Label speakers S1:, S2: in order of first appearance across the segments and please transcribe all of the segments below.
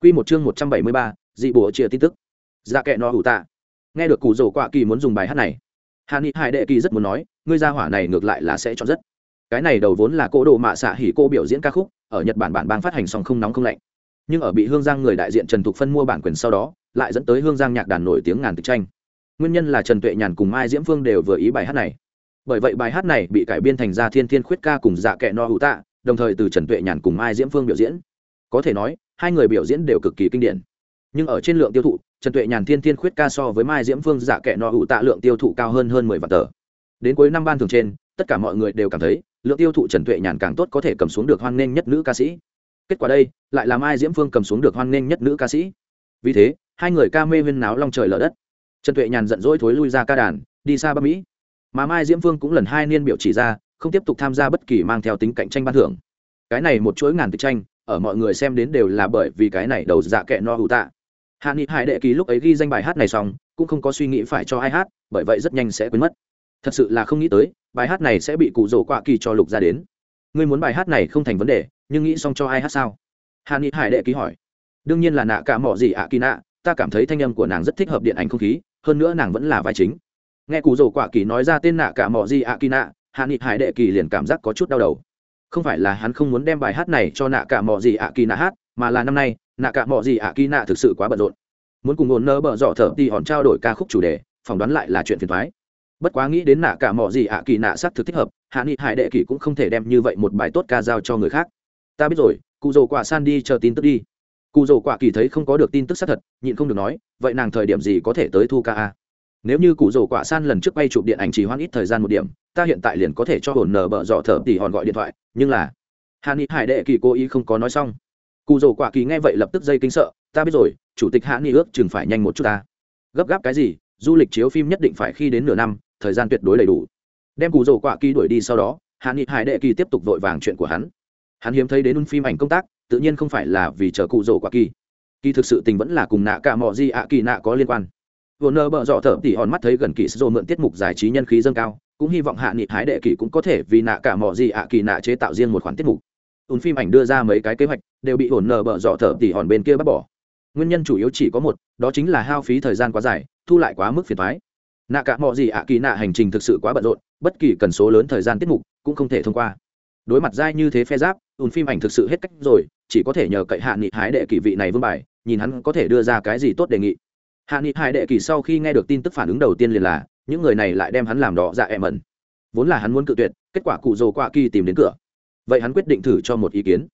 S1: Quy một chương một trăm bảy mươi ba, dị bộ chia tin tức. Dạ kệ no hủ tạ. Nghe được cụ rồ quạ kỳ muốn dùng bài hát này, Hàn Nghị Hải Đệ Kỳ rất muốn nói, ngươi gia hỏa này ngược lại là sẽ chọn rất. Cái này đầu vốn là cô đồ mạ xạ hỉ cô biểu diễn ca khúc, ở Nhật Bản bản bang phát hành song không nóng không lạnh. Nhưng ở bị Hương Giang người đại diện Trần Thục phân mua bản quyền sau đó, lại dẫn tới Hương Giang nhạc đàn nổi tiếng ngàn tịch tranh. Nguyên nhân là Trần Tuệ Nhàn cùng Mai Diễm Phương đều vừa ý bài hát này. Bởi vậy bài hát này bị cải biên thành ra Thiên Thiên Khuyết ca cùng Dạ Kệ No Hủ Tạ, đồng thời từ Trần Tuệ Nhàn cùng Mai Diễm Phương biểu diễn. Có thể nói, hai người biểu diễn đều cực kỳ kinh điển. Nhưng ở trên lượng tiêu thụ, trần tuệ nhàn thiên thiên khuyết ca so với mai diễm phương giả kệ nọ hữu tạ lượng tiêu thụ cao hơn hơn mười vạn tờ. Đến cuối năm ban thường trên, tất cả mọi người đều cảm thấy, lượng tiêu thụ trần tuệ nhàn càng tốt có thể cầm xuống được hoan nghênh nhất nữ ca sĩ. Kết quả đây, lại là mai diễm phương cầm xuống được hoan nghênh nhất nữ ca sĩ. Vì thế, hai người ca mê huyên náo long trời lở đất. Trần tuệ nhàn giận dỗi thối lui ra ca đàn, đi xa bắc mỹ. Mà mai diễm phương cũng lần hai niên biểu chỉ ra, không tiếp tục tham gia bất kỳ mang theo tính cạnh tranh ban thưởng. Cái này một chuỗi ngàn tịch tranh ở mọi người xem đến đều là bởi vì cái này đầu dạ kệ no hữu tạ. Hạ nghị hải đệ kỳ lúc ấy ghi danh bài hát này xong, cũng không có suy nghĩ phải cho ai hát, bởi vậy rất nhanh sẽ quên mất. Thật sự là không nghĩ tới, bài hát này sẽ bị cụ rổ quạ kỳ cho lục ra đến. Ngươi muốn bài hát này không thành vấn đề, nhưng nghĩ xong cho ai hát sao? Hạ nghị hải đệ ký hỏi. Đương nhiên là nạ cả mỏ gì ạ kỳ nạ, ta cảm thấy thanh âm của nàng rất thích hợp điện ảnh không khí, hơn nữa nàng vẫn là vai chính. Nghe cụ rổ quạ kỳ nói ra tên nạ cả mỏ gì ạ kỳ nạ, hạ nghị hải đệ kỳ liền cảm giác có chút đau đầu không phải là hắn không muốn đem bài hát này cho nạ cả mỏ gì ạ kỳ nạ hát, mà là năm nay, nạ cả mỏ gì ạ kỳ nạ thực sự quá bận rộn. Muốn cùng ổn nơ bợ dọ thở thì hòn trao đổi ca khúc chủ đề, phỏng đoán lại là chuyện phiền thoái bất quá nghĩ đến nạ cả mỏ gì ạ kỳ nạ sắc thực thích hợp, hạ nghị hải đệ kỳ cũng không thể đem như vậy một bài tốt ca giao cho người khác. Ta biết rồi, cụ dồ quả san đi chờ tin tức đi. Cụ dồ quả kỳ thấy không có được tin tức xác thật, nhịn không được nói, vậy nàng thời điểm gì có thể tới thu ca a? Nếu như cụ dầu quả san lần trước bay chụp điện ảnh chỉ hoãn ít thời gian một điểm ta hiện tại liền có thể cho hồn nở bợ dọ thở tỉ hòn gọi điện thoại, nhưng là hạ nghị hải đệ kỳ cố ý không có nói xong. Cụ dầu quả kỳ nghe vậy lập tức dây kinh sợ, ta biết rồi, chủ tịch hạ nghị ước chừng phải nhanh một chút ta. Gấp gáp cái gì, du lịch chiếu phim nhất định phải khi đến nửa năm, thời gian tuyệt đối đầy đủ. Đem cụ dầu quả kỳ đuổi đi sau đó hạ nghị hải đệ kỳ tiếp tục vội vàng chuyện của hắn. Hắn hiếm thấy đến un phim ảnh công tác, tự nhiên không phải là vì chờ cụ dầu quả kỳ. Kỳ thực sự tình vẫn là cùng nạ cả mọi gì ạ kỳ nạ có liên quan. Vừa nơ bợ dọ thở tỉ hòn mắt thấy gần kỳ sô mượn tiết mục giải trí nhân khí dâng cao cũng hy vọng hạ nghị hái đệ kỳ cũng có thể vì nạ cả mỏ gì ạ kỳ nạ chế tạo riêng một khoản tiết mục. Ùn phim ảnh đưa ra mấy cái kế hoạch, đều bị ổn nở bợ dọ thở tỉ hòn bên kia bắt bỏ. Nguyên nhân chủ yếu chỉ có một, đó chính là hao phí thời gian quá dài, thu lại quá mức phiền thoái nạ cả mỏ gì ạ kỳ nạ hành trình thực sự quá bận rộn, bất kỳ cần số lớn thời gian tiết mục cũng không thể thông qua. Đối mặt dai như thế phe giáp ùn phim ảnh thực sự hết cách rồi, chỉ có thể nhờ cậy hạ nghị hái đệ kỳ vị này vương bài, nhìn hắn có thể đưa ra cái gì tốt đề nghị hạ nghị hải đệ kỳ sau khi nghe được tin tức phản ứng đầu tiên liền là, những người này lại đem hắn làm đỏ dạ em ẩn vốn là hắn muốn cự tuyệt, kết quả cụ dồ qua kỳ tìm đến cửa. Vậy hắn quyết định thử cho một ý kiến.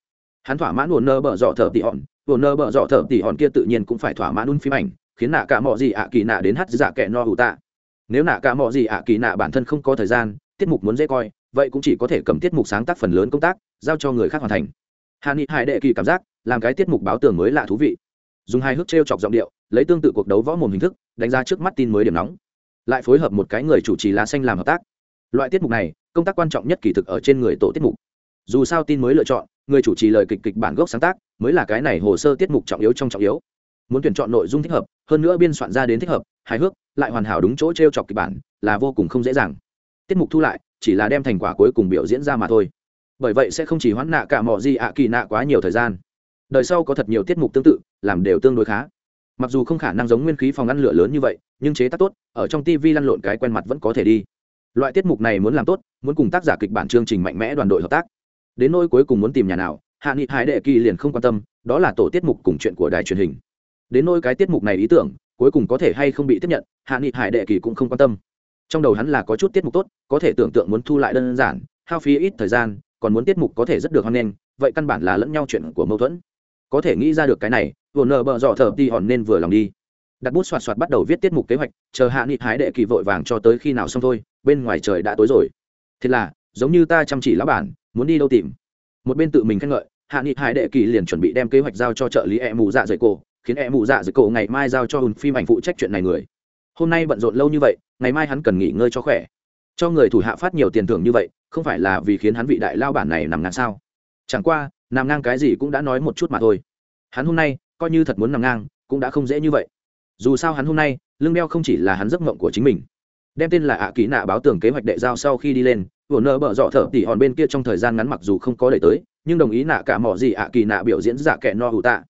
S1: Hắn thỏa mãn ổn nơ bở dọ thở tỉ hòn ổn nơ bở dọ thở tỉ hòn kia tự nhiên cũng phải thỏa mãn un phim ảnh, khiến nạ cả mọi gì ạ kỳ nạ đến hát dạ kẻ no hụ tạ. Nếu nạ cả mọi gì ạ kỳ nạ bản thân không có thời gian, tiết mục muốn dễ coi, vậy cũng chỉ có thể cầm tiết mục sáng tác phần lớn công tác, giao cho người khác hoàn thành. Hà ni hải đệ kỳ cảm giác, làm cái tiết mục báo tường mới lạ thú vị dùng hai hước t r e o chọc giọng điệu, lấy tương tự cuộc đấu võ mồm hình thức, đánh ra trước mắt tin mới điểm nóng. Lại phối hợp một cái người chủ trì lá xanh làm hợp tác. Loại tiết mục này, công tác quan trọng nhất kỳ thực ở trên người tổ tiết mục. Dù sao tin mới lựa chọn, người chủ trì lời kịch kịch bản gốc sáng tác, mới là cái này hồ sơ tiết mục trọng yếu trong trọng yếu. Muốn tuyển chọn nội dung thích hợp, hơn nữa biên soạn ra đến thích hợp, hài hước, lại hoàn hảo đúng chỗ t r e o chọc kịch bản, là vô cùng không dễ dàng. Tiết mục thu lại, chỉ là đem thành quả cuối cùng biểu diễn ra mà thôi. Bởi vậy sẽ không chỉ hoãn nạ cả mọi gì ạ kỳ nạ quá nhiều thời gian đời sau có thật nhiều tiết mục tương tự, làm đều tương đối khá. Mặc dù không khả năng giống nguyên khí phòng ngăn lửa lớn như vậy, nhưng chế tác tốt, ở trong tv lăn lộn cái quen mặt vẫn có thể đi. Loại tiết mục này muốn làm tốt, muốn cùng tác giả kịch bản chương trình mạnh mẽ đoàn đội hợp tác. Đến nỗi cuối cùng muốn tìm nhà nào, hạ nghị hải đệ kỳ liền không quan tâm, đó là tổ tiết mục cùng chuyện của đài truyền hình. Đến nỗi cái tiết mục này ý tưởng, cuối cùng có thể hay không bị tiếp nhận, hạ nghị hải đệ kỳ cũng không quan tâm. Trong đầu hắn là có chút tiết mục tốt, có thể tưởng tượng muốn thu lại đơn giản, hao phí ít thời gian, còn muốn tiết mục có thể rất được hoan nghênh, vậy căn bản là lẫn nhau chuyện của mâu thuẫn có thể nghĩ ra được cái này, vừa nợ bợ dọ thở đi hòn nên vừa lòng đi. Đặt bút soạt soạt bắt đầu viết tiết mục kế hoạch, chờ hạ nghị hái đệ kỳ vội vàng cho tới khi nào xong thôi, bên ngoài trời đã tối rồi. Thế là, giống như ta chăm chỉ lão bản, muốn đi đâu tìm. Một bên tự mình khen ngợi, hạ nghị hải đệ kỳ liền chuẩn bị đem kế hoạch giao cho trợ lý e mù dạ dày cổ, khiến e mù dạ dày cổ ngày mai giao cho hùn phim ảnh phụ trách chuyện này người. Hôm nay bận rộn lâu như vậy, ngày mai hắn cần nghỉ ngơi cho khỏe. Cho người thủ hạ phát nhiều tiền thưởng như vậy, không phải là vì khiến hắn vị đại lao bản này nằm ngang sao? Chẳng qua nằm ngang cái gì cũng đã nói một chút mà thôi. Hắn hôm nay, coi như thật muốn nằm ngang, cũng đã không dễ như vậy. Dù sao hắn hôm nay, lưng đeo không chỉ là hắn giấc mộng của chính mình. Đem tên là ạ kỹ nạ báo tường kế hoạch đệ giao sau khi đi lên, vừa nơ bở dọ thở tỉ hòn bên kia trong thời gian ngắn mặc dù không có đẩy tới, nhưng đồng ý nạ cả mỏ gì ạ kỳ nạ biểu diễn giả kẻ no hủ tạ.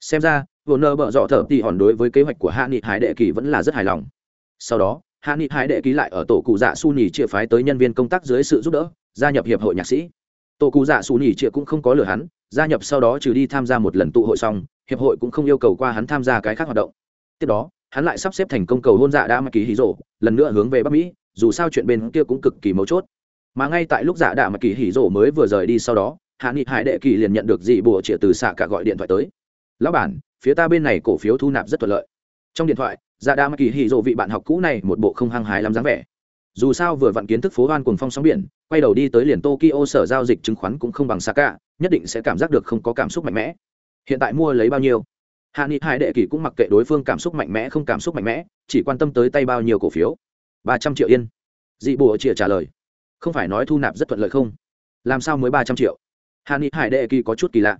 S1: Xem ra, vừa nơ bở dọ thở thì hòn đối với kế hoạch của hạ nghị hải đệ kỳ vẫn là rất hài lòng. Sau đó, hạ nghị hải đệ ký lại ở tổ cụ dạ su nhì chia phái tới nhân viên công tác dưới sự giúp đỡ, gia nhập hiệp hội nhạc sĩ tổ cụ dạ xù nỉ trịa cũng không có lừa hắn, gia nhập sau đó trừ đi tham gia một lần tụ hội xong, hiệp hội cũng không yêu cầu qua hắn tham gia cái khác hoạt động. Tiếp đó, hắn lại sắp xếp thành công cầu hôn dạ đã mặc kỳ hí rộ lần nữa hướng về bắc mỹ, dù sao chuyện bên kia cũng cực kỳ mấu chốt. Mà ngay tại lúc dạ đã mặc kỳ hỉ rộ mới vừa rời đi sau đó, hạ nghị hải đệ kỳ liền nhận được dị bùa trịa từ xạ cả gọi điện thoại tới. Lão bản, phía ta bên này cổ phiếu thu nạp rất thuận lợi. Trong điện thoại dạ đa mặc kỳ hỉ rộ vị bạn học cũ này một bộ không hăng hái lắm dáng vẻ dù sao vừa vặn kiến thức phố hoan cùng phong sóng biển, quay đầu đi tới liền tokyo sở giao dịch chứng khoán cũng không bằng xa cả nhất định sẽ cảm giác được không có cảm xúc mạnh mẽ. Hiện tại mua lấy bao nhiêu? Hạ nghị hải đệ kỳ cũng mặc kệ đối phương cảm xúc mạnh mẽ không cảm xúc mạnh mẽ, chỉ quan tâm tới tay bao nhiêu cổ phiếu. ba trăm triệu yên. Dị bùa chịa trả lời. Không phải nói thu nạp rất thuận lợi không? Làm sao mới ba trăm triệu? Hạ nghị hải đệ kỳ có chút kỳ lạ.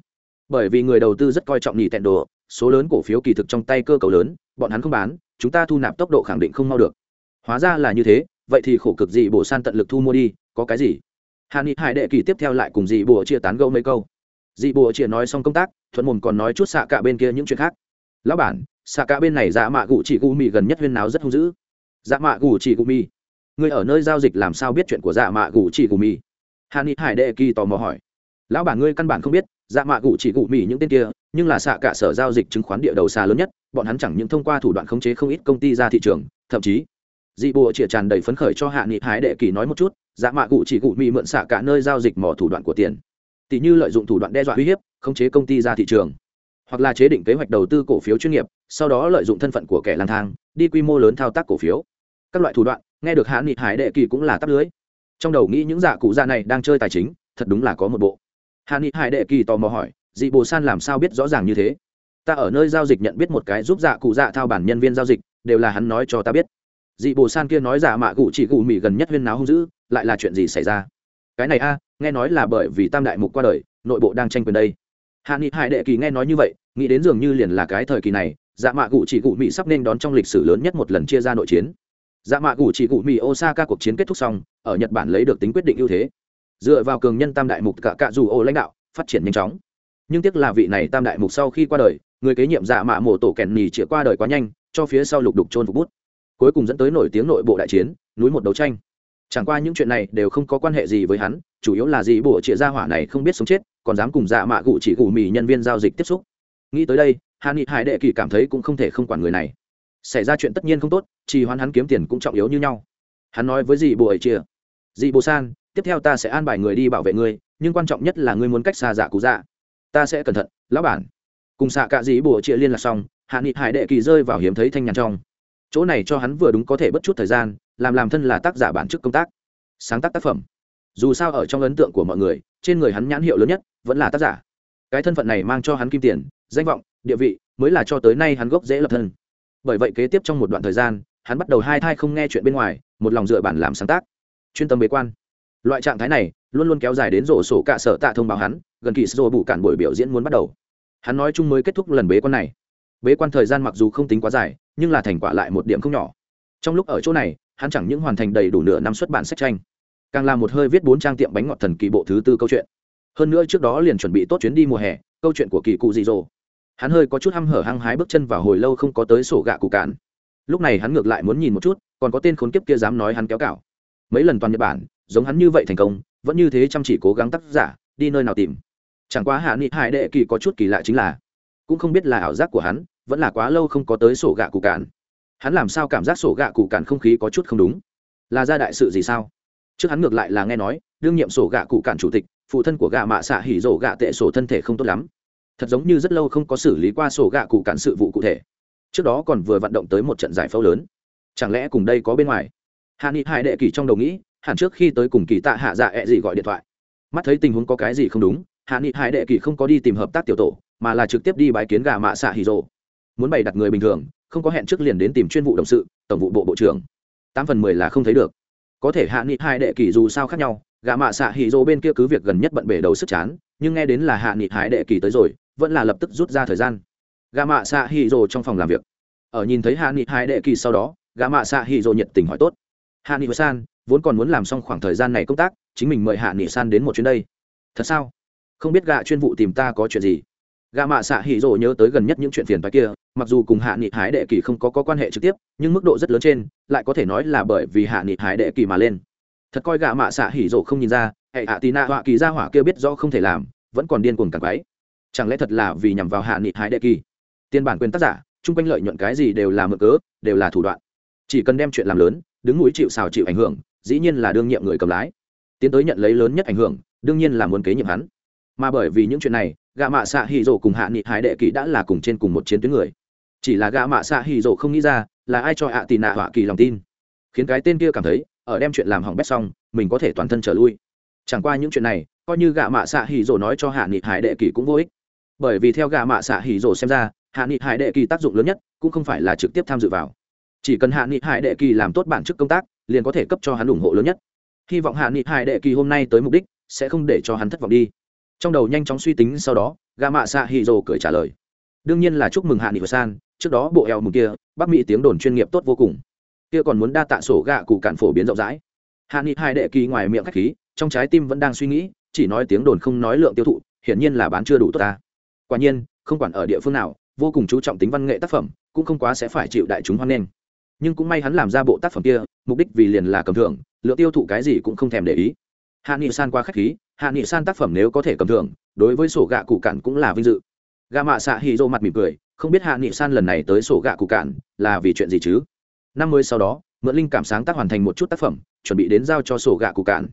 S1: Bởi vì người đầu tư rất coi trọng nhì tẹn đồ, số lớn cổ phiếu kỳ thực trong tay cơ cầu lớn, bọn hắn không bán, chúng ta thu nạp tốc độ khẳng định không mau được. Hóa ra là như thế vậy thì khổ cực gì bổ san tận lực thu mua đi, có cái gì? Hạ nghị hải đệ kỳ tiếp theo lại cùng dị bùa chia tán gẫu mấy câu. Dị bùa chia nói xong công tác, thuận mồm còn nói chút xạ cả bên kia những chuyện khác. Lão bản, xạ cả bên này dạ mạ gù chỉ gù mì gần nhất huyên náo rất hung dữ. Dạ mạ gù chỉ gù mì. Người ở nơi giao dịch làm sao biết chuyện của dạ mạ gù chỉ gù mì? Hạ nghị hải đệ kỳ tò mò hỏi. Lão bản ngươi căn bản không biết dạ mạ gù chỉ gù mì những tên kia, nhưng là xạ cả sở giao dịch chứng khoán địa đầu xa lớn nhất, bọn hắn chẳng những thông qua thủ đoạn khống chế không ít công ty ra thị trường, thậm chí dị bộ chĩa tràn đầy phấn khởi cho hạ nghị hái đệ kỳ nói một chút dạ mạ gụ chỉ gụ mị mượn xạ cả nơi giao dịch mỏ thủ đoạn của tiền. Tỷ như lợi dụng thủ đoạn đe dọa uy hiếp, khống chế công ty ra thị trường. Hoặc là chế định kế hoạch đầu tư cổ phiếu chuyên nghiệp, sau đó lợi dụng thân phận của kẻ lang thang, đi quy mô lớn thao tác cổ phiếu. Các loại thủ đoạn, nghe được hạ nghị hải đệ kỳ cũng là tắt lưới. Trong đầu nghĩ những dạ cụ dạ này đang chơi tài chính, thật đúng là có một bộ. Hạ nghị hải đệ kỳ tò mò hỏi, dị bồ san làm sao biết rõ ràng như thế? Ta ở nơi giao dịch nhận biết một cái giúp dạ cụ dạ thao bản nhân viên giao dịch, đều là hắn nói cho ta biết dị bồ san kia nói giả mạ cụ chỉ cụ mỹ gần nhất huyên náo hung dữ, lại là chuyện gì xảy ra? Cái này a, nghe nói là bởi vì tam đại mục qua đời, nội bộ đang tranh quyền đây. Hạ nghị hải đệ kỳ nghe nói như vậy, nghĩ đến dường như liền là cái thời kỳ này dạ mạ cụ chỉ cụ mỹ sắp nên đón trong lịch sử lớn nhất một lần chia ra nội chiến. Dạ mạ cụ chỉ cụ mỹ osaka cuộc chiến kết thúc xong, ở nhật bản lấy được tính quyết định ưu thế. Dựa vào cường nhân tam đại mục cả cạ dù ô lãnh đạo, phát triển nhanh chóng. Nhưng tiếc là vị này tam đại mục sau khi qua đời, người kế nhiệm dạ mạ mổ tổ kèn nhì chĩa qua đời quá nhanh, cho phía sau lục đục trôn phục bút cuối cùng dẫn tới nổi tiếng nội bộ đại chiến, núi một đấu tranh. Chẳng qua những chuyện này đều không có quan hệ gì với hắn, chủ yếu là gì bộ trịa gia hỏa này không biết sống chết, còn dám cùng dạ mạ cụ chỉ cụ mì nhân viên giao dịch tiếp xúc. Nghĩ tới đây hạ nghị hải đệ kỳ cảm thấy cũng không thể không quản người này. Xảy ra chuyện tất nhiên không tốt chỉ hoán hắn kiếm tiền cũng trọng yếu như nhau. Hắn nói với dì bộ ấy chia dì bộ san, tiếp theo ta sẽ an bài người đi bảo vệ ngươi, nhưng quan trọng nhất là ngươi muốn cách xa dạ cụ dạ. Ta sẽ cẩn thận, lão bản. Cùng xạ cả dì bộ chia liên lạc xong hạ nghị hải đệ kỳ rơi vào hiếm thấy thanh nhàn trong chỗ này cho hắn vừa đúng có thể bất chút thời gian, làm làm thân là tác giả bản chức công tác. Sáng tác tác phẩm. Dù sao ở trong ấn tượng của mọi người, trên người hắn nhãn hiệu lớn nhất vẫn là tác giả. Cái thân phận này mang cho hắn kim tiền, danh vọng, địa vị, mới là cho tới nay hắn gốc dễ lập thân. Bởi vậy kế tiếp trong một đoạn thời gian, hắn bắt đầu hai thai không nghe chuyện bên ngoài, một lòng dựa bản làm sáng tác. Chuyên tâm bế quan. Loại trạng thái này luôn luôn kéo dài đến rổ sổ cạ sở tạ thông báo hắn, gần kỳ sô bù cản buổi biểu diễn muốn bắt đầu. Hắn nói chung mới kết thúc lần bế quan này. Bế quan thời gian mặc dù không tính quá dài nhưng là thành quả lại một điểm không nhỏ. Trong lúc ở chỗ này, hắn chẳng những hoàn thành đầy đủ nửa năm xuất bản sách tranh, càng làm một hơi viết bốn trang tiệm bánh ngọt thần kỳ bộ thứ tư câu chuyện. Hơn nữa trước đó liền chuẩn bị tốt chuyến đi mùa hè, câu chuyện của kỳ cụ dị dỗ. Hắn hơi có chút hăm hở hăng hái bước chân vào hồi lâu không có tới sổ gạ cụ cạn. Lúc này hắn ngược lại muốn nhìn một chút, còn có tên khốn kiếp kia dám nói hắn kéo cạo mấy lần toàn nhật bản, giống hắn như vậy thành công, vẫn như thế chăm chỉ cố gắng tác giả, đi nơi nào tìm. Chẳng qua hạ nghị hải đệ kỳ có chút kỳ lạ chính là, cũng không biết là ảo giác của hắn vẫn là quá lâu không có tới sổ gạ cụ cản hắn làm sao cảm giác sổ gạ cụ cản không khí có chút không đúng? Là ra đại sự gì sao? Trước hắn ngược lại là nghe nói, đương nhiệm sổ gạ cụ cản chủ tịch, phụ thân của gạ mạ xạ hỉ rổ gạ tệ sổ thân thể không tốt lắm. Thật giống như rất lâu không có xử lý qua sổ gạ cụ cản sự vụ cụ thể. Trước đó còn vừa vận động tới một trận giải phẫu lớn. Chẳng lẽ cùng đây có bên ngoài? Hạ nghị hai đệ kỳ trong đầu nghĩ, hẳn trước khi tới cùng kỳ tạ hạ dạ ẹ、e、gì gọi điện thoại. Mắt thấy tình huống có cái gì không đúng, hạ nghị hai đệ kỳ không có đi tìm hợp tác tiểu tổ, mà là trực tiếp đi bái kiến gà mạ xạ hỉ rồ muốn bày đặt người bình thường, không có hẹn trước liền đến tìm chuyên vụ đồng sự, tổng vụ bộ bộ trưởng. Tám phần mười là không thấy được. Có thể hạ nghị hai đệ kỳ dù sao khác nhau, gã mạ xạ hỉ dô bên kia cứ việc gần nhất bận bể đầu sức chán, nhưng nghe đến là hạ nghị hải đệ kỳ tới rồi, vẫn là lập tức rút ra thời gian. Gã mạ xạ hỉ dô trong phòng làm việc. Ở nhìn thấy hạ nghị hải đệ kỳ sau đó, gã mạ xạ hỉ dô nhiệt tình hỏi tốt. Hạ nghị san, vốn còn muốn làm xong khoảng thời gian này công tác, chính mình mời hạ nghị san đến một chuyến đây. Thật sao? Không biết gạ chuyên vụ tìm ta có chuyện gì? Gã mạ xạ hỉ rồ nhớ tới gần nhất những chuyện phiền phái kia mặc dù cùng hạ nghị hái đệ kỳ không có, có quan hệ trực tiếp nhưng mức độ rất lớn trên lại có thể nói là bởi vì hạ nghị hái đệ kỳ mà lên. Thật coi gạ mạ xạ hỉ rộ không nhìn ra hệ hạ tì nạ họa kỳ ra hỏa kia biết do không thể làm vẫn còn điên cuồng càng quái. Chẳng lẽ thật là vì nhằm vào hạ nghị hái đệ kỳ? Tiền bản quyền tác giả chung quanh lợi nhuận cái gì đều là mượn cớ đều là thủ đoạn. Chỉ cần đem chuyện làm lớn đứng núi chịu xào chịu ảnh hưởng dĩ nhiên là đương nhiệm người cầm lái. Tiến tới nhận lấy lớn nhất ảnh hưởng đương nhiên là muốn kế nhiệm hắn. Mà bởi vì những chuyện này gạ mạ xạ hỉ rộ cùng hạ nghị hải đệ kỳ đã là cùng trên cùng một chiến tuyến người chỉ là gã mạ xạ hì rồ không nghĩ ra, là ai cho hạ tì nạ họa kỳ lòng tin. Khiến cái tên kia cảm thấy, ở đem chuyện làm hỏng bét xong, mình có thể toàn thân trở lui. Chẳng qua những chuyện này, coi như gã mạ xạ hì rồ nói cho hạ nghị hải đệ kỳ cũng vô ích. Bởi vì theo gã mạ xạ hì rồ xem ra, hạ nghị hải đệ kỳ tác dụng lớn nhất, cũng không phải là trực tiếp tham dự vào. Chỉ cần hạ nghị hải đệ kỳ làm tốt bản chức công tác, liền có thể cấp cho hắn ủng hộ lớn nhất. Hy vọng hạ nghị hải đệ kỳ hôm nay tới mục đích, sẽ không để cho hắn thất vọng đi. Trong đầu nhanh chóng suy tính sau đó, gã mạ xạ hì rồ cười trả lời. Đương nhiên là chúc mừng hạ nghị san trước đó bộ eo mừng kia bắc mỹ tiếng đồn chuyên nghiệp tốt vô cùng. Kia còn muốn đa tạ sổ gạ cụ cản phổ biến rộng rãi. Hạ nghị hai đệ kỳ ngoài miệng khách khí, trong trái tim vẫn đang suy nghĩ, chỉ nói tiếng đồn không nói lượng tiêu thụ, hiển nhiên là bán chưa đủ tốt ta. Quả nhiên, không quản ở địa phương nào, vô cùng chú trọng tính văn nghệ tác phẩm, cũng không quá sẽ phải chịu đại chúng hoan nghênh. Nhưng cũng may hắn làm ra bộ tác phẩm kia, mục đích vì liền là cầm thưởng, lượng tiêu thụ cái gì cũng không thèm để ý. Hạ nghị san qua khách khí, hạ nghị san tác phẩm nếu có thể cầm thưởng, đối với sổ gạ cụ cản cũng là vinh dự. Gạ mạ xạ hì rô mặt mỉm cười không biết hạ nghị san lần này tới sổ gạ cụ cạn là vì chuyện gì chứ? Năm mươi sau đó, mượn linh cảm sáng tác hoàn thành một chút tác phẩm, chuẩn bị đến giao cho sổ gạ cụ cạn.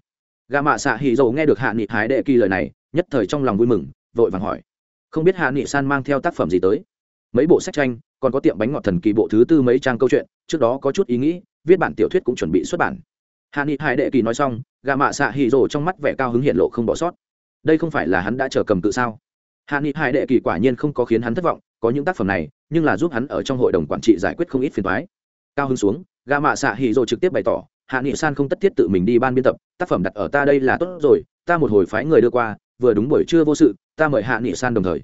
S1: Gạ mạ xạ hì dầu nghe được hạ nghị hái đệ kỳ lời này, nhất thời trong lòng vui mừng, vội vàng hỏi. Không biết hạ nghị san mang theo tác phẩm gì tới? Mấy bộ sách tranh, còn có tiệm bánh ngọt thần kỳ bộ thứ tư mấy trang câu chuyện, trước đó có chút ý nghĩ, viết bản tiểu thuyết cũng chuẩn bị xuất bản. Hạ nghị hải đệ kỳ nói xong gà mạ xạ hì rồ trong mắt vẻ cao hứng hiện lộ không bỏ sót. Đây không phải là hắn đã chờ cầm tự sao? Hạ nghị hải đệ kỳ quả nhiên không có khiến hắn thất vọng, có những tác phẩm này, nhưng là giúp hắn ở trong hội đồng quản trị giải quyết không ít phiền thoái cao hưng xuống gà mạ xạ hì rồi trực tiếp bày tỏ, hạ nghị san không tất thiết tự mình đi ban biên tập, tác phẩm đặt ở ta đây là tốt rồi, ta một hồi phái người đưa qua, vừa đúng buổi trưa vô sự, ta mời hạ nghị san đồng thời.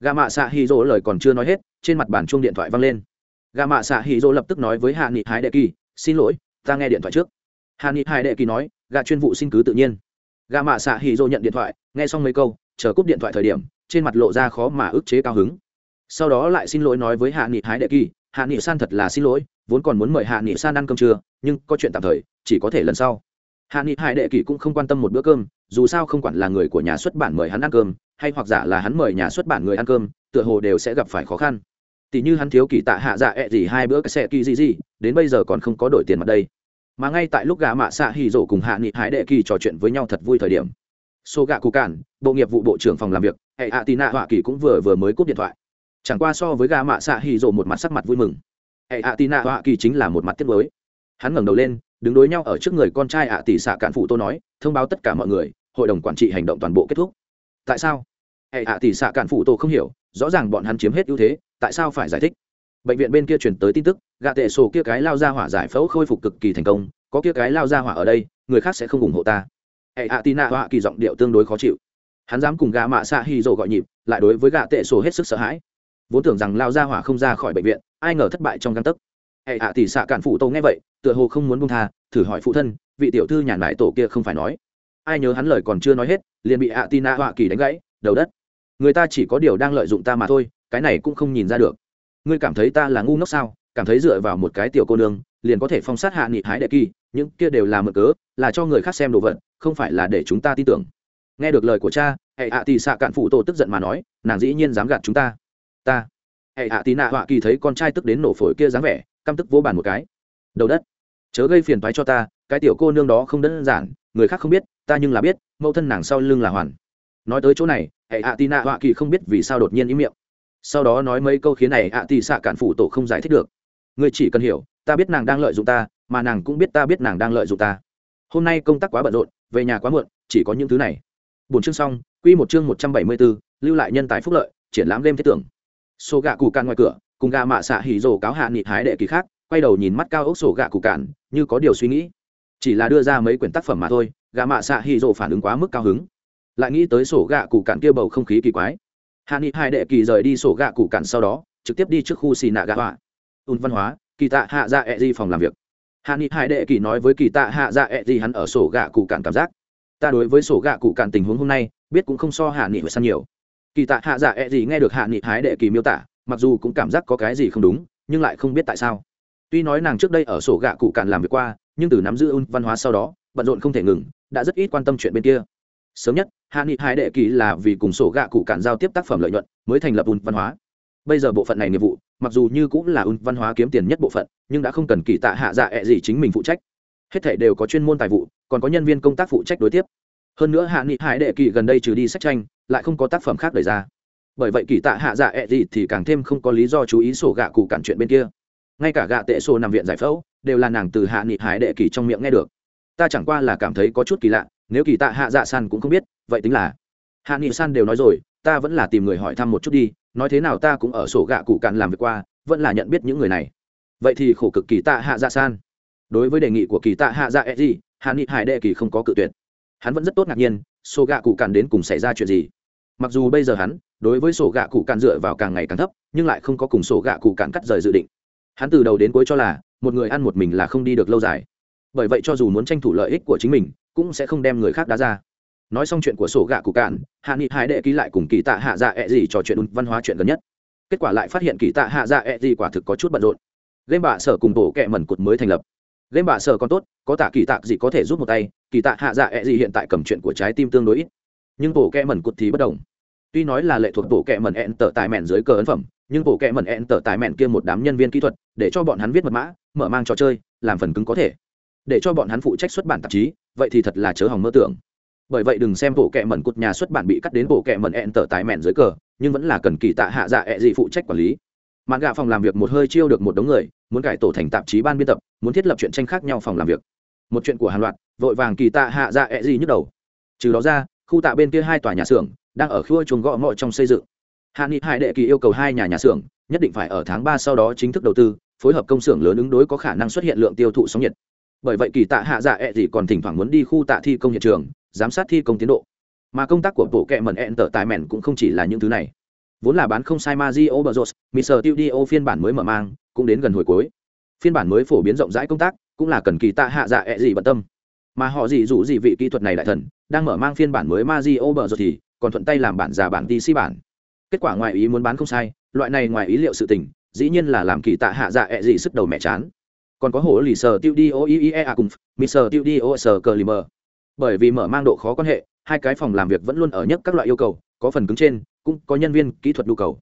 S1: Gà mạ xạ hì rồi lời còn chưa nói hết, trên mặt bàn chuông điện thoại văng lên. Gà mạ xạ hì rồi lập tức nói với hạ nghị hải đệ kỳ, xin lỗi, ta nghe điện thoại trước. Hạ nghị hai đệ kỳ nói gà chuyên vụ xin cứ tự nhiên. Gà mạ xạ hì rồi nhận điện thoại, nghe xong mấy câu, chờ cúp điện thoại thời điểm trên mặt lộ ra khó mà ức chế cao hứng. Sau đó lại xin lỗi nói với hạ nghị hái đệ kỳ, hạ nghị san thật là xin lỗi, vốn còn muốn mời hạ nghị san ăn cơm trưa, nhưng có chuyện tạm thời, chỉ có thể lần sau. Hạ nghị hải đệ kỳ cũng không quan tâm một bữa cơm, dù sao không quản là người của nhà xuất bản mời hắn ăn cơm, hay hoặc giả là hắn mời nhà xuất bản người ăn cơm, tựa hồ đều sẽ gặp phải khó khăn. Tỷ như hắn thiếu kỳ tạ hạ dạ ẹ、e、gì hai bữa cái xe kỳ gì gì đến bây giờ còn không có đổi tiền mặt đây. Mà ngay tại lúc gà mạ xạ hì rổ cùng hạ nghị hải đệ kỳ trò chuyện với nhau thật vui thời điểm số gạ cụ cản, bộ nghiệp vụ bộ trưởng phòng làm việc, hệ ạ tì nạ họa kỳ cũng vừa vừa mới cúp điện thoại. Chẳng qua so với gà mạ xạ hì rộ một mặt sắc mặt vui mừng. Hệ ạ tì nạ họa kỳ chính là một mặt tiết mới hắn ngẩng đầu lên, đứng đối nhau ở trước người con trai ạ tỷ xạ cản phụ tô nói, thông báo tất cả mọi người, hội đồng quản trị hành động toàn bộ kết thúc. Tại sao? Hệ ạ tỷ xạ cản phụ tô không hiểu, rõ ràng bọn hắn chiếm hết ưu thế, tại sao phải giải thích? Bệnh viện bên kia truyền tới tin tức gạ tệ sổ kia cái lao ra hỏa giải phẫu khôi phục cực kỳ thành công, có kia cái lao ra hỏa ở đây, người khác sẽ không ủng hộ ta hệ ạ tì nạ họa kỳ giọng điệu tương đối khó chịu. Hắn dám cùng gà mạ xạ hy rồ gọi nhịp, lại đối với gà tệ sổ hết sức sợ hãi. Vốn tưởng rằng lao ra hỏa không ra khỏi bệnh viện, ai ngờ thất bại trong găng tấc. Hệ hạ tỷ xạ cản phụ tô nghe vậy, tựa hồ không muốn buông tha, thử hỏi phụ thân, vị tiểu thư nhàn lại tổ kia không phải nói. Ai nhớ hắn lời còn chưa nói hết, liền bị ạ tì nạ họa kỳ đánh gãy, đầu đất. Người ta chỉ có điều đang lợi dụng ta mà thôi, cái này cũng không nhìn ra được. Ngươi cảm thấy ta là ngu ngốc sao? Cảm thấy dựa vào một cái tiểu cô nương, liền có thể phong sát hạ nghị hái đệ kỳ, những kia đều là mực cớ là cho người khác xem đồ vật, không phải là để chúng ta tin tưởng. Nghe được lời của cha, hệ ạ tì xạ cạn phụ tổ tức giận mà nói, nàng dĩ nhiên dám gạt chúng ta. Ta. Hệ ạ tì nạ họa kỳ thấy con trai tức đến nổ phổi kia dáng vẻ, căm tức vỗ bàn một cái. Đầu đất. Chớ gây phiền toái cho ta, cái tiểu cô nương đó không đơn giản, người khác không biết, ta nhưng là biết, mẫu thân nàng sau lưng là hoàn. Nói tới chỗ này, hệ ạ tì nạ họa kỳ không biết vì sao đột nhiên ý miệng. Sau đó nói mấy câu khiến này ạ tì xạ cạn phụ tổ không giải thích được. Người chỉ cần hiểu, ta biết nàng đang lợi dụng ta, mà nàng cũng biết ta biết nàng đang lợi dụng ta hôm nay công tác quá bận rộn, về nhà quá muộn, chỉ có những thứ này. Bốn chương xong, quy một chương một trăm bảy mươi bốn, lưu lại nhân tài phúc lợi, triển lãm đêm thiết tưởng. Số gạ cụ cạn ngoài cửa, cùng gà mạ xạ hỉ rồ cáo hạ nghị hái đệ kỳ khác, quay đầu nhìn mắt cao ốc sổ gạ cụ cạn, như có điều suy nghĩ. Chỉ là đưa ra mấy quyển tác phẩm mà thôi, gà mạ xạ hỉ rồ phản ứng quá mức cao hứng. Lại nghĩ tới sổ gạ cụ cạn kia bầu không khí kỳ quái. Hạ nghị hai đệ kỳ rời đi sổ gạ cụ cạn sau đó, trực tiếp đi trước khu xì nạ gạ họa. Ùn văn hóa, kỳ tạ hạ dạ ẹ、e、di phòng làm việc hạ nghị hai đệ kỳ nói với kỳ tạ hạ dạ ẹ、e、gì hắn ở sổ gạ cụ cạn cảm giác. Ta đối với sổ gạ cụ cạn tình huống hôm nay, biết cũng không so hạ nghị hồi săn nhiều. Kỳ tạ hạ dạ e nghe được hạ nghị hái đệ kỳ miêu tả, mặc dù cũng cảm giác có cái gì không đúng, nhưng lại không biết tại sao. Tuy nói nàng trước đây ở sổ gạ cụ cạn làm việc qua, nhưng từ nắm giữ ôn văn hóa sau đó, bận rộn không thể ngừng, đã rất ít quan tâm chuyện bên kia. Sớm nhất, hạ nghị hai đệ kỳ là vì cùng sổ gạ cụ cạn giao tiếp tác phẩm lợi nhuận, mới thành lập ôn văn hóa bây giờ bộ phận này nghiệp vụ, mặc dù như cũng là un văn hóa kiếm tiền nhất bộ phận, nhưng đã không cần kỳ tạ hạ dạ ẹ gì chính mình phụ trách. Hết thể đều có chuyên môn tài vụ, còn có nhân viên công tác phụ trách đối tiếp. Hơn nữa hạ nghị hải đệ kỳ gần đây trừ đi sách tranh, lại không có tác phẩm khác đẩy ra. Bởi vậy kỳ tạ hạ dạ ẹ gì thì càng thêm không có lý do chú ý sổ gạ cụ cản chuyện bên kia. Ngay cả gạ tệ sổ nằm viện giải phẫu, đều là nàng từ hạ nghị hải đệ kỳ trong miệng nghe được. Ta chẳng qua là cảm thấy có chút kỳ lạ, nếu kỳ tạ hạ dạ san cũng không biết, vậy tính là hạ nghị san đều nói rồi, ta vẫn là tìm người hỏi thăm một chút đi nói thế nào ta cũng ở sổ gạ cụ cạn làm việc qua, vẫn là nhận biết những người này. Vậy thì khổ cực kỳ tạ hạ dạ san. Đối với đề nghị của kỳ tạ hạ dạ e gì hạ nghị hải đệ kỳ không có cự tuyệt. Hắn vẫn rất tốt ngạc nhiên, sổ gạ cụ cạn đến cùng xảy ra chuyện gì. Mặc dù bây giờ hắn, đối với sổ gạ cụ cạn dựa vào càng ngày càng thấp, nhưng lại không có cùng sổ gạ cụ cạn cắt rời dự định. Hắn từ đầu đến cuối cho là, một người ăn một mình là không đi được lâu dài. Bởi vậy cho dù muốn tranh thủ lợi ích của chính mình, cũng sẽ không đem người khác đá ra nói xong chuyện của sổ gạ cụ cạn, hạ nghị hải đệ ký lại cùng kỳ tạ hạ dạ ẹ、e、gì trò chuyện văn hóa chuyện gần nhất. Kết quả lại phát hiện kỳ tạ hạ dạ ẹ、e、gì quả thực có chút bận rộn. Game bạ sở cùng bộ kẹ mẩn cụt mới thành lập. Game bạ sở còn tốt, có tạ kỳ tạ gì có thể giúp một tay, kỳ tạ hạ dạ ẹ、e、gì hiện tại cầm chuyện của trái tim tương đối ít. Nhưng bộ kẹ mẩn cụt thì bất đồng. Tuy nói là lệ thuộc bộ kẹ mẩn ẹn tở tài mẹn dưới cờ ấn phẩm, nhưng bộ kẹ mẩn ẹn tở tài mẹn kia một đám nhân viên kỹ thuật, để cho bọn hắn viết mật mã, mở mang trò chơi, làm phần cứng có thể. Để cho bọn hắn phụ trách xuất bản tạp chí, vậy thì thật là chớ hỏng mơ tưởng bởi vậy đừng xem bộ kệ mẩn cột nhà xuất bản bị cắt đến bộ kệ mẩn ẹn tở tái mẹn dưới cờ, nhưng vẫn là cần kỳ tạ hạ dạ ẹ gì phụ trách quản lý. Mạn gạ phòng làm việc một hơi chiêu được một đống người, muốn cải tổ thành tạp chí ban biên tập, muốn thiết lập chuyện tranh khác nhau phòng làm việc. Một chuyện của hàng loạt vội vàng kỳ tạ hạ dạ ẹ gì nhức đầu. Trừ đó ra, khu tạ bên kia hai tòa nhà xưởng đang ở khu chuồng gõ ngõ trong xây dựng. Hạ nghị hải đệ kỳ yêu cầu hai nhà nhà xưởng nhất định phải ở tháng ba sau đó chính thức đầu tư, phối hợp công xưởng lớn ứng đối có khả năng xuất hiện lượng tiêu thụ sóng nhiệt bởi vậy kỳ tạ hạ dạ ẹ、e、gì gì còn thỉnh thoảng muốn đi khu tạ thi công hiện trường giám sát thi công tiến độ mà công tác của bộ kệ mẩn ẹn tở tài mẹn cũng không chỉ là những thứ này vốn là bán không sai Mario Bros, Mr. Studio phiên bản mới mở mang, cũng đến gần hồi cuối. Phiên bản mới phổ biến rộng rãi công tác, cũng là cần kỳ tạ hạ dạ ẹ、e、gì gì bận tâm. Mà họ gì rủ gì vị kỹ thuật này đại thần, đang mở mang phiên bản mới Mario Bros thì còn thuận tay làm bản giả bản DC bản. Kết quả ngoài ý muốn bán không sai, loại này ngoài ý liệu sự tình, dĩ nhiên là làm kỳ tạ hạ dạ ẹ、e、gì gì sức đầu mẹ chán. Còn có hồ lì sờ E A cùng Mr. Studio Sờ mờ. Bởi vì mở mang độ khó quan hệ, hai cái phòng làm việc vẫn luôn ở nhất các loại yêu cầu, có phần cứng trên, cũng có nhân viên kỹ thuật nhu cầu.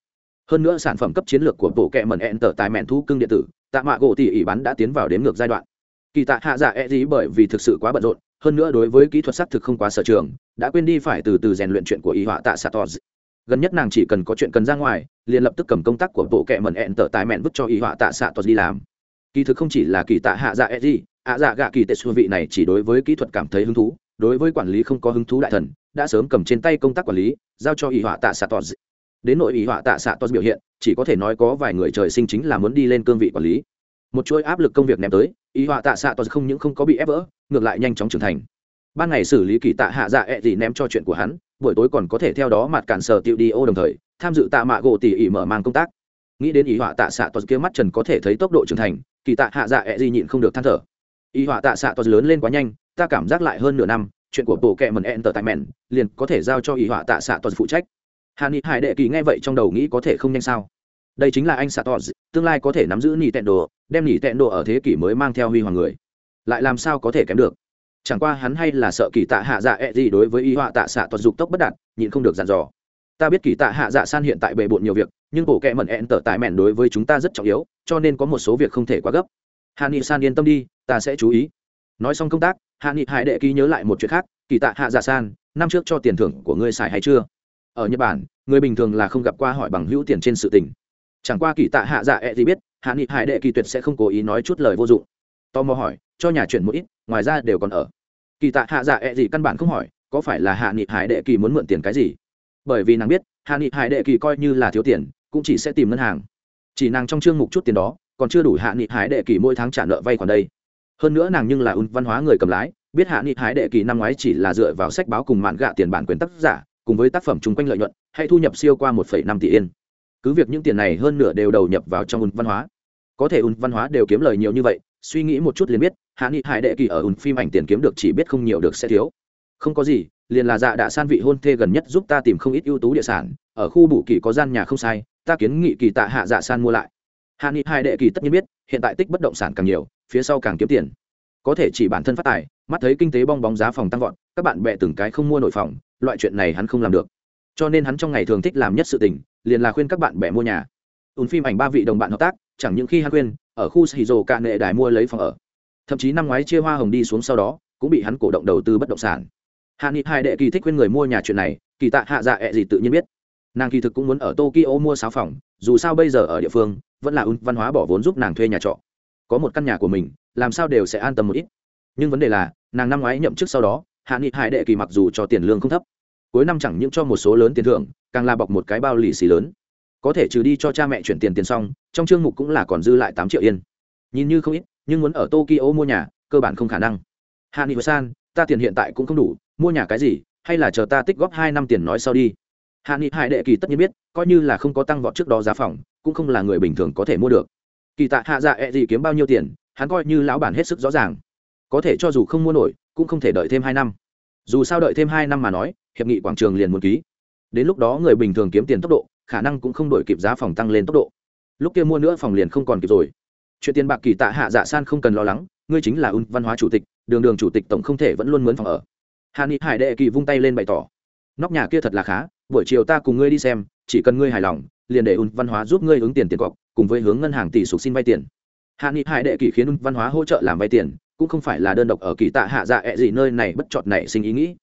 S1: Hơn nữa sản phẩm cấp chiến lược của bộ kệ mẩn ẹn tờ tài mẹn thu cưng điện tử, tạ mạ gỗ tỷ ỉ bán đã tiến vào đến ngược giai đoạn. Kỳ tạ hạ dạ e gì bởi vì thực sự quá bận rộn, hơn nữa đối với kỹ thuật xác thực không quá sở trường, đã quên đi phải từ từ rèn luyện chuyện của y họa tạ satos gần nhất nàng chỉ cần có chuyện cần ra ngoài, liền lập tức cầm công tác của bộ kệ mẩn ẹn tờ tài mẹn vứt cho y họa tạ satos đi làm kỳ thực không chỉ là kỳ tạ hạ dạ e gì ạ dạ gạ kỳ tệ xu vị này chỉ đối với kỹ thuật cảm thấy hứng thú, đối với quản lý không có hứng thú đại thần, đã sớm cầm trên tay công tác quản lý, giao cho ý họa tạ xạ tos đến nội ý họa tạ xạ tos biểu hiện, chỉ có thể nói có vài người trời sinh chính là muốn đi lên cương vị quản lý. Một chuỗi áp lực công việc ném tới ý họa tạ xạ tos không những không có bị ép vỡ, ngược lại nhanh chóng trưởng thành. Ban ngày xử lý kỳ tạ hạ dạ e gì ném cho chuyện của hắn, buổi tối còn có thể theo đó mặt cản sở tiêu đi ô đồng thời, tham dự tạ mạ gỗ tỉ ỉ mở mang công tác. Nghĩ đến ý họa tạ xạ tos kia mắt trần có thể thấy tốc độ trưởng thành kỳ tạ hạ dạ ẹ gì nhịn không được than thở. Y họa tạ xạ to lớn lên quá nhanh, ta cảm giác lại hơn nửa năm, chuyện của bộ kệ mần ẹn tờ tại mẹn, liền có thể giao cho y họa tạ xạ to phụ trách. Hà ni hải đệ kỳ nghe vậy trong đầu nghĩ có thể không nhanh sao? Đây chính là anh xạ to, tương lai có thể nắm giữ nỉ tẹn đồ, đem nỉ tẹn đồ ở thế kỷ mới mang theo huy hoàng người. Lại làm sao có thể kém được? Chẳng qua hắn hay là sợ kỳ tạ hạ dạ e gì đối với y họa tạ xạ to dục tốc bất đạt, nhịn không được dặn dò ta biết kỳ tạ hạ dạ san hiện tại bề bộn nhiều việc, nhưng bộ kệ mẩn ẹn tở tại mẹn đối với chúng ta rất trọng yếu, cho nên có một số việc không thể quá gấp. Hà ni san yên tâm đi, ta sẽ chú ý. Nói xong công tác, hạ nghị hải đệ ký nhớ lại một chuyện khác, kỳ tạ hạ dạ san, năm trước cho tiền thưởng của ngươi xài hay chưa? Ở nhật bản, người bình thường là không gặp qua hỏi bằng hữu tiền trên sự tình. Chẳng qua kỳ tạ hạ dạ ẹ gì biết, hạ nghị hải đệ kỳ tuyệt sẽ không cố ý nói chút lời vô dụng. Tò mò hỏi, cho nhà chuyển một ít, ngoài ra đều còn ở. Kỳ tạ hạ dạ ẹ gì căn bản không hỏi, có phải là hạ nghị hải đệ kỳ muốn mượn tiền cái gì? Bởi vì nàng biết, hạ nghị hải đệ kỳ coi như là thiếu tiền, cũng chỉ sẽ tìm ngân hàng. Chỉ nàng trong chương mục chút tiền đó, còn chưa đủ hạ nghị hải đệ kỳ mỗi tháng trả nợ vay còn đây. Hơn nữa nàng nhưng là un văn hóa người cầm lái, biết hạ nghị Hải đệ kỳ năm ngoái chỉ là dựa vào sách báo cùng mạn gạ tiền bản quyền tác giả, cùng với tác phẩm chung quanh lợi nhuận, hay thu nhập siêu qua một năm tỷ yên. Cứ việc những tiền này hơn nửa đều đầu nhập vào trong un văn hóa. Có thể un văn hóa đều kiếm lời nhiều như vậy, suy nghĩ một chút liền biết, hạ nghị hải đệ kỳ ở un phim ảnh tiền kiếm được chỉ biết không nhiều được sẽ thiếu. Không có gì liền là dạ đã san vị hôn thê gần nhất giúp ta tìm không ít ưu tú địa sản. Ở khu bù kỳ có gian nhà không sai, ta kiến nghị kỳ tạ hạ dạ san mua lại. Hạ nghị hai đệ kỳ tất nhiên biết, hiện tại tích bất động sản càng nhiều, phía sau càng kiếm tiền. Có thể chỉ bản thân phát tài, mắt thấy kinh tế bong bóng giá phòng tăng vọt, các bạn bè từng cái không mua nội phòng, loại chuyện này hắn không làm được. Cho nên hắn trong ngày thường thích làm nhất sự tình, liền là khuyên các bạn bè mua nhà. Ùn phim ảnh ba vị đồng bạn hợp tác, chẳng những khi hắn khuyên, ở khu sĩ dồ cạn nệ đài mua lấy phòng ở. Thậm chí năm ngoái chia hoa hồng đi xuống sau đó, cũng bị hắn cổ động đầu tư bất động sản hạ nghị hai đệ kỳ thích khuyên người mua nhà chuyện này, kỳ tạ hạ dạ ẹ gì tự nhiên biết. Nàng kỳ thực cũng muốn ở tokyo mua sáu phòng, dù sao bây giờ ở địa phương, vẫn là ùn văn hóa bỏ vốn giúp nàng thuê nhà trọ. Có một căn nhà của mình, làm sao đều sẽ an tâm một ít. Nhưng vấn đề là, nàng năm ngoái nhậm chức sau đó, hạ nghị hải đệ kỳ mặc dù cho tiền lương không thấp, cuối năm chẳng những cho một số lớn tiền thưởng, càng là bọc một cái bao lì xì lớn. Có thể trừ đi cho cha mẹ chuyển tiền tiền xong, trong chương mục cũng là còn dư lại tám triệu yên. Nhìn như không ít, nhưng muốn ở tokyo mua nhà, cơ bản không khả năng. Hạ nghị san, ta tiền hiện tại cũng không đủ mua nhà cái gì, hay là chờ ta tích góp hai năm tiền nói sau đi. Hạ nghị hải đệ kỳ tất nhiên biết, coi như là không có tăng vọt trước đó giá phòng, cũng không là người bình thường có thể mua được. Kỳ tạ hạ dạ ẹ、e、gì kiếm bao nhiêu tiền, hắn coi như lão bản hết sức rõ ràng. Có thể cho dù không mua nổi, cũng không thể đợi thêm hai năm. Dù sao đợi thêm hai năm mà nói, hiệp nghị quảng trường liền muốn ký. Đến lúc đó người bình thường kiếm tiền tốc độ, khả năng cũng không đổi kịp giá phòng tăng lên tốc độ. Lúc kia mua nữa phòng liền không còn kịp rồi. Chuyện tiền bạc kỳ tạ hạ dạ san không cần lo lắng, ngươi chính là un văn hóa chủ tịch, đường đường chủ tịch tổng không thể vẫn luôn mướn phòng ở hà ni hải đệ kỳ vung tay lên bày tỏ, nóc nhà kia thật là khá, buổi chiều ta cùng ngươi đi xem, chỉ cần ngươi hài lòng, liền để un văn hóa giúp ngươi ứng tiền tiền cọc, cùng với hướng ngân hàng tỷ sục xin vay tiền. Hạ nghị hải đệ kỳ khiến un văn hóa hỗ trợ làm vay tiền, cũng không phải là đơn độc ở kỳ tạ hạ dạ ẹ、e、gì gì nơi này bất chọt nảy sinh ý nghĩ.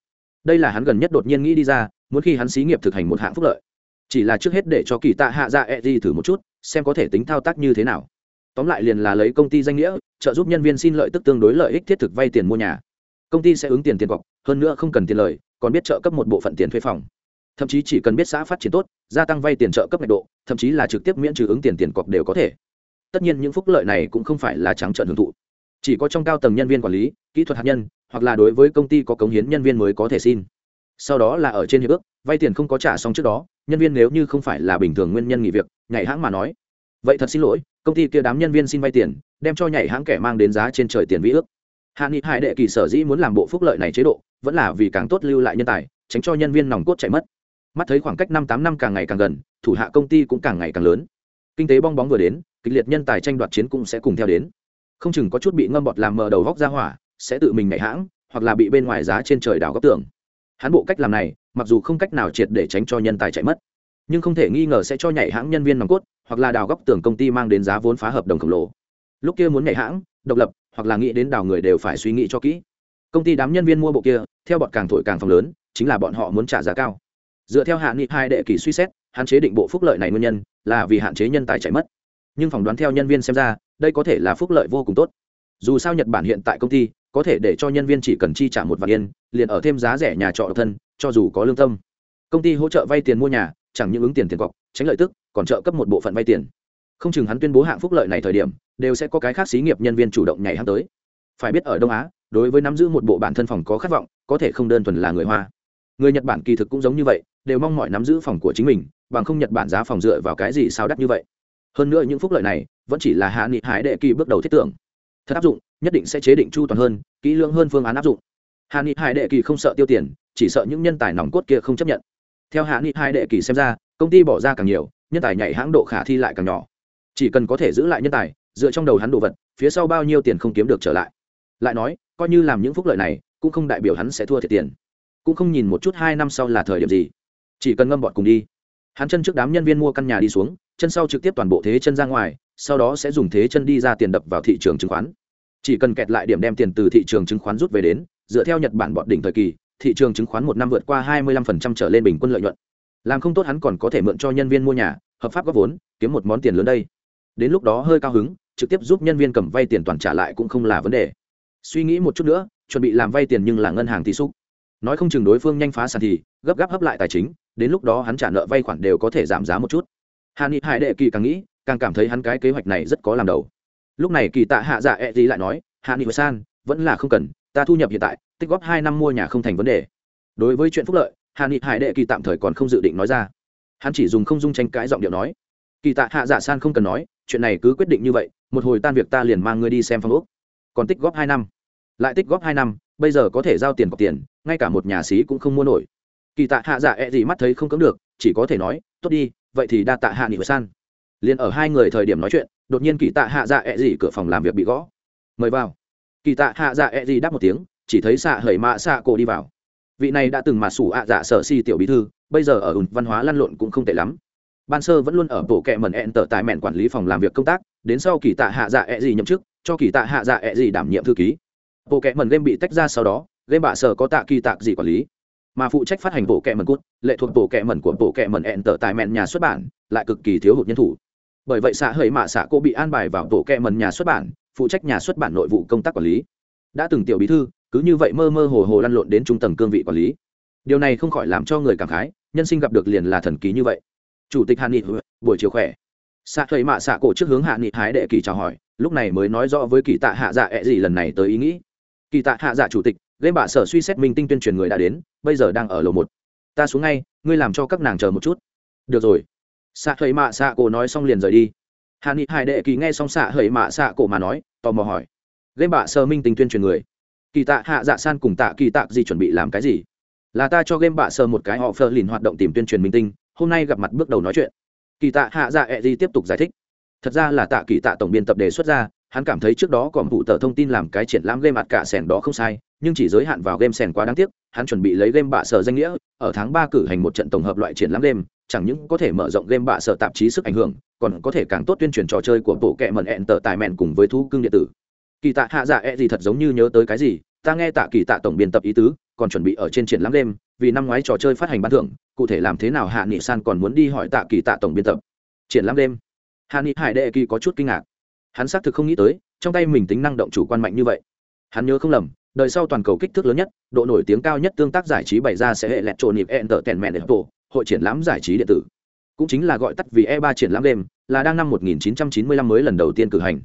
S1: Đây là hắn gần nhất đột nhiên nghĩ đi ra, muốn khi hắn xí nghiệp thực hành một hạng phúc lợi. Chỉ là trước hết để cho kỳ tạ hạ dạ ẹ、e、gì gì thử một chút, xem có thể tính thao tác như thế nào. Tóm lại liền là lấy công ty danh nghĩa, trợ giúp nhân viên xin lợi tức tương đối lợi ích thiết thực vay tiền mua nhà công ty sẽ ứng tiền tiền cọc, hơn nữa không cần tiền lời, còn biết trợ cấp một bộ phận tiền thuê phòng. Thậm chí chỉ cần biết xã phát triển tốt, gia tăng vay tiền trợ cấp nhiệt độ, thậm chí là trực tiếp miễn trừ ứng tiền tiền cọc đều có thể. Tất nhiên những phúc lợi này cũng không phải là trắng trợn hưởng thụ. Chỉ có trong cao tầng nhân viên quản lý, kỹ thuật hạt nhân, hoặc là đối với công ty có cống hiến nhân viên mới có thể xin. Sau đó là ở trên hiệp ước, vay tiền không có trả xong trước đó, nhân viên nếu như không phải là bình thường nguyên nhân nghỉ việc, nhảy hãng mà nói. Vậy thật xin lỗi, công ty kia đám nhân viên xin vay tiền, đem cho nhảy hãng kẻ mang đến giá trên trời tiền vĩ ước hạ nghị hải đệ kỳ sở dĩ muốn làm bộ phúc lợi này chế độ, vẫn là vì càng tốt lưu lại nhân tài, tránh cho nhân viên nòng cốt chạy mất. Mắt thấy khoảng cách năm tám năm càng ngày càng gần, thủ hạ công ty cũng càng ngày càng lớn. Kinh tế bong bóng vừa đến, kịch liệt nhân tài tranh đoạt chiến cũng sẽ cùng theo đến. Không chừng có chút bị ngâm bọt làm mờ đầu góc ra hỏa, sẽ tự mình nhảy hãng, hoặc là bị bên ngoài giá trên trời đảo góc tường. Hắn bộ cách làm này, mặc dù không cách nào triệt để tránh cho nhân tài chạy mất, nhưng không thể nghi ngờ sẽ cho nhảy hãng nhân viên nòng cốt, hoặc là đào góc tường công ty mang đến giá vốn phá hợp đồng khổng lồ. Lúc kia muốn nhảy hãng độc lập, hoặc là nghĩ đến đào người đều phải suy nghĩ cho kỹ. Công ty đám nhân viên mua bộ kia, theo bọn càng thổi càng phòng lớn, chính là bọn họ muốn trả giá cao. Dựa theo hạ nghị hai đệ kỳ suy xét, hạn chế định bộ phúc lợi này nguyên nhân, là vì hạn chế nhân tài chạy mất. Nhưng phỏng đoán theo nhân viên xem ra, đây có thể là phúc lợi vô cùng tốt. Dù sao nhật bản hiện tại công ty, có thể để cho nhân viên chỉ cần chi trả một vạn yên, liền ở thêm giá rẻ nhà trọ độc thân, cho dù có lương tâm. Công ty hỗ trợ vay tiền mua nhà, chẳng những ứng tiền tiền cọc, tránh lợi tức, còn trợ cấp một bộ phận vay tiền không chừng hắn tuyên bố hạng phúc lợi này thời điểm, đều sẽ có cái khác xí nghiệp nhân viên chủ động nhảy hắn tới. Phải biết ở đông á, đối với nắm giữ một bộ bản thân phòng có khát vọng, có thể không đơn thuần là người hoa. Người nhật bản kỳ thực cũng giống như vậy, đều mong mọi nắm giữ phòng của chính mình, bằng không nhật bản giá phòng dựa vào cái gì sao đắt như vậy. Hơn nữa những phúc lợi này, vẫn chỉ là hạ nghị hải đệ kỳ bước đầu thiết tưởng. Thật áp dụng, nhất định sẽ chế định chu toàn hơn, kỹ lưỡng hơn phương án áp dụng. Hạ nghị hải đệ kỳ không sợ tiêu tiền, chỉ sợ những nhân tài nòng cốt kia không chấp nhận. Theo hạ nghị hải đệ kỳ xem ra, công ty bỏ ra càng nhiều, nhân tài nhảy hãng độ khả thi lại càng nhỏ chỉ cần có thể giữ lại nhân tài, dựa trong đầu hắn đồ vật, phía sau bao nhiêu tiền không kiếm được trở lại. Lại nói, coi như làm những phúc lợi này, cũng không đại biểu hắn sẽ thua thiệt tiền. Cũng không nhìn một chút hai năm sau là thời điểm gì. Chỉ cần ngâm bọn cùng đi. Hắn chân trước đám nhân viên mua căn nhà đi xuống, chân sau trực tiếp toàn bộ thế chân ra ngoài, sau đó sẽ dùng thế chân đi ra tiền đập vào thị trường chứng khoán. Chỉ cần kẹt lại điểm đem tiền từ thị trường chứng khoán rút về đến, dựa theo nhật bản bọn đỉnh thời kỳ, thị trường chứng khoán một năm vượt qua 25% trở lên bình quân lợi nhuận. Làm không tốt hắn còn có thể mượn cho nhân viên mua nhà, hợp pháp góp vốn, kiếm một món tiền lớn đây đến lúc đó hơi cao hứng, trực tiếp giúp nhân viên cầm vay tiền toàn trả lại cũng không là vấn đề. Suy nghĩ một chút nữa, chuẩn bị làm vay tiền nhưng là ngân hàng thì xúc nói không chừng đối phương nhanh phá sản thì gấp gáp hấp lại tài chính, đến lúc đó hắn trả nợ vay khoản đều có thể giảm giá một chút. Hà ni hải đệ kỳ càng nghĩ, càng cảm thấy hắn cái kế hoạch này rất có làm đầu. Lúc này kỳ tạ hạ dạ e gì lại nói hạ nghị san, vẫn là không cần, ta thu nhập hiện tại, tích góp hai năm mua nhà không thành vấn đề. Đối với chuyện phúc lợi hà nghị hải đệ kỳ tạm thời còn không dự định nói ra. Hắn chỉ dùng không dung tranh cãi giọng điệu nói. Kỳ tạ hạ dạ san không cần nói chuyện này cứ quyết định như vậy, một hồi tan việc ta liền mang ngươi đi xem phong úc còn tích góp hai năm. Lại tích góp hai năm, bây giờ có thể giao tiền cọc tiền, ngay cả một nhà xí cũng không mua nổi. Kỳ tạ hạ dạ ẹ、e、gì mắt thấy không cấm được, chỉ có thể nói, tốt đi, vậy thì đa tạ hạ nghị san. Liền ở hai người thời điểm nói chuyện, đột nhiên kỳ tạ hạ dạ ẹ、e、gì cửa phòng làm việc bị gõ. Mời vào. Kỳ tạ hạ dạ ẹ、e、gì đáp một tiếng, chỉ thấy xạ hởi mạ xạ cổ đi vào. Vị này đã từng mà sủ ạ dạ sở si tiểu bí thư, bây giờ ở ùn văn hóa lăn lộn cũng không tệ lắm ban sơ vẫn luôn ở bộ kệ mẩn ẹn tở tại mẹn quản lý phòng làm việc công tác, đến sau kỳ tạ hạ dạ ẹ、e、gì nhậm chức, cho kỳ tạ hạ dạ ẹ、e、gì đảm nhiệm thư ký. Bộ kệ mẩn game bị tách ra sau đó, game bạ sở có tạ kỳ tạc gì quản lý. Mà phụ trách phát hành bộ kệ mẩn cút, lệ thuộc bộ kệ mẩn của bộ kệ mẩn ẹn tở tại mẹn nhà xuất bản, lại cực kỳ thiếu hụt nhân thủ. Bởi vậy xã hời mạ xã cô bị an bài vào bộ kệ mẩn nhà xuất bản, phụ trách nhà xuất bản nội vụ công tác quản lý. Đã từng tiểu bí thư, cứ như vậy mơ mơ hồ hồ lăn lộn đến trung tầng cương vị quản lý. Điều này không khỏi làm cho người cảm khái, nhân sinh gặp được liền là thần ký như vậy chủ tịch hạ nghị buổi chiều khỏe. Xạ thầy mạ xạ cổ trước hướng hạ nghị hái đệ kỳ chào hỏi, lúc này mới nói rõ với kỳ tạ hạ dạ ẹ gì lần này tới ý nghĩ. Kỳ tạ hạ dạ chủ tịch, game bạ sở suy xét minh tinh tuyên truyền người đã đến, bây giờ đang ở lầu một. Ta xuống ngay, ngươi làm cho các nàng chờ một chút. Được rồi. Xạ thầy mạ xạ cổ nói xong liền rời đi. Hạ nghị hải đệ kỳ nghe xong xạ hầy mạ xạ cổ mà nói, tò mò hỏi. Game bạ sở minh tinh tuyên truyền người. Kỳ tạ hạ dạ san cùng tạ kỳ tạ gì chuẩn bị làm cái gì? Là ta cho game bạ sở một cái họ phơ lìn hoạt động tìm tuyên truyền minh tinh hôm nay gặp mặt bước đầu nói chuyện. Kỳ tạ hạ dạ ẹ、e、gì tiếp tục giải thích. Thật ra là tạ kỳ tạ tổng biên tập đề xuất ra, hắn cảm thấy trước đó còn vụ tờ thông tin làm cái triển lãm game mặt cả sẻn đó không sai, nhưng chỉ giới hạn vào game sẻn quá đáng tiếc, hắn chuẩn bị lấy game bạ sở danh nghĩa, ở tháng ba cử hành một trận tổng hợp loại triển lãm game, chẳng những có thể mở rộng game bạ sở tạp chí sức ảnh hưởng, còn có thể càng tốt tuyên truyền trò chơi của bộ kệ mận hẹn tờ tài mẹn cùng với thu cưng điện tử. Kỳ tạ hạ dạ e gì thật giống như nhớ tới cái gì, ta nghe tạ kỳ tạ tổng biên tập ý tứ còn chuẩn bị ở trên triển lãm đêm, vì năm ngoái trò chơi phát hành ban thưởng cụ thể làm thế nào hạ nghị san còn muốn đi hỏi tạ kỳ tạ tổng biên tập. Triển lãm đêm, hạ nghị hải đệ kỳ có chút kinh ngạc. Hắn xác thực không nghĩ tới trong tay mình tính năng động chủ quan mạnh như vậy. Hắn nhớ không lầm đời sau toàn cầu kích thước lớn nhất độ nổi tiếng cao nhất tương tác giải trí bày ra sẽ hệ lẹt trộn nhịp e tợt mẹ để tổ hội triển lãm giải trí điện tử. Cũng chính là gọi tắt vì e 3 triển lãm game là đang năm 1995 mới lần đầu tiên cử hành.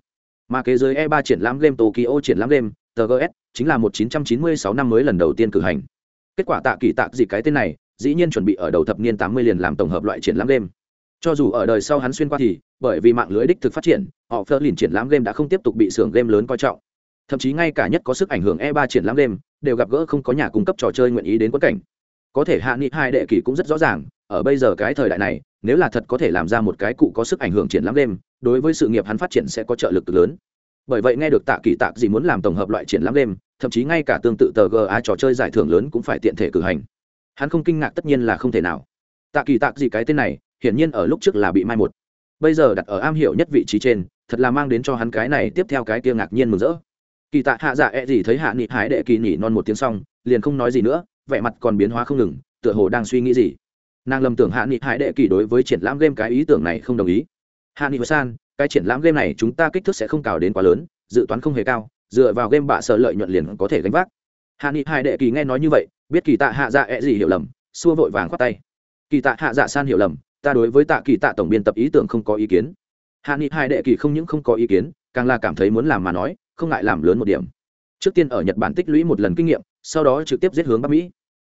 S1: Mà kế giới e 3 triển lãm game tokyo triển lãm game tgs chính là 1996 năm mới lần đầu tiên cử hành. Kết quả tạ kỳ tạ gì cái tên này, dĩ nhiên chuẩn bị ở đầu thập niên 80 liền làm tổng hợp loại triển lãm game. Cho dù ở đời sau hắn xuyên qua thì, bởi vì mạng lưới đích thực phát triển, họ phơ liền triển lãm game đã không tiếp tục bị xưởng game lớn coi trọng. Thậm chí ngay cả nhất có sức ảnh hưởng e 3 triển lãm game, đều gặp gỡ không có nhà cung cấp trò chơi nguyện ý đến quất cảnh. Có thể hạ nghị hai đệ kỳ cũng rất rõ ràng, ở bây giờ cái thời đại này, nếu là thật có thể làm ra một cái cụ có sức ảnh hưởng triển lãm game, đối với sự nghiệp hắn phát triển sẽ có trợ lực lớn bởi vậy nghe được tạ kỳ tạc gì muốn làm tổng hợp loại triển lãm game, thậm chí ngay cả tương tự tờ ga trò chơi giải thưởng lớn cũng phải tiện thể cử hành. Hắn không kinh ngạc tất nhiên là không thể nào. Tạ kỳ tạc gì cái tên này, hiển nhiên ở lúc trước là bị mai một. Bây giờ đặt ở am hiểu nhất vị trí trên, thật là mang đến cho hắn cái này tiếp theo cái kia ngạc nhiên mừng rỡ. Kỳ tạ hạ dạ e gì thấy hạ nghị hái đệ kỳ nhỉ non một tiếng xong, liền không nói gì nữa, vẻ mặt còn biến hóa không ngừng, tựa hồ đang suy nghĩ gì. Nàng lầm tưởng hạ nghị hái đệ kỳ đối với triển lãm game cái ý tưởng này không đồng ý. Hạ nghị san cái triển lãm game này chúng ta kích thước sẽ không cào đến quá lớn, dự toán không hề cao, dựa vào game bạ sợ lợi nhuận liền có thể gánh vác. Hạ nghị hai đệ kỳ nghe nói như vậy, biết kỳ tạ hạ dạ e gì hiểu lầm, xua vội vàng khoát tay. Kỳ tạ hạ dạ san hiểu lầm, ta đối với tạ kỳ tạ tổng biên tập ý tưởng không có ý kiến. Hạ nghị hai đệ kỳ không những không có ý kiến, càng là cảm thấy muốn làm mà nói, không ngại làm lớn một điểm. Trước tiên ở nhật bản tích lũy một lần kinh nghiệm, sau đó trực tiếp giết hướng bắc mỹ.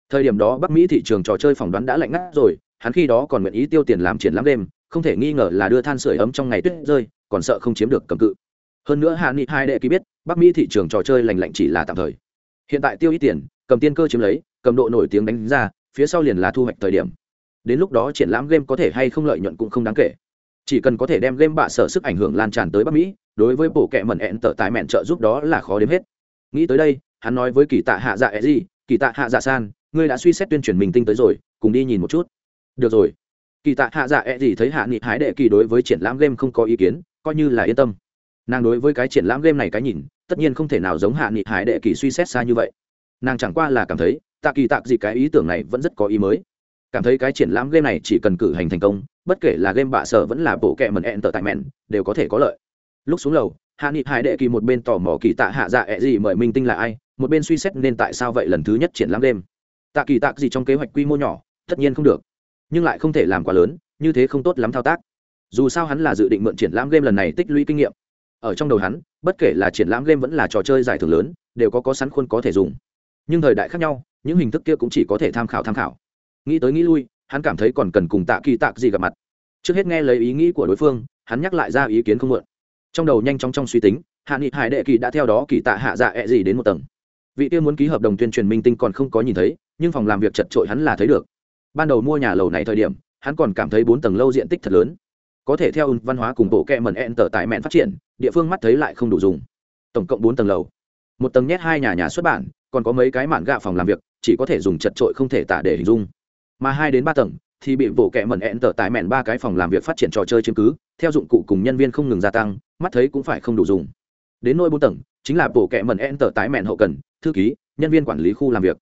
S1: Thời điểm đó bắc mỹ thị trường trò chơi phỏng đoán đã lạnh ngắt rồi, hắn khi đó còn nguyện ý tiêu tiền làm triển lãm đêm không thể nghi ngờ là đưa than sửa ấm trong ngày tuyết rơi, còn sợ không chiếm được cầm cự. Hơn nữa hạ nghị hai đệ ký biết, bắc mỹ thị trường trò chơi lành lạnh chỉ là tạm thời. Hiện tại tiêu ít tiền, cầm tiên cơ chiếm lấy, cầm độ nổi tiếng đánh ra, phía sau liền là thu hoạch thời điểm. Đến lúc đó triển lãm game có thể hay không lợi nhuận cũng không đáng kể. Chỉ cần có thể đem game bạ sở sức ảnh hưởng lan tràn tới bắc mỹ, đối với bộ kệ mẩn ẹn tở tài mẹn trợ giúp đó là khó đếm hết. Nghĩ tới đây, hắn nói với kỳ tạ hạ dạ e gì kỳ tạ hạ dạ san, ngươi đã suy xét tuyên truyền mình tinh tới rồi, cùng đi nhìn một chút. Được rồi kỳ tạ hạ dạ e gì thấy hạ nghị hái đệ kỳ đối với triển lãm game không có ý kiến, coi như là yên tâm. Nàng đối với cái triển lãm game này cái nhìn, tất nhiên không thể nào giống hạ nghị hải đệ kỳ suy xét xa như vậy. Nàng chẳng qua là cảm thấy, tạ kỳ tạc gì cái ý tưởng này vẫn rất có ý mới. Cảm thấy cái triển lãm game này chỉ cần cử hành thành công, bất kể là game bạ sở vẫn là bộ kẹ mần ẹn tờ tại mẹn đều có thể có lợi. Lúc xuống lầu, hạ nghị hải đệ kỳ một bên tò mò kỳ tạ hạ dạ ẹ gì mời minh tinh là ai, một bên suy xét nên tại sao vậy lần thứ nhất triển lãm game. Tạ kỳ tạc gì trong kế hoạch quy mô nhỏ, tất nhiên không được nhưng lại không thể làm quá lớn, như thế không tốt lắm thao tác. Dù sao hắn là dự định mượn triển lãm game lần này tích lũy kinh nghiệm. Ở trong đầu hắn, bất kể là triển lãm game vẫn là trò chơi giải thưởng lớn, đều có có sẵn khuôn có thể dùng. Nhưng thời đại khác nhau, những hình thức kia cũng chỉ có thể tham khảo tham khảo. Nghĩ tới nghĩ lui, hắn cảm thấy còn cần cùng tạ kỳ tạc gì gặp mặt. Trước hết nghe lấy ý nghĩ của đối phương, hắn nhắc lại ra ý kiến không mượn trong đầu nhanh chóng trong suy tính, hạ nghị hải đệ kỳ đã theo đó kỳ tạ hạ dạ ẹ、e、gì gì đến một tầng. Vị kia muốn ký hợp đồng tuyên truyền minh tinh còn không có nhìn thấy, nhưng phòng làm việc chật trội hắn là thấy được ban đầu mua nhà lầu này thời điểm, hắn còn cảm thấy bốn tầng lâu diện tích thật lớn. Có thể theo văn hóa cùng bộ kẹ mần ẹn tờ tại mẹn phát triển, địa phương mắt thấy lại không đủ dùng. Tổng cộng bốn tầng lầu. Một tầng nhét hai nhà nhà xuất bản, còn có mấy cái mạn gạ phòng làm việc, chỉ có thể dùng chật trội không thể tả để hình dung. Mà hai đến ba tầng, thì bị bộ kẹ mần ẹn tờ tại mẹn ba cái phòng làm việc phát triển trò chơi chứng cứ, theo dụng cụ cùng nhân viên không ngừng gia tăng, mắt thấy cũng phải không đủ dùng. Đến nỗi bốn tầng, chính là bộ kẹ mần ẹn tờ tại mẹn hậu cần, thư ký, nhân viên quản lý khu làm việc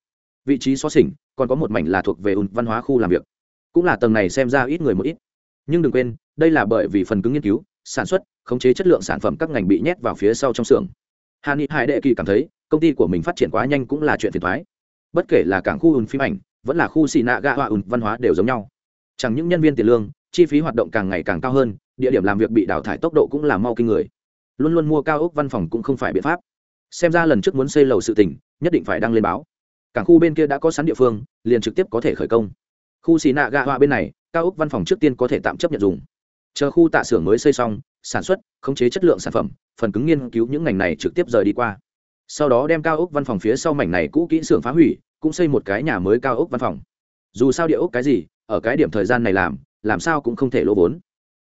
S1: vị trí xó xỉnh, còn có một mảnh là thuộc về văn hóa khu làm việc. Cũng là tầng này xem ra ít người một ít. Nhưng đừng quên, đây là bởi vì phần cứng nghiên cứu, sản xuất, khống chế chất lượng sản phẩm các ngành bị nhét vào phía sau trong xưởng. Hà ni hải đệ kỳ cảm thấy, công ty của mình phát triển quá nhanh cũng là chuyện phiền thoái bất kể là cảng khu ùn phim ảnh, vẫn là khu xì nạ gạ hoa ùn văn hóa đều giống nhau. Chẳng những nhân viên tiền lương, chi phí hoạt động càng ngày càng cao hơn, địa điểm làm việc bị đào thải tốc độ cũng là mau kinh người. Luôn luôn mua cao ốc văn phòng cũng không phải biện pháp. Xem ra lần trước muốn xây lầu sự tỉnh nhất định phải đăng lên báo cảng khu bên kia đã có sẵn địa phương, liền trực tiếp có thể khởi công. Khu xì nạ gạ họa bên này, cao ốc văn phòng trước tiên có thể tạm chấp nhận dùng. Chờ khu tạ xưởng mới xây xong, sản xuất, khống chế chất lượng sản phẩm, phần cứng nghiên cứu những ngành này trực tiếp rời đi qua. Sau đó đem cao ốc văn phòng phía sau mảnh này cũ kỹ xưởng phá hủy, cũng xây một cái nhà mới cao ốc văn phòng. Dù sao địa ốc cái gì, ở cái điểm thời gian này làm làm sao cũng không thể lỗ vốn.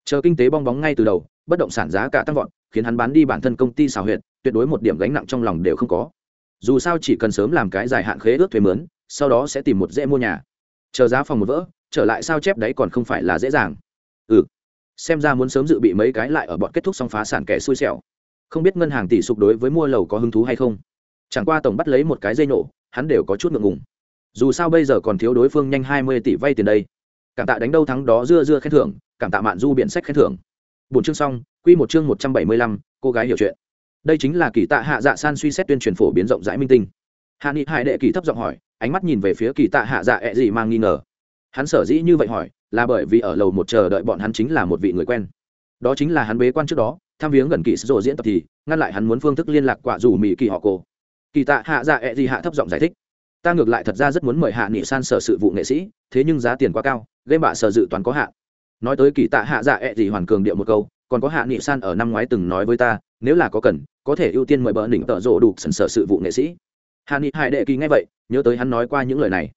S1: Chờ kinh tế bong bóng ngay từ đầu, bất động sản giá cả tăng vọt, khiến hắn bán đi bản thân công ty xào huyện tuyệt đối một điểm gánh nặng trong lòng đều không có dù sao chỉ cần sớm làm cái dài hạn khế ước thuế mướn, sau đó sẽ tìm một dễ mua nhà. Chờ giá phòng một vỡ, trở lại sao chép đấy còn không phải là dễ dàng. Ừ. Xem ra muốn sớm dự bị mấy cái lại ở bọn kết thúc xong phá sản kẻ xui xẻo. Không biết ngân hàng tỷ sụp đối với mua lầu có hứng thú hay không. Chẳng qua tổng bắt lấy một cái dây nổ, hắn đều có chút ngượng ngùng. Dù sao bây giờ còn thiếu đối phương nhanh hai mươi tỷ vay tiền đây. Cảm tạ đánh đâu thắng đó dưa dưa khen thưởng, cảm tạ mạn du biện sách khen thưởng. Bốn chương xong, quy một chương một trăm bảy mươi lăm, cô gái hiểu chuyện đây chính là kỳ tạ hạ dạ san suy xét tuyên truyền phổ biến rộng rãi minh tinh. Hạ nghị hải đệ kỳ thấp giọng hỏi, ánh mắt nhìn về phía kỳ tạ hạ dạ ẹ、e、gì gì mang nghi ngờ. Hắn sở dĩ như vậy hỏi, là bởi vì ở lầu một chờ đợi bọn hắn chính là một vị người quen. Đó chính là hắn bế quan trước đó, tham viếng gần kỳ sổ diễn tập thì, ngăn lại hắn muốn phương thức liên lạc quả dù mỹ kỳ họ cô. Kỳ tạ hạ dạ ẹ、e、gì gì hạ thấp giọng giải thích, ta ngược lại thật ra rất muốn mời hạ nghị san sở sự vụ nghệ sĩ, thế nhưng giá tiền quá cao, game bạ sở dự toán có hạn. Nói tới kỳ tạ hạ dạ ẹ、e、gì gì hoàn cường điệu một câu, còn có hạ nghị san ở năm ngoái từng nói với ta nếu là có cần, có thể ưu tiên mời bờ đỉnh tợ rộ đủ sần sở sự vụ nghệ sĩ. Hạ ni hải đệ kỳ nghe vậy, nhớ tới hắn nói qua những lời này.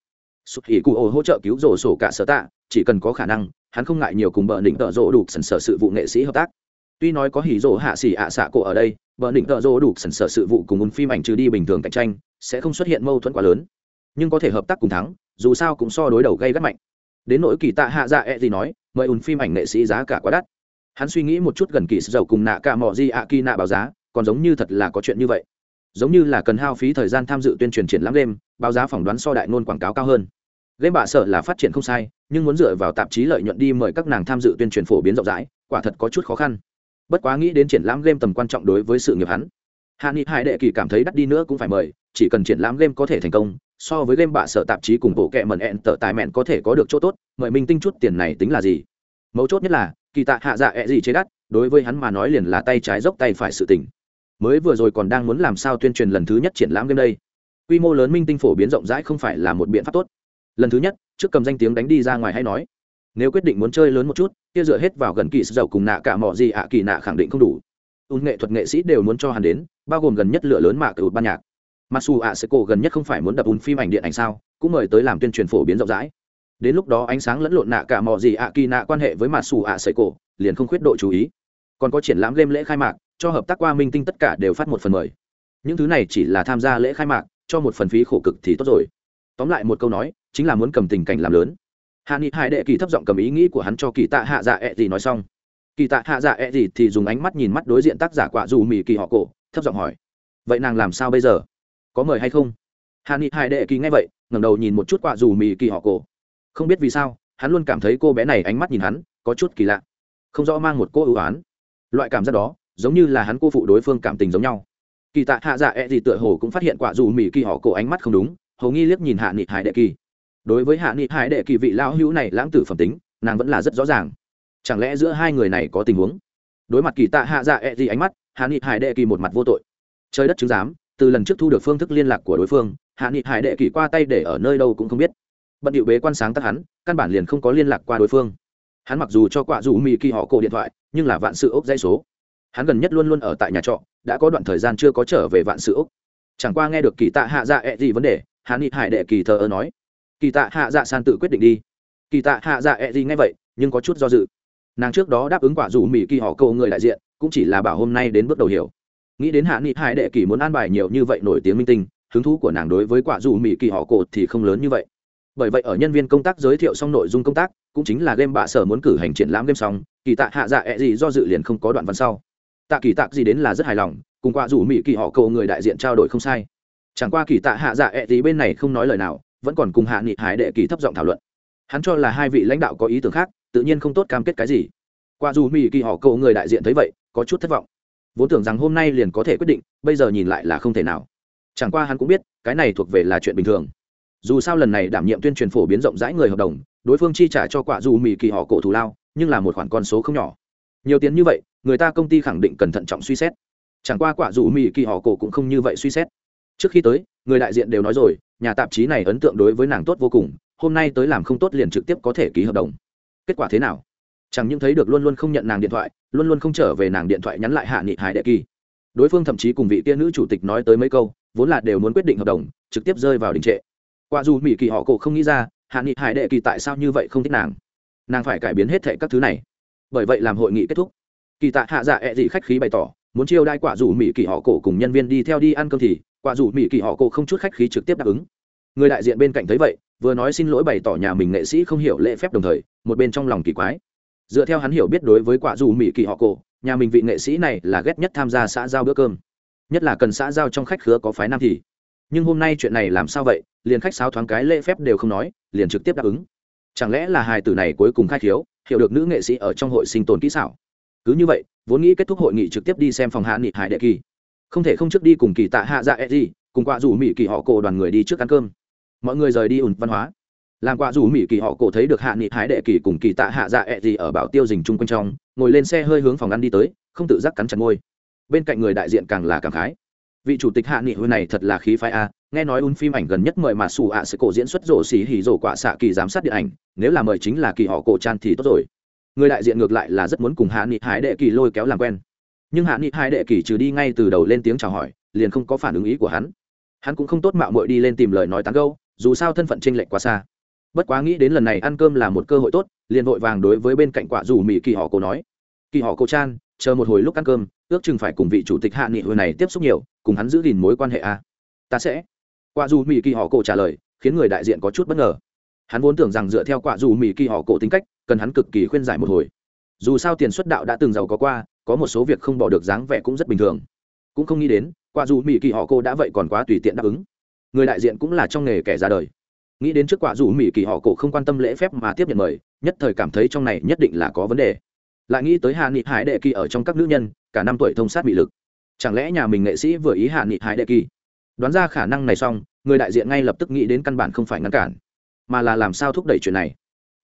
S1: Sụt hỉ cụ ô hỗ trợ cứu rổ sổ cả sở tạ, chỉ cần có khả năng, hắn không ngại nhiều cùng bờ đỉnh tợ rộ đủ sần sở sự vụ nghệ sĩ hợp tác. Tuy nói có hỉ rổ hạ xỉ ạ xạ cổ ở đây, bờ đỉnh tợ rộ đủ sần sở sự vụ cùng một phim ảnh trừ đi bình thường cạnh tranh, sẽ không xuất hiện mâu thuẫn quá lớn. Nhưng có thể hợp tác cùng thắng, dù sao cũng so đối đầu gây gắt mạnh. Đến nỗi kỳ tạ hạ dạ e gì nói, mời ùn phim ảnh nghệ sĩ giá cả quá đắt hắn suy nghĩ một chút gần kỳ dầu cùng nạ cả mỏ di ạ kỳ nạ báo giá, còn giống như thật là có chuyện như vậy. Giống như là cần hao phí thời gian tham dự tuyên truyền triển lãm game, báo giá phỏng đoán so đại nôn quảng cáo cao hơn. Game bạ sợ là phát triển không sai, nhưng muốn dựa vào tạp chí lợi nhuận đi mời các nàng tham dự tuyên truyền phổ biến rộng rãi, quả thật có chút khó khăn. Bất quá nghĩ đến triển lãm game tầm quan trọng đối với sự nghiệp hắn, hạ nghị hải đệ kỳ cảm thấy đắt đi nữa cũng phải mời, chỉ cần triển lãm game có thể thành công, so với game bạ sợ tạp chí cùng bộ kệ mẩn ẹn tờ tài mẹn có thể có được chỗ tốt, mời minh tinh chút tiền này tính là gì? Mấu chốt nhất là, kỳ tạ hạ dạ ẹ gì chế đắt, đối với hắn mà nói liền là tay trái dốc tay phải sự tỉnh mới vừa rồi còn đang muốn làm sao tuyên truyền lần thứ nhất triển lãm game đây. Quy mô lớn minh tinh phổ biến rộng rãi không phải là một biện pháp tốt. Lần thứ nhất, trước cầm danh tiếng đánh đi ra ngoài hay nói. Nếu quyết định muốn chơi lớn một chút, kia dựa hết vào gần kỳ giàu cùng nạ cả mọi gì ạ, kỳ nạ khẳng định không đủ. Ùn nghệ thuật nghệ sĩ đều muốn cho hắn đến, bao gồm gần nhất lửa lớn mạ cựu ban nhạc. Mặc dù ạ sẽ cổ gần nhất không phải muốn đập ùn phim ảnh điện ảnh sao, cũng mời tới làm tuyên truyền phổ biến rộng rãi đến lúc đó ánh sáng lẫn lộn nạ cả mò gì ạ kỳ nạ quan hệ với mặt xù ạ sợi cổ, liền không khuyết độ chú ý. Còn có triển lãm game lễ khai mạc, cho hợp tác qua minh tinh tất cả đều phát một phần mời. Những thứ này chỉ là tham gia lễ khai mạc, cho một phần phí khổ cực thì tốt rồi. Tóm lại một câu nói, chính là muốn cầm tình cảnh làm lớn. Hạ nghị hải đệ kỳ thấp giọng cầm ý nghĩ của hắn cho kỳ tạ hạ dạ ẹ、e、gì nói xong. Kỳ tạ hạ dạ ẹ、e、gì gì thì dùng ánh mắt nhìn mắt đối diện tác giả quả dù mì kỳ họ cổ, thấp giọng hỏi, vậy nàng làm sao bây giờ? Có mời hay không? Hạ nghị hải đệ kỳ nghe vậy, ngẩng đầu nhìn một chút quả dù mì kỳ họ cổ không biết vì sao, hắn luôn cảm thấy cô bé này ánh mắt nhìn hắn có chút kỳ lạ. Không rõ mang một cô ưu oán loại cảm giác đó, giống như là hắn cô phụ đối phương cảm tình giống nhau. Kỳ tạ hạ dạ E gì tựa hồ cũng phát hiện quả dù mỹ kỳ họ cổ ánh mắt không đúng, hầu nghi liếc nhìn hạ nghị hải đệ kỳ. Đối với hạ nghị hải đệ kỳ vị lão hữu này lãng tử phẩm tính, nàng vẫn là rất rõ ràng. Chẳng lẽ giữa hai người này có tình huống? Đối mặt kỳ tạ hạ dạ E gì ánh mắt, hạ nghị hải đệ kỳ một mặt vô tội. Trời đất chứng giám, từ lần trước thu được phương thức liên lạc của đối phương, hạ nghị hải đệ kỳ qua tay để ở nơi đâu cũng không biết bận điệu bế quan sáng tác hắn, căn bản liền không có liên lạc qua đối phương. Hắn mặc dù cho quả dù mì kỳ họ cổ điện thoại, nhưng là vạn sự ốc dây số. Hắn gần nhất luôn luôn ở tại nhà trọ, đã có đoạn thời gian chưa có trở về vạn sự ốc. Chẳng qua nghe được kỳ tạ hạ dạ ẹ、e、gì gì vấn đề, hắn nghị hải đệ kỳ thờ ơ nói. Kỳ tạ hạ dạ san tự quyết định đi. Kỳ tạ hạ dạ ẹ、e、gì ngay vậy, nhưng có chút do dự. Nàng trước đó đáp ứng quả dù mỹ kỳ họ câu người đại diện, cũng chỉ là bảo hôm nay đến bước đầu hiểu. Nghĩ đến hạ nghị hải đệ kỳ muốn an bài nhiều như vậy nổi tiếng minh tinh, hứng thú của nàng đối với quả dù mỹ kỳ họ cột thì không lớn như vậy bởi vậy ở nhân viên công tác giới thiệu xong nội dung công tác, cũng chính là game bạ sở muốn cử hành triển lãm game xong, kỳ tạ hạ dạ ẹ、e、gì do dự liền không có đoạn văn sau. Tạ kỳ tạc gì đến là rất hài lòng, cùng qua rủ mỹ kỳ họ cầu người đại diện trao đổi không sai. Chẳng qua kỳ tạ hạ dạ ẹ、e、gì bên này không nói lời nào, vẫn còn cùng hạ nghị hải đệ kỳ thấp giọng thảo luận. Hắn cho là hai vị lãnh đạo có ý tưởng khác, tự nhiên không tốt cam kết cái gì. Qua dù mỹ kỳ họ cậu người đại diện thấy vậy, có chút thất vọng. Vốn tưởng rằng hôm nay liền có thể quyết định, bây giờ nhìn lại là không thể nào. Chẳng qua hắn cũng biết, cái này thuộc về là chuyện bình thường dù sao lần này đảm nhiệm tuyên truyền phổ biến rộng rãi người hợp đồng, đối phương chi trả cho quả dù mỹ kỳ họ cổ thù lao, nhưng là một khoản con số không nhỏ. Nhiều tiền như vậy, người ta công ty khẳng định cần thận trọng suy xét. Chẳng qua quả dù mỹ kỳ họ cổ cũng không như vậy suy xét. Trước khi tới, người đại diện đều nói rồi, nhà tạp chí này ấn tượng đối với nàng tốt vô cùng, hôm nay tới làm không tốt liền trực tiếp có thể ký hợp đồng. Kết quả thế nào? Chẳng những thấy được luôn luôn không nhận nàng điện thoại, luôn luôn không trở về nàng điện thoại nhắn lại hạ nghị hải đệ kỳ. Đối phương thậm chí cùng vị kia nữ chủ tịch nói tới mấy câu, vốn là đều muốn quyết định hợp đồng, trực tiếp rơi vào đình trệ qua dù mỹ kỳ họ cổ không nghĩ ra, hạ nghị hải đệ kỳ tại sao như vậy không thích nàng. Nàng phải cải biến hết thệ các thứ này. Bởi vậy làm hội nghị kết thúc. Kỳ tạ hạ dạ ẹ、e、dị khách khí bày tỏ, muốn chiêu đai quả dù mỹ kỳ họ cổ cùng nhân viên đi theo đi ăn cơm thì, quả dù mỹ kỳ họ cổ không chút khách khí trực tiếp đáp ứng. Người đại diện bên cạnh thấy vậy, vừa nói xin lỗi bày tỏ nhà mình nghệ sĩ không hiểu lễ phép đồng thời, một bên trong lòng kỳ quái. Dựa theo hắn hiểu biết đối với quả dù mỹ kỳ họ cổ, nhà mình vị nghệ sĩ này là ghét nhất tham gia xã giao bữa cơm. Nhất là cần xã giao trong khách khứa có phái nam thì nhưng hôm nay chuyện này làm sao vậy? Liền khách sáo thoáng cái lễ phép đều không nói, liền trực tiếp đáp ứng. Chẳng lẽ là hài tử này cuối cùng khai thiếu hiểu được nữ nghệ sĩ ở trong hội sinh tồn kỹ xảo? Cứ như vậy, vốn nghĩ kết thúc hội nghị trực tiếp đi xem phòng hạ nghị hải đệ kỳ. Không thể không trước đi cùng kỳ tạ hạ dạ e gì cùng quạ rủ mỹ kỳ họ cổ đoàn người đi trước ăn cơm. Mọi người rời đi ủn văn hóa. Làm quạ rủ mỹ kỳ họ cổ thấy được hạ nghị hải đệ kỳ cùng kỳ tạ hạ dạ ẹ、e、gì ở bảo tiêu dình chung quanh trong, ngồi lên xe hơi hướng phòng ăn đi tới, không tự giác cắn chặt ngôi bên cạnh người đại diện càng là cảm khái vị chủ tịch hạ nghị hồi này thật là khí phái a, nghe nói un phim ảnh gần nhất mời mà xù ạ sẽ cổ diễn xuất rổ xỉ hỉ rổ quả xạ kỳ giám sát điện ảnh, nếu là mời chính là kỳ họ cổ chan thì tốt rồi. Người đại diện ngược lại là rất muốn cùng hạ nghị hái đệ kỳ lôi kéo làm quen. Nhưng hạ nghị hai đệ kỳ trừ đi ngay từ đầu lên tiếng chào hỏi, liền không có phản ứng ý của hắn. Hắn cũng không tốt mạo mội đi lên tìm lời nói tán gâu dù sao thân phận t r ê n lệch quá xa. Bất quá nghĩ đến lần này ăn cơm là một cơ hội tốt, liền vội vàng đối với bên cạnh quả dù mỹ kỳ họ cổ nói. Kỳ họ cổ chan chờ một hồi lúc ăn cơm, ước chừng phải cùng vị chủ tịch hạ nghị hồi này tiếp xúc nhiều cùng hắn giữ gìn mối quan hệ a? À. ta sẽ. Quả dù mỹ kỳ họ cổ trả lời, khiến người đại diện có chút bất ngờ. Hắn vốn tưởng rằng dựa theo quả dù mỹ kỳ họ cổ tính cách, cần hắn cực kỳ khuyên giải một hồi. Dù sao tiền xuất đạo đã từng giàu có qua, có một số việc không bỏ được dáng vẻ cũng rất bình thường. Cũng không nghĩ đến, quả dù mỹ kỳ họ cô đã vậy còn quá tùy tiện đáp ứng. Người đại diện cũng là trong nghề kẻ ra đời. Nghĩ đến trước quả dù mỹ kỳ họ cổ không quan tâm lễ phép mà tiếp nhận mời, nhất thời cảm thấy trong này nhất định là có vấn đề. Lại nghĩ tới hạ nghị hải đệ kỳ ở trong các nữ nhân, cả năm tuổi thông sát bị lực chẳng lẽ nhà mình nghệ sĩ vừa ý hạ nghị hải đệ kỳ? Đoán ra khả năng này xong, người đại diện ngay lập tức nghĩ đến căn bản không phải ngăn cản, mà là làm sao thúc đẩy chuyện này.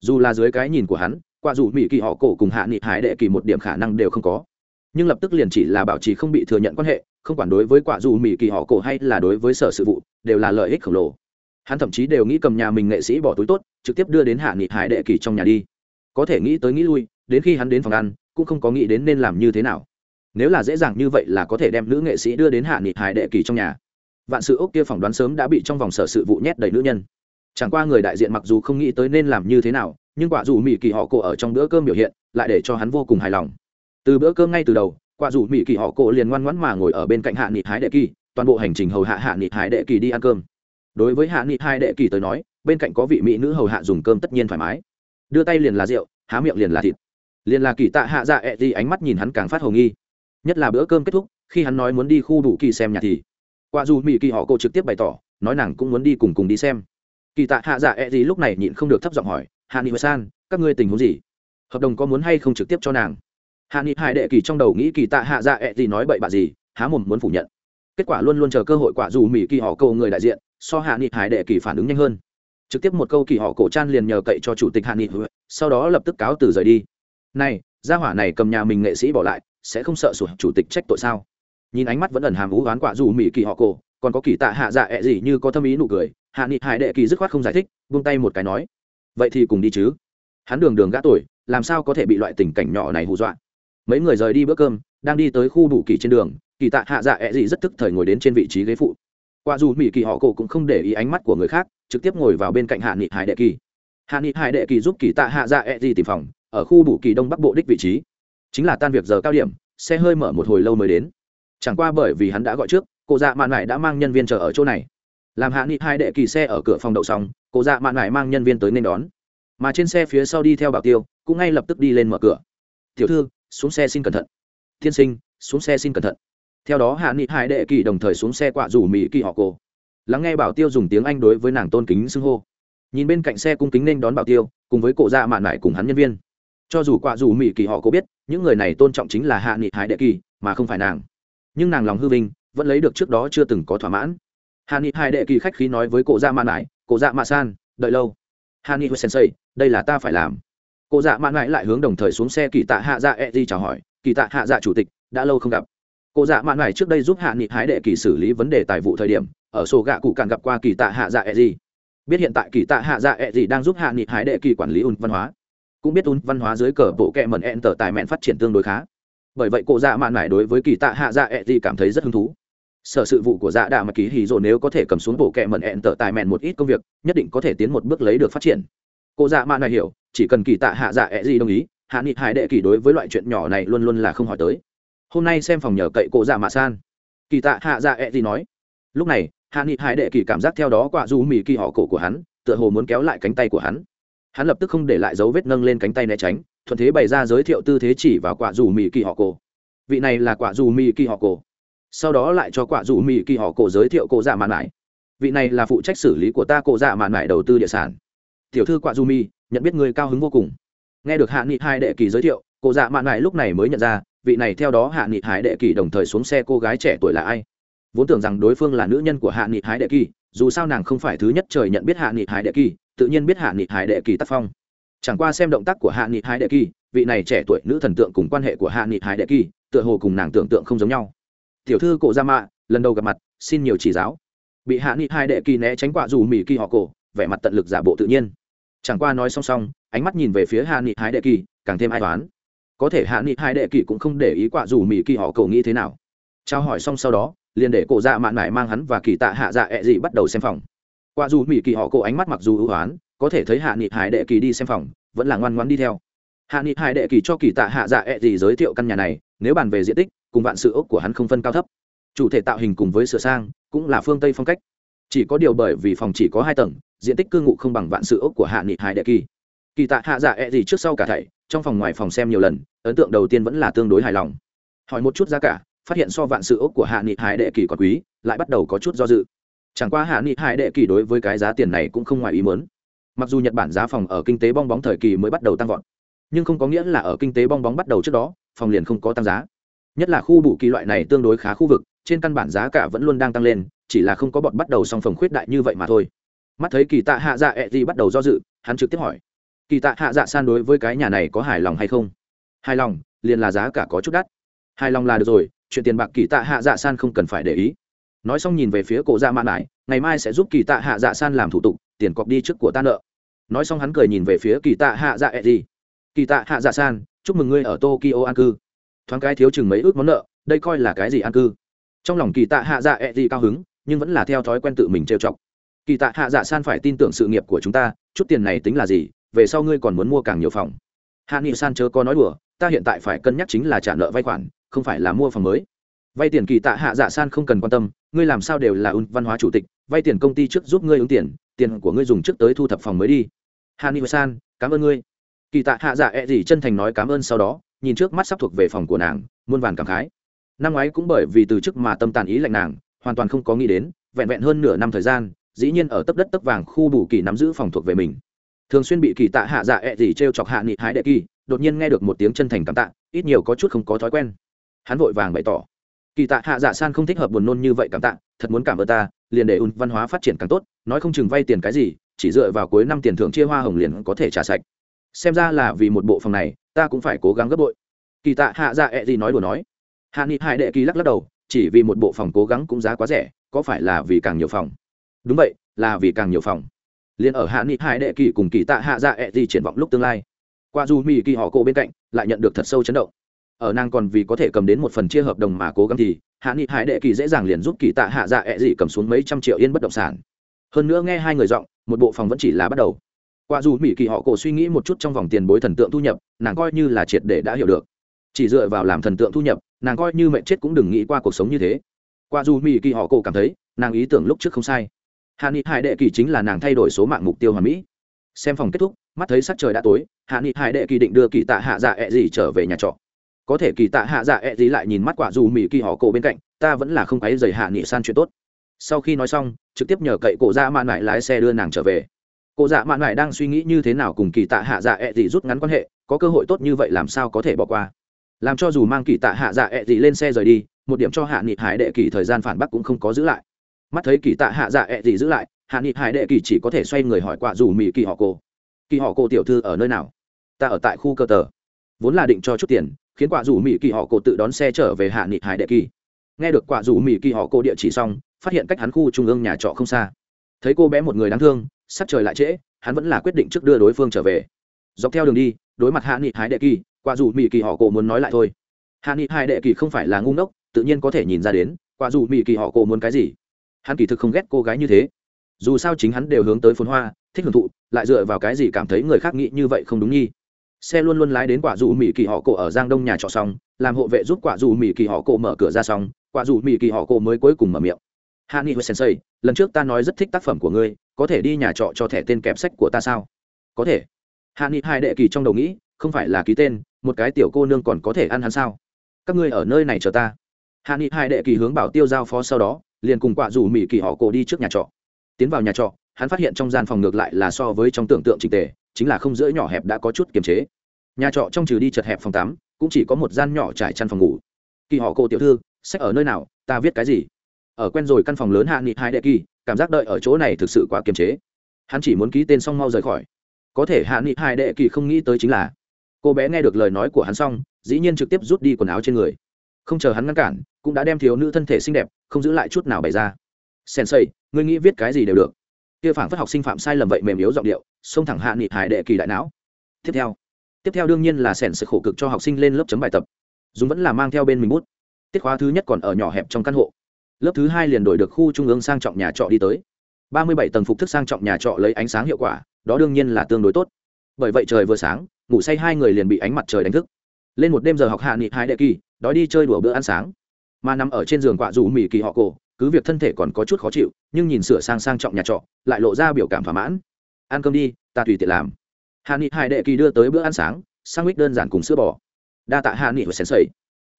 S1: Dù là dưới cái nhìn của hắn, quả dù mỹ kỳ họ cổ cùng hạ nghị hải đệ kỳ một điểm khả năng đều không có. Nhưng lập tức liền chỉ là bảo trì không bị thừa nhận quan hệ, không quản đối với quả dù mỹ kỳ họ cổ hay là đối với sở sự vụ, đều là lợi ích khổng lồ. Hắn thậm chí đều nghĩ cầm nhà mình nghệ sĩ bỏ túi tốt, trực tiếp đưa đến hạ nghị hải đệ kỳ trong nhà đi. Có thể nghĩ tới nghĩ lui, đến khi hắn đến phòng ăn, cũng không có nghĩ đến nên làm như thế nào nếu là dễ dàng như vậy là có thể đem nữ nghệ sĩ đưa đến hạ nghị hải đệ kỳ trong nhà. Vạn sự ốc kia phỏng đoán sớm đã bị trong vòng sở sự vụ nhét đầy nữ nhân. Chẳng qua người đại diện mặc dù không nghĩ tới nên làm như thế nào, nhưng quả dù mỹ kỳ họ cổ ở trong bữa cơm biểu hiện, lại để cho hắn vô cùng hài lòng. Từ bữa cơm ngay từ đầu, quả dù mỹ kỳ họ cổ liền ngoan ngoãn mà ngồi ở bên cạnh hạ nghị hái đệ kỳ, toàn bộ hành trình hầu hạ hạ nghị hái đệ kỳ đi ăn cơm. Đối với hạ nghị hai đệ kỳ tới nói, bên cạnh có vị mỹ nữ hầu hạ dùng cơm tất nhiên thoải mái. Đưa tay liền là rượu, há miệng liền là thịt. Liền là kỳ tạ hạ dạ ẹ ánh mắt nhìn hắn càng phát hồng nghi nhất là bữa cơm kết thúc, khi hắn nói muốn đi khu đủ kỳ xem nhà thì, quả dù mỹ kỳ họ cô trực tiếp bày tỏ, nói nàng cũng muốn đi cùng cùng đi xem. Kỳ tạ hạ dạ e gì lúc này nhịn không được thấp giọng hỏi, hạ nghị san, các ngươi tình huống gì? Hợp đồng có muốn hay không trực tiếp cho nàng? Hạ nghị hải đệ kỳ trong đầu nghĩ kỳ tạ hạ dạ e gì nói bậy bạ gì, há mồm muốn phủ nhận. Kết quả luôn luôn chờ cơ hội quả dù mỹ kỳ họ cô người đại diện, so hạ nghị hải đệ kỳ phản ứng nhanh hơn. Trực tiếp một câu kỳ họ cổ chan liền nhờ cậy cho chủ tịch hạ nghị, sau đó lập tức cáo từ rời đi. Này, gia hỏa này cầm nhà mình nghệ sĩ bỏ lại sẽ không sợ sủa, chủ tịch trách tội sao? Nhìn ánh mắt vẫn ẩn hàm ú oán quả dù mỹ kỳ họ cổ còn có kỳ tạ hạ dạ ẹ gì như có tâm ý nụ cười hạ nghị hải đệ kỳ dứt khoát không giải thích buông tay một cái nói vậy thì cùng đi chứ. Hắn đường đường gã tuổi làm sao có thể bị loại tình cảnh nhỏ này hù dọa? Mấy người rời đi bữa cơm đang đi tới khu đủ kỳ trên đường kỳ tạ hạ dạ ẹ、e、gì rất tức thời ngồi đến trên vị trí ghế phụ. Qua dù mỹ kỳ họ cổ cũng không để ý ánh mắt của người khác trực tiếp ngồi vào bên cạnh hạ nghị hải đệ kỳ. Hạ nghị hải đệ kỳ giúp kỳ tạ hạ dạ e、e、gì tìm phòng ở khu đủ kỳ đông bắc bộ đích vị trí chính là tan việc giờ cao điểm, xe hơi mở một hồi lâu mới đến. Chẳng qua bởi vì hắn đã gọi trước, cô dạ mạn lại đã mang nhân viên chờ ở chỗ này. Làm hạ nghị hai đệ kỳ xe ở cửa phòng đậu xong, cô dạ mạn lại mang nhân viên tới nên đón. Mà trên xe phía sau đi theo bảo tiêu, cũng ngay lập tức đi lên mở cửa. Tiểu thư, xuống xe xin cẩn thận. Tiên sinh, xuống xe xin cẩn thận. Theo đó hạ nghị hai đệ kỳ đồng thời xuống xe quạ rủ mỹ kỳ họ cô. Lắng nghe bảo tiêu dùng tiếng anh đối với nàng tôn kính xưng hô. Nhìn bên cạnh xe cung kính nên đón bảo tiêu, cùng với cổ dạ mạn lại cùng hắn nhân viên cho dù quả dù mỹ kỳ họ có biết, những người này tôn trọng chính là hạ nghị Hải đệ kỳ, mà không phải nàng. Nhưng nàng lòng hư vinh, vẫn lấy được trước đó chưa từng có thỏa mãn. Hạ nghị Hải đệ kỳ khách khí nói với cổ dạ mạn lại cổ dạ mạ san, đợi lâu. Hạ nghị sensei, đây là ta phải làm. Cổ dạ mạn lại lại hướng đồng thời xuống xe kỳ tạ hạ dạ e di chào hỏi, kỳ tạ hạ dạ chủ tịch, đã lâu không gặp. Cổ dạ mạn lại trước đây giúp hạ nghị Hải đệ kỳ xử lý vấn đề tài vụ thời điểm, ở sổ gạ cụ càng gặp qua kỳ tạ hạ dạ e di. Biết hiện tại kỳ tạ hạ dạ e di đang giúp hạ nghị Hải đệ kỳ quản lý ùn văn hóa cũng biết un văn hóa dưới cờ bộ kẹ mẩn ẹn tờ tài mẹn phát triển tương đối khá. Bởi vậy cụ dạ mạn mải đối với kỳ tạ hạ dạ e gì cảm thấy rất hứng thú. Sở sự vụ của dạ đạ mà ký hì rồi nếu có thể cầm xuống bộ kẹ mẩn ẹn tờ tài mẹn một ít công việc, nhất định có thể tiến một bước lấy được phát triển. Cô dạ mạn mải hiểu, chỉ cần kỳ tạ hạ dạ ẹ gì đồng ý, hạ nghị hải đệ kỳ đối với loại chuyện nhỏ này luôn luôn là không hỏi tới. Hôm nay xem phòng nhờ cậy cô dạ mạ san. Kỳ tạ hạ dạ ẹ gì nói. Lúc này, hạ nghị hải đệ kỳ cảm giác theo đó quả du mì kỳ họ cổ của hắn, tựa hồ muốn kéo lại cánh tay của hắn hắn lập tức không để lại dấu vết nâng lên cánh tay né tránh, thuận thế bày ra giới thiệu tư thế chỉ vào quả dù mì kỳ họ cổ. Vị này là quả dù mì kỳ họ cổ. Sau đó lại cho quả dù mì kỳ họ cổ giới thiệu cổ dạ mạn mải. Vị này là phụ trách xử lý của ta cổ dạ mạn mải đầu tư địa sản. Tiểu thư quả dù mì, nhận biết người cao hứng vô cùng. Nghe được hạ nghị hai đệ kỳ giới thiệu, cổ dạ mạn mải lúc này mới nhận ra, vị này theo đó hạ nghị hải đệ kỳ đồng thời xuống xe cô gái trẻ tuổi là ai. Vốn tưởng rằng đối phương là nữ nhân của hạ nghị hải đệ kỳ dù sao nàng không phải thứ nhất trời nhận biết hạ nghị hải đệ kỳ, tự nhiên biết hạ nghị hải đệ kỳ tác phong. Chẳng qua xem động tác của hạ nghị hải đệ kỳ, vị này trẻ tuổi nữ thần tượng cùng quan hệ của hạ nghị hải đệ kỳ, tựa hồ cùng nàng tưởng tượng không giống nhau. Tiểu thư cổ gia mạ, lần đầu gặp mặt, xin nhiều chỉ giáo. Bị hạ nghị hải đệ kỳ né tránh quả dù mỹ kỳ họ cổ, vẻ mặt tận lực giả bộ tự nhiên. Chẳng qua nói song song, ánh mắt nhìn về phía hạ nghị hải đệ kỳ, càng thêm ai toán có thể hạ nghị hải đệ kỳ cũng không để ý quả dù mỹ kỳ họ cổ nghĩ thế nào. Trao hỏi xong sau đó liền để cổ dạ mạn mải mang hắn và kỳ tạ hạ dạ ẹ、e、gì bắt đầu xem phòng. Qua dù mỹ kỳ họ cổ ánh mắt mặc dù ưu hoán, có thể thấy hạ nghị hải đệ kỳ đi xem phòng, vẫn là ngoan ngoan đi theo. Hạ nghị hải đệ kỳ cho kỳ tạ hạ dạ ẹ、e、gì giới thiệu căn nhà này, nếu bàn về diện tích, cùng vạn sự ốc của hắn không phân cao thấp. Chủ thể tạo hình cùng với sửa sang, cũng là phương tây phong cách. Chỉ có điều bởi vì phòng chỉ có hai tầng, diện tích cư ngụ không bằng vạn sự ốc của hạ nghị hải đệ kỳ. Kỳ tạ hạ dạ ẹ、e、gì trước sau cả thảy, trong phòng ngoài phòng xem nhiều lần, ấn tượng đầu tiên vẫn là tương đối hài lòng. Hỏi một chút giá cả phát hiện so vạn sự ốc của hạ nghị hải đệ kỳ còn quý, lại bắt đầu có chút do dự. Chẳng qua hạ nghị hải đệ kỳ đối với cái giá tiền này cũng không ngoài ý mớn mặc dù nhật bản giá phòng ở kinh tế bong bóng thời kỳ mới bắt đầu tăng vọt, nhưng không có nghĩa là ở kinh tế bong bóng bắt đầu trước đó, phòng liền không có tăng giá. Nhất là khu bù kỳ loại này tương đối khá khu vực, trên căn bản giá cả vẫn luôn đang tăng lên, chỉ là không có bọn bắt đầu song phòng khuyết đại như vậy mà thôi. Mắt thấy kỳ tạ hạ dạ ẹ、e、gì bắt đầu do dự, hắn trực tiếp hỏi, kỳ tạ hạ dạ san đối với cái nhà này có hài lòng hay không? Hài lòng, liền là giá cả có chút đắt. Hài lòng là được rồi chuyện tiền bạc kỳ tạ hạ dạ san không cần phải để ý. Nói xong nhìn về phía cổ dạ mạn lại, ngày mai sẽ giúp kỳ tạ hạ dạ san làm thủ tục, tiền cọc đi trước của ta nợ. Nói xong hắn cười nhìn về phía kỳ tạ hạ dạ ẹ gì kỳ tạ hạ dạ san, chúc mừng ngươi ở tokyo an cư. Thoáng cái thiếu chừng mấy ước món nợ, đây coi là cái gì an cư? Trong lòng kỳ tạ hạ dạ ẹ gì cao hứng, nhưng vẫn là theo thói quen tự mình trêu chọc. Kỳ tạ hạ dạ san phải tin tưởng sự nghiệp của chúng ta, chút tiền này tính là gì, về sau ngươi còn muốn mua càng nhiều phòng. Hạ nghị san chớ có nói đùa, ta hiện tại phải cân nhắc chính là trả nợ vay khoản không phải là mua phòng mới. Vay tiền kỳ tạ hạ dạ san không cần quan tâm, ngươi làm sao đều là un văn hóa chủ tịch, vay tiền công ty trước giúp ngươi ứng tiền tiền của ngươi dùng trước tới thu thập phòng mới đi. Hạ nghị san, cảm ơn ngươi. Kỳ tạ hạ dạ e gì chân thành nói cảm ơn sau đó, nhìn trước mắt sắp thuộc về phòng của nàng, muôn vàn cảm khái. Năm ngoái cũng bởi vì từ chức mà tâm tàn ý lạnh nàng, hoàn toàn không có nghĩ đến, vẹn vẹn hơn nửa năm thời gian, dĩ nhiên ở tấp đất tấp vàng khu bù kỳ nắm giữ phòng thuộc về mình. Thường xuyên bị kỳ tạ hạ dạ ẹ、e、gì t r e o chọc hạ nghị hái đệ kỳ, đột nhiên nghe được một tiếng chân thành cảm tạ, ít nhiều có chút không có thói quen hắn vội vàng bày tỏ. Kỳ tạ hạ dạ san không thích hợp buồn nôn như vậy cảm tạ, thật muốn cảm ơn ta, liền để ùn văn hóa phát triển càng tốt, nói không chừng vay tiền cái gì, chỉ dựa vào cuối năm tiền thưởng chia hoa hồng liền có thể trả sạch. Xem ra là vì một bộ phòng này, ta cũng phải cố gắng gấp bội. Kỳ tạ hạ dạ ẹ、e、gì nói đùa nói. Hạ nghị hải đệ kỳ lắc lắc đầu, chỉ vì một bộ phòng cố gắng cũng giá quá rẻ, có phải là vì càng nhiều phòng? Đúng vậy, là vì càng nhiều phòng. Liền ở hạ nghị hải đệ kỳ cùng kỳ tạ hạ dạ ẹ、e、gì triển vọng lúc tương lai. Qua dù mỹ kỳ họ cô bên cạnh, lại nhận được thật sâu chấn động ở nàng còn vì có thể cầm đến một phần chia hợp đồng mà cố gắng thì, hạ nghị hải đệ kỳ dễ dàng liền giúp kỳ tạ hạ dạ ẹ、e、gì cầm xuống mấy trăm triệu yên bất động sản. Hơn nữa nghe hai người giọng, một bộ phòng vẫn chỉ là bắt đầu. Qua dù mỹ kỳ họ cổ suy nghĩ một chút trong vòng tiền bối thần tượng thu nhập, nàng coi như là triệt để đã hiểu được. Chỉ dựa vào làm thần tượng thu nhập, nàng coi như mệnh chết cũng đừng nghĩ qua cuộc sống như thế. Qua dù mỹ kỳ họ cổ cảm thấy, nàng ý tưởng lúc trước không sai. Hạ nghị hải đệ kỳ chính là nàng thay đổi số mạng mục tiêu hoàn mỹ. Xem phòng kết thúc, mắt thấy sắc trời đã tối, hạ nghị hải đệ kỳ định đưa kỳ tạ hạ dạ ẹ、e、gì trở về nhà trọ có thể kỳ tạ hạ dạ ẹ、e、gì lại nhìn mắt quả dù mỹ kỳ họ cổ bên cạnh, ta vẫn là không ấy dày hạ nghị san chuyện tốt. Sau khi nói xong, trực tiếp nhờ cậy cổ dạ mạn mại lái xe đưa nàng trở về. Cổ dạ mạn mại đang suy nghĩ như thế nào cùng kỳ tạ hạ dạ ẹ、e、gì rút ngắn quan hệ, có cơ hội tốt như vậy làm sao có thể bỏ qua. Làm cho dù mang kỳ tạ hạ dạ ẹ、e、gì lên xe rời đi, một điểm cho hạ nghị hải đệ kỳ thời gian phản bác cũng không có giữ lại. Mắt thấy kỳ tạ hạ dạ ẹ、e、gì giữ lại, hạ nghị hải đệ kỳ chỉ có thể xoay người hỏi quả dù mỹ kỳ họ cô kỳ họ cô tiểu thư ở nơi nào? Ta ở tại khu cơ tờ. Vốn là định cho chút tiền khiến quả dù mỹ kỳ họ cô tự đón xe trở về hạ nghị hải đệ kỳ. Nghe được quả dù mỹ kỳ họ cô địa chỉ xong, phát hiện cách hắn khu trung ương nhà trọ không xa. Thấy cô bé một người đáng thương sắp trời lại trễ, hắn vẫn là quyết định trước đưa đối phương trở về. Dọc theo đường đi, đối mặt hạ nghị hải đệ kỳ, quả dù mỹ kỳ họ cô muốn nói lại thôi. Hạ nghị hải đệ kỳ không phải là ngu ngốc, tự nhiên có thể nhìn ra đến, quả dù mỹ kỳ họ cô muốn cái gì. Hắn kỳ thực không ghét cô gái như thế. Dù sao chính hắn đều hướng tới phồn hoa, thích hưởng thụ, lại dựa vào cái gì cảm thấy người khác nghĩ như vậy không đúng nhi xe luôn luôn lái đến quả dù mỹ kỳ họ cổ ở giang đông nhà trọ xong, làm hộ vệ giúp quả dù mỹ kỳ họ cổ mở cửa ra xong, quả dù mỹ kỳ họ cổ mới cuối cùng mở miệng. Hạ nghị sensei, lần trước ta nói rất thích tác phẩm của ngươi, có thể đi nhà trọ cho thẻ tên kẹp sách của ta sao? Có thể. Hạ nghị hai đệ kỳ trong đầu nghĩ, không phải là ký tên, một cái tiểu cô nương còn có thể ăn hắn sao? Các ngươi ở nơi này chờ ta. Hạ nghị hai đệ kỳ hướng bảo tiêu giao phó sau đó, liền cùng quả dù mỹ kỳ họ cổ đi trước nhà trọ. Tiến vào nhà trọ, hắn phát hiện trong gian phòng ngược lại là so với trong tưởng tượng trình tề chính là không giữa nhỏ hẹp đã có chút kiềm chế. Nhà trọ trong trừ đi chật hẹp phòng tắm, cũng chỉ có một gian nhỏ trải chăn phòng ngủ. Kỳ họ cô tiểu thư, sách ở nơi nào, ta viết cái gì? Ở quen rồi căn phòng lớn hạ nghị hai đệ kỳ, cảm giác đợi ở chỗ này thực sự quá kiềm chế. Hắn chỉ muốn ký tên xong mau rời khỏi. Có thể hạ nghị hai đệ kỳ không nghĩ tới chính là, cô bé nghe được lời nói của hắn xong, dĩ nhiên trực tiếp rút đi quần áo trên người. Không chờ hắn ngăn cản, cũng đã đem thiếu nữ thân thể xinh đẹp, không giữ lại chút nào bày ra. Sensei, ngươi nghĩ viết cái gì đều được. Kia phảng phất học sinh phạm sai lầm vậy mềm yếu giọng điệu xông thẳng hạ nghị hải đệ kỳ đại não. Tiếp theo tiếp theo đương nhiên là sẻn sự khổ cực cho học sinh lên lớp chấm bài tập. Dùng vẫn là mang theo bên mình bút. Tiết khóa thứ nhất còn ở nhỏ hẹp trong căn hộ. Lớp thứ hai liền đổi được khu trung ương sang trọng nhà trọ đi tới. Ba mươi bảy tầng phục thức sang trọng nhà trọ lấy ánh sáng hiệu quả, đó đương nhiên là tương đối tốt. Bởi vậy trời vừa sáng, ngủ say hai người liền bị ánh mặt trời đánh thức. Lên một đêm giờ học hạ nghị hai đệ kỳ, đói đi chơi đùa bữa ăn sáng. Mà nằm ở trên giường quạ rủ mỹ kỳ họ cổ, cứ việc thân thể còn có chút khó chịu, nhưng nhìn sửa sang sang trọng nhà trọ, lại lộ ra biểu cảm thỏa mãn ăn cơm đi, ta tùy tiện làm. Hạ nghị hải đệ kỳ đưa tới bữa ăn sáng sang mít đơn giản cùng sữa bò. Đa tạ hạ nghị và xén sầy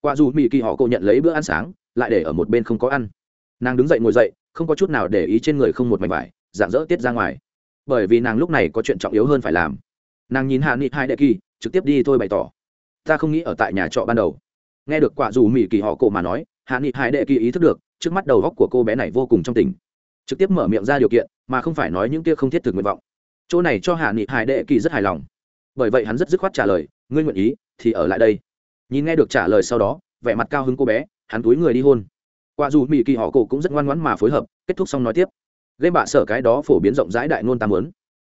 S1: qua dù mỹ kỳ họ cô nhận lấy bữa ăn sáng, lại để ở một bên không có ăn. Nàng đứng dậy ngồi dậy, không có chút nào để ý trên người không một mảnh vải dạng dỡ tiết ra ngoài. Bởi vì nàng lúc này có chuyện trọng yếu hơn phải làm. Nàng nhìn hạ nghị hai đệ kỳ, trực tiếp đi thôi bày tỏ. Ta không nghĩ ở tại nhà trọ ban đầu. Nghe được quả dù mỹ kỳ họ cổ mà nói, hạ nghị hai đệ kỳ ý thức được, trước mắt đầu góc của cô bé này vô cùng trong tình. Trực tiếp mở miệng ra điều kiện, mà không phải nói những kia không thiết thực nguyện vọng chỗ này cho hạ nghị hải đệ kỳ rất hài lòng. Bởi vậy hắn rất dứt khoát trả lời, ngươi nguyện ý thì ở lại đây. Nhìn nghe được trả lời sau đó, vẻ mặt cao hứng cô bé, hắn túi người đi hôn. Qua dù mỹ kỳ họ cổ cũng rất ngoan ngoãn mà phối hợp, kết thúc xong nói tiếp. Game bạ sở cái đó phổ biến rộng rãi đại ngôn tam lớn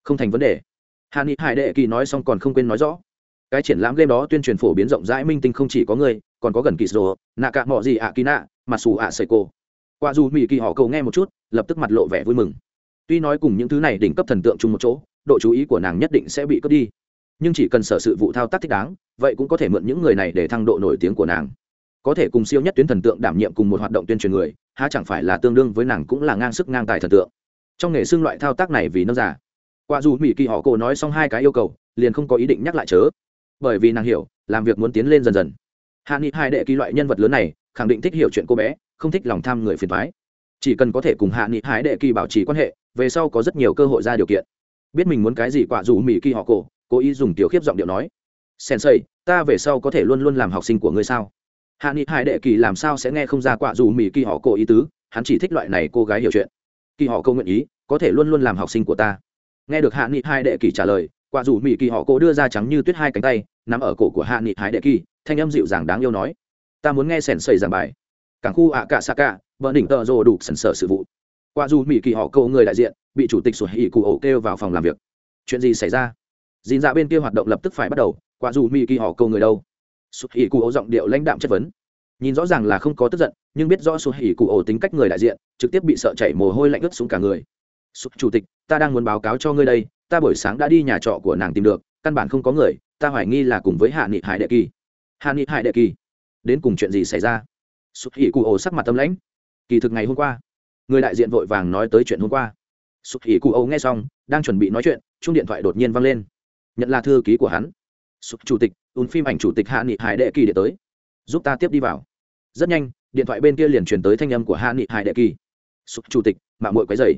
S1: không thành vấn đề. Hạ nghị hải đệ kỳ nói xong còn không quên nói rõ. Cái triển lãm game đó tuyên truyền phổ biến rộng rãi minh tinh không chỉ có người, còn có gần kỳ rồ nạ cả mọi gì ạ kỳ nạ mà xù ạ sợi cô qua dù mỹ kỳ họ cầu nghe một chút, lập tức mặt lộ vẻ vui mừng tuy nói cùng những thứ này đỉnh cấp thần tượng chung một chỗ, độ chú ý của nàng nhất định sẽ bị cướp đi. Nhưng chỉ cần sở sự vụ thao tác thích đáng, vậy cũng có thể mượn những người này để thăng độ nổi tiếng của nàng. Có thể cùng siêu nhất tuyến thần tượng đảm nhiệm cùng một hoạt động tuyên truyền người, há chẳng phải là tương đương với nàng cũng là ngang sức ngang tài thần tượng. Trong nghề xương loại thao tác này vì nó giả qua dù mỹ kỳ họ cổ nói xong hai cái yêu cầu, liền không có ý định nhắc lại chớ. Bởi vì nàng hiểu, làm việc muốn tiến lên dần dần. Hạ nghị hai đệ kỳ loại nhân vật lớn này, khẳng định thích hiểu chuyện cô bé, không thích lòng tham người phiền thoái chỉ cần có thể cùng hạ nghị hái đệ kỳ bảo trì quan hệ, về sau có rất nhiều cơ hội ra điều kiện. Biết mình muốn cái gì quả dù mỹ kỳ họ cổ, cố ý dùng tiểu khiếp giọng điệu nói. Sensei, ta về sau có thể luôn luôn làm học sinh của ngươi sao? Hạ nghị hải đệ kỳ làm sao sẽ nghe không ra quả dù mỹ kỳ họ cổ ý tứ? Hắn chỉ thích loại này cô gái hiểu chuyện. Kỳ họ câu nguyện ý, có thể luôn luôn làm học sinh của ta. Nghe được hạ nghị Hải đệ kỳ trả lời, quả dù mỹ kỳ họ cổ đưa ra trắng như tuyết hai cánh tay nằm ở cổ của hạ nghị hải đệ kỳ, thanh âm dịu dàng đáng yêu nói. Ta muốn nghe sen sầy giảng bài. Cảng khu ạ cả xa cả vợ đỉnh tờ rồ đủ sần sở sự vụ. Qua dù mỹ kỳ họ câu người đại diện, bị chủ tịch sổ hỉ cụ ổ kêu vào phòng làm việc. Chuyện gì xảy ra? Dìn dạ bên kia hoạt động lập tức phải bắt đầu, qua dù mỹ kỳ họ câu người đâu? Sổ hỉ cụ ổ giọng điệu lãnh đạm chất vấn. Nhìn rõ ràng là không có tức giận, nhưng biết rõ sổ hỉ cụ ổ tính cách người đại diện, trực tiếp bị sợ chảy mồ hôi lạnh ướt xuống cả người. Sụp chủ tịch, ta đang muốn báo cáo cho ngươi đây, ta buổi sáng đã đi nhà trọ của nàng tìm được, căn bản không có người, ta hoài nghi là cùng với hạ nghị hải đệ kỳ. Hạ nghị hải đệ kỳ. Đến cùng chuyện gì xảy ra? Sụt hỉ cụ ổ sắc mặt tâm lãnh kỳ thực ngày hôm qua, người đại diện vội vàng nói tới chuyện hôm qua. Sụp hỉ cụ Âu nghe xong, đang chuẩn bị nói chuyện chung điện thoại đột nhiên văng lên. Nhận là thư ký của hắn. Sụp chủ tịch, ùn phim ảnh chủ tịch hạ nghị hải đệ kỳ để tới. Giúp ta tiếp đi vào. Rất nhanh, điện thoại bên kia liền truyền tới thanh âm của hạ nghị hải đệ kỳ. Sụp chủ tịch, mạng mội quấy dày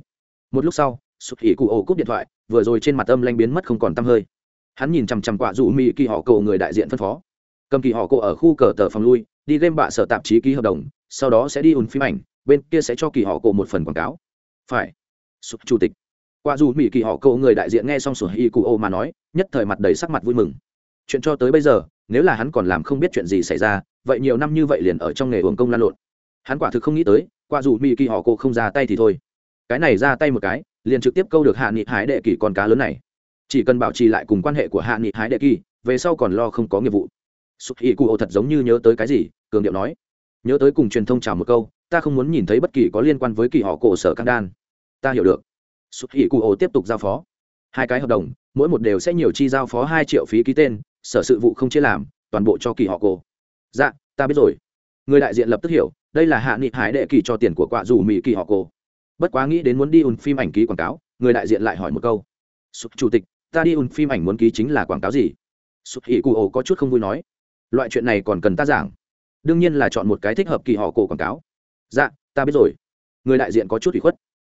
S1: một lúc sau, sụp hỉ cụ Âu cúp điện thoại, vừa rồi trên mặt âm lanh biến mất không còn t hơi. Hắn nhìn chằm chằm quạ dụ mỹ kỳ họ cổ người đại diện phân phó. Cầm kỳ họ cổ ở khu cờ tờ phòng lui, đi game bạ sở tạp chí ký hợp đồng, sau đó sẽ đi ùn phim ảnh bên kia sẽ cho kỳ họ cổ một phần quảng cáo. Phải. Sụp chủ tịch. Qua dù mỹ kỳ họ cổ người đại diện nghe xong sổ hi cụ ô mà nói, nhất thời mặt đầy sắc mặt vui mừng. Chuyện cho tới bây giờ, nếu là hắn còn làm không biết chuyện gì xảy ra, vậy nhiều năm như vậy liền ở trong nghề hưởng công lan lộn. Hắn quả thực không nghĩ tới qua dù mỹ kỳ họ cổ không ra tay thì thôi. Cái này ra tay một cái, liền trực tiếp câu được hạ nghị hái đệ kỳ con cá lớn này. Chỉ cần bảo trì lại cùng quan hệ của hạ nghị hái đệ kỳ, về sau còn lo không có nghiệp vụ. Sụp hi cụ ô thật giống như nhớ tới cái gì, cường điệu nói nhớ tới cùng truyền thông chào một câu, ta không muốn nhìn thấy bất kỳ có liên quan với kỳ họ cổ sở căng đan. Ta hiểu được. Sụt hỉ cụ ổ tiếp tục giao phó. Hai cái hợp đồng, mỗi một đều sẽ nhiều chi giao phó hai triệu phí ký tên, sở sự vụ không chia làm, toàn bộ cho kỳ họ cổ. Dạ ta biết rồi. Người đại diện lập tức hiểu, đây là hạ nghị hải đệ kỳ cho tiền của quạ dù mỹ kỳ họ cổ. Bất quá nghĩ đến muốn đi ùn phim ảnh ký quảng cáo, người đại diện lại hỏi một câu. Chủ tịch, ta đi ùn phim ảnh muốn ký chính là quảng cáo gì? Sụt hỉ cụ ổ có chút không vui nói. Loại chuyện này còn cần ta giảng đương nhiên là chọn một cái thích hợp kỳ họ cổ quảng cáo. Dạ ta biết rồi. Người đại diện có chút ủy khuất.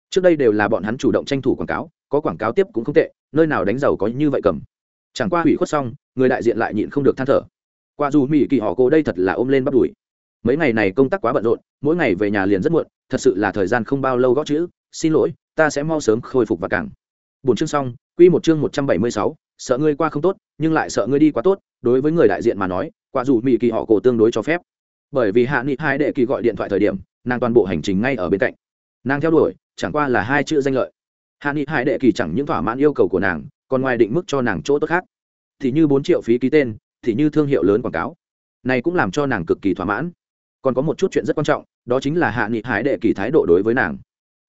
S1: Trước đây đều là bọn hắn chủ động tranh thủ quảng cáo, có quảng cáo tiếp cũng không tệ, nơi nào đánh giàu có như vậy cầm. Chẳng qua ủy khuất xong, người đại diện lại nhịn không được than thở. Qua dù mỹ kỳ họ cổ đây thật là ôm lên bắt đùi. Mấy ngày này công tác quá bận rộn, mỗi ngày về nhà liền rất muộn, thật sự là thời gian không bao lâu gõ chữ, xin lỗi, ta sẽ mau sớm khôi phục và cảng. Bốn chương xong, quy một chương một trăm bảy mươi sáu, sợ ngươi qua không tốt, nhưng lại sợ ngươi đi quá tốt, đối với người đại diện mà nói quả dù mỹ kỳ họ cổ tương đối cho phép bởi vì hạ nghị hai đệ kỳ gọi điện thoại thời điểm, nàng toàn bộ hành trình ngay ở bên cạnh. Nàng theo đuổi, chẳng qua là hai chữ danh lợi. Hạ nghị hai đệ kỳ chẳng những thỏa mãn yêu cầu của nàng, còn ngoài định mức cho nàng chỗ tốt khác. Thì như bốn triệu phí ký tên, thì như thương hiệu lớn quảng cáo. Này cũng làm cho nàng cực kỳ thỏa mãn. Còn có một chút chuyện rất quan trọng, đó chính là hạ nghị Hải đệ kỳ thái độ đối với nàng.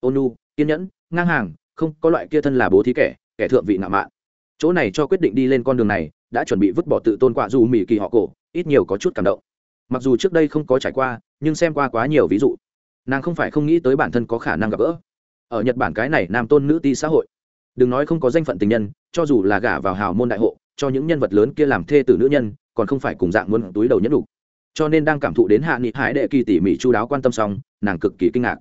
S1: Ôn nu kiên nhẫn, ngang hàng, không, có loại kia thân là bố thí kẻ kẻ thượng vị ngạo mạn. Chỗ này cho quyết định đi lên con đường này, đã chuẩn bị vứt bỏ tự tôn quạ dù mỹ kỳ họ cổ, ít nhiều có chút cảm động mặc dù trước đây không có trải qua, nhưng xem qua quá nhiều ví dụ. Nàng không phải không nghĩ tới bản thân có khả năng gặp gỡ. Ở nhật bản cái này nam tôn nữ ti xã hội. Đừng nói không có danh phận tình nhân, cho dù là gả vào hào môn đại hộ, cho những nhân vật lớn kia làm thê tử nữ nhân, còn không phải cùng dạng muốn túi đầu nhất đủ. Cho nên đang cảm thụ đến hạ nghị hải đệ kỳ tỉ mỉ chu đáo quan tâm xong, nàng cực kỳ kinh ngạc.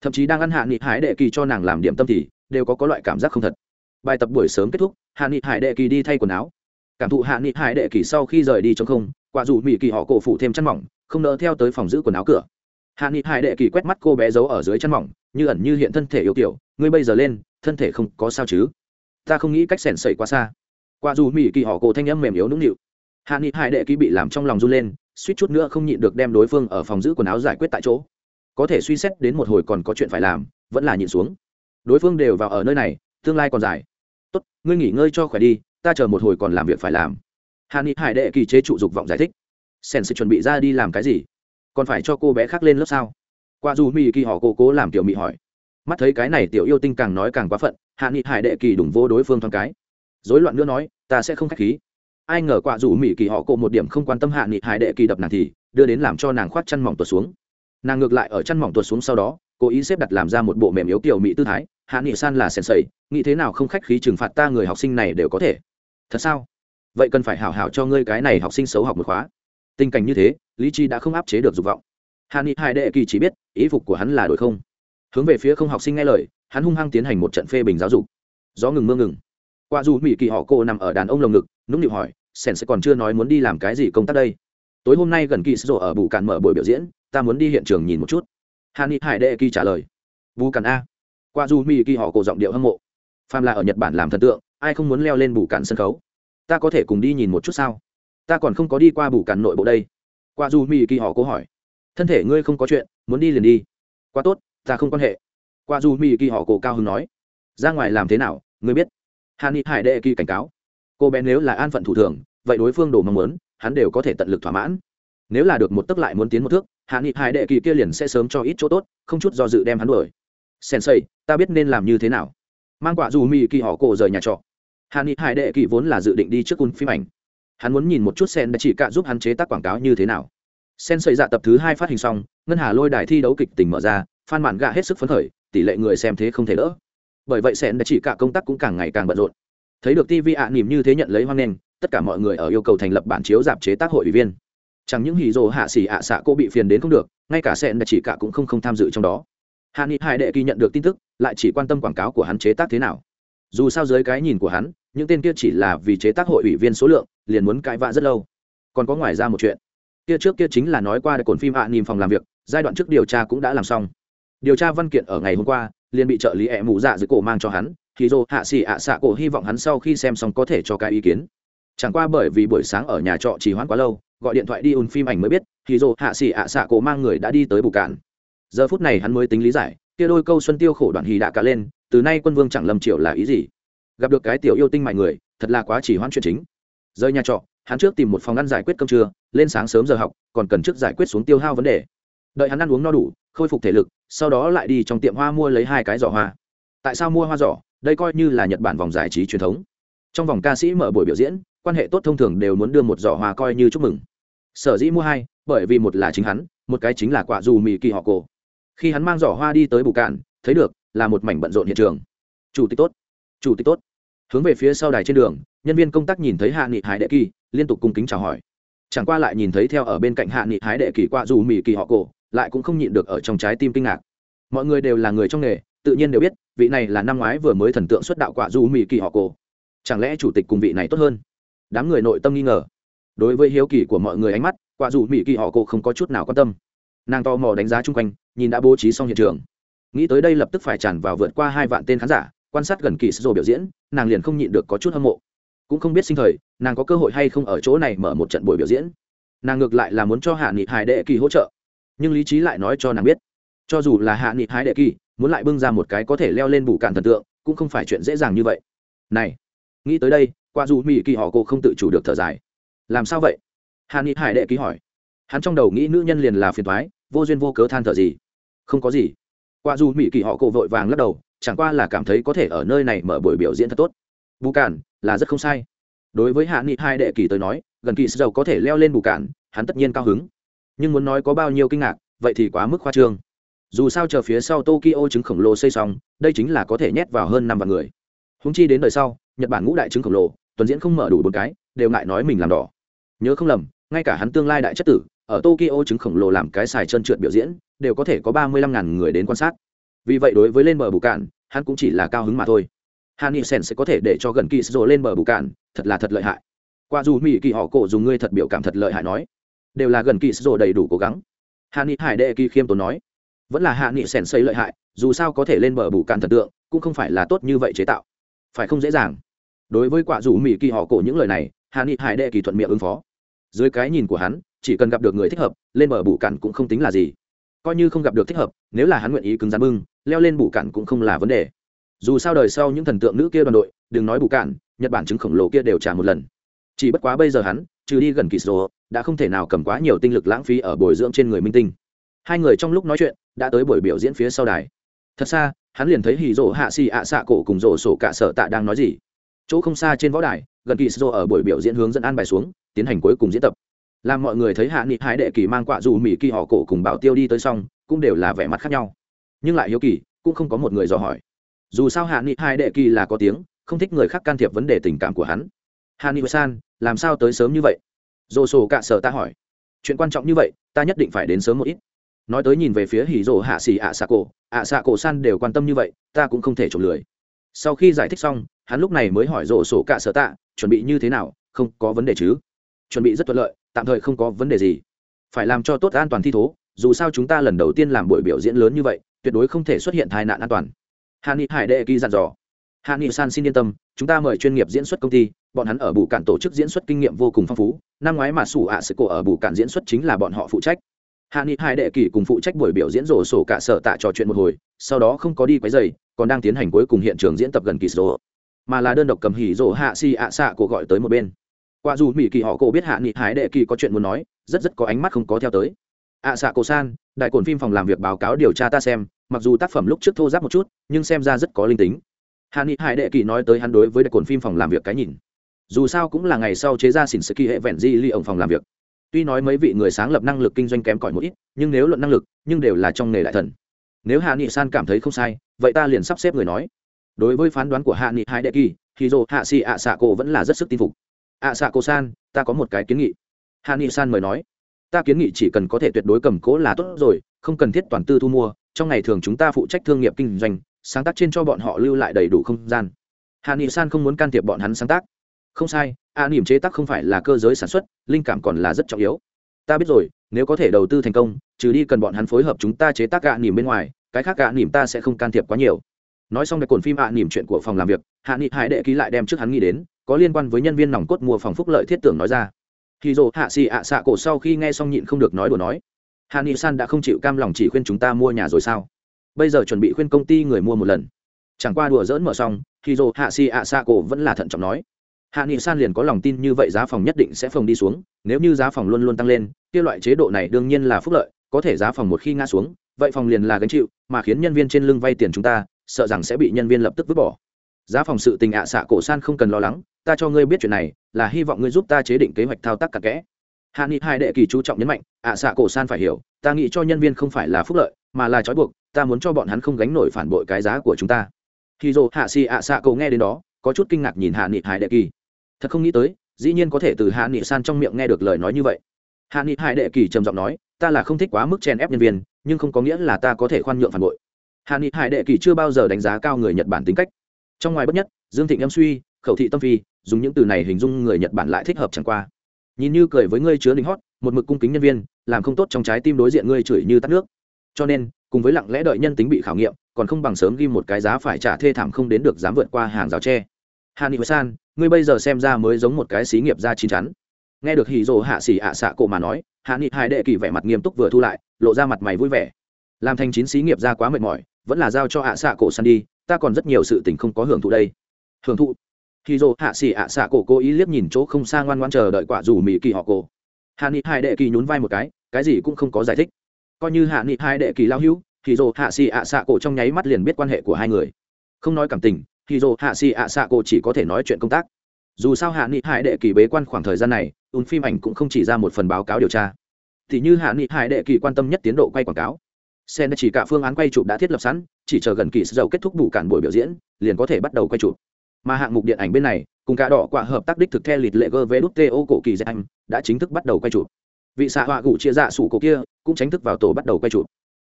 S1: Thậm chí đang ăn hạ nghị hải đệ kỳ cho nàng làm điểm tâm thì, đều có có loại cảm giác không thật. Bài tập buổi sớm kết thúc, hạ nghị hải đệ kỳ đi thay quần áo cảm thụ hạ nghị hải đệ kỳ sau khi rời đi trong không, quả dù mỹ kỳ họ cổ phủ thêm chăn mỏng, không nỡ theo tới phòng giữ quần áo cửa. Hạ nghị hải đệ kỳ quét mắt cô bé giấu ở dưới chăn mỏng, như ẩn như hiện thân thể yêu kiểu, ngươi bây giờ lên, thân thể không có sao chứ? Ta không nghĩ cách sẻn sẩy quá xa. Quả dù mỹ kỳ họ cổ thanh âm mềm yếu nũng nịu. Hạ nghị hải đệ kỳ bị làm trong lòng run lên, suýt chút nữa không nhịn được đem đối phương ở phòng giữ quần áo giải quyết tại chỗ. Có thể suy xét đến một hồi còn có chuyện phải làm, vẫn là nhịn xuống. Đối phương đều vào ở nơi này, tương lai còn dài. Tốt, ngươi nghỉ ngơi cho khỏe đi ta chờ một hồi còn làm việc phải làm. Hạ nghị hải đệ kỳ chế trụ dục vọng giải thích. Sen sẽ chuẩn bị ra đi làm cái gì? Còn phải cho cô bé khác lên lớp sao? Qua dù mỹ kỳ họ cô cố làm tiểu mỹ hỏi. Mắt thấy cái này tiểu yêu tinh càng nói càng quá phận hạ nghị hải đệ kỳ đủng vô đối phương thoáng cái. Dối loạn nữa nói, ta sẽ không k h á c h khí. Ai ngờ quả dù mỹ kỳ họ cô một điểm không quan tâm hạ nghị hải đệ kỳ đập nàng thì, đưa đến làm cho nàng khoát chăn mỏng tuột xuống. Nàng ngược lại ở chăn mỏng tuột xuống sau đó, cố ý xếp đặt làm ra một bộ mềm yếu kiểu mỹ tư thái. Hạ nghị san là sèn sầy nghĩ thế nào không khách khí trừng phạt ta người học sinh này đều có thể thật sao? Vậy cần phải hảo hảo cho ngươi cái này học sinh xấu học một khóa. Tình cảnh như thế, lý Chi đã không áp chế được dục vọng. Hàn ni hải đệ kỳ chỉ biết, ý phục của hắn là đổi không. Hướng về phía không học sinh nghe lời, hắn hung hăng tiến hành một trận phê bình giáo dục. Gió ngừng mưa ngừng. Qua dù mỹ kỳ họ cô nằm ở đàn ông lồng ngực, nũng nịu hỏi sen sẽ còn chưa nói muốn đi làm cái gì công tác đây? Tối hôm nay gần kỳ sổ ở bù càn mở buổi biểu diễn, ta muốn đi hiện trường nhìn một chút. Hàn ni hải đệ kỳ trả lời. Bù càn a. Qua dù mỹ kỳ họ cổ giọng điệu hâm mộ. Phàm là ở nhật bản làm thần tượng ai không muốn leo lên bù cản sân khấu? Ta có thể cùng đi nhìn một chút sao? Ta còn không có đi qua bù cản nội bộ đây. Qua dù mỹ kỳ họ cố hỏi. Thân thể ngươi không có chuyện, muốn đi liền đi. Quá tốt, ta không quan hệ. Qua dù mỹ kỳ họ cổ cao hứng nói. Ra ngoài làm thế nào, ngươi biết. Hàn ni hải đệ kỳ cảnh cáo. Cô bé nếu là an phận thủ thường, vậy đối phương đồ mong muốn, hắn đều có thể tận lực thỏa mãn. Nếu là được một tấc lại muốn tiến một thước hạ nghị hải đệ kỳ kia liền sẽ sớm cho ít chỗ tốt, không chút do dự đem hắn đuổi. Sensei, ta biết nên làm như thế nào. Mang quả dù mì kỳ họ cổ rời nhà trọ hà ni hải đệ kỳ vốn là dự định đi trước cun phim ảnh. Hắn muốn nhìn một chút sen đã chỉ cả giúp hắn chế tác quảng cáo như thế nào. Sen xây dạ tập thứ hai phát hình xong, ngân hà lôi đài thi đấu kịch tình mở ra phan mạn gạ hết sức phấn khởi, tỷ lệ người xem thế không thể đỡ. Bởi vậy sen đã chỉ cả công tác cũng càng ngày càng bận rộn. Thấy được tv ạ à nỉm như thế nhận lấy hoan nghênh, tất cả mọi người ở yêu cầu thành lập bản chiếu dạp chế tác hội ủy viên. Chẳng những hì rồ hạ xỉ ạ xạ cô bị phiền đến không được, ngay cả sen đã chỉ cả cũng không không tham dự trong đó. Hà ni hải đệ kỳ nhận được tin tức, lại chỉ quan tâm quảng cáo của hắn chế tác thế nào dù sao dưới cái nhìn của hắn, những tên kia chỉ là vì chế tác hội ủy viên số lượng, liền muốn cãi vã rất lâu. Còn có ngoài ra một chuyện. Kia trước kia chính là nói qua để cồn phim ạ à phòng làm việc, giai đoạn trước điều tra cũng đã làm xong. Điều tra văn kiện ở ngày hôm qua, liền bị trợ lý ẹ mụ dạ dưới cổ mang cho hắn, thì dô hạ xì ạ xạ cổ hy vọng hắn sau khi xem xong có thể cho cái ý kiến. Chẳng qua bởi vì buổi sáng ở nhà trọ trì hoãn quá lâu, gọi điện thoại đi ùn phim ảnh mới biết, thì dô hạ xì ạ xạ cổ mang người đã đi tới bù cạn. Giờ phút này hắn mới tính lý giải, kia đôi câu xuân tiêu khổ đoạn hì đã cả lên từ nay quân vương chẳng lâm triều là ý gì? Gặp được cái tiểu yêu tinh mại người, thật là quá chỉ hoãn chuyện chính. Rời nhà trọ, hắn trước tìm một phòng ăn giải quyết cơm trưa, lên sáng sớm giờ học, còn cần trước giải quyết xuống tiêu hao vấn đề. Đợi hắn ăn uống no đủ, khôi phục thể lực, sau đó lại đi trong tiệm hoa mua lấy hai cái giỏ hoa. Tại sao mua hoa giỏ? Đây coi như là nhật bản vòng giải trí truyền thống. Trong vòng ca sĩ mở buổi biểu diễn, quan hệ tốt thông thường đều muốn đưa một giỏ hoa coi như chúc mừng. Sở dĩ mua hai, bởi vì một là chính hắn, một cái chính là quả dù mì kỳ họ cổ. Khi hắn mang giỏ hoa đi tới bù cạn thấy được, là một mảnh bận rộn hiện trường. Chủ tịch tốt, chủ tịch tốt. Hướng về phía sau đài trên đường, nhân viên công tác nhìn thấy hạ nghị hải đệ kỳ, liên tục cung kính chào hỏi. Chẳng qua lại nhìn thấy theo ở bên cạnh hạ nghị hái đệ kỳ qua dù mỹ kỳ họ cổ, lại cũng không nhịn được ở trong trái tim kinh ngạc. Mọi người đều là người trong nghề, tự nhiên đều biết, vị này là năm ngoái vừa mới thần tượng xuất đạo quả dù mỹ kỳ họ cổ. Chẳng lẽ chủ tịch cùng vị này tốt hơn? Đám người nội tâm nghi ngờ. Đối với hiếu kỳ của mọi người ánh mắt, quả dù mỹ kỳ họ cổ không có chút nào quan tâm. Nàng to mò đánh giá chung quanh, nhìn đã bố trí xong hiện trường nghĩ tới đây lập tức phải tràn vào vượt qua hai vạn tên khán giả, quan sát gần kỳ sô biểu diễn, nàng liền không nhịn được có chút hâm mộ. Cũng không biết sinh thời, nàng có cơ hội hay không ở chỗ này mở một trận buổi biểu diễn. Nàng ngược lại là muốn cho hạ nghị hải đệ kỳ hỗ trợ. Nhưng lý trí lại nói cho nàng biết, cho dù là hạ nghị hải đệ kỳ, muốn lại bưng ra một cái có thể leo lên bù cạn thần tượng, cũng không phải chuyện dễ dàng như vậy. Này, nghĩ tới đây qua dù mỹ kỳ họ cô không tự chủ được thở dài. Làm sao vậy? Hạ nghị hải đệ kỳ hỏi. Hắn trong đầu nghĩ nữ nhân liền là phiền thoái vô duyên vô cớ than thở gì? Không có gì qua dù mỹ kỳ họ cổ vội vàng lắc đầu chẳng qua là cảm thấy có thể ở nơi này mở buổi biểu diễn thật tốt. Bù cản là rất không sai. Đối với hạ nghị hai đệ kỳ tới nói gần kỳ sầu có thể leo lên bù cản, hắn tất nhiên cao hứng. Nhưng muốn nói có bao nhiêu kinh ngạc vậy thì quá mức khoa trương. Dù sao chờ phía sau tokyo trứng khổng lồ xây xong đây chính là có thể nhét vào hơn năm vạn người. Húng chi đến đời sau nhật bản ngũ đại trứng khổng lồ tuần diễn không mở đủ bốn cái đều ngại nói mình làm đỏ. Nhớ không lầm ngay cả hắn tương lai đại chất tử ở tokyo trứng khổng lồ làm cái xài chân trượt biểu diễn đều có thể có ba mươi lăm ngàn người đến quan sát vì vậy đối với lên bờ bù cạn hắn cũng chỉ là cao hứng mà thôi Hàn Sen sẽ có thể để cho gần kỳ rồi lên bờ bù cạn, thật là thật lợi hại. Qua dù Mỹ kỳ họ cổ dùng ngươi thật biểu cảm thật lợi hại nói, đều là gần kỳ rồi đầy đủ cố gắng. Hàn Nghị Hải đệ kỳ khiêm tốn nói, vẫn là Hàn Nghị Sen xây lợi hại, dù sao có thể lên bờ bù cạn thật tượng, cũng không phải là tốt như vậy chế tạo, phải không dễ dàng. Đối với quả dù Mỹ kỳ họ cổ những lời này, Hàn Nghị Hải đệ kỳ thuận miệng ứng phó. Dưới cái nhìn của hắn, chỉ cần gặp được người thích hợp, lên bờ bù cạn cũng không tính là gì. Coi như không gặp được thích hợp, nếu là hắn nguyện ý cứng rắn bưng, leo lên bù cạn cũng không là vấn đề. Dù sao đời sau những thần tượng nữ kia đoàn đội đừng nói bù cạn nhật bản chứng khổng lồ kia đều trả một lần. Chỉ bất quá bây giờ hắn trừ đi gần kỳ số đã không thể nào cầm quá nhiều tinh lực lãng phí ở bồi dưỡng trên người minh tinh. Hai người trong lúc nói chuyện đã tới buổi biểu diễn phía sau đài. Thật xa hắn liền thấy hì rỗ hạ xì ạ xạ cổ cùng rỗ sổ cả sở tạ đang nói gì. Chỗ không xa trên võ đài gần kỳ sô ở buổi biểu diễn hướng dẫn an bài xuống tiến hành cuối cùng diễn tập làm mọi người thấy hạ nghị Hải đệ kỳ mang quạ dù mỹ kỳ họ cổ cùng bảo tiêu đi tới xong, cũng đều là vẻ mặt khác nhau. Nhưng lại hiếu kỳ, cũng không có một người dò hỏi. Dù sao hạ nghị Hải đệ kỳ là có tiếng, không thích người khác can thiệp vấn đề tình cảm của hắn. Hạ nghị san, làm sao tới sớm như vậy? Dồ sổ cạ sở ta hỏi. Chuyện quan trọng như vậy, ta nhất định phải đến sớm một ít. Nói tới nhìn về phía hỉ rồ hạ xì ạ xạ cổ, ạ xạ cổ san đều quan tâm như vậy, ta cũng không thể trộm lười. Sau khi giải thích xong, hắn lúc này mới hỏi rổ sổ cạ sở tạ chuẩn bị như thế nào, không có vấn đề chứ? Chuẩn bị rất thuận lợi tạm thời không có vấn đề gì. Phải làm cho tốt an toàn thi thố, dù sao chúng ta lần đầu tiên làm buổi biểu diễn lớn như vậy, tuyệt đối không thể xuất hiện tai nạn an toàn. Hà ni hải đệ kỳ dặn dò. Hà ni san xin yên tâm, chúng ta mời chuyên nghiệp diễn xuất công ty, bọn hắn ở bù cản tổ chức diễn xuất kinh nghiệm vô cùng phong phú, năm ngoái mà sủ ạ sự cổ ở bù cản diễn xuất chính là bọn họ phụ trách. Hạ nghị hải đệ kỳ cùng phụ trách buổi biểu diễn rổ sổ cả sở tạ trò chuyện một hồi, sau đó không có đi quấy dày còn đang tiến hành cuối cùng hiện trường diễn tập gần kỳ sổ mà là đơn độc cầm hỉ rổ hạ si ạ xạ cổ gọi tới một bên qua dù mỹ kỳ họ cổ biết hạ nghị hải đệ kỳ có chuyện muốn nói, rất rất có ánh mắt không có theo tới. Ạ xạ cổ san, đại cồn phim phòng làm việc báo cáo điều tra ta xem, mặc dù tác phẩm lúc trước thô giáp một chút, nhưng xem ra rất có linh tính. Hạ nghị hải đệ kỳ nói tới hắn đối với đại cồn phim phòng làm việc cái nhìn. Dù sao cũng là ngày sau chế ra xỉn sự kỳ hệ vẹn di ly ổng phòng làm việc. Tuy nói mấy vị người sáng lập năng lực kinh doanh kém cỏi một ít, nhưng nếu luận năng lực, nhưng đều là trong nghề đại thần. Nếu hạ nghị san cảm thấy không sai, vậy ta liền sắp xếp người nói. Đối với phán đoán của hạ nghị hải đệ kỳ, thì dù hạ xì ạ xạ cổ vẫn là rất sức tin phục ạ xạ Cô san, ta có một cái kiến nghị. Hạ nghị san mời nói, ta kiến nghị chỉ cần có thể tuyệt đối cầm cố là tốt rồi, không cần thiết toàn tư thu mua, trong ngày thường chúng ta phụ trách thương nghiệp kinh doanh, sáng tác trên cho bọn họ lưu lại đầy đủ không gian. Hạ nghị san không muốn can thiệp bọn hắn sáng tác. Không sai a niềm chế tác không phải là cơ giới sản xuất, linh cảm còn là rất trọng yếu. Ta biết rồi, nếu có thể đầu tư thành công, trừ đi cần bọn hắn phối hợp chúng ta chế tác gạ niềm bên ngoài, cái khác gạ niềm ta sẽ không can thiệp quá nhiều nói xong cái cồn phim ạ à, nỉm chuyện của phòng làm việc, hạ nghị hải đệ ký lại đem trước hắn nghĩ đến, có liên quan với nhân viên nòng cốt mua phòng phúc lợi thiết tưởng nói ra. Khi dồ hạ xì ạ à, xạ cổ sau khi nghe xong nhịn không được nói đùa nói, hạ nghị san đã không chịu cam lòng chỉ khuyên chúng ta mua nhà rồi sao? Bây giờ chuẩn bị khuyên công ty người mua một lần. Chẳng qua đùa dỡn mở xong, khi dồ hạ xì ạ à, xạ cổ vẫn là thận trọng nói, hạ nghị san liền có lòng tin như vậy giá phòng nhất định sẽ phòng đi xuống, nếu như giá phòng luôn luôn tăng lên, kia loại chế độ này đương nhiên là phúc lợi, có thể giá phòng một khi ngã xuống, vậy phòng liền là gánh chịu, mà khiến nhân viên trên lưng vay tiền chúng ta sợ rằng sẽ bị nhân viên lập tức vứt bỏ. Giá phòng sự tình ạ xạ cổ san không cần lo lắng, ta cho ngươi biết chuyện này, là hy vọng ngươi giúp ta chế định kế hoạch thao tác cặn kẽ. Hạ nghị hai đệ kỳ chú trọng nhấn mạnh, ạ xạ cổ san phải hiểu, ta nghĩ cho nhân viên không phải là phúc lợi, mà là trói buộc, ta muốn cho bọn hắn không gánh nổi phản bội cái giá của chúng ta. Khi dồ hạ xì ạ xạ cổ nghe đến đó, có chút kinh ngạc nhìn hạ nghị hai đệ kỳ. Thật không nghĩ tới, dĩ nhiên có thể từ hạ nghị san trong miệng nghe được lời nói như vậy. Hạ nghị hai đệ kỳ trầm giọng nói, ta là không thích quá mức chèn ép nhân viên, nhưng không có nghĩa là ta có thể khoan nhượng phản bội hạ nghị hải đệ kỳ chưa bao giờ đánh giá cao người nhật bản tính cách. Trong ngoài bất nhất, dương thịnh âm suy, khẩu thị tâm phi, dùng những từ này hình dung người nhật bản lại thích hợp chẳng qua. Nhìn như cười với ngươi chứa lính hót, một mực cung kính nhân viên, làm không tốt trong trái tim đối diện ngươi chửi như tắt nước. Cho nên, cùng với lặng lẽ đợi nhân tính bị khảo nghiệm, còn không bằng sớm ghi một cái giá phải trả thê thảm không đến được dám vượt qua hàng rào tre. Hà ni san, ngươi bây giờ xem ra mới giống một cái xí nghiệp ra chín chắn. Nghe được hì rồ hạ xỉ ạ xạ cổ mà nói, hạ nghị hai đệ kỳ vẻ mặt nghiêm túc vừa thu lại, lộ ra mặt mày vui vẻ. Làm thành chín xí nghiệp ra quá mệt mỏi vẫn là giao cho ạ xạ cổ săn đi, ta còn rất nhiều sự tình không có hưởng thụ đây. Hưởng thụ? Khi dô hạ xỉ ạ xạ cổ cố ý liếc nhìn chỗ không xa ngoan ngoan chờ đợi quả dù mỹ kỳ họ cổ. Hạ nghị hai đệ kỳ nhún vai một cái cái gì cũng không có giải thích. Coi như hạ nghị hai đệ kỳ lao hữu thì dô hạ xỉ ạ xạ cổ trong nháy mắt liền biết quan hệ của hai người. Không nói cảm tình thì dô hạ xỉ ạ xạ cổ chỉ có thể nói chuyện công tác. Dù sao hạ nghị hải đệ kỳ bế quan khoảng thời gian này, ùn phim ảnh cũng không chỉ ra một phần báo cáo điều tra. Thì như hạ nghị hải đệ kỳ quan tâm nhất tiến độ quay quảng cáo sen chỉ cả phương án quay chụp đã thiết lập sẵn, chỉ chờ gần kỳ dầu kết thúc bù cản buổi biểu diễn, liền có thể bắt đầu quay chụp. Mà hạng mục điện ảnh bên này, cùng cả đỏ quả hợp tác đích thực theo lịch lệ gv đút to cổ kỳ anh đã chính thức bắt đầu quay chụp. Vị xạ họa gụ chia dạ sủ cổ kia cũng chính thức vào tổ bắt đầu quay chụp.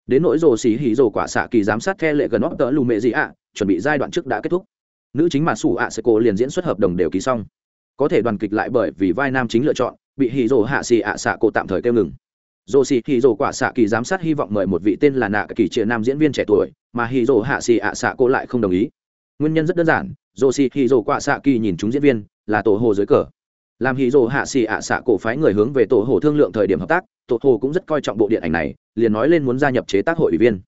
S1: Đến nỗi rồ xí hỉ rồ quả xạ kỳ giám sát theo lệ gần óc tớ lù mệ gì ạ, chuẩn bị giai đoạn trước đã kết thúc. Nữ chính mà sủ ạ sẽ cổ liền diễn xuất hợp đồng đều ký xong. Có thể đoàn kịch lại bởi vì vai nam chính lựa chọn, bị hỉ rồ hạ xì ạ xạ cổ tạm thời kêu ngừng dồ xì hì rồ quả xạ kỳ giám sát hy vọng mời một vị tên là nạ kỳ triệt nam diễn viên trẻ tuổi, mà hì rồ hạ xì ạ xạ cô lại không đồng ý. Nguyên nhân rất đơn giản dồ xì hì rồ quả xạ kỳ nhìn chúng diễn viên, là tổ hồ dưới cờ. Làm hì rồ hạ xì ạ xạ cổ phái người hướng về tổ hồ thương lượng thời điểm hợp tác, tổ hồ cũng rất coi trọng bộ điện ảnh này, liền nói lên muốn gia nhập chế tác hội ủy viên.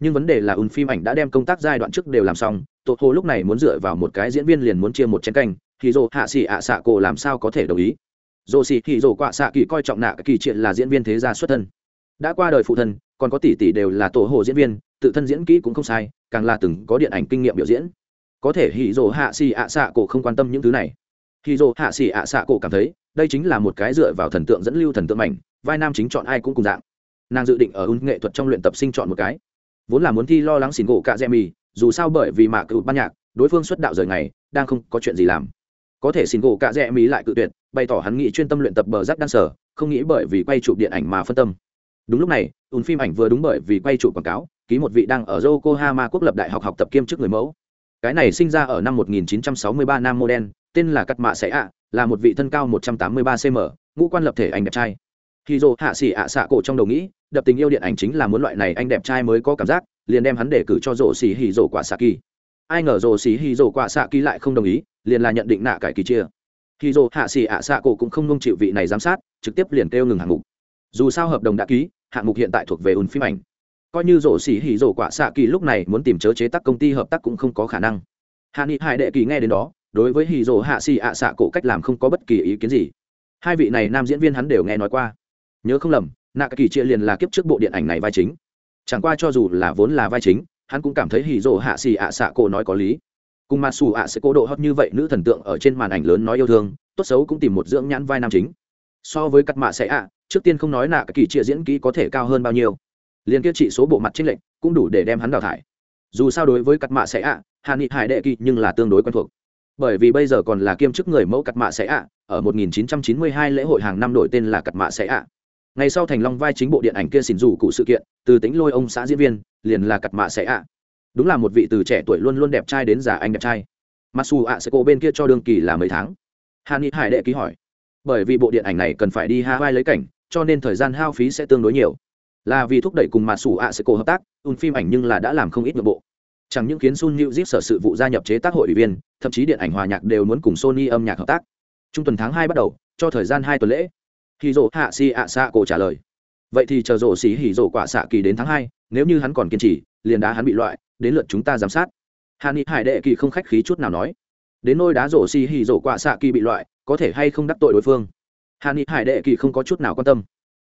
S1: Nhưng vấn đề là ùn phim ảnh đã đem công tác giai đoạn trước đều làm xong, tổ hồ lúc này muốn dựa vào một cái diễn viên liền muốn chia một chén canh hì rồ hạ xì ạ xạ cổ làm sao có thể đồng ý? Dồ xì kỳ dồ quạ xạ kỳ coi trọng nạ kỳ triệt là diễn viên thế gia xuất thân. Đã qua đời phụ thân, còn có tỷ tỷ đều là tổ hồ diễn viên, tự thân diễn kỹ cũng không sai, càng là từng có điện ảnh kinh nghiệm biểu diễn. Có thể hì dồ hạ xì ạ xạ cổ không quan tâm những thứ này. Hì dồ hạ xì ạ xạ cổ cảm thấy, đây chính là một cái dựa vào thần tượng dẫn lưu thần tượng mảnh, vai nam chính chọn ai cũng cùng dạng. Nàng dự định ở ứng nghệ thuật trong luyện tập sinh chọn một cái. Vốn là muốn thi lo lắng xỉn gỗ cạ dẹ mì dù sao bởi vì mạ cựu ban nhạc, đối phương xuất đạo rời ngày, đang không có chuyện gì làm có thể xin gỗ cạ rẽ mỹ lại cự tuyệt, bày tỏ hắn nghĩ chuyên tâm luyện tập bờ rác đan sở không nghĩ bởi vì quay chụp điện ảnh mà phân tâm. Đúng lúc này, ùn phim ảnh vừa đúng bởi vì quay chụp quảng cáo, ký một vị đang ở yokohama quốc lập đại học học tập kiêm chức người mẫu. Cái này sinh ra ở năm 1963 nam mô đen, tên là cắt mạ sẽ ạ, là một vị thân cao 183 cm ngũ quan lập thể anh đẹp trai. Khi dô hạ xỉ ạ xạ cổ trong đầu nghĩ, đập tình yêu điện ảnh chính là muốn loại này anh đẹp trai mới có cảm giác, liền đem hắn để cử cho rổ xỉ hỉ rổ quả xạ kỳ. Ai ngờ rổ xỉ hỉ rổ quả xạ kỳ lại không đồng ý liền là nhận định nạ cải kỳ chia. Khi dô hạ xỉ ạ xạ cổ cũng không nung chịu vị này giám sát, trực tiếp liền kêu ngừng hạng mục. Dù sao hợp đồng đã ký, hạng mục hiện tại thuộc về ùn phim ảnh. Coi như rổ xỉ hỉ rổ quả xạ kỳ lúc này muốn tìm chớ chế tác công ty hợp tác cũng không có khả năng. Hạ nghị hải đệ kỳ nghe đến đó, đối với hỉ rổ hạ xỉ ạ xạ cổ cách làm không có bất kỳ ý kiến gì. Hai vị này nam diễn viên hắn đều nghe nói qua. Nhớ không lầm, nạ kỳ chia liền là kiếp trước bộ điện ảnh này vai chính. Chẳng qua cho dù là vốn là vai chính, hắn cũng cảm thấy hỉ rổ hạ xỉ ạ xạ cổ nói có lý cùng mặt xù ạ sẽ cố độ hot như vậy, nữ thần tượng ở trên màn ảnh lớn nói yêu thương, tốt xấu cũng tìm một dưỡng nhãn vai nam chính. So với cắt mạ sẽ ạ, trước tiên không nói là kỳ trịa diễn kỹ có thể cao hơn bao nhiêu. Liền kia trị số bộ mặt trích lệnh cũng đủ để đem hắn đào thải. Dù sao đối với cắt mạ sẽ ạ, hà nghị hải đệ kỳ nhưng là tương đối quen thuộc. Bởi vì bây giờ còn là kiêm chức người mẫu cắt mạ sẽ ạ, ở 1992 lễ hội hàng năm đổi tên là cắt mạ sẽ ạ. Ngày sau thành long vai chính bộ điện ảnh kia xỉn dù cụ sự kiện, từ tính lôi ông xã diễn viên, liền là cắt mạ sẽ ạ đúng là một vị từ trẻ tuổi luôn luôn đẹp trai đến già anh đẹp trai. Mặc dù ạ sẽ cô bên kia cho đương kỳ là mấy tháng. Hà ni hải đệ ký hỏi. Bởi vì bộ điện ảnh này cần phải đi hawaii lấy cảnh, cho nên thời gian hao phí sẽ tương đối nhiều. Là vì thúc đẩy cùng mà sủ ạ sẽ cổ hợp tác, un phim ảnh nhưng là đã làm không ít nội bộ. Chẳng những khiến sun new zip sở sự vụ gia nhập chế tác hội ủy viên, thậm chí điện ảnh hòa nhạc đều muốn cùng sony âm nhạc hợp tác. Trung tuần tháng hai bắt đầu, cho thời gian hai tuần lễ. Hì dỗ hạ si ạ xạ cổ trả lời. Vậy thì chờ rổ xỉ hì dỗ quả xạ kỳ đến tháng hai, nếu như hắn còn kiên trì, liền đá hắn bị loại đến lượt chúng ta giám sát. Hà ni hải đệ kỳ không khách khí chút nào nói. Đến nôi đá rổ xì hì rổ quạ xạ kỳ bị loại, có thể hay không đắc tội đối phương? Hà ni hải đệ kỳ không có chút nào quan tâm.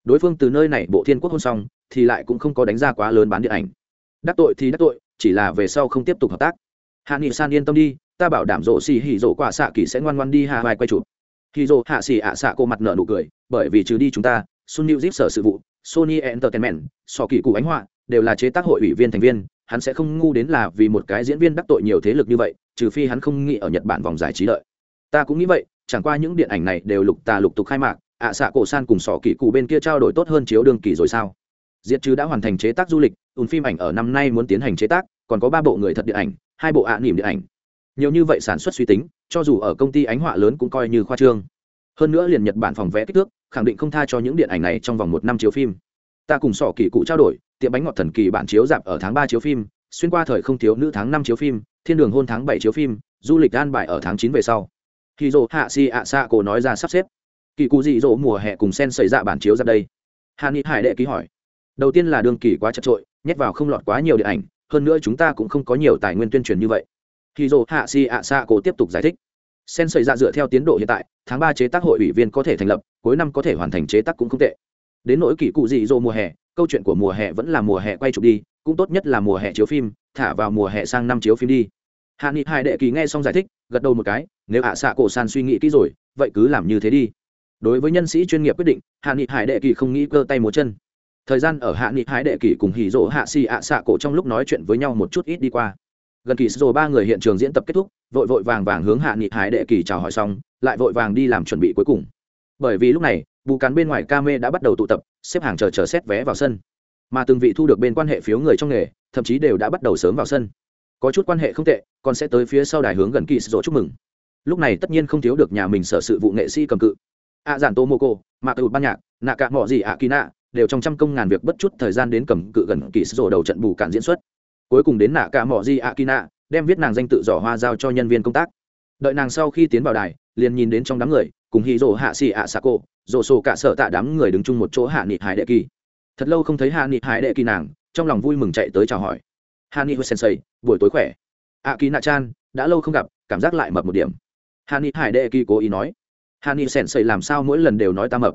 S1: Đối phương từ nơi này bộ thiên quốc hôn xong, thì lại cũng không có đánh ra quá lớn bán điện ảnh. Đắc tội thì đắc tội, chỉ là về sau không tiếp tục hợp tác. Hạ nghị san yên tâm đi, ta bảo đảm rổ xì hì rổ quạ xạ kỳ sẽ ngoan ngoan đi hà vai quay chụp. Hì rổ hạ xì ạ xạ cô mặt nợ nụ cười, bởi vì trừ đi chúng ta, sun new zip sở sự vụ, sony entertainment, sò kỳ cụ ánh họa, đều là chế tác hội ủy viên thành viên hắn sẽ không ngu đến là vì một cái diễn viên đắc tội nhiều thế lực như vậy, trừ phi hắn không nghĩ ở nhật bản vòng giải trí lợi. Ta cũng nghĩ vậy, chẳng qua những điện ảnh này đều lục tà lục tục khai mạc, ạ xạ cổ san cùng sỏ kỳ cụ bên kia trao đổi tốt hơn chiếu đường kỳ rồi sao? Diệt chứ đã hoàn thành chế tác du lịch ùn phim ảnh ở năm nay muốn tiến hành chế tác, còn có ba bộ người thật điện ảnh, hai bộ ạ à nỉm điện ảnh. Nhiều như vậy sản xuất suy tính, cho dù ở công ty ánh họa lớn cũng coi như khoa trương. Hơn nữa liền nhật bản phòng vẽ kích thước, khẳng định không tha cho những điện ảnh này trong vòng một năm chiếu phim. Ta cùng sỏ kỳ cụ trao đổi tiệm bánh ngọt thần kỳ bản chiếu dạp ở tháng ba chiếu phim, xuyên qua thời không thiếu nữ tháng năm chiếu phim, thiên đường hôn tháng bảy chiếu phim, du lịch an bài ở tháng chín về sau. Khi dỗ hạ si ạ xạ cổ nói ra sắp xếp. Kỳ cụ dị dỗ mùa hè cùng sen xảy ra bản chiếu ra đây. Hà nghị hải đệ ký hỏi. Đầu tiên là đường kỳ quá chật trội, nhét vào không lọt quá nhiều điện ảnh, hơn nữa chúng ta cũng không có nhiều tài nguyên tuyên truyền như vậy. Khi dỗ hạ si ạ xạ cổ tiếp tục giải thích. Sen xảy ra dựa theo tiến độ hiện tại, tháng ba chế tác hội ủy viên có thể thành lập, cuối năm có thể hoàn thành chế tác cũng không tệ. Đến nỗi kỳ cụ dị dỗ mùa hè câu chuyện của mùa hè vẫn là mùa hè quay chụp đi, cũng tốt nhất là mùa hè chiếu phim, thả vào mùa hè sang năm chiếu phim đi. Hạ nghị hai đệ kỳ nghe xong giải thích, gật đầu một cái, nếu ạ xạ cổ san suy nghĩ kỹ rồi, vậy cứ làm như thế đi. Đối với nhân sĩ chuyên nghiệp quyết định, hạ nghị hải đệ kỳ không nghĩ cơ tay múa chân. Thời gian ở hạ nghị hải đệ kỳ cùng hỉ rỗ hạ xì ạ xạ cổ trong lúc nói chuyện với nhau một chút ít đi qua. Gần kỳ rồi ba người hiện trường diễn tập kết thúc, vội vội vàng vàng hướng hạ nghị hải đệ kỳ chào hỏi xong, lại vội vàng đi làm chuẩn bị cuối cùng bởi vì lúc này, bù cán bên ngoài ca mê đã bắt đầu tụ tập, xếp hàng chờ chờ xét vé vào sân. Mà từng vị thu được bên quan hệ phiếu người trong nghề, thậm chí đều đã bắt đầu sớm vào sân. Có chút quan hệ không tệ, còn sẽ tới phía sau đài hướng gần kỳ rồi chúc mừng. Lúc này tất nhiên không thiếu được nhà mình sở sự vụ nghệ sĩ cầm cự. A giản tô mô cô mạ tự ban nhạc, nạ cạ mọ gì ạ kỳ nạ, đều trong trăm công ngàn việc bất chút thời gian đến cầm cự gần kỳ rồi đầu trận bù cản diễn xuất. Cuối cùng đến nạ cạ mọ gì ạ kỳ nạ, đem viết nàng danh tự dò hoa giao cho nhân viên công tác. Đợi nàng sau khi tiến vào đài, liền nhìn đến trong đám người cùng hì rồ hạ xì ạ xà cô rồ sổ cả sở tạ đám người đứng chung một chỗ hạ nghị hải đệ kỳ. Thật lâu không thấy hạ nghị hải đệ kỳ nàng, trong lòng vui mừng chạy tới chào hỏi. Hạ nghị sensei, buổi tối khỏe. Ạ kỳ nạ chan, đã lâu không gặp, cảm giác lại mập một điểm. Hạ nghị hải đệ kỳ cố ý nói. Hạ nghị sensei làm sao mỗi lần đều nói ta mập?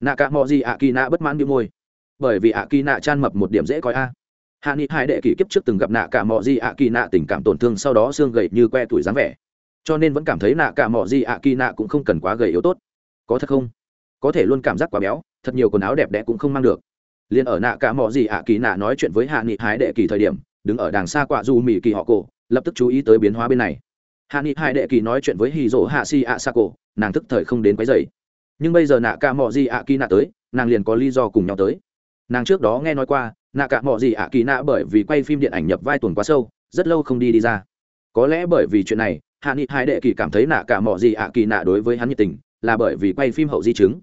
S1: Nạ cả mọi gì ạ kỳ nạ bất mãn bị môi. Bởi vì ạ kỳ nạ chan mập một điểm dễ coi a. Hạ nghị hải đệ kỳ kiếp trước từng gặp nạ cả mọi gì ạ kỳ nạ tình cảm tổn thương sau đó xương gầy như que tuổi dáng vẻ cho nên vẫn cảm thấy nạ cả mỏ gì ạ kỳ nạ cũng không cần quá gầy yếu tốt. Có thật không? Có thể luôn cảm giác quá béo, thật nhiều quần áo đẹp đẽ cũng không mang được. Liền ở nạ cả mỏ gì ạ kỳ nạ nói chuyện với hạ nghị hái đệ kỳ thời điểm, đứng ở đàng xa quạ du mỹ kỳ họ cổ, lập tức chú ý tới biến hóa bên này. Hạ nghị hai đệ kỳ nói chuyện với hì rỗ hạ si ạ sa cổ, nàng thức thời không đến quấy dày nhưng bây giờ nạ cả mỏ gì ạ kỳ nạ tới, nàng liền có lý do cùng nhau tới. Nàng trước đó nghe nói qua, nạ cả mỏ gì ạ kỳ nạ bởi vì quay phim điện ảnh nhập vai tuần quá sâu, rất lâu không đi đi ra. Có lẽ bởi vì chuyện này hạ nghị hai đệ kỳ cảm thấy nạ cả mỏ gì ạ kỳ nạ đối với hắn nhiệt tình, là bởi vì quay phim hậu di chứng.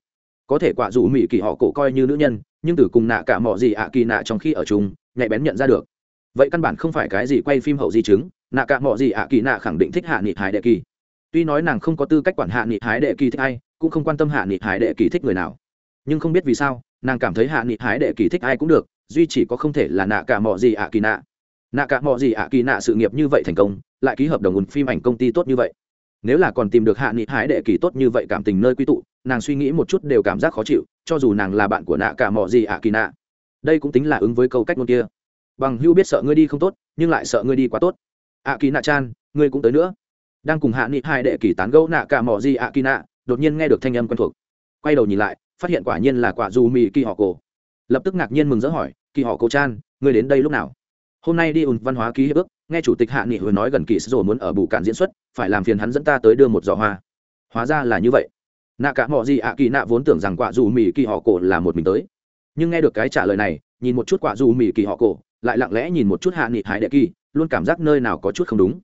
S1: Có thể quả dù mỹ kỳ họ cổ coi như nữ nhân, nhưng từ cùng nạ cả mỏ gì ạ kỳ nạ trong khi ở chung, nhạy bén nhận ra được. Vậy căn bản không phải cái gì quay phim hậu di chứng, nạ cả mỏ gì ạ kỳ nạ khẳng định thích hạ nghị hải đệ kỳ. Tuy nói nàng không có tư cách quản hạ nghị hải đệ kỳ thích ai, cũng không quan tâm hạ nghị hải đệ kỳ thích người nào. Nhưng không biết vì sao, nàng cảm thấy hạ nghị hải đệ kỳ thích ai cũng được, duy chỉ có không thể là nạ cả mỏ gì ạ kỳ nạ. Nạ cả mỏ gì ạ kỳ nạ sự nghiệp như vậy thành công lại ký hợp đồng ùn phim ảnh công ty tốt như vậy. Nếu là còn tìm được hạ nghị hải đệ kỳ tốt như vậy cảm tình nơi quy tụ, nàng suy nghĩ một chút đều cảm giác khó chịu, cho dù nàng là bạn của nạ cả mọi gì ạ kỳ nạ. Đây cũng tính là ứng với câu cách ngôn kia. Bằng hưu biết sợ ngươi đi không tốt, nhưng lại sợ ngươi đi quá tốt. Ạ kỳ nạ chan, ngươi cũng tới nữa. Đang cùng hạ nghị hai đệ kỳ tán gẫu nạ cả mò gì ạ kỳ nạ, đột nhiên nghe được thanh âm quen thuộc. Quay đầu nhìn lại, phát hiện quả nhiên là quả dù mì kỳ họ cổ. Lập tức ngạc nhiên mừng rỡ hỏi, kỳ họ cổ chan, ngươi đến đây lúc nào? Hôm nay đi ùn văn hóa ký hiệp ước nghe chủ tịch hạ nghị hồi nói gần kỳ rồi muốn ở bù cạn diễn xuất, phải làm phiền hắn dẫn ta tới đưa một giỏ hoa. Hóa ra là như vậy. Nạ cả mọi gì ạ kỳ nạ vốn tưởng rằng quả dù mỹ kỳ họ cổ là một mình tới. Nhưng nghe được cái trả lời này, nhìn một chút quả dù mỹ kỳ họ cổ, lại lặng lẽ nhìn một chút hạ nghị hải đệ kỳ, luôn cảm giác nơi nào có chút không đúng.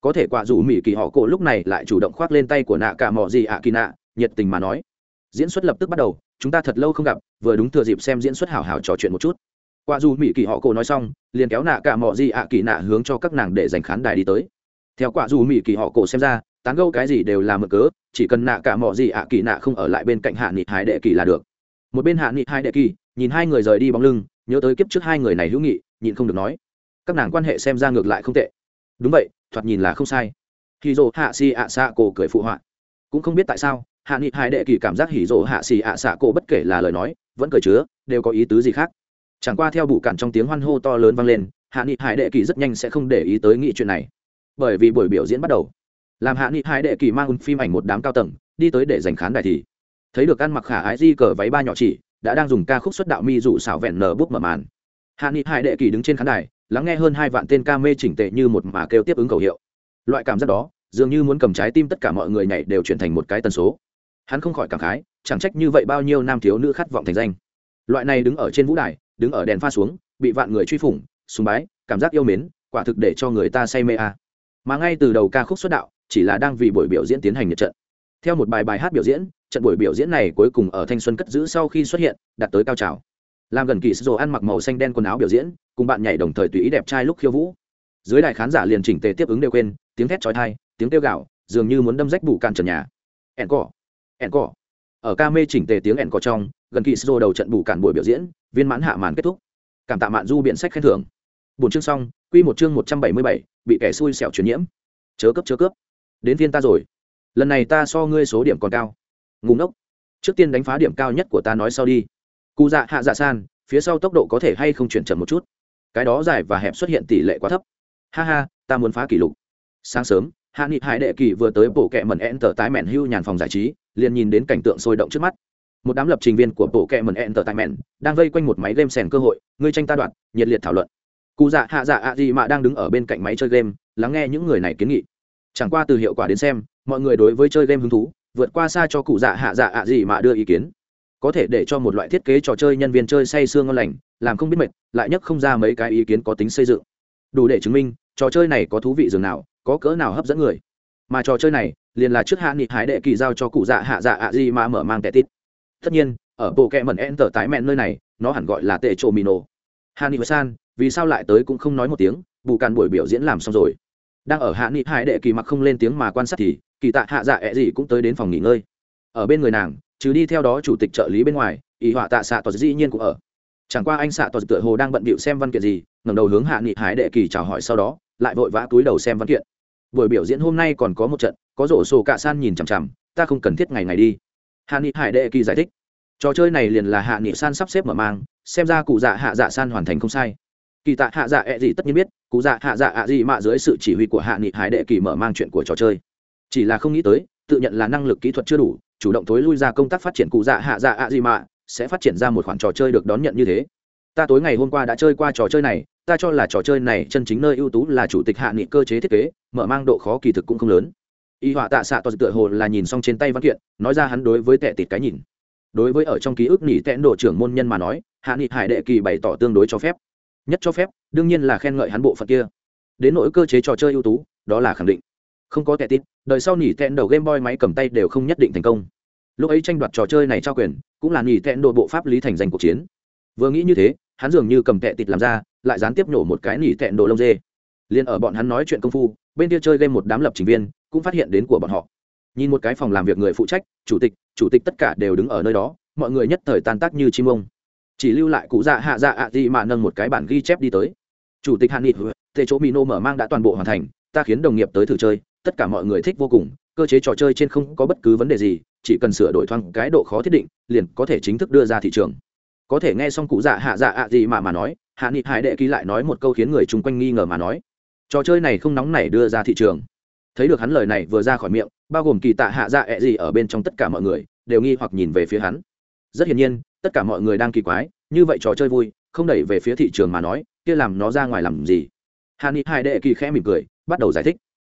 S1: Có thể quả dù mỹ kỳ họ cổ lúc này lại chủ động khoác lên tay của nạ cả mọi gì ạ kỳ nạ, nhiệt tình mà nói. Diễn xuất lập tức bắt đầu, chúng ta thật lâu không gặp, vừa đúng thừa dịp xem diễn xuất hào hào trò chuyện một chút qua dù mỹ kỳ họ cổ nói xong, liền kéo nạ cả mò gì ạ kỳ nạ hướng cho các nàng để giành khán đài đi tới. Theo quả dù mỹ kỳ họ cổ xem ra, tán gâu cái gì đều là mực cớ, chỉ cần nạ cả mò gì ạ kỳ nạ không ở lại bên cạnh hạ nghị hải đệ kỳ là được. Một bên hạ nghị hải đệ kỳ, nhìn hai người rời đi bóng lưng, nhớ tới kiếp trước hai người này hữu nghị, nhịn không được nói, các nàng quan hệ xem ra ngược lại không tệ. Đúng vậy, thoạt nhìn là không sai. Hì dỗ hạ xì ạ xạ cổ cười phụ họa. Cũng không biết tại sao, hạ nghị hai đệ kỳ cảm giác hỉ dỗ hạ xì ạ xạ cổ bất kể là lời nói, vẫn cười chứa, đều có ý tứ gì khác chẳng qua theo bụ cản trong tiếng hoan hô to lớn vang lên, hạ nghị hải đệ kỳ rất nhanh sẽ không để ý tới nghị chuyện này. Bởi vì buổi biểu diễn bắt đầu, làm hạ nghị hải đệ kỳ mang phim ảnh một đám cao tầng, đi tới để giành khán đài thì thấy được ăn mặc khả ái di cờ váy ba nhỏ chỉ, đã đang dùng ca khúc xuất đạo mi dụ xảo vẹn nở bút mở màn. Hạ nghị hải đệ kỳ đứng trên khán đài, lắng nghe hơn hai vạn tên ca mê chỉnh tệ như một mà kêu tiếp ứng khẩu hiệu. Loại cảm giác đó, dường như muốn cầm trái tim tất cả mọi người nhảy đều chuyển thành một cái tần số. Hắn không khỏi cảm khái, chẳng trách như vậy bao nhiêu nam thiếu nữ khát vọng thành danh. Loại này đứng ở trên vũ đài đứng ở đèn pha xuống, bị vạn người truy phủng, sùng bái, cảm giác yêu mến, quả thực để cho người ta say mê a. À. mà ngay từ đầu ca khúc xuất đạo, chỉ là đang vì buổi biểu diễn tiến hành nhật trận. Theo một bài bài hát biểu diễn, trận buổi biểu diễn này cuối cùng ở thanh xuân cất giữ sau khi xuất hiện, đạt tới cao trào. Làm gần kỳ sô ăn mặc màu xanh đen quần áo biểu diễn, cùng bạn nhảy đồng thời tùy ý đẹp trai lúc khiêu vũ. Dưới đài khán giả liền chỉnh tề tiếp ứng đều quên, tiếng thét trói thai tiếng kêu gạo dường như muốn đâm rách bụ cạn trần nhà. Ẻn cỏ ẻn cỏ. Ở ca mê chỉnh tề tiếng ẻn cỏ trong, gần kỳ sô đầu trận bụ cạn buổi biểu diễn viên mãn hạ màn kết thúc. Cảm tạ mạn du biện sách khen thưởng. Bốn chương xong, quy một chương một trăm bảy mươi bảy, bị kẻ xui xẻo truyền nhiễm. Chớ cấp, chớ cướp đến phiên ta rồi. Lần này ta so ngươi số điểm còn cao. Ngùng ngốc. Trước tiên đánh phá điểm cao nhất của ta nói sau đi. Cụ dạ hạ dạ san, phía sau tốc độ có thể hay không chuyển chậm một chút? Cái đó dài và hẹp xuất hiện tỷ lệ quá thấp. Ha ha, ta muốn phá kỷ lục. Sáng sớm, hạ nghị hải đệ kỳ vừa tới bộ kẹ mẩn en tờ tái mẹn hưu nhàn phòng giải trí, liền nhìn đến cảnh tượng sôi động trước mắt một đám lập trình viên của bộ kệ mẩn ẹn tờ tại mẹn đang vây quanh một máy game sèn cơ hội ngươi tranh ta đoạt, nhiệt liệt thảo luận. Cụ dạ hạ dạ ạ gì mà đang đứng ở bên cạnh máy chơi game lắng nghe những người này kiến nghị. Chẳng qua từ hiệu quả đến xem mọi người đối với chơi game hứng thú vượt qua xa cho cụ dạ hạ dạ ạ gì mà đưa ý kiến. Có thể để cho một loại thiết kế trò chơi nhân viên chơi say sương ngon lành làm không biết mệt lại nhất không ra mấy cái ý kiến có tính xây dựng. Đủ để chứng minh trò chơi này có thú vị dường nào có cỡ nào hấp dẫn người. Mà trò chơi này liền là trước hạ nghị hái đệ kỳ giao cho cụ dạ hạ dạ ạ gì mà mở mang tệ tít tất nhiên, ở bộ kẹ mẩn en tờ tái mẹn nơi này, nó hẳn gọi là tệ trộ mì nổ. Hạ san, vì sao lại tới cũng không nói một tiếng, bù càn buổi biểu diễn làm xong rồi. Đang ở hạ nghị hải đệ kỳ mặc không lên tiếng mà quan sát thì, kỳ tạ hạ dạ ẹ gì cũng tới đến phòng nghỉ ngơi. Ở bên người nàng chứ đi theo đó chủ tịch trợ lý bên ngoài ý họa tạ xạ tòa dĩ nhiên cũng ở. Chẳng qua anh xạ tòa tựa hồ đang bận bịu xem văn kiện gì, ngẩng đầu hướng hạ nghị hải đệ kỳ chào hỏi sau đó, lại vội vã túi đầu xem văn kiện. Buổi biểu diễn hôm nay còn có một trận, có rổ sổ cạ san nhìn chằm chằm, ta không cần thiết ngày ngày đi hạ nghị hải đệ kỳ giải thích, trò chơi này liền là hạ nghị san sắp xếp mở mang, xem ra cụ dạ hạ dạ san hoàn thành không sai. Kỳ tạ hạ dạ ẹ gì tất nhiên biết, cụ dạ hạ dạ ạ gì mạ dưới sự chỉ huy của hạ nghị hải đệ kỳ mở mang chuyện của trò chơi. Chỉ là không nghĩ tới, tự nhận là năng lực kỹ thuật chưa đủ, chủ động tối lui ra công tác phát triển cụ dạ hạ dạ ạ gì mạ sẽ phát triển ra một khoản trò chơi được đón nhận như thế. Ta tối ngày hôm qua đã chơi qua trò chơi này, ta cho là trò chơi này chân chính nơi ưu tú là chủ tịch hạ nghị cơ chế thiết kế, mở mang độ khó kỳ thực cũng không lớn y họa tạ xạ toàn tựa hồ là nhìn xong trên tay văn kiện, nói ra hắn đối với tệ tịt cái nhìn. Đối với ở trong ký ức nỉ tẹn độ trưởng môn nhân mà nói, hạ nghị hải đệ kỳ bày tỏ tương đối cho phép. Nhất cho phép, đương nhiên là khen ngợi hắn bộ phận kia. Đến nỗi cơ chế trò chơi ưu tú, đó là khẳng định. Không có tệ tít đời sau nỉ tẹn đầu game boy máy cầm tay đều không nhất định thành công. Lúc ấy tranh đoạt trò chơi này trao quyền, cũng là nỉ tẹn độ bộ pháp lý thành danh cuộc chiến. Vừa nghĩ như thế, hắn dường như cầm tệ tịt làm ra, lại gián tiếp nhổ một cái nỉ tẹn đồ lông dê. Liền ở bọn hắn nói chuyện công phu bên kia chơi game một đám lập trình viên cũng phát hiện đến của bọn họ. Nhìn một cái phòng làm việc người phụ trách, chủ tịch chủ tịch tất cả đều đứng ở nơi đó, mọi người nhất thời tan tác như chim ông. Chỉ lưu lại cụ dạ hạ dạ ạ gì mà nâng một cái bản ghi chép đi tới. Chủ tịch hạn nghị tệ chỗ mino mở mang đã toàn bộ hoàn thành, ta khiến đồng nghiệp tới thử chơi, tất cả mọi người thích vô cùng, cơ chế trò chơi trên không có bất cứ vấn đề gì, chỉ cần sửa đổi thoáng cái độ khó thiết định, liền có thể chính thức đưa ra thị trường. Có thể nghe xong cụ dạ hạ dạ ạ gì mà mà nói hạ nghị hải đệ ký lại nói một câu khiến người chung quanh nghi ngờ mà nói trò chơi này không nóng này đưa ra thị trường. Thấy được hắn lời này vừa ra khỏi miệng, bao gồm kỳ tạ hạ dạ ẹ gì ở bên trong tất cả mọi người, đều nghi hoặc nhìn về phía hắn. Rất hiển nhiên, tất cả mọi người đang kỳ quái, như vậy trò chơi vui, không đẩy về phía thị trường mà nói, kia làm nó ra ngoài làm gì? Hàn ni hai đệ kỳ khẽ mỉm cười, bắt đầu giải thích.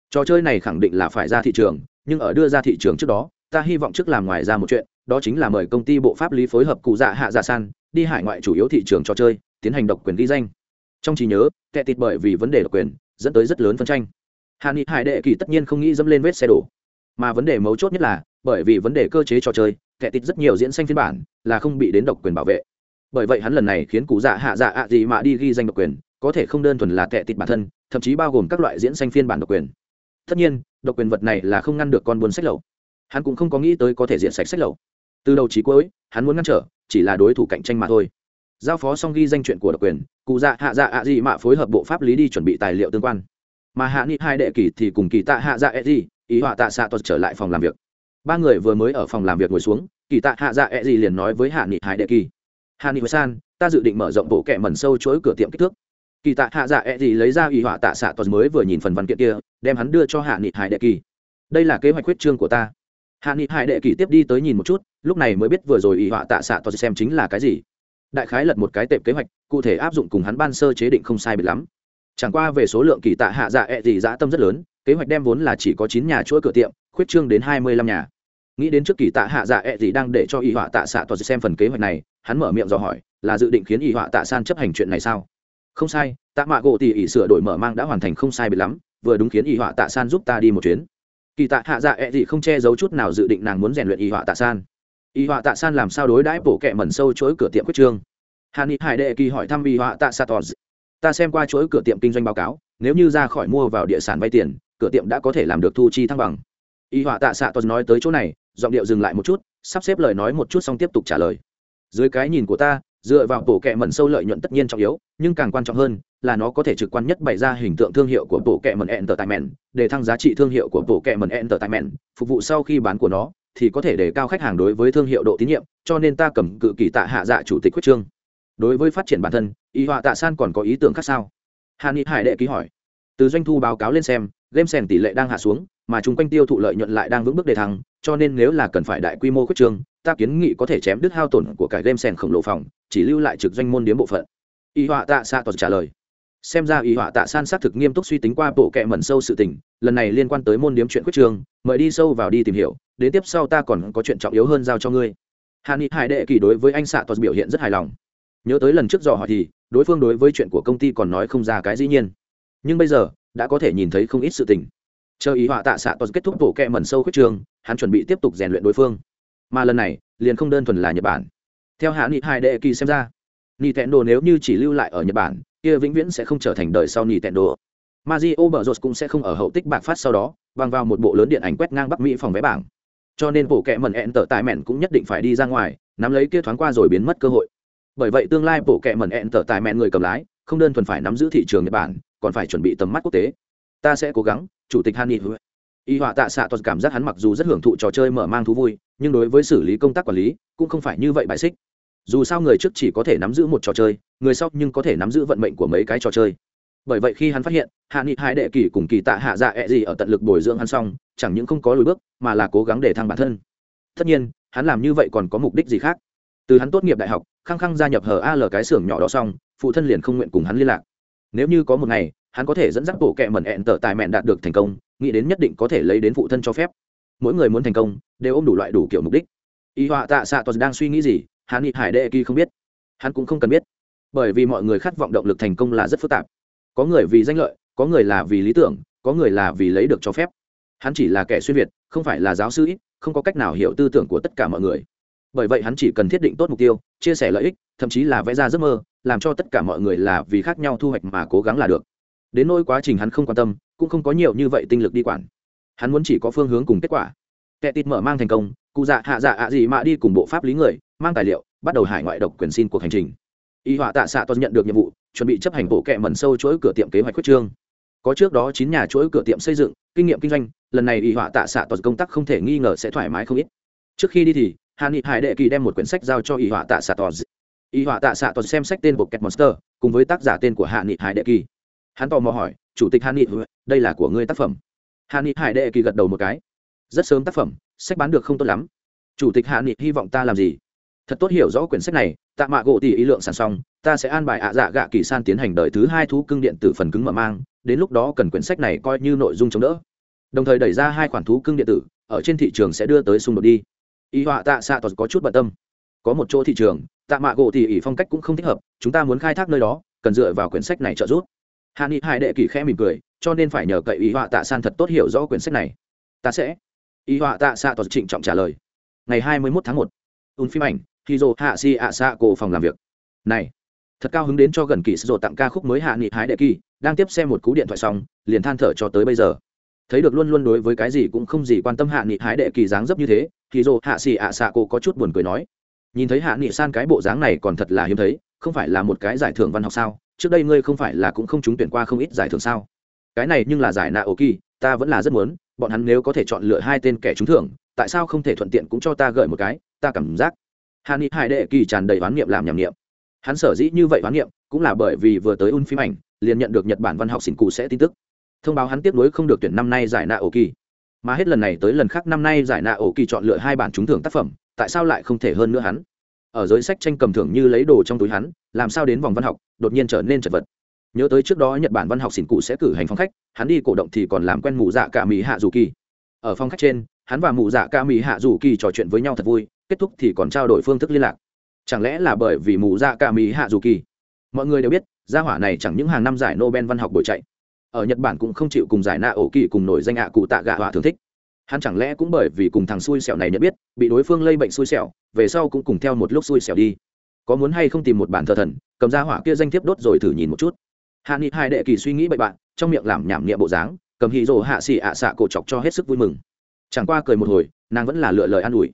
S1: Trò chơi này khẳng định là phải ra thị trường, nhưng ở đưa ra thị trường trước đó, ta hy vọng trước làm ngoài ra một chuyện, đó chính là mời công ty bộ pháp lý phối hợp cụ dạ hạ dạ san, đi hải ngoại chủ yếu thị trường trò chơi, tiến hành độc quyền ghi danh. Trong trí nhớ tệ tịt bởi vì vấn đề độc quyền dẫn tới rất lớn phân tranh. Hà ni hải đệ kỳ tất nhiên không nghĩ dẫm lên vết xe đổ. Mà vấn đề mấu chốt nhất là, bởi vì vấn đề cơ chế trò chơi, kẻ tịt rất nhiều diễn xanh phiên bản, là không bị đến độc quyền bảo vệ. Bởi vậy hắn lần này khiến cụ dạ hạ dạ ạ gì mà đi ghi danh độc quyền, có thể không đơn thuần là kẻ tịt bản thân, thậm chí bao gồm các loại diễn xanh phiên bản độc quyền. Tất nhiên, độc quyền vật này là không ngăn được con buôn sách lậu. Hắn cũng không có nghĩ tới có thể diện sạch sách lậu. Từ đầu chí cuối, hắn muốn ngăn trở, chỉ là đối thủ cạnh tranh mà thôi giao phó xong ghi danh chuyện của độc quyền, cụ dạ hạ dạ ạ gì mà phối hợp bộ pháp lý đi chuẩn bị tài liệu tương quan. Mà hạ nghị hai đệ kỳ thì cùng kỳ tạ hạ dạ e gì, ý họa tạ xạ tuật trở lại phòng làm việc. Ba người vừa mới ở phòng làm việc ngồi xuống, kỳ tạ hạ dạ e gì liền nói với hạ nghị hai đệ kỳ. Hạ nghị san, ta dự định mở rộng bộ kẹ mẩn sâu chuỗi cửa tiệm kích thước. Kỳ tạ hạ dạ e gì lấy ra ý họa tạ xạ tuật mới vừa nhìn phần văn kiện kia, đem hắn đưa cho hạ nghị hai đệ kỳ. Đây là kế hoạch quyết trương của ta. Hạ nghị hai đệ kỳ tiếp đi tới nhìn một chút, lúc này mới biết vừa rồi ý họa tạ xạ tuật xem chính là cái gì đại khái lật một cái tệp kế hoạch, cụ thể áp dụng cùng hắn ban sơ chế định không sai biệt lắm. Chẳng qua về số lượng kỳ tạ hạ dạ ẹ、e、gì dã tâm rất lớn, kế hoạch đem vốn là chỉ có chín nhà chuỗi cửa tiệm, khuyết trương đến hai mươi lăm nhà. Nghĩ đến trước kỳ tạ hạ dạ ẹ、e、gì đang để cho y họa tạ xạ toàn xem phần kế hoạch này, hắn mở miệng dò hỏi, là dự định khiến y họa tạ san chấp hành chuyện này sao? Không sai, tạ mạ gỗ tỉ ỉ sửa đổi mở mang đã hoàn thành không sai biệt lắm, vừa đúng khiến y họa tạ san giúp ta đi một chuyến. Kỳ tạ hạ dạ ẹ、e、gì không che giấu chút nào dự định nàng muốn rèn luyện y họa tạ san y họa tạ san làm sao đối đãi bổ kẹ mẩn sâu chuỗi cửa tiệm quyết trương? Hàn ni hải đệ kỳ hỏi thăm y họa tạ sa tỏ ta xem qua chuỗi cửa tiệm kinh doanh báo cáo, nếu như ra khỏi mua vào địa sản vay tiền, cửa tiệm đã có thể làm được thu chi thăng bằng. Y họa tạ sa tuần nói tới chỗ này, giọng điệu dừng lại một chút, sắp xếp lời nói một chút xong tiếp tục trả lời. Dưới cái nhìn của ta, dựa vào bộ kệ mẩn sâu lợi nhuận tất nhiên trọng yếu, nhưng càng quan trọng hơn là nó có thể trực quan nhất bày ra hình tượng thương hiệu của bộ kệ mẩn entertainment, để thăng giá trị thương hiệu của bộ kệ mẩn entertainment, phục vụ sau khi bán của nó thì có thể đề cao khách hàng đối với thương hiệu độ tín nhiệm, cho nên ta cầm cự kỳ tạ hạ dạ chủ tịch quyết trương. Đối với phát triển bản thân, y họa tạ san còn có ý tưởng khác sao? Hà ni hải đệ ký hỏi. Từ doanh thu báo cáo lên xem, game sèn tỷ lệ đang hạ xuống, mà chung quanh tiêu thụ lợi nhuận lại đang vững bước đề thăng, cho nên nếu là cần phải đại quy mô quyết trương, ta kiến nghị có thể chém đứt hao tổn của cái game sèn khổng lồ phòng, chỉ lưu lại trực doanh môn điếm bộ phận. Y họa tạ san toàn trả lời xem ra y họa tạ san xác thực nghiêm túc suy tính qua bộ kệ mẩn sâu sự tình, lần này liên quan tới môn điếm chuyện quyết trường, mời đi sâu vào đi tìm hiểu, đến tiếp sau ta còn có chuyện trọng yếu hơn giao cho ngươi. Hàn ni hải đệ kỳ đối với anh xạ toàn biểu hiện rất hài lòng. Nhớ tới lần trước dò hỏi thì, đối phương đối với chuyện của công ty còn nói không ra cái dĩ nhiên. Nhưng bây giờ, đã có thể nhìn thấy không ít sự tình. Chờ ý họa tạ xạ toàn kết thúc bộ kệ mẩn sâu quyết trường, hắn chuẩn bị tiếp tục rèn luyện đối phương. Mà lần này, liền không đơn thuần là nhật bản. Theo hạ nghị hai đệ kỳ xem ra nghị thẹn đồ nếu như chỉ lưu lại ở nhật bản kia vĩnh viễn sẽ không trở thành đời sau nị tẹn đồ. Mario Bros cũng sẽ không ở hậu tích bạc phát sau đó, bằng vào một bộ lớn điện ảnh quét ngang Bắc Mỹ phòng vé bảng. Cho nên bộ kệ mẩn ẹn tở tài mẹn cũng nhất định phải đi ra ngoài, nắm lấy kia thoáng qua rồi biến mất cơ hội. Bởi vậy tương lai bộ kệ mẩn ẹn tở tài mẹn người cầm lái không đơn thuần phải nắm giữ thị trường nhật bản còn phải chuẩn bị tầm mắt quốc tế. Ta sẽ cố gắng chủ tịch Hani y y họa tạ xạ toàn cảm giác hắn mặc dù rất hưởng thụ trò chơi mở mang thú vui nhưng đối với xử lý công tác quản lý cũng không phải như vậy bài xích dù sao người trước chỉ có thể nắm giữ một trò chơi, người sau nhưng có thể nắm giữ vận mệnh của mấy cái trò chơi. Bởi vậy khi hắn phát hiện, hạ nghị hai đệ kỳ cùng kỳ tạ hạ dạ ẹ、e、gì gì ở tận lực bồi dưỡng hắn xong, chẳng những không có lùi bước, mà là cố gắng để thăng bản thân. Tất nhiên, hắn làm như vậy còn có mục đích gì khác? Từ hắn tốt nghiệp đại học, khăng khăng gia nhập hờ al cái xưởng nhỏ đó xong, phụ thân liền không nguyện cùng hắn liên lạc. Nếu như có một ngày, hắn có thể dẫn dắt bộ kẹ mẩn ẹn tở tài mẹn đạt được thành công, nghĩ đến nhất định có thể lấy đến phụ thân cho phép. Mỗi người muốn thành công, đều ôm đủ loại đủ kiểu mục đích. Y họa tạ xạ toàn đang suy nghĩ gì hắn nghị hải đệ kỳ không biết. Hắn cũng không cần biết. Bởi vì mọi người khát vọng động lực thành công là rất phức tạp. Có người vì danh lợi, có người là vì lý tưởng, có người là vì lấy được cho phép. Hắn chỉ là kẻ xuyên việt, không phải là giáo sư ít, không có cách nào hiểu tư tưởng của tất cả mọi người. Bởi vậy hắn chỉ cần thiết định tốt mục tiêu, chia sẻ lợi ích, thậm chí là vẽ ra giấc mơ, làm cho tất cả mọi người là vì khác nhau thu hoạch mà cố gắng là được. Đến nỗi quá trình hắn không quan tâm, cũng không có nhiều như vậy tinh lực đi quản. Hắn muốn chỉ có phương hướng cùng kết quả. Kẻ tịt mở mang thành công, cụ dạ hạ dạ ạ gì mà đi cùng bộ pháp lý người mang tài liệu, bắt đầu hải ngoại độc quyền xin cuộc hành trình. Y họa tạ xạ toàn nhận được nhiệm vụ, chuẩn bị chấp hành bộ kệ mẩn sâu chuỗi cửa tiệm kế hoạch quyết trương. Có trước đó chín nhà chuỗi cửa tiệm xây dựng, kinh nghiệm kinh doanh, lần này y họa tạ xạ toàn công tác không thể nghi ngờ sẽ thoải mái không ít. Trước khi đi thì, hàn ni hải đệ kỳ đem một quyển sách giao cho y họa tạ xạ toàn. y họa tạ xạ toàn xem sách tên bộ kẹt monster, cùng với tác giả tên của hàn ni hải đệ kỳ. Hắn tò mò hỏi, chủ tịch hàn ni đây là của ngươi tác phẩm? Hàn ni hải đệ kỳ gật đầu một cái. Rất sớm tác phẩm, sách bán được không tốt lắm. Chủ tịch hạ nghị, hy vọng ta làm gì? Thật tốt hiểu rõ quyển sách này, tạ mạ gỗ tỷ ý lượng sản xong ta sẽ an bài ạ dạ gạ kỳ san tiến hành đợi thứ hai thú cưng điện tử phần cứng mở mang, đến lúc đó cần quyển sách này coi như nội dung chống đỡ. Đồng thời đẩy ra hai khoản thú cưng điện tử, ở trên thị trường sẽ đưa tới xung đột đi. Y họa tạ xạ tos có chút bận tâm. Có một chỗ thị trường, tạ mạ gỗ thì ý phong cách cũng không thích hợp, chúng ta muốn khai thác nơi đó, cần dựa vào quyển sách này trợ giúp. Hạ nghị hai đệ kỳ khẽ mỉm cười, cho nên phải nhờ cậy y họa tạ san thật tốt hiểu rõ quyển sách này. Ta sẽ. Y họa tạ xạ tos trịnh trọng trả lời. Ngày hai mươi mốt tháng một. Un phim ảnh khi dô hạ si ạ xạ cổ phòng làm việc. Này, thật cao hứng đến cho gần kỳ dô tặng ca khúc mới hạ nghị hái đệ kỳ, đang tiếp xem một cú điện thoại xong, liền than thở cho tới bây giờ. Thấy được luôn luôn đối với cái gì cũng không gì quan tâm hạ nghị hái đệ kỳ dáng dấp như thế thì dô hạ xì ạ xạ cô có chút buồn cười nói, nhìn thấy hạ nghị san cái bộ dáng này còn thật là hiếm thấy, không phải là một cái giải thưởng văn học sao? Trước đây ngươi không phải là cũng không trúng tuyển qua không ít giải thưởng sao? Cái này nhưng là giải nạ ổ kỳ ta vẫn là rất muốn, bọn hắn nếu có thể chọn lựa hai tên kẻ trúng thưởng, tại sao không thể thuận tiện cũng cho ta gợi một cái, ta cảm giác hàn ni hải đệ kỳ tràn đầy oán niệm làm nhảm niệm. Hắn sở dĩ như vậy oán niệm, cũng là bởi vì vừa tới un phim ảnh, liền nhận được nhật bản văn học xỉn cụ sẽ tin tức. Thông báo hắn tiếp nối không được tuyển năm nay giải nạ ổ kỳ. Mà hết lần này tới lần khác năm nay giải nạ ổ kỳ chọn lựa hai bản trúng thưởng tác phẩm, tại sao lại không thể hơn nữa hắn? Ở giới sách tranh cầm thưởng như lấy đồ trong túi hắn, làm sao đến vòng văn học, đột nhiên trở nên chật vật. Nhớ tới trước đó nhật bản văn học xỉn cụ sẽ cử hành phong khách, hắn đi cổ động thì còn làm quen mù dạ cả mỹ hạ dù kỳ. Ở phong khách trên, hắn và mù dạ ca mỹ hạ dù kỳ trò chuyện với nhau thật vui kết thúc thì còn trao đổi phương thức liên lạc. Chẳng lẽ là bởi vì mù dạ ca mỹ hạ dù kỳ? Mọi người đều biết, gia hỏa này chẳng những hàng năm giải nobel văn học bồi chạy, ở nhật bản cũng không chịu cùng giải na ổ kỳ cùng nổi danh ạ cụ tạ gạ hỏa thưởng thích. Hắn chẳng lẽ cũng bởi vì cùng thằng xui xẻo này nhận biết, bị đối phương lây bệnh xui xẻo, về sau cũng cùng theo một lúc xui xẻo đi. Có muốn hay không tìm một bản thờ thần, cầm ra hỏa kia danh thiếp đốt rồi thử nhìn một chút. Hạ nghị hai đệ kỳ suy nghĩ bậy bạn, trong miệng làm nhảm nghĩa bộ dáng, cầm hì rồ hạ xì ạ xạ cổ chọc cho hết sức vui mừng. Chẳng qua cười một hồi, nàng vẫn là lựa lời an ủi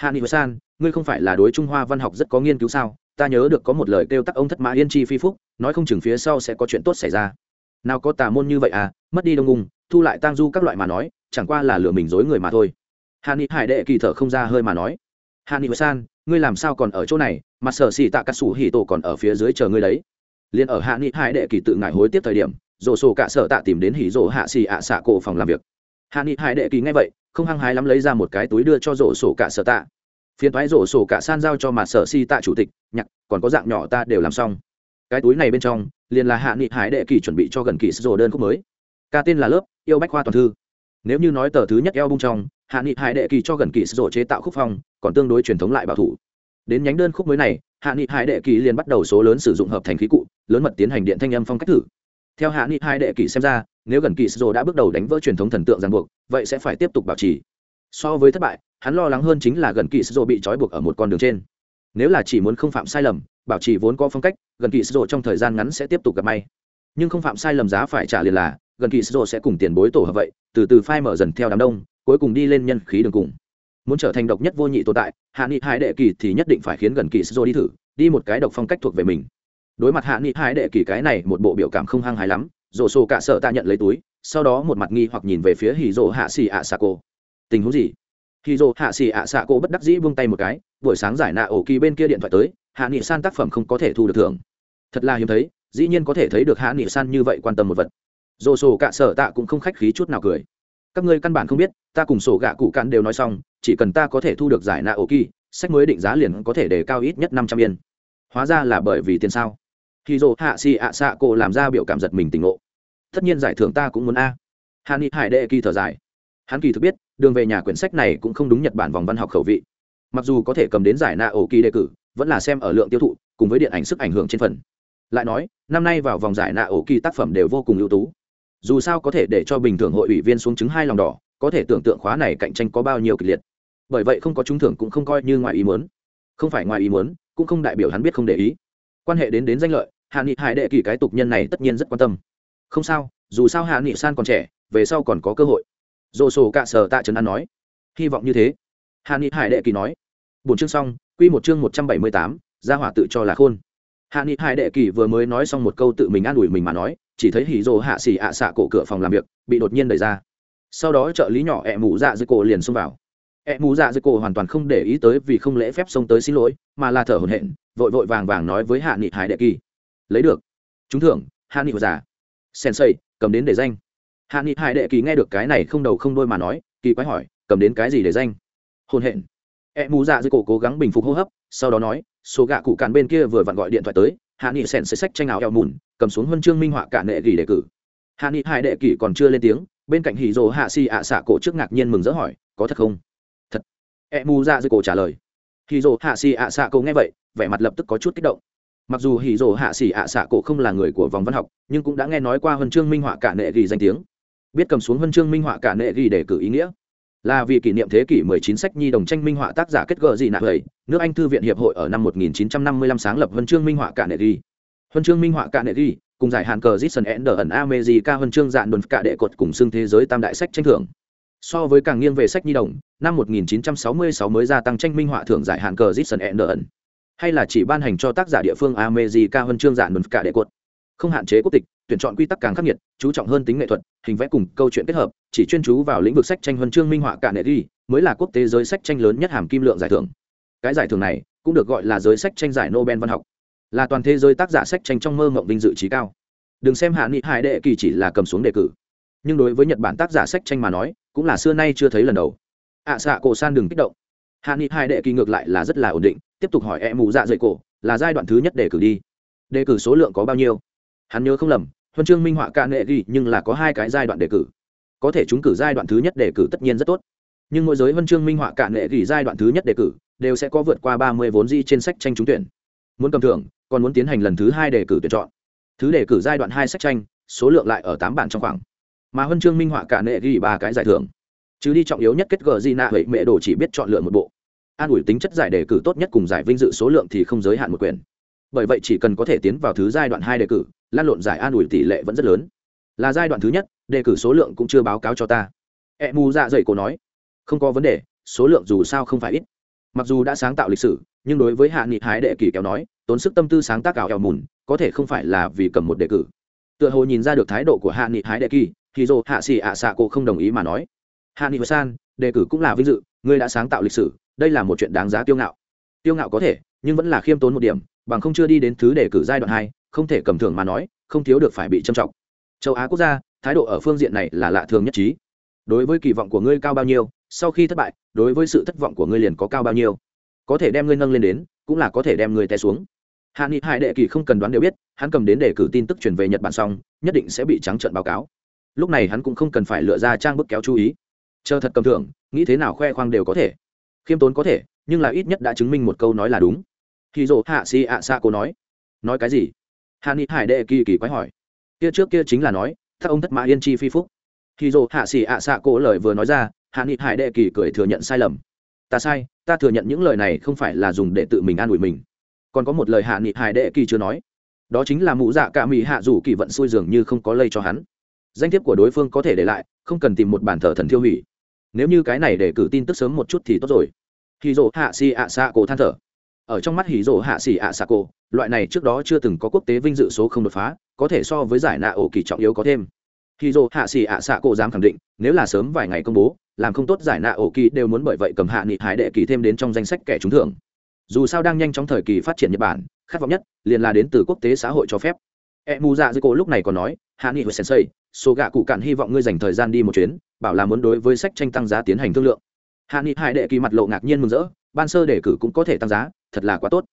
S1: hạ nghị san, ngươi không phải là đối trung hoa văn học rất có nghiên cứu sao? Ta nhớ được có một lời kêu tắc ông thất mã yên chi phi phúc, nói không chừng phía sau sẽ có chuyện tốt xảy ra. Nào có tà môn như vậy à? Mất đi đông ung thu lại tang du các loại mà nói, chẳng qua là lừa mình dối người mà thôi. Hà ni hải đệ kỳ thở không ra hơi mà nói. Hạ nghị san, ngươi làm sao còn ở chỗ này? Mà sở xì tạ cắt sủ hì tổ còn ở phía dưới chờ ngươi đấy. Liền ở hạ nghị hải đệ kỳ tự ngại hối tiếp thời điểm rổ sổ cả sở tạ tìm đến hỉ rổ hạ xì ạ xạ cổ phòng làm việc. Hạ nghị hải đệ kỳ nghe vậy không hăng hái lắm lấy ra một cái túi đưa cho rổ sổ cả sở tạ. Phiền thoái rổ sổ cả san giao cho mặt sở si tạ chủ tịch nhặt còn có dạng nhỏ ta đều làm xong. Cái túi này bên trong, liền là hạ nghị hải đệ kỳ chuẩn bị cho gần kỳ rổ đơn khúc mới. Ca tên là lớp, yêu bách khoa toàn thư. Nếu như nói tờ thứ nhất eo bung trong, hạ nghị hải đệ kỳ cho gần kỳ rổ chế tạo khúc phong, còn tương đối truyền thống lại bảo thủ. Đến nhánh đơn khúc mới này, hạ nghị hải đệ kỳ liền bắt đầu số lớn sử dụng hợp thành khí cụ, lớn mật tiến hành điện thanh âm phong cách thử. Theo hạ nghị hải đệ kỳ xem ra nếu gần kỳ sô đã bước đầu đánh vỡ truyền thống thần tượng ràng buộc, vậy sẽ phải tiếp tục bảo trì. So với thất bại, hắn lo lắng hơn chính là gần kỳ sô bị trói buộc ở một con đường trên. Nếu là chỉ muốn không phạm sai lầm, bảo trì vốn có phong cách, gần kỳ sô trong thời gian ngắn sẽ tiếp tục gặp may. Nhưng không phạm sai lầm giá phải trả liền là, gần kỳ sô sẽ cùng tiền bối tổ hợp vậy, từ từ phai mở dần theo đám đông, cuối cùng đi lên nhân khí đường cùng. Muốn trở thành độc nhất vô nhị tồn tại, hạ nghị hải đệ kỳ thì nhất định phải khiến gần kỳ sô đi thử, đi một cái độc phong cách thuộc về mình. Đối mặt hạ nghị hải đệ kỳ cái này, một bộ biểu cảm không hăng hái lắm rổ sổ cả sợ ta nhận lấy túi, sau đó một mặt nghi hoặc nhìn về phía hì rổ hạ xì ạ xạ cô. Tình huống gì? Hì rổ hạ xì ạ xạ cô bất đắc dĩ vung tay một cái, buổi sáng giải nạ ổ kỳ bên kia điện thoại tới, hạ nghị san tác phẩm không có thể thu được thưởng. Thật là hiếm thấy, dĩ nhiên có thể thấy được hạ nghị san như vậy quan tâm một vật. Rổ sổ cả sợ tạ cũng không khách khí chút nào cười. Các ngươi căn bản không biết, ta cùng sổ gạ cụ cạn đều nói xong, chỉ cần ta có thể thu được giải nạ ổ kỳ, sách mới định giá liền có thể đề cao ít nhất năm trăm yên. Hóa ra là bởi vì tiền sao? Thì dồ hạ xì ạ xạ cổ làm ra biểu cảm giật mình tỉnh ngộ. Tất nhiên giải thưởng ta cũng muốn a. Hà ni hải đệ kỳ thở dài. Hắn kỳ thực biết, đường về nhà quyển sách này cũng không đúng nhật bản vòng văn học khẩu vị. Mặc dù có thể cầm đến giải na ổ kỳ đề cử, vẫn là xem ở lượng tiêu thụ, cùng với điện ảnh sức ảnh hưởng trên phần. Lại nói, năm nay vào vòng giải na ổ kỳ tác phẩm đều vô cùng ưu tú. Dù sao có thể để cho bình thường hội ủy viên xuống chứng hai lòng đỏ, có thể tưởng tượng khóa này cạnh tranh có bao nhiêu kịch liệt. Bởi vậy không có trúng thưởng cũng không coi như ngoài ý muốn. Không phải ngoài ý muốn, cũng không đại biểu hắn biết không để ý quan hệ đến đến danh lợi, hạ nghị hải đệ kỳ cái tục nhân này tất nhiên rất quan tâm. Không sao, dù sao hạ nghị san còn trẻ, về sau còn có cơ hội. Dồ sổ cạ sở tạ trấn an nói. Hy vọng như thế. Hạ nghị hải đệ kỳ nói. Bốn chương xong, quy một chương một trăm bảy mươi tám, gia hỏa tự cho là khôn. Hạ nghị hải đệ kỳ vừa mới nói xong một câu tự mình an ủi mình mà nói, chỉ thấy hỉ rồ hạ xỉ ạ xạ cổ cửa phòng làm việc, bị đột nhiên đẩy ra. Sau đó trợ lý nhỏ ẹ mù dạ dưới cổ liền xông vào. E mù dạ dưới cổ hoàn toàn không để ý tới vì không lễ phép xông tới xin lỗi, mà là thở hổn hển, vội vội vàng vàng nói với hạ nghị hải đệ kỳ. Lấy được. Chúng thưởng, hạ nghị giả sensei cầm đến để danh. Hạ nghị hải đệ kỳ nghe được cái này không đầu không đôi mà nói, kỳ quái hỏi, cầm đến cái gì để danh? Hôn hẹn e mù dạ dưới cổ cố gắng bình phục hô hấp, sau đó nói, số gạ cụ càn bên kia vừa vặn gọi điện thoại tới, hạ nghị sèn sẽ sách tranh áo eo mùn, cầm xuống huân chương minh họa cả nệ gỉ đề cử. Hạ nghị hải đệ kỳ còn chưa lên tiếng, bên cạnh hì rồ hạ xì ạ xạ cổ trước ngạc nhiên mừng rỡ hỏi, có thật không? E mu dạ ra dưới cổ trả lời. Hì Dồ hạ xì ạ xạ cổ nghe vậy, vẻ mặt lập tức có chút kích động. Mặc dù hì Dồ hạ xì ạ xạ cổ không là người của vòng văn học, nhưng cũng đã nghe nói qua huân chương minh họa cả nệ ghi danh tiếng. Biết cầm xuống huân chương minh họa cả nệ ghi để cử ý nghĩa. Là vì kỷ niệm thế kỷ 19 sách nhi đồng tranh minh họa tác giả kết gờ gì nạ vậy, nước anh thư viện hiệp hội ở năm 1955 sáng lập huân chương minh họa cả nệ ghi. Huân chương minh họa cả nệ ghi, cùng giải hạn cờ Jason Ender ẩn America huân chương dạn đồn cả đệ cột cùng xưng thế giới tam đại sách tranh thưởng so với càng nghiêng về sách nhi đồng năm 1966 mới gia tăng tranh minh họa thưởng giải hạn cờ Jason Ender ẩn hay là chỉ ban hành cho tác giả địa phương America huân chương giản đồn cả đệ cột. Không hạn chế quốc tịch tuyển chọn quy tắc càng khắc nghiệt chú trọng hơn tính nghệ thuật hình vẽ cùng câu chuyện kết hợp chỉ chuyên chú vào lĩnh vực sách tranh huân chương minh họa cả nệ đi, mới là quốc tế giới sách tranh lớn nhất hàm kim lượng giải thưởng. Cái giải thưởng này cũng được gọi là giới sách tranh giải nobel văn học. Là toàn thế giới tác giả sách tranh trong mơ mộng vinh dự trí cao. Đừng xem hạ nghị hải đệ kỳ chỉ là cầm xuống đề cử. Nhưng đối với nhật bản tác giả sách tranh mà nói cũng là xưa nay chưa thấy lần đầu. Ạ à, xạ cổ san đừng kích động. Hạ nghị hai đệ kỳ ngược lại là rất là ổn định tiếp tục hỏi e mù dạ dậy cổ là giai đoạn thứ nhất đề cử đi. Đề cử số lượng có bao nhiêu? Hắn nhớ không lầm huân chương minh họa ca nghệ ghi nhưng là có hai cái giai đoạn đề cử. Có thể chúng cử giai đoạn thứ nhất đề cử tất nhiên rất tốt. Nhưng mỗi giới huân chương minh họa ca nghệ ghi giai đoạn thứ nhất đề cử đều sẽ có vượt qua ba mươi vốn di trên sách tranh trúng tuyển. Muốn cầm thưởng còn muốn tiến hành lần thứ hai đề cử tuyển chọn. Thứ đề cử giai đoạn hai sách tranh số lượng lại ở tám bản trong khoảng mà huân chương minh họa cả nệ ghi ba cái giải thưởng. Chứ đi trọng yếu nhất kết gờ di nạ vậy, mẹ đồ chỉ biết chọn lựa một bộ. An ủi tính chất giải đề cử tốt nhất cùng giải vinh dự số lượng thì không giới hạn một quyền bởi vậy chỉ cần có thể tiến vào thứ giai đoạn hai đề cử, lan lộn giải an ủi tỷ lệ vẫn rất lớn. Là giai đoạn thứ nhất, đề cử số lượng cũng chưa báo cáo cho ta. E mù dạ dày cổ nói, không có vấn đề, số lượng dù sao không phải ít. Mặc dù đã sáng tạo lịch sử, nhưng đối với hạ nghị hái đệ kỳ kéo nói, tốn sức tâm tư sáng tác ảo eo mùn, có thể không phải là vì cầm một đề cử. Tựa hồ nhìn ra được thái độ của hạ nghị hái đệ kỳ thì dồ hạ xì ạ xạ cô không đồng ý mà nói. Hạ nghị san, đề cử cũng là vinh dự, ngươi đã sáng tạo lịch sử, đây là một chuyện đáng giá tiêu ngạo. Tiêu ngạo có thể, nhưng vẫn là khiêm tốn một điểm, bằng không chưa đi đến thứ đề cử giai đoạn hai, không thể cầm thưởng mà nói, không thiếu được phải bị trầm trọng. Châu á quốc gia, thái độ ở phương diện này là lạ thường nhất trí. Đối với kỳ vọng của ngươi cao bao nhiêu, sau khi thất bại, đối với sự thất vọng của ngươi liền có cao bao nhiêu. Có thể đem ngươi nâng lên đến, cũng là có thể đem ngươi té xuống. Hạ nghị hải đệ kỳ không cần đoán đều biết, hắn cầm đến đề cử tin tức truyền về nhật bản xong, nhất định sẽ bị trắng trợn báo cáo lúc này hắn cũng không cần phải lựa ra trang bức kéo chú ý. Chờ thật cầm thưởng, nghĩ thế nào khoe khoang đều có thể. Khiêm tốn có thể, nhưng là ít nhất đã chứng minh một câu nói là đúng. Khi dỗ hạ si ạ xa cô nói. Nói cái gì? Hạ nghị hải đệ kỳ kỳ quái hỏi. Kia trước kia chính là nói các ông thất mã yên chi phi phúc. Khi dỗ hạ xì ạ xạ cô lời vừa nói ra, hạ nghị hải đệ kỳ cười thừa nhận sai lầm. Ta sai, ta thừa nhận những lời này không phải là dùng để tự mình an ủi mình. Còn có một lời hạ nghị hải đệ kỳ chưa nói. Đó chính là mụ dạ cả mỹ hạ dù kỳ vận xui dường như không có lây cho hắn danh thiếp của đối phương có thể để lại, không cần tìm một bản thờ thần thiêu hủy. Nếu như cái này để cử tin tức sớm một chút thì tốt rồi. Hì dỗ hạ xì ạ xạ cổ than thở. Ở trong mắt hì dỗ hạ xì ạ xạ cổ, loại này trước đó chưa từng có quốc tế vinh dự số không đột phá, có thể so với giải nạ ổ kỳ trọng yếu có thêm. Hì dỗ hạ xì ạ xạ cổ dám khẳng định, nếu là sớm vài ngày công bố, làm không tốt giải nạ ổ kỳ đều muốn bởi vậy cầm hạ nghị hải đệ kỳ thêm đến trong danh sách kẻ trúng thưởng. Dù sao đang nhanh trong thời kỳ phát triển nhật bản, khát vọng nhất liền là đến từ quốc tế xã hội cho phép e mù dạ dưới cổ lúc này còn nói, hạ nghị hồi sensei, số gạ cụ cạn hy vọng ngươi dành thời gian đi một chuyến, bảo là muốn đối với sách tranh tăng giá tiến hành thương lượng. Hạ nghị hải đệ kỳ mặt lộ ngạc nhiên mừng rỡ, ban sơ đề cử cũng có thể tăng giá, thật là quá tốt.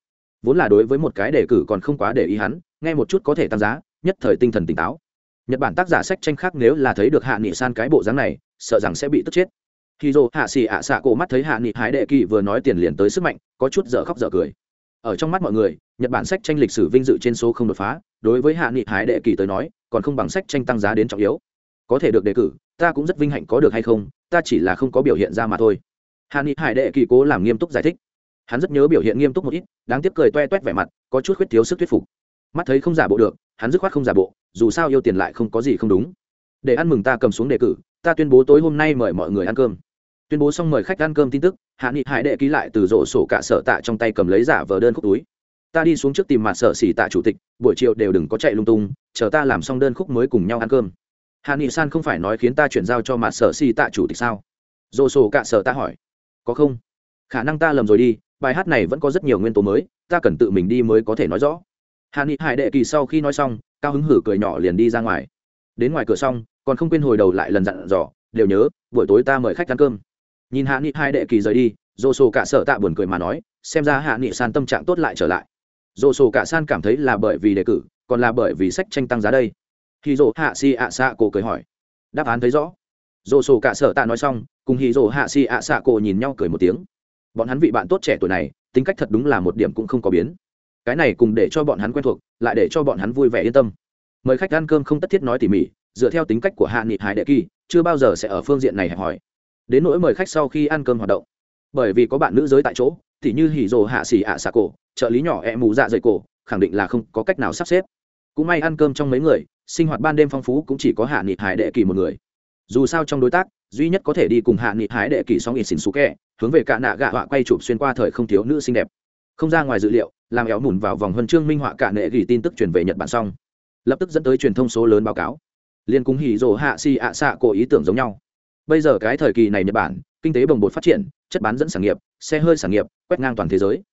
S1: Vốn là đối với một cái đề cử còn không quá để ý hắn, nghe một chút có thể tăng giá, nhất thời tinh thần tỉnh táo. Nhật bản tác giả sách tranh khác nếu là thấy được hạ nghị san cái bộ dáng này, sợ rằng sẽ bị tức chết. Khi dô hạ xì ạ xạ cổ mắt thấy hạ nghị hái đệ kỳ vừa nói tiền liền tới sức mạnh, có chút dở khóc dở cười. Ở trong mắt mọi người, nhật bản sách tranh lịch sử vinh dự trên số không đột phá đối với hạ nghị hái đệ kỳ tới nói, còn không bằng sách tranh tăng giá đến trọng yếu. Có thể được đề cử, ta cũng rất vinh hạnh có được hay không, ta chỉ là không có biểu hiện ra mà thôi. Hạ nghị hải đệ kỳ cố làm nghiêm túc giải thích. Hắn rất nhớ biểu hiện nghiêm túc một ít, đáng tiếc cười toe toét vẻ mặt, có chút khuyết thiếu sức thuyết phục. Mắt thấy không giả bộ được, hắn dứt khoát không giả bộ, dù sao yêu tiền lại không có gì không đúng. Để ăn mừng ta cầm xuống đề cử, ta tuyên bố tối hôm nay mời mọi người ăn cơm. Tuyên bố xong mời khách ăn cơm tin tức, hạ nghị hải đệ ký lại từ rổ sổ cả sở tạ trong tay cầm lấy giả vờ đơn khúc túi ta đi xuống trước tìm mặt sở xỉ tạ chủ tịch, buổi chiều đều đừng có chạy lung tung, chờ ta làm xong đơn khúc mới cùng nhau ăn cơm. Hạ nghị san không phải nói khiến ta chuyển giao cho mặt sở xỉ tạ chủ tịch sao? Dồ sổ cả sở ta hỏi. Có không? Khả năng ta lầm rồi đi, bài hát này vẫn có rất nhiều nguyên tố mới, ta cần tự mình đi mới có thể nói rõ. Hạ nghị hải đệ kỳ sau khi nói xong, cao hứng hử cười nhỏ liền đi ra ngoài. Đến ngoài cửa xong, còn không quên hồi đầu lại lần dặn dò, đều nhớ, buổi tối ta mời khách ăn cơm. Nhìn hạ nghị hai đệ kỳ rời đi dồ sổ cả sở tạ buồn cười mà nói, xem ra hạ nghị san tâm trạng tốt lại trở lại dồ sổ cả san cảm thấy là bởi vì đề cử, còn là bởi vì sách tranh tăng giá đây. Hì dồ hạ si ạ xạ cổ cười hỏi. Đáp án thấy rõ. Dồ sổ cả sở tạ nói xong, cùng hì dồ hạ si ạ xạ cổ nhìn nhau cười một tiếng. Bọn hắn vị bạn tốt trẻ tuổi này, tính cách thật đúng là một điểm cũng không có biến. Cái này cùng để cho bọn hắn quen thuộc, lại để cho bọn hắn vui vẻ yên tâm. Mời khách ăn cơm không tất thiết nói tỉ mỉ, dựa theo tính cách của hạ nghị hải đệ kỳ, chưa bao giờ sẽ ở phương diện này hẹp hỏi đến nỗi mời khách sau khi ăn cơm hoạt động. Bởi vì có bạn nữ giới tại chỗ thì như hỉ rồ hạ xỉ ạ xạ cổ, trợ lý nhỏ e mù dạ dày cổ, khẳng định là không có cách nào sắp xếp. Cũng may ăn cơm trong mấy người, sinh hoạt ban đêm phong phú cũng chỉ có hạ nghị hải đệ kỳ một người. Dù sao trong đối tác, duy nhất có thể đi cùng hạ nghị hải đệ kỳ song ít xỉn xú kẹ, hướng về cạ nạ gạ họa quay chụp xuyên qua thời không thiếu nữ xinh đẹp. Không ra ngoài dự liệu, làm éo mùn vào vòng huân chương minh họa cả nệ gỉ tin tức truyền về nhật bản xong. Lập tức dẫn tới truyền thông số lớn báo cáo. Liên cung hỉ rồ hạ si ạ xạ cổ ý tưởng giống nhau. Bây giờ cái thời kỳ này nhật bản, kinh tế bồng bột phát triển, chất bán dẫn sản nghiệp xe hơi sản nghiệp, quét ngang toàn thế giới.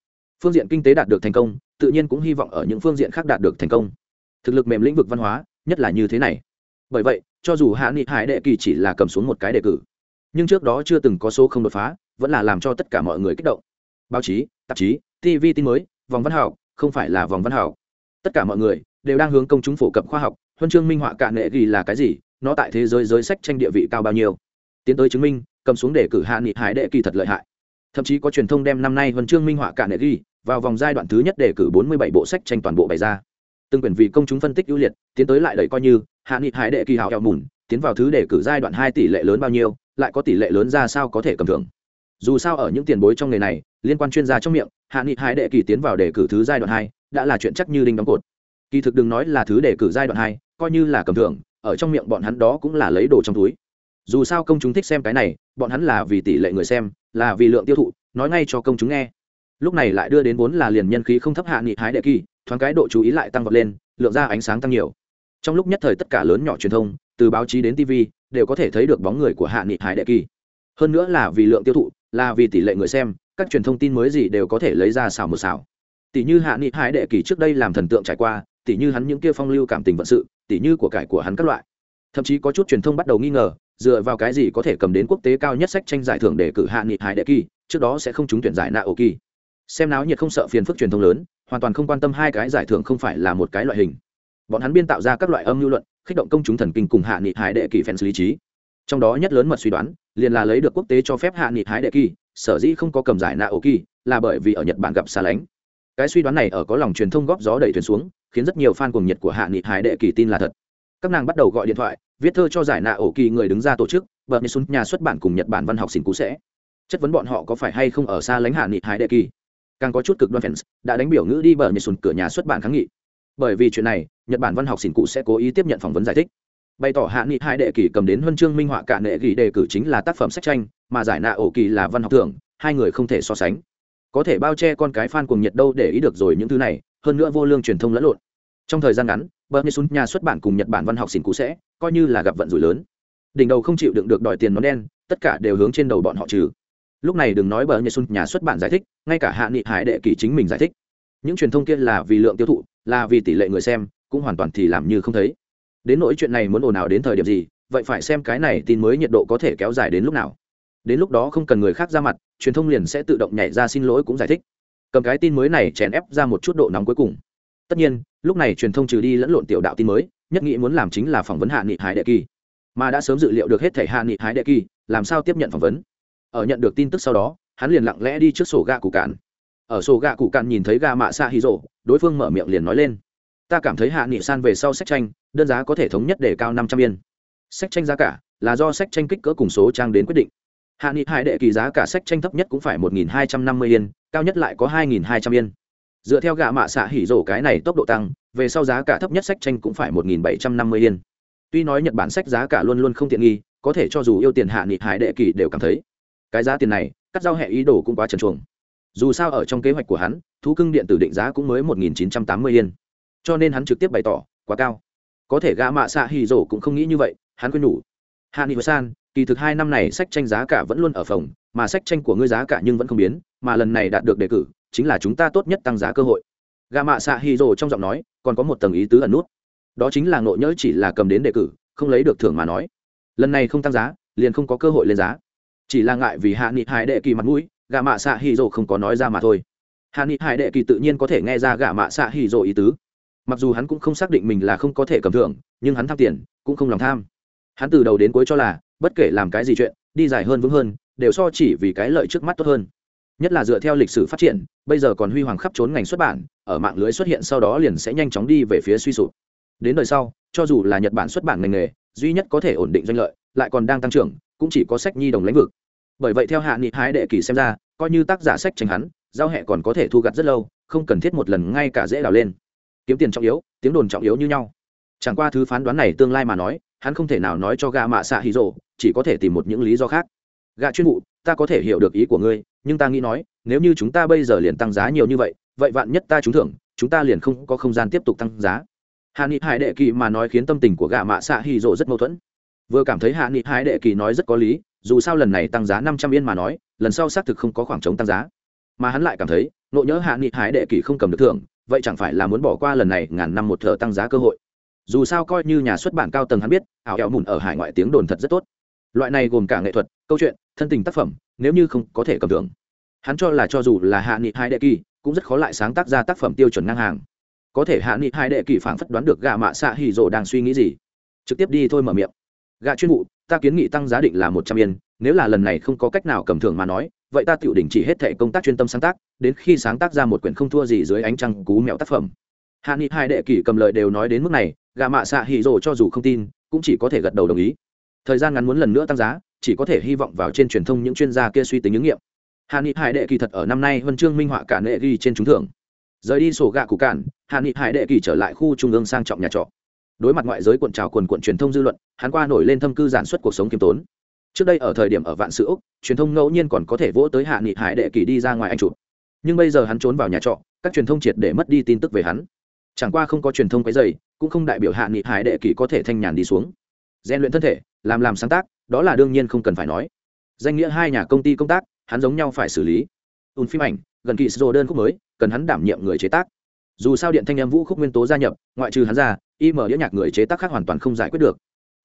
S1: Phương diện kinh tế đạt được thành công, tự nhiên cũng hy vọng ở những phương diện khác đạt được thành công. Thực lực mềm lĩnh vực văn hóa, nhất là như thế này. Bởi vậy, cho dù hạ nghị hải đệ kỳ chỉ là cầm xuống một cái đề cử, nhưng trước đó chưa từng có số không đột phá, vẫn là làm cho tất cả mọi người kích động. Báo chí, tạp chí tv tin mới, vòng văn học, không phải là vòng văn học. Tất cả mọi người đều đang hướng công chúng phổ cập khoa học, huân chương minh họa cạn nghệ ghi là cái gì, nó tại thế giới giới sách tranh địa vị cao bao nhiêu. Tiến tới chứng minh, cầm xuống để cử hạ nghị hải đệ kỳ thật lợi hại thậm chí có truyền thông đem năm nay huân chương minh họa cạn nệ ghi vào vòng giai đoạn thứ nhất để cử bốn mươi bảy bộ sách tranh toàn bộ bày ra. Từng quyển vì công chúng phân tích ưu liệt, tiến tới lại đẩy coi như, hạ nghị hải đệ kỳ hào heo mùn, tiến vào thứ để cử giai đoạn hai tỷ lệ lớn bao nhiêu, lại có tỷ lệ lớn ra sao có thể cầm thưởng. Dù sao ở những tiền bối trong nghề này, liên quan chuyên gia trong miệng, hạ nghị hải đệ kỳ tiến vào đề cử thứ giai đoạn hai, đã là chuyện chắc như đinh đóng cột. Kỳ thực đừng nói là thứ đề cử giai đoạn hai, coi như là cầm thưởng, ở trong miệng bọn hắn đó cũng là lấy đồ trong túi dù sao công chúng thích xem cái này, bọn hắn là vì tỷ lệ người xem, là vì lượng tiêu thụ, nói ngay cho công chúng nghe. Lúc này lại đưa đến vốn là liền nhân khí không thấp hạ nghị hái đệ kỳ, thoáng cái độ chú ý lại tăng vọt lên, lượng ra ánh sáng tăng nhiều. Trong lúc nhất thời tất cả lớn nhỏ truyền thông, từ báo chí đến tv đều có thể thấy được bóng người của hạ nghị hải đệ kỳ. Hơn nữa là vì lượng tiêu thụ, là vì tỷ lệ người xem, các truyền thông tin mới gì đều có thể lấy ra xào một xào. Tỷ như hạ nghị hải đệ kỳ trước đây làm thần tượng trải qua, tỷ như hắn những kia phong lưu cảm tình vận sự, tỷ như của cải của hắn các loại. Thậm chí có chút truyền thông bắt đầu nghi ngờ dựa vào cái gì có thể cầm đến quốc tế cao nhất sách tranh giải thưởng để cử hạ nghị hải đệ kỳ, trước đó sẽ không trúng tuyển giải nạ ổ kỳ. Xem náo nhiệt không sợ phiền phức truyền thông lớn, hoàn toàn không quan tâm hai cái giải thưởng không phải là một cái loại hình. Bọn hắn biên tạo ra các loại âm lưu luận kích động công chúng thần kinh cùng hạ nghị hải đệ kỳ fans lý trí. Trong đó nhất lớn mật suy đoán, liền là lấy được quốc tế cho phép hạ nghị hải đệ kỳ, sở dĩ không có cầm giải nạ ổ kỳ, là bởi vì ở nhật bản gặp xa lánh. Cái suy đoán này ở có lòng truyền thông góp gió đẩy thuyền xuống, khiến rất nhiều fan cuồng nhiệt của hạ nghị hải đệ kỳ tin là thật. Các nàng bắt đầu gọi điện thoại viết thơ cho giải nạ ổ kỳ người đứng ra tổ chức, bờ như xuân, nhà xuất bản cùng nhật bản văn học xin cú sẽ. Chất vấn bọn họ có phải hay không ở xa lánh hạ nghị hải đệ kỳ. Càng có chút cực đoan fans, đã đánh biểu ngữ đi bờ như xuân cửa nhà xuất bản kháng nghị. Bởi vì chuyện này, nhật bản văn học xin cụ sẽ cố ý tiếp nhận phỏng vấn giải thích. Bày tỏ hạ nghị hai đệ kỳ cầm đến huân chương minh họa cả nệ ghi đề cử chính là tác phẩm sách tranh, mà giải nạ ổ kỳ là văn học thưởng, hai người không thể so sánh. Có thể bao che con cái fan cuồng nhiệt đâu để ý được rồi những thứ này, hơn nữa vô lương truyền thông lẫn lộn. Trong thời gian ngắn bờ như Sun nhà xuất bản cùng nhật bản văn học xin cũ sẽ, coi như là gặp vận rủi lớn. Đỉnh đầu không chịu đựng được đòi tiền món đen, tất cả đều hướng trên đầu bọn họ trừ. Lúc này đừng nói bờ như Sun nhà xuất bản giải thích, ngay cả hạ nghị hải đệ kỳ chính mình giải thích. Những truyền thông kia là vì lượng tiêu thụ, là vì tỷ lệ người xem, cũng hoàn toàn thì làm như không thấy. Đến nỗi chuyện này muốn ồn ào đến thời điểm gì, vậy phải xem cái này tin mới nhiệt độ có thể kéo dài đến lúc nào. Đến lúc đó không cần người khác ra mặt, truyền thông liền sẽ tự động nhảy ra xin lỗi cũng giải thích. Cầm cái tin mới này chèn ép ra một chút độ nóng cuối cùng tất nhiên, lúc này truyền thông trừ đi lẫn lộn tiểu đạo tin mới, nhất nghĩ muốn làm chính là phỏng vấn hạ nghị hải đệ kỳ. Mà đã sớm dự liệu được hết thể hạ nghị hải đệ kỳ, làm sao tiếp nhận phỏng vấn? Ở nhận được tin tức sau đó, hắn liền lặng lẽ đi trước sổ gạ cụ cạn. Ở sổ gạ cụ cạn nhìn thấy gà mạ xạ hy rộ, đối phương mở miệng liền nói lên. Ta cảm thấy hạ nghị san về sau sách tranh, đơn giá có thể thống nhất để cao năm trăm yên. Sách tranh giá cả là do sách tranh kích cỡ cùng số trang đến quyết định. Hạ nghị hải đệ kỳ giá cả sách tranh thấp nhất cũng phải một nghìn hai trăm năm mươi yên, cao nhất lại có hai nghìn hai trăm yên dựa theo gạ mạ xạ hỉ rổ cái này tốc độ tăng, về sau giá cả thấp nhất sách tranh cũng phải một nghìn bảy trăm năm mươi yên. Tuy nói nhật bản sách giá cả luôn luôn không tiện nghi, có thể cho dù yêu tiền hạ nghị hải đệ kỳ đều cảm thấy. Cái giá tiền này, cắt giao hệ ý đồ cũng quá trần chuồng dù sao ở trong kế hoạch của hắn, thú cưng điện tử định giá cũng mới một nghìn chín trăm tám mươi yên. Cho nên hắn trực tiếp bày tỏ, quá cao. Có thể gạ mạ xạ hỉ rổ cũng không nghĩ như vậy, hắn quên nhủ. Hạ nghị san kỳ thực hai năm này sách tranh giá cả vẫn luôn ở phòng, mà sách tranh của ngươi giá cả nhưng vẫn không biến, mà lần này đạt được đề cử chính là chúng ta tốt nhất tăng giá cơ hội. Gà mạ xạ hy rồ trong giọng nói, còn có một tầng ý tứ ẩn nút. Đó chính là nội nhỡ chỉ là cầm đến đề cử, không lấy được thưởng mà nói. Lần này không tăng giá, liền không có cơ hội lên giá. Chỉ là ngại vì hạ nghị hải đệ kỳ mặt mũi, gà mạ xạ hy rồ không có nói ra mà thôi. Hạ nghị hải đệ kỳ tự nhiên có thể nghe ra gà mạ xạ hy rồ ý tứ. Mặc dù hắn cũng không xác định mình là không có thể cầm thưởng, nhưng hắn tham tiền, cũng không lòng tham. Hắn từ đầu đến cuối cho là, bất kể làm cái gì chuyện, đi dài hơn vững hơn, đều so chỉ vì cái lợi trước mắt tốt hơn nhất là dựa theo lịch sử phát triển, bây giờ còn huy hoàng khắp trốn ngành xuất bản, ở mạng lưới xuất hiện sau đó liền sẽ nhanh chóng đi về phía suy sụp. Đến đời sau, cho dù là nhật bản xuất bản ngành nghề, duy nhất có thể ổn định doanh lợi, lại còn đang tăng trưởng, cũng chỉ có sách nhi đồng lĩnh vực. Bởi vậy theo hạ nghị hái đệ kỳ xem ra, coi như tác giả sách tránh hắn, giao hẹ còn có thể thu gặt rất lâu, không cần thiết một lần ngay cả dễ đào lên. Kiếm tiền trọng yếu, tiếng đồn trọng yếu như nhau. Chẳng qua thứ phán đoán này tương lai mà nói, hắn không thể nào nói cho gà mạ xạ hy rộ chỉ có thể tìm một những lý do khác. Gà chuyên vụ ta có thể hiểu được ý của ngươi, nhưng ta nghĩ nói, nếu như chúng ta bây giờ liền tăng giá nhiều như vậy vậy vạn nhất ta trúng thưởng, chúng ta liền không có không gian tiếp tục tăng giá. Hạ nghị hải đệ kỳ mà nói khiến tâm tình của gạ mạ xạ hì rộ rất mâu thuẫn. Vừa cảm thấy hạ nghị hải đệ kỳ nói rất có lý, dù sao lần này tăng giá năm trăm yên mà nói, lần sau xác thực không có khoảng trống tăng giá. Mà hắn lại cảm thấy, nộ nhớ hạ nghị hải đệ kỳ không cầm được thưởng, vậy chẳng phải là muốn bỏ qua lần này ngàn năm một thợ tăng giá cơ hội. Dù sao coi như nhà xuất bản cao tầng hắn biết, ảo kẹo mùn ở hải ngoại tiếng đồn thật rất tốt. Loại này gồm cả nghệ thuật, câu chuyện thân tình tác phẩm, nếu như không có thể cầm thưởng. Hắn cho là cho dù là hạ nghị hai đệ kỳ, cũng rất khó lại sáng tác ra tác phẩm tiêu chuẩn ngang hàng. Có thể hạ nghị hai đệ kỳ phảng phất đoán được gà mạ xạ hì rồ đang suy nghĩ gì. Trực tiếp đi thôi mở miệng. Gà chuyên vụ ta kiến nghị tăng giá định là một trăm yên, nếu là lần này không có cách nào cầm thưởng mà nói, vậy ta tự đình chỉ hết thệ công tác chuyên tâm sáng tác, đến khi sáng tác ra một quyển không thua gì dưới ánh trăng cú mẹo tác phẩm. Hạ nghị hai đệ kỳ cầm lời đều nói đến mức này gà mạ xạ hì rồ cho dù không tin, cũng chỉ có thể gật đầu đồng ý. Thời gian ngắn muốn lần nữa tăng giá chỉ có thể hy vọng vào trên truyền thông những chuyên gia kia suy tính ứng nghiệm. Hạ nghị hải đệ kỳ thật ở năm nay huân chương minh họa cả nệ ghi trên trúng thưởng. Rời đi sổ gạ cụ cản hạ nghị hải đệ kỳ trở lại khu trung ương sang trọng nhà trọ. Đối mặt ngoại giới cuộn trào quần quận truyền thông dư luận, hắn qua nổi lên thâm cư giản xuất cuộc sống kiêm tốn. Trước đây ở thời điểm ở vạn sự úc, truyền thông ngẫu nhiên còn có thể vỗ tới hạ nghị hải đệ kỳ đi ra ngoài anh chụp. Nhưng bây giờ hắn trốn vào nhà trọ, các truyền thông triệt để mất đi tin tức về hắn. Chẳng qua không có truyền thông cái dày cũng không đại biểu hạ nghị hải đệ kỳ có thể thanh nhàn đi xuống. Gian luyện thân thể, làm làm sáng tác đó là đương nhiên không cần phải nói. Danh nghĩa hai nhà công ty công tác, hắn giống nhau phải xử lý. Ùn phim ảnh, gần kỳ sô đơn khúc mới, cần hắn đảm nhiệm người chế tác. Dù sao điện thanh em vũ khúc nguyên tố gia nhập, ngoại trừ hắn ra im đĩa nhạc người chế tác khác hoàn toàn không giải quyết được.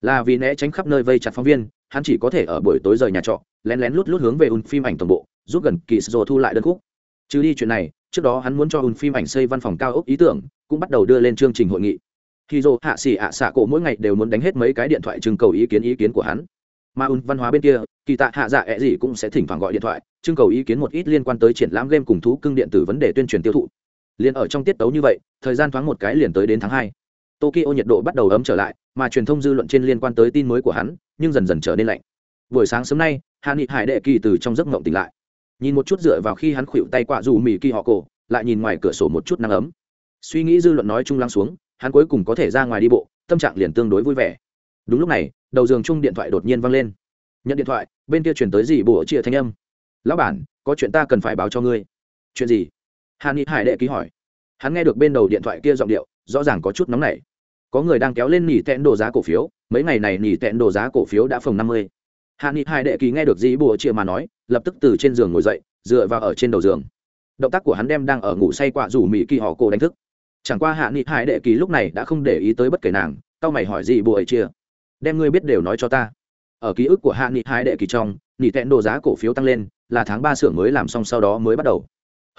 S1: Là vì né tránh khắp nơi vây chặt phóng viên, hắn chỉ có thể ở buổi tối rời nhà trọ, lén lén lút lút hướng về ùn phim ảnh toàn bộ, giúp gần kỳ sô thu lại đơn khúc. Trừ đi chuyện này, trước đó hắn muốn cho ùn phim ảnh xây văn phòng cao ốc ý tưởng, cũng bắt đầu đưa lên chương trình hội nghị. Khi dô hạ xỉ ạ xạ cổ mỗi ngày đều muốn đánh hết mấy cái điện thoại trưng cầu ý kiến ý kiến của hắn mà ùn văn hóa bên kia, kỳ tạ hạ dạ ẹ gì cũng sẽ thỉnh thoảng gọi điện thoại, trưng cầu ý kiến một ít liên quan tới triển lãm game cùng thú cưng điện tử vấn đề tuyên truyền tiêu thụ. Liền ở trong tiết tấu như vậy, thời gian thoáng một cái liền tới đến tháng hai. Tokyo nhiệt độ bắt đầu ấm trở lại, mà truyền thông dư luận trên liên quan tới tin mới của hắn, nhưng dần dần trở nên lạnh. Buổi sáng sớm nay hạ nghị hải đệ kỳ từ trong giấc mộng tỉnh lại. Nhìn một chút dựa vào khi hắn khuỵu tay quạ dù mì kỳ họ cổ, lại nhìn ngoài cửa sổ một chút nắng ấm. Suy nghĩ dư luận nói chung lắng xuống, hắn cuối cùng có thể ra ngoài đi bộ, tâm trạng liền tương đối vui vẻ. Đúng lúc này đầu giường chung điện thoại đột nhiên văng lên. Nhận điện thoại, bên kia chuyển tới gì bùa chia thanh âm. Lão bản, có chuyện ta cần phải báo cho ngươi. Chuyện gì? Hàn ni hải đệ ký hỏi. Hắn nghe được bên đầu điện thoại kia giọng điệu, rõ ràng có chút nóng nảy. Có người đang kéo lên nỉ tẹn đồ giá cổ phiếu, mấy ngày này nỉ tẹn đồ giá cổ phiếu đã phồng năm mươi. Hạ nghị hai đệ ký nghe được dĩ bùa chia mà nói, lập tức từ trên giường ngồi dậy, dựa vào ở trên đầu giường. Động tác của hắn đem đang ở ngủ say quạ rủ mỹ kỳ họ cổ đánh thức. Chẳng qua hạ nghị hai đệ kỳ lúc này đã không để ý tới bất kể nàng tao mày hỏi gì bùa ấy chia đem ngươi biết đều nói cho ta. Ở ký ức của hạ nghị hai đệ kỳ trong, nghị tẹn đồ giá cổ phiếu tăng lên, là tháng ba xưởng mới làm xong sau đó mới bắt đầu.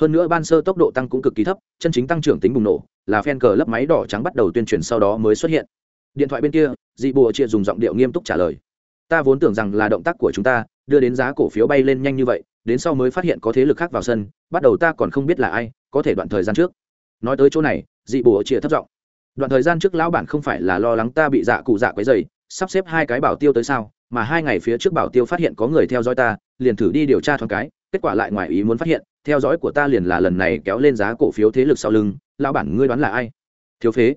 S1: Hơn nữa ban sơ tốc độ tăng cũng cực kỳ thấp, chân chính tăng trưởng tính bùng nổ, là phen cờ lấp máy đỏ trắng bắt đầu tuyên truyền sau đó mới xuất hiện. Điện thoại bên kia, dị bùa chia dùng giọng điệu nghiêm túc trả lời. Ta vốn tưởng rằng là động tác của chúng ta, đưa đến giá cổ phiếu bay lên nhanh như vậy, đến sau mới phát hiện có thế lực khác vào sân, bắt đầu ta còn không biết là ai, có thể đoạn thời gian trước. Nói tới chỗ này, dị bùa chia thất giọng. Đoạn thời gian trước lão bản không phải là lo lắng ta bị dạ cụ dạ quấy dày sắp xếp hai cái bảo tiêu tới sao mà hai ngày phía trước bảo tiêu phát hiện có người theo dõi ta liền thử đi điều tra thoáng cái kết quả lại ngoài ý muốn phát hiện theo dõi của ta liền là lần này kéo lên giá cổ phiếu thế lực sau lưng lão bản ngươi đoán là ai? Thiếu phế.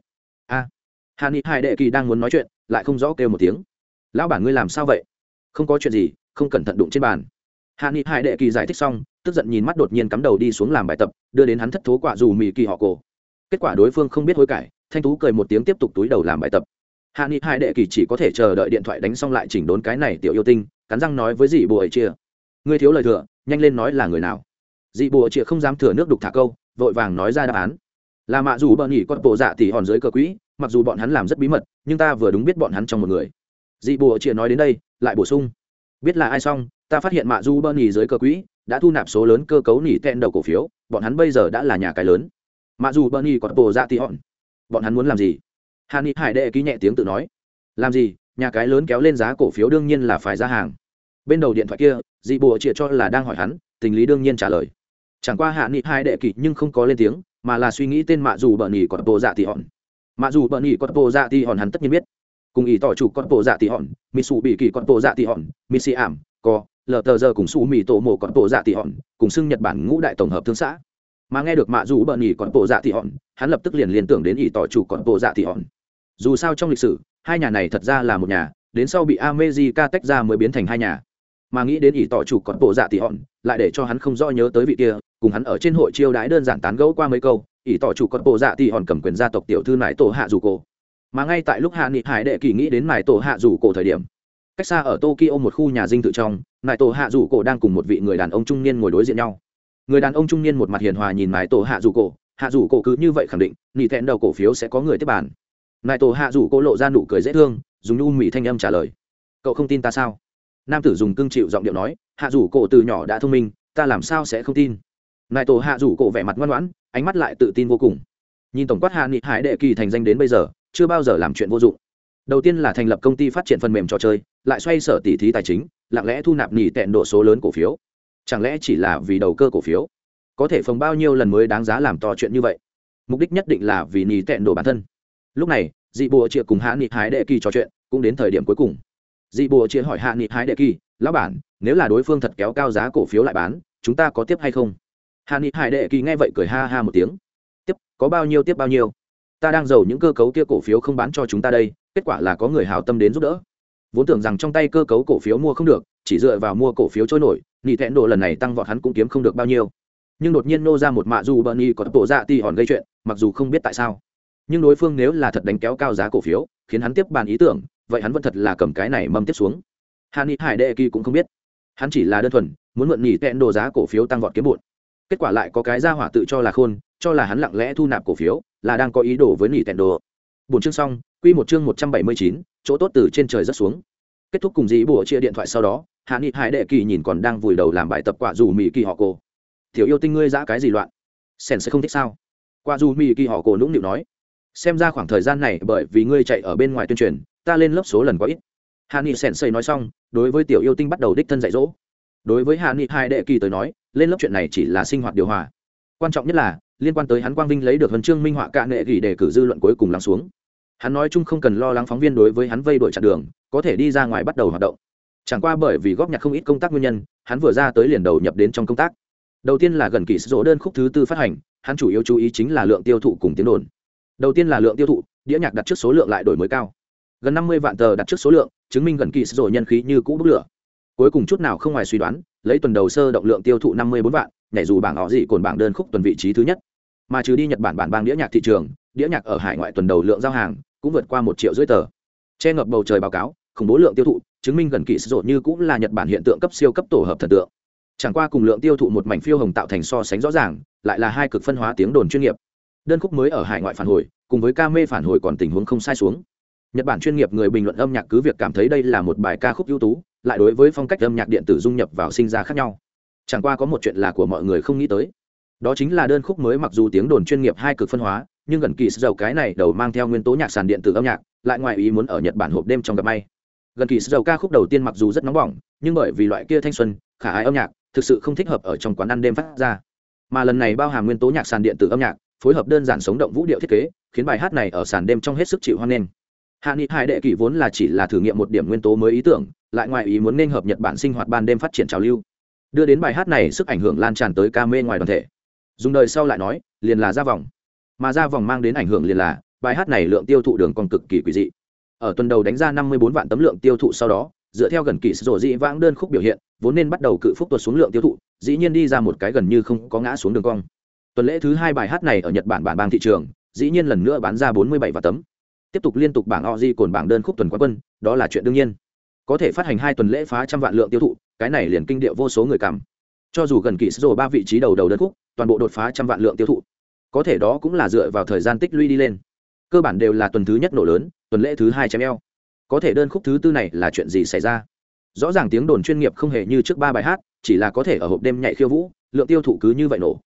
S1: A. À, hà ni hai đệ kỳ đang muốn nói chuyện lại không rõ kêu một tiếng. Lão bản ngươi làm sao vậy? Không có chuyện gì không cẩn thận đụng trên bàn. Hạ nghị hải đệ kỳ giải thích xong tức giận nhìn mắt đột nhiên cắm đầu đi xuống làm bài tập đưa đến hắn thất thố quả dù mì kỳ họ cổ. Kết quả đối phương không biết hối cải thanh tú cười một tiếng tiếp tục túi đầu làm bài tập hạ nghị hai đệ kỳ chỉ có thể chờ đợi điện thoại đánh xong lại chỉnh đốn cái này tiểu yêu tinh, cắn răng nói với dì bồ ấy chia ngươi thiếu lời thừa, nhanh lên nói là người nào? Dị Bùa chia không dám thừa nước đục thả câu, vội vàng nói ra đáp án. Là mạ dù bờ nghỉ con bộ dạ tỉ hòn dưới cờ quỹ, mặc dù bọn hắn làm rất bí mật, nhưng ta vừa đúng biết bọn hắn trong một người. Dị bùa chia nói đến đây, lại bổ sung. Biết là ai xong, ta phát hiện mạ du bơ nhì dưới cơ quỹ đã thu nạp số lớn cơ cấu nỉ ten đầu cổ phiếu, bọn hắn bây giờ đã là nhà cái lớn. Mạ dù bơ nhì còn bồ ra tị hòn. Bọn hắn muốn làm gì? Hà ni hải đệ ký nhẹ tiếng tự nói, làm gì? Nhà cái lớn kéo lên giá cổ phiếu đương nhiên là phải ra hàng. Bên đầu điện thoại kia, dị bùa chịa cho là đang hỏi hắn, tình lý đương nhiên trả lời. Chẳng qua hạ nghị hai đệ kỳ nhưng không có lên tiếng, mà là suy nghĩ tên mạ dù bờ nhì còn bộ dạ thì hòn. Mạ dù bờ nhì còn bộ dạ thì hòn hắn tất nhiên biết. Cùng ỉ tỏ chủ con bộ dạ thì hòn mỹ sụ bị kỳ con bộ dạ thì hòn mỹ xì ảm co lờ tờ giờ cùng su mỹ tổ mộ con bộ dạ thì hòn, cùng xưng nhật bản ngũ đại tổng hợp thương xã mà nghe được mạ dù bợn nhỉ còn bộ dạ thị hòn, hắn lập tức liền liên tưởng đến ỷ tỏ chủ còn bộ dạ thị hòn. Dù sao trong lịch sử, hai nhà này thật ra là một nhà, đến sau bị America tách ra mới biến thành hai nhà. Mà nghĩ đến ỷ tỏ chủ còn bộ dạ thị hòn, lại để cho hắn không rõ nhớ tới vị kia, cùng hắn ở trên hội chiêu đãi đơn giản tán gẫu qua mấy câu, ỷ tỏ chủ còn bộ dạ thị hòn cầm quyền gia tộc tiểu thư nải tổ hạ dù cổ. Mà ngay tại lúc hạ nghị hải đệ kỳ nghĩ đến nải tổ hạ dù cổ thời điểm, cách xa ở tokyo một khu nhà dinh tự trong, nải tổ hạ dù cổ đang cùng một vị người đàn ông trung niên ngồi đối diện nhau người đàn ông trung niên một mặt hiền hòa nhìn mái tổ hạ dù cổ. Hạ dù cổ cứ như vậy khẳng định, nỉ thẹn đầu cổ phiếu sẽ có người tiếp bàn. Nải tổ hạ dù cổ lộ ra nụ cười dễ thương, dùng nhu mỹ thanh âm trả lời. Cậu không tin ta sao? Nam tử dùng cương chịu giọng điệu nói, hạ rủ cổ từ nhỏ đã thông minh, ta làm sao sẽ không tin? Nại tổ hạ rủ cổ vẻ mặt ngoan ngoãn, ánh mắt lại tự tin vô cùng. Nhìn tổng quát hạ nghị hải đệ kỳ thành danh đến bây giờ, chưa bao giờ làm chuyện vô dụng. Đầu tiên là thành lập công ty phát triển phần mềm trò chơi, lại xoay sở tỷ thí tài chính, lặng lẽ thu nạp nỉ tẹn độ số lớn cổ phiếu chẳng lẽ chỉ là vì đầu cơ cổ phiếu? Có thể phòng bao nhiêu lần mới đáng giá làm to chuyện như vậy? Mục đích nhất định là vì nì tẹn đồ bản thân. Lúc này, dị bùa chịa cùng hạ nghị hải đệ kỳ trò chuyện, cũng đến thời điểm cuối cùng. Dị Bùa chia hỏi hạ nghị hái đệ kỳ, lão bản, nếu là đối phương thật kéo cao giá cổ phiếu lại bán, chúng ta có tiếp hay không? Hạ nghị hải đệ kỳ nghe vậy cười ha ha một tiếng. Tiếp, có bao nhiêu tiếp bao nhiêu? Ta đang giàu những cơ cấu kia cổ phiếu không bán cho chúng ta đây, kết quả là có người hào tâm đến giúp đỡ vốn tưởng rằng trong tay cơ cấu cổ phiếu mua không được, chỉ dựa vào mua cổ phiếu trôi nổi nị thẹn đồ lần này tăng vọt hắn cũng kiếm không được bao nhiêu. Nhưng đột nhiên nô ra một mạ dù bợn y có tổ dạ ti hòn gây chuyện, mặc dù không biết tại sao. Nhưng đối phương nếu là thật đánh kéo cao giá cổ phiếu, khiến hắn tiếp bàn ý tưởng, vậy hắn vẫn thật là cầm cái này mâm tiếp xuống. Hạ nghị hải đệ kỳ cũng không biết. Hắn chỉ là đơn thuần, muốn mượn nhỉ tẹn đồ giá cổ phiếu tăng vọt kiếm bụn. Kết quả lại có cái ra hỏa tự cho là khôn, cho là hắn lặng lẽ thu nạp cổ phiếu, là đang có ý đồ với nhỉ tẹn đồ bốn chương xong, quy một chương một trăm bảy mươi chín, chỗ tốt từ trên trời rất xuống. Kết thúc cùng dĩ bùa chia điện thoại sau đó, hạ nghị hải đệ kỳ nhìn còn đang vùi đầu làm bài tập quả dù mỹ kỳ họ cổ. Thiếu yêu tinh ngươi giã cái gì loạn? Sen sẽ không thích sao? Quả dù mỹ kỳ họ cổ nũng nịu nói. Xem ra khoảng thời gian này bởi vì ngươi chạy ở bên ngoài tuyên truyền, ta lên lớp số lần quá ít. Hà nghị sen xây nói xong, đối với tiểu yêu tinh bắt đầu đích thân dạy dỗ. Đối với hà nghị hải đệ kỳ tới nói, lên lớp chuyện này chỉ là sinh hoạt điều hòa quan trọng nhất là, liên quan tới hắn quang vinh lấy được huân chương minh họa cạ nghệ gỉ để cử dư luận cuối cùng lắng xuống. Hắn nói chung không cần lo lắng phóng viên đối với hắn vây đuổi chặn đường, có thể đi ra ngoài bắt đầu hoạt động. Chẳng qua bởi vì góp nhặt không ít công tác nguyên nhân, hắn vừa ra tới liền đầu nhập đến trong công tác. Đầu tiên là gần kỳ số đơn khúc thứ tư phát hành, hắn chủ yếu chú ý chính là lượng tiêu thụ cùng tiếng đồn. Đầu tiên là lượng tiêu thụ, đĩa nhạc đặt trước số lượng lại đổi mới cao. Gần năm mươi vạn tờ đặt trước số lượng, chứng minh gần kỳ rồi nhân khí như cũ bốc lửa. Cuối cùng chút nào không ngoài suy đoán lấy tuần đầu sơ động lượng tiêu thụ năm mươi bốn vạn, nhảy dù bảng họ gì cồn bảng đơn khúc tuần vị trí thứ nhất. Mà trừ đi nhật bản bản bang đĩa nhạc thị trường, đĩa nhạc ở hải ngoại tuần đầu lượng giao hàng cũng vượt qua một triệu rưỡi tờ. Che ngập bầu trời báo cáo, khủng bố lượng tiêu thụ, chứng minh gần kỳ sử như cũng là nhật bản hiện tượng cấp siêu cấp tổ hợp thần tượng. Chẳng qua cùng lượng tiêu thụ một mảnh phiêu hồng tạo thành so sánh rõ ràng, lại là hai cực phân hóa tiếng đồn chuyên nghiệp. Đơn khúc mới ở hải ngoại phản hồi, cùng với ca mê phản hồi còn tình huống không sai xuống. Nhật bản chuyên nghiệp người bình luận âm nhạc cứ việc cảm thấy đây là một bài ca khúc ưu tú lại đối với phong cách âm nhạc điện tử dung nhập vào sinh ra khác nhau. Chẳng qua có một chuyện là của mọi người không nghĩ tới. Đó chính là đơn khúc mới mặc dù tiếng đồn chuyên nghiệp hai cực phân hóa, nhưng gần kỳ sầu cái này đầu mang theo nguyên tố nhạc sàn điện tử âm nhạc, lại ngoài ý muốn ở nhật bản hộp đêm trong gặp may. Gần kỳ sầu ca khúc đầu tiên mặc dù rất nóng bỏng, nhưng bởi vì loại kia thanh xuân, khả ai âm nhạc, thực sự không thích hợp ở trong quán ăn đêm phát ra. Mà lần này bao hàm nguyên tố nhạc sàn điện tử âm nhạc, phối hợp đơn giản sống động vũ điệu thiết kế, khiến bài hát này ở sàn đêm trong hết sức chịu hoan nghênh. Hạ nghị hải đệ kỷ vốn là chỉ là thử nghiệm một điểm nguyên tố mới ý tưởng lại ngoài ý muốn nên hợp nhật bản sinh hoạt ban đêm phát triển trào lưu. Đưa đến bài hát này sức ảnh hưởng lan tràn tới ca mê ngoài đoàn thể. Dùng đời sau lại nói liền là ra vòng. Mà ra vòng mang đến ảnh hưởng liền là bài hát này lượng tiêu thụ đường còn cực kỳ quý dị. Ở tuần đầu đánh ra năm mươi bốn vạn tấm lượng tiêu thụ sau đó dựa theo gần kỳ rổ dị vãng đơn khúc biểu hiện vốn nên bắt đầu cự phúc tuột xuống lượng tiêu thụ dĩ nhiên đi ra một cái gần như không có ngã xuống đường cong. Tuần lễ thứ hai bài hát này ở nhật bản bản bang thị trường dĩ nhiên lần nữa bán ra bốn mươi bảy vạn tấm. Tiếp tục liên tục bảng Oji cồn bảng đơn khúc tuần quán quân, đó là chuyện đương nhiên. Có thể phát hành hai tuần lễ phá trăm vạn lượng tiêu thụ, cái này liền kinh điệu vô số người cảm. Cho dù gần kỳ sổ ba vị trí đầu đầu đơn khúc, toàn bộ đột phá trăm vạn lượng tiêu thụ. Có thể đó cũng là dựa vào thời gian tích lũy đi lên. cơ bản đều là tuần thứ nhất nổ lớn tuần lễ thứ hai chém eo có thể đơn khúc thứ tư này là chuyện gì xảy ra rõ ràng tiếng đồn chuyên nghiệp không hề như trước ba bài hát chỉ là có thể ở hộp đêm nhảy khiêu vũ lượng tiêu thụ cứ như vậy nổ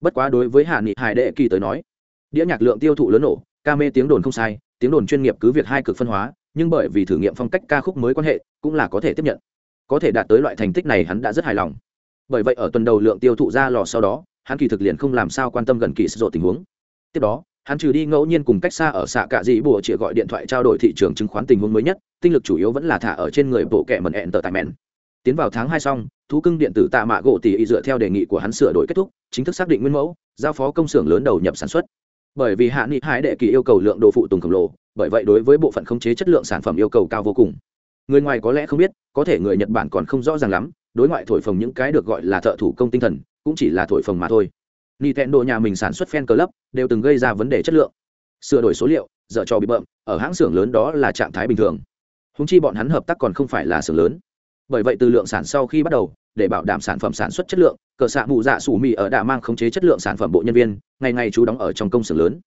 S1: bất quá đối với hạ nghị hải đệ kỳ tới nói đĩa nhạc lượng tiêu thụ lớn nổ ca mê tiếng đồn không sai tiếng đồn chuyên nghiệp cứ việc hai cực phân hóa nhưng bởi vì thử nghiệm phong cách ca khúc mới quan hệ, cũng là có thể tiếp nhận. Có thể đạt tới loại thành tích này hắn đã rất hài lòng. Bởi vậy ở tuần đầu lượng tiêu thụ ra lò sau đó, hắn kỳ thực liền không làm sao quan tâm gần kỳ sổ tình huống. Tiếp đó, hắn trừ đi ngẫu nhiên cùng cách xa ở xạ cạ dị bùa chỉ gọi điện thoại trao đổi thị trường chứng khoán tình huống mới nhất, tinh lực chủ yếu vẫn là thả ở trên người bộ kệ mần ẹn tờ tài mẹn. Tiến vào tháng hai xong, thú cưng điện tử tạ mạ gỗ tỷ dựa theo đề nghị của hắn sửa đổi kết thúc, chính thức xác định nguyên mẫu, giao phó công xưởng lớn đầu nhập sản xuất. Bởi vì hạ nghị hải đệ kỳ yêu cầu lượng đồ phụ tùng khổng lồ bởi vậy đối với bộ phận khống chế chất lượng sản phẩm yêu cầu cao vô cùng. Người ngoài có lẽ không biết, có thể người nhật bản còn không rõ ràng lắm, đối ngoại thổi phồng những cái được gọi là thợ thủ công tinh thần, cũng chỉ là thổi phồng mà thôi. Nintendo nhà mình sản xuất fan club đều từng gây ra vấn đề chất lượng. Sửa đổi số liệu, dở trò bị bợm, ở hãng xưởng lớn đó là trạng thái bình thường. Húng chi bọn hắn hợp tác còn không phải là xưởng lớn. Bởi vậy từ lượng sản sau khi bắt đầu, để bảo đảm sản phẩm sản xuất chất lượng, cờ xạ mụ dạ sủ mì ở đà mang khống chế chất lượng sản phẩm bộ nhân viên, ngày ngày chú đóng ở trong công xưởng lớn.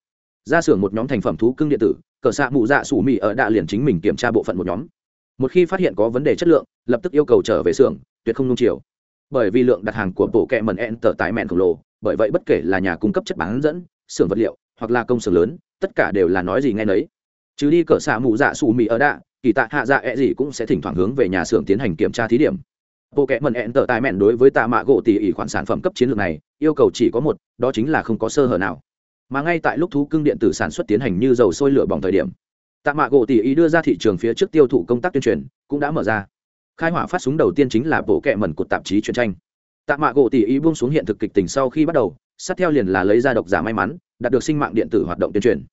S1: Ra xưởng một nhóm thành phẩm thú cưng điện tử cờ xạ mụ dạ sủ mì ở đạ liền chính mình kiểm tra bộ phận một nhóm. Một khi phát hiện có vấn đề chất lượng, lập tức yêu cầu trở về xưởng, tuyệt không nung chiều. Bởi vì lượng đặt hàng của bộ kẹ mần en tờ tại mẹn khổng lồ, bởi vậy bất kể là nhà cung cấp chất bán dẫn, xưởng vật liệu, hoặc là công xưởng lớn, tất cả đều là nói gì ngay nấy. Chứ đi cỡ xạ mù dạ xù mì ở đạ, kỳ tạ hạ dạ ẹ、e、gì cũng sẽ thỉnh thoảng hướng về nhà xưởng tiến hành kiểm tra thí điểm. Bộ kệ mần ẹn tờ tài mẹn đối với tạ mạ gỗ tỉ ỉ khoản sản phẩm cấp chiến lược này, yêu cầu chỉ có một, đó chính là không có sơ hở nào mà ngay tại lúc thú cưng điện tử sản xuất tiến hành như dầu sôi lửa bỏng thời điểm, tạ mạ gỗ tỉ ý đưa ra thị trường phía trước tiêu thụ công tác tuyên truyền, cũng đã mở ra. Khai hỏa phát súng đầu tiên chính là bộ kệ mần của tạp chí truyền tranh. Tạ mạ gỗ tỉ ý buông xuống hiện thực kịch tình sau khi bắt đầu, sát theo liền là lấy ra độc giả may mắn, đạt được sinh mạng điện tử hoạt động tuyên truyền.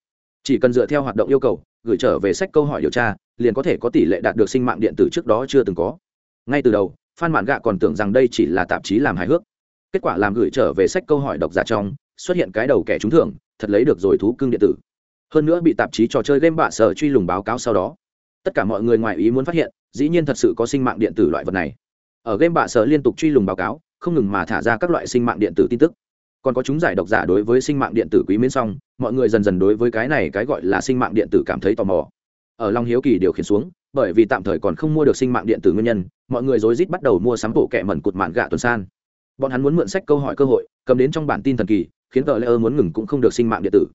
S1: Chỉ cần dựa theo hoạt động yêu cầu, gửi trở về sách câu hỏi điều tra, liền có thể có tỷ lệ đạt được sinh mạng điện tử trước đó chưa từng có. Ngay từ đầu, phan mạn gạ còn tưởng rằng đây chỉ là tạp chí làm hài hước. Kết quả làm gửi trở về sách câu hỏi độc giả trong, xuất hiện cái đầu kẻ trúng thưởng thật lấy được rồi thú cưng điện tử. Hơn nữa bị tạp chí trò chơi game bạ sở truy lùng báo cáo sau đó, tất cả mọi người ngoài ý muốn phát hiện, dĩ nhiên thật sự có sinh mạng điện tử loại vật này. Ở game bạ sở liên tục truy lùng báo cáo, không ngừng mà thả ra các loại sinh mạng điện tử tin tức. Còn có chúng giải độc giả đối với sinh mạng điện tử quý miến xong, mọi người dần dần đối với cái này cái gọi là sinh mạng điện tử cảm thấy tò mò. Ở long hiếu kỳ điều khiển xuống, bởi vì tạm thời còn không mua được sinh mạng điện tử nguyên nhân, mọi người rối rít bắt đầu mua sắm bộ kẹ mẩn cụt mạn gạ tuần san. Bọn hắn muốn mượn sách câu hỏi cơ hội, cầm đến trong bản tin thần kỳ khiến tờ lễ ơ muốn ngừng cũng không được sinh mạng điện tử.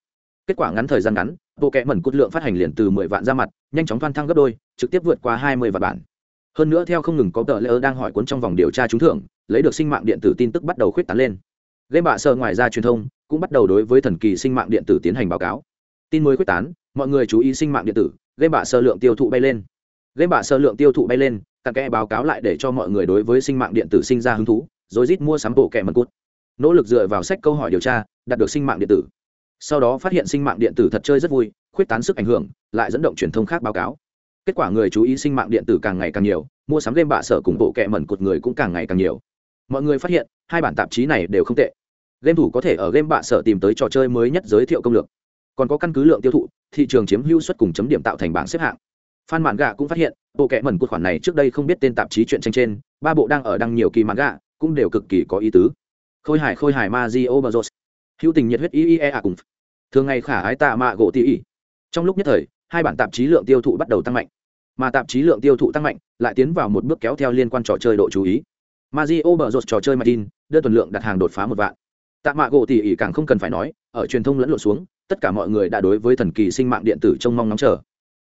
S1: Kết quả ngắn thời gian ngắn, bộ kẽ mẩn cút lượng phát hành liền từ mười vạn ra mặt, nhanh chóng thoan thăng gấp đôi, trực tiếp vượt qua hai mươi vạn bản. Hơn nữa theo không ngừng có tờ lễ ơ đang hỏi cuốn trong vòng điều tra trúng thưởng, lấy được sinh mạng điện tử tin tức bắt đầu khuyết tán lên. Game bạ sợ ngoài ra truyền thông cũng bắt đầu đối với thần kỳ sinh mạng điện tử tiến hành báo cáo. Tin mới quyết tán, mọi người chú ý sinh mạng điện tử, game bạ sơ lượng tiêu thụ bay lên. Game bạ sơ lượng tiêu thụ bay lên, cặn kẽ báo cáo lại để cho mọi người đối với sinh mạng điện tử sinh ra hứng thú, rồi rít mua sắm bộ kẻ mật cút nỗ lực dựa vào sách câu hỏi điều tra, đạt được sinh mạng điện tử. Sau đó phát hiện sinh mạng điện tử thật chơi rất vui, khuyết tán sức ảnh hưởng, lại dẫn động truyền thông khác báo cáo. Kết quả người chú ý sinh mạng điện tử càng ngày càng nhiều, mua sắm game bạ sở cùng bộ kẹ mẩn cột người cũng càng ngày càng nhiều. Mọi người phát hiện, hai bản tạp chí này đều không tệ. Game thủ có thể ở game bạ sở tìm tới trò chơi mới nhất giới thiệu công lược. Còn có căn cứ lượng tiêu thụ, thị trường chiếm hữu suất cùng chấm điểm tạo thành bảng xếp hạng. Phan mạn gà cũng phát hiện, bộ kẹ mẩn cột khoản này trước đây không biết tên tạp chí chuyện tranh trên, ba bộ đang ở đăng nhiều kỳ mạn gà cũng đều cực kỳ có ý tứ khôi hài khôi hài ma di o bờ hữu tình nhiệt huyết y e a cùng thường ngày khả ái tạ mạ gỗ tỉ ỉ trong lúc nhất thời hai bản tạp chí lượng tiêu thụ bắt đầu tăng mạnh mà tạp chí lượng tiêu thụ tăng mạnh lại tiến vào một bước kéo theo liên quan trò chơi độ chú ý Mario bở rột trò chơi Martin, đưa tuần lượng đặt hàng đột phá một vạn. Tạ Mạ gỗ tỷ ỉ càng không cần phải nói, ở truyền thông lẫn lộn xuống, tất cả mọi người đã đối với thần kỳ sinh mạng điện tử trông mong ngóng chờ.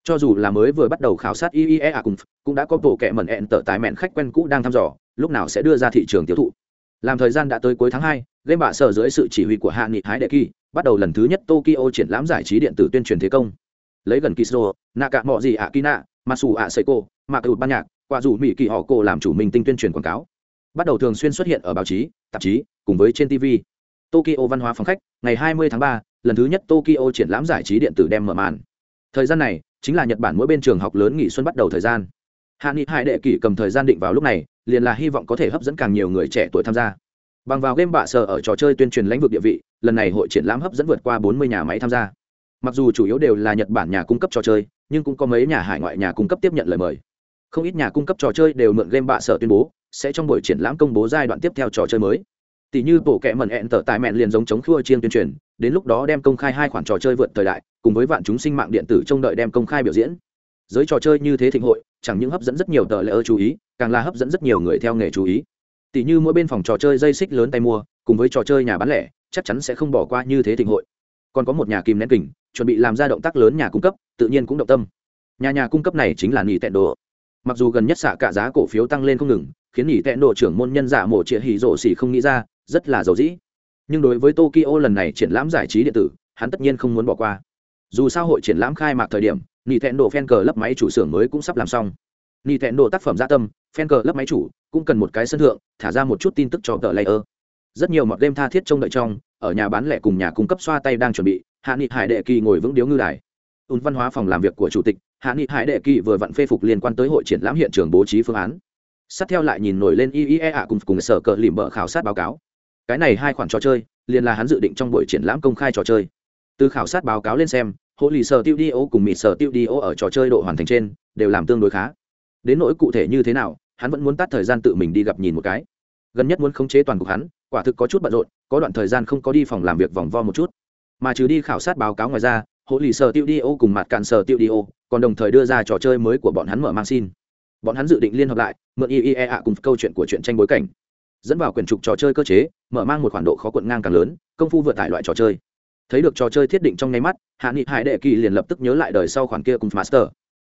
S1: Cho dù là mới vừa bắt đầu khảo sát IEA cùng cũng đã có bộ kệ mẩn ẹn tở tài mẹn khách quen cũ đang thăm dò, lúc nào sẽ đưa ra thị trường tiêu thụ. Làm thời gian đã tới cuối tháng hai, game bạ sở dưới sự chỉ huy của Hạ Nghị Hái Đệ Kỳ, bắt đầu lần thứ nhất Tokyo triển lãm giải trí điện tử tuyên truyền thế công. Lấy gần Kisro, Naka Mọ gì Akina, Masu Aseiko, Mạc Tụt Ban Nhạc, qua dù Mỹ Kỳ họ cô làm chủ mình tinh tuyên truyền quảng cáo. Bắt đầu thường xuyên xuất hiện ở báo chí tạp chí cùng với trên tv tokyo văn hóa phòng khách ngày 20 tháng 3, lần thứ nhất tokyo triển lãm giải trí điện tử đem mở màn. Thời gian này chính là nhật bản mỗi bên trường học lớn nghỉ xuân bắt đầu thời gian. Hạ nghị hai đệ kỷ cầm thời gian định vào lúc này liền là hy vọng có thể hấp dẫn càng nhiều người trẻ tuổi tham gia. Bằng vào game bạ sở ở trò chơi tuyên truyền lãnh vực địa vị, lần này hội triển lãm hấp dẫn vượt qua 40 nhà máy tham gia. Mặc dù chủ yếu đều là nhật bản nhà cung cấp trò chơi, nhưng cũng có mấy nhà hải ngoại nhà cung cấp tiếp nhận lời mời. Không ít nhà cung cấp trò chơi đều mượn game bạ sở tuyên bố, sẽ trong buổi triển lãm công bố giai đoạn tiếp theo trò chơi mới. Tỷ như bộ kệ mẩn ẹn tở tại mẹn liền giống chống khua chiên tuyên truyền, đến lúc đó đem công khai hai khoản trò chơi vượt thời đại, cùng với vạn chúng sinh mạng điện tử trông đợi đem công khai biểu diễn giới trò chơi như thế thịnh hội, chẳng những hấp dẫn rất nhiều tờ lễ ơ chú ý, càng là hấp dẫn rất nhiều người theo nghề chú ý. Tỷ như mỗi bên phòng trò chơi dây xích lớn tay mua, cùng với trò chơi nhà bán lẻ, chắc chắn sẽ không bỏ qua như thế thịnh hội. Còn có một nhà kìm nén kình, chuẩn bị làm ra động tác lớn nhà cung cấp, tự nhiên cũng động tâm. Nhà nhà cung cấp này chính là nghỉ tẹn đồ mặc dù gần nhất xạ cả giá cổ phiếu tăng lên không ngừng, khiến nghỉ tẹn đồ trưởng môn nhân giả mổ trịa hỉ rộ xỉ không nghĩ ra, rất là giàu dĩ. Nhưng đối với tokyo lần này triển lãm giải trí điện tử, hắn tất nhiên không muốn bỏ qua. Dù sao hội triển lãm khai mạc thời điểm nghỉ thẹn đồ fan cờ lấp máy chủ xưởng mới cũng sắp làm xong. Nghỉ thẹn đồ tác phẩm gia tâm, fan cờ lấp máy chủ cũng cần một cái sân thượng, thả ra một chút tin tức cho tờ layer. Rất nhiều mọt game tha thiết trông đợi trong, ở nhà bán lẻ cùng nhà cung cấp xoa tay đang chuẩn bị, hạ nghị hải đệ kỳ ngồi vững điếu ngư đài. Ùn văn hóa phòng làm việc của chủ tịch, hạ nghị hải đệ kỳ vừa vặn phê phục liên quan tới hội triển lãm hiện trường bố trí phương án. Sát theo lại nhìn nổi lên iea cùng cùng sở cờ lìm bợ khảo sát báo cáo. Cái này hai khoản trò chơi, liền là hắn dự định trong buổi triển lãm công khai trò chơi. Từ khảo sát báo cáo lên xem hộ lì sở tiêu đi ô cùng mịt sở tiêu đi ô ở trò chơi độ hoàn thành trên đều làm tương đối khá. Đến nỗi cụ thể như thế nào, hắn vẫn muốn tắt thời gian tự mình đi gặp nhìn một cái. Gần nhất muốn khống chế toàn cục hắn, quả thực có chút bận rộn, có đoạn thời gian không có đi phòng làm việc vòng vo một chút. Mà trừ đi khảo sát báo cáo ngoài ra hộ lì sở tiêu đi ô cùng mặt cạn sở tiêu đi ô còn đồng thời đưa ra trò chơi mới của bọn hắn mở mang xin. Bọn hắn dự định liên hợp lại, mượn iea cùng câu chuyện của chuyện tranh bối cảnh. Dẫn vào quyển trục trò chơi cơ chế, mở mang một khoản độ khó quận ngang càng lớn, công phu vượt tải loại trò chơi thấy được trò chơi thiết định trong nháy mắt, hạ nghị hải đệ kỳ liền lập tức nhớ lại đời sau khoản kia cùng master.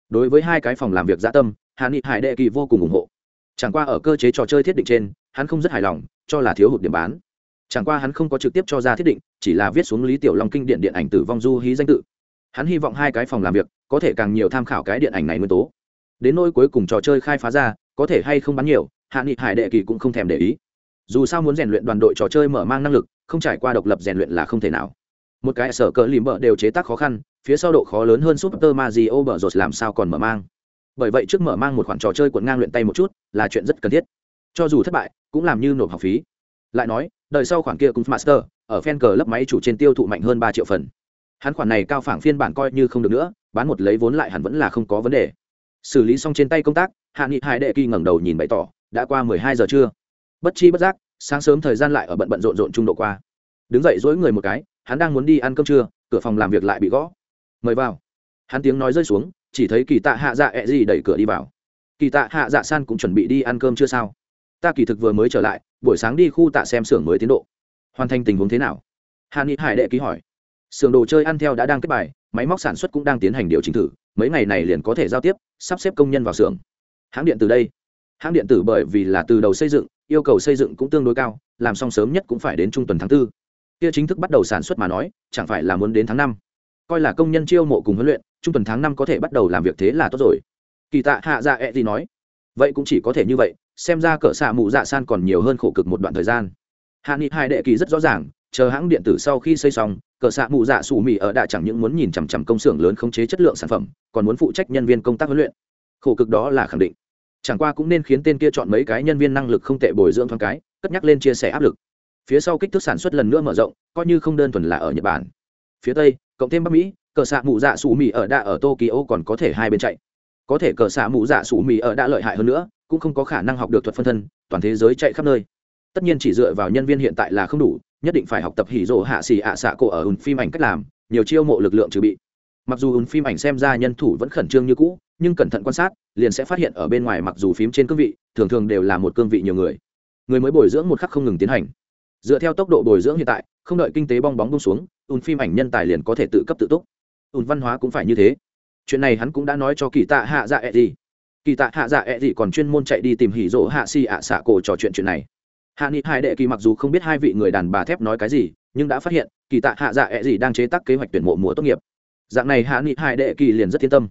S1: Đối với hai cái phòng làm việc dã tâm, hạ nghị hải đệ kỳ vô cùng ủng hộ. Chẳng qua ở cơ chế trò chơi thiết định trên, hắn không rất hài lòng, cho là thiếu hụt điểm bán. Chẳng qua hắn không có trực tiếp cho ra thiết định, chỉ là viết xuống lý tiểu long kinh điện điện ảnh tử vong du hí danh tự. Hắn hy vọng hai cái phòng làm việc có thể càng nhiều tham khảo cái điện ảnh này nguyên tố. Đến nỗi cuối cùng trò chơi khai phá ra, có thể hay không bán nhiều, hạ nghị hải đệ kỳ cũng không thèm để ý. Dù sao muốn rèn luyện đoàn đội trò chơi mở mang năng lực, không trải qua độc lập rèn luyện là không thể nào một cái sở cỡ lìm bợ đều chế tác khó khăn, phía sau độ khó lớn hơn super mario bờ rột làm sao còn mở mang? Bởi vậy trước mở mang một khoản trò chơi quận ngang luyện tay một chút là chuyện rất cần thiết. Cho dù thất bại, cũng làm như nộp học phí. Lại nói, đợi sau khoản kia cùng master, ở fan cờ lấp máy chủ trên tiêu thụ mạnh hơn ba triệu phần. Hắn khoản này cao phẳng phiên bản coi như không được nữa, bán một lấy vốn lại hẳn vẫn là không có vấn đề. Xử lý xong trên tay công tác, hạ nghị hải đệ kỳ ngẩng đầu nhìn bày tỏ, đã qua mười hai giờ trưa. Bất chi bất giác, sáng sớm thời gian lại ở bận bận rộn rộn trung độ qua. Đứng dậy dỗi người một cái hắn đang muốn đi ăn cơm trưa, cửa phòng làm việc lại bị gõ. Mời vào. Hắn tiếng nói rơi xuống, chỉ thấy kỳ tạ hạ dạ ẹ gì đẩy cửa đi vào. Kỳ tạ hạ dạ san cũng chuẩn bị đi ăn cơm chưa sao? Ta kỳ thực vừa mới trở lại, buổi sáng đi khu tạ xem xưởng mới tiến độ. Hoàn thành tình huống thế nào? Hàn ni hải đệ ký hỏi. Xưởng đồ chơi ăn theo đã đang kết bài, máy móc sản xuất cũng đang tiến hành điều chỉnh thử, mấy ngày này liền có thể giao tiếp, sắp xếp công nhân vào xưởng. Hãng điện từ đây. Hãng điện tử bởi vì là từ đầu xây dựng, yêu cầu xây dựng cũng tương đối cao, làm xong sớm nhất cũng phải đến trung tuần tháng 4 kia chính thức bắt đầu sản xuất mà nói, chẳng phải là muốn đến tháng năm. Coi là công nhân chiêu mộ cùng huấn luyện, trung tuần tháng năm có thể bắt đầu làm việc thế là tốt rồi. Kỳ tạ hạ dạ ẹ、e、gì nói, vậy cũng chỉ có thể như vậy, xem ra cỡ xạ mụ dạ san còn nhiều hơn khổ cực một đoạn thời gian. Hạ nghị hai đệ kỳ rất rõ ràng, chờ hãng điện tử sau khi xây xong, cỡ xạ mụ dạ xù mì ở đạ chẳng những muốn nhìn chằm chằm công xưởng lớn khống chế chất lượng sản phẩm, còn muốn phụ trách nhân viên công tác huấn luyện. Khổ cực đó là khẳng định. Chẳng qua cũng nên khiến tên kia chọn mấy cái nhân viên năng lực không tệ bồi dưỡng thoáng cái, cất nhắc lên chia sẻ áp lực phía sau kích thước sản xuất lần nữa mở rộng, coi như không đơn thuần là ở nhật bản. Phía tây, cộng thêm bắc mỹ, cờ xạ mụ dạ sủ mì ở đa ở tokyo còn có thể hai bên chạy. Có thể cờ xạ mụ dạ sủ mì ở đã lợi hại hơn nữa, cũng không có khả năng học được thuật phân thân, toàn thế giới chạy khắp nơi. Tất nhiên chỉ dựa vào nhân viên hiện tại là không đủ, nhất định phải học tập hỉ rộ hạ xì ạ xạ cổ ở ùn phim ảnh cách làm, nhiều chiêu mộ lực lượng trừ bị. Mặc dù ùn phim ảnh xem ra nhân thủ vẫn khẩn trương như cũ, nhưng cẩn thận quan sát, liền sẽ phát hiện ở bên ngoài mặc dù phím trên cương vị, thường thường đều là một cương vị nhiều người. Người mới bồi dưỡng một khắc không ngừng tiến hành dựa theo tốc độ bồi dưỡng hiện tại, không đợi kinh tế bong bóng bông xuống ùn phim ảnh nhân tài liền có thể tự cấp tự túc. Ùn văn hóa cũng phải như thế. Chuyện này hắn cũng đã nói cho kỳ tạ hạ dạ ẹ gì kỳ tạ hạ dạ ẹ gì còn chuyên môn chạy đi tìm hỉ rỗ hạ si ạ xạ cổ trò chuyện chuyện này. Hạ nghị hai đệ kỳ mặc dù không biết hai vị người đàn bà thép nói cái gì, nhưng đã phát hiện, kỳ tạ hạ dạ ẹ gì đang chế tác kế hoạch tuyển mộ mùa tốt nghiệp. Dạng này hạ nghị hai đệ kỳ liền rất yên tâm.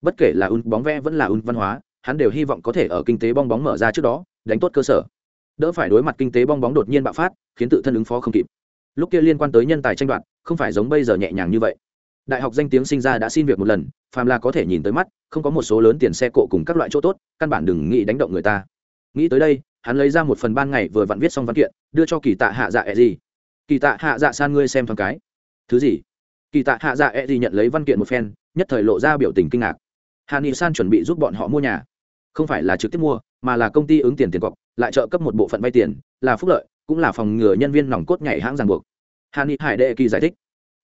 S1: Bất kể là un bóng vẽ vẫn là un văn hóa, hắn đều hy vọng có thể ở kinh tế bong bóng mở ra trước đó, đánh tốt cơ sở đỡ phải đối mặt kinh tế bong bóng đột nhiên bạo phát, khiến tự thân ứng phó không kịp. Lúc kia liên quan tới nhân tài tranh đoạt, không phải giống bây giờ nhẹ nhàng như vậy. Đại học danh tiếng sinh ra đã xin việc một lần, phàm là có thể nhìn tới mắt, không có một số lớn tiền xe cộ cùng các loại chỗ tốt, căn bản đừng nghĩ đánh động người ta. Nghĩ tới đây, hắn lấy ra một phần ban ngày vừa vặn viết xong văn kiện, đưa cho kỳ tạ hạ dạ e gì kỳ tạ hạ dạ san ngươi xem thoáng cái. Thứ gì? Kỳ tạ hạ dạ e gì nhận lấy văn kiện một phen, nhất thời lộ ra biểu tình kinh ngạc. Hà ni san chuẩn bị giúp bọn họ mua nhà không phải là trực tiếp mua, mà là công ty ứng tiền tiền cọc, lại trợ cấp một bộ phận vay tiền, là phúc lợi, cũng là phòng ngừa nhân viên nòng cốt nhảy hãng ràng buộc. Hàn ni hải đệ kỳ giải thích.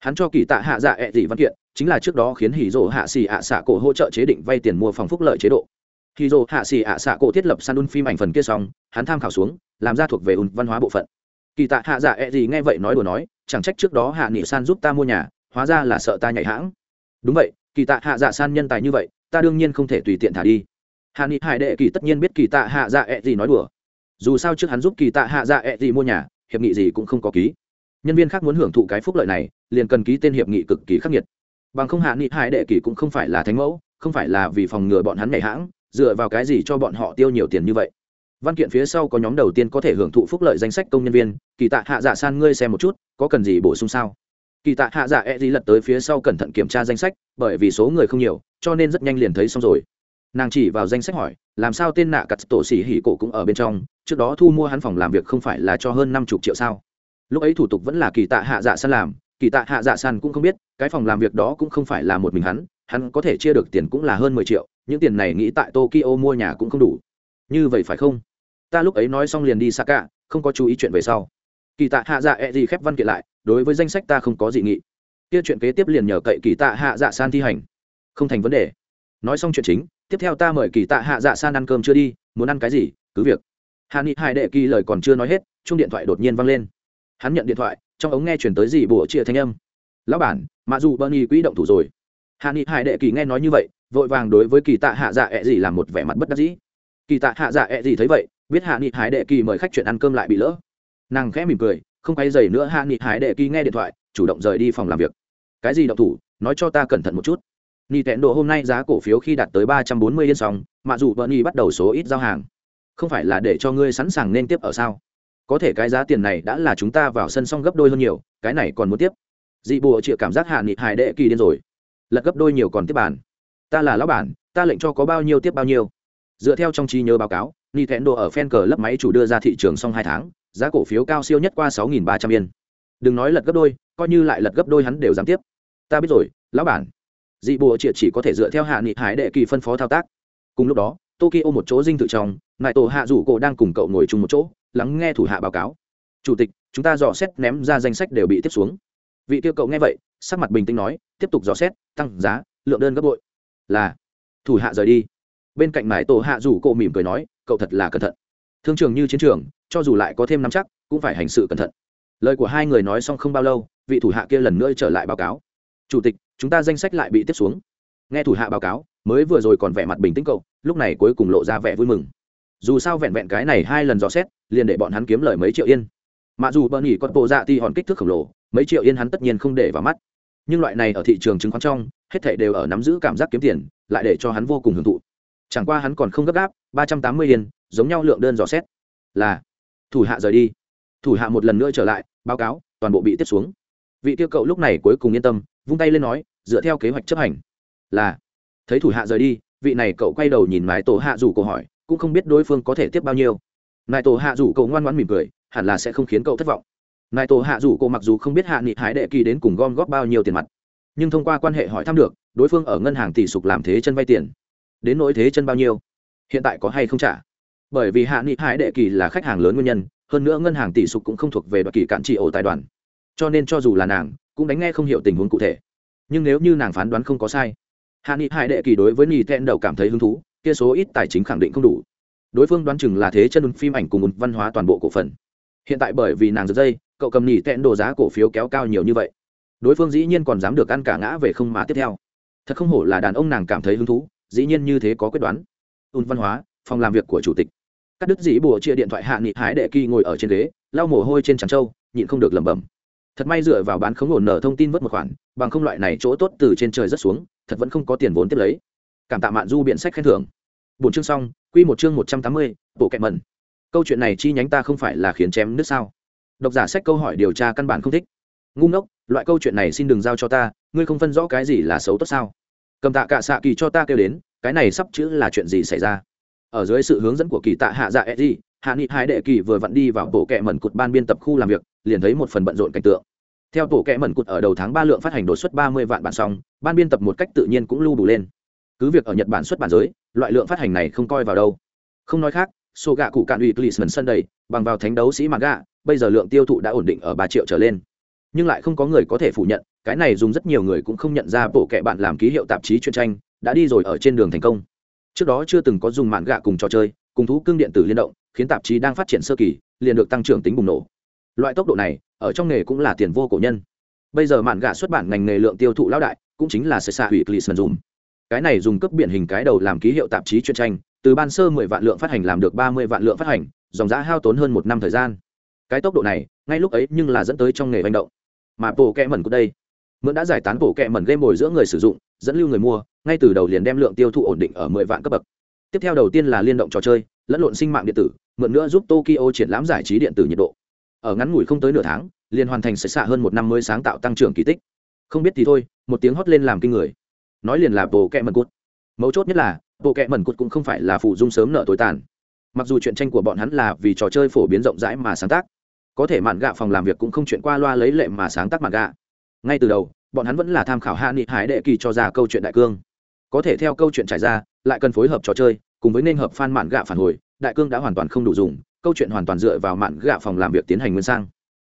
S1: Hắn cho kỳ tạ hạ dạ ẹ dị văn kiện, chính là trước đó khiến hỉ dỗ hạ xì ạ xạ cổ hỗ trợ chế định vay tiền mua phòng phúc lợi chế độ. Hỉ dỗ hạ xì ạ xạ cổ thiết lập san đun phim ảnh phần kia xong, hắn tham khảo xuống, làm ra thuộc về un văn hóa bộ phận. Kỳ tạ hạ dạ ẹ gì nghe vậy nói đùa nói, chẳng trách trước đó hạ nghị san giúp ta mua nhà, hóa ra là sợ ta nhảy hãng. Đúng vậy, kỳ tạ hạ dạ san nhân tài như vậy, ta đương nhiên không thể tùy tiện thả đi hạ nghị hải đệ kỳ tất nhiên biết kỳ tạ hạ dạ ẹ、e、gì nói đùa. Dù sao trước hắn giúp kỳ tạ hạ dạ ẹ、e、gì mua nhà, hiệp nghị gì cũng không có ký. Nhân viên khác muốn hưởng thụ cái phúc lợi này, liền cần ký tên hiệp nghị cực kỳ khắc nghiệt. Bằng không hạ nghị hải đệ kỳ cũng không phải là thánh mẫu, không phải là vì phòng ngừa bọn hắn nhảy hãng, dựa vào cái gì cho bọn họ tiêu nhiều tiền như vậy. Văn kiện phía sau có nhóm đầu tiên có thể hưởng thụ phúc lợi danh sách công nhân viên, kỳ tạ hạ dạ san ngươi xem một chút, có cần gì bổ sung sao? Kỳ tạ hạ dạ e d lật tới phía sau cẩn thận kiểm tra danh sách, bởi vì số người không nhiều, cho nên rất nhanh liền thấy xong rồi nàng chỉ vào danh sách hỏi, làm sao tên nạ cặt tổ xỉ hỉ cổ cũng ở bên trong, trước đó thu mua hắn phòng làm việc không phải là cho hơn năm chục triệu sao? Lúc ấy thủ tục vẫn là kỳ tạ hạ dạ san làm, kỳ tạ hạ dạ san cũng không biết, cái phòng làm việc đó cũng không phải là một mình hắn hắn có thể chia được tiền cũng là hơn mười triệu, những tiền này nghĩ tại tokyo mua nhà cũng không đủ. Như vậy phải không? Ta lúc ấy nói xong liền đi xa cả không có chú ý chuyện về sau. Kỳ tạ hạ dạ e gì khép văn kiện lại, đối với danh sách ta không có dị nghị. Kia chuyện kế tiếp liền nhờ cậy kỳ tạ hạ dạ san thi hành. Không thành vấn đề. Nói xong chuyện chính tiếp theo ta mời kỳ tạ hạ dạ san ăn cơm chưa đi, muốn ăn cái gì, cứ việc. Hà nghị hai đệ kỳ lời còn chưa nói hết chung điện thoại đột nhiên văng lên. Hắn nhận điện thoại, trong ống nghe chuyển tới gì bổ chia thanh âm. Lão bản, mà dù bernie quỹ động thủ rồi. Hà nghị hải đệ kỳ nghe nói như vậy, vội vàng đối với kỳ tạ hạ dạ ẹ、e、gì gì làm một vẻ mặt bất đắc dĩ. Kỳ tạ hạ dạ ẹ、e、gì gì thấy vậy, biết hạ nghị hải đệ kỳ mời khách chuyện ăn cơm lại bị lỡ. Nàng khẽ mỉm cười, không quay dày nữa hạ nghị hải đệ kỳ nghe điện thoại, chủ động rời đi phòng làm việc. Cái gì động thủ? Nói cho ta cẩn thận một chút. Nhi tẹn độ hôm nay giá cổ phiếu khi đạt tới ba trăm bốn mươi yên xong, mà dù bernie bắt đầu số ít giao hàng, không phải là để cho ngươi sẵn sàng nên tiếp ở sao? Có thể cái giá tiền này đã là chúng ta vào sân xong gấp đôi hơn nhiều, cái này còn muốn tiếp. Dị Bùa chịu cảm giác hạ nghị hài đệ kỳ điên rồi. Lật gấp đôi nhiều còn tiếp bản. Ta là lão bản, ta lệnh cho có bao nhiêu tiếp bao nhiêu. Dựa theo trong trí nhớ báo cáo nintendo ở fan cờ lấp máy chủ đưa ra thị trường xong hai tháng, giá cổ phiếu cao siêu nhất qua sáu nghìn ba trăm yên. Đừng nói lật gấp đôi, coi như lại lật gấp đôi hắn đều dám tiếp. Ta biết rồi, lão bản dị bộ triệt chỉ có thể dựa theo hạ nghị hải đệ kỳ phân phó thao tác. Cùng lúc đó, tokyo một chỗ dinh tự trong, nại tổ hạ rủ cổ đang cùng cậu ngồi chung một chỗ, lắng nghe thủ hạ báo cáo. Chủ tịch, chúng ta dò xét ném ra danh sách đều bị tiếp xuống. Vị tiêu cậu nghe vậy, sắc mặt bình tĩnh nói, tiếp tục dò xét, tăng giá, lượng đơn gấp bội. Là. Thủ hạ rời đi. Bên cạnh mải tổ hạ rủ cổ mỉm cười nói, cậu thật là cẩn thận. Thương trường như chiến trường, cho dù lại có thêm nắm chắc, cũng phải hành sự cẩn thận. Lời của hai người nói xong không bao lâu, vị thủ hạ kia lần nữa trở lại báo cáo. Chủ tịch chúng ta danh sách lại bị tiếp xuống. Nghe thủ hạ báo cáo, mới vừa rồi còn vẻ mặt bình tĩnh cậu, lúc này cuối cùng lộ ra vẻ vui mừng. Dù sao vẹn vẹn cái này hai lần dò xét, liền để bọn hắn kiếm lời mấy triệu yên. Mà dù bờ nghỉ con bộ dạ ti hòn kích thước khổng lồ, mấy triệu yên hắn tất nhiên không để vào mắt. Nhưng loại này ở thị trường chứng khoán trong, hết thảy đều ở nắm giữ cảm giác kiếm tiền, lại để cho hắn vô cùng hưởng thụ. Chẳng qua hắn còn không gấp gáp, ba trăm tám mươi yên, giống nhau lượng đơn dò xét. Là, thủ hạ rời đi. Thủ hạ một lần nữa trở lại, báo cáo, toàn bộ bị tiếp xuống. Vị tiêu cậu lúc này cuối cùng yên tâm vung tay lên nói, dựa theo kế hoạch chấp hành. Là. Thấy thủ hạ rời đi, vị này cậu quay đầu nhìn mái tổ hạ rủ câu hỏi, cũng không biết đối phương có thể tiếp bao nhiêu. Nại tổ hạ rủ cậu ngoan ngoãn mỉm cười, hẳn là sẽ không khiến cậu thất vọng. Nại tổ hạ rủ cô mặc dù không biết hạ nghị hái đệ kỳ đến cùng gom góp bao nhiêu tiền mặt, nhưng thông qua quan hệ hỏi thăm được, đối phương ở ngân hàng tỷ sục làm thế chân vay tiền. Đến nỗi thế chân bao nhiêu, hiện tại có hay không trả? Bởi vì hạ nghị hái đệ kỳ là khách hàng lớn nguyên nhân, hơn nữa ngân hàng tỷ sục cũng không thuộc về đoạn kỳ cạn trị ổ tài đoàn. Cho nên cho dù là nàng cũng đánh nghe không hiểu tình huống cụ thể. Nhưng nếu như nàng phán đoán không có sai, hạ nghị hải đệ kỳ đối với nhì thẹn đầu cảm thấy hứng thú, kia số ít tài chính khẳng định không đủ. Đối phương đoán chừng là thế chân phim ảnh cùng văn hóa toàn bộ cổ phần. Hiện tại bởi vì nàng giật dây, cậu cầm nhì tẹn đồ giá cổ phiếu kéo cao nhiều như vậy. Đối phương dĩ nhiên còn dám được ăn cả ngã về không mà tiếp theo. Thật không hổ là đàn ông nàng cảm thấy hứng thú, dĩ nhiên như thế có quyết đoán. Ùn văn hóa, phòng làm việc của chủ tịch. Cắt đứt dĩ bùa chia điện thoại hạ nghị hải đệ kỳ ngồi ở trên ghế, lau mồ hôi trên trán trâu, nhịn không được lẩm bẩm thật may dựa vào bán khống ổn nở thông tin vớt một khoản, bằng không loại này chỗ tốt từ trên trời rất xuống, thật vẫn không có tiền vốn tiếp lấy. Cảm tạ mạn du biện sách khen thưởng. Bốn chương xong, quy một chương một trăm tám mươi, bộ kẹt mẩn. Câu chuyện này chi nhánh ta không phải là khiến chém nước sao? Độc giả sách câu hỏi điều tra căn bản không thích. Ngu ngốc, loại câu chuyện này xin đừng giao cho ta, ngươi không phân rõ cái gì là xấu tốt sao? Cầm tạ cả xạ kỳ cho ta kêu đến, cái này sắp chữ là chuyện gì xảy ra? Ở dưới sự hướng dẫn của kỳ tạ hạ dạ e hạ nghị hai đệ kỳ vừa vặn đi vào bộ kẹ mẩn cụt ban biên tập khu làm việc liền thấy một phần bận rộn cảnh tượng. Theo tổ kẹ mẩn cụt ở đầu tháng ba lượng phát hành đột xuất ba mươi vạn bản xong, ban biên tập một cách tự nhiên cũng lưu đủ lên. Cứ việc ở nhật bản xuất bản giới, loại lượng phát hành này không coi vào đâu. Không nói khác, số gạ cụ cạn ủy clisman sân đầy, bằng vào thánh đấu sĩ mặt gạ bây giờ lượng tiêu thụ đã ổn định ở ba triệu trở lên. Nhưng lại không có người có thể phủ nhận, cái này dùng rất nhiều người cũng không nhận ra bộ kệ bạn làm ký hiệu tạp chí truyện tranh, đã đi rồi ở trên đường thành công. Trước đó chưa từng có dùng mạn gạ cùng trò chơi, cùng thú cưng điện tử liên động, khiến tạp chí đang phát triển sơ kỳ, liền được tăng trưởng tính bùng nổ loại tốc độ này, ở trong nghề cũng là tiền vô cổ nhân. Bây giờ mạn gà xuất bản ngành nghề lượng tiêu thụ lão đại, cũng chính là sẽ xạ hủy clisman dùng. Cái này dùng cấp biển hình cái đầu làm ký hiệu tạp chí chuyên tranh, từ ban sơ mười vạn lượng phát hành làm được ba mươi vạn lượng phát hành, dòng giá hao tốn hơn một năm thời gian. Cái tốc độ này, ngay lúc ấy nhưng là dẫn tới trong nghề manh động. Mà bộ kẹ mẩn của đây, mượn đã giải tán bộ kẹ mẩn game bồi giữa người sử dụng, dẫn lưu người mua, ngay từ đầu liền đem lượng tiêu thụ ổn định ở mười vạn cấp bậc. Tiếp theo đầu tiên là liên động trò chơi, lẫn lộn sinh mạng điện tử, mượn nữa giúp tokyo triển lãm giải trí điện tử nhiệt độ ở ngắn ngủi không tới nửa tháng, liền hoàn thành sạch xạ hơn một năm mới sáng tạo tăng trưởng kỳ tích. Không biết thì thôi, một tiếng hót lên làm kinh người. Nói liền là bộ kẹ mần cút. Mấu chốt nhất là, bộ kẹ mần cút cũng không phải là phụ dung sớm nợ tối tàn. Mặc dù chuyện tranh của bọn hắn là vì trò chơi phổ biến rộng rãi mà sáng tác, có thể mạn gạ phòng làm việc cũng không chuyện qua loa lấy lệ mà sáng tác mạn gạ. Ngay từ đầu, bọn hắn vẫn là tham khảo hạ nghị hải đệ kỳ cho ra câu chuyện đại cương. Có thể theo câu chuyện trải ra, lại cần phối hợp trò chơi, cùng với nên hợp phan mạn gạ phản hồi, đại cương đã hoàn toàn không đủ dùng câu chuyện hoàn toàn dựa vào mạn gạ phòng làm việc tiến hành nguyên sang.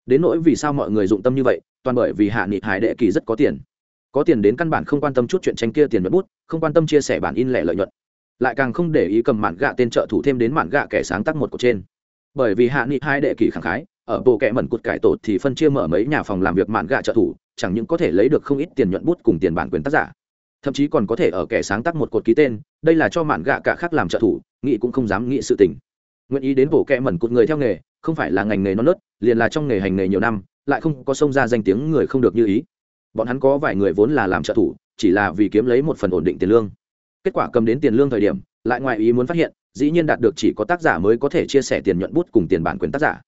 S1: Đến nỗi vì sao mọi người dụng tâm như vậy, toàn bởi vì hạ nghị hải đệ kỳ rất có tiền. Có tiền đến căn bản không quan tâm chút chuyện tranh kia tiền mất bút, không quan tâm chia sẻ bản in lẻ lợi nhuận. Lại càng không để ý cầm mạn gạ tên trợ thủ thêm đến mạn gạ kẻ sáng tác một cột trên. Bởi vì hạ nghị hai đệ kỳ khẳng khái, ở bộ kệ mẩn cụt cải tổ thì phân chia mở mấy nhà phòng làm việc mạn gạ trợ thủ, chẳng những có thể lấy được không ít tiền nhuận bút cùng tiền bản quyền tác giả, thậm chí còn có thể ở kẻ sáng tác một cột ký tên, đây là cho mạn gạ cả khác làm trợ thủ, nghị cũng không dám nghĩ sự tình nguyện ý đến bộ kệ mẩn cụt người theo nghề, không phải là ngành nghề non nớt, liền là trong nghề hành nghề nhiều năm, lại không có xông ra danh tiếng người không được như ý. Bọn hắn có vài người vốn là làm trợ thủ, chỉ là vì kiếm lấy một phần ổn định tiền lương. Kết quả cầm đến tiền lương thời điểm, lại ngoài ý muốn phát hiện, dĩ nhiên đạt được chỉ có tác giả mới có thể chia sẻ tiền nhuận bút cùng tiền bản quyền tác giả.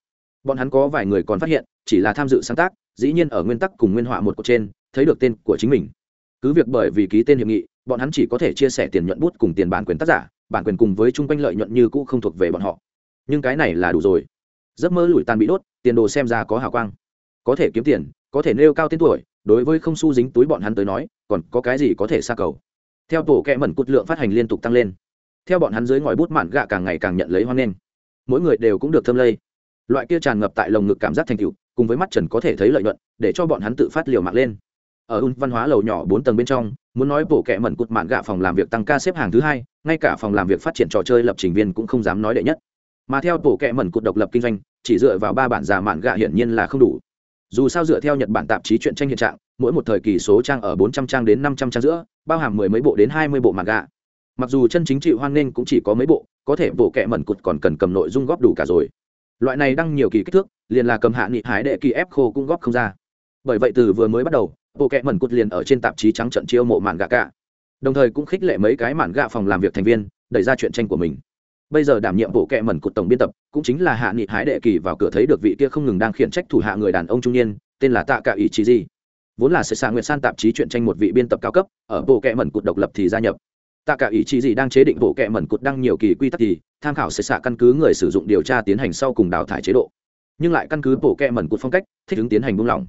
S1: Bọn hắn có vài người còn phát hiện, chỉ là tham dự sáng tác, dĩ nhiên ở nguyên tắc cùng nguyên họa một cột trên, thấy được tên của chính mình. Cứ việc bởi vì ký tên hiệp nghị, bọn hắn chỉ có thể chia sẻ tiền nhuận bút cùng tiền bản quyền tác giả, bản quyền cùng với chung quanh lợi nhuận như cũ không thuộc về bọn họ nhưng cái này là đủ rồi. Giấc mơ lủi tàn bị đốt, tiền đồ xem ra có hào quang. Có thể kiếm tiền, có thể nêu cao tên tuổi, đối với không su dính túi bọn hắn tới nói, còn có cái gì có thể xa cầu. Theo tổ kẹ mẩn cút lượng phát hành liên tục tăng lên. Theo bọn hắn dưới ngòi bút mạn gạ càng ngày càng nhận lấy hoan nghênh. Mỗi người đều cũng được thâm lây. Loại kia tràn ngập tại lồng ngực cảm giác thành tựu, cùng với mắt trần có thể thấy lợi nhuận, để cho bọn hắn tự phát liều mạng lên. Ở un văn hóa lầu nhỏ bốn tầng bên trong, muốn nói bộ kẹ mẩn cụt mạn gạ phòng làm việc tăng ca xếp hàng thứ hai, ngay cả phòng làm việc phát triển trò chơi lập trình viên cũng không dám nói đệ nhất mà theo tổ kẹ mẩn cụt độc lập kinh doanh, chỉ dựa vào ba bản già mạn gạ hiển nhiên là không đủ. Dù sao dựa theo nhật bản tạp chí chuyện tranh hiện trạng, mỗi một thời kỳ số trang ở bốn trăm trang đến năm trăm trang giữa, bao hàm mười mấy bộ đến hai mươi bộ mạn gạ. Mặc dù chân chính chịu hoan nghênh cũng chỉ có mấy bộ, có thể bộ kẹ mẩn cụt còn cần cầm nội dung góp đủ cả rồi. Loại này đăng nhiều kỳ kích thước, liền là cầm hạ nghị hái đệ kỳ ép khô cũng góp không ra. Bởi vậy từ vừa mới bắt đầu bộ kẹ mẩn cụt liền ở trên tạp chí trắng trận chiêu mộ mạn gạ cả. Đồng thời cũng khích lệ mấy cái mạn gạ phòng làm việc thành viên, đẩy ra chuyện tranh của mình bây giờ đảm nhiệm bộ kệ mẩn của tổng biên tập cũng chính là hạ nghị hái đệ kỳ vào cửa thấy được vị kia không ngừng đang khiển trách thủ hạ người đàn ông trung niên, tên là tạ cả ý chí gì vốn là sẽ xạ nguyện san tạp chí chuyện tranh một vị biên tập cao cấp, ở bộ kệ mẩn cụt độc lập thì gia nhập. Tạ cả ý chí gì đang chế định bộ kệ mẩn cụt đăng nhiều kỳ quy tắc thì tham khảo sẽ xạ căn cứ người sử dụng điều tra tiến hành sau cùng đào thải chế độ. Nhưng lại căn cứ bộ kệ mẩn cụt phong cách, thích ứng tiến hành buông lỏng.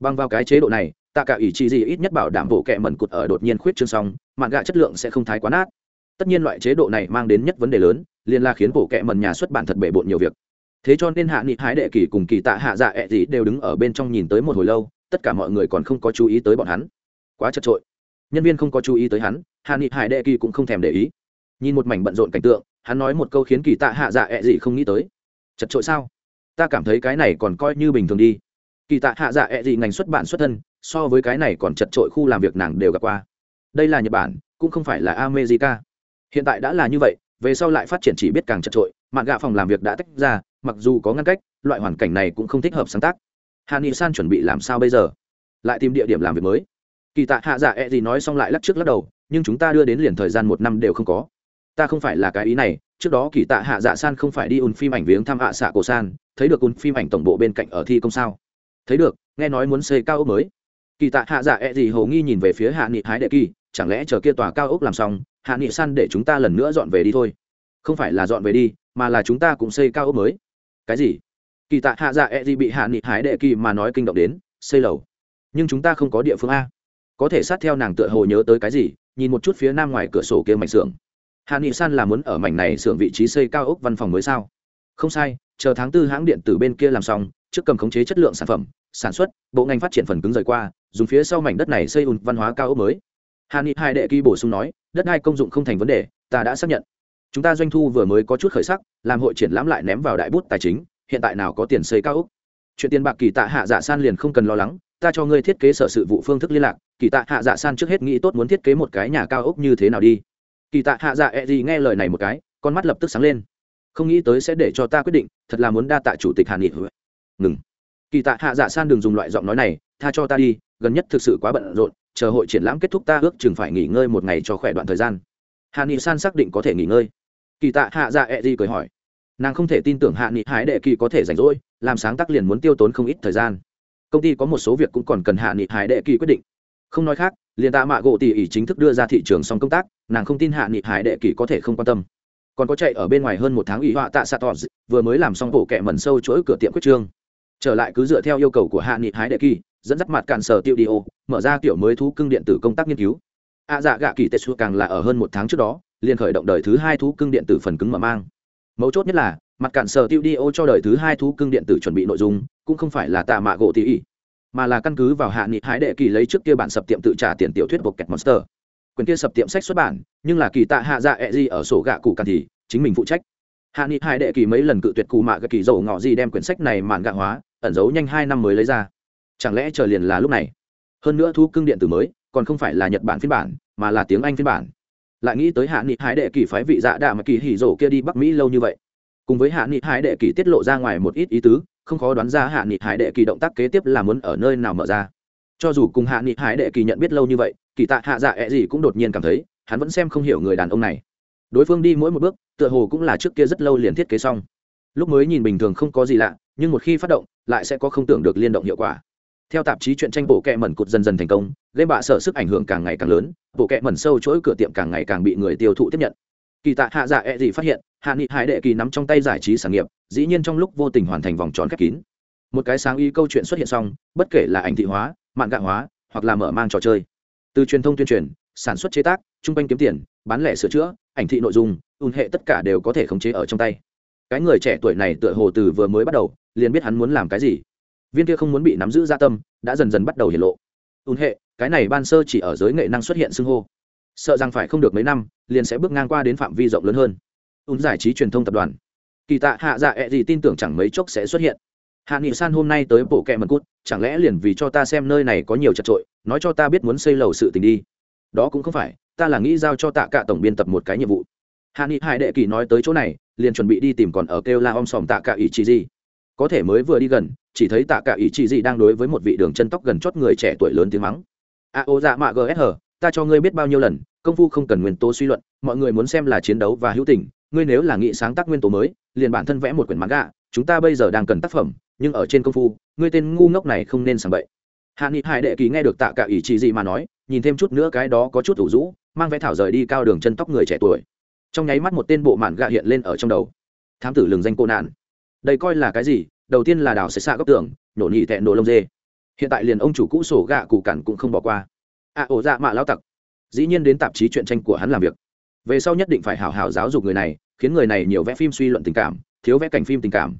S1: Bằng vào cái chế độ này, tạ cả ý chí gì ít nhất bảo đảm bộ kệ mẩn cụt ở đột nhiên khuyết chương xong mạng gạ chất lượng sẽ không thái quá nát. Tất nhiên loại chế độ này mang đến nhất vấn đề lớn liền là khiến bộ kệ mẩn nhà xuất bản thật bể bộn nhiều việc. Thế cho nên hạ nghị hái đệ kỳ cùng kỳ tạ hạ dạ ẹ gì đều đứng ở bên trong nhìn tới một hồi lâu, tất cả mọi người còn không có chú ý tới bọn hắn. Quá chật trội nhân viên không có chú ý tới hắn, hạ nghị hải đệ kỳ cũng không thèm để ý. Nhìn một mảnh bận rộn cảnh tượng, hắn nói một câu khiến kỳ tạ hạ dạ ẹ gì không nghĩ tới. Chật trội sao? Ta cảm thấy cái này còn coi như bình thường đi. Kỳ tạ hạ dạ ẹ gì ngành xuất bản xuất thân, so với cái này còn chật trội khu làm việc nàng đều gặp qua. Đây là nhật bản, cũng không phải là america. Hiện tại đã là như vậy về sau lại phát triển chỉ biết càng chật trội mạng gạ phòng làm việc đã tách ra, mặc dù có ngăn cách, loại hoàn cảnh này cũng không thích hợp sáng tác. Hạ nghị san chuẩn bị làm sao bây giờ? Lại tìm địa điểm làm việc mới. Kỳ tạ hạ dạ e gì nói xong lại lắc trước lắc đầu, nhưng chúng ta đưa đến liền thời gian một năm đều không có. Ta không phải là cái ý này, trước đó kỳ tạ hạ dạ san không phải đi ùn phim ảnh viếng thăm hạ xạ cổ san, thấy được ùn phim ảnh tổng bộ bên cạnh ở thi công sao? Thấy được, nghe nói muốn xây cao ốc mới. Kỳ tạ hạ dạ e gì hầu nghi nhìn về phía hạ nghị hái đệ kỳ, chẳng lẽ chờ kia tòa cao ốc làm xong hạ nghị san để chúng ta lần nữa dọn về đi thôi. Không phải là dọn về đi, mà là chúng ta cũng xây cao ốc mới. Cái gì? Kỳ tạ hạ dạ e gì bị hạ nghị hái đệ kỳ mà nói kinh động đến, xây lầu. Nhưng chúng ta không có địa phương a. Có thể sát theo nàng tựa hồ nhớ tới cái gì, nhìn một chút phía nam ngoài cửa sổ kia mảnh xưởng. Hạ nghị san là muốn ở mảnh này xưởng vị trí xây cao ốc văn phòng mới sao? Không sai, chờ tháng tư hãng điện tử bên kia làm xong, trước cầm khống chế chất lượng sản phẩm, sản xuất, bộ ngành phát triển phần cứng rời qua, dùng phía sau mảnh đất này xây ùn văn hóa cao ốc mới hà ni hai đệ ký bổ sung nói, đất đai công dụng không thành vấn đề, ta đã xác nhận. Chúng ta doanh thu vừa mới có chút khởi sắc, làm hội triển lãm lại ném vào đại bút tài chính, hiện tại nào có tiền xây cao ốc. Chuyện tiền bạc kỳ tạ hạ dạ san liền không cần lo lắng, ta cho ngươi thiết kế sở sự vụ phương thức liên lạc, kỳ tạ hạ dạ san trước hết nghĩ tốt muốn thiết kế một cái nhà cao ốc như thế nào đi. Kỳ tạ hạ dạ e gì nghe lời này một cái, con mắt lập tức sáng lên. Không nghĩ tới sẽ để cho ta quyết định, thật là muốn đa tạ chủ tịch hàn nghị. Ngừng. Kỳ tạ hạ dạ san đừng dùng loại giọng nói này, tha cho ta đi, gần nhất thực sự quá bận rộn chờ hội triển lãm kết thúc ta ước chừng phải nghỉ ngơi một ngày cho khỏe đoạn thời gian. Hạ nghị san xác định có thể nghỉ ngơi. Kỳ tạ hạ dạ e cười hỏi. Nàng không thể tin tưởng hạ nghị hái đệ kỳ có thể rảnh rỗi, làm sáng tác liền muốn tiêu tốn không ít thời gian. Công ty có một số việc cũng còn cần hạ nghị hái đệ kỳ quyết định. Không nói khác, liền tạ mạ gỗ tỉ ỉ chính thức đưa ra thị trường xong công tác, nàng không tin hạ nghị hải đệ kỳ có thể không quan tâm. Còn có chạy ở bên ngoài hơn một tháng ủy họa tạ xạ tỏ vừa mới làm xong bộ kẹ mẩn sâu chuỗi cửa tiệm quyết trương. Trở lại cứ dựa theo yêu cầu của hạ nghị hái đệ kỳ dẫn dắt mặt cản sở tiêu đi ô, mở ra kiểu mới thú cưng điện tử công tác nghiên cứu. A dạ gạ kỳ tệ xua càng là ở hơn một tháng trước đó, liền khởi động đời thứ hai thú cưng điện tử phần cứng mở mang. Mấu chốt nhất là, mặt cản sở tiêu đi ô cho đời thứ hai thú cưng điện tử chuẩn bị nội dung, cũng không phải là tạ mạ gỗ tỉ ỉ mà là căn cứ vào hạ nghị hái đệ kỳ lấy trước kia bản sập tiệm tự trả tiền tiểu thuyết bộ kẹt monster. Quyền kia sập tiệm sách xuất bản, nhưng là kỳ tạ hạ dạ e ẹ gì ở sổ gạ cụ càn thì, chính mình phụ trách. Hạ nghị hai đệ kỳ mấy lần cự tuyệt cụ mạ gạ kỳ dầu ngọ gì đem quyển sách này màn gạ hóa, ẩn giấu nhanh hai năm mới lấy ra chẳng lẽ chờ liền là lúc này? Hơn nữa thu cưng điện tử mới, còn không phải là nhật bản phiên bản, mà là tiếng anh phiên bản. Lại nghĩ tới hạ nghị hái đệ kỳ phái vị dạ đạ mà kỳ hỉ rổ kia đi bắc mỹ lâu như vậy. Cùng với hạ nghị hái đệ kỳ tiết lộ ra ngoài một ít ý tứ, không khó đoán ra hạ nghị hái đệ kỳ động tác kế tiếp là muốn ở nơi nào mở ra. Cho dù cùng hạ nghị hái đệ kỳ nhận biết lâu như vậy kỳ tạ hạ dạ ẹ gì cũng đột nhiên cảm thấy, hắn vẫn xem không hiểu người đàn ông này. Đối phương đi mỗi một bước, tựa hồ cũng là trước kia rất lâu liền thiết kế xong. Lúc mới nhìn bình thường không có gì lạ, nhưng một khi phát động, lại sẽ có không tưởng được liên động hiệu quả theo tạp chí chuyện tranh bộ kẹ mẩn cụt dần dần thành công, game bạ sở sức ảnh hưởng càng ngày càng lớn, bộ kẹ mẩn sâu chuỗi cửa tiệm càng ngày càng bị người tiêu thụ tiếp nhận. Kỳ tạ hạ dạ e gì phát hiện, hạ nghị hải đệ kỳ nắm trong tay giải trí sản nghiệp, dĩ nhiên trong lúc vô tình hoàn thành vòng tròn khép kín. Một cái sáng ý câu chuyện xuất hiện xong, bất kể là ảnh thị hóa, mạng gạ hóa, hoặc là mở mang trò chơi. Từ truyền thông tuyên truyền, sản xuất chế tác, trung quanh kiếm tiền, bán lẻ sửa chữa, ảnh thị nội dung, ùn hệ tất cả đều có thể khống chế ở trong tay. Cái người trẻ tuổi này tựa hồ từ vừa mới bắt đầu, liền biết hắn muốn làm cái gì viên kia không muốn bị nắm giữ gia tâm, đã dần dần bắt đầu hiện lộ. Ùn hệ, cái này ban sơ chỉ ở giới nghệ năng xuất hiện xưng hô. Sợ rằng phải không được mấy năm, liền sẽ bước ngang qua đến phạm vi rộng lớn hơn. Ùn giải trí truyền thông tập đoàn. Kỳ tạ hạ dạ ẹ、e、gì tin tưởng chẳng mấy chốc sẽ xuất hiện. Hạ nghị san hôm nay tới bộ kẹ mật cút, chẳng lẽ liền vì cho ta xem nơi này có nhiều chật trội, nói cho ta biết muốn xây lầu sự tình đi. Đó cũng không phải, ta là nghĩ giao cho tạ cả tổng biên tập một cái nhiệm vụ. Hạ nghị hải đệ kỳ nói tới chỗ này, liền chuẩn bị đi tìm còn ở kêu la om sòm tạ cả ý chí gì. Có thể mới vừa đi gần chỉ thấy tạ cả ý chị gì đang đối với một vị đường chân tóc gần chót người trẻ tuổi lớn tiếng mắng. A, ô dạ mạ gs ta cho ngươi biết bao nhiêu lần, công phu không cần nguyên tố suy luận, mọi người muốn xem là chiến đấu và hữu tình, ngươi nếu là nghị sáng tác nguyên tố mới, liền bản thân vẽ một quyển mãn gạ chúng ta bây giờ đang cần tác phẩm, nhưng ở trên công phu, ngươi tên ngu ngốc này không nên sàng bậy. Hạ nghị hải đệ kỳ nghe được tạ cả ý chị gì mà nói, nhìn thêm chút nữa cái đó có chút ủ rũ, mang vẽ thảo rời đi cao đường chân tóc người trẻ tuổi. Trong nháy mắt một tên bộ mạn gạ hiện lên ở trong đầu. Thám tử lường danh cô nạn. Đây coi là cái gì? Đầu tiên là đào sẽ xa góc tường, nổ nhị tẹn nổ lông dê. Hiện tại liền ông chủ cũ sổ gạ cụ cản cũng không bỏ qua. À ổ dạ mạ lao tặc. Dĩ nhiên đến tạp chí chuyện tranh của hắn làm việc. Về sau nhất định phải hảo hảo giáo dục người này, khiến người này nhiều vẽ phim suy luận tình cảm, thiếu vẽ cảnh phim tình cảm.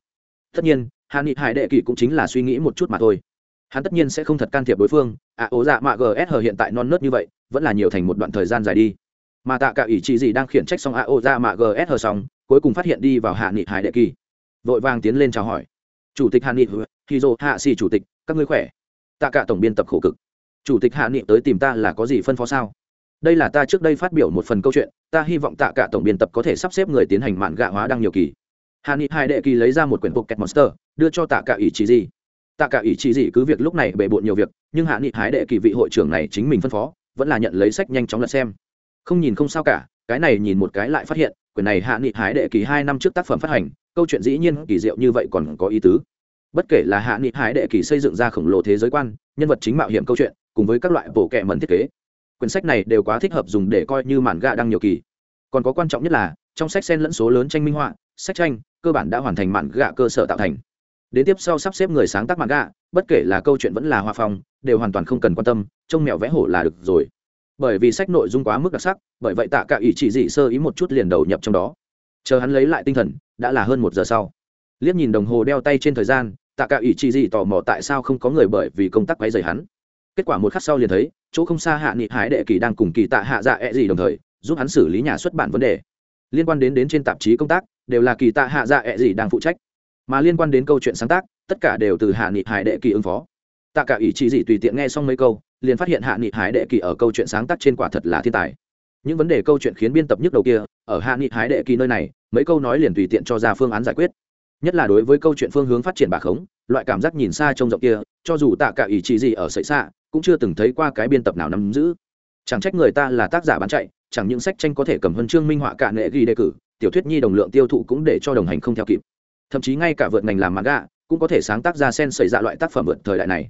S1: Tất nhiên hạ nghị hải đệ kỷ cũng chính là suy nghĩ một chút mà thôi. Hắn tất nhiên sẽ không thật can thiệp đối phương. À ố dạ mạ gs hiện tại non nớt như vậy, vẫn là nhiều thành một đoạn thời gian dài đi. Mà tạ cả ý chí gì đang khiển trách xong a ô ra mạ gs xong, cuối cùng phát hiện đi vào hạ nghị hải đệ kỳ vội vàng tiến lên chào hỏi chủ tịch hạ nghị khi dô hạ xì chủ tịch, các ngươi khỏe? Tạ cả tổng biên tập khổ cực. Chủ tịch hạ nghị tới tìm ta là có gì phân phó sao? Đây là ta trước đây phát biểu một phần câu chuyện, ta hy vọng tạ cả tổng biên tập có thể sắp xếp người tiến hành mạn gạ hóa đăng nhiều kỳ. Hạ nghị hai đệ kỳ lấy ra một quyển pocket monster, đưa cho tạ cả ý chí gì? Tạ cả ý chí gì cứ việc lúc này bề bộn nhiều việc, nhưng hạ nghị hái đệ kỳ vị hội trưởng này chính mình phân phó, vẫn là nhận lấy sách nhanh chóng lật xem. Không nhìn không sao cả cái này nhìn một cái lại phát hiện, quyển này hạ nghị hái đệ kỳ hai năm trước tác phẩm phát hành, câu chuyện dĩ nhiên kỳ diệu như vậy còn có ý tứ. Bất kể là hạ nghị hái đệ kỳ xây dựng ra khổng lồ thế giới quan, nhân vật chính mạo hiểm câu chuyện, cùng với các loại bộ kệ mẩn thiết kế, quyển sách này đều quá thích hợp dùng để coi như màn gạ đăng nhiều kỳ. Còn có quan trọng nhất là, trong sách sen lẫn số lớn tranh minh họa, sách tranh, cơ bản đã hoàn thành màn gạ cơ sở tạo thành. Đến tiếp sau sắp xếp người sáng tác màn gạ, bất kể là câu chuyện vẫn là hoa phong, đều hoàn toàn không cần quan tâm, trông mèo vẽ hổ là được rồi bởi vì sách nội dung quá mức đặc sắc, bởi vậy tạ cả ý chỉ dị sơ ý một chút liền đầu nhập trong đó. Chờ hắn lấy lại tinh thần, đã là hơn một giờ sau. Liếc nhìn đồng hồ đeo tay trên thời gian, tạ cả ý chỉ dị tò mò tại sao không có người bởi vì công tác quấy rầy hắn. Kết quả một khắc sau liền thấy, chỗ không xa hạ nghị hái đệ kỳ đang cùng kỳ tạ hạ dạ ẹ gì đồng thời, giúp hắn xử lý nhà xuất bản vấn đề. Liên quan đến đến trên tạp chí công tác, đều là kỳ tạ hạ dạ ẹ gì đang phụ trách. Mà liên quan đến câu chuyện sáng tác, tất cả đều từ hạ nghị hải đệ kỳ ứng phó. Tạ cả ý chỉ dị tùy tiện nghe xong mấy câu liền phát hiện hạ nghị hải đệ kỳ ở câu chuyện sáng tác trên quả thật là thiên tài. Những vấn đề câu chuyện khiến biên tập nhức đầu kia, ở hạ nghị hải đệ kỳ nơi này, mấy câu nói liền tùy tiện cho ra phương án giải quyết. Nhất là đối với câu chuyện phương hướng phát triển bà khống, loại cảm giác nhìn xa trông rộng kia, cho dù tạ cả ý chí gì ở sậy xa cũng chưa từng thấy qua cái biên tập nào nắm giữ. Chẳng trách người ta là tác giả bán chạy, chẳng những sách tranh có thể cầm huân chương minh họa cả nệ ghi đề cử, tiểu thuyết nhi đồng lượng tiêu thụ cũng để cho đồng hành không theo kịp. Thậm chí ngay cả vượt ngành làm manga, cũng có thể sáng tác ra sen xảy ra dạ loại tác phẩm vượt thời đại này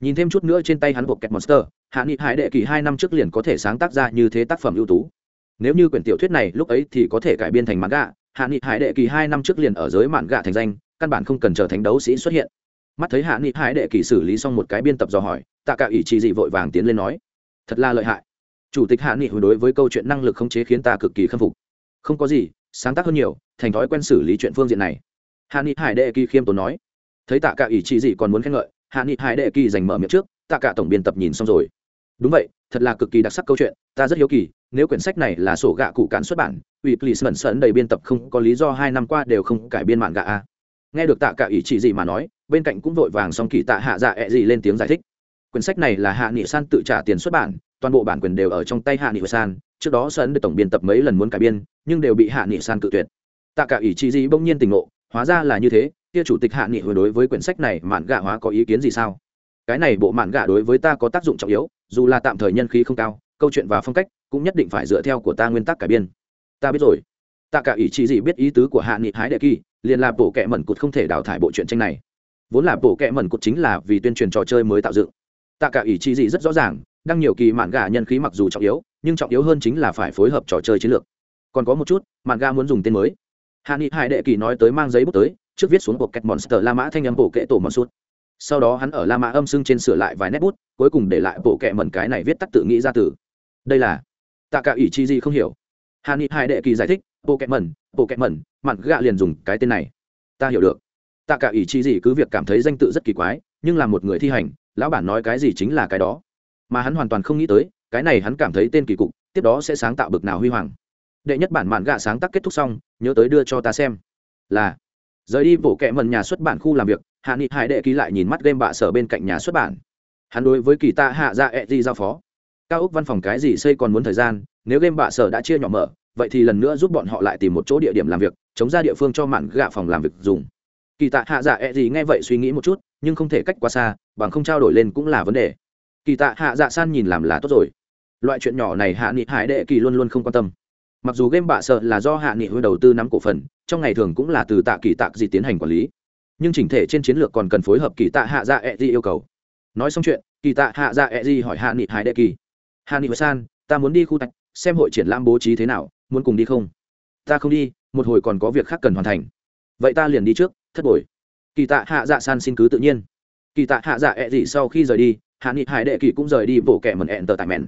S1: nhìn thêm chút nữa trên tay hắn buộc kẹt monster, hạ nghị hải đệ kỳ hai năm trước liền có thể sáng tác ra như thế tác phẩm ưu tú. Nếu như quyển tiểu thuyết này lúc ấy thì có thể cải biên thành manga, hạ nghị hải đệ kỳ hai năm trước liền ở giới mãn gạ thành danh, căn bản không cần chờ thánh đấu sĩ xuất hiện. Mắt thấy hạ nghị hải đệ kỳ xử lý xong một cái biên tập dò hỏi, tạ cả ủy trì dị vội vàng tiến lên nói, thật là lợi hại. Chủ tịch hạ nghị hồi đối với câu chuyện năng lực khống chế khiến ta cực kỳ khâm phục. Không có gì, sáng tác hơn nhiều, thành thói quen xử lý chuyện phương diện này. Hạ nghị hải đệ kỳ khiêm tốn nói, thấy tạ cả ủy trì dị còn muốn khen ngợi hạ nghị hải đệ kỳ dành mở miệng trước tạ cả tổng biên tập nhìn xong rồi. Đúng vậy, thật là cực kỳ đặc sắc câu chuyện, ta rất hiếu kỳ, nếu quyển sách này là sổ gạ cụ cản xuất bản, ủy please mẩn sẩn đầy biên tập không có lý do hai năm qua đều không cải biên mạng gạ a. Nghe được tạ cả ý chỉ gì mà nói, bên cạnh cũng vội vàng xong kỳ tạ hạ dạ ẹ gì lên tiếng giải thích. Quyển sách này là hạ nghị san tự trả tiền xuất bản, toàn bộ bản quyền đều ở trong tay hạ nghị san, trước đó sơn được tổng biên tập mấy lần muốn cải biên, nhưng đều bị hạ nghị san cự tuyệt. Tạ cả ý chí gì bỗng nhiên tình ngộ, hóa ra là như thế kia chủ tịch hạ nghị hồi đối với quyển sách này mạn gạ hóa có ý kiến gì sao? Cái này bộ mạn gạ đối với ta có tác dụng trọng yếu, dù là tạm thời nhân khí không cao, câu chuyện và phong cách cũng nhất định phải dựa theo của ta nguyên tắc cải biên. Ta biết rồi. Tạ cả ý chí gì biết ý tứ của hạ nghị hái đệ kỳ, liền là bộ kệ mẩn cụt không thể đào thải bộ truyện tranh này. Vốn là bộ kệ mẩn cụt chính là vì tuyên truyền trò chơi mới tạo dựng. Tạ cả ý chí gì rất rõ ràng, đăng nhiều kỳ mạn gà nhân khí mặc dù trọng yếu, nhưng trọng yếu hơn chính là phải phối hợp trò chơi chiến lược. Còn có một chút, mạn gà muốn dùng tên mới. Hạ nghị hải đệ kỳ nói tới mang giấy bút tới trước viết xuống bộ kẹt monster la mã thanh âm bộ kệ tổ mòn suốt sau đó hắn ở la mã âm xưng trên sửa lại vài nét bút, cuối cùng để lại bộ kệ mẩn cái này viết tắt tự nghĩ ra từ. Đây là tạ cả ý chi gì không hiểu. Hà ni hai đệ kỳ giải thích bộ kệ mẩn bộ kệ mẩn mặn gạ liền dùng cái tên này. Ta hiểu được. Tạ cả ý chi gì cứ việc cảm thấy danh tự rất kỳ quái, nhưng là một người thi hành, lão bản nói cái gì chính là cái đó. Mà hắn hoàn toàn không nghĩ tới, cái này hắn cảm thấy tên kỳ cục, tiếp đó sẽ sáng tạo bực nào huy hoàng. Đệ nhất bản mạn gạ sáng tác kết thúc xong, nhớ tới đưa cho ta xem. Là rời đi bộ kệ mần nhà xuất bản khu làm việc, hạ nghị hải đệ ký lại nhìn mắt game bạ sở bên cạnh nhà xuất bản. Hắn đối với kỳ Tạ hạ ra e di giao phó. Cao ốc văn phòng cái gì xây còn muốn thời gian, nếu game bạ sở đã chia nhỏ mở, vậy thì lần nữa giúp bọn họ lại tìm một chỗ địa điểm làm việc, chống ra địa phương cho mạn gạ phòng làm việc dùng. Kỳ tạ hạ dạ e gì nghe vậy suy nghĩ một chút, nhưng không thể cách quá xa, bằng không trao đổi lên cũng là vấn đề. Kỳ tạ hạ dạ san nhìn làm là tốt rồi. Loại chuyện nhỏ này hạ nghị hải đệ kỳ luôn luôn không quan tâm mặc dù game bạ sợ là do hạ nghị hơi đầu tư nắm cổ phần, trong ngày thường cũng là từ tạ kỳ tạ gì tiến hành quản lý. Nhưng chỉnh thể trên chiến lược còn cần phối hợp kỳ tạ hạ dạ e di yêu cầu. Nói xong chuyện, kỳ tạ hạ dạ e di hỏi hạ nghị hải đệ kỳ. Hạ nghị san, ta muốn đi khu tạch, xem hội triển lãm bố trí thế nào, muốn cùng đi không? Ta không đi, một hồi còn có việc khác cần hoàn thành. Vậy ta liền đi trước, thất bội kỳ tạ hạ dạ san xin cứ tự nhiên. Kỳ tạ hạ dạ ẹ、e、gì sau khi rời đi, hạ nghị hải đệ kỳ cũng rời đi bộ kẻ mần ẹn tờ tài mẹn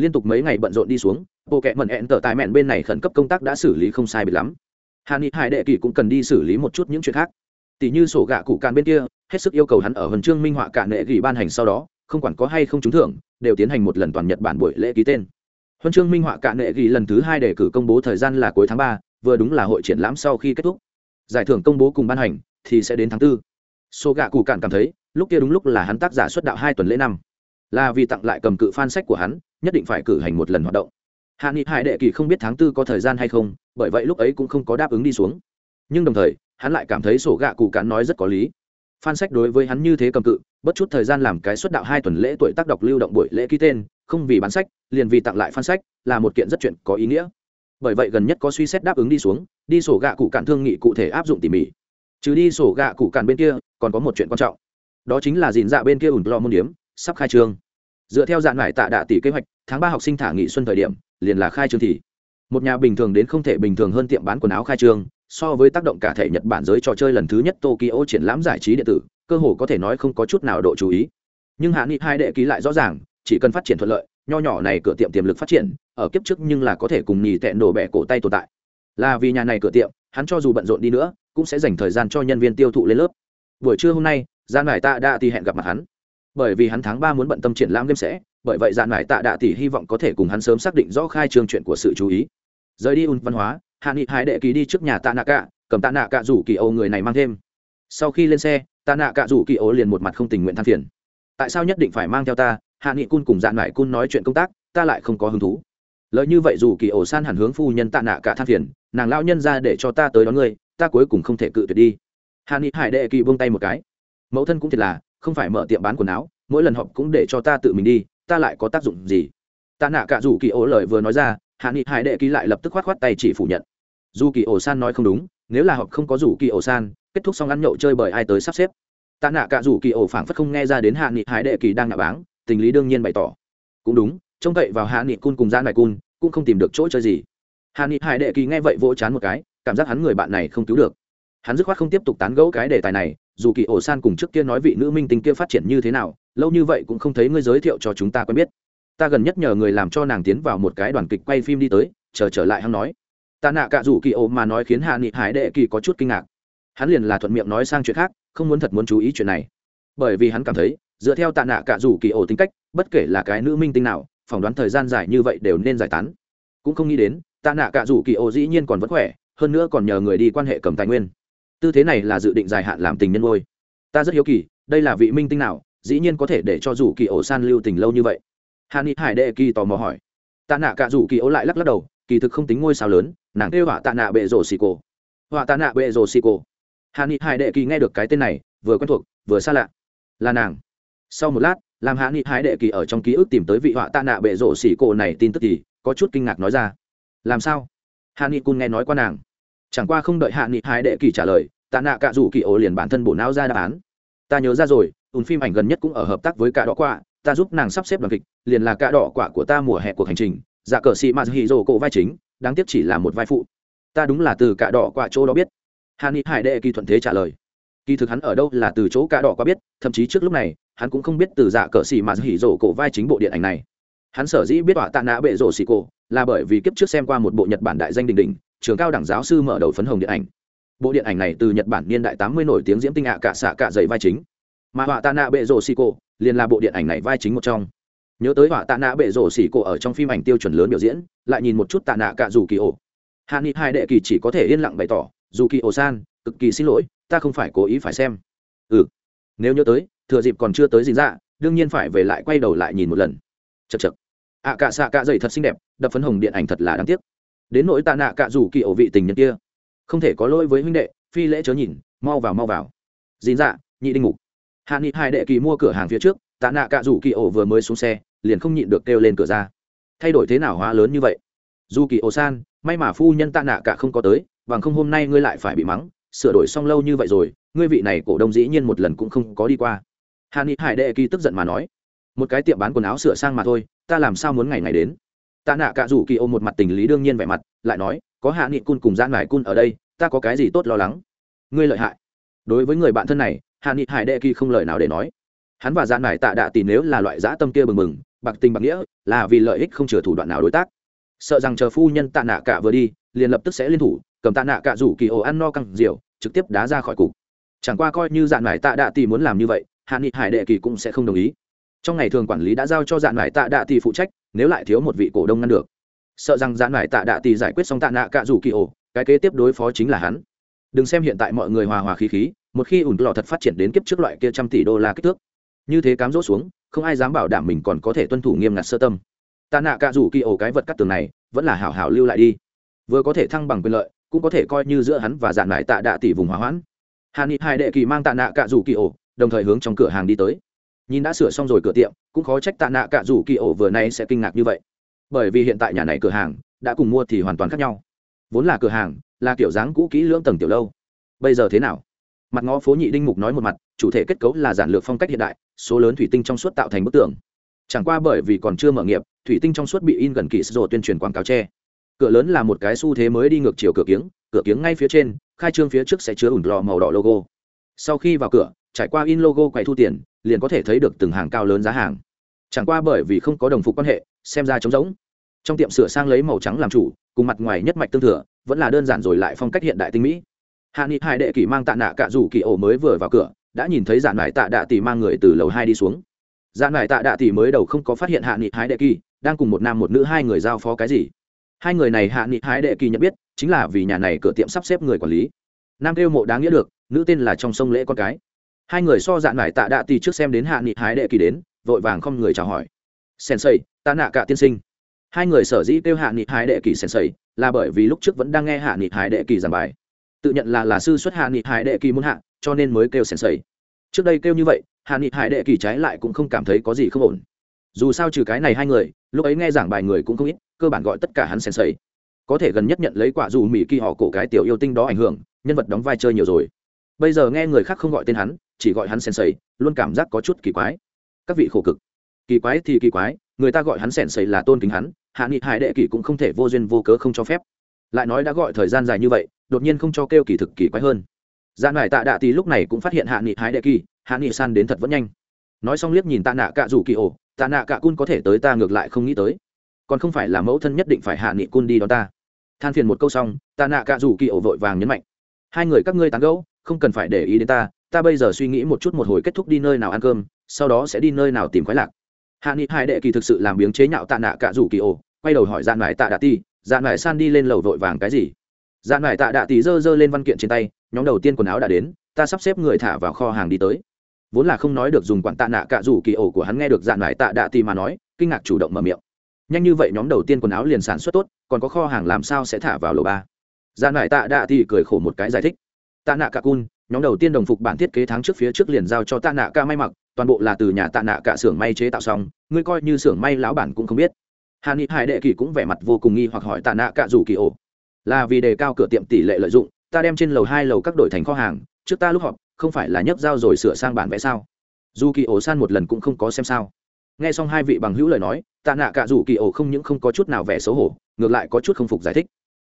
S1: liên tục mấy ngày bận rộn đi xuống, bộ kệ mẩn hẹn tở tài mẹn bên này khẩn cấp công tác đã xử lý không sai bị lắm. Hạ nghị hải đệ kỳ cũng cần đi xử lý một chút những chuyện khác. Tỷ như sổ gạ cụ càn bên kia, hết sức yêu cầu hắn ở huần chương minh họa cả nệ gỉ ban hành sau đó, không quản có hay không trúng thưởng, đều tiến hành một lần toàn nhật bản buổi lễ ký tên. Huân chương minh họa cả nệ gỉ lần thứ hai để cử công bố thời gian là cuối tháng ba, vừa đúng là hội triển lãm sau khi kết thúc. Giải thưởng công bố cùng ban hành thì sẽ đến tháng tư. Sổ gạ cụ cạn cảm thấy, lúc kia đúng lúc là hắn tác giả xuất đạo hai tuần lễ năm. Là vì tặng lại cầm cự fan sách của hắn nhất định phải cử hành một lần hoạt động. Hạ nghị hải đệ kỳ không biết tháng tư có thời gian hay không, bởi vậy lúc ấy cũng không có đáp ứng đi xuống. Nhưng đồng thời, hắn lại cảm thấy sổ gạ cụ cán nói rất có lý. Phan sách đối với hắn như thế cầm cự, bất chút thời gian làm cái xuất đạo hai tuần lễ tuổi tác đọc lưu động buổi lễ ký tên, không vì bán sách, liền vì tặng lại phan sách, là một kiện rất chuyện có ý nghĩa. Bởi vậy gần nhất có suy xét đáp ứng đi xuống, đi sổ gạ cụ cạn thương nghị cụ thể áp dụng tỉ mỉ. Trừ đi sổ gạ cụ cạn bên kia, còn có một chuyện quan trọng. Đó chính là dìn dạ bên kia ủn lo môn điếm, sắp khai trương dựa theo dạng ngải tạ đạ tỷ kế hoạch, tháng ba học sinh thả nghị xuân thời điểm, liền là khai trương thì. Một nhà bình thường đến không thể bình thường hơn tiệm bán quần áo khai trương, so với tác động cả thể nhật bản giới trò chơi lần thứ nhất tokyo triển lãm giải trí điện tử, cơ hồ có thể nói không có chút nào độ chú ý. Nhưng hạ nghị hai đệ ký lại rõ ràng, chỉ cần phát triển thuận lợi, nho nhỏ này cửa tiệm tiềm lực phát triển, ở kiếp trước nhưng là có thể cùng nhì tẹn đổ bẻ cổ tay tồn tại. Là vì nhà này cửa tiệm, hắn cho dù bận rộn đi nữa, cũng sẽ dành thời gian cho nhân viên tiêu thụ lên lớp. Buổi trưa hôm nay gian ngải tạ đạ tỷ hẹn gặp mặt hắn bởi vì hắn tháng ba muốn bận tâm triển lãm đêm sẽ, bởi vậy dạn mải tạ đạ tỷ hy vọng có thể cùng hắn sớm xác định rõ khai trường chuyện của sự chú ý. Rời đi un văn hóa, hạ nghị hải đệ ký đi trước nhà tạ nạ cạ, cầm tạ nạ cạ rủ kỳ ô người này mang thêm. Sau khi lên xe, tạ nạ cạ rủ kỳ ô liền một mặt không tình nguyện than phiền. Tại sao nhất định phải mang theo ta? Hạ nghị cun cùng dạn mải cun nói chuyện công tác, ta lại không có hứng thú. Lời như vậy dù kỳ ổ san hẳn hướng phu nhân tạ nạ cả than phiền, nàng lão nhân ra để cho ta tới đón ngươi, ta cuối cùng không thể cự tuyệt đi. Hạ nghị hải đệ kỳ buông tay một cái. Mẫu thân cũng thiệt là không phải mở tiệm bán quần áo, mỗi lần họp cũng để cho ta tự mình đi, ta lại có tác dụng gì? Ta nạ cả dù kỳ ổ lời vừa nói ra, hạ nghị hải đệ ký lại lập tức khoát khoát tay chỉ phủ nhận. Dù kỳ ổ san nói không đúng, nếu là họp không có rủ kỳ ổ san, kết thúc xong ăn nhậu chơi bởi ai tới sắp xếp. Ta nạ cả rủ kỳ ổ phảng phất không nghe ra đến hạ nghị hải đệ kỳ đang nạ báng, tình lý đương nhiên bày tỏ. Cũng đúng, trông cậy vào hạ nghị cun cùng gian bài cun, cũng không tìm được chỗ chơi gì. Hạ nghị hải đệ kỳ nghe vậy vỗ chán một cái, cảm giác hắn người bạn này không cứu được. Hắn dứt khoát không tiếp tục tán gẫu cái đề tài này dù kỳ ổ san cùng trước kia nói vị nữ minh tinh kia phát triển như thế nào, lâu như vậy cũng không thấy ngươi giới thiệu cho chúng ta quen biết. Ta gần nhất nhờ người làm cho nàng tiến vào một cái đoàn kịch quay phim đi tới, chờ trở lại hắn nói. Ta nạ cả rủ kỳ ổ mà nói khiến hạ nghị hải đệ kỳ có chút kinh ngạc. Hắn liền là thuận miệng nói sang chuyện khác, không muốn thật muốn chú ý chuyện này. Bởi vì hắn cảm thấy, dựa theo tạ nạ cả rủ kỳ ổ tính cách, bất kể là cái nữ minh tinh nào, phỏng đoán thời gian dài như vậy đều nên giải tán. Cũng không nghĩ đến, tạ nạ cả rủ kỳ ổ dĩ nhiên còn vẫn khỏe, hơn nữa còn nhờ người đi quan hệ cầm tài nguyên tư thế này là dự định dài hạn làm tình nhân ngôi. Ta rất hiếu kỳ, đây là vị minh tinh nào, dĩ nhiên có thể để cho rủ kỳ ổ san lưu tình lâu như vậy. Hà ni hải đệ kỳ tò mò hỏi. Tạ nạ cả rủ kỳ ổ lại lắc lắc đầu, kỳ thực không tính ngôi sao lớn, nàng kêu họa tạ nạ bệ rổ xì cổ. Họa tạ nạ bệ rổ xì cổ. Hà ni hải đệ kỳ nghe được cái tên này, vừa quen thuộc, vừa xa lạ. Là nàng. Sau một lát, làm hạ nghị hải đệ kỳ ở trong ký ức tìm tới vị họa tạ nạ bệ rổ xỉ cổ này tin tức thì, có chút kinh ngạc nói ra. Làm sao? Hạ nghị cun nghe nói qua nàng. Chẳng qua không đợi hạ nghị hải đệ kỳ trả lời tạ nạ cạ rủ kỳ ổ liền bản thân bổ não ra đáp án. Ta nhớ ra rồi, ùn phim ảnh gần nhất cũng ở hợp tác với cả đỏ quạ, ta giúp nàng sắp xếp đoàn kịch, liền là cả đỏ quạ của ta mùa hè cuộc hành trình dạ cờ sĩ mạt hì rồ cổ vai chính, đáng tiếc chỉ là một vai phụ. Ta đúng là từ cả đỏ quạ chỗ đó biết. Hàn nghị hải đệ kỳ thuận thế trả lời. Kỳ thực hắn ở đâu là từ chỗ cả đỏ quả biết, thậm chí trước lúc này, hắn cũng không biết từ dạ cờ xì mà hỉ rổ cổ vai chính bộ điện ảnh này. Hắn sở dĩ biết tọa tạ nã bệ rổ xì cổ, là bởi vì kiếp trước xem qua một bộ nhật bản đại danh đình đình trường cao đẳng giáo sư mở đầu phấn hồng điện ảnh bộ điện ảnh này từ nhật bản niên đại tám mươi nổi tiếng diễm tinh ạ cả xạ cả dày vai chính. Mà họa tạ nạ bệ rổ xì cổ liền là bộ điện ảnh này vai chính một trong. Nhớ tới họa tạ nạ bệ rổ xì cổ ở trong phim ảnh tiêu chuẩn lớn biểu diễn lại nhìn một chút tạ nạ cả dù kỳ ổ. Hạ nghị hai đệ kỳ chỉ có thể yên lặng bày tỏ dù kỳ ổ san cực kỳ xin lỗi ta không phải cố ý phải xem. Ừ. Nếu nhớ tới thừa dịp còn chưa tới gì ra dạ, đương nhiên phải về lại quay đầu lại nhìn một lần. Chật chật ạ à, cạ xạ cả dày thật xinh đẹp đập phấn hồng điện ảnh thật là đáng tiếc. Đến nỗi tạ nạ cả dù kỳ ổ vị tình nhân kia không thể có lỗi với huynh đệ, phi lễ chớ nhìn, mau vào mau vào. Dín dạ nhị đinh mục. Hạ nghị hai đệ kỳ mua cửa hàng phía trước, tạ nạ cạ rủ kỳ ổ vừa mới xuống xe, liền không nhịn được kêu lên cửa ra. Thay đổi thế nào hóa lớn như vậy? Dù kỳ ổ san, may mà phu nhân tạ nạ cạ không có tới, bằng không hôm nay ngươi lại phải bị mắng, sửa đổi xong lâu như vậy rồi, ngươi vị này cổ đông dĩ nhiên một lần cũng không có đi qua. Hà ni hải đệ kỳ tức giận mà nói, một cái tiệm bán quần áo sửa sang mà thôi, ta làm sao muốn ngày ngày đến? Tạ nạ cả rủ kỳ ô một mặt tình lý đương nhiên vẻ mặt, lại nói có hạ nghị cun cùng giãn mải cun ở đây, ta có cái gì tốt lo lắng? Ngươi lợi hại. Đối với người bạn thân này, hạ nghị hải đệ kỳ không lời nào để nói. Hắn và giãn mải tạ đạ tỷ nếu là loại dã tâm kia bừng bừng, bạc tình bạc nghĩa, là vì lợi ích không chừa thủ đoạn nào đối tác. Sợ rằng chờ phu nhân tạ nạ cả vừa đi, liền lập tức sẽ liên thủ, cầm tạ nạ cả rủ kỳ ổ ăn no căng rượu, trực tiếp đá ra khỏi cục. Chẳng qua coi như dạn mải tạ đạ tỷ muốn làm như vậy, hạ nghị hải đệ kỳ cũng sẽ không đồng ý. Trong ngày thường quản lý đã giao cho dạn mải tạ đạ tỷ phụ trách, nếu lại thiếu một vị cổ đông ngăn được sợ rằng dạn mải tạ đạ tỷ giải quyết xong tạ nạ cạ rủ kỳ ổ, cái kế tiếp đối phó chính là hắn. Đừng xem hiện tại mọi người hòa hòa khí khí, một khi ủn lò thật phát triển đến kiếp trước loại kia trăm tỷ đô la kích thước, như thế cám dỗ xuống, không ai dám bảo đảm mình còn có thể tuân thủ nghiêm ngặt sơ tâm. Tạ nạ cạ rủ kỳ ổ cái vật cắt tường này, vẫn là hảo hảo lưu lại đi. Vừa có thể thăng bằng quyền lợi, cũng có thể coi như giữa hắn và dạn mải tạ đạ tỷ vùng hỏa hoãn. Hàn ni hai đệ kỳ mang tạ nạ cạ rủ kỳ ổ, đồng thời hướng trong cửa hàng đi tới. Nhìn đã sửa xong rồi cửa tiệm, cũng khó trách tạ nạ cạ rủ kỳ ổ vừa nay sẽ kinh ngạc như vậy bởi vì hiện tại nhà này cửa hàng đã cùng mua thì hoàn toàn khác nhau. Vốn là cửa hàng, là kiểu dáng cũ kỹ lưỡng tầng tiểu lâu. Bây giờ thế nào? Mặt ngõ phố nhị đinh mục nói một mặt, chủ thể kết cấu là giản lược phong cách hiện đại, số lớn thủy tinh trong suốt tạo thành bức tường. Chẳng qua bởi vì còn chưa mở nghiệp, thủy tinh trong suốt bị in gần kỳ sổ tuyên truyền quảng cáo tre cửa lớn là một cái xu thế mới đi ngược chiều cửa kiếng cửa kiếng ngay phía trên, khai trương phía trước sẽ chứa ủn lò màu đỏ logo. Sau khi vào cửa, trải qua in logo quầy thu tiền, liền có thể thấy được từng hàng cao lớn giá hàng. Chẳng qua bởi vì không có đồng phục quan hệ xem ra trống rỗng. Trong tiệm sửa sang lấy màu trắng làm chủ, cùng mặt ngoài nhất mạch tương thừa, vẫn là đơn giản rồi lại phong cách hiện đại tinh mỹ. Hạ nghị hải đệ kỷ mang tạ nạ cạ rủ kỳ ổ mới vừa vào cửa, đã nhìn thấy dạn mải tạ đạ tỷ mang người từ lầu hai đi xuống. Dạn mải tạ đạ tỷ mới đầu không có phát hiện hạ nghị hải đệ kỳ đang cùng một nam một nữ hai người giao phó cái gì. Hai người này hạ nghị hải đệ kỳ nhận biết, chính là vì nhà này cửa tiệm sắp xếp người quản lý. Nam kêu mộ đáng nghĩa được, nữ tên là trong sông lễ con cái. Hai người so dạn mải tạ đạ tỷ trước xem đến hạ nghị hải đệ kỳ đến, vội vàng không người chào hỏi. Sensei ta nạ cả tiên sinh. Hai người sở dĩ kêu hạ nghị hải đệ kỳ sensei là bởi vì lúc trước vẫn đang nghe hạ nghị hải đệ kỳ giảng bài. Tự nhận là là sư xuất hạ nghị hải đệ kỳ muốn hạ, cho nên mới kêu sèn sầy. Trước đây kêu như vậy, hạ nghị hải đệ kỳ trái lại cũng không cảm thấy có gì không ổn. Dù sao trừ cái này hai người, lúc ấy nghe giảng bài người cũng không ít, cơ bản gọi tất cả hắn sèn sầy. Có thể gần nhất nhận lấy quả dù mỹ kỳ họ cổ cái tiểu yêu tinh đó ảnh hưởng, nhân vật đóng vai chơi nhiều rồi. Bây giờ nghe người khác không gọi tên hắn, chỉ gọi hắn sèn sầy, luôn cảm giác có chút kỳ quái. Các vị khổ cực. Kỳ quái thì kỳ quái người ta gọi hắn sẻn sẩy là tôn kính hắn, hạ nghị hải đệ kỳ cũng không thể vô duyên vô cớ không cho phép. Lại nói đã gọi thời gian dài như vậy, đột nhiên không cho kêu kỳ thực kỳ quái hơn. Dạ gian ngoài tạ đạ tì lúc này cũng phát hiện hạ nghị hải đệ kỳ hạ nghị san đến thật vẫn nhanh. Nói xong liếc nhìn tạ nạ cạ rủ kỳ ổ, tạ nạ cạ cun có thể tới ta ngược lại không nghĩ tới. Còn không phải là mẫu thân nhất định phải hạ nghị cun đi đón ta. Than phiền một câu xong, tạ nạ cạ rủ kỳ ổ vội vàng nhấn mạnh. Hai người các ngươi tán gẫu, không cần phải để ý đến ta ta bây giờ suy nghĩ một chút một hồi kết thúc đi nơi nào ăn cơm, sau đó sẽ đi nơi nào tìm khoái lạc hạ nghị hai đệ kỳ thực sự làm biếng chế nhạo tạ nạ cạ rủ kỳ ổ quay đầu hỏi dạn mải tạ đạ ti dạn mải san đi lên lầu vội vàng cái gì? Dạn mải tạ đạ tỷ giơ giơ lên văn kiện trên tay, nhóm đầu tiên quần áo đã đến, ta sắp xếp người thả vào kho hàng đi tới. Vốn là không nói được dùng quản tạ nạ cạ rủ kỳ ổ của hắn nghe được dạn mải tạ đạ tỷ mà nói, kinh ngạc chủ động mở miệng. Nhanh như vậy nhóm đầu tiên quần áo liền sản xuất tốt, còn có kho hàng làm sao sẽ thả vào lầu ba? Dạn mải tạ đạ tỷ cười khổ một cái giải thích, tạ nạ cạ cun, nhóm đầu tiên đồng phục bản thiết kế tháng trước phía trước liền giao cho tạ nạ ca may mặc toàn bộ là từ nhà tạ nạ cả xưởng may chế tạo xong, ngươi coi như xưởng may lão bản cũng không biết. Hà ni hải đệ kỳ cũng vẻ mặt vô cùng nghi hoặc hỏi tạ nạ cả rủ kỳ ổ. Là vì đề cao cửa tiệm tỷ lệ lợi dụng, ta đem trên lầu hai lầu các đội thành kho hàng, trước ta lúc họp, không phải là nhấc dao rồi sửa sang bản vẽ sao? Dù kỳ ổ san một lần cũng không có xem sao. Nghe xong hai vị bằng hữu lời nói, tạ nạ cả dù kỳ ổ không những không có chút nào vẻ xấu hổ, ngược lại có chút không phục giải thích.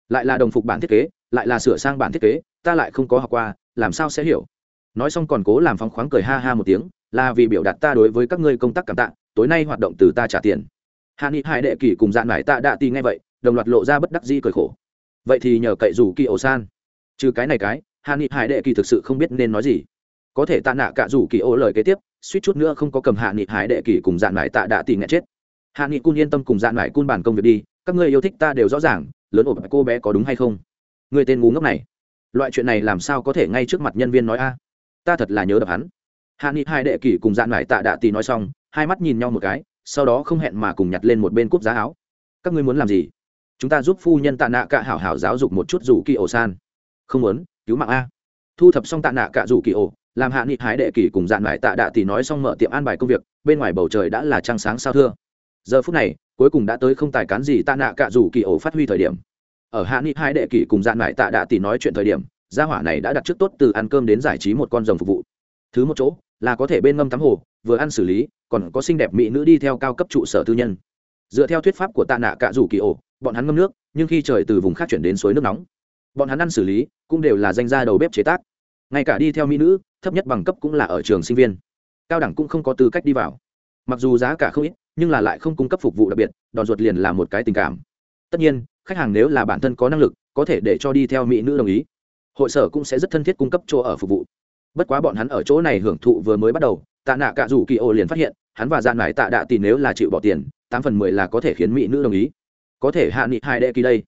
S1: Lại là đồng phục bản thiết kế, lại là sửa sang bản thiết kế, ta lại không có học qua, làm sao sẽ hiểu? Nói xong còn cố làm phóng khoáng cười ha ha một tiếng là vì biểu đạt ta đối với các ngươi công tác cảm tạ, tối nay hoạt động từ ta trả tiền. Hạ nghị hải đệ kỳ cùng dạn mải tạ đạ tì ngay vậy, đồng loạt lộ ra bất đắc di cười khổ. Vậy thì nhờ cậy rủ kỳ ổ san. Trừ cái này cái, hạ nghị hải đệ kỳ thực sự không biết nên nói gì. Có thể tạ nạ cả rủ kỳ ổ lời kế tiếp, suýt chút nữa không có cầm hạ nghị hải đệ kỳ cùng dạn mải tạ đạ tì nghẹn chết. Hạ nghị cun yên tâm cùng dạn mải cun bàn công việc đi, các ngươi yêu thích ta đều rõ ràng, lớn ổn cô bé có đúng hay không? Người tên ngu ngốc này. Loại chuyện này làm sao có thể ngay trước mặt nhân viên nói a? Ta thật là nhớ đập hắn hạ nghị hai đệ kỷ cùng dạn lại tạ đạ tì nói xong, hai mắt nhìn nhau một cái, sau đó không hẹn mà cùng nhặt lên một bên cúp giá áo. Các ngươi muốn làm gì? Chúng ta giúp phu nhân tạ nạ cả hảo hảo giáo dục một chút rủ kỳ ổ san. Không muốn, cứu mạng a. Thu thập xong tạ nạ cả rủ kỳ ổ, làm hạ nghị hái đệ kỷ cùng dạn lại tạ đạ thì nói xong mở tiệm an bài công việc, bên ngoài bầu trời đã là trăng sáng sao thưa. Giờ phút này, cuối cùng đã tới không tài cán gì tạ nạ cả rủ kỳ ổ phát huy thời điểm. Ở hạ nghị hai đệ kỷ cùng dạn lại tạ đạ thì nói chuyện thời điểm, gia hỏa này đã đặt trước tốt từ ăn cơm đến giải trí một con rồng phục vụ thứ một chỗ là có thể bên ngâm tắm hồ, vừa ăn xử lý, còn có xinh đẹp mỹ nữ đi theo cao cấp trụ sở tư nhân. Dựa theo thuyết pháp của tạ nạ cạ rủ kỳ ổ, bọn hắn ngâm nước, nhưng khi trời từ vùng khác chuyển đến suối nước nóng, bọn hắn ăn xử lý cũng đều là danh gia đầu bếp chế tác. Ngay cả đi theo mỹ nữ, thấp nhất bằng cấp cũng là ở trường sinh viên. Cao đẳng cũng không có tư cách đi vào. Mặc dù giá cả không ít, nhưng là lại không cung cấp phục vụ đặc biệt, đòn ruột liền là một cái tình cảm. Tất nhiên, khách hàng nếu là bản thân có năng lực, có thể để cho đi theo mỹ nữ đồng ý. Hội sở cũng sẽ rất thân thiết cung cấp chỗ ở phục vụ bất quá bọn hắn ở chỗ này hưởng thụ vừa mới bắt đầu, tạ nạ cả rủ kỳ ô liền phát hiện, hắn và dạn mải tạ đạ tỷ nếu là chịu bỏ tiền, tám phần mười là có thể khiến mỹ nữ đồng ý. Có thể hạ nghị hai đệ kỳ đây.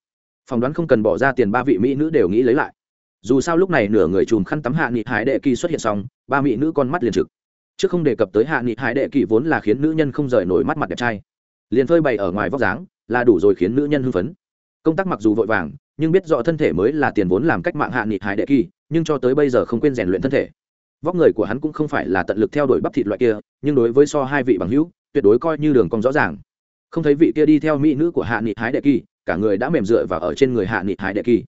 S1: Phỏng đoán không cần bỏ ra tiền ba vị mỹ nữ đều nghĩ lấy lại. Dù sao lúc này nửa người chùm khăn tắm hạ nghị hải đệ kỳ xuất hiện xong, ba mỹ nữ con mắt liền trực. Chứ không đề cập tới hạ nghị hải đệ kỳ vốn là khiến nữ nhân không rời nổi mắt mặt đẹp trai. Liền phơi bày ở ngoài vóc dáng, là đủ rồi khiến nữ nhân hưng phấn. Công tác mặc dù vội vàng, nhưng biết rõ thân thể mới là tiền vốn làm cách mạng hạ nghị hải đệ kỳ, nhưng cho tới bây giờ không quên rèn luyện thân thể vóc người của hắn cũng không phải là tận lực theo đuổi bắp thịt loại kia, nhưng đối với so hai vị bằng hữu, tuyệt đối coi như đường cong rõ ràng. Không thấy vị kia đi theo mỹ nữ của hạ nghị hái đệ kỳ, cả người đã mềm dựa và ở trên người hạ nghị hái đệ kỳ.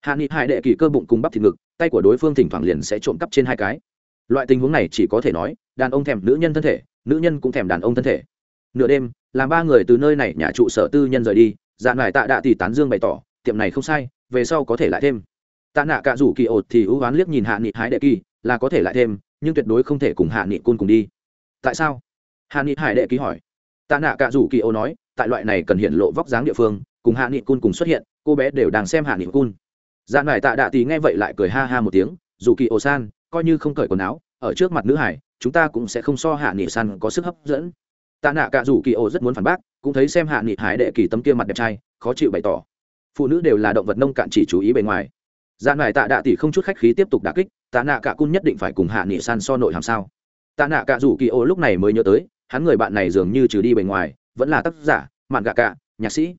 S1: Hạ nghị hái đệ kỳ cơ bụng cùng bắp thịt ngực, tay của đối phương thỉnh thoảng liền sẽ trộm cắp trên hai cái. Loại tình huống này chỉ có thể nói, đàn ông thèm nữ nhân thân thể, nữ nhân cũng thèm đàn ông thân thể. Nửa đêm, làm ba người từ nơi này nhà trụ sở tư nhân rời đi dạn lại tạ đạ thì tán dương bày tỏ, tiệm này không sai, về sau có thể lại thêm. Tạ nạ cả rủ kỳ ột thì ưu oán liếc nhìn hạ nghị hái đệ kỳ là có thể lại thêm, nhưng tuyệt đối không thể cùng hạ nghị côn cùng đi. Tại sao? Hạ nghị hải đệ ký hỏi. Tạ nạ cả rủ kỳ ô nói, tại loại này cần hiện lộ vóc dáng địa phương, cùng hạ nghị côn cùng xuất hiện, cô bé đều đang xem hạ nghị côn. Dạ nải tạ đạ tì nghe vậy lại cười ha ha một tiếng, dù kỳ ô san, coi như không cởi quần áo, ở trước mặt nữ hải, chúng ta cũng sẽ không so hạ nghị san có sức hấp dẫn. Tạ nạ cả rủ kỳ Ô rất muốn phản bác, cũng thấy xem hạ nghị hải đệ kỳ tấm kia mặt đẹp trai, khó chịu bày tỏ. Phụ nữ đều là động vật nông cạn chỉ chú ý bề ngoài. Dạ nải tạ đạ tỷ không chút khách khí tiếp tục đà kích tạ nạ cả cun nhất định phải cùng hạ nghị san so nội hàm sao? Tạ nạ cả rủ kỳ ô lúc này mới nhớ tới, hắn người bạn này dường như trừ đi bề ngoài, vẫn là tác giả, mạn gạ cả nhạc sĩ.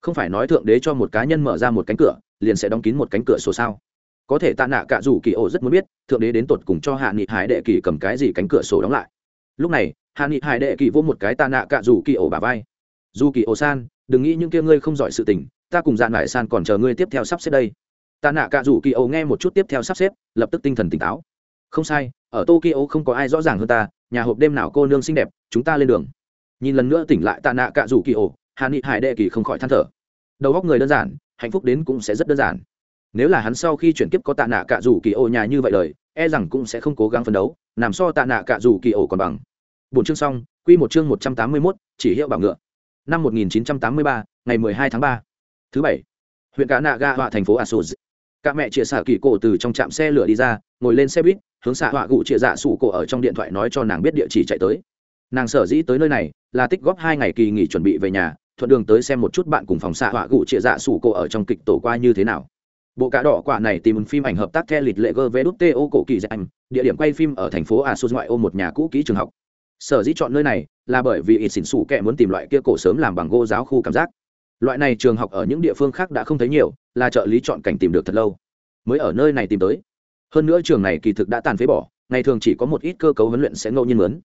S1: Không phải nói thượng đế cho một cá nhân mở ra một cánh cửa, liền sẽ đóng kín một cánh cửa sổ sao? Có thể tạ nạ cả rủ kỳ ô rất muốn biết, thượng đế đến tột cùng cho hạ nghị hải đệ kỳ cầm cái gì cánh cửa sổ đóng lại. Lúc này, hạ nghị hải đệ kỳ vô một cái tạ nạ cả rủ kỳ ô bà vai. Dù kỳ ô san, đừng nghĩ những kia ngươi không giỏi sự tình, ta cùng dạn lại san còn chờ ngươi tiếp theo sắp xếp đây tạ nạ cả rủ kỳ ổ nghe một chút tiếp theo sắp xếp lập tức tinh thần tỉnh táo. Không sai ở tokyo không có ai rõ ràng hơn ta nhà hộp đêm nào cô nương xinh đẹp chúng ta lên đường. Nhìn lần nữa tỉnh lại tạ nạ cả rủ kỳ ổ Hàn nghị hải đệ kỳ không khỏi than thở. Đầu óc người đơn giản hạnh phúc đến cũng sẽ rất đơn giản. Nếu là hắn sau khi chuyển kiếp có tạ nạ cả rủ kỳ ổ nhà như vậy đời e rằng cũng sẽ không cố gắng phấn đấu làm so tạ nạ cả rủ kỳ ổ còn bằng. Bốn chương xong quy một chương một trăm tám mươi 181, chỉ hiệu bảo ngựa. Năm một nghìn chín trăm tám mươi ba ngày mười hai tháng ba thứ bảy. Huyện Cả nạ ga họa thành phố asuz cả mẹ chia xạ kỳ cổ từ trong trạm xe lửa đi ra, ngồi lên xe buýt, hướng xạ họa gụ chia dạ sủ cổ ở trong điện thoại nói cho nàng biết địa chỉ chạy tới. Nàng sở dĩ tới nơi này, là tích góp hai ngày kỳ nghỉ chuẩn bị về nhà, thuận đường tới xem một chút bạn cùng phòng xạ họa gụ chia dạ sủ cổ ở trong kịch tổ qua như thế nào. Bộ cá đỏ quả này tìm phim ảnh hợp tác theo lịch lệ gvto cổ kỳ danh địa điểm quay phim ở thành phố asus ngoại ô một nhà cũ kỹ trường học. Sở dĩ chọn nơi này là bởi vì ít xỉn xủ kẻ muốn tìm loại kia cổ sớm làm bằng gỗ giáo khu cảm giác loại này trường học ở những địa phương khác đã không thấy nhiều, là trợ lý chọn cảnh tìm được thật lâu. Mới ở nơi này tìm tới. Hơn nữa trường này kỳ thực đã tàn phế bỏ, ngày thường chỉ có một ít cơ cấu huấn luyện sẽ ngẫu nhiên mướn.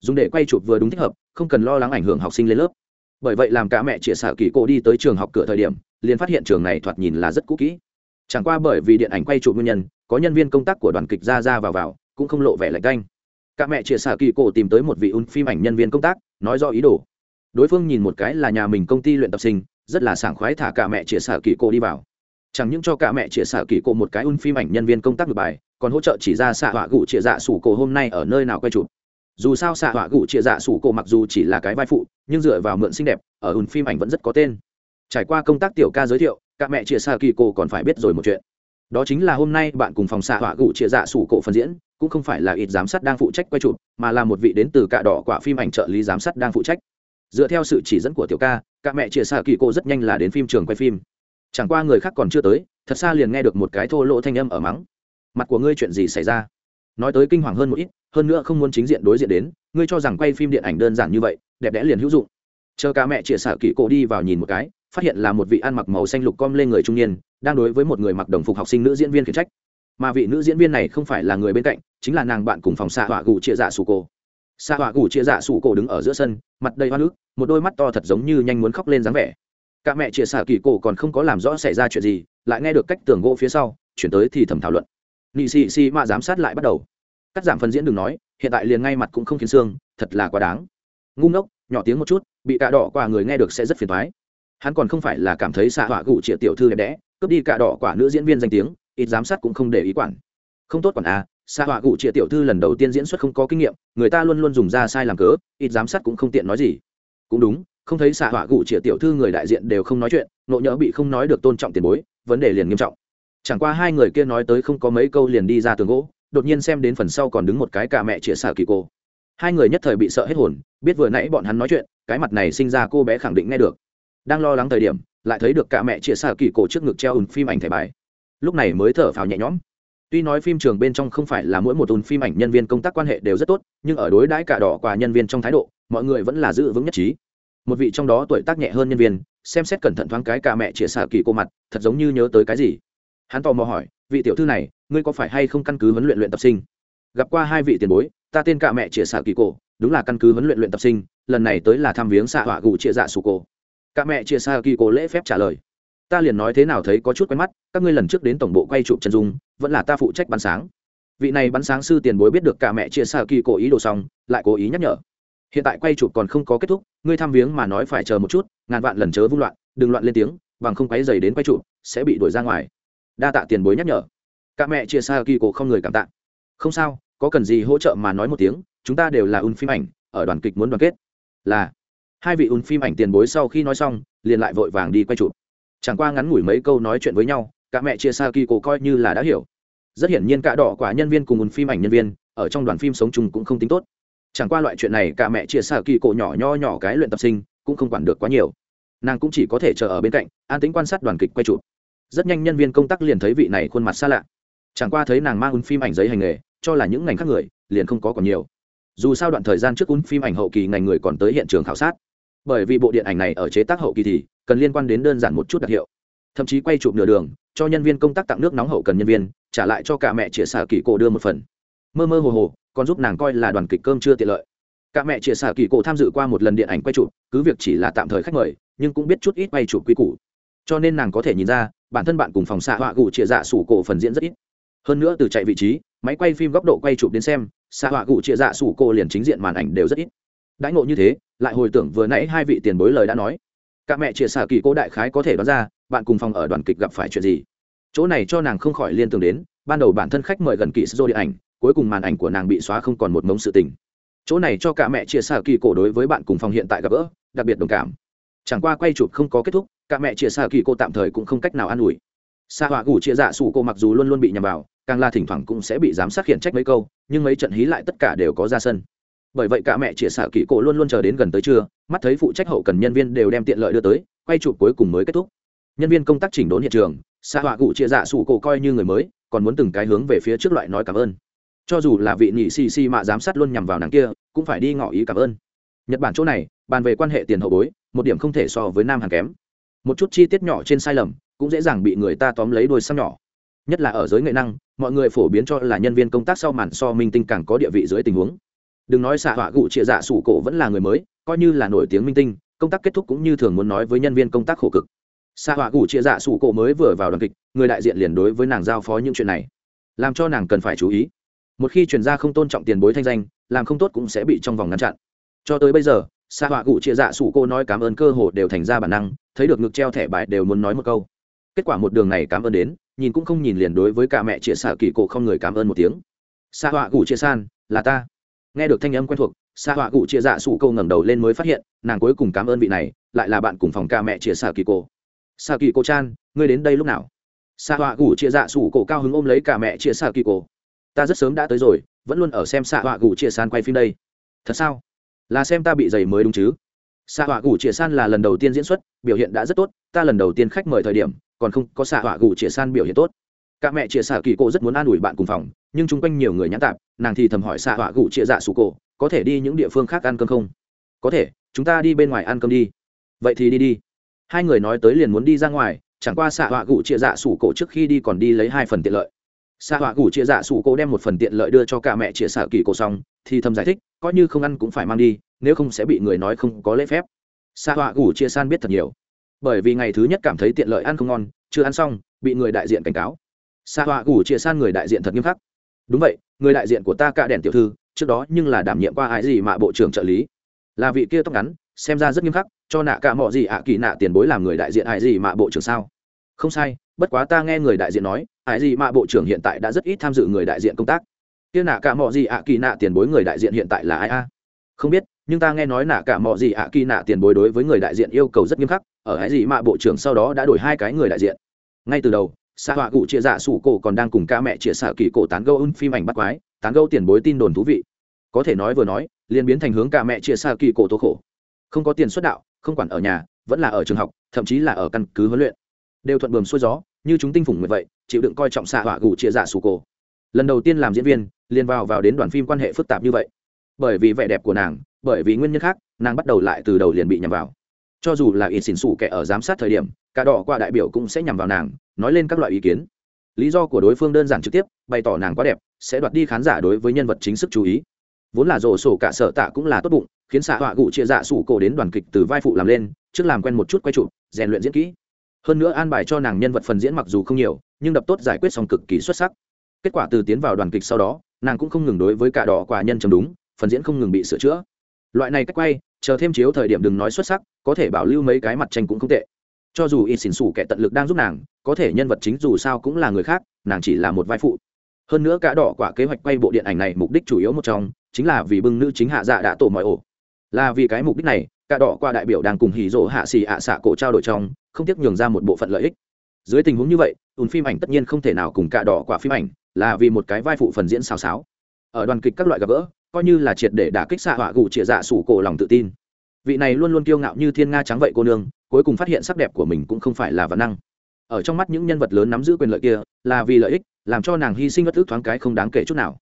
S1: Dùng để quay chụp vừa đúng thích hợp, không cần lo lắng ảnh hưởng học sinh lên lớp. Bởi vậy làm cả mẹ chia sẻ kỳ cô đi tới trường học cửa thời điểm, liền phát hiện trường này thoạt nhìn là rất cũ kỹ. Chẳng qua bởi vì điện ảnh quay chụp nguyên nhân, có nhân viên công tác của đoàn kịch ra ra vào vào, cũng không lộ vẻ lạnh canh. Cả mẹ chia sẻ kỳ cổ tìm tới một vị un phim ảnh nhân viên công tác, nói do ý đồ. Đối phương nhìn một cái là nhà mình công ty luyện tập sinh rất là sảng khoái thả cả mẹ chia sẻ kỳ cô đi vào. Chẳng những cho cả mẹ chia sẻ kỳ cô một cái un phim ảnh nhân viên công tác được bài, còn hỗ trợ chỉ ra xạ họa gụ chia dạ sủ cổ hôm nay ở nơi nào quay chụp. Dù sao xạ họa gụ chia dạ sủ cổ mặc dù chỉ là cái vai phụ, nhưng dựa vào mượn xinh đẹp, ở un phim ảnh vẫn rất có tên. Trải qua công tác tiểu ca giới thiệu, cả mẹ chia sẻ kỳ cô còn phải biết rồi một chuyện. Đó chính là hôm nay bạn cùng phòng xạ họa gụ chia dạ sủ cổ phần diễn, cũng không phải là ít giám sát đang phụ trách quay chụp, mà là một vị đến từ cạ đỏ quả phim ảnh trợ lý giám sát đang phụ trách. Dựa theo sự chỉ dẫn của tiểu ca cả mẹ chia xa kỳ cô rất nhanh là đến phim trường quay phim. Chẳng qua người khác còn chưa tới, thật xa liền nghe được một cái thô lỗ thanh âm ở mắng. Mặt của ngươi chuyện gì xảy ra? Nói tới kinh hoàng hơn một ít, hơn nữa không muốn chính diện đối diện đến, ngươi cho rằng quay phim điện ảnh đơn giản như vậy, đẹp đẽ liền hữu dụng. Chờ cả mẹ chia sẻ kỳ cô đi vào nhìn một cái, phát hiện là một vị ăn mặc màu xanh lục com lên người trung niên, đang đối với một người mặc đồng phục học sinh nữ diễn viên khiển trách. Mà vị nữ diễn viên này không phải là người bên cạnh, chính là nàng bạn cùng phòng xạ họa gù chia dạ sủ cổ xạ họa gù chia dạ sủ cổ đứng ở giữa sân, mặt đầy hoa nước, một đôi mắt to thật giống như nhanh muốn khóc lên dáng vẻ. Cả mẹ chia xạ kỳ cổ còn không có làm rõ xảy ra chuyện gì, lại nghe được cách tường gỗ phía sau, chuyển tới thì thầm thảo luận. Nị xì xì mạ giám sát lại bắt đầu. Cắt giảm phần diễn đừng nói, hiện tại liền ngay mặt cũng không khiến xương, thật là quá đáng. Ngu ngốc, nhỏ tiếng một chút, bị cạ đỏ quả người nghe được sẽ rất phiền thoái hắn còn không phải là cảm thấy xạ họa gụ triệu tiểu thư đẹp đẽ, cướp đi cạ đỏ quả nữ diễn viên danh tiếng, ít giám sát cũng không để ý quản. Không tốt quản à xa họa cụ trịa tiểu thư lần đầu tiên diễn xuất không có kinh nghiệm, người ta luôn luôn dùng ra sai làm cớ, ít giám sát cũng không tiện nói gì. Cũng đúng, không thấy xạ họa cụ trịa tiểu thư người đại diện đều không nói chuyện, nộ nhỡ bị không nói được tôn trọng tiền bối, vấn đề liền nghiêm trọng. Chẳng qua hai người kia nói tới không có mấy câu liền đi ra tường gỗ, đột nhiên xem đến phần sau còn đứng một cái cả mẹ chĩa xạ kỳ cô. Hai người nhất thời bị sợ hết hồn, biết vừa nãy bọn hắn nói chuyện, cái mặt này sinh ra cô bé khẳng định nghe được. Đang lo lắng thời điểm, lại thấy được cả mẹ chĩa xạ kỳ cổ trước ngực treo ùn phim ảnh thẻ bài. Lúc này mới thở phào nhẹ nhõm tuy nói phim trường bên trong không phải là mỗi một ùn phim ảnh nhân viên công tác quan hệ đều rất tốt, nhưng ở đối đãi cả đỏ quà nhân viên trong thái độ, mọi người vẫn là giữ vững nhất trí. Một vị trong đó tuổi tác nhẹ hơn nhân viên, xem xét cẩn thận thoáng cái cả mẹ chĩa xạ kỳ cô mặt, thật giống như nhớ tới cái gì. Hắn tò mò hỏi, vị tiểu thư này, ngươi có phải hay không căn cứ huấn luyện luyện tập sinh? Gặp qua hai vị tiền bối, ta tên cả mẹ chĩa xạ kỳ cổ đúng là căn cứ huấn luyện luyện tập sinh, lần này tới là thăm viếng xạ họa gù chĩa dạ sù cổ cả mẹ chĩa xạ kỳ cổ lễ phép trả lời, ta liền nói thế nào thấy có chút quen mắt, các ngươi lần trước đến tổng bộ quay chụp chân dung vẫn là ta phụ trách bắn sáng. Vị này bắn sáng sư tiền bối biết được cả mẹ chia xa kỳ cố ý đồ xong, lại cố ý nhắc nhở. Hiện tại quay chụp còn không có kết thúc, ngươi thăm viếng mà nói phải chờ một chút, ngàn vạn lần chớ vung loạn, đừng loạn lên tiếng, bằng không quấy dày đến quay chụp, sẽ bị đuổi ra ngoài. Đa tạ tiền bối nhắc nhở. Cả mẹ chia xa kỳ cổ không người cảm tạ. Không sao, có cần gì hỗ trợ mà nói một tiếng, chúng ta đều là un phim ảnh, ở đoàn kịch muốn đoàn kết. Là, hai vị un phim ảnh tiền bối sau khi nói xong, liền lại vội vàng đi quay chụp. Chẳng qua ngắn ngủi mấy câu nói chuyện với nhau, cả mẹ chia xa kỳ cổ coi như là đã hiểu rất hiển nhiên cả đỏ quả nhân viên cùng một phim ảnh nhân viên, ở trong đoàn phim sống chung cũng không tính tốt. Chẳng qua loại chuyện này, cả mẹ chia sẻ kỳ cổ nhỏ nho nhỏ cái luyện tập sinh, cũng không quản được quá nhiều. Nàng cũng chỉ có thể chờ ở bên cạnh, an tính quan sát đoàn kịch quay chụp. Rất nhanh nhân viên công tác liền thấy vị này khuôn mặt xa lạ. Chẳng qua thấy nàng mang un phim ảnh giấy hành nghề, cho là những ngành khác người, liền không có còn nhiều. Dù sao đoạn thời gian trước un phim ảnh hậu kỳ ngành người còn tới hiện trường khảo sát. Bởi vì bộ điện ảnh này ở chế tác hậu kỳ thì, cần liên quan đến đơn giản một chút đặc hiệu thậm chí quay chụp nửa đường, cho nhân viên công tác tặng nước nóng hậu cần nhân viên, trả lại cho cả mẹ chia xả kỳ cổ đưa một phần. Mơ mơ hồ hồ còn giúp nàng coi là đoàn kịch cơm chưa tiện lợi. Cả mẹ chia xả kỳ cổ tham dự qua một lần điện ảnh quay chụp, cứ việc chỉ là tạm thời khách mời, nhưng cũng biết chút ít quay chụp quy củ. Cho nên nàng có thể nhìn ra, bản thân bạn cùng phòng xạ họa cụ chia dạ sủ cổ phần diễn rất ít. Hơn nữa từ chạy vị trí, máy quay phim góc độ quay chụp đến xem, xạ họa cụ chia dạ sủ cổ liền chính diện màn ảnh đều rất ít. Đãi ngộ như thế, lại hồi tưởng vừa nãy hai vị tiền bối lời đã nói. Cả mẹ chia xả kỳ cổ đại khái có thể đoán ra bạn cùng phòng ở đoàn kịch gặp phải chuyện gì? Chỗ này cho nàng không khỏi liên tưởng đến, ban đầu bản thân khách mời gần kỵ sô điện ảnh, cuối cùng màn ảnh của nàng bị xóa không còn một mống sự tình. Chỗ này cho cả mẹ chia sẻ kỳ cổ đối với bạn cùng phòng hiện tại gặp gỡ, đặc biệt đồng cảm. Chẳng qua quay chụp không có kết thúc, cả mẹ chia sẻ kỳ cô tạm thời cũng không cách nào an ủi. Xa họa gủ chia dạ sủ cô mặc dù luôn luôn bị nhầm vào, càng là thỉnh thoảng cũng sẽ bị giám sát khiển trách mấy câu, nhưng mấy trận hí lại tất cả đều có ra sân. Bởi vậy cả mẹ chia sẻ kỳ cổ luôn luôn chờ đến gần tới trưa, mắt thấy phụ trách hậu cần nhân viên đều đem tiện lợi đưa tới, quay chụp cuối cùng mới kết thúc nhân viên công tác chỉnh đốn hiện trường xạ họa cụ chia dạ sủ cổ coi như người mới, còn muốn từng cái hướng về phía trước loại nói cảm ơn. Cho dù là vị nhị xì xì mạ giám sát luôn nhằm vào nàng kia, cũng phải đi ngỏ ý cảm ơn. Nhật bản chỗ này, bàn về quan hệ tiền hậu bối, một điểm không thể so với nam hàn kém. Một chút chi tiết nhỏ trên sai lầm, cũng dễ dàng bị người ta tóm lấy đôi xăm nhỏ. Nhất là ở giới nghệ năng, mọi người phổ biến cho là nhân viên công tác sau màn so minh tinh càng có địa vị dưới tình huống. Đừng nói xạ họa cụ trịa dạ sủ cổ vẫn là người mới, coi như là nổi tiếng minh tinh, công tác kết thúc cũng như thường muốn nói với nhân viên công tác khổ cực xạ họa gụ chia dạ sủ cổ mới vừa vào đoàn kịch, người đại diện liền đối với nàng giao phó những chuyện này. Làm cho nàng cần phải chú ý. Một khi chuyển ra không tôn trọng tiền bối thanh danh, làm không tốt cũng sẽ bị trong vòng ngăn chặn. Cho tới bây giờ xạ họa cụ chia dạ sủ cô nói cảm ơn cơ hồ đều thành ra bản năng, thấy được ngực treo thẻ bài đều muốn nói một câu. Kết quả một đường này cảm ơn đến, nhìn cũng không nhìn liền đối với cả mẹ chia xạ kỳ cổ không người cảm ơn một tiếng. Xạ họa cụ chia san, là ta. Nghe được thanh âm quen thuộc xạ họa cụ chia dạ sủ cô ngẩng đầu lên mới phát hiện, nàng cuối cùng cảm ơn vị này, lại là bạn cùng phòng ca mẹ chia xạ kỳ cổ xạ kỳ cô chan, ngươi đến đây lúc nào? Xạ họa cụ chia dạ sủ cổ cao hứng ôm lấy cả mẹ chia xạ kỳ cổ. Ta rất sớm đã tới rồi, vẫn luôn ở xem xạ họa gù chia san quay phim đây. Thật sao? Là xem ta bị dày mới đúng chứ? Xạ họa gù chia san là lần đầu tiên diễn xuất, biểu hiện đã rất tốt, ta lần đầu tiên khách mời thời điểm, còn không có xạ họa gù chia san biểu hiện tốt. Cả mẹ chia xạ kỳ cổ rất muốn an ủi bạn cùng phòng, nhưng chung quanh nhiều người nhãn tạp, nàng thì thầm hỏi xạ họa gù chia dạ sủ cổ, có thể đi những địa phương khác ăn cơm không? Có thể, chúng ta đi bên ngoài ăn cơm đi. Vậy thì đi đi hai người nói tới liền muốn đi ra ngoài, chẳng qua xạ họa gù chia dạ sủ cổ trước khi đi còn đi lấy hai phần tiện lợi. Xạ họa gủ chia dạ sủ cô đem một phần tiện lợi đưa cho cả mẹ chia xạ kỳ cổ xong, thì thầm giải thích, coi như không ăn cũng phải mang đi, nếu không sẽ bị người nói không có lễ phép. Xạ họa gủ chia san biết thật nhiều. Bởi vì ngày thứ nhất cảm thấy tiện lợi ăn không ngon, chưa ăn xong, bị người đại diện cảnh cáo. Xạ họa gủ chia san người đại diện thật nghiêm khắc. Đúng vậy, người đại diện của ta cả đèn tiểu thư, trước đó nhưng là đảm nhiệm qua ai gì mà bộ trưởng trợ lý. Là vị kia tóc ngắn xem ra rất nghiêm khắc, cho nạ cả mọi gì ạ kỳ nạ tiền bối làm người đại diện ai gì mà bộ trưởng sao? Không sai, bất quá ta nghe người đại diện nói, ai gì mà bộ trưởng hiện tại đã rất ít tham dự người đại diện công tác. Kia nạ cả mọi gì ạ kỳ nạ tiền bối người đại diện hiện tại là ai a? Không biết, nhưng ta nghe nói nạ cả mọi gì ạ kỳ nạ tiền bối đối với người đại diện yêu cầu rất nghiêm khắc, ở ai gì mà bộ trưởng sau đó đã đổi hai cái người đại diện. Ngay từ đầu xã họa cụ chia dạ sủ cổ còn đang cùng ca mẹ chia sẻ kỳ cổ tán gâu un phim ảnh bắt quái, tán gâu tiền bối tin đồn thú vị. Có thể nói vừa nói, liền biến thành hướng ca mẹ chia sẻ kỳ cổ tố khổ không có tiền xuất đạo, không quản ở nhà, vẫn là ở trường học, thậm chí là ở căn cứ huấn luyện. Đều thuận bườm xuôi gió, như chúng tinh phủng nguyện vậy, chịu đựng coi trọng xạ hỏa gù chia giả sù cổ. Lần đầu tiên làm diễn viên, liền vào vào đến đoàn phim quan hệ phức tạp như vậy. Bởi vì vẻ đẹp của nàng, bởi vì nguyên nhân khác, nàng bắt đầu lại từ đầu liền bị nhằm vào. Cho dù là ít xỉn xủ kẻ ở giám sát thời điểm, cả đỏ qua đại biểu cũng sẽ nhằm vào nàng, nói lên các loại ý kiến. Lý do của đối phương đơn giản trực tiếp, bày tỏ nàng quá đẹp, sẽ đoạt đi khán giả đối với nhân vật chính sức chú ý vốn là rổ sổ cả sở tạ cũng là tốt bụng, khiến xạ họa gụ chia dạ sủ cổ đến đoàn kịch từ vai phụ làm lên, trước làm quen một chút quay trụ rèn luyện diễn kỹ. Hơn nữa an bài cho nàng nhân vật phần diễn mặc dù không nhiều, nhưng đập tốt giải quyết xong cực kỳ xuất sắc. Kết quả từ tiến vào đoàn kịch sau đó, nàng cũng không ngừng đối với cả đỏ quả nhân chấm đúng, phần diễn không ngừng bị sửa chữa. Loại này cách quay, chờ thêm chiếu thời điểm đừng nói xuất sắc, có thể bảo lưu mấy cái mặt tranh cũng không tệ. Cho dù y xỉn xủ kẻ tận lực đang giúp nàng, có thể nhân vật chính dù sao cũng là người khác, nàng chỉ là một vai phụ hơn nữa cả đỏ quả kế hoạch quay bộ điện ảnh này mục đích chủ yếu một trong, chính là vì bưng nữ chính hạ dạ đã tổ mọi ổ. Là vì cái mục đích này, cả đỏ qua đại biểu đang cùng hỉ rỗ hạ xì ạ xạ cổ trao đổi trong, không tiếc nhường ra một bộ phận lợi ích. Dưới tình huống như vậy, ùn phim ảnh tất nhiên không thể nào cùng cả đỏ quả phim ảnh, là vì một cái vai phụ phần diễn xào xáo. Ở đoàn kịch các loại gặp gỡ, coi như là triệt để đả kích xạ họa gù trịa dạ sủ cổ lòng tự tin. Vị này luôn luôn kiêu ngạo như thiên nga trắng vậy cô nương, cuối cùng phát hiện sắc đẹp của mình cũng không phải là văn năng ở trong mắt những nhân vật lớn nắm giữ quyền lợi kia, là vì lợi ích, làm cho nàng hy sinh bất ước thoáng cái không đáng kể chút nào.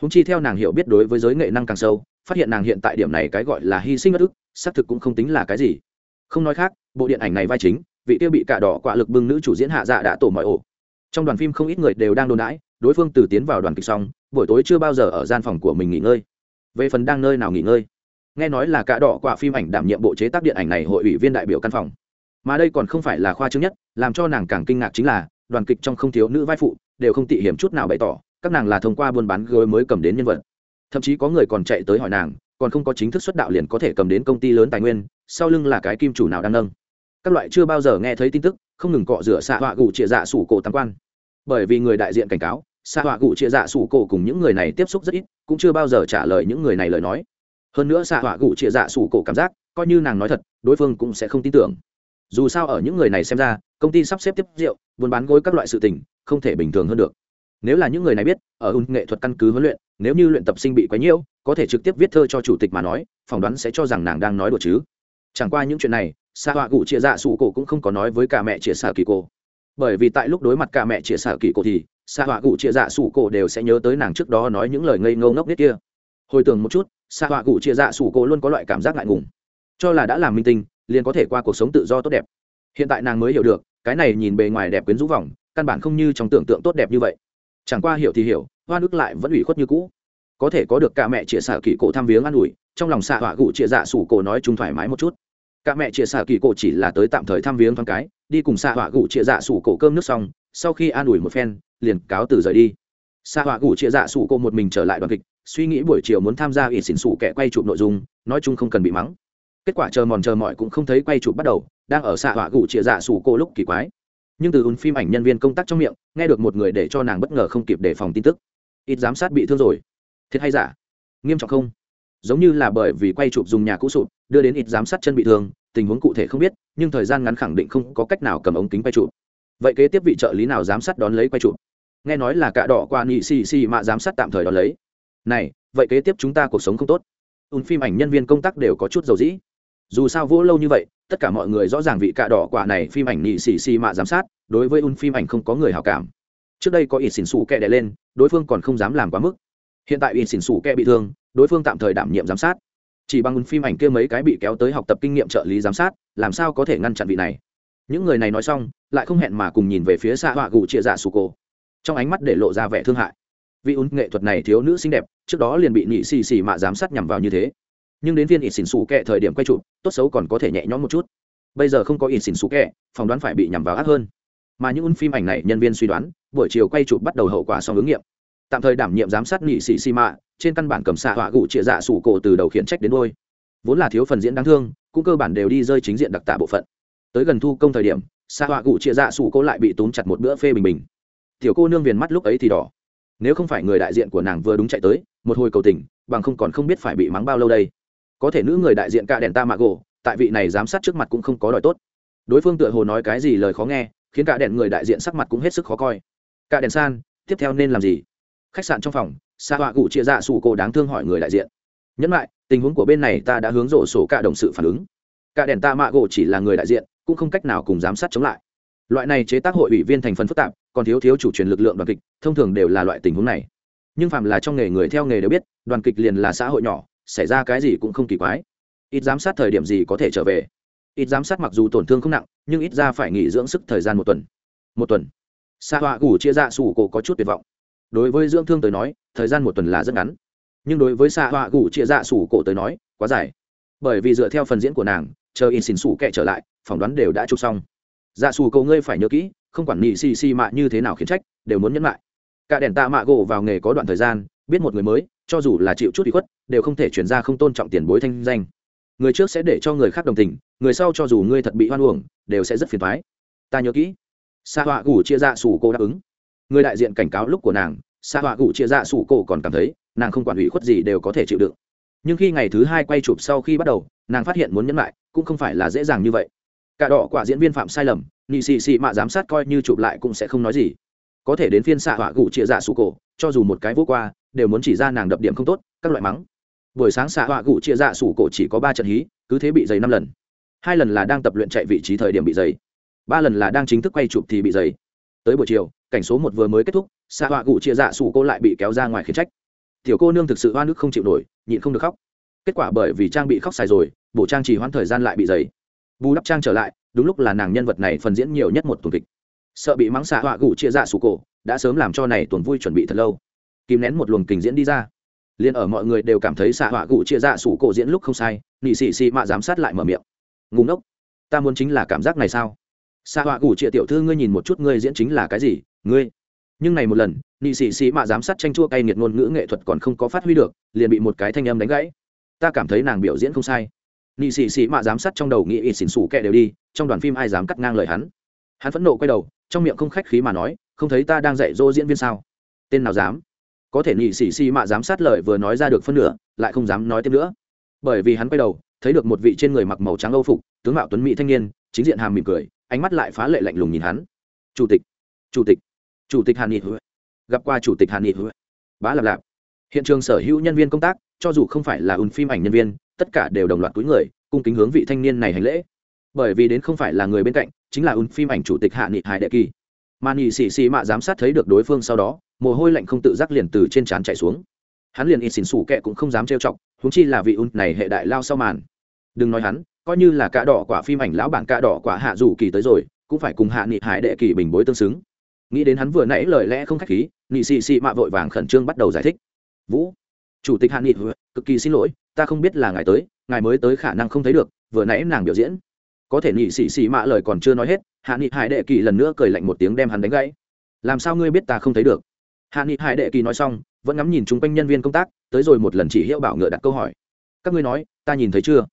S1: Húng chi theo nàng hiểu biết đối với giới nghệ năng càng sâu, phát hiện nàng hiện tại điểm này cái gọi là hy sinh bất ước xác thực cũng không tính là cái gì. Không nói khác, bộ điện ảnh này vai chính, vị tiêu bị cả đỏ quả lực bưng nữ chủ diễn hạ dạ đã tổ mọi ổ. Trong đoàn phim không ít người đều đang đồn đãi, đối phương từ tiến vào đoàn kịch xong, buổi tối chưa bao giờ ở gian phòng của mình nghỉ ngơi. Về phần đang nơi nào nghỉ ngơi? Nghe nói là cả đỏ quả phim ảnh đảm nhiệm bộ chế tác điện ảnh này hội ủy viên đại biểu căn phòng mà đây còn không phải là khoa trương nhất, làm cho nàng càng kinh ngạc chính là, đoàn kịch trong không thiếu nữ vai phụ, đều không tị hiểm chút nào bày tỏ, các nàng là thông qua buôn bán gối mới cầm đến nhân vật. Thậm chí có người còn chạy tới hỏi nàng, còn không có chính thức xuất đạo liền có thể cầm đến công ty lớn tài nguyên, sau lưng là cái kim chủ nào đang nâng. Các loại chưa bao giờ nghe thấy tin tức, không ngừng cọ rửa xạ họa gụ trịa dạ sủ cổ tam quan. Bởi vì người đại diện cảnh cáo, xạ họa gụ trịa dạ sủ cổ cùng những người này tiếp xúc rất ít, cũng chưa bao giờ trả lời những người này lời nói. Hơn nữa xạ họa gụ trịa dạ sủ cổ cảm giác, coi như nàng nói thật, đối phương cũng sẽ không tin tưởng dù sao ở những người này xem ra, công ty sắp xếp tiếp rượu, buôn bán gối các loại sự tình, không thể bình thường hơn được. Nếu là những người này biết, ở ung nghệ thuật căn cứ huấn luyện, nếu như luyện tập sinh bị quấy nhiễu, có thể trực tiếp viết thơ cho chủ tịch mà nói, phỏng đoán sẽ cho rằng nàng đang nói đùa chứ. Chẳng qua những chuyện này xa họa cụ chia dạ sủ cổ cũng không có nói với cả mẹ chia xả kỳ cổ. Bởi vì tại lúc đối mặt cả mẹ chia xả kỳ cổ thì xa họa cụ chia dạ sủ cổ đều sẽ nhớ tới nàng trước đó nói những lời ngây ngô ngốc nết kia. Hồi tưởng một chút xa họa cụ chia dạ sủ cổ luôn có loại cảm giác ngại ngùng. Cho là đã làm minh tinh liền có thể qua cuộc sống tự do tốt đẹp. Hiện tại nàng mới hiểu được, cái này nhìn bề ngoài đẹp quyến rũ vòng, căn bản không như trong tưởng tượng tốt đẹp như vậy. Chẳng qua hiểu thì hiểu, hoa nước lại vẫn ủy khuất như cũ. Có thể có được cả mẹ chia xả kỳ cổ thăm viếng an ủi, trong lòng xạ họa gụ chia dạ sủ cổ nói chung thoải mái một chút. Cả mẹ chia xả kỳ cổ chỉ là tới tạm thời thăm viếng thoáng cái, đi cùng xạ họa gụ chia dạ sủ cổ cơm nước xong, sau khi an ủi một phen, liền cáo từ rời đi. Xạ họa gụ chia dạ sủ cổ một mình trở lại đoàn kịch, suy nghĩ buổi chiều muốn tham gia ỉ xỉn sủ kẻ quay chụp nội dung, nói chung không cần bị mắng kết quả chờ mòn chờ mỏi cũng không thấy quay chụp bắt đầu, đang ở xạ họa gủ chia dạ sủ cô lúc kỳ quái. Nhưng từ ùn phim ảnh nhân viên công tác trong miệng, nghe được một người để cho nàng bất ngờ không kịp đề phòng tin tức. Ít giám sát bị thương rồi. Thiệt hay giả? Nghiêm trọng không? Giống như là bởi vì quay chụp dùng nhà cũ sụp, đưa đến ít giám sát chân bị thương, tình huống cụ thể không biết, nhưng thời gian ngắn khẳng định không có cách nào cầm ống kính quay chụp. Vậy kế tiếp vị trợ lý nào giám sát đón lấy quay chụp? Nghe nói là cả đỏ qua nghị xì xì mạ giám sát tạm thời đón lấy. Này, vậy kế tiếp chúng ta cuộc sống không tốt. Ùn phim ảnh nhân viên công tác đều có chút dầu dĩ dù sao vỗ lâu như vậy, tất cả mọi người rõ ràng vị cạ đỏ quả này phim ảnh nhị xì xì mạ giám sát, đối với un phim ảnh không có người hào cảm. Trước đây có ít xỉn xù kẹ đẻ lên, đối phương còn không dám làm quá mức. Hiện tại ít xỉn xù kẹ bị thương, đối phương tạm thời đảm nhiệm giám sát. Chỉ bằng un phim ảnh kia mấy cái bị kéo tới học tập kinh nghiệm trợ lý giám sát, làm sao có thể ngăn chặn vị này. Những người này nói xong, lại không hẹn mà cùng nhìn về phía xa họa gù chia dạ sù cô trong ánh mắt để lộ ra vẻ thương hại. Vị un nghệ thuật này thiếu nữ xinh đẹp, trước đó liền bị nhị xì xì mạ giám sát nhằm vào như thế nhưng đến viên ít xỉn xù kẹ thời điểm quay chụp, tốt xấu còn có thể nhẹ nhõm một chút. Bây giờ không có ít xỉn xù kẹ phỏng đoán phải bị nhằm vào ác hơn. Mà những un phim ảnh này, nhân viên suy đoán, buổi chiều quay chụp bắt đầu hậu quả sau ứng nghiệm. Tạm thời đảm nhiệm giám sát nghị sĩ xi mạ, trên căn bản cầm xạ họa gụ trịa dạ sủ cổ từ đầu khiển trách đến đôi vốn là thiếu phần diễn đáng thương, cũng cơ bản đều đi rơi chính diện đặc tả bộ phận. Tới gần thu công thời điểm, xạ họa gụ trịa dạ sủ cổ lại bị túm chặt một bữa phê bình bình. Tiểu cô nương viền mắt lúc ấy thì đỏ. Nếu không phải người đại diện của nàng vừa đúng chạy tới, một hồi cầu tình, bằng không còn không biết phải bị mắng bao lâu đây có thể nữ người đại diện cả đèn ta mạ gỗ tại vị này giám sát trước mặt cũng không có đòi tốt. Đối phương tựa hồ nói cái gì lời khó nghe, khiến cả đèn người đại diện sắc mặt cũng hết sức khó coi. Cả đèn san, tiếp theo nên làm gì? Khách sạn trong phòng xa họa cụ chia dạ sủ cổ đáng thương hỏi người đại diện. Nhấn lại, tình huống của bên này ta đã hướng rổ sổ cả đồng sự phản ứng. Cả đèn ta mạ gỗ chỉ là người đại diện, cũng không cách nào cùng giám sát chống lại. Loại này chế tác hội ủy viên thành phần phức tạp, còn thiếu thiếu chủ truyền lực lượng đoàn kịch, thông thường đều là loại tình huống này. Nhưng phạm là trong nghề người theo nghề đều biết, đoàn kịch liền là xã hội nhỏ xảy ra cái gì cũng không kỳ quái. Ít giám sát thời điểm gì có thể trở về. Ít giám sát mặc dù tổn thương không nặng, nhưng ít ra phải nghỉ dưỡng sức thời gian một tuần. Một tuần. Xa họa gủ chia dạ sủ cổ có chút tuyệt vọng. Đối với dưỡng thương tới nói, thời gian một tuần là rất ngắn. Nhưng đối với xa họa gủ chia dạ sủ cổ tới nói, quá dài. Bởi vì dựa theo phần diễn của nàng, chờ in xin sủ kệ trở lại, phỏng đoán đều đã chụp xong. Dạ sủ cổ ngươi phải nhớ kỹ, không quản nghị xì xì mạ như thế nào khiến trách, đều muốn nhấn lại cả đèn tạ mạ gỗ vào nghề có đoạn thời gian, biết một người mới, cho dù là chịu chút bị khuất, đều không thể chuyển ra không tôn trọng tiền bối thanh danh. Người trước sẽ để cho người khác đồng tình, người sau cho dù ngươi thật bị hoan uổng, đều sẽ rất phiền thoái ta nhớ kỹ. Sa họa gủ chia ra sủ cô đáp ứng. Người đại diện cảnh cáo lúc của nàng, sa họa gủ chia ra sủ cô còn cảm thấy, nàng không quản ủy khuất gì đều có thể chịu đựng. Nhưng khi ngày thứ hai quay chụp sau khi bắt đầu, nàng phát hiện muốn nhấn lại, cũng không phải là dễ dàng như vậy. Cả đỏ quả diễn viên phạm sai lầm nhị xì xì mạ giám sát coi như chụp lại cũng sẽ không nói gì có thể đến phiên xạ họa gụ chia dạ sụ cổ, cho dù một cái vô qua, đều muốn chỉ ra nàng đập điểm không tốt, các loại mắng. Buổi sáng xạ họa gụ chia dạ sụ cổ chỉ có ba trận hí, cứ thế bị dày năm lần. Hai lần là đang tập luyện chạy vị trí thời điểm bị dày ba lần là đang chính thức quay chụp thì bị dày tới buổi chiều, cảnh số một vừa mới kết thúc, xạ họa gụ chia dạ sụ cô lại bị kéo ra ngoài khiến trách. Tiểu cô nương thực sự hoa nước không chịu nổi, nhịn không được khóc. Kết quả bởi vì trang bị khóc xài rồi, bộ trang chỉ hoãn thời gian lại bị dày bù đắp trang trở lại, đúng lúc là nàng nhân vật này phần diễn nhiều nhất một tuần kịch sợ bị mắng xạ họa gụ chia dạ sủ cổ, đã sớm làm cho này tuần vui chuẩn bị thật lâu. Kìm nén một luồng kình diễn đi ra. Liền ở mọi người đều cảm thấy xạ họa gụ chia dạ sủ cổ diễn lúc không sai, nị xì xì mạ giám sát lại mở miệng. Ngùng ốc ta muốn chính là cảm giác này sao? Xạ họa gụ chia tiểu thư ngươi nhìn một chút ngươi diễn chính là cái gì? Ngươi. Nhưng này một lần, nị xì xì mạ giám sát tranh chua cay nghiệt ngôn ngữ nghệ thuật còn không có phát huy được, liền bị một cái thanh âm đánh gãy. Ta cảm thấy nàng biểu diễn không sai. Nị xì xì mạ giám sát trong đầu nghĩ ít xỉn xủ kệ đều đi, trong đoàn phim ai dám cắt ngang lời hắn? Hắn phẫn nộ quay đầu, trong miệng không khách khí mà nói, không thấy ta đang dạy dỗ diễn viên sao? Tên nào dám? Có thể nhị xì xì mạ dám sát lời vừa nói ra được phân nửa, lại không dám nói tiếp nữa. Bởi vì hắn quay đầu, thấy được một vị trên người mặc màu trắng âu phục, tướng mạo tuấn mỹ thanh niên, chính diện hàm mỉm cười, ánh mắt lại phá lệ lạnh lùng nhìn hắn. Chủ tịch chủ tịch chủ tịch hàn nghị gặp qua chủ tịch hàn nghị bá lạp lạp. Hiện trường sở hữu nhân viên công tác, cho dù không phải là ùn phim ảnh nhân viên, tất cả đều đồng loạt túi người, cung kính hướng vị thanh niên này hành lễ bởi vì đến không phải là người bên cạnh, chính là un phim ảnh chủ tịch hạ nghị hải đệ kỳ. Mà nghị sĩ sĩ mạ giám sát thấy được đối phương sau đó, mồ hôi lạnh không tự giác liền từ trên trán chạy xuống. Hắn liền ít xỉn xủ kệ cũng không dám trêu chọc húng chi là vị un này hệ đại lao sau màn. Đừng nói hắn, coi như là cạ đỏ quả phim ảnh lão bản cạ đỏ quả hạ dù kỳ tới rồi, cũng phải cùng hạ nghị hải đệ kỳ bình bối tương xứng. Nghĩ đến hắn vừa nãy lời lẽ không khách khí, nghị sĩ sĩ mạ vội vàng khẩn trương bắt đầu giải thích. Vũ, chủ tịch hạ nghị ừ, cực kỳ xin lỗi, ta không biết là ngài tới, ngài mới tới khả năng không thấy được, vừa nãy nàng biểu diễn có thể nhị sĩ sĩ mạ lời còn chưa nói hết, hạ nghị hải đệ kỳ lần nữa cười lạnh một tiếng đem hắn đánh gãy. Làm sao ngươi biết ta không thấy được? Hạ nghị hải đệ kỳ nói xong, vẫn ngắm nhìn chung quanh nhân viên công tác, tới rồi một lần chỉ hiệu bảo ngựa đặt câu hỏi. Các ngươi nói, ta nhìn thấy chưa?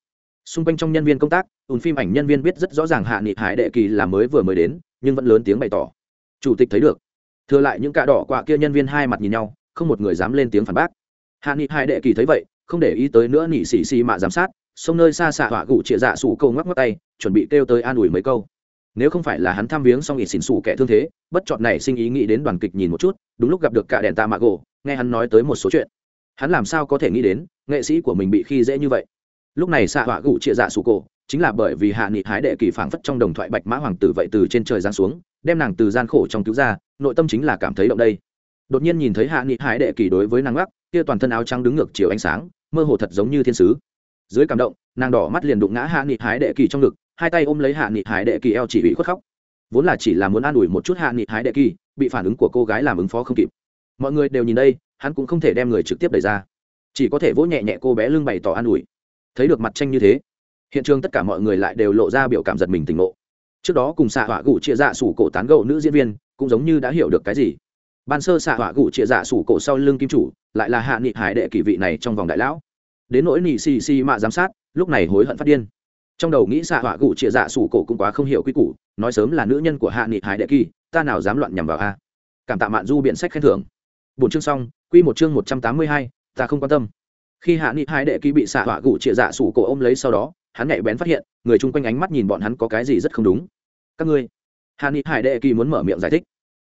S1: Xung quanh trong nhân viên công tác, ùn phim ảnh nhân viên biết rất rõ ràng hạ nghị hải đệ kỳ là mới vừa mới đến, nhưng vẫn lớn tiếng bày tỏ. Chủ tịch thấy được. Thừa lại những cạ đỏ quạ kia nhân viên hai mặt nhìn nhau, không một người dám lên tiếng phản bác. Hạ nghị hải đệ kỳ thấy vậy, không để ý tới nữa nỉ xì xì mạ giám sát sông nơi xa xạ họa gụ trịa dạ sủ câu ngoắc ngoắc tay, chuẩn bị kêu tới an ủi mấy câu. Nếu không phải là hắn thăm viếng xong ỉ xỉn xủ kẻ thương thế, bất chọn này sinh ý nghĩ đến đoàn kịch nhìn một chút, đúng lúc gặp được cả đèn tạ mạ gỗ, nghe hắn nói tới một số chuyện. Hắn làm sao có thể nghĩ đến, nghệ sĩ của mình bị khi dễ như vậy? Lúc này xạ họa gụ trịa dạ sủ cổ, chính là bởi vì hạ nghị hái đệ kỳ phảng phất trong đồng thoại bạch mã hoàng tử vậy từ trên trời giáng xuống, đem nàng từ gian khổ trong cứu ra, nội tâm chính là cảm thấy động đây. Đột nhiên nhìn thấy hạ nghị hái đệ kỳ đối với nàng gác kia toàn thân áo trắng đứng ngược chiều ánh sáng, mơ hồ thật giống như thiên sứ dưới cảm động, nàng đỏ mắt liền đụng ngã hạ nghị hái đệ kỳ trong ngực, hai tay ôm lấy hạ nghị hái đệ kỳ eo chỉ bị khuất khóc. Vốn là chỉ là muốn an ủi một chút hạ nghị hái đệ kỳ, bị phản ứng của cô gái làm ứng phó không kịp. Mọi người đều nhìn đây, hắn cũng không thể đem người trực tiếp đẩy ra. Chỉ có thể vỗ nhẹ nhẹ cô bé lưng bày tỏ an ủi. Thấy được mặt tranh như thế, hiện trường tất cả mọi người lại đều lộ ra biểu cảm giật mình tỉnh ngộ. Trước đó cùng xạ hỏa gụ chia dạ sủ cổ tán gẫu nữ diễn viên, cũng giống như đã hiểu được cái gì. Ban sơ xạ hỏa gụ chia dạ sủ cổ sau lưng kim chủ, lại là hạ nghị hải đệ kỳ vị này trong vòng đại lão đến nỗi nị xì xì mạ giám sát, lúc này hối hận phát điên. Trong đầu nghĩ xạ họa gụ chia dạ sủ cổ cũng quá không hiểu quy củ, nói sớm là nữ nhân của hạ nghị hải đệ kỳ, ta nào dám loạn nhằm vào a. Cảm tạ mạn du biện sách khen thưởng. Bốn chương xong, quy một chương một trăm tám mươi hai, ta không quan tâm. Khi hạ nghị hải đệ kỳ bị xạ họa gụ chia dạ sủ cổ ôm lấy sau đó, hắn nhạy bén phát hiện, người chung quanh ánh mắt nhìn bọn hắn có cái gì rất không đúng. Các ngươi. Hạ nghị hải đệ kỳ muốn mở miệng giải thích,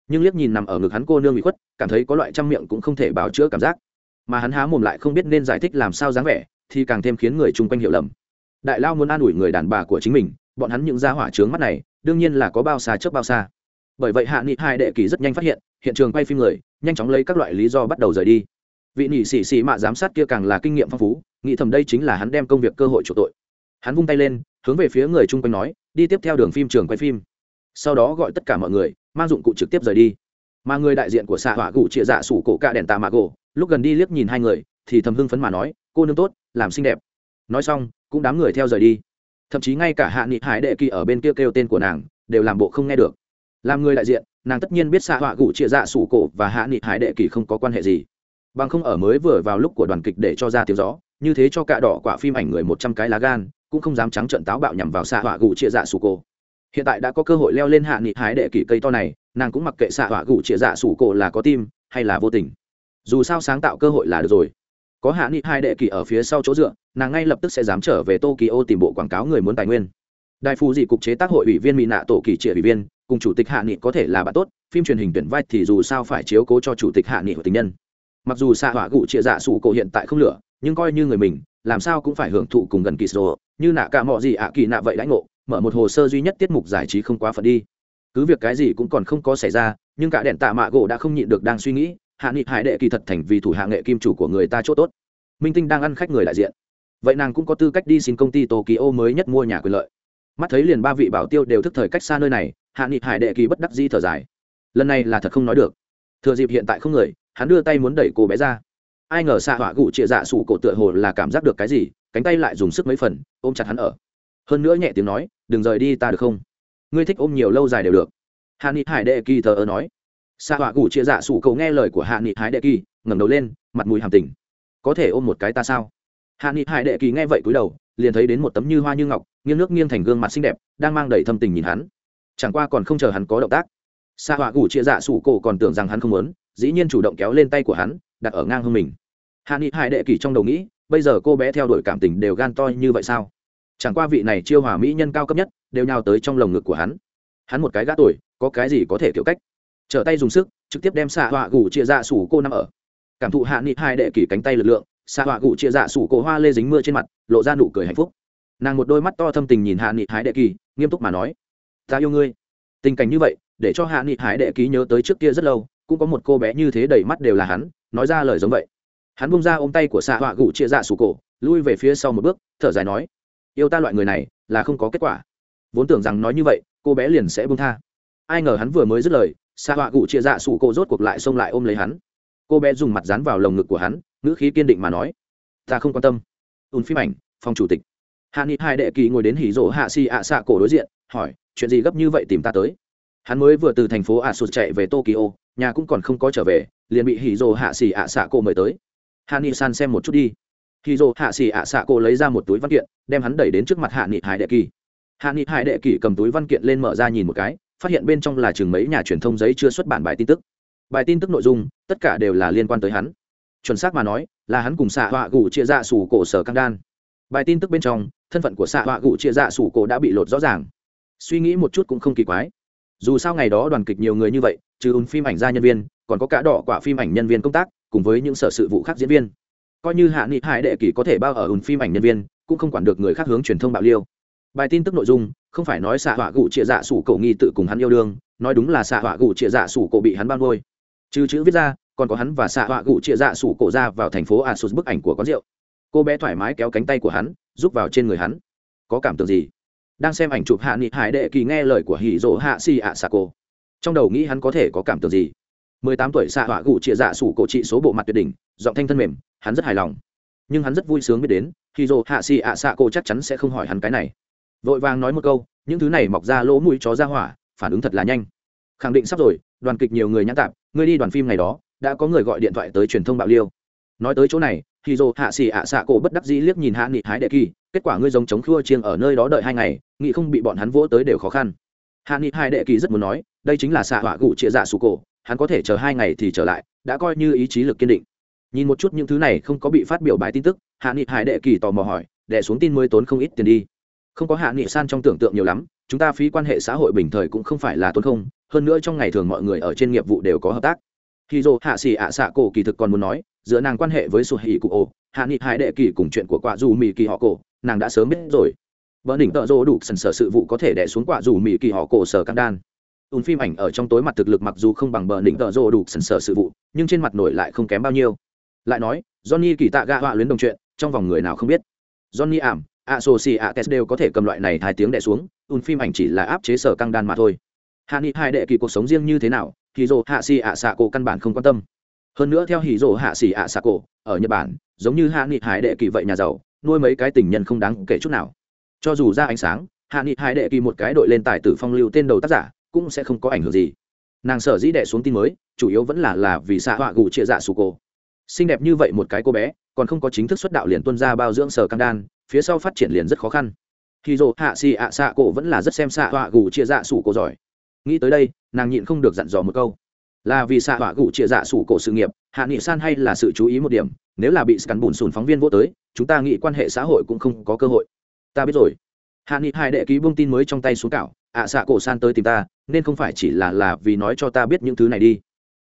S1: nhưng liếc nhìn nằm ở ngực hắn cô nương bị khuất, cảm thấy có loại trăm miệng cũng không thể báo chữa cảm giác mà hắn há mồm lại không biết nên giải thích làm sao dáng vẻ, thì càng thêm khiến người chung quanh hiểu lầm. Đại lao muốn an ủi người đàn bà của chính mình, bọn hắn những gia hỏa trướng mắt này, đương nhiên là có bao xa trước bao xa. Bởi vậy hạ nghị hai đệ kỳ rất nhanh phát hiện hiện trường quay phim người, nhanh chóng lấy các loại lý do bắt đầu rời đi. Vị nỉ xỉ xỉ mạ giám sát kia càng là kinh nghiệm phong phú, nghĩ thầm đây chính là hắn đem công việc cơ hội chủ tội. Hắn vung tay lên, hướng về phía người chung quanh nói, đi tiếp theo đường phim trường quay phim. Sau đó gọi tất cả mọi người, mang dụng cụ trực tiếp rời đi. Mà người đại diện của xạ hỏa cụ chia dạ sủ cổ cạ đèn tà mạ gỗ lúc gần đi liếc nhìn hai người, thì thầm hưng phấn mà nói, cô nương tốt, làm xinh đẹp. Nói xong, cũng đám người theo rời đi. Thậm chí ngay cả hạ nghị hải đệ kỳ ở bên kia kêu tên của nàng, đều làm bộ không nghe được. Làm người đại diện, nàng tất nhiên biết xạ họa gụ chia dạ sủ cổ và hạ nghị hải đệ kỳ không có quan hệ gì. Bằng không ở mới vừa vào lúc của đoàn kịch để cho ra tiếng gió, như thế cho cạ đỏ quả phim ảnh người một trăm cái lá gan, cũng không dám trắng trận táo bạo nhằm vào xạ họa gụ chia dạ sủ cổ. Hiện tại đã có cơ hội leo lên hạ nghị hải đệ kỳ cây to này, nàng cũng mặc kệ xạ họa gụ chia dạ sủ cổ là có tim, hay là vô tình dù sao sáng tạo cơ hội là được rồi. Có hạ nghị hai đệ kỳ ở phía sau chỗ dựa, nàng ngay lập tức sẽ dám trở về tokyo tìm bộ quảng cáo người muốn tài nguyên. Đại phù dị cục chế tác hội ủy viên mỹ nạ tổ kỳ trịa ủy viên, cùng chủ tịch hạ nghị có thể là bạn tốt, phim truyền hình tuyển vai thì dù sao phải chiếu cố cho chủ tịch hạ nghị của tình nhân. Mặc dù xạ hỏa cụ trịa dạ sủ cổ hiện tại không lửa, nhưng coi như người mình, làm sao cũng phải hưởng thụ cùng gần kỳ sổ như nạ cả mọi gì ạ kỳ nạ vậy đãi ngộ, mở một hồ sơ duy nhất tiết mục giải trí không quá phận đi. Cứ việc cái gì cũng còn không có xảy ra, nhưng cả đèn tạ mạ gỗ đã không nhịn được đang suy nghĩ hạ nghị hải đệ kỳ thật thành vì thủ hạ nghệ kim chủ của người ta chỗ tốt. Minh tinh đang ăn khách người đại diện. Vậy nàng cũng có tư cách đi xin công ty tokyo mới nhất mua nhà quyền lợi. Mắt thấy liền ba vị bảo tiêu đều thức thời cách xa nơi này, hạ nghị hải đệ kỳ bất đắc di thở dài. Lần này là thật không nói được. Thừa dịp hiện tại không người, hắn đưa tay muốn đẩy cô bé ra. Ai ngờ xạ hỏa gụ chịa dạ sủ cổ tựa hồ là cảm giác được cái gì, cánh tay lại dùng sức mấy phần, ôm chặt hắn ở. Hơn nữa nhẹ tiếng nói, đừng rời đi ta được không? Ngươi thích ôm nhiều lâu dài đều được. Hạ ni hải đệ kỳ thờ ơ nói xạ họa gủ chia dạ sụ cầu nghe lời của hạ nghị hải đệ kỳ, ngẩng đầu lên, mặt mùi hàm tình. Có thể ôm một cái ta sao? Hạ nghị hải đệ kỳ nghe vậy cúi đầu, liền thấy đến một tấm như hoa như ngọc, nghiêng nước nghiêng thành gương mặt xinh đẹp, đang mang đầy thâm tình nhìn hắn. Chẳng qua còn không chờ hắn có động tác. Xạ họa gủ chia dạ sụ cổ còn tưởng rằng hắn không muốn, dĩ nhiên chủ động kéo lên tay của hắn, đặt ở ngang hơn mình. Hạ nghị hải đệ kỳ trong đầu nghĩ, bây giờ cô bé theo đuổi cảm tình đều gan to như vậy sao? Chẳng qua vị này chiêu hòa mỹ nhân cao cấp nhất, đều nhào tới trong lồng ngực của hắn. Hắn một cái gã tuổi, có cái gì có thể kiểu cách? Trở tay dùng sức, trực tiếp đem xạ họa gủ chia dạ sủ cô nằm ở. Cảm thụ hạ nghị hai đệ kỳ cánh tay lực lượng, xạ họa gủ chia dạ sủ cổ hoa lê dính mưa trên mặt, lộ ra nụ cười hạnh phúc. Nàng một đôi mắt to thâm tình nhìn hạ nghị hái đệ kỳ, nghiêm túc mà nói, ta yêu ngươi. Tình cảnh như vậy, để cho hạ nghị hái đệ ký nhớ tới trước kia rất lâu, cũng có một cô bé như thế đầy mắt đều là hắn, nói ra lời giống vậy. Hắn bung ra ôm tay của xạ họa gủ chia dạ sủ cổ lui về phía sau một bước, thở dài nói, yêu ta loại người này, là không có kết quả. Vốn tưởng rằng nói như vậy, cô bé liền sẽ bung tha. Ai ngờ hắn vừa mới dứt lời xạ họa cụ chia dạ sủ cô rốt cuộc lại xông lại ôm lấy hắn. Cô bé dùng mặt dán vào lồng ngực của hắn, ngữ khí kiên định mà nói, ta không quan tâm. Ùn phim ảnh, phòng chủ tịch. Hạ nghị hai đệ kỳ ngồi đến hỉ rỗ hạ xì ạ xạ cổ đối diện, hỏi, chuyện gì gấp như vậy tìm ta tới? Hắn mới vừa từ thành phố ạ sụt chạy về tokyo, nhà cũng còn không có trở về, liền bị hỉ rỗ hạ xì ạ xạ cổ mời tới. Hạ nghị san xem một chút đi. Hỉ rỗ hạ xì ạ xạ cổ lấy ra một túi văn kiện, đem hắn đẩy đến trước mặt hạ nghị hai đệ kỳ. Hạ nghị hai đệ kỳ cầm túi văn kiện lên mở ra nhìn một cái phát hiện bên trong là chừng mấy nhà truyền thông giấy chưa xuất bản bài tin tức. Bài tin tức nội dung, tất cả đều là liên quan tới hắn. Chuẩn xác mà nói, là hắn cùng xạ họa gù chia dạ sủ cổ sở căng đan. Bài tin tức bên trong, thân phận của xạ họa gù chia dạ sủ cổ đã bị lột rõ ràng. Suy nghĩ một chút cũng không kỳ quái. Dù sao ngày đó đoàn kịch nhiều người như vậy, trừ ùn phim ảnh gia nhân viên, còn có cả đỏ quả phim ảnh nhân viên công tác, cùng với những sở sự vụ khác diễn viên. Coi như hạ nghị hải đệ kỳ có thể bao ở ùn phim ảnh nhân viên, cũng không quản được người khác hướng truyền thông bạo liêu bài tin tức nội dung, không phải nói xạ họa gụ chia dạ sủ cổ nghi tự cùng hắn yêu đương, nói đúng là xạ họa gụ chia dạ sủ cổ bị hắn ban ngôi trừ chữ viết ra, còn có hắn và xạ họa gụ chia dạ sủ cổ ra vào thành phố asus bức ảnh của quán rượu. Cô bé thoải mái kéo cánh tay của hắn giúp vào trên người hắn. Có cảm tưởng gì? Đang xem ảnh chụp hạ nghị hải đệ kỳ nghe lời của hỉ rỗ hạ si ạ xạ cô trong đầu nghĩ hắn có thể có cảm tưởng gì? Mười tám tuổi xạ họa gụ chia dạ sủ cổ trị số bộ mặt tuyệt đỉnh, giọng thanh thân mềm, hắn rất hài lòng. Nhưng hắn rất vui sướng biết đến, hỉ rỗ hạ si ạ xạ cô chắc chắn sẽ không hỏi hắn cái này vội vàng nói một câu, những thứ này mọc ra lỗ mũi chó ra hỏa, phản ứng thật là nhanh. Khẳng định sắp rồi, đoàn kịch nhiều người nhãn tạp ngươi đi đoàn phim này đó, đã có người gọi điện thoại tới truyền thông bạo liêu. Nói tới chỗ này thì dồ hạ xỉ ạ xạ cổ bất đắc dĩ liếc nhìn hạ nghị hái đệ kỳ, kết quả ngươi giống chống khua chiêng ở nơi đó đợi hai ngày, nghị không bị bọn hắn vỗ tới đều khó khăn. Hạ nghị hai đệ kỳ rất muốn nói, đây chính là xạ hỏa gụ trịa dạ sụ cổ, hắn có thể chờ hai ngày thì trở lại, đã coi như ý chí lực kiên định. Nhìn một chút những thứ này không có bị phát biểu bài tin tức, hạ nghị hải đệ kỳ tò mò hỏi đệ xuống tin mới tốn không ít tiền đi không có hạ nghị san trong tưởng tượng nhiều lắm, chúng ta phí quan hệ xã hội bình thời cũng không phải là tốn không, hơn nữa trong ngày thường mọi người ở trên nghiệp vụ đều có hợp tác. Khi dô hạ xì ạ xạ cổ kỳ thực còn muốn nói, giữa nàng quan hệ với sụt hỉ cụ ồ hạ nghị hải đệ kỳ cùng chuyện của quả dù mì kỳ họ cổ, nàng đã sớm biết rồi. Vợ đỉnh tợ rô đủ sần sở sự vụ có thể đẻ xuống quả dù mì kỳ họ cổ sở cam đan. Ùn phim ảnh ở trong tối mặt thực lực mặc dù không bằng bờ đỉnh tợ rô đủ sần sở sự vụ, nhưng trên mặt nổi lại không kém bao nhiêu. Lại nói, johnny kỳ tạ gạ họa luyến đồng chuyện, trong vòng người nào không biết. Johnny ảm a so xì, a tes đều có thể cầm loại này hai tiếng đẻ xuống ùn phim ảnh chỉ là áp chế sở căng đan mà thôi. Hạ nghị hai đệ kỳ cuộc sống riêng như thế nào hì dồ hạ xì ạ xạ cổ căn bản không quan tâm. Hơn nữa theo hì dồ hạ xì ạ xạ cổ ở nhật bản giống như hạ nghị hải đệ kỳ vậy nhà giàu nuôi mấy cái tình nhân không đáng kể chút nào. Cho dù ra ánh sáng hạ nghị hải đệ kỳ một cái đội lên tài tử phong lưu tên đầu tác giả cũng sẽ không có ảnh hưởng gì. Nàng sở dĩ đệ xuống tin mới chủ yếu vẫn là là vì xạ họa gù chia dạ sù cổ. Xinh đẹp như vậy một cái cô bé còn không có chính thức xuất đạo liền tuân ra bao dưỡng sở căng đan phía sau phát triển liền rất khó khăn. Khi dồ hạ xì ạ xạ cổ vẫn là rất xem xạ họa gù chia dạ sủ cổ giỏi. Nghĩ tới đây, nàng nhịn không được dặn dò một câu. Là vì xạ họa gù chia dạ sủ cổ sự nghiệp, hạ nghị san hay là sự chú ý một điểm, nếu là bị scan bùn sùn phóng viên vô tới, chúng ta nghĩ quan hệ xã hội cũng không có cơ hội. Ta biết rồi. Hạ nghị hai đệ ký bông tin mới trong tay xuống cảo, ạ xạ cổ san tới tìm ta, nên không phải chỉ là là vì nói cho ta biết những thứ này đi.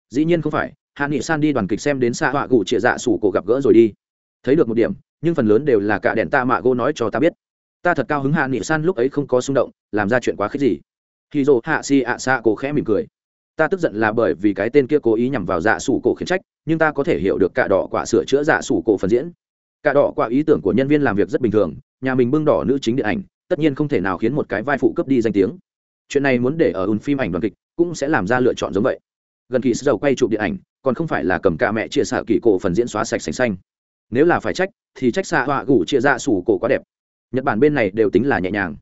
S1: Dĩ nhiên không phải, hạ nghị san đi đoàn kịch xem đến xạ họa gù chia dạ sủ cổ gặp gỡ rồi đi. Thấy được một điểm nhưng phần lớn đều là cả đèn ta mạ gỗ nói cho ta biết. Ta thật cao hứng hạ nghị san lúc ấy không có xung động, làm ra chuyện quá khích gì. Khi dồ hạ si ạ xạ cổ khẽ mỉm cười. Ta tức giận là bởi vì cái tên kia cố ý nhằm vào dạ sủ cổ khiển trách, nhưng ta có thể hiểu được cả đỏ quả sửa chữa dạ sủ cổ phần diễn. Cả đỏ quả ý tưởng của nhân viên làm việc rất bình thường, nhà mình bưng đỏ nữ chính điện ảnh, tất nhiên không thể nào khiến một cái vai phụ cấp đi danh tiếng. Chuyện này muốn để ở ùn phim ảnh đoàn kịch, cũng sẽ làm ra lựa chọn giống vậy. Gần kỳ dầu quay chụp điện ảnh, còn không phải là cầm cả mẹ chia sẻ kỳ cổ phần diễn xóa sạch sành xanh nếu là phải trách, thì trách xạ họa gủ chia ra dạ sủ cổ quá đẹp. Nhật bản bên này đều tính là nhẹ nhàng.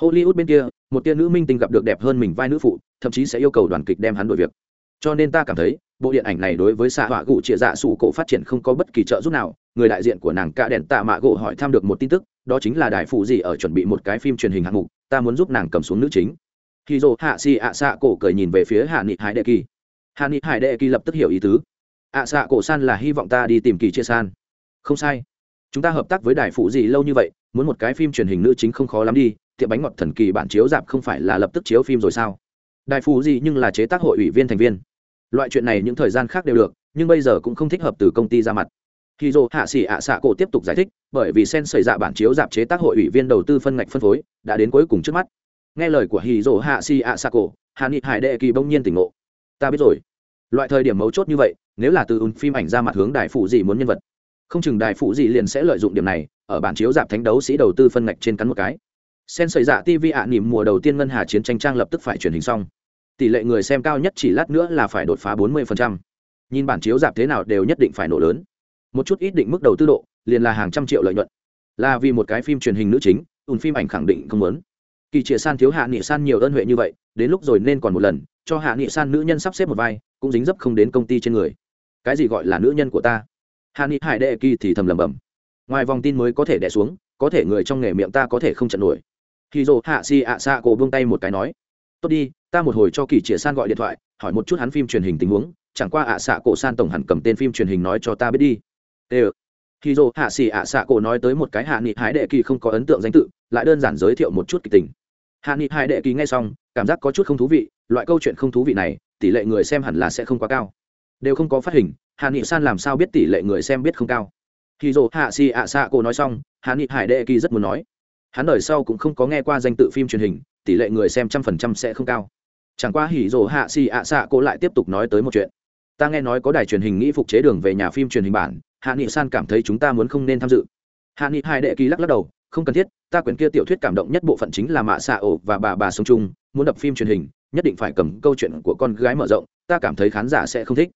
S1: Hollywood bên kia, một tia nữ minh tinh gặp được đẹp hơn mình vai nữ phụ, thậm chí sẽ yêu cầu đoàn kịch đem hắn đổi việc. Cho nên ta cảm thấy, bộ điện ảnh này đối với xạ họa gụ trịa dạ sủ cổ phát triển không có bất kỳ trợ giúp nào. Người đại diện của nàng cả đèn tạ mạ gỗ hỏi thăm được một tin tức, đó chính là đại phụ gì ở chuẩn bị một cái phim truyền hình hạng mục, ta muốn giúp nàng cầm xuống nữ chính. Khi dô hạ si ạ xạ cổ cười nhìn về phía hạ nghị hải đệ kỳ. Hạ nghị hải đệ kỳ lập tức hiểu ý tứ. Ạ xạ cổ san là hy vọng ta đi tìm kỳ chia san không sai. Chúng ta hợp tác với đài phụ gì lâu như vậy, muốn một cái phim truyền hình nữ chính không khó lắm đi, tiệm bánh ngọt thần kỳ bản chiếu dạp không phải là lập tức chiếu phim rồi sao? Đài phụ gì nhưng là chế tác hội ủy viên thành viên. Loại chuyện này những thời gian khác đều được, nhưng bây giờ cũng không thích hợp từ công ty ra mặt. Khi dô hạ xỉ ạ xạ cổ tiếp tục giải thích, bởi vì sen xảy ra dạ bản chiếu dạp chế tác hội ủy viên đầu tư phân ngạch phân phối, đã đến cuối cùng trước mắt. Nghe lời của hì dô hạ xỉ ạ xạ cổ, hà nghị hải đệ kỳ bỗng nhiên tỉnh ngộ. Ta biết rồi. Loại thời điểm mấu chốt như vậy, nếu là từ ùn phim ảnh ra mặt hướng đài phụ gì muốn nhân vật không chừng đại phụ gì liền sẽ lợi dụng điểm này, ở bản chiếu giảm thánh đấu sĩ đầu tư phân ngạch trên cắn một cái. Sen xảy ra tv ạ nỉm mùa đầu tiên ngân hà chiến tranh trang lập tức phải truyền hình xong. Tỷ lệ người xem cao nhất chỉ lát nữa là phải đột phá 40%. nhìn bản chiếu giảm thế nào đều nhất định phải nổ lớn. Một chút ít định mức đầu tư độ, liền là hàng trăm triệu lợi nhuận. Là vì một cái phim truyền hình nữ chính, ùn phim ảnh khẳng định không muốn. Kỳ trịa san thiếu hạ nghị san nhiều ơn huệ như vậy, đến lúc rồi nên còn một lần, cho hạ nghị san nữ nhân sắp xếp một vai, cũng dính dấp không đến công ty trên người. Cái gì gọi là nữ nhân của ta? Hà ni hải đệ kỳ thì thầm lầm bầm ngoài vòng tin mới có thể đẻ xuống, có thể người trong nghề miệng ta có thể không trận nổi. Khi dồ hạ si ạ xạ cổ buông tay một cái nói, tốt đi, ta một hồi cho kỳ chĩa san gọi điện thoại, hỏi một chút hắn phim truyền hình tình huống, chẳng qua ạ xạ cổ san tổng hẳn cầm tên phim truyền hình nói cho ta biết đi. Ê khi dồ hạ xì ạ xạ cổ nói tới một cái hạ nghị hái đệ kỳ không có ấn tượng danh tự, lại đơn giản giới thiệu một chút kịch tình. Hạ nghị hai đệ kỳ nghe xong, cảm giác có chút không thú vị, loại câu chuyện không thú vị này, tỷ lệ người xem hẳn là sẽ không quá cao. Đều không có phát hình hạ nghị san làm sao biết tỷ lệ người xem biết không cao? Khi dồ hạ xì ạ xạ cô nói xong hạ nghị hải đệ kỳ rất muốn nói. Hắn đời sau cũng không có nghe qua danh tự phim truyền hình, tỷ lệ người xem trăm phần trăm sẽ không cao. Chẳng qua hỉ dồ hạ xì ạ xạ cô lại tiếp tục nói tới một chuyện. Ta nghe nói có đài truyền hình nghĩ phục chế đường về nhà phim truyền hình bản, hạ nghị san cảm thấy chúng ta muốn không nên tham dự. Hạ nghị Hải đệ kỳ lắc lắc đầu, không cần thiết, ta quyển kia tiểu thuyết cảm động nhất bộ phận chính là mạ xạ ổ và bà bà sống chung, muốn đập phim truyền hình, nhất định phải cầm câu chuyện của con gái mở rộng, ta cảm thấy khán giả sẽ không thích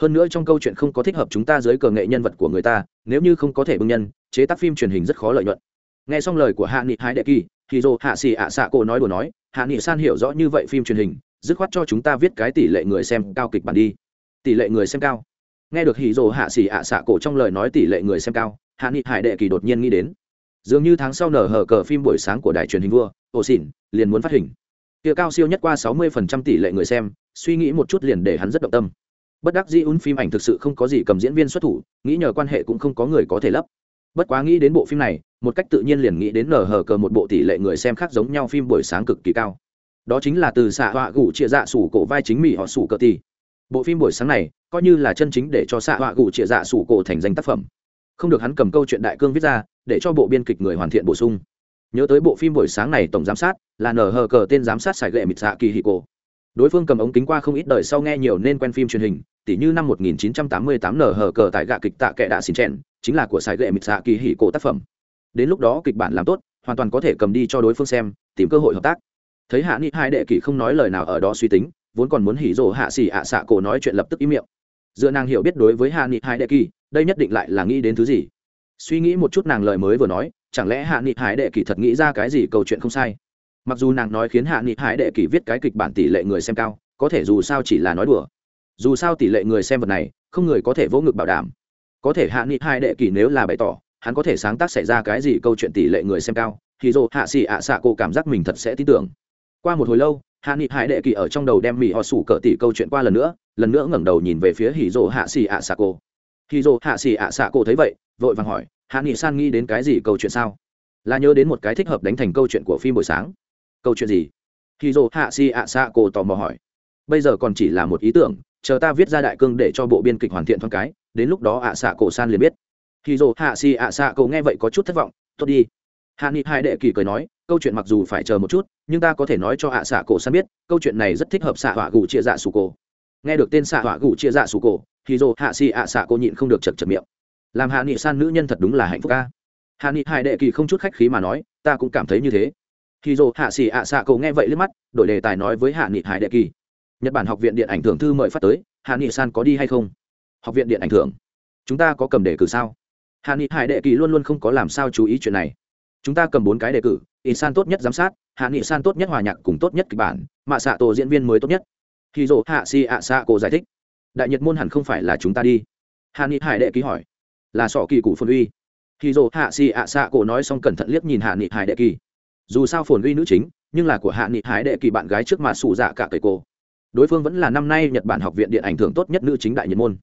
S1: hơn nữa trong câu chuyện không có thích hợp chúng ta dưới cờ nghệ nhân vật của người ta, nếu như không có thể bưng nhân, chế tác phim truyền hình rất khó lợi nhuận. Nghe xong lời của hạ nghị hai đệ kỳ, thì dồ hạ xì ạ xạ cổ nói đùa nói, hạ nghị san hiểu rõ như vậy phim truyền hình, dứt khoát cho chúng ta viết cái tỷ lệ người xem cao kịch bản đi. Tỷ lệ người xem cao. Nghe được hì dồ hạ xì ạ xạ cổ trong lời nói tỷ lệ người xem cao, hạ nghị hải đệ kỳ đột nhiên nghĩ đến. Dường như tháng sau nở hở cờ phim buổi sáng của đài truyền hình vua, ổ xỉn, liền muốn phát hình. Kia cao siêu nhất qua sáu mươi phần trăm tỷ lệ người xem, suy nghĩ một chút liền để hắn rất động tâm bất đắc dĩ un phim ảnh thực sự không có gì cầm diễn viên xuất thủ, nghĩ nhờ quan hệ cũng không có người có thể lấp. Bất quá nghĩ đến bộ phim này, một cách tự nhiên liền nghĩ đến nở hở cờ một bộ tỷ lệ người xem khác giống nhau phim buổi sáng cực kỳ cao. Đó chính là từ xạ họa gủ chia dạ sủ cổ vai chính mỹ họ sủ cờ tỷ. bộ phim buổi sáng này, coi như là chân chính để cho xạ họa gủ chia dạ sủ cổ thành danh tác phẩm. Không được hắn cầm câu chuyện đại cương viết ra, để cho bộ biên kịch người hoàn thiện bổ sung. Nhớ tới bộ phim buổi sáng này tổng giám sát là nở hờ cờ tên giám sát sài gậy mịt dạ kỳ hì cổ. Đối phương cầm ống kính qua không ít đời sau nghe nhiều nên quen phim truyền hình tỷ như năm 1988 nở hở cờ tại gạ kịch tạ kệ đã xin chèn, chính là của sài Gệ mịt dạ kỳ hỉ cổ tác phẩm. Đến lúc đó kịch bản làm tốt, hoàn toàn có thể cầm đi cho đối phương xem, tìm cơ hội hợp tác. Thấy hạ nghị hai đệ kỳ không nói lời nào ở đó suy tính, vốn còn muốn hỉ rồ hạ xỉ ạ xạ cổ nói chuyện lập tức ý miệng. Dựa nàng hiểu biết đối với hạ nghị hai đệ kỳ đây nhất định lại là nghĩ đến thứ gì? Suy nghĩ một chút nàng lời mới vừa nói, chẳng lẽ hạ nghị hải đệ kỳ thật nghĩ ra cái gì câu chuyện không sai? Mặc dù nàng nói khiến hạ nghị hải đệ kỳ viết cái kịch bản tỷ lệ người xem cao, có thể dù sao chỉ là nói đùa dù sao tỷ lệ người xem vật này, không người có thể vỗ ngực bảo đảm. Có thể hạ nghị hải đệ kỳ nếu là bày tỏ, hắn có thể sáng tác xảy ra cái gì câu chuyện tỷ lệ người xem cao, thì dồ hạ xì ạ xạ cô cảm giác mình thật sẽ tin tưởng. Qua một hồi lâu, hạ nghị hải đệ kỳ ở trong đầu đem mỹ họ sủ cỡ tỷ câu chuyện qua lần nữa lần nữa ngẩng đầu nhìn về phía hì dồ hạ xì ạ xạ cô. hì dồ hạ xì ạ xạ cô thấy vậy, vội vàng hỏi, hạ nghị san nghĩ đến cái gì câu chuyện sao? Là nhớ đến một cái thích hợp đánh thành câu chuyện của phim buổi sáng. Câu chuyện gì? Hì dồ hạ xì ạ xạ cô tò mò hỏi. Bây giờ còn chỉ là một ý tưởng chờ ta viết ra đại cương để cho bộ biên kịch hoàn thiện thoáng cái, đến lúc đó ạ xạ cổ san liền biết. Khi dồ hạ xì ạ xạ cổ nghe vậy có chút thất vọng, tốt đi. Hạ nghị hai đệ kỳ cười nói, câu chuyện mặc dù phải chờ một chút, nhưng ta có thể nói cho ạ xạ cổ san biết, câu chuyện này rất thích hợp xạ hỏa gù chia dạ sù cổ. Nghe được tên xạ hỏa gù chia dạ sù cổ, khi dồ hạ xì ạ xạ cổ nhịn không được chật chật miệng. Làm hạ nghị san nữ nhân thật đúng là hạnh phúc ca hạ nghị hai đệ kỳ không chút khách khí mà nói, ta cũng cảm thấy như thế. Khi dồ hạ xì ạ xạ cổ nghe vậy liếc mắt, đổi đề tài nói với hạ nghị hai đệ kỳ nhật bản học viện điện ảnh thưởng thư mời phát tới hạ nghị san có đi hay không? Học viện điện ảnh thưởng. Chúng ta có cầm đề cử sao? Hạ nghị hải đệ kỳ luôn luôn không có làm sao chú ý chuyện này. Chúng ta cầm bốn cái đề cử in san tốt nhất giám sát hạ nghị san tốt nhất hòa nhạc cùng tốt nhất kịch bản, mạ xạ tổ diễn viên mới tốt nhất. Khi dỗ hạ si ạ xạ cổ giải thích. Đại nhật môn hẳn không phải là chúng ta đi. Hạ nghị hải đệ ký hỏi. Là sọ kỳ cụ phồn uy. Khi dỗ hạ si ạ xạ cổ nói xong cẩn thận liếc nhìn hạ nghị hải đệ kỳ. Dù sao phồn uy nữ chính, nhưng là của hạ nghị hải đệ kỳ bạn gái trước mà sủ dạ cả cầy cô đối phương vẫn là năm nay nhật bản học viện điện ảnh thưởng tốt nhất nữ chính đại nhật môn.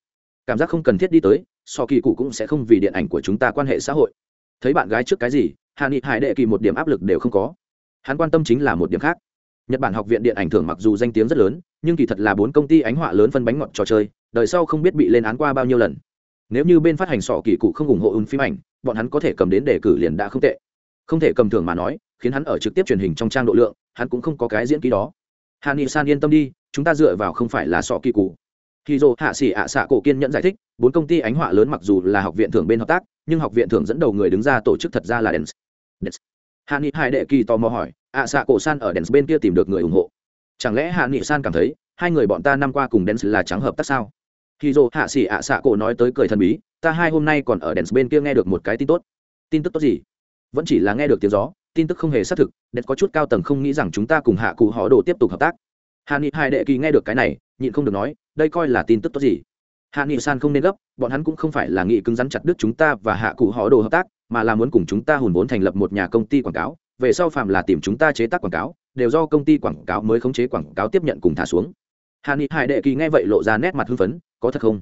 S1: Cảm giác không cần thiết đi tới, so kỳ cụ cũng sẽ không vì điện ảnh của chúng ta quan hệ xã hội. Thấy bạn gái trước cái gì hạ nghị hải đệ kỳ một điểm áp lực đều không có. Hắn quan tâm chính là một điểm khác. Nhật bản học viện điện ảnh thưởng mặc dù danh tiếng rất lớn, nhưng kỳ thật là bốn công ty ánh họa lớn phân bánh ngọt trò chơi, đời sau không biết bị lên án qua bao nhiêu lần. Nếu như bên phát hành sọ kỳ cụ không ủng hộ ứng phim ảnh, bọn hắn có thể cầm đến đề cử liền đã không tệ. Không thể cầm thưởng mà nói, khiến hắn ở trực tiếp truyền hình trong trang độ lượng, hắn cũng không có cái diễn ký đó hạ nghị san yên tâm đi, chúng ta dựa vào không phải là sọ kỳ cụ khi dô hạ xỉ ạ xạ cổ kiên nhẫn giải thích, bốn công ty ánh họa lớn mặc dù là học viện thưởng bên hợp tác, nhưng học viện thưởng dẫn đầu người đứng ra tổ chức thật ra là đèn hạ nghị hai đệ kỳ tò mò hỏi, ạ xạ cổ san ở đèn bên kia tìm được người ủng hộ? Chẳng lẽ hạ nghị san cảm thấy, hai người bọn ta năm qua cùng đèn là trắng hợp tác sao? Khi dô hạ xỉ ạ xạ cổ nói tới cười thần bí, ta hai hôm nay còn ở đèn bên kia nghe được một cái tin tốt. Tin tức tốt gì? Vẫn chỉ là nghe được tiếng gió tin tức không hề xác thực đẹp có chút cao tầng không nghĩ rằng chúng ta cùng hạ cụ họ đồ tiếp tục hợp tác. Hạ nghị hai đệ kỳ nghe được cái này, nhịn không được nói, đây coi là tin tức tốt gì? Hạ nghị san không nên gấp, bọn hắn cũng không phải là nghị cứng rắn chặt đứt chúng ta và hạ cụ họ đồ hợp tác, mà là muốn cùng chúng ta hùn vốn thành lập một nhà công ty quảng cáo, về sau phạm là tìm chúng ta chế tác quảng cáo, đều do công ty quảng cáo mới khống chế quảng cáo tiếp nhận cùng thả xuống. Hạ nghị hải đệ kỳ nghe vậy lộ ra nét mặt hưng phấn, có thật không?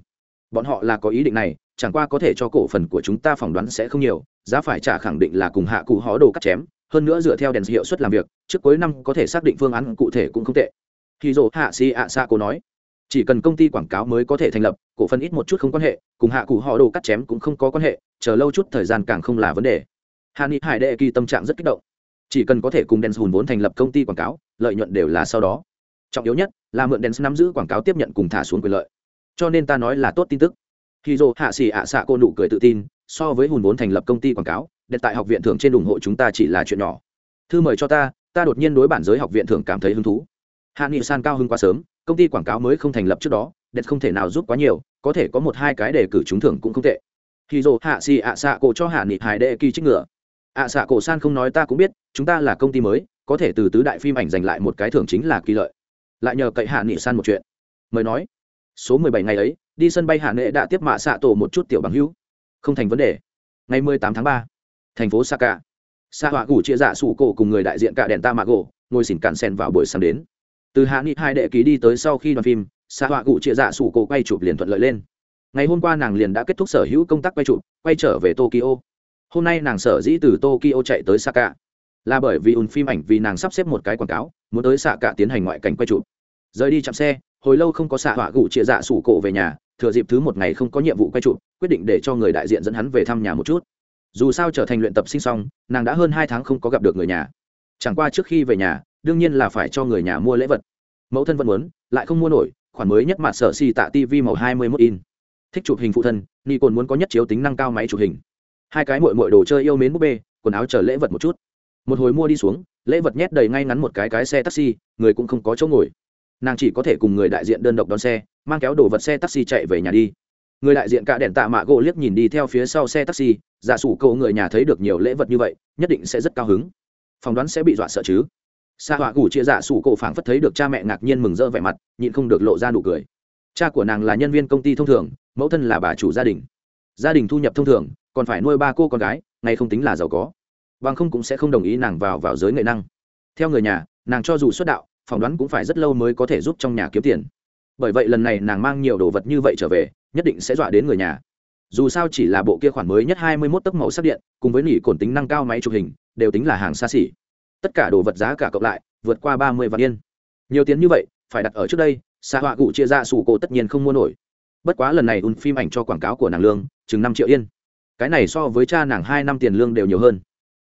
S1: Bọn họ là có ý định này, chẳng qua có thể cho cổ phần của chúng ta phỏng đoán sẽ không nhiều, giá phải trả khẳng định là cùng hạ cụ họ đồ cắt chém hơn nữa dựa theo đèn hiệu suất làm việc, trước cuối năm có thể xác định phương án cụ thể cũng không tệ. Khi dỗ hạ si ạ xạ cô nói, chỉ cần công ty quảng cáo mới có thể thành lập, cổ phần ít một chút không quan hệ, cùng hạ cụ họ đồ cắt chém cũng không có quan hệ, chờ lâu chút thời gian càng không là vấn đề. Hà ni hải đệ kỳ tâm trạng rất kích động. Chỉ cần có thể cùng đèn hùn vốn thành lập công ty quảng cáo, lợi nhuận đều là sau đó. Trọng yếu nhất là mượn đèn nắm giữ quảng cáo tiếp nhận cùng thả xuống quyền lợi. Cho nên ta nói là tốt tin tức. Khi dồ hạ xì ạ xạ cô nụ cười tự tin, so với hùn vốn thành lập công ty quảng cáo đệ tại học viện thưởng trên ủng hộ chúng ta chỉ là chuyện nhỏ. Thư mời cho ta ta đột nhiên đối bản giới học viện thưởng cảm thấy hứng thú. Hạ nghị san cao hưng quá sớm, công ty quảng cáo mới không thành lập trước đó đẹp không thể nào giúp quá nhiều, có thể có một hai cái để cử trúng thưởng cũng không tệ. Khi dồ hạ xì ạ xạ cổ cho hạ nghị hải đệ kỳ trích ngựa. Ạ xạ cổ san không nói ta cũng biết, chúng ta là công ty mới, có thể từ tứ đại phim ảnh giành lại một cái thưởng chính là kỳ lợi. Lại nhờ cậy hạ nghị san một chuyện. Mời nói. Số mười bảy ngày ấy, đi sân bay hạ nghệ đã tiếp mạ xạ tổ một chút tiểu bằng hữu. Không thành vấn đề. Ngày mười tám tháng ba thành phố saka. Sa họa gủ chia dạ sủ cổ cùng người đại diện cả đèn ta mạ gỗ ngồi xỉn cạn sen vào buổi sáng đến. Từ hạ nghị hai đệ ký đi tới sau khi đoàn phim, sa họa gủ chia dạ sủ cổ quay chụp liền thuận lợi lên. Ngày hôm qua nàng liền đã kết thúc sở hữu công tác quay chụp, quay trở về tokyo. Hôm nay nàng sở dĩ từ tokyo chạy tới saka, là bởi vì ùn phim ảnh vì nàng sắp xếp một cái quảng cáo, muốn tới xạ cả tiến hành ngoại cảnh quay chụp. Rời đi chạm xe, hồi lâu không có xạ họa gủ chia dạ sủ cổ về nhà, thừa dịp thứ một ngày không có nhiệm vụ quay chụp, quyết định để cho người đại diện dẫn hắn về thăm nhà một chút dù sao trở thành luyện tập sinh xong, nàng đã hơn hai tháng không có gặp được người nhà. Chẳng qua trước khi về nhà, đương nhiên là phải cho người nhà mua lễ vật. Mẫu thân vẫn muốn, lại không mua nổi, khoản mới nhất mặt sở xì tạ tv màu hai mươi mốt in. Thích chụp hình phụ thân, ni cồn muốn có nhất chiếu tính năng cao máy chụp hình. Hai cái mội mội đồ chơi yêu mến búp bê, quần áo chờ lễ vật một chút. Một hồi mua đi xuống, lễ vật nhét đầy ngay ngắn một cái cái xe taxi, người cũng không có chỗ ngồi. Nàng chỉ có thể cùng người đại diện đơn độc đón xe, mang kéo đồ vật xe taxi chạy về nhà đi người đại diện cả đèn tạ mạ gỗ liếc nhìn đi theo phía sau xe taxi, giả sử cậu người nhà thấy được nhiều lễ vật như vậy, nhất định sẽ rất cao hứng. Phỏng đoán sẽ bị dọa sợ chứ? Xa họa gủ chia giả sủ cậu phảng phất thấy được cha mẹ ngạc nhiên mừng rỡ vẻ mặt, nhịn không được lộ ra nụ cười. Cha của nàng là nhân viên công ty thông thường, mẫu thân là bà chủ gia đình. Gia đình thu nhập thông thường, còn phải nuôi ba cô con gái, ngay không tính là giàu có. Bằng không cũng sẽ không đồng ý nàng vào vào giới nghệ năng. Theo người nhà, nàng cho dù xuất đạo, phỏng đoán cũng phải rất lâu mới có thể giúp trong nhà kiếm tiền. Bởi vậy lần này nàng mang nhiều đồ vật như vậy trở về nhất định sẽ dọa đến người nhà. Dù sao chỉ là bộ kia khoản mới nhất hai mươi mốt tấc màu sắc điện, cùng với nỉ cổn tính năng cao máy chụp hình, đều tính là hàng xa xỉ. Tất cả đồ vật giá cả cộng lại, vượt qua ba mươi vạn yên. Nhiều tiền như vậy, phải đặt ở trước đây xa họa cụ chia ra sủ cổ tất nhiên không mua nổi. Bất quá lần này ùn phim ảnh cho quảng cáo của nàng lương, chừng năm triệu yên. Cái này so với cha nàng hai năm tiền lương đều nhiều hơn.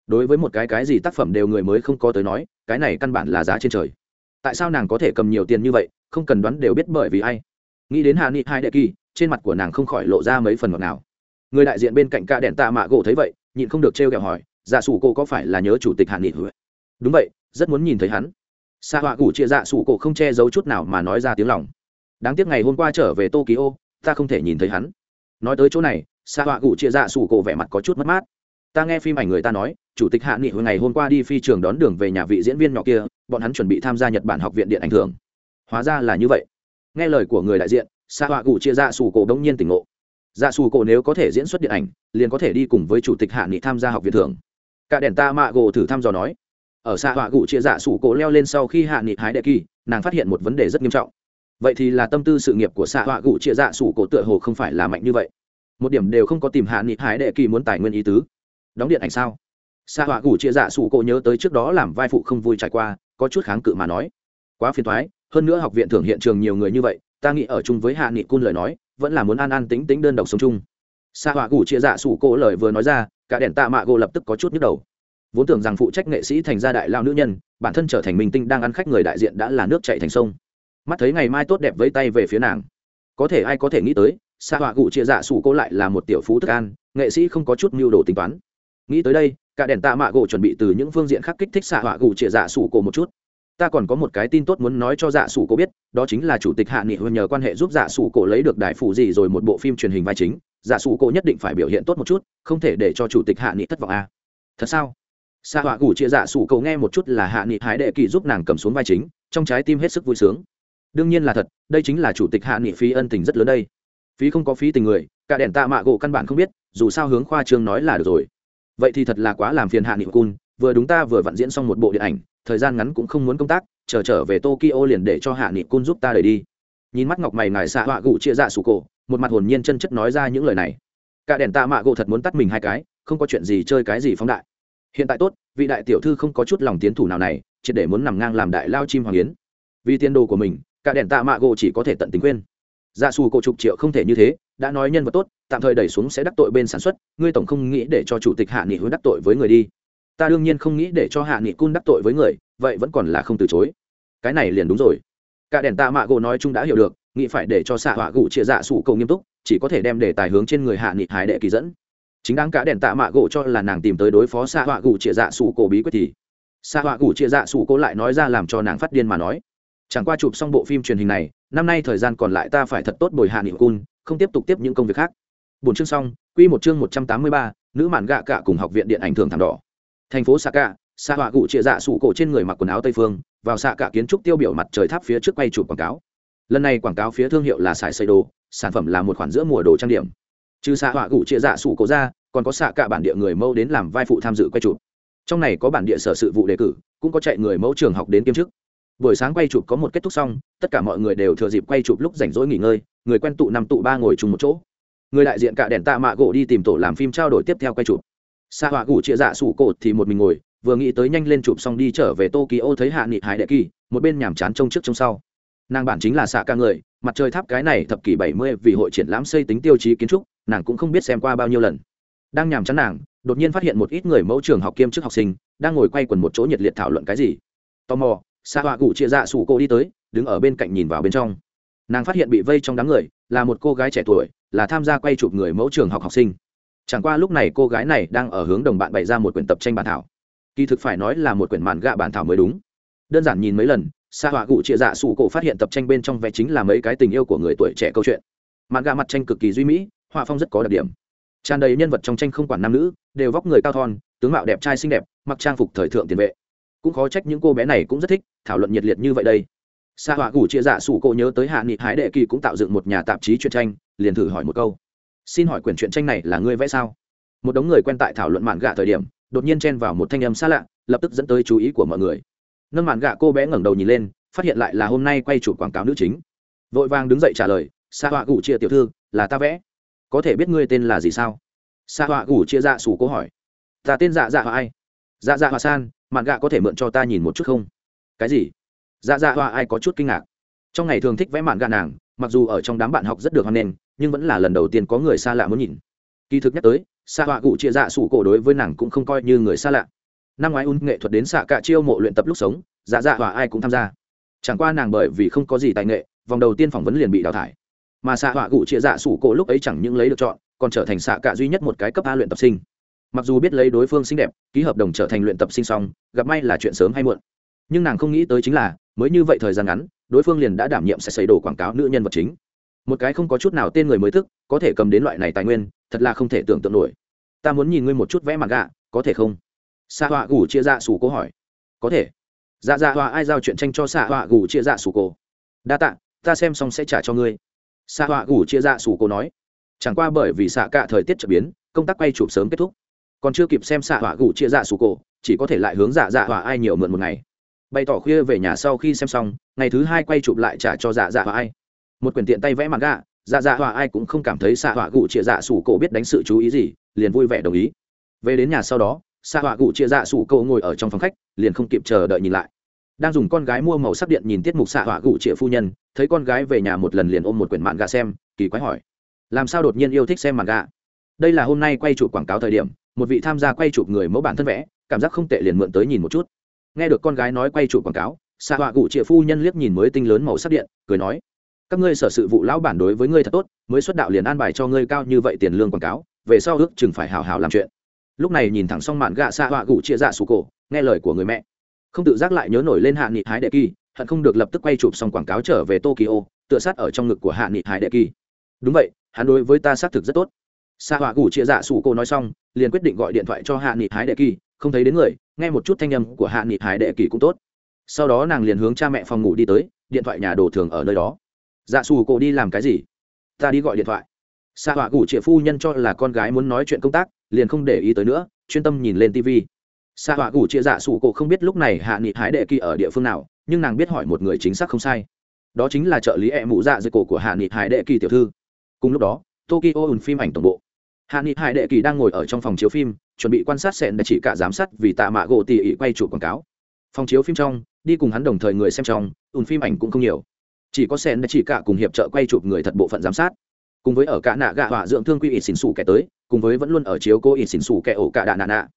S1: Đối với một cái cái gì tác phẩm đều người mới không có tới nói, cái này căn bản là giá trên trời. Tại sao nàng có thể cầm nhiều tiền như vậy, không cần đoán đều biết bởi vì ai. Nghĩ đến hạ nghị hai đệ kỳ trên mặt của nàng không khỏi lộ ra mấy phần ngọt nào người đại diện bên cạnh ca đèn tạ mạ gỗ thấy vậy, nhịn không được trêu kẹo hỏi dạ sủ cổ có phải là nhớ chủ tịch hạ nghị đúng vậy, rất muốn nhìn thấy hắn. Xa họa củ chia dạ sủ cổ không che giấu chút nào mà nói ra tiếng lòng. Đáng tiếc ngày hôm qua trở về tokyo, ta không thể nhìn thấy hắn. Nói tới chỗ này xa họa củ chia dạ sủ cổ vẻ mặt có chút mất mát. Ta nghe phim ảnh người ta nói, chủ tịch hạ nghị hồi ngày hôm qua đi phi trường đón đường về nhà vị diễn viên nhỏ kia, bọn hắn chuẩn bị tham gia nhật bản học viện điện ảnh thường hóa ra là như vậy. Nghe lời của người đại diện xạ họa cụ chia dạ sủ cổ đông nhiên tỉnh ngộ. Dạ sủ cổ nếu có thể diễn xuất điện ảnh, liền có thể đi cùng với chủ tịch hạ nghị tham gia học viện thưởng. Cả đèn ta mạ gỗ thử thăm dò nói. Ở xạ họa cụ chia dạ sủ cổ leo lên sau khi hạ nghị hái đệ kỳ, nàng phát hiện một vấn đề rất nghiêm trọng. Vậy thì là tâm tư sự nghiệp của xạ họa cụ chia dạ sủ cổ tựa hồ không phải là mạnh như vậy. Một điểm đều không có tìm hạ nghị hái đệ kỳ muốn tài nguyên ý tứ. Đóng điện ảnh sao? Xạ họa cụ chia dạ sủ cổ nhớ tới trước đó làm vai phụ không vui trải qua, có chút kháng cự mà nói. Quá phiền thoái hơn nữa học viện thưởng hiện trường nhiều người như vậy ta nghĩ ở chung với hạ nghị cun lời nói, vẫn là muốn an an tính tính đơn độc sống chung. Xa họa cụ chia dạ sủ cổ lời vừa nói ra, cả đèn tạ mạ gỗ lập tức có chút nhức đầu. Vốn tưởng rằng phụ trách nghệ sĩ thành gia đại lao nữ nhân, bản thân trở thành minh tinh đang ăn khách người đại diện đã là nước chạy thành sông. Mắt thấy ngày mai tốt đẹp với tay về phía nàng. Có thể ai có thể nghĩ tới xa họa cụ chia dạ sủ cô lại là một tiểu phú thức an nghệ sĩ không có chút mưu đồ tính toán. Nghĩ tới đây, cả đèn tạ mạ gỗ chuẩn bị từ những phương diện khác kích thích xạ họa cụ chia dạ sủ cô một chút ta còn có một cái tin tốt muốn nói cho dạ sủ Cổ biết, đó chính là chủ tịch hạ nghị nhờ quan hệ giúp dạ sủ Cổ lấy được đại phủ gì rồi một bộ phim truyền hình vai chính. Dạ sủ Cổ nhất định phải biểu hiện tốt một chút, không thể để cho chủ tịch hạ nghị thất vọng a à. thật sao? Sa họa gủ chia dạ sủ cầu nghe một chút là hạ nghị hái đệ kỳ giúp nàng cầm xuống vai chính, trong trái tim hết sức vui sướng. Đương nhiên là thật, đây chính là chủ tịch hạ nghị phí ân tình rất lớn đây. Phí không có phí tình người, cả đèn tạ mạ gỗ căn bản không biết, dù sao hướng khoa trương nói là được rồi. Vậy thì thật là quá làm phiền hạ nghị cun vừa đúng ta vừa vặn diễn xong một bộ điện ảnh, thời gian ngắn cũng không muốn công tác, chờ trở về tokyo liền để cho hạ nghị cun giúp ta đẩy đi. Nhìn mắt ngọc mày ngài xạ họa gụ chia dạ sủ cổ, một mặt hồn nhiên chân chất nói ra những lời này. Cả đèn tạ mạ gỗ thật muốn tắt mình hai cái, không có chuyện gì chơi cái gì phóng đại. Hiện tại tốt, vị đại tiểu thư không có chút lòng tiến thủ nào này, chỉ để muốn nằm ngang làm đại lao chim hoàng yến. Vì tiền đồ của mình, cả đèn tạ mạ gỗ chỉ có thể tận tình quên dạ xù cổ chục triệu không thể như thế, đã nói nhân vật tốt, tạm thời đẩy xuống sẽ đắc tội bên sản xuất, ngươi tổng không nghĩ để cho chủ tịch hạ nghị hứa đắc tội với người đi ta đương nhiên không nghĩ để cho hạ nghị cun đắc tội với người, vậy vẫn còn là không từ chối. Cái này liền đúng rồi. Cả đèn tạ mạ gỗ nói chung đã hiểu được, nghị phải để cho xạ họa gụ chia dạ sủ cầu nghiêm túc, chỉ có thể đem đề tài hướng trên người hạ nghị hải đệ kỳ dẫn. Chính đáng cả đèn tạ mạ gỗ cho là nàng tìm tới đối phó xạ họa gụ chia dạ sủ cổ bí quyết thì. Xạ họa gụ chia dạ sủ cổ lại nói ra làm cho nàng phát điên mà nói. Chẳng qua chụp xong bộ phim truyền hình này, năm nay thời gian còn lại ta phải thật tốt bồi hạ nghị cun không tiếp tục tiếp những công việc khác. Bốn chương xong, quy một chương một trăm tám mươi ba, nữ mạn gạ cạ cùng học viện điện ảnh thường thảm đỏ thành phố xạ cạ xạ họa cụ trịa dạ sủ cổ trên người mặc quần áo tây phương, vào xạ cạ kiến trúc tiêu biểu mặt trời tháp phía trước quay chụp quảng cáo. Lần này quảng cáo phía thương hiệu là sải xây đồ, sản phẩm là một khoản giữa mùa đồ trang điểm. Trừ xạ họa cụ trịa dạ sủ cổ ra, còn có xạ cả bản địa người mẫu đến làm vai phụ tham dự quay chụp. Trong này có bản địa sở sự vụ đề cử, cũng có chạy người mẫu trường học đến kiêm chức. Buổi sáng quay chụp có một kết thúc xong, tất cả mọi người đều thừa dịp quay chụp lúc rảnh rỗi nghỉ ngơi, người quen tụ năm tụ ba ngồi chung một chỗ. Người đại diện cả đèn tạ mạ gỗ đi tìm tổ làm phim trao đổi tiếp theo quay chụp xạ họa gủ chia dạ sủ cột thì một mình ngồi, vừa nghĩ tới nhanh lên chụp xong đi trở về tokyo thấy hạ nghị hải đệ kỳ, một bên nhàm chán trông trước trông sau. Nàng bản chính là xạ ca người, mặt trời tháp cái này thập kỷ bảy mươi vì hội triển lãm xây tính tiêu chí kiến trúc, nàng cũng không biết xem qua bao nhiêu lần. Đang nhàm chán nàng, đột nhiên phát hiện một ít người mẫu trường học kiêm chức học sinh, đang ngồi quay quần một chỗ nhiệt liệt thảo luận cái gì. Tò mò xạ họa cụ chia dạ sủ cô đi tới, đứng ở bên cạnh nhìn vào bên trong. Nàng phát hiện bị vây trong đám người, là một cô gái trẻ tuổi, là tham gia quay chụp người mẫu trường học học sinh chẳng qua lúc này cô gái này đang ở hướng đồng bạn bày ra một quyển tập tranh bản thảo. Kỳ thực phải nói là một quyển mạn gạ bản thảo mới đúng. Đơn giản nhìn mấy lần xa họa cụ chia dạ sụ cổ phát hiện tập tranh bên trong vẽ chính là mấy cái tình yêu của người tuổi trẻ câu chuyện. Mạn gạ mặt tranh cực kỳ duy mỹ, họa phong rất có đặc điểm. Tràn đầy nhân vật trong tranh không quản nam nữ, đều vóc người cao thon, tướng mạo đẹp trai xinh đẹp, mặc trang phục thời thượng tiền vệ. Cũng khó trách những cô bé này cũng rất thích thảo luận nhiệt liệt như vậy đây. Xa họa Cụ chia dạ sụ cổ nhớ tới hạ nghị hái đệ kỳ cũng tạo dựng một nhà tạp chí truyện tranh, liền thử hỏi một câu xin hỏi quyển truyện tranh này là ngươi vẽ sao? Một đống người quen tại thảo luận mạn gạ thời điểm, đột nhiên chen vào một thanh âm xa lạ, lập tức dẫn tới chú ý của mọi người. Nâng mạn gạ cô bé ngẩng đầu nhìn lên, phát hiện lại là hôm nay quay chủ quảng cáo nữ chính. Vội vàng đứng dậy trả lời xa họa gủ chia tiểu thư, là ta vẽ. Có thể biết ngươi tên là gì sao? Xa họa gủ chia dạ sủ cô hỏi. Ta tên dạ dạ họa ai? Dạ dạ họa san, mạn gạ có thể mượn cho ta nhìn một chút không? Cái gì? Dạ dạ họa ai có chút kinh ngạc. Trong ngày thường thích vẽ mạn gạ nàng, mặc dù ở trong đám bạn học rất được hoan nghênh nhưng vẫn là lần đầu tiên có người xa lạ muốn nhìn. Kỳ thực nhắc tới xạ họa cụ chia dạ sủ cổ đối với nàng cũng không coi như người xa lạ. Năm ngoái un nghệ thuật đến xạ cả chiêu mộ luyện tập lúc sống dạ dạ họa ai cũng tham gia. Chẳng qua nàng bởi vì không có gì tài nghệ, vòng đầu tiên phỏng vấn liền bị đào thải. Mà xạ họa cụ chia dạ sủ cổ lúc ấy chẳng những lấy được chọn, còn trở thành xạ cả duy nhất một cái cấp a luyện tập sinh. Mặc dù biết lấy đối phương xinh đẹp, ký hợp đồng trở thành luyện tập sinh xong, gặp may là chuyện sớm hay muộn. Nhưng nàng không nghĩ tới chính là, mới như vậy thời gian ngắn, đối phương liền đã đảm nhiệm sẽ xây đồ quảng cáo nữ nhân vật chính một cái không có chút nào tên người mới thức, có thể cầm đến loại này tài nguyên, thật là không thể tưởng tượng nổi. Ta muốn nhìn ngươi một chút vẽ mặt gạ, có thể không? Xạ họa gù chia dạ sủ cô hỏi. Có thể. Dạ dạ họa ai giao chuyện tranh cho xạ họa gù chia dạ sủ cô? Đa tạ, ta xem xong sẽ trả cho ngươi. Xạ họa gù chia dạ sủ cô nói. Chẳng qua bởi vì xạ cả thời tiết trở biến, công tác quay chụp sớm kết thúc. Còn chưa kịp xem xạ họa gù chia dạ sủ cô, chỉ có thể lại hướng dạ dạ họa ai nhiều mượn một ngày. Bày tỏ khuya về nhà sau khi xem xong, ngày thứ hai quay chụp lại trả cho dạ dạ họa ai một quyển tiện tay vẽ mặt gạ dạ dạ họa ai cũng không cảm thấy xạ họa gù chia dạ sủ cổ biết đánh sự chú ý gì, liền vui vẻ đồng ý. Về đến nhà sau đó, xạ họa gù chia dạ sủ cổ ngồi ở trong phòng khách, liền không kịp chờ đợi nhìn lại. Đang dùng con gái mua màu sắc điện nhìn tiết mục xạ họa gù chia phu nhân, thấy con gái về nhà một lần liền ôm một quyển mạn gạ xem, kỳ quái hỏi, làm sao đột nhiên yêu thích xem mạn gạ đây là hôm nay quay chụp quảng cáo thời điểm, một vị tham gia quay chụp người mẫu bản thân vẽ, cảm giác không tệ liền mượn tới nhìn một chút. Nghe được con gái nói quay chụp quảng cáo, xạ họa gù chia phu nhân liếc nhìn mới tinh lớn màu sắc điện, cười nói các ngươi sở sự vụ lão bản đối với ngươi thật tốt, mới xuất đạo liền an bài cho ngươi cao như vậy tiền lương quảng cáo, về sau ước chừng phải hào hào làm chuyện. Lúc này nhìn thẳng xong mạn gạ xạ họa gủ chia dạ sủ cổ, nghe lời của người mẹ. Không tự giác lại nhớ nổi lên hạ nghị hái đệ kỳ, hận không được lập tức quay chụp xong quảng cáo trở về tokyo, tựa sát ở trong ngực của hạ nghị hái đệ kỳ. Đúng vậy, hắn đối với ta xác thực rất tốt. Xạ họa gủ chia dạ sủ cổ nói xong, liền quyết định gọi điện thoại cho hạ nghị hái đệ kỳ, không thấy đến người, nghe một chút thanh âm của hạ nghị hái đệ kỳ cũng tốt. Sau đó nàng liền hướng cha mẹ phòng ngủ đi tới, điện thoại nhà đồ thường ở nơi đó dạ xù cổ đi làm cái gì? Ta đi gọi điện thoại. Xạ họa cụ triệu phu nhân cho là con gái muốn nói chuyện công tác, liền không để ý tới nữa, chuyên tâm nhìn lên tv xạ họa cụ triệu dạ xù cổ không biết lúc này hạ nghị hái đệ kỳ ở địa phương nào, nhưng nàng biết hỏi một người chính xác không sai. Đó chính là trợ lý ẹ mụ dạ dưới cổ của hạ nghị hải đệ kỳ tiểu thư. Cùng lúc đó, tokyo ùn phim ảnh tổng bộ. Hạ nghị hải đệ kỳ đang ngồi ở trong phòng chiếu phim, chuẩn bị quan sát sẹn để chỉ cả giám sát vì tạ mạ gỗ tỉ ỉ quay chủ quảng cáo. Phòng chiếu phim trong, đi cùng hắn đồng thời người xem trong, ùn phim ảnh cũng không nhiều chỉ có sen đã chỉ cả cùng hiệp trợ quay chụp người thật bộ phận giám sát. Cùng với ở cả nạ gạ họa dưỡng thương quy ỉ xỉn xù kẻ tới, cùng với vẫn luôn ở chiếu cố ỉ xỉn xù kẻ ổ cả đà nạ nạ.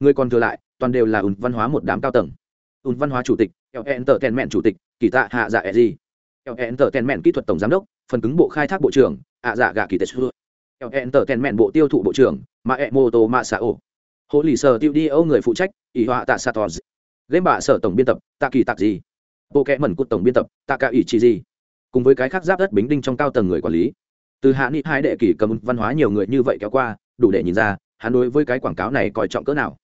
S1: Người còn thừa lại, toàn đều là ùn văn hóa một đám cao tầng. Ùn văn hóa chủ tịch ln tờ tèn mẹn chủ tịch, kỳ tạ hạ dạ e gì ln tờ tèn mẹn kỹ thuật tổng giám đốc, phần cứng bộ khai thác bộ trưởng ạ dạ gạ kỳ tệ xưa ln tờ tèn mẹn bộ tiêu thụ bộ trưởng mà e mô tô mạ xạ ổ hộ lì sở tiêu đi âu người phụ trách, ỷ họa tạ sa tòa game bạ sở tổng biên tập, tạ kỳ tạc gì bộ kẽ mẩn cụt tổng biên tập, tạ cả ỷ chỉ gì cùng với cái khác giáp đất bính đinh trong cao tầng người quản lý. Từ hạ nghị hai đệ kỷ cầm văn hóa nhiều người như vậy kéo qua, đủ để nhìn ra, hắn đối với cái quảng cáo này coi trọng cỡ nào.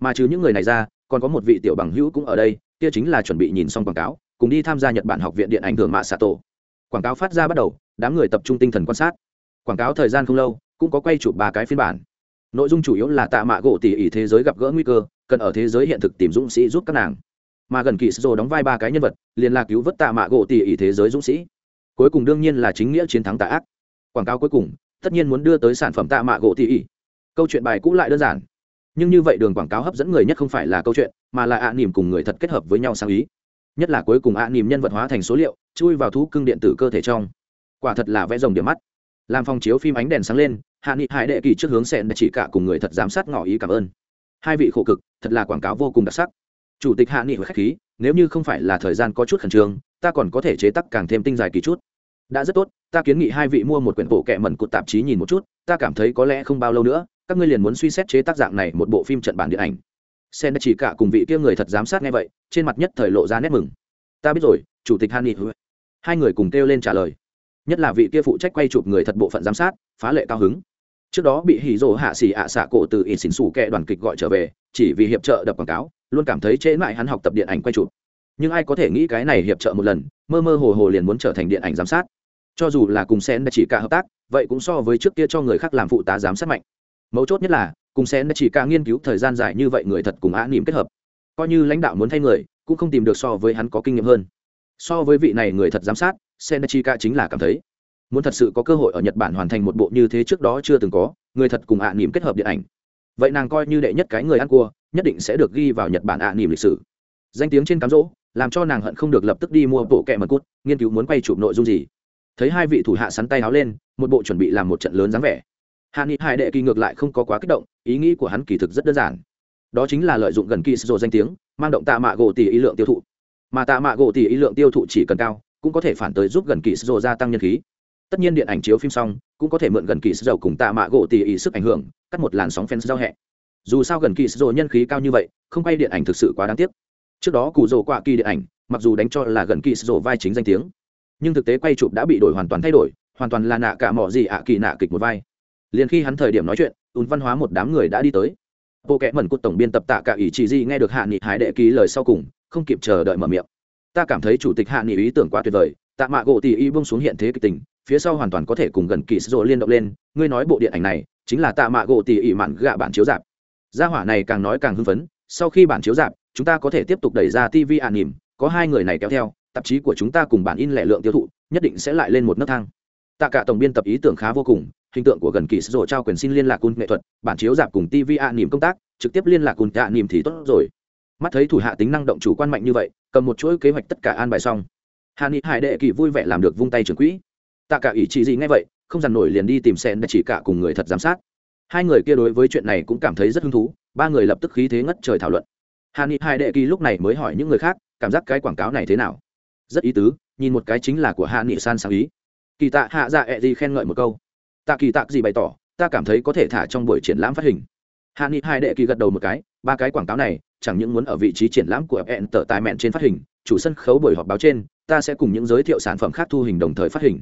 S1: Mà trừ những người này ra, còn có một vị tiểu bằng hữu cũng ở đây, kia chính là chuẩn bị nhìn xong quảng cáo, cùng đi tham gia nhật bản học viện điện ảnh thường mạ xạ tổ. Quảng cáo phát ra bắt đầu, đám người tập trung tinh thần quan sát. Quảng cáo thời gian không lâu, cũng có quay chụp ba cái phiên bản. Nội dung chủ yếu là tạ mạ gỗ tỉ ỉ thế giới gặp gỡ nguy cơ, cần ở thế giới hiện thực tìm dũng sĩ giúp các nàng. Mà gần kỳ sô đóng vai ba cái nhân vật liền là cứu vớt tạ mạ gỗ tỉ ỉ thế giới dũng sĩ cuối cùng đương nhiên là chính nghĩa chiến thắng tà ác. Quảng cáo cuối cùng, tất nhiên muốn đưa tới sản phẩm tạ mạ gỗ tỉ ỉ. Câu chuyện bài cũ lại đơn giản. Nhưng như vậy đường quảng cáo hấp dẫn người nhất không phải là câu chuyện, mà là ạ à nỉm cùng người thật kết hợp với nhau sang ý. Nhất là cuối cùng ạ à nỉm nhân vật hóa thành số liệu, chui vào thú cưng điện tử cơ thể trong. Quả thật là vẽ rồng điểm mắt. Làm phòng chiếu phim ánh đèn sáng lên, hạ nghị hải đệ kỳ trước hướng sẹn chỉ cả cùng người thật giám sát ngỏ ý cảm ơn. Hai vị khổ cực, thật là quảng cáo vô cùng đặc sắc. Chủ tịch hạ nghị khách khí nếu như không phải là thời gian có chút khẩn trương, ta còn có thể chế tắc càng thêm tinh dài kỳ chút. Đã rất tốt, ta kiến nghị hai vị mua một quyển bộ kệ mẩn cụt tạp chí nhìn một chút, ta cảm thấy có lẽ không bao lâu nữa, các ngươi liền muốn suy xét chế tác dạng này một bộ phim trận bản điện ảnh. Sen chỉ cả cùng vị kia người thật giám sát nghe vậy, trên mặt nhất thời lộ ra nét mừng. Ta biết rồi, chủ tịch han nghị hai người cùng kêu lên trả lời. Nhất là vị kia phụ trách quay chụp người thật bộ phận giám sát, phá lệ cao hứng. Trước đó bị hỉ rồ hạ xỉ ạ xạ cổ từ ỉ xỉn xủ kẹ đoàn kịch gọi trở về, chỉ vì hiệp trợ đập quảng cáo luôn cảm thấy trễ mãi hắn học tập điện ảnh quay chụp. Nhưng ai có thể nghĩ cái này hiệp trợ một lần, mơ mơ hồ hồ liền muốn trở thành điện ảnh giám sát. Cho dù là cùng sen chỉ cả hợp tác, vậy cũng so với trước kia cho người khác làm phụ tá giám sát mạnh. Mấu chốt nhất là, cùng sen chỉ cả nghiên cứu thời gian dài như vậy người thật cùng á niệm kết hợp. Coi như lãnh đạo muốn thay người, cũng không tìm được so với hắn có kinh nghiệm hơn. So với vị này người thật giám sát, sen chỉ cả chính là cảm thấy, muốn thật sự có cơ hội ở nhật bản hoàn thành một bộ như thế trước đó chưa từng có, người thật cùng ạ niệm kết hợp điện ảnh vậy nàng coi như đệ nhất cái người ăn cua, nhất định sẽ được ghi vào nhật bản ạ niệm lịch sử. Danh tiếng trên cám rỗ làm cho nàng hận không được lập tức đi mua bộ kẹ mật cút, nghiên cứu muốn quay chụp nội dung gì. Thấy hai vị thủ hạ sắn tay áo lên, một bộ chuẩn bị làm một trận lớn dáng vẻ. Hạ nghị hải đệ kỳ ngược lại không có quá kích động, ý nghĩ của hắn kỳ thực rất đơn giản. Đó chính là lợi dụng gần kỳ sổ danh tiếng, mang động tạ mạ gỗ tỷ ý lượng tiêu thụ. Mà tạ mạ gỗ tỷ ý lượng tiêu thụ chỉ cần cao, cũng có thể phản tới giúp gần kỳ sổ gia tăng nhân khí tất nhiên điện ảnh chiếu phim xong, cũng có thể mượn gần kỳ Dầu cùng tạ mạ gỗ tỷ ý sức ảnh hưởng, cắt một làn sóng fans giao hẹ. Dù sao gần kỳ Dầu nhân khí cao như vậy, không quay điện ảnh thực sự quá đáng tiếc. Trước đó cụ Dầu quạ kỳ điện ảnh, mặc dù đánh cho là gần kỳ Dầu vai chính danh tiếng, nhưng thực tế quay chụp đã bị đổi hoàn toàn thay đổi, hoàn toàn là nạ cả mỏ gì ạ kỳ nạ kịch một vai. Liền khi hắn thời điểm nói chuyện, ùn văn hóa một đám người đã đi tới. Bộ kẽ mẩn cút tổng biên tập tạ cả ý chỉ gì nghe được hạ nghị hải đệ ký lời sau cùng, không kịp chờ đợi mở miệng. Ta cảm thấy chủ tịch hạ nghị ý tưởng quá tuyệt vời, tạ mạ gỗ tỷ y bông xuống hiện thế kịch tình phía sau hoàn toàn có thể cùng gần kỳ sô liên động lên, ngươi nói bộ điện ảnh này chính là tạ mạ gỗ tỷ ỉ mạn gạ bản chiếu dạp gia hỏa này càng nói càng hưng phấn, sau khi bản chiếu dạp chúng ta có thể tiếp tục đẩy ra tv an nỉm, có hai người này kéo theo, tạp chí của chúng ta cùng bản in lẻ lượng tiêu thụ, nhất định sẽ lại lên một nấc thang. Tạ cả tổng biên tập ý tưởng khá vô cùng, hình tượng của gần kỳ sổ trao quyền xin liên lạc cùng nghệ thuật, bản chiếu dạp cùng tv a nỉm công tác, trực tiếp liên lạc cùng tạ nỉm thì tốt rồi. Mắt thấy thủ hạ tính năng động chủ quan mạnh như vậy, cầm một chuỗi kế hoạch tất cả an bài xong. Hà ni hải đệ kỳ vui vẻ làm được vung tay trưởng quỹ tạ cả ý chí gì ngay vậy, không dằn nổi liền đi tìm sen để chỉ cả cùng người thật giám sát. Hai người kia đối với chuyện này cũng cảm thấy rất hứng thú, ba người lập tức khí thế ngất trời thảo luận. Hà ni hai đệ kỳ lúc này mới hỏi những người khác, cảm giác cái quảng cáo này thế nào? Rất ý tứ, nhìn một cái chính là của hạ nghị san sáng ý. Kỳ tạ hạ dạ e ẹ gì khen ngợi một câu. Tạ kỳ Tạ gì bày tỏ, ta cảm thấy có thể thả trong buổi triển lãm phát hình. Hạ nghị hai đệ kỳ gật đầu một cái, ba cái quảng cáo này, chẳng những muốn ở vị trí triển lãm của ẹn tờ tài mẹn trên phát hình, chủ sân khấu buổi họp báo trên, ta sẽ cùng những giới thiệu sản phẩm khác thu hình đồng thời phát hình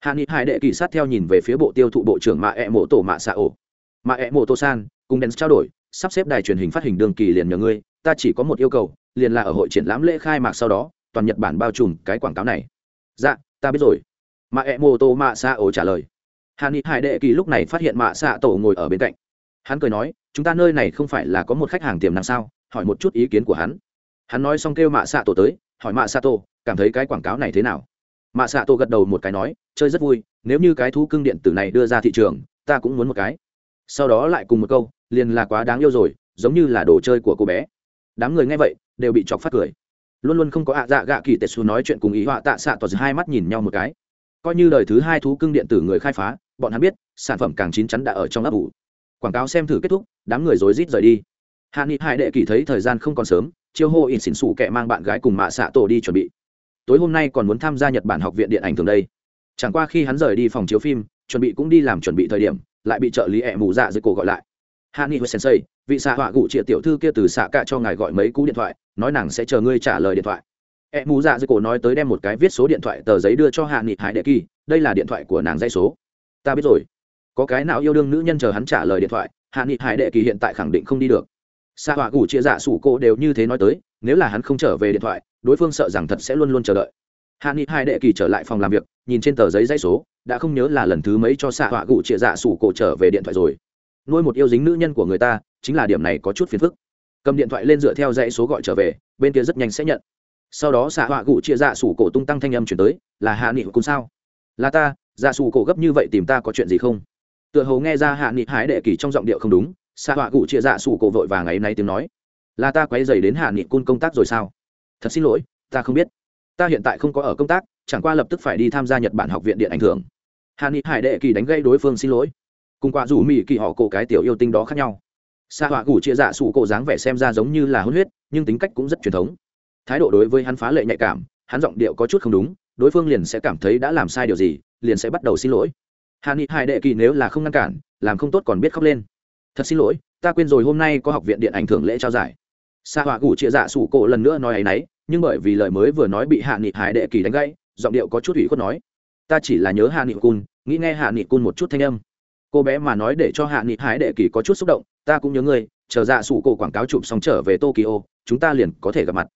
S1: hạ nghị hải đệ kỳ sát theo nhìn về phía bộ tiêu thụ bộ trưởng mạ e mộ tổ mạ xạ ổ. Mạ e mộ tô san, cùng đèn trao đổi, sắp xếp đài truyền hình phát hình đường kỳ liền nhờ ngươi, ta chỉ có một yêu cầu, liền là ở hội triển lãm lễ khai mạc sau đó, toàn nhật bản bao trùm cái quảng cáo này. Dạ ta biết rồi. Mạ e mô tô mạ xạ ổ trả lời. Hạ nghị hải đệ kỳ lúc này phát hiện mạ xạ tổ ngồi ở bên cạnh. Hắn cười nói, chúng ta nơi này không phải là có một khách hàng tiềm năng sao? Hỏi một chút ý kiến của hắn. Hắn nói xong kêu mạ xạ tổ tới, hỏi mạ xạ tổ, cảm thấy cái quảng cáo này thế nào? Mạ xạ tổ gật đầu một cái nói, chơi rất vui, nếu như cái thú cưng điện tử này đưa ra thị trường, ta cũng muốn một cái. Sau đó lại cùng một câu, liền là quá đáng yêu rồi, giống như là đồ chơi của cô bé. Đám người nghe vậy, đều bị chọc phát cười. Luôn luôn không có ạ dạ gạ kỳ tệ xu nói chuyện cùng ý họa tạ xạ tỏ hai mắt nhìn nhau một cái. Coi như đời thứ hai thú cưng điện tử người khai phá, bọn hắn biết, sản phẩm càng chín chắn đã ở trong ấp ủ. Quảng cáo xem thử kết thúc, đám người rối rít rời đi. Hạ nghị hải đệ kỳ thấy thời gian không còn sớm, chiêu hô ỉn xỉn xủ kệ mang bạn gái cùng mạ xạ tổ đi chuẩn bị tối hôm nay còn muốn tham gia nhật bản học viện điện ảnh thường đây. Chẳng qua khi hắn rời đi phòng chiếu phim, chuẩn bị cũng đi làm chuẩn bị thời điểm, lại bị trợ lý ẹ mù dạ dưới cổ gọi lại. Hạ nghị hồi sensei, vị xạ họa cụ triệu tiểu thư kia từ xạ cạ cho ngài gọi mấy cú điện thoại, nói nàng sẽ chờ ngươi trả lời điện thoại. Ẹ mù dạ dưới cổ nói tới đem một cái viết số điện thoại tờ giấy đưa cho hạ nghị hải đệ kỳ, đây là điện thoại của nàng dây số. Ta biết rồi. Có cái nào yêu đương nữ nhân chờ hắn trả lời điện thoại hạ nghị hải đệ kỳ hiện tại khẳng định không đi được xa họa gủ chia dạ sủ cô đều như thế nói tới, nếu là hắn không trở về điện thoại, đối phương sợ rằng thật sẽ luôn luôn chờ đợi. Hạ nghị hai đệ kỳ trở lại phòng làm việc, nhìn trên tờ giấy dây số, đã không nhớ là lần thứ mấy cho xạ họa gủ chia dạ sủ cô trở về điện thoại rồi. Nuôi một yêu dính nữ nhân của người ta, chính là điểm này có chút phiền phức. Cầm điện thoại lên dựa theo dãy số gọi trở về, bên kia rất nhanh sẽ nhận. Sau đó xạ họa gụ chia dạ sủ cổ tung tăng thanh âm chuyển tới, là hạ nghị cùng sao? Là ta dạ sủ cổ gấp như vậy tìm ta có chuyện gì không? Tựa hồ nghe ra hạ nghị hái đệ kỳ trong giọng điệu không đúng xạ họa Cụ chia dạ sủ cổ vội vàng ấy nay tiếng nói. Là ta quay dày đến hạ nghị cun công tác rồi sao? Thật xin lỗi, ta không biết. Ta hiện tại không có ở công tác, chẳng qua lập tức phải đi tham gia nhật bản học viện điện ảnh hưởng hạ nghị hải đệ kỳ đánh gây đối phương xin lỗi. Cùng quả rủ mỹ kỳ họ cổ cái tiểu yêu tinh đó khác nhau. Xạ họa Cụ chia dạ sủ cổ dáng vẻ xem ra giống như là hôn huyết, nhưng tính cách cũng rất truyền thống. Thái độ đối với hắn phá lệ nhạy cảm, hắn giọng điệu có chút không đúng, đối phương liền sẽ cảm thấy đã làm sai điều gì, liền sẽ bắt đầu xin lỗi. Hà ni hai đệ kỳ nếu là không ngăn cản, làm không tốt còn biết khóc lên thật xin lỗi, ta quên rồi hôm nay có học viện điện ảnh thưởng lễ trao giải. Xa họa gủ chia dạ sủ cổ lần nữa nói ấ y n ấ y nhưng bởi vì lời mới vừa nói bị hạ nghị hải đệ kỳ đánh gãy, giọng điệu có chút ủy khuất nói. Ta chỉ là nhớ hạ nghị cun, nghĩ nghe hạ nghị cun một chút thanh âm. Cô bé mà nói để cho hạ nghị hải đệ kỳ có chút xúc động, ta cũng nhớ ngươi, chờ dạ sủ cổ quảng cáo chụp xong trở về tokyo, chúng ta liền có thể gặp mặt.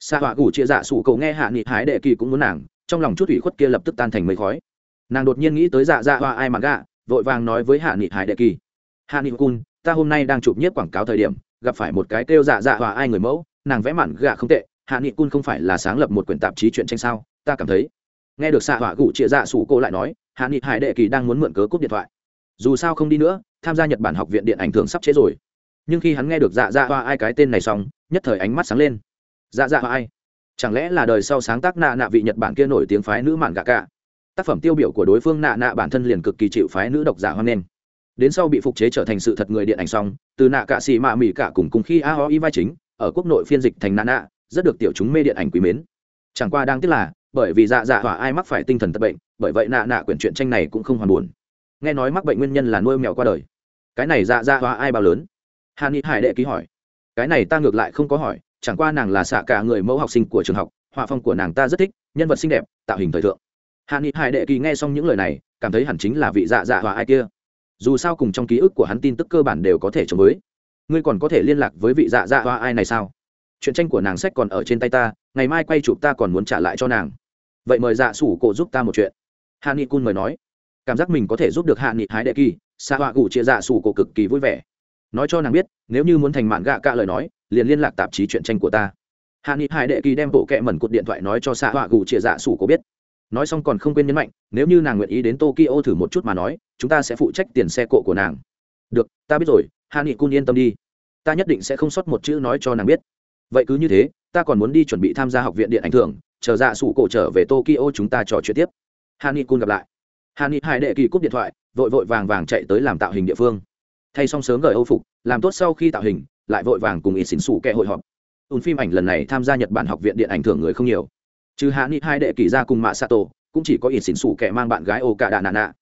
S1: Xa họa gủ chia dạ sủ cổ nghe hạ nghị hải đệ kỳ cũng muốn nàng, trong lòng chút ủy khuất kia lập tức tan thành mây khói. Nàng đột nhiên nghĩ tới dạ dạ hoa ai mà gạ, vội vàng nói với hạ nghị hải đệ kỳ. Hạ nghị cun ta hôm nay đang chụp nhiếp quảng cáo thời điểm, gặp phải một cái kêu dạ dạ hoa ai người mẫu, nàng vẽ mặn gạ không tệ, hạ nghị cun không phải là sáng lập một quyển tạp chí chuyện tranh sao? Ta cảm thấy. Nghe được xạ hỏa gụ chia dạ sủ cô lại nói, hạ nghị hải đệ kỳ đang muốn mượn cớ cúp điện thoại. Dù sao không đi nữa, tham gia nhật bản học viện điện ảnh thường sắp chế rồi. Nhưng khi hắn nghe được dạ dạ hoa ai cái tên này xong, nhất thời ánh mắt sáng lên. Dạ dạ hoa ai? Chẳng lẽ là đời sau sáng tác nạ nạ vị nhật bản kia nổi tiếng phái nữ mạn gạ cả? Tác phẩm tiêu biểu của đối phương nạ nạ bản thân liền cực kỳ chịu phái nữ độc giả hoan nghênh đến sau bị phục chế trở thành sự thật người điện ảnh xong, từ nạ cạ xì mạ mỹ cả cùng cùng khi a ho y vai chính, ở quốc nội phiên dịch thành nạ nạ, rất được tiểu chúng mê điện ảnh quý mến. Chẳng qua đang tiếc là, bởi vì dạ dạ hỏa ai mắc phải tinh thần tật bệnh, bởi vậy nạ nạ quyển truyện tranh này cũng không hoàn buồn. Nghe nói mắc bệnh nguyên nhân là nuôi mèo qua đời. Cái này dạ dạ hỏa ai bao lớn? Hà ni hải đệ ký hỏi. Cái này ta ngược lại không có hỏi, chẳng qua nàng là xạ cả người mẫu học sinh của trường học, họa phong của nàng ta rất thích, nhân vật xinh đẹp, tạo hình thời thượng. Hạ ni hải đệ ký nghe xong những lời này, cảm thấy hẳn chính là vị dạ dạ hỏa ai kia dù sao cùng trong ký ức của hắn tin tức cơ bản đều có thể chống với. Ngươi còn có thể liên lạc với vị dạ dạ hoa ai này sao? Chuyện tranh của nàng sách còn ở trên tay ta, ngày mai quay chụp ta còn muốn trả lại cho nàng. Vậy mời dạ sủ cổ giúp ta một chuyện. Hạ nghị cun mời nói. Cảm giác mình có thể giúp được hạ nghị hái đệ kỳ xa họa cụ chia dạ sủ cổ cực kỳ vui vẻ. Nói cho nàng biết, nếu như muốn thành mạn gạ cạ lời nói, liền liên lạc tạp chí chuyện tranh của ta. Hạ nghị hải đệ kỳ đem bộ kẹ mẩn cột điện thoại nói cho xạ họa gù chia dạ sủ cổ biết nói xong còn không quên nhấn mạnh, nếu như nàng nguyện ý đến tokyo thử một chút mà nói, chúng ta sẽ phụ trách tiền xe cộ của nàng. Được, ta biết rồi hạ nghị cun yên tâm đi. Ta nhất định sẽ không sót một chữ nói cho nàng biết. Vậy cứ như thế, ta còn muốn đi chuẩn bị tham gia học viện điện ảnh thường chờ dạ sủ cổ trở về tokyo chúng ta trò chuyện tiếp. Hạ nghị cun gặp lại. Hạ nghị hải đệ kỳ cúp điện thoại, vội vội vàng vàng chạy tới làm tạo hình địa phương. Thay xong sớm gửi âu phục, làm tốt sau khi tạo hình, lại vội vàng cùng ý xỉn xủ kẹ hội họp. Ùn phim ảnh lần này tham gia nhật bản học viện điện ảnh thưởng người không nhiều trừ hạ nghị hai đệ kỳ ra cùng mạ sato cũng chỉ có ít xỉn xủ kẻ mang bạn gái ô cả đà nà nà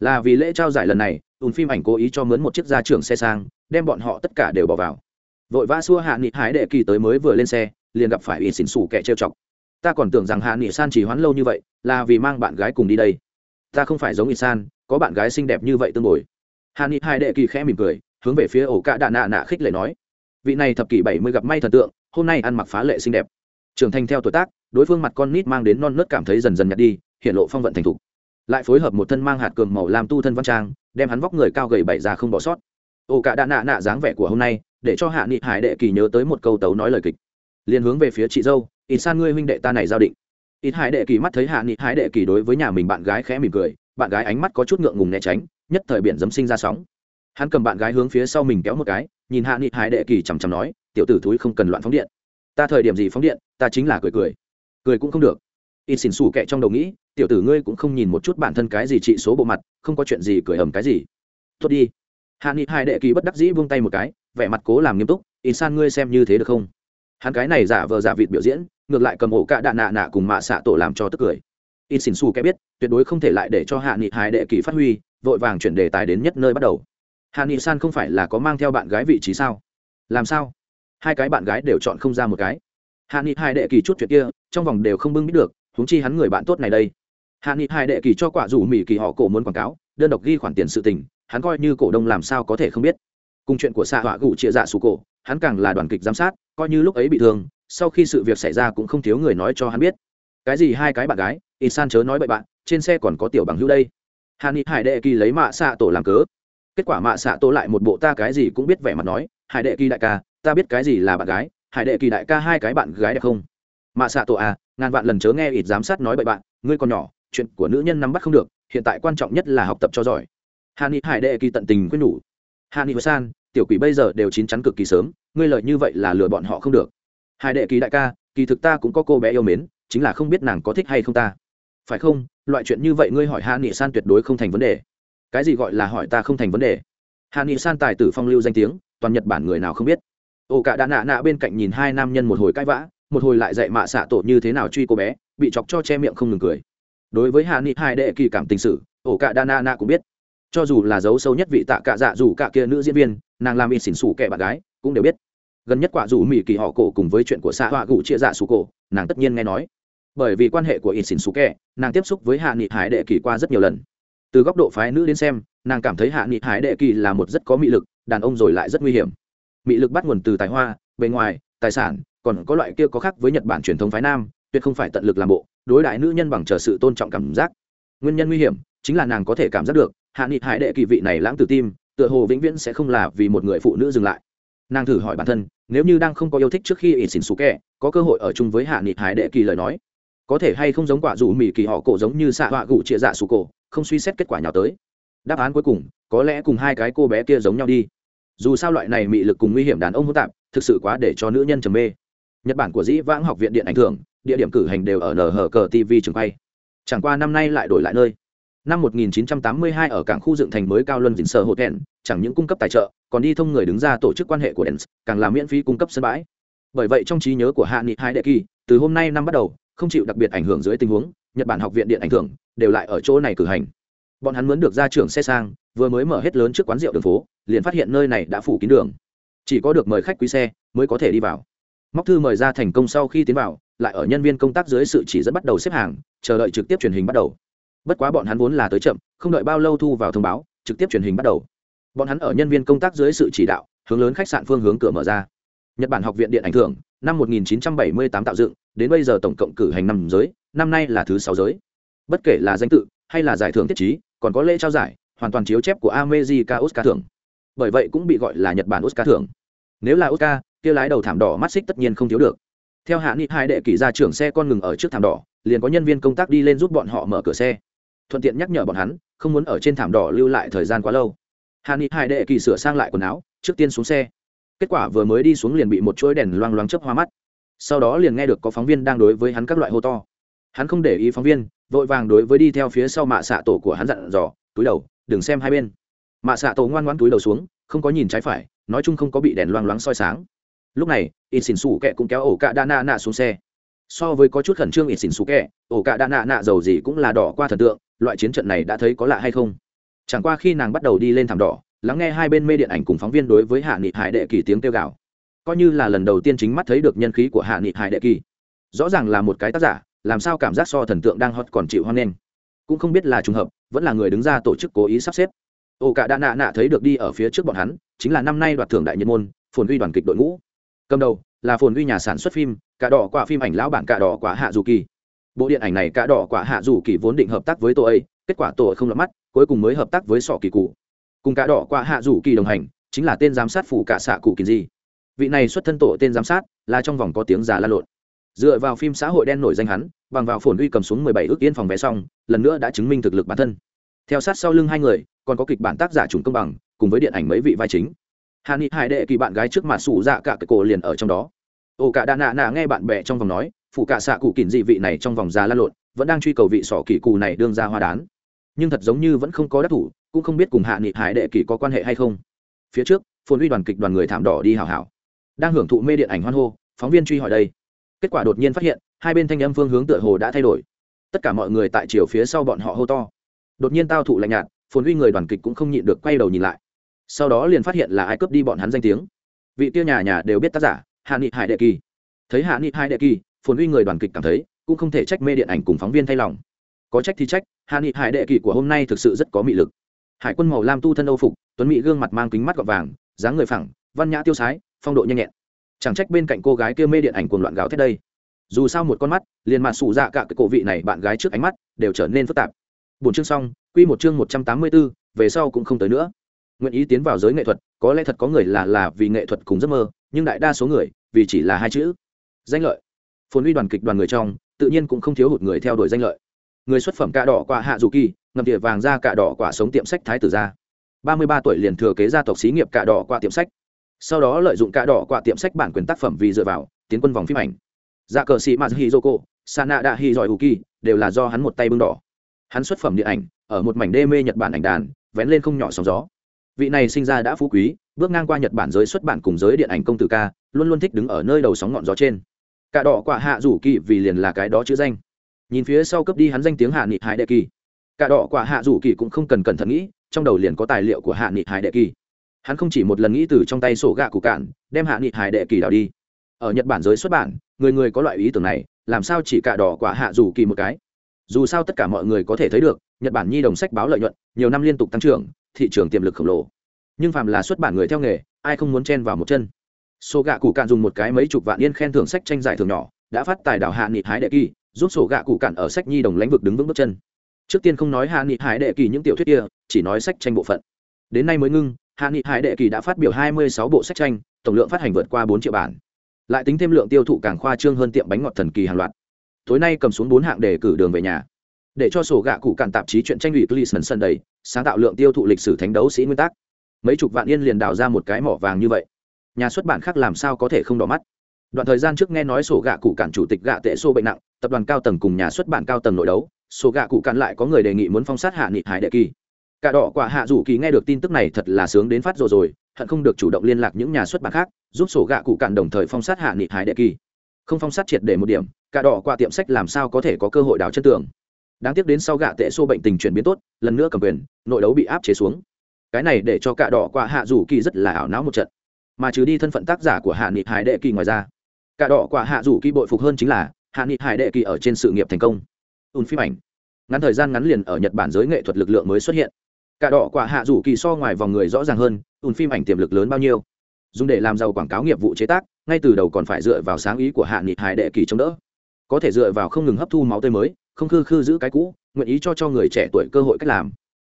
S1: là vì lễ trao giải lần này ùn phim ảnh cố ý cho mướn một chiếc gia trưởng xe sang, đem bọn họ tất cả đều bỏ vào. Vội vã xua hạ nghị hái đệ kỳ tới mới vừa lên xe, liền gặp phải ít xỉn xủ kẻ trêu chọc. Ta còn tưởng rằng hạ nghị san chỉ hoán lâu như vậy, là vì mang bạn gái cùng đi đây. Ta không phải giống ít san, có bạn gái xinh đẹp như vậy tương bồi. Hạ nghị hai đệ kỳ khẽ mỉm cười, hướng về phía ổ cạ đà nạ nạ khích lệ nói, vị này thập kỷ bảy mươi gặp may thần tượng, hôm nay ăn mặc phá lệ xinh đẹp. Trưởng thành theo tuổi tác đối phương mặt con nít mang đến non nớt cảm thấy dần dần nhạt đi, hiện lộ phong vận thành thục. Lại phối hợp một thân mang hạt cường màu làm tu thân văn trang, đem hắn vóc người cao gầy bảy ra không bỏ sót. Ô cả đã nạ nạ dáng vẻ của hôm nay, để cho hạ nghị hải đệ kỳ nhớ tới một câu tấu nói lời kịch. Liền hướng về phía chị dâu, ít san ngươi huynh đệ ta này giao định. Ít hải đệ kỳ mắt thấy hạ nghị hải đệ kỳ đối với nhà mình bạn gái khẽ mỉm cười, bạn gái ánh mắt có chút ngượng ngùng né tránh, nhất thời biển dấm sinh ra sóng. Hắn cầm bạn gái hướng phía sau mình kéo một cái, nhìn hạ nghị hải đệ kỳ chằm chằm nói, tiểu tử thúi không cần loạn phóng điện. Ta thời điểm gì phóng điện, ta chính là cười cười cười cũng không được. Ít xỉn xù kệ trong đầu nghĩ, tiểu tử ngươi cũng không nhìn một chút bản thân cái gì trị số bộ mặt, không có chuyện gì cười ầm cái gì. Tốt đi. Hạ nghị hai đệ kỳ bất đắc dĩ vung tay một cái, vẻ mặt cố làm nghiêm túc, ít san ngươi xem như thế được không? Hắn cái này giả vờ giả vịt biểu diễn, ngược lại cầm ổ cạ đạn nạ nạ cùng mạ xạ tổ làm cho tức cười. Ít xỉn xù kệ biết, tuyệt đối không thể lại để cho hạ nghị hai đệ kỳ phát huy, vội vàng chuyển đề tài đến nhất nơi bắt đầu. Hạ nghị san không phải là có mang theo bạn gái vị trí sao? Làm sao? Hai cái bạn gái đều chọn không ra một cái hạ nghị hai đệ kỳ chút chuyện kia, trong vòng đều không bưng biết được, huống chi hắn người bạn tốt này đây. Hạ nghị hai đệ kỳ cho quả rủ mỹ kỳ họ cổ muốn quảng cáo, đơn độc ghi khoản tiền sự tình, hắn coi như cổ đông làm sao có thể không biết. Cùng chuyện của xạ họa gụ chia dạ sủ cổ, hắn càng là đoàn kịch giám sát, coi như lúc ấy bị thương, sau khi sự việc xảy ra cũng không thiếu người nói cho hắn biết. Cái gì hai cái bạn gái in san chớ nói bậy bạn, trên xe còn có tiểu bằng hữu đây. Hạ ni hải đệ kỳ lấy mạ xạ tổ làm cớ. Kết quả mạ xạ tổ lại một bộ ta cái gì cũng biết vẻ mặt nói, hải đệ kỳ đại ca, ta biết cái gì là bạn gái hải đệ kỳ đại ca hai cái bạn gái đẹp không? Mạ xạ tổ à ngàn vạn lần chớ nghe ít giám sát nói bậy bạn, ngươi còn nhỏ, chuyện của nữ nhân nắm bắt không được, hiện tại quan trọng nhất là học tập cho giỏi. Hà ni hải đệ kỳ tận tình quyết nhủ. Hà ni san, tiểu quỷ bây giờ đều chín chắn cực kỳ sớm, ngươi lợi như vậy là lừa bọn họ không được. Hải đệ kỳ đại ca, kỳ thực ta cũng có cô bé yêu mến, chính là không biết nàng có thích hay không ta. Phải không? Loại chuyện như vậy ngươi hỏi hà ni san tuyệt đối không thành vấn đề. Cái gì gọi là hỏi ta không thành vấn đề? Hà ni san tài tử phong lưu danh tiếng, toàn nhật bản người nào không biết ổ cả đã nạ nạ bên cạnh nhìn hai nam nhân một hồi cãi vã, một hồi lại dạy mạ xạ tổ như thế nào truy cô bé, bị chọc cho che miệng không ngừng cười. Đối với hạ nghị hai đệ kỳ cảm tình sử ổ cả đa nạ nạ cũng biết. Cho dù là dấu sâu nhất vị tạ cả dạ dù cả kia nữ diễn viên, nàng làm ít xỉn xù kẻ bạn gái, cũng đều biết. Gần nhất quả dù mỹ kỳ họ cổ cùng với chuyện của xã họa gụ chia dạ xù cổ, nàng tất nhiên nghe nói. Bởi vì quan hệ của ít xỉn xù kẻ, nàng tiếp xúc với hạ nghị hải đệ kỳ qua rất nhiều lần. Từ góc độ phái nữ đến xem, nàng cảm thấy hạ nghị hải đệ kỳ là một rất có mị lực, đàn ông rồi lại rất nguy hiểm mị lực bắt nguồn từ tài hoa, bề ngoài, tài sản, còn có loại kia có khác với nhật bản truyền thống phái nam, tuyệt không phải tận lực làm bộ, đối đại nữ nhân bằng chờ sự tôn trọng cảm giác. Nguyên nhân nguy hiểm chính là nàng có thể cảm giác được, hạ nghị hải đệ kỳ vị này lãng từ tim, tựa hồ vĩnh viễn sẽ không là vì một người phụ nữ dừng lại. Nàng thử hỏi bản thân, nếu như đang không có yêu thích trước khi ỉ xỉn xú kẹ có cơ hội ở chung với hạ nghị hải đệ kỳ lời nói, có thể hay không giống quả dù mỹ kỳ họ cổ giống như xạ họa gụ chia dạ xù cổ, không suy xét kết quả nhào tới. Đáp án cuối cùng, có lẽ cùng hai cái cô bé kia giống nhau đi dù sao loại này mị lực cùng nguy hiểm đàn ông hỗn tạp thực sự quá để cho nữ nhân trầm mê. Nhật bản của dĩ vãng học viện điện ảnh thường địa điểm cử hành đều ở nở cờ tv trường quay. Chẳng qua năm nay lại đổi lại nơi. Năm 1982 ở cảng khu dựng thành mới cao luân vĩnh sở hotel chẳng những cung cấp tài trợ còn đi thông người đứng ra tổ chức quan hệ của đèn, càng làm miễn phí cung cấp sân bãi. Bởi vậy trong trí nhớ của hạ nghị hai đệ kỳ từ hôm nay năm bắt đầu không chịu đặc biệt ảnh hưởng dưới tình huống nhật bản học viện điện ảnh thưởng đều lại ở chỗ này cử hành. Bọn hắn muốn được ra trường xe sang vừa mới mở hết lớn trước quán rượu đường phố, liền phát hiện nơi này đã phủ kín đường. Chỉ có được mời khách quý xe mới có thể đi vào. Móc thư mời ra thành công sau khi tiến vào, lại ở nhân viên công tác dưới sự chỉ dẫn bắt đầu xếp hàng, chờ đợi trực tiếp truyền hình bắt đầu. Bất quá bọn hắn vốn là tới chậm, không đợi bao lâu thu vào thông báo, trực tiếp truyền hình bắt đầu. Bọn hắn ở nhân viên công tác dưới sự chỉ đạo, hướng lớn khách sạn phương hướng cửa mở ra. Nhật bản học viện điện ảnh thưởng, năm 1978 tạo dựng, đến bây giờ tổng cộng cử hành năm giới, năm nay là thứ sáu giới. Bất kể là danh tự, hay là giải thưởng thiết chí còn có lễ trao giải hoàn toàn chiếu chép của America Oscar thưởng. Bởi vậy cũng bị gọi là nhật bản Oscar thưởng. Nếu là Oscar, kia lái đầu thảm đỏ mắt xích tất nhiên không thiếu được. Theo hạ nghị hai đệ kỷ ra trưởng xe con ngừng ở trước thảm đỏ, liền có nhân viên công tác đi lên giúp bọn họ mở cửa xe. Thuận tiện nhắc nhở bọn hắn, không muốn ở trên thảm đỏ lưu lại thời gian quá lâu. Hạ nghị hai đệ kỳ sửa sang lại quần áo, trước tiên xuống xe. Kết quả vừa mới đi xuống liền bị một chuỗi đèn loang loáng chớp hoa mắt. Sau đó liền nghe được có phóng viên đang đối với hắn các loại hô to. Hắn không để ý phóng viên, vội vàng đối với đi theo phía sau mạ xạ tổ của hắn dặn dò, túi đầu đừng xem hai bên. Mạ xạ tổ ngoan ngoãn túi đầu xuống, không có nhìn trái phải, nói chung không có bị đèn loang loáng soi sáng. Lúc này ít xỉn xù kẹ cũng kéo ổ cạ đa nạ nạ xuống xe. So với có chút khẩn trương ít xỉn xù kẹ ổ cạ đa nạ nạ dầu gì cũng là đỏ qua thần tượng, loại chiến trận này đã thấy có lạ hay không? Chẳng qua khi nàng bắt đầu đi lên thảm đỏ, lắng nghe hai bên mê điện ảnh cùng phóng viên đối với hạ nghị hải đệ kỳ tiếng kêu gào. Coi như là lần đầu tiên chính mắt thấy được nhân khí của hạ nghị hải đệ kỳ. Rõ ràng là một cái tác giả, làm sao cảm giác so thần tượng đang hot còn chịu hoan nghênh cũng không biết là trùng hợp, vẫn là người đứng ra tổ chức cố ý sắp xếp. Ổ cả đã nạ nạ thấy được đi ở phía trước bọn hắn, chính là năm nay đoạt thưởng đại nhân môn, phồn uy đoàn kịch đội ngũ. Cầm đầu là phồn uy nhà sản xuất phim, cả đỏ quả phim ảnh lão bản cả đỏ quả hạ dù kỳ. Bộ điện ảnh này cả đỏ quả hạ dù kỳ vốn định hợp tác với tổ ấy, kết quả tổ không lọt mắt, cuối cùng mới hợp tác với sọ kỳ cụ. Cùng cả đỏ quả hạ dù kỳ đồng hành, chính là tên giám sát phủ cả xạ cụ kỳ gì. vị này xuất thân tổ tên giám sát là trong vòng có tiếng già la lộn dựa vào phim xã hội đen nổi danh hắn bằng vào phồn uy cầm xuống mười bảy ước yên phòng vé xong lần nữa đã chứng minh thực lực bản thân. Theo sát sau lưng hai người còn có kịch bản tác giả trùng công bằng cùng với điện ảnh mấy vị vai chính. Hà ni hải đệ kỳ bạn gái trước mặt sủ dạ cả cái cổ liền ở trong đó. Ô cả đà nạ nạ nghe bạn bè trong vòng nói phụ cả xạ cụ kỉn dị vị này trong vòng già la lộn vẫn đang truy cầu vị sỏ kỳ cù này đương ra hoa đán. Nhưng thật giống như vẫn không có đắc thủ cũng không biết cùng hạ nghị hải đệ kỳ có quan hệ hay không. Phía trước phồn uy đoàn kịch đoàn người thảm đỏ đi hào hảo, đang hưởng thụ mê điện ảnh hoan hô phóng viên truy hỏi đây kết quả đột nhiên phát hiện, hai bên thanh âm phương hướng tựa hồ đã thay đổi. Tất cả mọi người tại chiều phía sau bọn họ hô to. Đột nhiên tao thụ lạnh nhạt, phồn Huy người đoàn kịch cũng không nhịn được quay đầu nhìn lại. Sau đó liền phát hiện là ai cướp đi bọn hắn danh tiếng. Vị tiêu nhà nhà đều biết tác giả, hạ nghị hải đệ kỳ. Thấy hạ nghị hải đệ kỳ, phồn Huy người đoàn kịch cảm thấy cũng không thể trách mê điện ảnh cùng phóng viên thay lòng. Có trách thì trách, hạ nghị hải đệ kỳ của hôm nay thực sự rất có mị lực. Hải quân màu lam tu thân âu phục, tuấn mỹ gương mặt mang kính mắt gọt vàng, dáng người phẳng, văn nhã tiêu sái, phong độ nhanh nhẹn chẳng trách bên cạnh cô gái kia mê điện ảnh cuồng loạn gáo thét đây. Dù sao một con mắt liền mặt sụ dạ cả cái cổ vị này bạn gái trước ánh mắt đều trở nên phức tạp. Bốn chương xong quy một chương một trăm tám mươi 184, về sau cũng không tới nữa. Nguyện ý tiến vào giới nghệ thuật có lẽ thật có người là là vì nghệ thuật cùng giấc mơ nhưng đại đa số người vì chỉ là hai chữ. Danh lợi. Phồn uy đoàn kịch đoàn người trong tự nhiên cũng không thiếu hụt người theo đuổi danh lợi. Người xuất phẩm cạ đỏ quả hạ dù kỳ ngầm địa vàng ra cạ đỏ quả sống tiệm sách thái tử gia. Ba mươi ba tuổi liền thừa kế gia tộc xí nghiệp cạ đỏ quả tiệm sách sau đó lợi dụng cạ đỏ qua tiệm sách bản quyền tác phẩm vì dựa vào, tiến quân vòng phim ảnh. Dạ cờ sĩ maz hizoko sana da hi giỏi uki đều là do hắn một tay bưng đỏ. Hắn xuất phẩm điện ảnh, ở một mảnh đê mê nhật bản ảnh đàn, vén lên không nhỏ sóng gió. Vị này sinh ra đã phú quý, bước ngang qua nhật bản giới xuất bản cùng giới điện ảnh công tử ca, luôn luôn thích đứng ở nơi đầu sóng ngọn gió trên. Cả đỏ quả hạ rủ kỳ vì liền là cái đó chữ danh. Nhìn phía sau cấp đi hắn danh tiếng hạ nghị hải đệ kỳ. Cả đỏ quả hạ rủ kỳ cũng không cần cẩn thận nghĩ, trong đầu liền có tài liệu của hạ nghị hải đệ kỳ hắn không chỉ một lần nghĩ từ trong tay sổ gạ cụ cạn, đem hạ nghị hải đệ kỳ đào đi. Ở nhật bản giới xuất bản, người người có loại ý tưởng này, làm sao chỉ cả đỏ quả hạ rủ kỳ một cái? Dù sao tất cả mọi người có thể thấy được, nhật bản nhi đồng sách báo lợi nhuận, nhiều năm liên tục tăng trưởng, thị trường tiềm lực khổng lồ. Nhưng phàm là xuất bản người theo nghề, ai không muốn chen vào một chân? Sổ gạ cụ cạn dùng một cái mấy chục vạn yên khen thưởng sách tranh giải thưởng nhỏ, đã phát tài đảo hạ nghị hái đệ kỳ, giúp sổ gạ cụ cạn ở sách nhi đồng lãnh vực đứng vững bước chân. Trước tiên không nói hạ nghị hái đệ kỳ những tiểu thuyết kia, chỉ nói sách tranh bộ phận. Đến nay mới ngưng hạ nghị hải đệ kỳ đã phát biểu hai mươi sáu bộ sách tranh, tổng lượng phát hành vượt qua 4 triệu bản. Lại tính thêm lượng tiêu thụ càng khoa trương hơn tiệm bánh ngọt thần kỳ hàng loạt. Tối nay cầm xuống bốn hạng để cử đường về nhà. Để cho sổ gạ cụ cản tạp chí chuyện tranh ủy Cleveland sân đầy, sáng tạo lượng tiêu thụ lịch sử thánh đấu sĩ nguyên tắc mấy chục vạn yên liền đào ra một cái mỏ vàng như vậy. Nhà xuất bản khác làm sao có thể không đỏ mắt? Đoạn thời gian trước nghe nói sổ gạ cụ cản chủ tịch gạ tệ xô bệnh nặng, tập đoàn cao tầng cùng nhà xuất bản cao tầng nội đấu, sổ gạ cụ cản lại có người đề nghị muốn phong sát hạ nghị hải đệ kỳ cả đỏ quả hạ rủ kỳ nghe được tin tức này thật là sướng đến phát rồi rồi, hận không được chủ động liên lạc những nhà xuất bản khác, giúp sổ gạ cụ cạn đồng thời phong sát hạ nghị hải đệ kỳ. Không phong sát triệt để một điểm, cả đỏ qua tiệm sách làm sao có thể có cơ hội đào chân tường. Đáng tiếc đến sau gạ tệ xô bệnh tình chuyển biến tốt, lần nữa cầm quyền, nội đấu bị áp chế xuống. Cái này để cho cả đỏ qua hạ rủ kỳ rất là ảo não một trận. Mà trừ đi thân phận tác giả của hạ nghị hải đệ kỳ ngoài ra, cả đỏ qua hạ rủ kỳ bội phục hơn chính là hạ nghị hải đệ kỳ ở trên sự nghiệp thành công. Ùn phim ảnh. Ngắn thời gian ngắn liền ở nhật bản giới nghệ thuật lực lượng mới xuất hiện cả đỏ quả hạ rủ kỳ so ngoài vòng người rõ ràng hơn, ùn phim ảnh tiềm lực lớn bao nhiêu. Dùng để làm giàu quảng cáo nghiệp vụ chế tác, ngay từ đầu còn phải dựa vào sáng ý của hạ nghị hải đệ kỳ chống đỡ. Có thể dựa vào không ngừng hấp thu máu tươi mới, không khư khư giữ cái cũ, nguyện ý cho cho người trẻ tuổi cơ hội cách làm.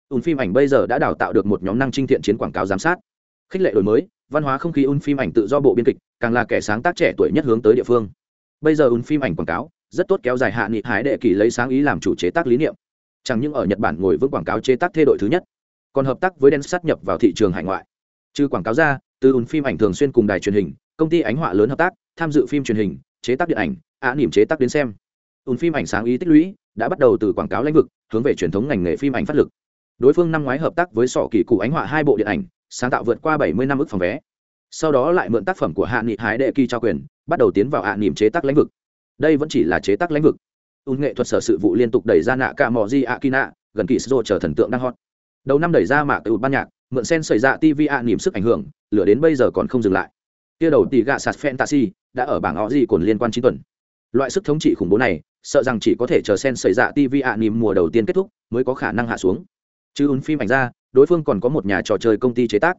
S1: Ùn phim ảnh bây giờ đã đào tạo được một nhóm năng trinh thiện chiến quảng cáo giám sát. Khích lệ đổi mới, văn hóa không khí ùn phim ảnh tự do bộ biên kịch, càng là kẻ sáng tác trẻ tuổi nhất hướng tới địa phương. Bây giờ ùn phim ảnh quảng cáo, rất tốt kéo dài hạ nghị hải đệ kỳ lấy sáng ý làm chủ chế tác lý niệm. Chẳng những ở nhật bản ngồi vững quảng cáo chế tác thay đổi thứ nhất còn hợp tác với đen sát nhập vào thị trường hải ngoại. Trừ quảng cáo ra, từ ùn phim ảnh thường xuyên cùng đài truyền hình, công ty ánh họa lớn hợp tác, tham dự phim truyền hình, chế tác điện ảnh, ạ niềm chế tác đến xem. Ùn phim ảnh sáng ý tích lũy đã bắt đầu từ quảng cáo lĩnh vực, hướng về truyền thống ngành nghề phim ảnh phát lực. Đối phương năm ngoái hợp tác với sọ kỳ cụ ánh họa hai bộ điện ảnh, sáng tạo vượt qua bảy mươi năm ức phòng vé. Sau đó lại mượn tác phẩm của hạ nghị hái đệ kỳ trao quyền, bắt đầu tiến vào hạ niềm chế tác lĩnh vực. Đây vẫn chỉ là chế tác lĩnh vực. Ùn nghệ thuật sở sự vụ liên tục đẩy ra nạ cả mò di ạ kina gần kỳ sô chờ thần tượng đang hot đầu năm đẩy ra mạ tự ban nhạc, mượn sen xảy ra dạ tv a nỉm sức ảnh hưởng, lửa đến bây giờ còn không dừng lại. Kia đầu tỷ gạ sạt fantasy đã ở bảng họ gì còn liên quan chín tuần. Loại sức thống trị khủng bố này, sợ rằng chỉ có thể chờ sen xảy ra dạ tv a nỉm mùa đầu tiên kết thúc mới có khả năng hạ xuống. Chứ ún phim ảnh ra, đối phương còn có một nhà trò chơi công ty chế tác.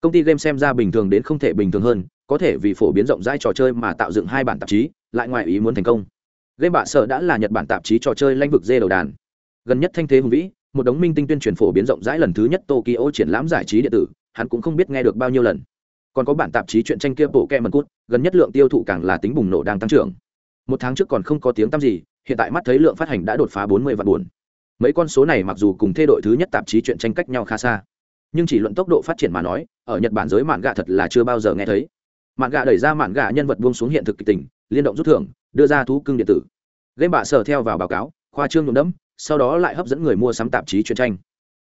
S1: Công ty game xem ra bình thường đến không thể bình thường hơn, có thể vì phổ biến rộng rãi trò chơi mà tạo dựng hai bản tạp chí, lại ngoài ý muốn thành công. Game bạ sợ đã là nhật bản tạp chí trò chơi lanh vực dê đầu đàn. Gần nhất thanh thế hùng vĩ một đống minh tinh tuyên truyền phổ biến rộng rãi lần thứ nhất tokyo triển lãm giải trí điện tử, hắn cũng không biết nghe được bao nhiêu lần. Còn có bản tạp chí chuyện tranh kia bộ kem mần cút, gần nhất lượng tiêu thụ càng là tính bùng nổ đang tăng trưởng. Một tháng trước còn không có tiếng tăm gì, hiện tại mắt thấy lượng phát hành đã đột phá bốn mươi vạn buồn. Mấy con số này mặc dù cùng thê đội thứ nhất tạp chí chuyện tranh cách nhau khá xa, nhưng chỉ luận tốc độ phát triển mà nói, ở nhật bản giới mạn gạ thật là chưa bao giờ nghe thấy. Mạn gạ đẩy ra mạn gạ nhân vật buông xuống hiện thực kịch tình, liên động rút thưởng, đưa ra thú cưng điện tử. Game bạ sở theo vào báo cáo, khoa trương nhuộm đẫm sau đó lại hấp dẫn người mua sắm tạp chí truyền tranh.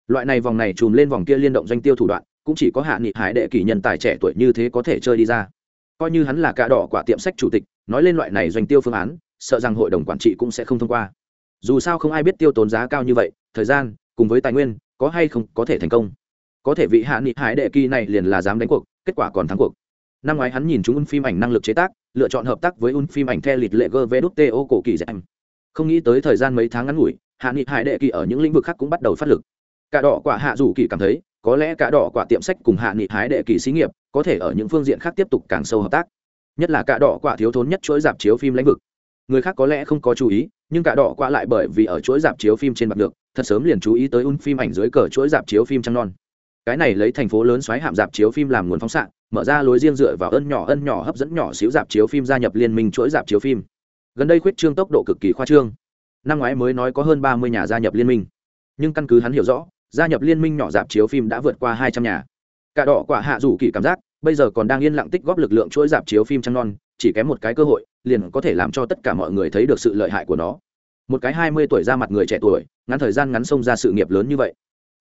S1: Loại này vòng này chùm lên vòng kia liên động doanh tiêu thủ đoạn, cũng chỉ có hạ nghị hải đệ kỷ nhân tài trẻ tuổi như thế có thể chơi đi ra. Coi như hắn là cả đỏ quả tiệm sách chủ tịch, nói lên loại này doanh tiêu phương án, sợ rằng hội đồng quản trị cũng sẽ không thông qua. Dù sao không ai biết tiêu tốn giá cao như vậy, thời gian, cùng với tài nguyên, có hay không có thể thành công. Có thể vị hạ nghị hải đệ kỳ này liền là dám đánh cuộc, kết quả còn thắng cuộc. Năm ngoái hắn nhìn chúng un phim ảnh năng lực chế tác, lựa chọn hợp tác với un phim ảnh theo lịt lệ gv đút cổ kỳ dạy. Không nghĩ tới thời gian mấy tháng ngắn ngủi hạ nghị hải đệ kỳ ở những lĩnh vực khác cũng bắt đầu phát lực. Cả đỏ quả hạ dù kỳ cảm thấy, có lẽ cả đỏ quả tiệm sách cùng hạ nghị hái đệ kỳ xí nghiệp có thể ở những phương diện khác tiếp tục càng sâu hợp tác. Nhất là cả đỏ quả thiếu thốn nhất chuỗi dạp chiếu phim lĩnh vực. Người khác có lẽ không có chú ý, nhưng cả đỏ quả lại bởi vì ở chuỗi dạp chiếu phim trên mặt được, thật sớm liền chú ý tới un phim ảnh dưới cờ chuỗi dạp chiếu phim trăng non. Cái này lấy thành phố lớn xoáy hạm dạp chiếu phim làm nguồn phóng xạ, mở ra lối riêng dựa vào ân nhỏ ân nhỏ hấp dẫn nhỏ xíu dạp chiếu phim gia nhập liên minh chuỗi dạp chiếu phim. Gần đây khuyết trương tốc độ cực kỳ khoa trương năm ngoái mới nói có hơn ba mươi nhà gia nhập liên minh. Nhưng căn cứ hắn hiểu rõ, gia nhập liên minh nhỏ dạp chiếu phim đã vượt qua hai trăm nhà. Cả đỏ quả hạ rủ kỳ cảm giác, bây giờ còn đang yên lặng tích góp lực lượng chuỗi dạp chiếu phim trăng non, chỉ kém một cái cơ hội, liền có thể làm cho tất cả mọi người thấy được sự lợi hại của nó. Một cái hai mươi tuổi ra mặt người trẻ tuổi, ngắn thời gian ngắn xông ra sự nghiệp lớn như vậy.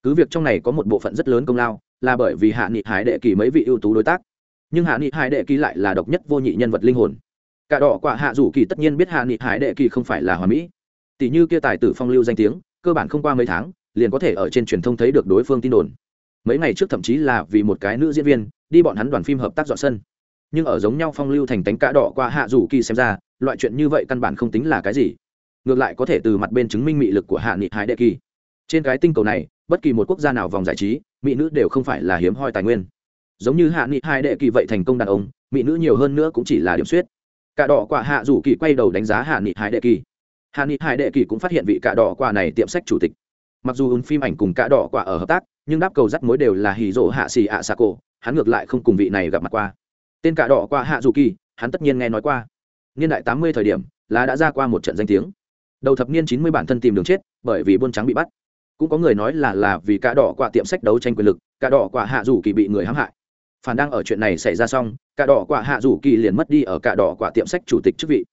S1: Cứ việc trong này có một bộ phận rất lớn công lao, là bởi vì hạ nghị hải đệ kỳ mấy vị ưu tú đối tác. Nhưng hạ nghị hải đệ kỳ lại là độc nhất vô nhị nhân vật linh hồn. Cả đỏ quả hạ rủ kỳ tất nhiên biết hạ nghị hải đệ kỳ không phải là hòa mỹ tỷ như kia tài tử phong lưu danh tiếng, cơ bản không qua mấy tháng, liền có thể ở trên truyền thông thấy được đối phương tin đồn. Mấy ngày trước thậm chí là vì một cái nữ diễn viên, đi bọn hắn đoàn phim hợp tác dọn sân. Nhưng ở giống nhau phong lưu thành tánh cá đỏ qua hạ rủ kỳ xem ra, loại chuyện như vậy căn bản không tính là cái gì. Ngược lại có thể từ mặt bên chứng minh mị lực của hạ nghị hải đệ kỳ. Trên cái tinh cầu này, bất kỳ một quốc gia nào vòng giải trí, mỹ nữ đều không phải là hiếm hoi tài nguyên. Giống như hạ nghị Hải đệ kỳ vậy thành công đàn ông, mỹ nữ nhiều hơn nữa cũng chỉ là điểm suyết. Cả đỏ quả hạ rủ kỳ quay đầu đánh giá hạ nghị Hải đệ kỳ hạ ni hai đệ kỳ cũng phát hiện vị cả đỏ quả này tiệm sách chủ tịch. Mặc dù ứng phim ảnh cùng cả đỏ quả ở hợp tác, nhưng đáp cầu rắc mối đều là hì rỗ hạ xì ạ xà cổ, hắn ngược lại không cùng vị này gặp mặt qua. Tên cả đỏ quả hạ dù kỳ, hắn tất nhiên nghe nói qua. Niên đại tám mươi thời điểm, là đã ra qua một trận danh tiếng. Đầu thập niên chín mươi bản thân tìm đường chết, bởi vì buôn trắng bị bắt. Cũng có người nói là là vì cả đỏ quả tiệm sách đấu tranh quyền lực cả đỏ quả hạ dù kỳ bị người hãm hại. Phản đang ở chuyện này xảy ra xong cả đỏ quả hạ rủ kỳ liền mất đi ở cả đỏ quả tiệm sách chủ tịch chức vị.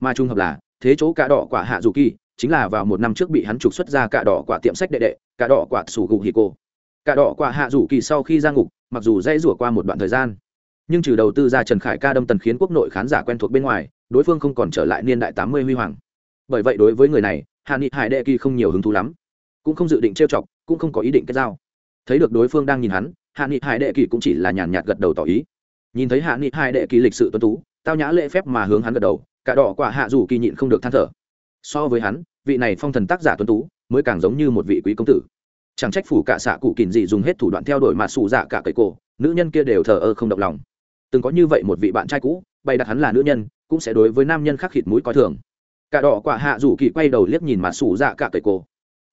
S1: Mà trung hợp là thế chỗ cả đỏ quả hạ rủ kỳ, chính là vào một năm trước bị hắn trục xuất ra cả đỏ quả tiệm sách đệ đệ cả đỏ quả sủ gù hì cô. Cả đỏ quả hạ rủ kỳ sau khi ra ngục, mặc dù dãy rủa qua một đoạn thời gian, nhưng trừ đầu tư ra trần khải ca đâm tần khiến quốc nội khán giả quen thuộc bên ngoài, đối phương không còn trở lại niên đại tám mươi huy hoàng. Bởi vậy đối với người này hạ nghị hải đệ kỳ không nhiều hứng thú lắm, cũng không dự định trêu chọc, cũng không có ý định kết giao. Thấy được đối phương đang nhìn hắn hạ nghị hải đệ kỳ cũng chỉ là nhàn nhạt gật đầu tỏ ý. Nhìn thấy hạ nghị hải đệ kỳ lịch sự tuân tú, tao nhã lễ phép mà hướng hắn gật đầu cả đỏ quả hạ dù kỳ nhịn không được than thở. So với hắn, vị này phong thần tác giả tuân tú, mới càng giống như một vị quý công tử. Chẳng trách phủ cả xạ cụ kỳn dị dùng hết thủ đoạn theo đuổi mà xù dạ cả cậy cổ, nữ nhân kia đều thờ ơ không động lòng. Từng có như vậy một vị bạn trai cũ, bày đặt hắn là nữ nhân, cũng sẽ đối với nam nhân khắc khịt mũi coi thường. Cả đỏ quả hạ rủ kỳ quay đầu liếc nhìn mà xù dạ cả cậy cổ.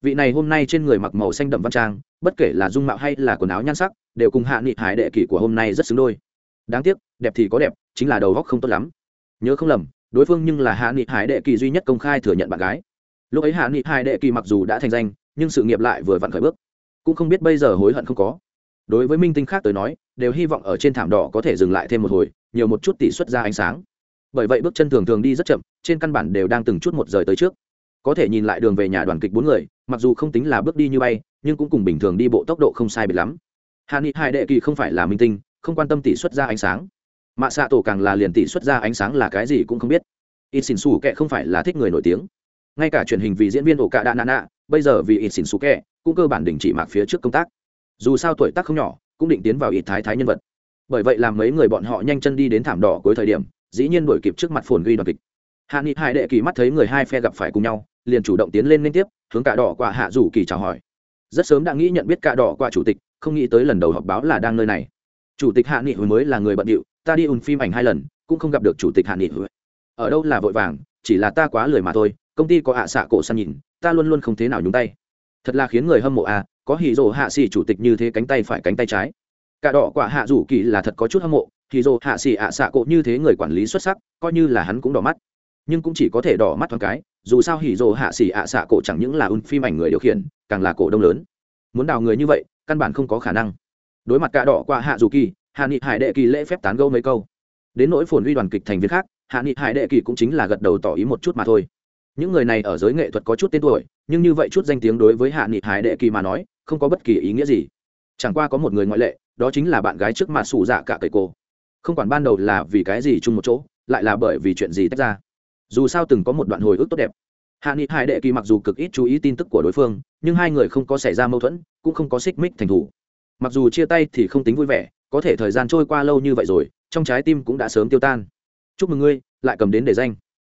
S1: Vị này hôm nay trên người mặc màu xanh đậm văn trang, bất kể là dung mạo hay là quần áo nhan sắc, đều cùng hạ nghị hải đệ kỷ của hôm nay rất xứng đôi. Đáng tiếc, đẹp thì có đẹp, chính là đầu góc không tốt lắm. Nhớ không lầm đối phương nhưng là hạ nghị hải đệ kỳ duy nhất công khai thừa nhận bạn gái. Lúc ấy hạ nghị hải đệ kỳ mặc dù đã thành danh, nhưng sự nghiệp lại vừa vặn khởi bước. Cũng không biết bây giờ hối hận không có. Đối với minh tinh khác tới nói, đều hy vọng ở trên thảm đỏ có thể dừng lại thêm một hồi, nhiều một chút tỷ suất ra ánh sáng. Bởi vậy bước chân thường thường đi rất chậm, trên căn bản đều đang từng chút một rời tới trước. Có thể nhìn lại đường về nhà đoàn kịch bốn người, mặc dù không tính là bước đi như bay, nhưng cũng cùng bình thường đi bộ tốc độ không sai biệt lắm. Hạ nghị hải đệ kỳ không phải là minh tinh, không quan tâm tỷ suất ra ánh sáng mạ xạ tổ càng là liền tỷ xuất ra ánh sáng là cái gì cũng không biết. Ít xỉn xù kệ không phải là thích người nổi tiếng. Ngay cả truyền hình vì diễn viên ổ cạ đạ nạ nạ bây giờ vì ít xỉn xù kệ, cũng cơ bản đình chỉ mạc phía trước công tác. Dù sao tuổi tác không nhỏ, cũng định tiến vào ít thái thái nhân vật. Bởi vậy làm mấy người bọn họ nhanh chân đi đến thảm đỏ cuối thời điểm, dĩ nhiên đuổi kịp trước mặt phồn ghi đoàn kịch. Hạ nghị hai đệ kỳ mắt thấy người hai phe gặp phải cùng nhau, liền chủ động tiến lên liên tiếp, hướng cả đỏ qua hạ rủ kỳ chào hỏi. Rất sớm đã nghĩ nhận biết cả đỏ qua chủ tịch, không nghĩ tới lần đầu họp báo là đang nơi này. Chủ tịch hạ nghị hồi mới là người bận điệu ta đi ùn phim ảnh hai lần, cũng không gặp được chủ tịch hạ nghị. Ở đâu là vội vàng, chỉ là ta quá lười mà thôi, công ty có hạ xạ cổ săn nhìn, ta luôn luôn không thế nào nhúng tay. Thật là khiến người hâm mộ à có hì rồ hạ xì chủ tịch như thế cánh tay phải cánh tay trái. Cả đỏ quả hạ rủ kỳ là thật có chút hâm mộ hì rồ hạ xì ạ xạ cổ như thế người quản lý xuất sắc, coi như là hắn cũng đỏ mắt. Nhưng cũng chỉ có thể đỏ mắt thoáng cái, dù sao hỉ rồ hạ xì ạ xạ cổ chẳng những là un phim ảnh người điều khiển, càng là cổ đông lớn. Muốn đào người như vậy, căn bản không có khả năng. Đối mặt cả đỏ quả hạ dù kỳ hạ nghị hải đệ kỳ lễ phép tán gâu mấy câu. Đến nỗi phồn huy đoàn kịch thành viên khác, hạ nghị hải đệ kỳ cũng chính là gật đầu tỏ ý một chút mà thôi. Những người này ở giới nghệ thuật có chút tên tuổi, nhưng như vậy chút danh tiếng đối với hạ nghị hải đệ kỳ mà nói, không có bất kỳ ý nghĩa gì. Chẳng qua có một người ngoại lệ, đó chính là bạn gái trước mặt xù dạ cả cậy cô. Không quản ban đầu là vì cái gì chung một chỗ, lại là bởi vì chuyện gì tách ra. Dù sao từng có một đoạn hồi ức tốt đẹp. Hạ nghị hải đệ kỳ mặc dù cực ít chú ý tin tức của đối phương, nhưng hai người không có xảy ra mâu thuẫn, cũng không có xích mích thành thủ. Mặc dù chia tay thì không tính vui vẻ có thể thời gian trôi qua lâu như vậy rồi, trong trái tim cũng đã sớm tiêu tan. Chúc mừng ngươi, lại cầm đến để danh.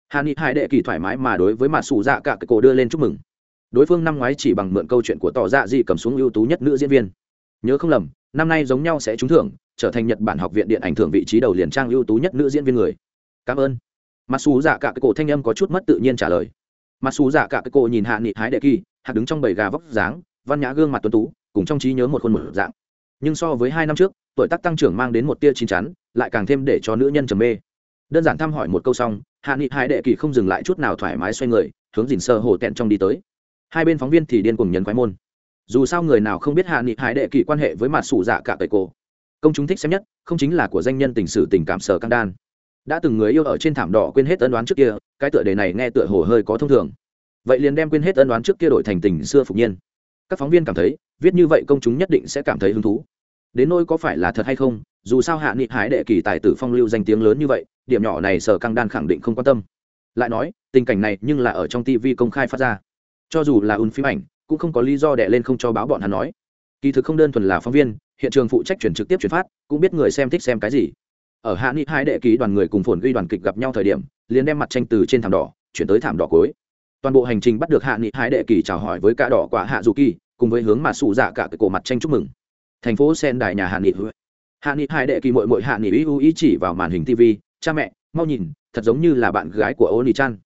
S1: Hà ni hải đệ kỳ thoải mái mà đối với mặt xù dạ cả cái cổ đưa lên chúc mừng. Đối phương năm ngoái chỉ bằng mượn câu chuyện của tỏ dạ dị cầm xuống ưu tú nhất nữ diễn viên. Nhớ không lầm, năm nay giống nhau sẽ trúng thưởng, trở thành nhật bản học viện điện ảnh thưởng vị trí đầu liền trang ưu tú nhất nữ diễn viên người. Cảm ơn. Mặc dù dạ cả cái cổ thanh âm có chút mất tự nhiên trả lời. Mặc dù dạ cả cái cổ nhìn hạ nghị hái đệ kỳ hạ đứng trong bầy gà vóc dáng, văn nhã gương mặt tuấn tú, cùng trong trí nhớ một khuôn một dạng nhưng so với hai năm trước, tuổi tác tăng trưởng mang đến một tia chín chắn, lại càng thêm để cho nữ nhân trầm mê. Đơn giản thăm hỏi một câu xong, hạ nghị hai đệ kỳ không dừng lại chút nào thoải mái xoay người, hướng dình sơ hồ tẹn trong đi tới. Hai bên phóng viên thì điên cùng nhấn quái môn. Dù sao người nào không biết hạ nghị hai đệ kỳ quan hệ với mặt sủ dạ cả cậy cổ. Công chúng thích xem nhất, không chính là của danh nhân tình sử tình cảm sở căng đan. Đã từng người yêu ở trên thảm đỏ quên hết ân đoán trước kia, cái tựa đề này nghe tựa hồ hơi có thông thường. Vậy liền đem quên hết ân đoán trước kia đổi thành tình xưa phục nhiên. Các phóng viên cảm thấy viết như vậy công chúng nhất định sẽ cảm thấy hứng thú. Đến nỗi có phải là thật hay không, dù sao hạ nghị hái đệ kỳ tài tử phong lưu danh tiếng lớn như vậy, điểm nhỏ này sở căng đan khẳng định không quan tâm. Lại nói, tình cảnh này nhưng là ở trong tv công khai phát ra. Cho dù là un phim ảnh, cũng không có lý do đệ lên không cho báo bọn hắn nói. Kỳ thực không đơn thuần là phóng viên, hiện trường phụ trách chuyển trực tiếp chuyển phát, cũng biết người xem thích xem cái gì. Ở hạ nghị hai đệ ký đoàn người cùng phồn ghi đoàn kịch gặp nhau thời điểm, liền đem mặt tranh từ trên thảm đỏ, chuyển tới thảm đỏ cuối. Toàn bộ hành trình bắt được hạ nghị hai đệ kỳ chào hỏi với cả đỏ quả hạ dù kỳ cùng với hướng mà sụ dạ cả cái cổ mặt tranh chúc mừng. Thành phố sen đài nhà hạ nghị hạ nghị hai đệ kỳ mội mội hạ nghị ưu ý chỉ vào màn hình tv cha mẹ, mau nhìn, thật giống như là bạn gái của ô nỉ chan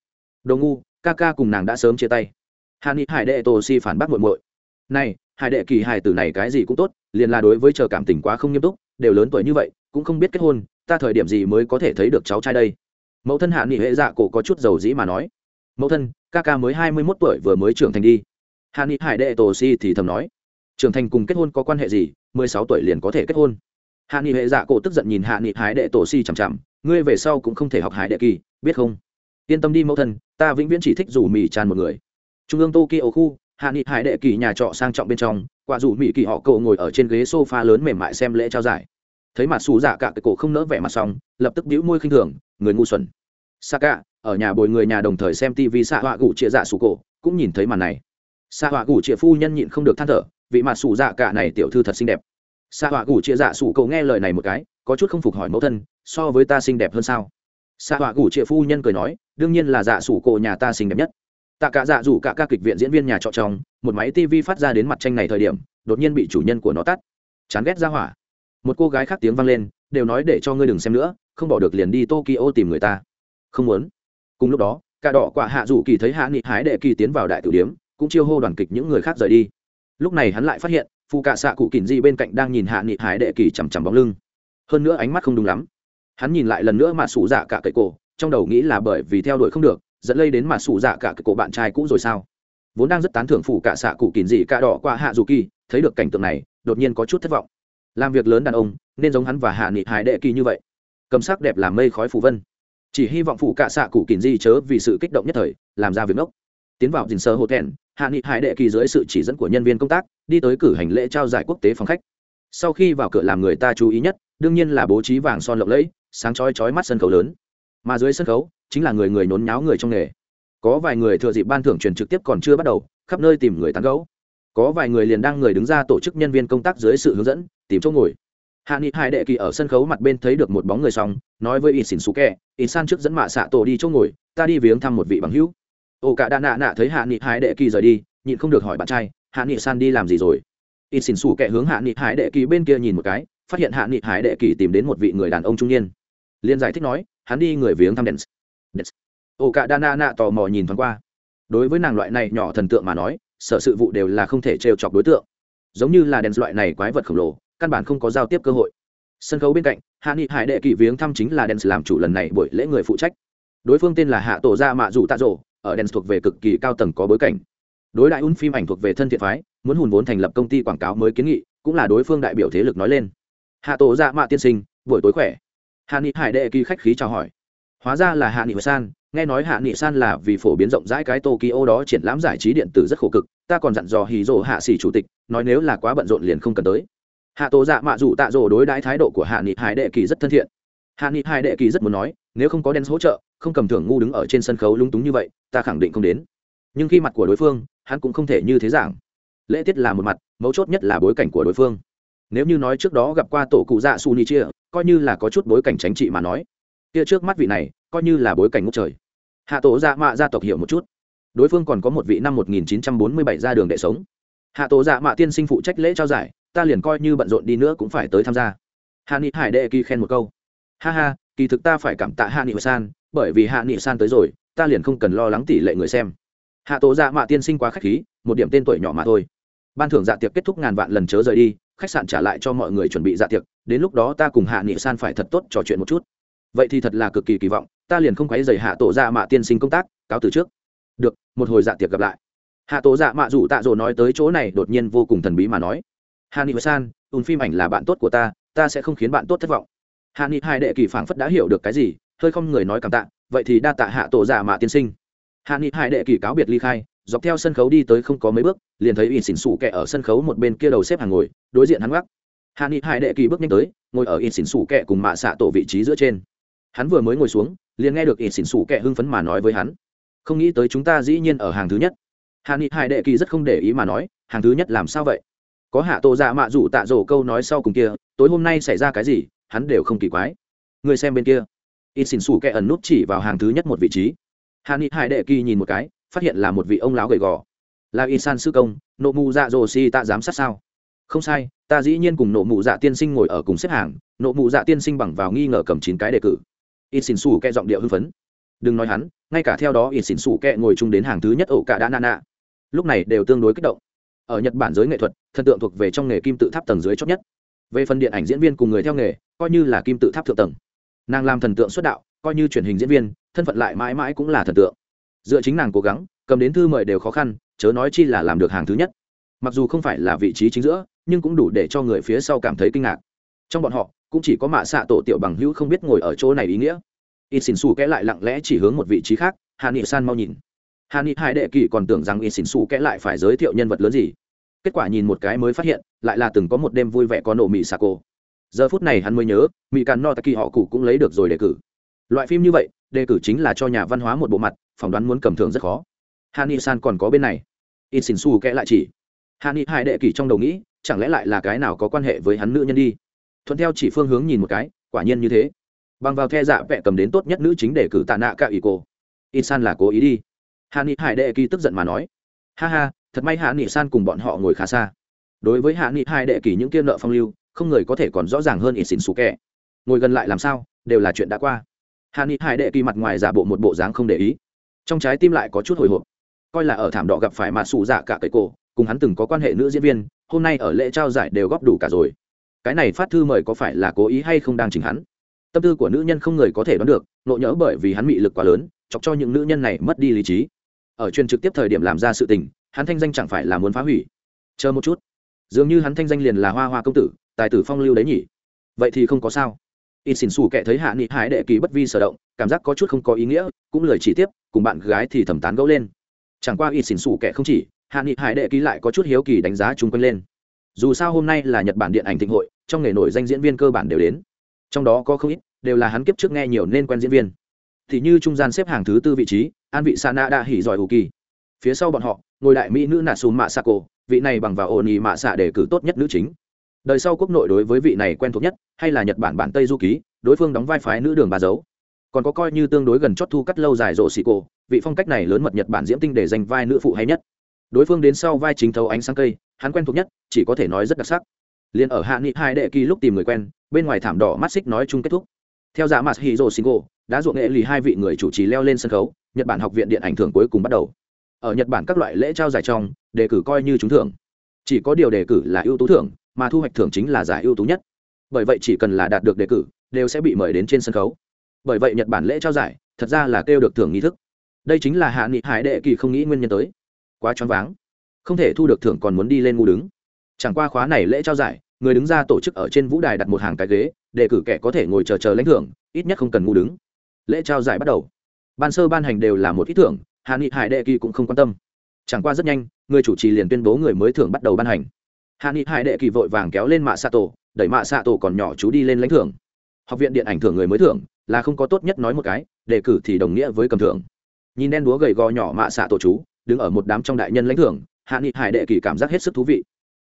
S1: đồ ngu, ca ca cùng nàng đã sớm chia tay. Hạ nghị hải đệ tô si phản bác mội mội này, hải đệ kỳ hài tử này cái gì cũng tốt, liền là đối với chờ cảm tình quá không nghiêm túc, đều lớn tuổi như vậy, cũng không biết kết hôn, ta thời điểm gì mới có thể thấy được cháu trai đây? Mẫu thân hạ nghị hệ dạ cổ có chút dầu dĩ mà nói. Mẫu thân, ca ca mới hai mươi mốt tuổi vừa mới trưởng thành đi hạ nghị hải đệ tổ si thì thầm nói trưởng thành cùng kết hôn có quan hệ gì? Mười sáu tuổi liền có thể kết hôn. Hạ nghị hệ dạ cổ tức giận nhìn hạ nghị hải đệ tổ si chằm chằm, ngươi về sau cũng không thể học hải đệ kỳ, biết không? Yên tâm đi mẫu thân, ta vĩnh viễn chỉ thích rủ mì tràn một người. Trung ương tokyo khu, hạ nghị hải đệ kỳ nhà trọ sang trọng bên trong, quả rủ mỹ kỳ họ cậu ngồi ở trên ghế sofa lớn mềm mại xem lễ trao giải. Thấy mặt xù dạ cả cái cổ không nỡ vẻ mặt xong, lập tức đĩu môi khinh thường, người ngu xuẩn. Saka, ở nhà bồi người nhà đồng thời xem TV xạ họa gụ chia dạ sủ cổ, cũng nhìn thấy màn này xạ họa gủ chia phu nhân nhịn không được than thở, vị mặt xù dạ cả này tiểu thư thật xinh đẹp. Xạ họa gủ chia dạ sủ cậu nghe lời này một cái, có chút không phục hỏi mẫu thân, so với ta xinh đẹp hơn sao? Xạ họa gủ chia phu nhân cười nói, đương nhiên là dạ sủ cổ nhà ta xinh đẹp nhất. Tạ cả dạ rủ cả ca kịch viện diễn viên nhà trọ trong, một máy tv phát ra đến mặt tranh này thời điểm, đột nhiên bị chủ nhân của nó tắt. Chán ghét ra hỏa. Một cô gái khác tiếng vang lên, đều nói để cho ngươi đừng xem nữa, không bỏ được liền đi tokyo tìm người ta. Không muốn. Cùng lúc đó, cả đỏ quả hạ rủ kỳ thấy hạ nghị hái đệ kỳ tiến vào đại tử điếm cũng chiêu hô đoàn kịch những người khác rời đi. Lúc này hắn lại phát hiện phụ cạ xạ cụ kỳn di bên cạnh đang nhìn hạ nghị hải đệ kỳ chằm chằm bóng lưng. Hơn nữa ánh mắt không đúng lắm. Hắn nhìn lại lần nữa mà sủ dạ cả cậy cổ, trong đầu nghĩ là bởi vì theo đuổi không được, dẫn lây đến mà sủ dạ cả cậy cổ bạn trai cũ rồi sao? Vốn đang rất tán thưởng phụ cạ xạ cụ kỳn di cạ đỏ qua hạ dù kỳ, thấy được cảnh tượng này, đột nhiên có chút thất vọng. Làm việc lớn đàn ông, nên giống hắn và hạ nghị hải đệ kỳ như vậy. Cầm sắc đẹp làm mây khói phù vân. Chỉ hy vọng phụ cạ xạ cụ kỳn di chớ vì sự kích động nhất thời, làm ra việc ngốc. Tiến vào dình sơ hô thẹn hạ nghị hải đệ kỳ dưới sự chỉ dẫn của nhân viên công tác, đi tới cử hành lễ trao giải quốc tế phòng khách. Sau khi vào cửa làm người ta chú ý nhất, đương nhiên là bố trí vàng son lộng lẫy, sáng chói chói mắt sân khấu lớn. Mà dưới sân khấu, chính là người người nhốn nháo người trong nghề. Có vài người thừa dịp ban thưởng truyền trực tiếp còn chưa bắt đầu, khắp nơi tìm người tán gấu có vài người liền đang người đứng ra tổ chức nhân viên công tác dưới sự hướng dẫn, tìm chỗ ngồi. Hạ nghị Hải đệ kỳ ở sân khấu mặt bên thấy được một bóng người xong, nói với ít xỉn xú kẹ ít san trước dẫn mạ xạ tổ đi chỗ ngồi, ta đi viếng thăm một vị bằng hữu. Ô cả đà nạ nạ thấy hạ nghị hải đệ kỳ rời đi, nhịn không được hỏi bạn trai, hạ nghị san đi làm gì rồi? Ít xin xù kẻ hướng hạ nghị hải đệ kỳ bên kia nhìn một cái, phát hiện hạ nghị hải đệ kỳ tìm đến một vị người đàn ông trung niên. Liên giải thích nói, hắn đi người viếng thăm đèn Ô cả đà nạ nạ tò mò nhìn thoáng qua. Đối với nàng loại này nhỏ thần tượng mà nói, sở sự vụ đều là không thể trêu chọc đối tượng. Giống như là đèn loại này quái vật khổng lồ, căn bản không có giao tiếp cơ hội. Sân khấu bên cạnh, hạ nghị hải đệ kỳ viếng thăm chính là đèn làm chủ lần này buổi lễ người phụ trách. Đối phương tên là hạ tổ gia mạ dù tạ rộ ở đèn thuộc về cực kỳ cao tầng có bối cảnh. Đối đại un phim ảnh thuộc về thân thiện phái, muốn hùn vốn thành lập công ty quảng cáo mới kiến nghị, cũng là đối phương đại biểu thế lực nói lên. Hạ tổ dạ mạ tiên sinh, buổi tối khỏe. Hạ nghị hải đệ kỳ khách khí chào hỏi. Hóa ra là hạ nghị san, nghe nói hạ nghị san là vì phổ biến rộng rãi cái tokyo đó triển lãm giải trí điện tử rất khổ cực, ta còn dặn dò hì rồ hạ xỉ chủ tịch, nói nếu là quá bận rộn liền không cần tới. Hạ tổ dạ mạ dù tạ rồ đối đãi thái độ của hạ nghị hải đệ kỳ rất thân thiện. Hạ nghị hải đệ kỳ rất muốn nói, nếu không có đen hỗ trợ không cầm thưởng ngu đứng ở trên sân khấu lúng túng như vậy, ta khẳng định không đến. Nhưng khi mặt của đối phương, hắn cũng không thể như thế giảng. Lễ tiết là một mặt, mấu chốt nhất là bối cảnh của đối phương. Nếu như nói trước đó gặp qua tổ cụ dạ su ni chia, coi như là có chút bối cảnh chính trị mà nói. Kia trước mắt vị này, coi như là bối cảnh ngốc trời. Hạ tổ dạ mạ gia tộc hiểu một chút. Đối phương còn có một vị năm 1947 ra đường đệ sống. Hạ tổ dạ mạ tiên sinh phụ trách lễ trao giải, ta liền coi như bận rộn đi nữa cũng phải tới tham gia. Hạ nghị hải đệ kỳ khen một câu. Ha ha, kỳ thực ta phải cảm tạ hạ nghị san bởi vì hạ nghị san tới rồi, ta liền không cần lo lắng tỷ lệ người xem. Hạ tổ dạ mạ tiên sinh quá k h á c h khí, một điểm tên tuổi nhỏ mà thôi. Ban thưởng dạ tiệc kết thúc ngàn vạn lần chớ rời đi, khách sạn trả lại cho mọi người chuẩn bị dạ tiệc, đến lúc đó ta cùng hạ nghị san phải thật tốt trò chuyện một chút. Vậy thì thật là cực kỳ kỳ vọng, ta liền không quấy dày hạ tổ dạ mạ tiên sinh công tác, cáo từ trước. Được, một hồi dạ tiệc gặp lại. Hạ tổ dạ mạ rủ tạ dỗ nói tới chỗ này đột nhiên vô cùng thần bí mà nói. Hạ nghị san, ùn phim ảnh là bạn tốt của ta ta sẽ không khiến bạn tốt thất vọng. Hạ nghị hai đệ kỳ phảng phất đã hiểu được cái gì hơi không người nói cảm tạ, vậy thì đa tạ hạ tổ giả mạ tiên sinh. Hạ nghị hải đệ kỳ cáo biệt ly khai, dọc theo sân khấu đi tới không có mấy bước, liền thấy in xỉn xủ kẻ ở sân khấu một bên kia đầu xếp hàng ngồi, đối diện hắn gác hạ nghị hải đệ kỳ bước nhanh tới, ngồi ở in xỉn xủ kẻ cùng mạ xạ tổ vị trí giữa trên. Hắn vừa mới ngồi xuống, liền nghe được in xỉn xủ kẻ hưng phấn mà nói với hắn. Không nghĩ tới chúng ta dĩ nhiên ở hàng thứ nhất. Hạ nghị hải đệ kỳ rất không để ý mà nói, hàng thứ nhất làm sao vậy? Có hạ tổ dạ mạ rủ tạ rổ câu nói sau cùng kia, tối hôm nay xảy ra cái gì, hắn đều không kỳ quái. Người xem bên kia ít xỉn xù kẻ ẩn nút chỉ vào hàng thứ nhất một vị trí. Hà ni hải đệ kỳ nhìn một cái, phát hiện là một vị ông lão gầy gò. Là y san sư công, nộ mù dạ dồ si tạ giám sát sao? Không sai, ta dĩ nhiên cùng nộ mù dạ tiên sinh ngồi ở cùng xếp hàng, nộ mù dạ tiên sinh bằng vào nghi ngờ cầm chín cái đề cử. Y xỉn xù kẻ giọng điệu hưng phấn. Đừng nói hắn, ngay cả theo đó y xỉn xù kẻ ngồi chung đến hàng thứ nhất ổ cả đã na nạ lúc này đều tương đối kích động. Ở nhật bản giới nghệ thuật, thần tượng thuộc về trong nghề kim tự tháp tầng dưới chót nhất. Về phần điện ảnh diễn viên cùng người theo nghề, coi như là kim tự tháp thượng tầng nàng làm thần tượng xuất đạo, coi như truyền hình diễn viên, thân phận lại mãi mãi cũng là thần tượng. Dựa chính nàng cố gắng, cầm đến thư mời đều khó khăn, chớ nói chi là làm được hàng thứ nhất. Mặc dù không phải là vị trí chính giữa, nhưng cũng đủ để cho người phía sau cảm thấy kinh ngạc. Trong bọn họ, cũng chỉ có mạ xạ tổ tiểu bằng hữu không biết ngồi ở chỗ này ý nghĩa. Ít xin xù kẽ lại lặng lẽ chỉ hướng một vị trí khác hà nị san mau nhìn. Hà nị hai đệ kỳ còn tưởng rằng ít xin xù kẽ lại phải giới thiệu nhân vật lớn gì. Kết quả nhìn một cái mới phát hiện, lại là từng có một đêm vui vẻ có nổ mị xà cô giờ phút này hắn mới nhớ mỹ càn no taki họ cụ cũng lấy được rồi đề cử. Loại phim như vậy, đề cử chính là cho nhà văn hóa một bộ mặt, phỏng đoán muốn cầm thường rất khó. Hani san còn có bên này. In xin su kẽ lại chỉ. Hani hai đệ kỷ trong đầu nghĩ, chẳng lẽ lại là cái nào có quan hệ với hắn nữ nhân đi? Thuận theo chỉ phương hướng nhìn một cái, quả nhiên như thế. Bằng vào the dạ vẹ cầm đến tốt nhất nữ chính đề cử tạ nạ cả ý cô in san là cố ý đi. Hani hải đệ kỳ tức giận mà nói. Ha ha, thật may hạ nghị san cùng bọn họ ngồi khá xa. Đối với hạ nghị hai đệ kỳ những kia nợ phong lưu không người có thể còn rõ ràng hơn ít xỉn xù kẹ ngồi gần lại làm sao, đều là chuyện đã qua. Hạ nghị hai đệ kỳ mặt ngoài giả bộ một bộ dáng không để ý. Trong trái tim lại có chút hồi hộp. Coi là ở thảm đỏ gặp phải mặt xù dạ cả cậy cổ, cùng hắn từng có quan hệ nữ diễn viên, hôm nay ở lễ trao giải đều góp đủ cả rồi. Cái này phát thư mời có phải là cố ý hay không đang chỉnh hắn? Tâm tư của nữ nhân không người có thể đoán được, nộ nhỡ bởi vì hắn bị lực quá lớn, chọc cho những nữ nhân này mất đi lý trí. Ở truyền trực tiếp thời điểm làm ra sự tình, hắn thanh danh chẳng phải là muốn phá hủy. Chờ một chút. Dường như hắn thanh danh liền là hoa hoa công tử tài tử phong lưu đấy nhỉ? Vậy thì không có sao. Ít xỉn xù kệ thấy hạ nghị hải đệ kỳ bất vi sở động, cảm giác có chút không có ý nghĩa, cũng lời chỉ tiếp, cùng bạn gái thì thầm tán gẫu lên. Chẳng qua ít xỉn xù kệ không chỉ, hạ nghị hải đệ kỳ lại có chút hiếu kỳ đánh giá chung quanh lên. Dù sao hôm nay là nhật bản điện ảnh thịnh hội, trong nghề nổi danh diễn viên cơ bản đều đến. Trong đó có không ít, đều là hắn kiếp trước nghe nhiều nên quen diễn viên. Thì như trung gian xếp hàng thứ tư vị trí, an vị sana đã hỉ giỏi hù kỳ. Phía sau bọn họ, ngồi đại mỹ nữ nà xù mạ xạ cổ, vị này bằng vào ồn ì mạ xạ để cử tốt nhất nữ chính đời sau quốc nội đối với vị này quen thuộc nhất, hay là nhật bản bản tây du ký, đối phương đóng vai phái nữ đường bà dấu. Còn có coi như tương đối gần chót thu cắt lâu dài rộ xì cổ, vị phong cách này lớn mật nhật bản diễm tinh để giành vai nữ phụ hay nhất. Đối phương đến sau vai chính thấu ánh sáng cây, hắn quen thuộc nhất, chỉ có thể nói rất đặc sắc. Liền ở hạ nghị hai đệ kỳ lúc tìm người quen, bên ngoài thảm đỏ mắt xích nói chung kết thúc. Theo giả mặt hì rồ sinh đã ruộng nghệ lì hai vị người chủ trì leo lên sân khấu, nhật bản học viện điện ảnh thường cuối cùng bắt đầu. Ở nhật bản các loại lễ trao giải trong, đề cử coi như trúng thưởng. Chỉ có điều đề cử là ưu tú thưởng mà thu hoạch thưởng chính là giải ưu tú nhất. Bởi vậy chỉ cần là đạt được đề cử, đều sẽ bị mời đến trên sân khấu. Bởi vậy nhật bản lễ trao giải, thật ra là kêu được thưởng nghi thức. Đây chính là hạ nghị hải đệ kỳ không nghĩ nguyên nhân tới. Quá choáng váng. Không thể thu được thưởng còn muốn đi lên ngu đứng. Chẳng qua khóa này lễ trao giải, người đứng ra tổ chức ở trên vũ đài đặt một hàng cái ghế, đề cử kẻ có thể ngồi chờ chờ lãnh thưởng, ít nhất không cần ngu đứng. Lễ trao giải bắt đầu. Ban sơ ban hành đều là một ít thưởng hạ nghị hải đệ kỳ cũng không quan tâm. Chẳng qua rất nhanh, người chủ trì liền tuyên bố người mới thưởng bắt đầu ban hành hạ nghị hải đệ kỳ vội vàng kéo lên mạ xạ tổ, đẩy mạ xạ tổ còn nhỏ chú đi lên lãnh thưởng. Học viện điện ảnh thưởng người mới thưởng, là không có tốt nhất nói một cái, đề cử thì đồng nghĩa với cầm thưởng. Nhìn đen đúa gầy gò nhỏ mạ xạ tổ chú, đứng ở một đám trong đại nhân lãnh thưởng, hạ nghị hải đệ kỳ cảm giác hết sức thú vị.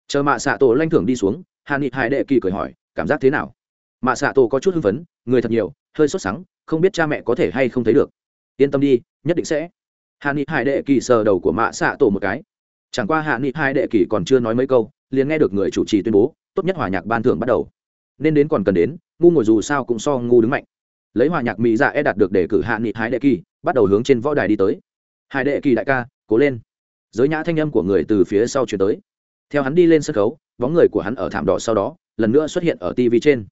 S1: Chờ mạ xạ tổ lãnh thưởng đi xuống, hạ nghị hải đệ kỳ cười hỏi, cảm giác thế nào? Mạ xạ tổ có chút hưng phấn, người thật nhiều, hơi sốt sắng, không biết cha mẹ có thể hay không thấy được. Yên tâm đi, nhất định sẽ. Hạ nghị hải đệ kỳ sờ đầu của mạ xạ tổ một cái. Chẳng qua hạ nghị hải đệ kỳ còn chưa nói mấy câu liền nghe được người chủ trì tuyên bố, tốt nhất hòa nhạc ban thưởng bắt đầu. Nên đến còn cần đến, ngu ngồi dù sao cũng so ngu đứng mạnh. Lấy hòa nhạc mỹ dạ e đạt được đề cử hạ nghị hải đệ kỳ, bắt đầu hướng trên võ đài đi tới. Hải đệ kỳ đại ca, cố lên. Giới nhã thanh âm của người từ phía sau chuyển tới. Theo hắn đi lên sân khấu, bóng người của hắn ở thảm đỏ sau đó, lần nữa xuất hiện ở tv trên.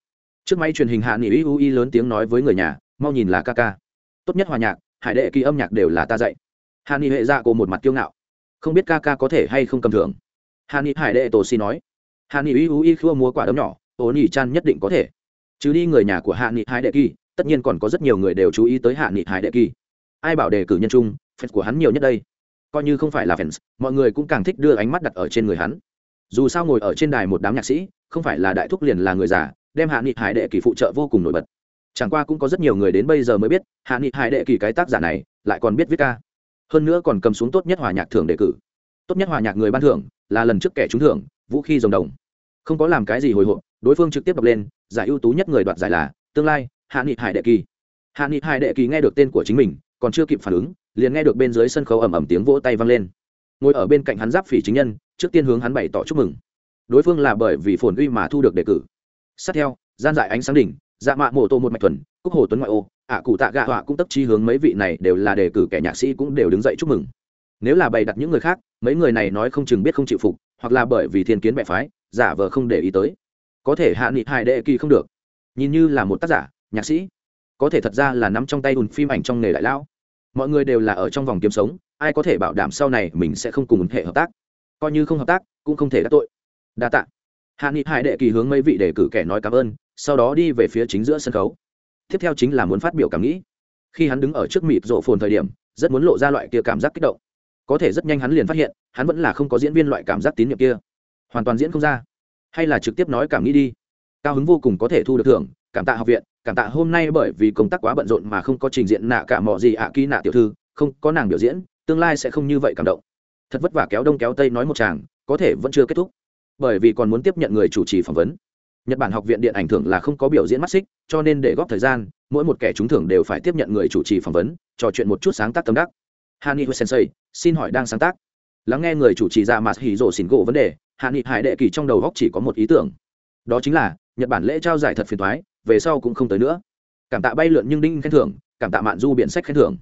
S1: Trước máy truyền hình hạ nghị ui lớn tiếng nói với người nhà, mau nhìn là ca ca. Tốt nhất hòa nhạc, hải đệ kỳ âm nhạc đều là ta dạy. Hạ nghị hệ dạ ra cô một mặt kiêu ngạo. Không biết ca ca có thể hay không cầm thưởng hạ ni hải đệ tổ xi nói hạ nghị ui khua mua quả đấm nhỏ ô nỉ chan nhất định có thể. Chứ đi người nhà của hạ nghị hải đệ kỳ, tất nhiên còn có rất nhiều người đều chú ý tới hạ nghị hải đệ kỳ. Ai bảo đề cử nhân trung, fans của hắn nhiều nhất đây? Coi như không phải là fans, mọi người cũng càng thích đưa ánh mắt đặt ở trên người hắn. Dù sao ngồi ở trên đài một đám nhạc sĩ, không phải là đại thúc liền là người già, đem hạ nghị hải đệ kỳ phụ trợ vô cùng nổi bật. Chẳng qua cũng có rất nhiều người đến bây giờ mới biết hạ nghị hải đệ kỳ cái tác giả này lại còn biết viết ca. Hơn nữa còn cầm xuống tốt nhất hòa nhạc thưởng đề cử tốt nhất hòa nhạc người ban thưởng là lần trước kẻ trúng thưởng, vũ khí rồng đồng. Không có làm cái gì hồi hộp, đối phương trực tiếp đọc lên, giải ưu tú nhất người đoạt giải là tương lai, hạ nghị hải đệ kỳ. Hạ nghị hải đệ kỳ nghe được tên của chính mình, còn chưa kịp phản ứng, liền nghe được bên dưới sân khấu ầm ầm tiếng vỗ tay vang lên. Ngồi ở bên cạnh hắn giáp phỉ chính nhân, trước tiên hướng hắn bày tỏ chúc mừng. Đối phương là bởi vì phồn uy mà thu được đề cử. Sát theo, gian dại ánh sáng đỉnh dạ mạ mổ tô một mạch thuần, cúc hồ tuấn ngoại ô, ạ cụ tạ gạ họa cũng tất chi hướng mấy vị này đều là đề cử kẻ nhạc sĩ cũng đều đứng dậy chúc mừng nếu là bày đặt những người khác, mấy người này nói không chừng biết không chịu phục, hoặc là bởi vì thiên kiến bệ phái, giả vờ không để ý tới. Có thể hạ nghị hai đệ kỳ không được. Nhìn như là một tác giả, nhạc sĩ. Có thể thật ra là nắm trong tay ùn phim ảnh trong nghề đại lão. Mọi người đều là ở trong vòng kiếm sống, ai có thể bảo đảm sau này mình sẽ không cùng hệ hợp tác? Coi như không hợp tác, cũng không thể đắc tội. Đa tạ. Hạ nghị hải đệ kỳ hướng mấy vị đề cử kẻ nói cảm ơn, sau đó đi về phía chính giữa sân khấu. Tiếp theo chính là muốn phát biểu cảm nghĩ. Khi hắn đứng ở trước mịp rộ phồn thời điểm, rất muốn lộ ra loại kia cảm giác kích động có thể rất nhanh hắn liền phát hiện, hắn vẫn là không có diễn viên loại cảm giác tín nhiệm kia. Hoàn toàn diễn không ra. Hay là trực tiếp nói cảm nghĩ đi. Cao hứng vô cùng có thể thu được thưởng, cảm tạ học viện, cảm tạ hôm nay bởi vì công tác quá bận rộn mà không có trình diện nạ cả mọi gì ạ à kỹ nạ tiểu thư, không có nàng biểu diễn, tương lai sẽ không như vậy cảm động. Thật vất vả kéo đông kéo tây nói một chàng, có thể vẫn chưa kết thúc. Bởi vì còn muốn tiếp nhận người chủ trì phỏng vấn. Nhật bản học viện điện ảnh thưởng là không có biểu diễn mắt xích, cho nên để góp thời gian, mỗi một kẻ trúng thưởng đều phải tiếp nhận người chủ trì phỏng vấn, trò chuyện một chút sáng tác tâm đắc hani sensei, xin hỏi đang sáng tác. Lắng nghe người chủ trì ra mặt hỉ rổ xỉn gỗ vấn đề hạ hải đệ kỳ trong đầu góc chỉ có một ý tưởng. Đó chính là, nhật bản lễ trao giải thật phiền thoái về sau cũng không tới nữa. Cảm tạ bay lượn nhưng đinh khen thưởng, cảm tạ mạn du biện sách khen thưởng.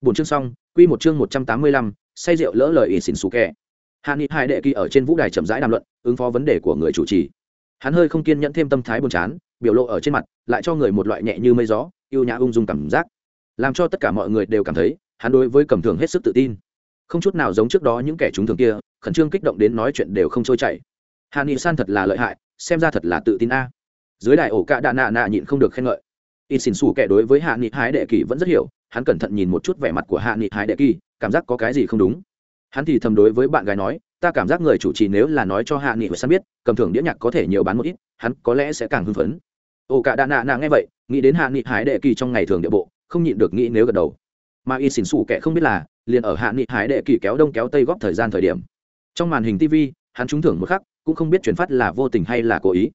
S1: Bốn chương xong, quy một chương một trăm tám mươi lăm, say rượu lỡ lời ỉ xỉn xù kẹ. Hạ nghị Hải đệ kỳ ở trên vũ đài chậm rãi đàm luận, ứng phó vấn đề của người chủ trì. Hắn hơi không kiên nhẫn thêm tâm thái buồn chán, biểu lộ ở trên mặt, lại cho người một loại nhẹ như mây gió, yêu nhã ung dung cảm giác. Làm cho tất cả mọi người đều cảm thấy hắn đối với cầm thường hết sức tự tin. Không chút nào giống trước đó những kẻ chúng thường kia, khẩn trương kích động đến nói chuyện đều không trôi chảy. Hạ nghị san thật là lợi hại, xem ra thật là tự tin a. Dưới đại ổ cạ đạ nạ nạ nhịn không được khen ngợi. Ít xin xù kẻ đối với hạ nghị hái đệ kỳ vẫn rất hiểu, hắn cẩn thận nhìn một chút vẻ mặt của hạ nghị hái đệ kỳ, cảm giác có cái gì không đúng. Hắn thì thầm đối với bạn gái nói, ta cảm giác người chủ trì nếu là nói cho hạ nghị và san biết, cầm thưởng đĩa nhạc có thể nhiều bán một ít, hắn có lẽ sẽ càng hưng phấn. Ổ cạ đạ nạ nạ nghe vậy, nghĩ đến hạ nghị hái đệ kỳ trong ngày thường địa bộ, không nhịn được nghĩ nếu gật đầu mà y xỉn xù kẻ không biết là, liền ở hạ nghị hải đệ kỳ kéo đông kéo tây góp thời gian thời điểm. Trong màn hình tv hắn trúng thưởng một khắc, cũng không biết chuyển phát là vô tình hay là cố ý.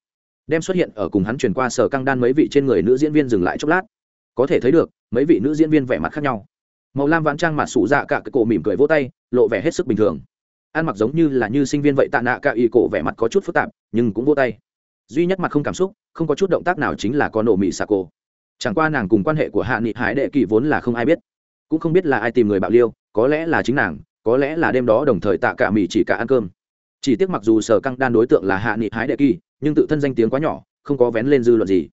S1: Đem xuất hiện ở cùng hắn truyền qua sở căng đan mấy vị trên người nữ diễn viên dừng lại chốc lát. Có thể thấy được, mấy vị nữ diễn viên vẻ mặt khác nhau. Màu lam vãn trang mặt sụ dạ cả cái cổ mỉm cười vỗ tay, lộ vẻ hết sức bình thường. Ăn mặc giống như là như sinh viên vậy tạ nạ cả y cổ vẻ mặt có chút phức tạp, nhưng cũng vỗ tay. Duy nhất mặt không cảm xúc, không có chút động tác nào chính là con nổ mỹ xà cô chẳng qua nàng cùng quan hệ của hạ nghị hải đệ kỳ vốn là không ai biết cũng không biết là ai tìm người bạo liêu, có lẽ là chính nàng, có lẽ là đêm đó đồng thời tạ cả mỹ chỉ cả ăn cơm. Chỉ tiếc mặc dù sở căng đan đối tượng là hạ nghị hái đệ kỳ, nhưng tự thân danh tiếng quá nhỏ, không có vén lên dư luận gì.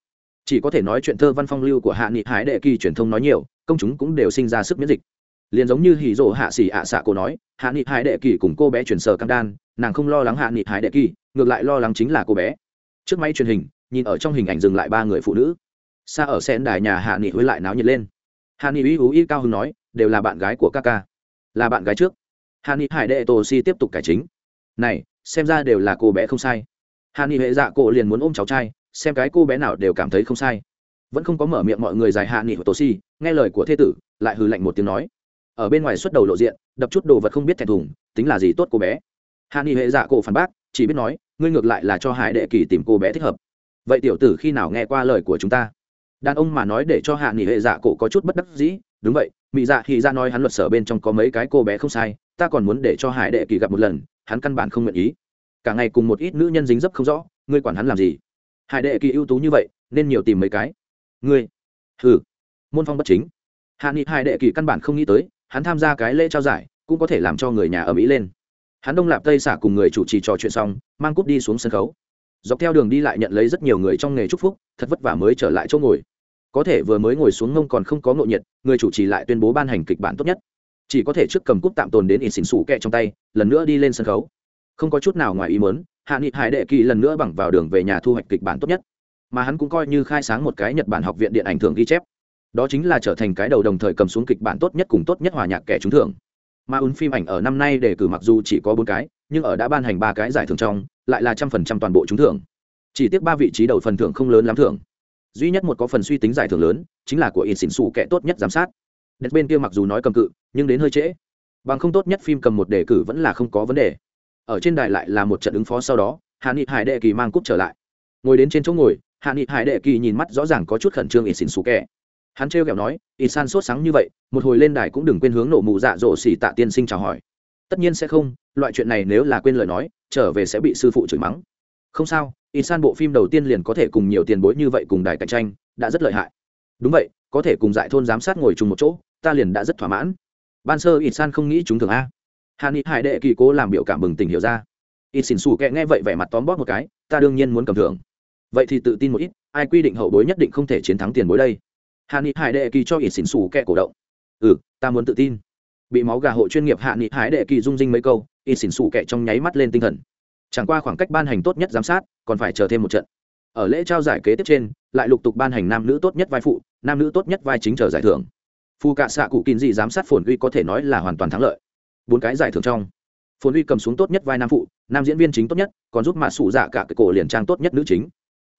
S1: Chỉ có thể nói chuyện thơ văn phong lưu của hạ nghị hái đệ kỳ truyền thông nói nhiều, công chúng cũng đều sinh ra sức miễn dịch. Liền giống như hỉ rộ hạ xỉ ạ xạ cô nói, hạ nghị hái đệ kỳ cùng cô bé chuyển sở căng đan, nàng không lo lắng hạ nghị hái đệ kỳ, ngược lại lo lắng chính là cô bé. Trước máy truyền hình, nhìn ở trong hình ảnh dừng lại ba người phụ nữ. Xa ở sen đài nhà hạ nghị huế lại náo nhiệt lên hàn ni uy ú y cao hưng nói, đều là bạn gái của ca ca. Là bạn gái trước. Hàn ni hải đệ tổ si tiếp tục cải chính. Này, xem ra đều là cô bé không sai. Hàn ni hệ dạ cổ liền muốn ôm cháu trai, xem cái cô bé nào đều cảm thấy không sai. Vẫn không có mở miệng mọi người dài hạ nghị của tổ si, nghe lời của thê tử, lại hừ lạnh một tiếng nói. Ở bên ngoài xuất đầu lộ diện, đập chút đồ vật không biết thẹn thùng, tính là gì tốt cô bé. Hàn ni hệ dạ cổ phản bác, chỉ biết nói, ngươi ngược lại là cho hải đệ kỳ tìm cô bé thích hợp. Vậy tiểu tử khi nào nghe qua lời của chúng ta? Đàn ông mà nói để cho hạ nghỉ hệ dạ cổ có chút bất đắc dĩ, đúng vậy mỹ dạ thì ra dạ nói hắn luật sở bên trong có mấy cái cô bé không sai, ta còn muốn để cho hải đệ kỳ gặp một lần, hắn căn bản không nguyện ý. Cả ngày cùng một ít nữ nhân dính dấp không rõ, ngươi quản hắn làm gì? Hải đệ kỳ ưu tú như vậy, nên nhiều tìm mấy cái. Ngươi? Hừ, môn phong bất chính. Hạ nghị hải đệ kỳ căn bản không nghĩ tới, hắn tham gia cái lễ trao giải, cũng có thể làm cho người nhà ở mỹ lên. Hắn đông lạp tây xả cùng người chủ trì trò chuyện xong, mang cúp đi xuống sân khấu dọc theo đường đi lại nhận lấy rất nhiều người trong nghề chúc phúc, thật vất vả mới trở lại chỗ ngồi. Có thể vừa mới ngồi xuống ngông còn không có ngộ nhiệt, người chủ trì lại tuyên bố ban hành kịch bản tốt nhất. Chỉ có thể trước cầm cúp tạm tồn đến in xỉn xủ kẹ trong tay, lần nữa đi lên sân khấu. Không có chút nào ngoài ý muốn, hạ nghị hải đệ kỳ lần nữa bằng vào đường về nhà thu hoạch kịch bản tốt nhất. Mà hắn cũng coi như khai sáng một cái nhật bản học viện điện ảnh thường ghi chép. Đó chính là trở thành cái đầu đồng thời cầm xuống kịch bản tốt nhất cùng tốt nhất hòa nhạc kẻ trúng thưởng. Mà ứng phim ảnh ở năm nay đề cử mặc dù chỉ có bốn cái nhưng ở đã ban hành ba cái giải thưởng trong, lại là trăm phần trăm toàn bộ trúng thưởng. Chỉ tiếc ba vị trí đầu phần thưởng không lớn lắm thưởng. Duy nhất một có phần suy tính giải thưởng lớn, chính là của in xỉn xù kẻ tốt nhất giám sát. Đất bên kia mặc dù nói cầm cự, nhưng đến hơi trễ. Bằng không tốt nhất phim cầm một đề cử vẫn là không có vấn đề. Ở trên đài lại là một trận ứng phó sau đó, hạ nghị hải đệ kỳ mang cúp trở lại. Ngồi đến trên chỗ ngồi, hạ nghị hải đệ kỳ nhìn mắt rõ ràng có chút khẩn trương in xỉn xù kẻ. Hắn trêu kẹo nói in san sốt sáng như vậy, một hồi lên đài cũng đừng quên hướng nổ mụ dạ dỗ xỉ tạ tiên sinh chào hỏi tất nhiên sẽ không, loại chuyện này nếu là quên lời nói, trở về sẽ bị sư phụ chửi mắng. Không sao ỉ san bộ phim đầu tiên liền có thể cùng nhiều tiền bối như vậy cùng đài cạnh tranh, đã rất lợi hại. Đúng vậy, có thể cùng dại thôn giám sát ngồi chung một chỗ, ta liền đã rất thỏa mãn. Ban sơ ỉ san không nghĩ chúng thường a. Hàn nghị hải đệ kỳ cố làm biểu cảm bừng tỉnh hiểu ra. Ít xỉn xù kẹ nghe vậy vẻ mặt tóm bóp một cái, ta đương nhiên muốn cầm thưởng. Vậy thì tự tin một ít, ai quy định hậu bối nhất định không thể chiến thắng tiền bối đây? Hàn nghị hải đệ kỳ cho ít xỉn xù kẹ cổ động. Ừ ta muốn tự tin bị máu gà hộ chuyên nghiệp hạ nghị hái đệ kỳ dung dinh mấy câu, y xỉn xù kẹ trong nháy mắt lên tinh thần. Chẳng qua khoảng cách ban hành tốt nhất giám sát, còn phải chờ thêm một trận. Ở lễ trao giải kế tiếp trên, lại lục tục ban hành nam nữ tốt nhất vai phụ, nam nữ tốt nhất vai chính chờ giải thưởng. Phù cạ xạ cụ kín dị giám sát phồn uy có thể nói là hoàn toàn thắng lợi. Bốn cái giải thưởng trong, phồn uy cầm xuống tốt nhất vai nam phụ, nam diễn viên chính tốt nhất, còn giúp mạ sủ dạ cả cái cổ liền trang tốt nhất nữ chính.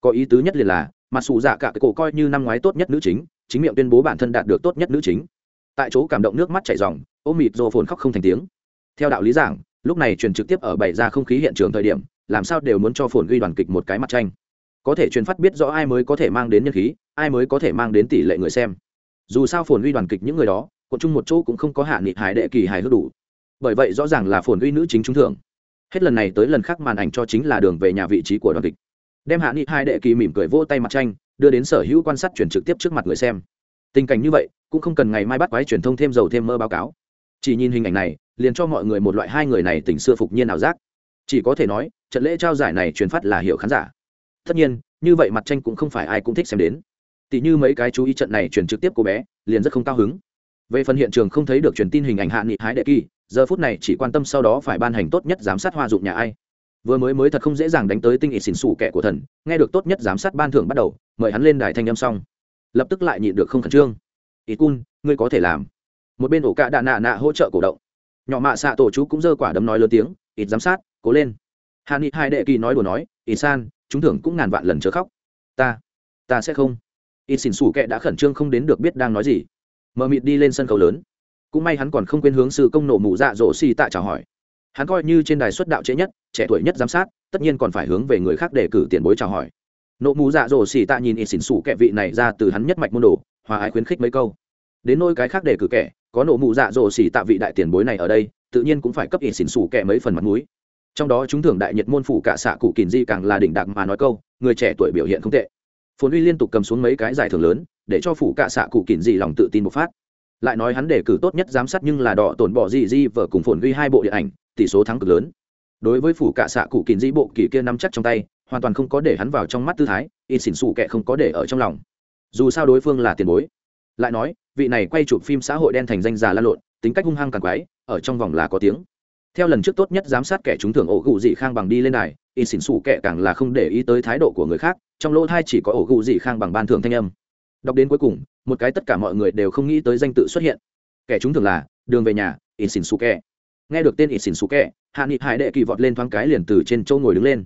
S1: Có ý tứ nhất liền là mặt sủ dạ cả cái cổ coi như năm ngoái tốt nhất nữ chính chính miệng tuyên bố bản thân đạt được tốt nhất nữ chính. Tại chỗ cảm động nước mắt chảy ròng ôm mịt rồ phồn khóc không thành tiếng. Theo đạo lý giảng, lúc này truyền trực tiếp ở bảy ra không khí hiện trường thời điểm, làm sao đều muốn cho phồn ghi đoàn kịch một cái mặt tranh. Có thể truyền phát biết rõ ai mới có thể mang đến nhân khí, ai mới có thể mang đến tỷ lệ người xem. Dù sao phồn ghi đoàn kịch những người đó còn chung một chỗ cũng không có hạ nghị hải đệ kỳ hài hước đủ. Bởi vậy rõ ràng là phồn ghi nữ chính trúng thưởng. Hết lần này tới lần khác màn ảnh cho chính là đường về nhà vị trí của đoàn kịch. Đem hạ nghị hai đệ kỳ mỉm cười vỗ tay mặt tranh, đưa đến sở hữu quan sát truyền trực tiếp trước mặt người xem. Tình cảnh như vậy, cũng không cần ngày mai bắt quái truyền thông thêm dầu thêm mơ báo cáo chỉ nhìn hình ảnh này, liền cho mọi người một loại hai người này tình xưa phục nhiên ảo giác. Chỉ có thể nói, trận lễ trao giải này truyền phát là hiệu khán giả. Tất nhiên, như vậy mặt tranh cũng không phải ai cũng thích xem đến. Tỷ như mấy cái chú ý trận này truyền trực tiếp cô bé, liền rất không cao hứng. Về phần hiện trường không thấy được truyền tin hình ảnh hạ nghị hái đệ kỳ, giờ phút này chỉ quan tâm sau đó phải ban hành tốt nhất giám sát hoa dụng nhà ai. Vừa mới mới thật không dễ dàng đánh tới tinh ý xỉn xù kẻ của thần, nghe được tốt nhất giám sát ban thưởng bắt đầu, mời hắn lên đài thanh âm xong. Lập tức lại nhịn được không khẩn trương. Ít cun, ngươi có thể làm một bên ổ cạ đạ nạ nạ hỗ trợ cổ động. Nhỏ mạ xạ tổ chú cũng giơ quả đấm nói lớn tiếng, ít giám sát, cố lên. Hà ni hai đệ kỳ nói đùa nói, ít san, chúng thưởng cũng ngàn vạn lần chớ khóc. Ta ta sẽ không. Ít xỉn xủ kệ đã khẩn trương không đến được biết đang nói gì. Mờ mịt đi lên sân khấu lớn. Cũng may hắn còn không quên hướng sư công nổ mù dạ dỗ xì tạ chào hỏi. Hắn coi như trên đài xuất đạo trễ nhất, trẻ tuổi nhất giám sát, tất nhiên còn phải hướng về người khác để cử tiền bối chào hỏi. Nộ mù dạ dỗ xì tạ nhìn ít xỉn xủ kệ vị này ra từ hắn nhất mạch môn đồ, hòa ái khuyến khích mấy câu. Đến nôi cái khác để cử kẻ có nổ mù dạ dỗ xỉ tạ vị đại tiền bối này ở đây, tự nhiên cũng phải cấp ỉ xỉn xù kẻ mấy phần mặt mũi. Trong đó chúng thưởng đại nhiệt môn phủ cả xạ cụ kìn di càng là đỉnh đặc mà nói câu, người trẻ tuổi biểu hiện không tệ. Phồn uy liên tục cầm xuống mấy cái giải thưởng lớn, để cho phủ cả xạ cụ kìn di lòng tự tin bộc phát. Lại nói hắn đề cử tốt nhất giám sát nhưng là đỏ tổn bỏ gì di vở cùng phồn uy hai bộ điện ảnh, tỷ số thắng cực lớn. Đối với phủ cả xạ cụ kìn di bộ kỳ kia nắm chắc trong tay, hoàn toàn không có để hắn vào trong mắt tư thái in xỉn xù kệ không có để ở trong lòng. Dù sao đối phương là tiền bối. Lại nói vị này quay chụp phim xã hội đen thành danh già lan lộn, tính cách hung hăng càng quái, ở trong vòng là có tiếng. Theo lần trước tốt nhất giám sát kẻ trúng thưởng ổ gụ dị khang bằng đi lên đài, y xỉn xù kệ càng là không để ý tới thái độ của người khác, trong lỗ thai chỉ có ổ gụ dị khang bằng ban thưởng thanh âm. Đọc đến cuối cùng, một cái tất cả mọi người đều không nghĩ tới danh tự xuất hiện. Kẻ trúng thưởng là, đường về nhà, y xỉn xù kẻ. Nghe được tên y xỉn xù kẻ, hạ nghị hải đệ kỳ vọt lên thoáng cái liền từ trên châu ngồi đứng lên.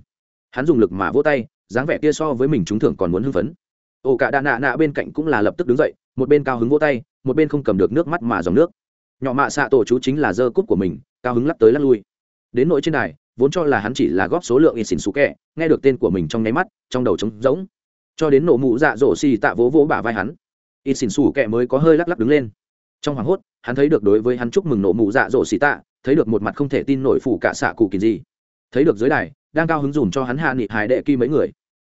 S1: Hắn dùng lực mà vỗ tay, dáng vẻ kia so với mình trúng thưởng còn muốn hưng phấn. Ổ cả đà nạ nạ bên cạnh cũng là lập tức đứng dậy một bên cao hứng vỗ tay, một bên không cầm được nước mắt mà dòng nước. Nhỏ mạ xạ tổ chú chính là dơ cúp của mình, cao hứng lắc tới lắc lui. Đến nỗi trên này vốn cho là hắn chỉ là góp số lượng in xỉn xú kẹ nghe được tên của mình trong nháy mắt, trong đầu trống rỗng. Cho đến nổ mụ dạ dỗ xì tạ vỗ vỗ bả vai hắn in xỉn xù kẹ mới có hơi lắc lắc đứng lên. Trong hoảng hốt, hắn thấy được đối với hắn chúc mừng nổ mụ dạ dỗ xì tạ, thấy được một mặt không thể tin nổi phủ cả xạ cụ kỳ gì. Thấy được dưới đài, đang cao hứng dùm cho hắn hạ nghị hải đệ kỳ mấy người.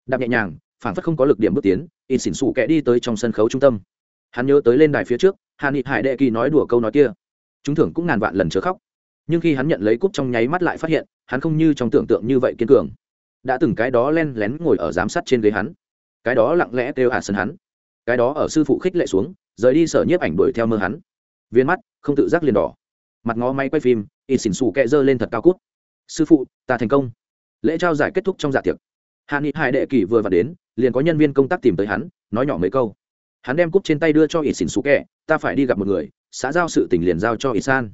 S1: Đạp nhẹ nhàng phản phất không có lực điểm bước tiến in xỉn xù kẹ đi tới trong sân khấu trung tâm hắn nhớ tới lên đài phía trước hạ nghị hải đệ kỳ nói đùa câu nói kia. Chúng thưởng cũng ngàn vạn lần chớ khóc. Nhưng khi hắn nhận lấy cúp trong nháy mắt lại phát hiện, hắn không như trong tưởng tượng như vậy kiên cường. Đã từng cái đó len lén ngồi ở giám sát trên ghế hắn. Cái đó lặng lẽ kêu ả sân hắn. Cái đó ở sư phụ khích lệ xuống, rời đi sở nhiếp ảnh đuổi theo mơ hắn. Viên mắt, không tự giác liền đỏ. Mặt ngó máy quay phim in xỉn xù kẹ dơ lên thật cao cút. Sư phụ, ta thành công. Lễ trao giải kết thúc trong dạ tiệc. Hạ nghị hải đệ kỳ vừa và đến, liền có nhân viên công tác tìm tới hắn, nói nhỏ mấy câu hắn đem cúp trên tay đưa cho ít xỉn xù kẹ, ta phải đi gặp một người, xã giao sự tình liền giao cho ít san.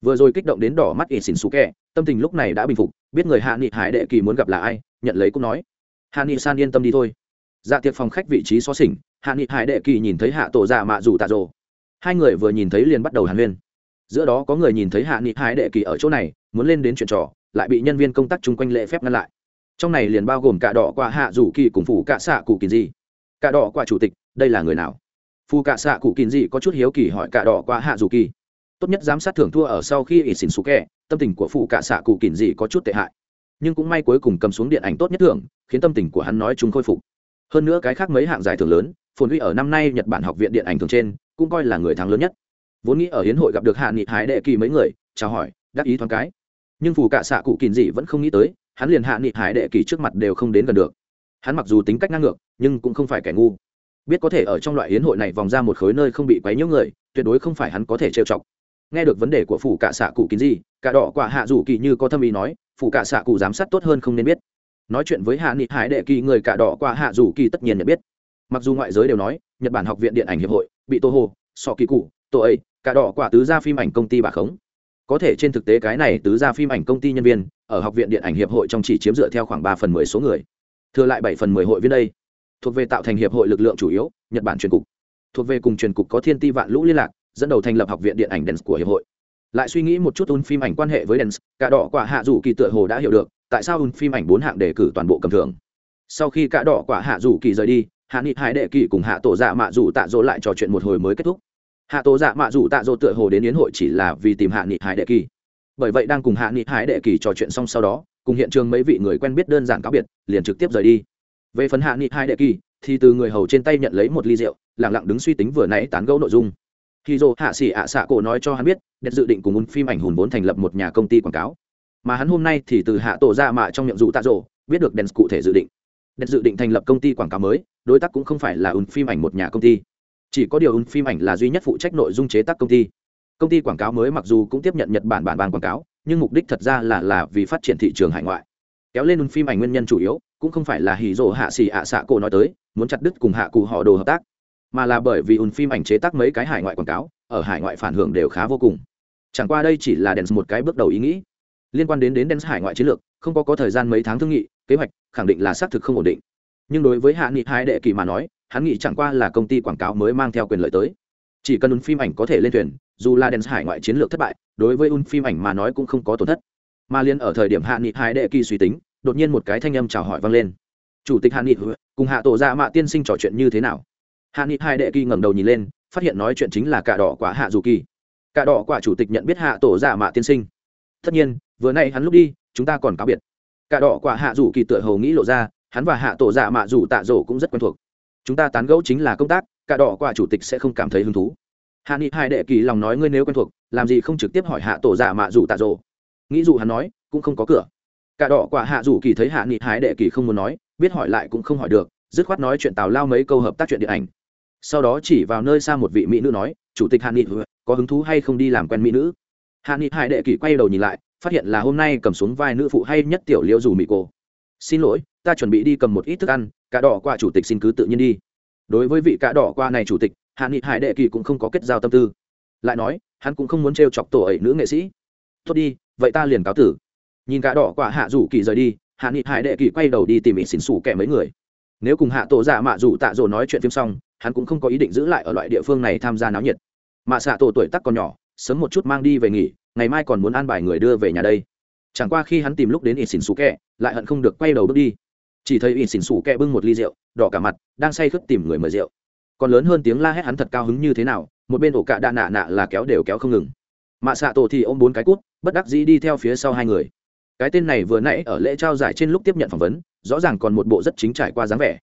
S1: Vừa rồi kích động đến đỏ mắt ít xỉn xù kẹ, tâm tình lúc này đã bình phục, biết người hạ nghị hải đệ kỳ muốn gặp là ai, nhận lấy cũng nói. Hạ nghị san yên tâm đi thôi. Dạ tiệc phòng khách vị trí xó xỉnh, hạ nghị hải đệ kỳ nhìn thấy hạ tổ dạ mạ dù tạ rồ. Hai người vừa nhìn thấy liền bắt đầu hàn huyên. Giữa đó có người nhìn thấy hạ nghị hải đệ kỳ ở chỗ này, muốn lên đến chuyện trò, lại bị nhân viên công tác chung quanh lễ phép ngăn lại. Trong này liền bao gồm cả đỏ qua hạ rủ kỳ cùng phủ cả xạ cụ kỳ gì cả đỏ qua chủ tịch đây là người nào? Phù cả xạ cụ kín dị có chút hiếu kỳ hỏi cả đỏ qua hạ Dù kỳ. Tốt nhất giám sát thưởng thua ở sau khi ỉ xỉn xú kẹ tâm tình của Phu cả xạ cụ kín dị có chút tệ hại. Nhưng cũng may cuối cùng cầm xuống điện ảnh tốt nhất thưởng, khiến tâm tình của hắn nói chúng khôi phục. Hơn nữa cái khác mấy hạng giải thưởng lớn, phồn huy ở năm nay nhật bản học viện điện ảnh thường trên, cũng coi là người thắng lớn nhất. Vốn nghĩ ở hiến hội gặp được hạ nghị hái đệ kỳ mấy người, chào hỏi, đắc ý thoáng cái. Nhưng phù cả xạ cụ kín dị vẫn không nghĩ tới, hắn liền hạ nghị hái đệ kỳ trước mặt đều không đến gần được. Hắn mặc dù tính cách ngang ngược, nhưng cũng không phải kẻ ngu biết có thể ở trong loại hiến hội này vòng ra một khối nơi không bị quấy nhiễu người, tuyệt đối không phải hắn có thể trêu chọc. Nghe được vấn đề của phủ cả xạ cụ kín gì, cả đỏ quả hạ rủ kỳ như có thâm ý nói, phủ cả xạ cụ giám sát tốt hơn không nên biết. Nói chuyện với hạ nghị hải đệ kỳ người cả đỏ quả hạ rủ kỳ tất nhiên nhận biết. Mặc dù ngoại giới đều nói, nhật bản học viện điện ảnh hiệp hội, bị tô hồ sọ kỳ cụ, tô ấy, cả đỏ quả tứ gia phim ảnh công ty bà khống. Có thể trên thực tế cái này tứ gia phim ảnh công ty nhân viên, ở học viện điện ảnh hiệp hội trong chỉ chiếm dựa theo khoảng ba phần mười số người. Thừa lại bảy phần mười hội viên đây thuộc về tạo thành hiệp hội lực lượng chủ yếu, nhật bản truyền cục. Thuộc về cùng truyền cục có thiên ti vạn lũ liên lạc, dẫn đầu thành lập học viện điện ảnh đèn của hiệp hội. Lại suy nghĩ một chút un phim ảnh quan hệ với đèn cả đỏ quả hạ dù kỳ tựa hồ đã hiểu được tại sao un phim ảnh bốn hạng đề cử toàn bộ cầm thưởng. Sau khi cả đỏ quả hạ dù kỳ rời đi, hạ nghị hải đệ kỳ cùng hạ tổ dạ mạ dù tạ dỗ lại trò chuyện một hồi mới kết thúc. Hạ tổ dạ mạ dù tạ dỗ tựa hồ đến yến hội chỉ là vì tìm hạ nghị hải đệ kỳ. Bởi vậy đang cùng hạ nghị hải đệ kỳ trò chuyện xong sau đó, cùng hiện trường mấy vị người quen biết đơn giản cáo biệt, liền trực tiếp rời đi về phần hạ nghị hai đệ kỳ, thì từ người hầu trên tay nhận lấy một ly rượu lẳng lặng đứng suy tính vừa nãy tán gẫu nội dung. Khi dô hạ sĩ ạ xạ cổ nói cho hắn biết, đẹp dự định cùng un phim ảnh hùn vốn thành lập một nhà công ty quảng cáo. Mà hắn hôm nay thì từ hạ tổ ra mạ trong miệng dụ tạ rộ, biết được đèn cụ thể dự định. Đèn dự định thành lập công ty quảng cáo mới, đối tác cũng không phải là un phim ảnh một nhà công ty. Chỉ có điều un phim ảnh là duy nhất phụ trách nội dung chế tác công ty. Công ty quảng cáo mới mặc dù cũng tiếp nhận nhật bản bản bàn quảng cáo, nhưng mục đích thật ra là là vì phát triển thị trường hải ngoại. Kéo lên un phim ảnh nguyên nhân chủ yếu cũng không phải là hỉ rộ hạ xì ạ xạ cổ nói tới, muốn chặt đứt cùng hạ cụ họ đồ hợp tác, mà là bởi vì un phim ảnh chế tác mấy cái hải ngoại quảng cáo, ở hải ngoại phản hưởng đều khá vô cùng. Chẳng qua đây chỉ là đèn một cái bước đầu ý nghĩ. Liên quan đến đến đèn hải ngoại chiến lược, không có có thời gian mấy tháng thương nghị, kế hoạch khẳng định là xác thực không ổn định. Nhưng đối với hạ nghị hai đệ kỳ mà nói, hắn nghĩ chẳng qua là công ty quảng cáo mới mang theo quyền lợi tới. Chỉ cần un phim ảnh có thể lên thuyền, dù là đèn hải ngoại chiến lược thất bại, đối với un phim ảnh mà nói cũng không có tổn thất. Mà liên ở thời điểm hạ nghị hai đệ kỳ suy tính đột nhiên một cái thanh âm chào hỏi vang lên. Chủ tịch hạ nghị, cùng hạ tổ dạ mạ tiên sinh trò chuyện như thế nào? Hạ nghị hai đệ kỳ ngẩng đầu nhìn lên, phát hiện nói chuyện chính là cả đỏ quả hạ dù kỳ. Cả đỏ quả chủ tịch nhận biết hạ tổ dạ mạ tiên sinh. Tất nhiên, vừa nay hắn lúc đi, chúng ta còn cáo biệt. Cả đỏ quả hạ dù kỳ tựa hầu nghĩ lộ ra, hắn và hạ tổ dạ mạ dù tạ rổ cũng rất quen thuộc. Chúng ta tán gẫu chính là công tác, cả đỏ quả chủ tịch sẽ không cảm thấy hứng thú. Hạ nghị hai đệ kỳ lòng nói ngươi nếu quen thuộc, làm gì không trực tiếp hỏi hạ tổ dạ mạ dù tạ rổ nghĩ dù hắn nói, cũng không có cửa cả đỏ quả hạ dù kỳ thấy hạ nghị hái đệ kỳ không muốn nói, biết hỏi lại cũng không hỏi được, dứt khoát nói chuyện tào lao mấy câu hợp tác chuyện điện ảnh. Sau đó chỉ vào nơi xa một vị mỹ nữ nói, chủ tịch hạ nghị, có hứng thú hay không đi làm quen mỹ nữ? Hạ nghị hải đệ kỳ quay đầu nhìn lại, phát hiện là hôm nay cầm xuống vai nữ phụ hay nhất tiểu liễu dù mỹ cô xin lỗi, ta chuẩn bị đi cầm một ít thức ăn, cả đỏ qua chủ tịch xin cứ tự nhiên đi. Đối với vị cả đỏ qua này chủ tịch, hạ nghị hải đệ kỳ cũng không có kết giao tâm tư. Lại nói, hắn cũng không muốn t chọc tổ ấy nữ nghệ sĩ. Tốt đi, vậy ta liền cáo tử nhìn cả đỏ quả hạ rủ kỳ rời đi, hạ nghị hải đệ kỳ quay đầu đi tìm ỉ xỉn xủ kẻ mấy người. Nếu cùng hạ tổ giả mạ rủ tạ rồ nói chuyện phim xong, hắn cũng không có ý định giữ lại ở loại địa phương này tham gia náo nhiệt. Mạ xạ tổ tuổi tắc còn nhỏ, sớm một chút mang đi về nghỉ, ngày mai còn muốn an bài người đưa về nhà đây. Chẳng qua khi hắn tìm lúc đến ỉ xỉn xù kẹ lại hận không được quay đầu bước đi. Chỉ thấy ỉ xỉn xù kẹ bưng một ly rượu, đỏ cả mặt, đang say khướt tìm người mời rượu. Còn lớn hơn tiếng la hét hắn thật cao hứng như thế nào, một bên ổ cạ đạ nạ nạ là kéo đều kéo không ngừng. Mạ xạ tổ thì ôm bốn cái cút, bất đắc dĩ đi theo phía sau hai người cái tên này vừa nãy ở lễ trao giải trên lúc tiếp nhận phỏng vấn, rõ ràng còn một bộ rất chính trải qua dáng vẻ.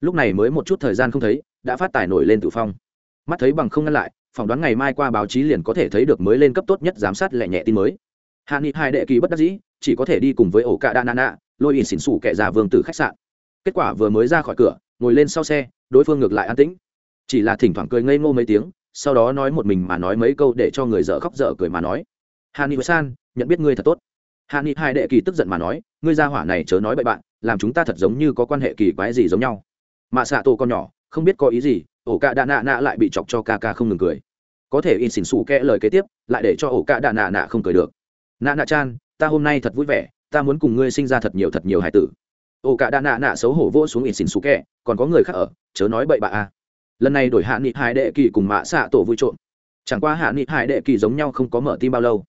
S1: Lúc này mới một chút thời gian không thấy, đã phát tài nổi lên tự phong. Mắt thấy bằng không ngăn lại, phỏng đoán ngày mai qua báo chí liền có thể thấy được mới lên cấp tốt nhất giám sát lẹ nhẹ tin mới. Hạ nghị hai đệ kỳ bất đắc dĩ, chỉ có thể đi cùng với ổ cạ đa nana lôi in xỉn xủ kẻ già vương tử khách sạn. Kết quả vừa mới ra khỏi cửa, ngồi lên sau xe, đối phương ngược lại an tĩnh. Chỉ là thỉnh thoảng cười ngây ngô mấy tiếng, sau đó nói một mình mà nói mấy câu để cho người dở khóc dở cười mà nói. Hà ni san, nhận biết ngươi thật tốt hạ nghị hai đệ kỳ tức giận mà nói, ngươi ra hỏa này chớ nói bậy bạn, làm chúng ta thật giống như có quan hệ kỳ quái gì giống nhau. Mạ xạ tổ con nhỏ, không biết có ý gì, ổ cạ đạ nạ nạ lại bị chọc cho ca ca không ngừng cười. Có thể in xỉn xù kẽ lời kế tiếp, lại để cho ổ cạ đạ nạ nạ không cười được. Nạ nạ chan, ta hôm nay thật vui vẻ, ta muốn cùng ngươi sinh ra thật nhiều thật nhiều hải tử. Ổ cạ đạ nạ nạ xấu hổ vỗ xuống in xỉn xù kẽ, còn có người khác ở, chớ nói bậy bạ a. Lần này đổi hạ nghị hai đệ kỳ cùng mạ xạ tổ vui trộm. Chẳng qua hạ nghị hai đệ kỳ giống nhau không có mở tim bao lâu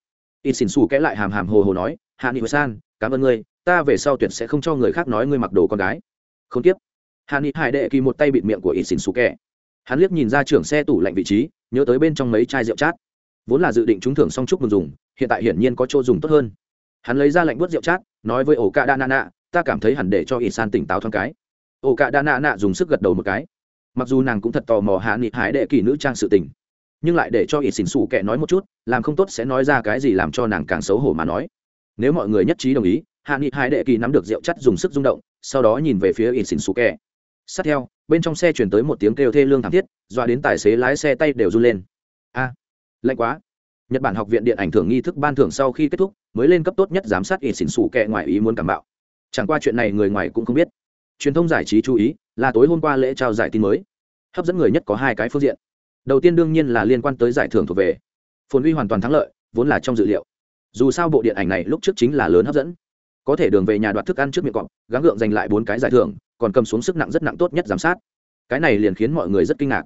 S1: y xỉn xù kẽ lại hàm hàm hồ hồ nói, hạ nghị san, cảm ơn ngươi, ta về sau tuyệt sẽ không cho người khác nói ngươi mặc đồ con gái. Không tiếp. Hạ nghị hải đệ kỳ một tay bịt miệng của y xỉn xù kẽ. Hắn liếc nhìn ra trưởng xe tủ lạnh vị trí, nhớ tới bên trong mấy chai rượu chát. Vốn là dự định trúng thưởng xong chúc mừng dùng, hiện tại hiển nhiên có chỗ dùng tốt hơn. Hắn lấy ra lạnh bớt rượu chát, nói với ổ cạ đa nạ nạ ta cảm thấy hẳn để cho ỷ san tỉnh táo thoáng cái. Ổ cạ đa nạ nạ dùng sức gật đầu một cái. Mặc dù nàng cũng thật tò mò hạ nghị hải đệ kỳ nữ trang sự tình nhưng lại để cho ít xỉn xù kệ nói một chút, làm không tốt sẽ nói ra cái gì làm cho nàng càng xấu hổ mà nói. Nếu mọi người nhất trí đồng ý, hạ nghị hai đệ kỳ nắm được rượu chắt dùng sức rung động, sau đó nhìn về phía ít xỉn xù kệ sát theo, bên trong xe chuyển tới một tiếng kêu thê lương thảm thiết, dọa đến tài xế lái xe tay đều run lên. A, lạnh quá. Nhật bản học viện điện ảnh thưởng nghi thức ban thưởng sau khi kết thúc, mới lên cấp tốt nhất giám sát ít xỉn xù kệ ngoài ý muốn cảm bạo. Chẳng qua chuyện này người ngoài cũng không biết. Truyền thông giải trí chú ý, là tối hôm qua lễ trao giải tin mới. Hấp dẫn người nhất có hai cái phương diện đầu tiên đương nhiên là liên quan tới giải thưởng thuộc về. Phồn uy hoàn toàn thắng lợi, vốn là trong dự liệu. Dù sao bộ điện ảnh này lúc trước chính là lớn hấp dẫn. Có thể đường về nhà đoạt thức ăn trước miệng cọp, gắng gượng giành lại bốn cái giải thưởng, còn cầm xuống sức nặng rất nặng tốt nhất giám sát. Cái này liền khiến mọi người rất kinh ngạc.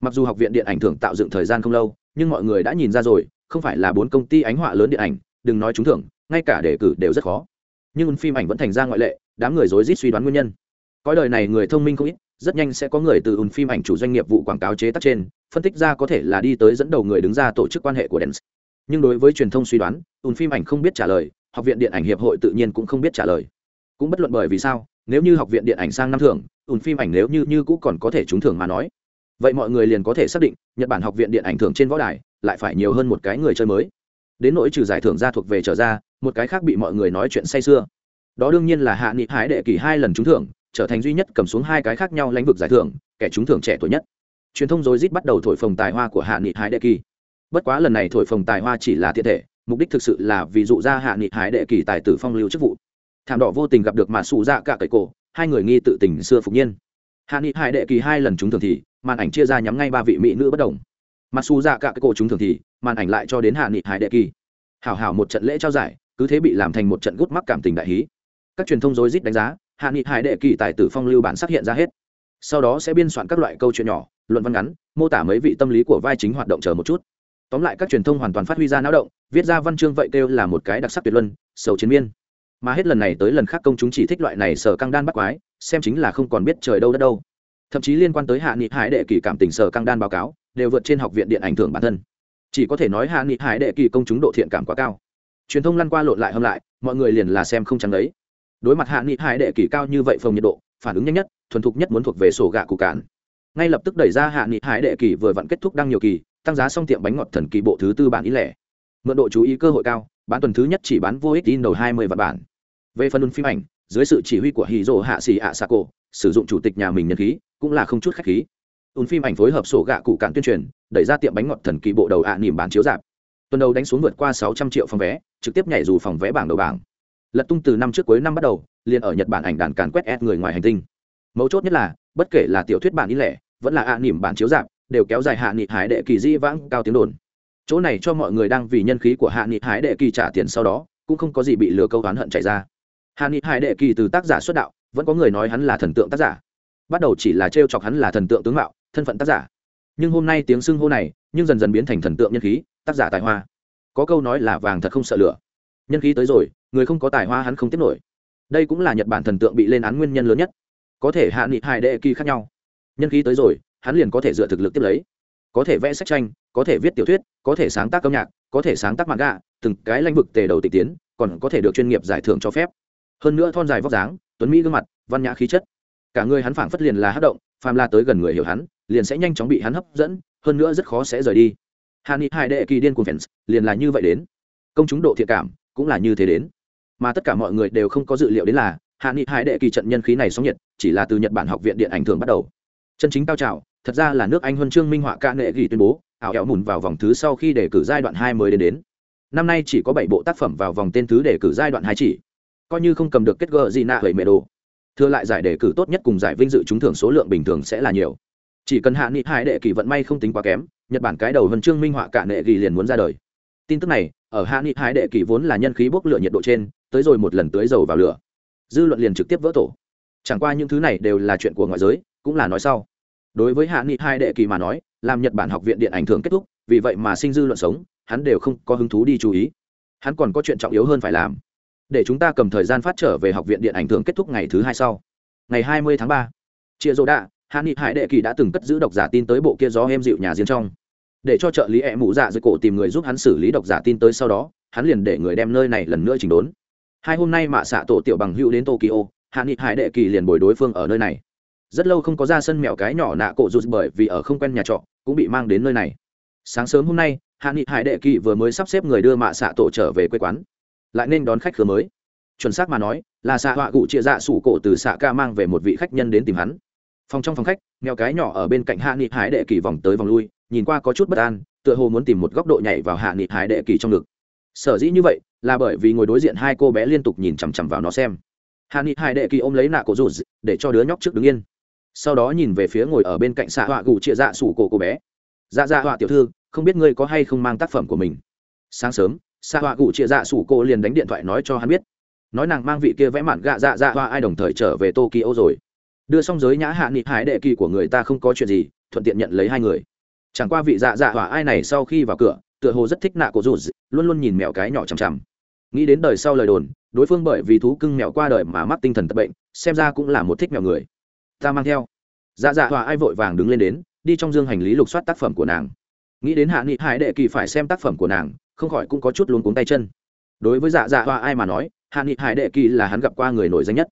S1: Mặc dù học viện điện ảnh thưởng tạo dựng thời gian không lâu, nhưng mọi người đã nhìn ra rồi, không phải là bốn công ty ánh họa lớn điện ảnh, đừng nói trúng thưởng, ngay cả đề cử đều rất khó. Nhưng phim ảnh vẫn thành ra ngoại lệ, đám người rối rít suy đoán nguyên nhân. Cõi đời này người thông minh không ít rất nhanh sẽ có người từ ùn phim ảnh chủ doanh nghiệp vụ quảng cáo chế tác trên, phân tích ra có thể là đi tới dẫn đầu người đứng ra tổ chức quan hệ của dance. Nhưng đối với truyền thông suy đoán, ùn phim ảnh không biết trả lời, học viện điện ảnh hiệp hội tự nhiên cũng không biết trả lời. Cũng bất luận bởi vì sao, nếu như học viện điện ảnh sang năm thưởng, ùn phim ảnh nếu như như cũ còn có thể trúng thưởng mà nói. Vậy mọi người liền có thể xác định, nhật bản học viện điện ảnh thưởng trên võ đài lại phải nhiều hơn một cái người chơi mới. Đến nỗi trừ giải thưởng ra thuộc về trở ra, một cái khác bị mọi người nói chuyện say sưa. Đó đương nhiên là hạ nghị hái đệ kỳ hai lần trúng thưởng trở thành duy nhất cầm xuống hai cái khác nhau lãnh vực giải thưởng, kẻ trúng thưởng trẻ tuổi nhất. Truyền thông rối rít bắt đầu thổi phồng tài hoa của hạ nghị Hải đệ kỳ. Bất quá lần này thổi phồng tài hoa chỉ là thiện thể, mục đích thực sự là vì dụ ra hạ nghị Hải đệ kỳ tài tử phong lưu chức vụ. Thảm đỏ vô tình gặp được mà xù dạ cả cậy cổ, hai người nghi tự tình xưa phục nhiên. Hạ nghị hải đệ kỳ hai lần trúng thưởng thì, màn ảnh chia ra nhắm ngay ba vị mỹ nữ bất đồng. Mặc dù dạ cả cái cổ trúng thưởng thì, màn ảnh lại cho đến hạ nghị hải đệ kỳ. Hảo hảo một trận lễ trao giải, cứ thế bị làm thành một trận gút mắc cảm tình đại hí. Các truyền thông rối rít đánh giá hạ nghị hải đệ kỳ tài tử phong lưu bản sắc hiện ra hết. Sau đó sẽ biên soạn các loại câu chuyện nhỏ, luận văn ngắn, mô tả mấy vị tâm lý của vai chính hoạt động chờ một chút. Tóm lại các truyền thông hoàn toàn phát huy ra não động, viết ra văn chương vậy kêu là một cái đặc sắc tuyệt luân, sầu chiến miên. Mà hết lần này tới lần khác công chúng chỉ thích loại này sở căng đan bắt quái, xem chính là không còn biết trời đâu đất đâu. Thậm chí liên quan tới hạ nghị hải đệ kỳ cảm tình sở căng đan báo cáo, đều vượt trên học viện điện ảnh thưởng bản thân. Chỉ có thể nói hạ nghị hải đệ kỳ công chúng độ thiện cảm quá cao. Truyền thông lăn qua lộn lại hâm lại, mọi người liền là xem không chẳng đấy đối mặt hạ nghị hải đệ kỳ cao như vậy phòng nhiệt độ, phản ứng nhanh nhất, thuần thục nhất muốn thuộc về sổ gạ cụ cản ngay lập tức đẩy ra hạ nghị hải đệ kỳ vừa vặn kết thúc đăng nhiều kỳ, tăng giá xong tiệm bánh ngọt thần kỳ bộ thứ tư bản ý lẻ. Mượn độ chú ý cơ hội cao, bán tuần thứ nhất chỉ bán vô ích in đầu hai mươi vạn bản. Về phần phim ảnh, dưới sự chỉ huy của hì rỗ hạ xì ạ xà cổ, sử dụng chủ tịch nhà mình nhân khí, cũng là không chút khách khí. Ùn phim ảnh phối hợp sổ gạ cụ cạn tuyên truyền, đẩy ra tiệm bánh ngọt thần kỳ bộ đầu ạ à nỉm bán chiếu dạp tuần đầu đánh xuống vượt qua sáu trăm triệu phòng vé, trực tiếp nhảy dù phòng vé bảng đầu bảng lật tung từ năm trước cuối năm bắt đầu, liền ở nhật bản ảnh đàn càn quét ép người ngoài hành tinh. Mấu chốt nhất là, bất kể là tiểu thuyết bản ý lẻ, vẫn là ạ à nỉm bản chiếu dạp đều kéo dài hạ nghị hải đệ kỳ di vãng cao tiếng đồn. Chỗ này cho mọi người đang vì nhân khí của hạ nghị hải đệ kỳ trả tiền sau đó, cũng không có gì bị lừa câu oán hận chạy ra. Hạ nghị hải đệ kỳ từ tác giả xuất đạo, vẫn có người nói hắn là thần tượng tác giả. Bắt đầu chỉ là trêu chọc hắn là thần tượng tướng mạo, thân phận tác giả. Nhưng hôm nay tiếng xưng hô này, nhưng dần dần biến thành thần tượng nhân khí, tác giả tài hoa. Có câu nói là vàng thật không sợ lửa. Nhân khí tới rồi người không có tài hoa hắn không tiếp nổi. Đây cũng là nhật bản thần tượng bị lên án nguyên nhân lớn nhất. Có thể hạ nghị hai đệ kỳ khác nhau. Nhân khí tới rồi, hắn liền có thể dựa thực lực tiếp lấy. Có thể vẽ sách tranh, có thể viết tiểu thuyết, có thể sáng tác âm nhạc, có thể sáng tác mạng gạ từng cái lãnh vực tề đầu tịch tiến, còn có thể được chuyên nghiệp giải thưởng cho phép. Hơn nữa thon dài vóc dáng, tuấn mỹ gương mặt, văn nhã khí chất. Cả người hắn phảng phất liền là hát động, phàm la tới gần người hiểu hắn, liền sẽ nhanh chóng bị hắn hấp dẫn, hơn nữa rất khó sẽ rời đi. Hà ni hai đệ kỳ điên của fans, liền là như vậy đến. Công chúng độ thiện cảm, cũng là như thế đến mà tất cả mọi người đều không có dự liệu đến là hạ nghị Hải đệ kỳ trận nhân khí này sóng nhiệt chỉ là từ nhật bản học viện điện ảnh thường bắt đầu chân chính cao trào thật ra là nước anh huân chương minh họa ca nghệ ghi tuyên bố ảo ẻo mùn vào vòng thứ sau khi đề cử giai đoạn hai mới đến đến năm nay chỉ có bảy bộ tác phẩm vào vòng tên thứ đề cử giai đoạn hai chỉ coi như không cầm được kết gờ gì nạ vậy mẹ đồ thưa lại giải đề cử tốt nhất cùng giải vinh dự trúng thưởng số lượng bình thường sẽ là nhiều chỉ cần hạ nghị Hải đệ kỳ vận may không tính quá kém nhật bản cái đầu huân chương minh họa cả nệ kỳ liền muốn ra đời tin tức này ở hạ nghị Hải đệ kỳ vốn là nhân khí bốc lửa nhiệt độ trên tới rồi một lần tưới dầu vào lửa. Dư luận liền trực tiếp vỡ tổ. Chẳng qua những thứ này đều là chuyện của ngoại giới, cũng là nói sau. Đối với hạ nghị hai đệ kỳ mà nói, làm nhật bản học viện điện ảnh thường kết thúc, vì vậy mà sinh dư luận sống, hắn đều không có hứng thú đi chú ý. Hắn còn có chuyện trọng yếu hơn phải làm. Để chúng ta cầm thời gian phát trở về học viện điện ảnh thường kết thúc ngày thứ hai sau. Ngày hai mươi tháng ba, chia rô đạ, hạ nghị hải đệ kỳ đã từng cất giữ độc giả tin tới bộ kia gió em dịu nhà riêng trong. Để cho trợ lý ẹ mụ dạ dưới cổ tìm người giúp hắn xử lý độc giả tin tới sau đó, hắn liền để người đem nơi này lần nữa chỉnh đốn hai hôm nay mạ xạ tổ tiểu bằng hữu đến tokyo, hạ nghị hải đệ kỳ liền bồi đối phương ở nơi này. Rất lâu không có ra sân mèo cái nhỏ nạ cổ rụt bởi vì ở không quen nhà trọ, cũng bị mang đến nơi này. Sáng sớm hôm nay, hạ nghị hải đệ kỳ vừa mới sắp xếp người đưa mạ xạ tổ trở về quê quán. Lại nên đón khách khứa mới. Chuẩn xác mà nói, là xạ họa cụ chia dạ sủ cổ từ xạ ca mang về một vị khách nhân đến tìm hắn. Phòng trong phòng khách mèo cái nhỏ ở bên cạnh hạ nghị hải đệ kỳ vòng tới vòng lui, nhìn qua có chút bất an, tựa hồ muốn tìm một góc độ nhảy vào hạ nghị hải đệ kỳ trong ngực sở dĩ như vậy là bởi vì ngồi đối diện hai cô bé liên tục nhìn chằm chằm vào nó xem. Hà nghị hải đệ kỳ ôm lấy nạ cổ rụt để cho đứa nhóc trước đứng yên. Sau đó nhìn về phía ngồi ở bên cạnh xạ họa gù chia dạ sủ cổ cô bé. Dạ dạ họa tiểu thư, không biết ngươi có hay không mang tác phẩm của mình. Sáng sớm, xạ họa gù chia dạ sủ cô liền đánh điện thoại nói cho hắn biết. Nói nàng mang vị kia vẽ mạn gạ dạ dạ họa ai đồng thời trở về tokyo rồi. Đưa xong giới nhã hạ nghị hải đệ kỳ của người ta không có chuyện gì, thuận tiện nhận lấy hai người. Chẳng qua vị dạ dạ họa ai này sau khi vào cửa tựa hồ rất thích nạ cổ dù luôn luôn nhìn mèo cái nhỏ chằm chằm. Nghĩ đến đời sau lời đồn, đối phương bởi vì thú cưng mèo qua đời mà mắc tinh thần tật bệnh, xem ra cũng là một thích mèo người. Ta mang theo. Dạ dạ hòa ai vội vàng đứng lên đến, đi trong dương hành lý lục soát tác phẩm của nàng. Nghĩ đến hạ nghị hải đệ kỳ phải xem tác phẩm của nàng, không khỏi cũng có chút luống cuống tay chân. Đối với dạ dạ hòa ai mà nói, hạ nghị hải đệ kỳ là hắn gặp qua người nổi danh nhất.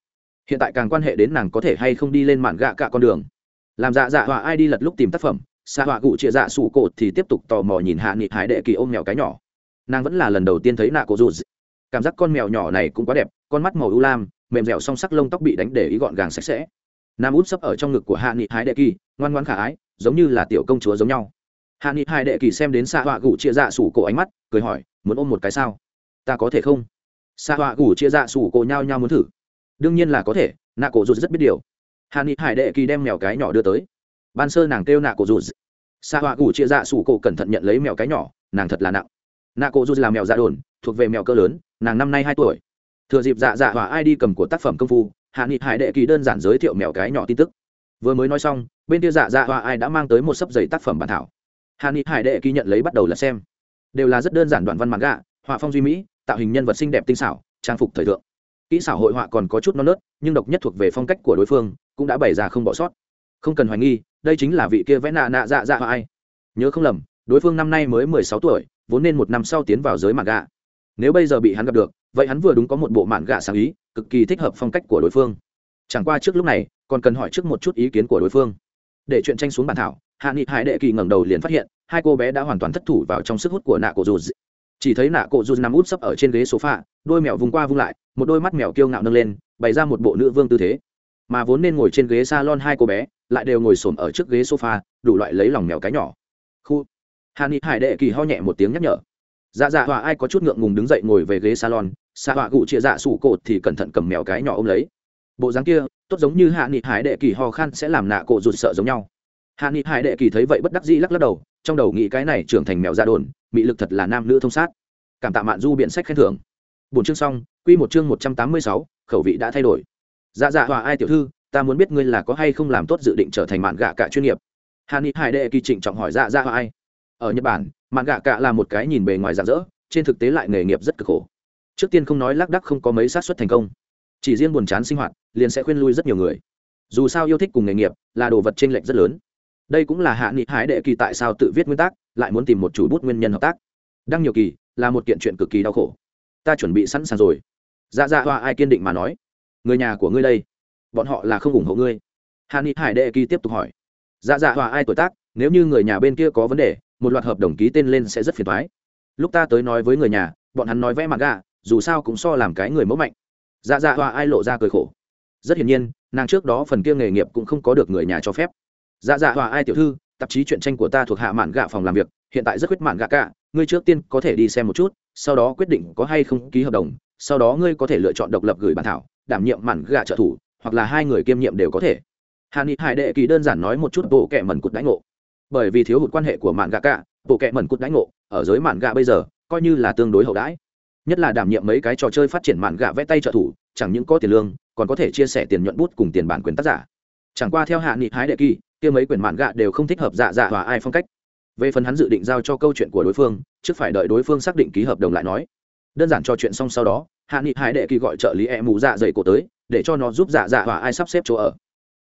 S1: Hiện tại càng quan hệ đến nàng có thể hay không đi lên mạn gạ cả con đường. Làm dạ dạ hòa ai đi lật lúc tìm tác phẩm xa họa cụ chia dạ sủ cột thì tiếp tục tò mò nhìn hạ nghị hải đệ kỳ ôm mèo cái nhỏ. Nàng vẫn là lần đầu tiên thấy nạ cổ dù cảm giác con mèo nhỏ này cũng quá đẹp, con mắt màu u lam, mềm dẻo song sắc lông tóc bị đánh để ý gọn gàng sạch sẽ. Nam út sấp ở trong ngực của hạ nghị hải đệ kỳ, ngoan ngoan khả ái, giống như là tiểu công chúa giống nhau. Hạ nghị hải đệ kỳ xem đến xạ họa Cụ chia dạ sủ cổ ánh mắt, cười hỏi, muốn ôm một cái sao? Ta có thể không? Xạ họa Cụ chia dạ sủ cổ nhao nhao muốn thử. Đương nhiên là có thể, nạ cổ rụt rất biết điều. Hạ nghị hải đệ kỳ đem mèo cái nhỏ đưa tới. Ban sơ nàng kêu nạ cổ rụt xạ họa gủ chia dạ sủ cổ cẩn thận nhận lấy mèo cái nhỏ, nàng thật là nặng. Nạ cổ dù là mèo dạ đồn, thuộc về mèo cơ lớn, nàng năm nay hai tuổi. Thừa dịp dạ dạ họa ai đi cầm của tác phẩm công phu, hạ nghị hải đệ kỳ đơn giản giới thiệu mèo cái nhỏ tin tức. Vừa mới nói xong, bên kia dạ dạ họa ai đã mang tới một sấp giấy tác phẩm bản thảo. Hạ nghị hải đệ kỳ nhận lấy bắt đầu là xem. Đều là rất đơn giản đoạn văn mặt gạ họa phong duy mỹ, tạo hình nhân vật xinh đẹp tinh xảo, trang phục thời thượng. Kỹ xảo hội họa còn có chút non nớt, nhưng độc nhất thuộc về phong cách của đối phương, cũng đã bày ra không bỏ sót. Không cần hoài nghi đây chính là vị kia vẽ nạ nạ dạ dạ họa ai. Nhớ không lầm, đối phương năm nay mới mười sáu tuổi, vốn nên một năm sau tiến vào giới mạn gạ. Nếu bây giờ bị hắn gặp được, vậy hắn vừa đúng có một bộ mạn gạ sáng ý, cực kỳ thích hợp phong cách của đối phương. Chẳng qua trước lúc này, còn cần hỏi trước một chút ý kiến của đối phương. Để chuyện tranh xuống bàn thảo, hạ nghị hải đệ kỳ ngẩng đầu liền phát hiện, hai cô bé đã hoàn toàn thất thủ vào trong sức hút của nạ cổ dù chỉ thấy nạ cổ dù nằm út sấp ở trên ghế sofa, đôi mèo vùng qua vung lại, một đôi mắt mèo kiêu ngạo nâng lên, bày ra một bộ nữ vương tư thế mà vốn nên ngồi trên ghế salon hai cô bé, lại đều ngồi xổm ở trước ghế sofa, đủ loại lấy lòng mèo cái nhỏ. Khu. Hà ni hải đệ kỳ ho nhẹ một tiếng nhắc nhở. Dạ dạ hòa ai có chút ngượng ngùng đứng dậy ngồi về ghế salon xạ họa gụ chia dạ sủ cột thì cẩn thận cầm mèo cái nhỏ ôm lấy. Bộ dáng kia, tốt giống như hạ nghị hải đệ kỳ ho khan sẽ làm nạ cổ rụt sợ giống nhau. Hạ nghị hải đệ kỳ thấy vậy bất đắc dĩ lắc lắc đầu, trong đầu nghĩ cái này trưởng thành mèo ra đồn bị lực thật là nam nữ thông sát. Cảm tạ mạn du biện sách khen thưởng. Bốn chương xong, quy một chương một trăm tám mươi sáu, khẩu vị đã thay đổi dạ dạ hòa ai tiểu thư ta muốn biết ngươi là có hay không làm tốt dự định trở thành mạn gạ cả chuyên nghiệp. Hàn ni hải đệ kỳ trịnh trọng hỏi dạ dạ hòa ai. Ở nhật bản mạn gạ cả là một cái nhìn bề ngoài rạng rỡ trên thực tế lại nghề nghiệp rất cực khổ. Trước tiên không nói lác đắc không có mấy sát xuất thành công. Chỉ riêng buồn chán sinh hoạt liền sẽ khuyên lui rất nhiều người. Dù sao yêu thích cùng nghề nghiệp là đồ vật t r ê n lệch rất lớn. Đây cũng là hạ nghị hái đệ kỳ tại sao tự viết nguyên tắc, lại muốn tìm một chủ bút nguyên nhân hợp tác. Đăng nhiều kỳ là một kiện chuyện cực kỳ đau khổ. Ta chuẩn bị sẵn sàng rồi. Dạ dạ hoa ai kiên định mà nói người nhà của ngươi đây, bọn họ là không ủng hộ ngươi. Hàn ni hải đệ kỳ tiếp tục hỏi. Dạ dạ hòa ai tuổi tác, nếu như người nhà bên kia có vấn đề, một loạt hợp đồng ký tên lên sẽ rất phiền thoái lúc ta tới nói với người nhà, bọn hắn nói vẽ mặt gà, dù sao cũng so làm cái người mẫu mạnh. Dạ dạ hòa ai lộ ra cười khổ. Rất hiển nhiên, nàng trước đó phần kia nghề nghiệp cũng không có được người nhà cho phép. Dạ dạ hòa ai tiểu thư, tạp chí truyện tranh của ta thuộc hạ mạn gạ phòng làm việc, hiện tại rất khuyết mạn gạ cả, ngươi trước tiên có thể đi xem một chút, sau đó quyết định có hay không ký hợp đồng, sau đó ngươi có thể lựa chọn độc lập gửi bản thảo đảm nhiệm mạn gạ trợ thủ, hoặc là hai người kiêm nhiệm đều có thể. Hà ni hải đệ kỳ đơn giản nói một chút bộ kệ mẩn cụt đánh ngộ. Bởi vì thiếu hụt quan hệ của mạn gạ cả, bộ kệ mẩn cụt đánh ngộ, ở giới mạn gạ bây giờ, coi như là tương đối hậu đãi. Nhất là đảm nhiệm mấy cái trò chơi phát triển mạn gạ vẽ tay trợ thủ, chẳng những có tiền lương, còn có thể chia sẻ tiền nhuận bút cùng tiền bản quyền tác giả. Chẳng qua theo hạ nghị hái đệ kỳ, kia mấy quyển mạn gạ đều không thích hợp dạ dạ và ai phong cách. Về phần hắn dự định giao cho câu chuyện của đối phương, trước phải đợi đối phương xác định ký hợp đồng lại nói đơn giản cho chuyện xong sau đó, hạ nghị hải đệ kỳ gọi trợ lý e mù dạ dày cổ tới, để cho nó giúp dạ dạ hỏa ai sắp xếp chỗ ở.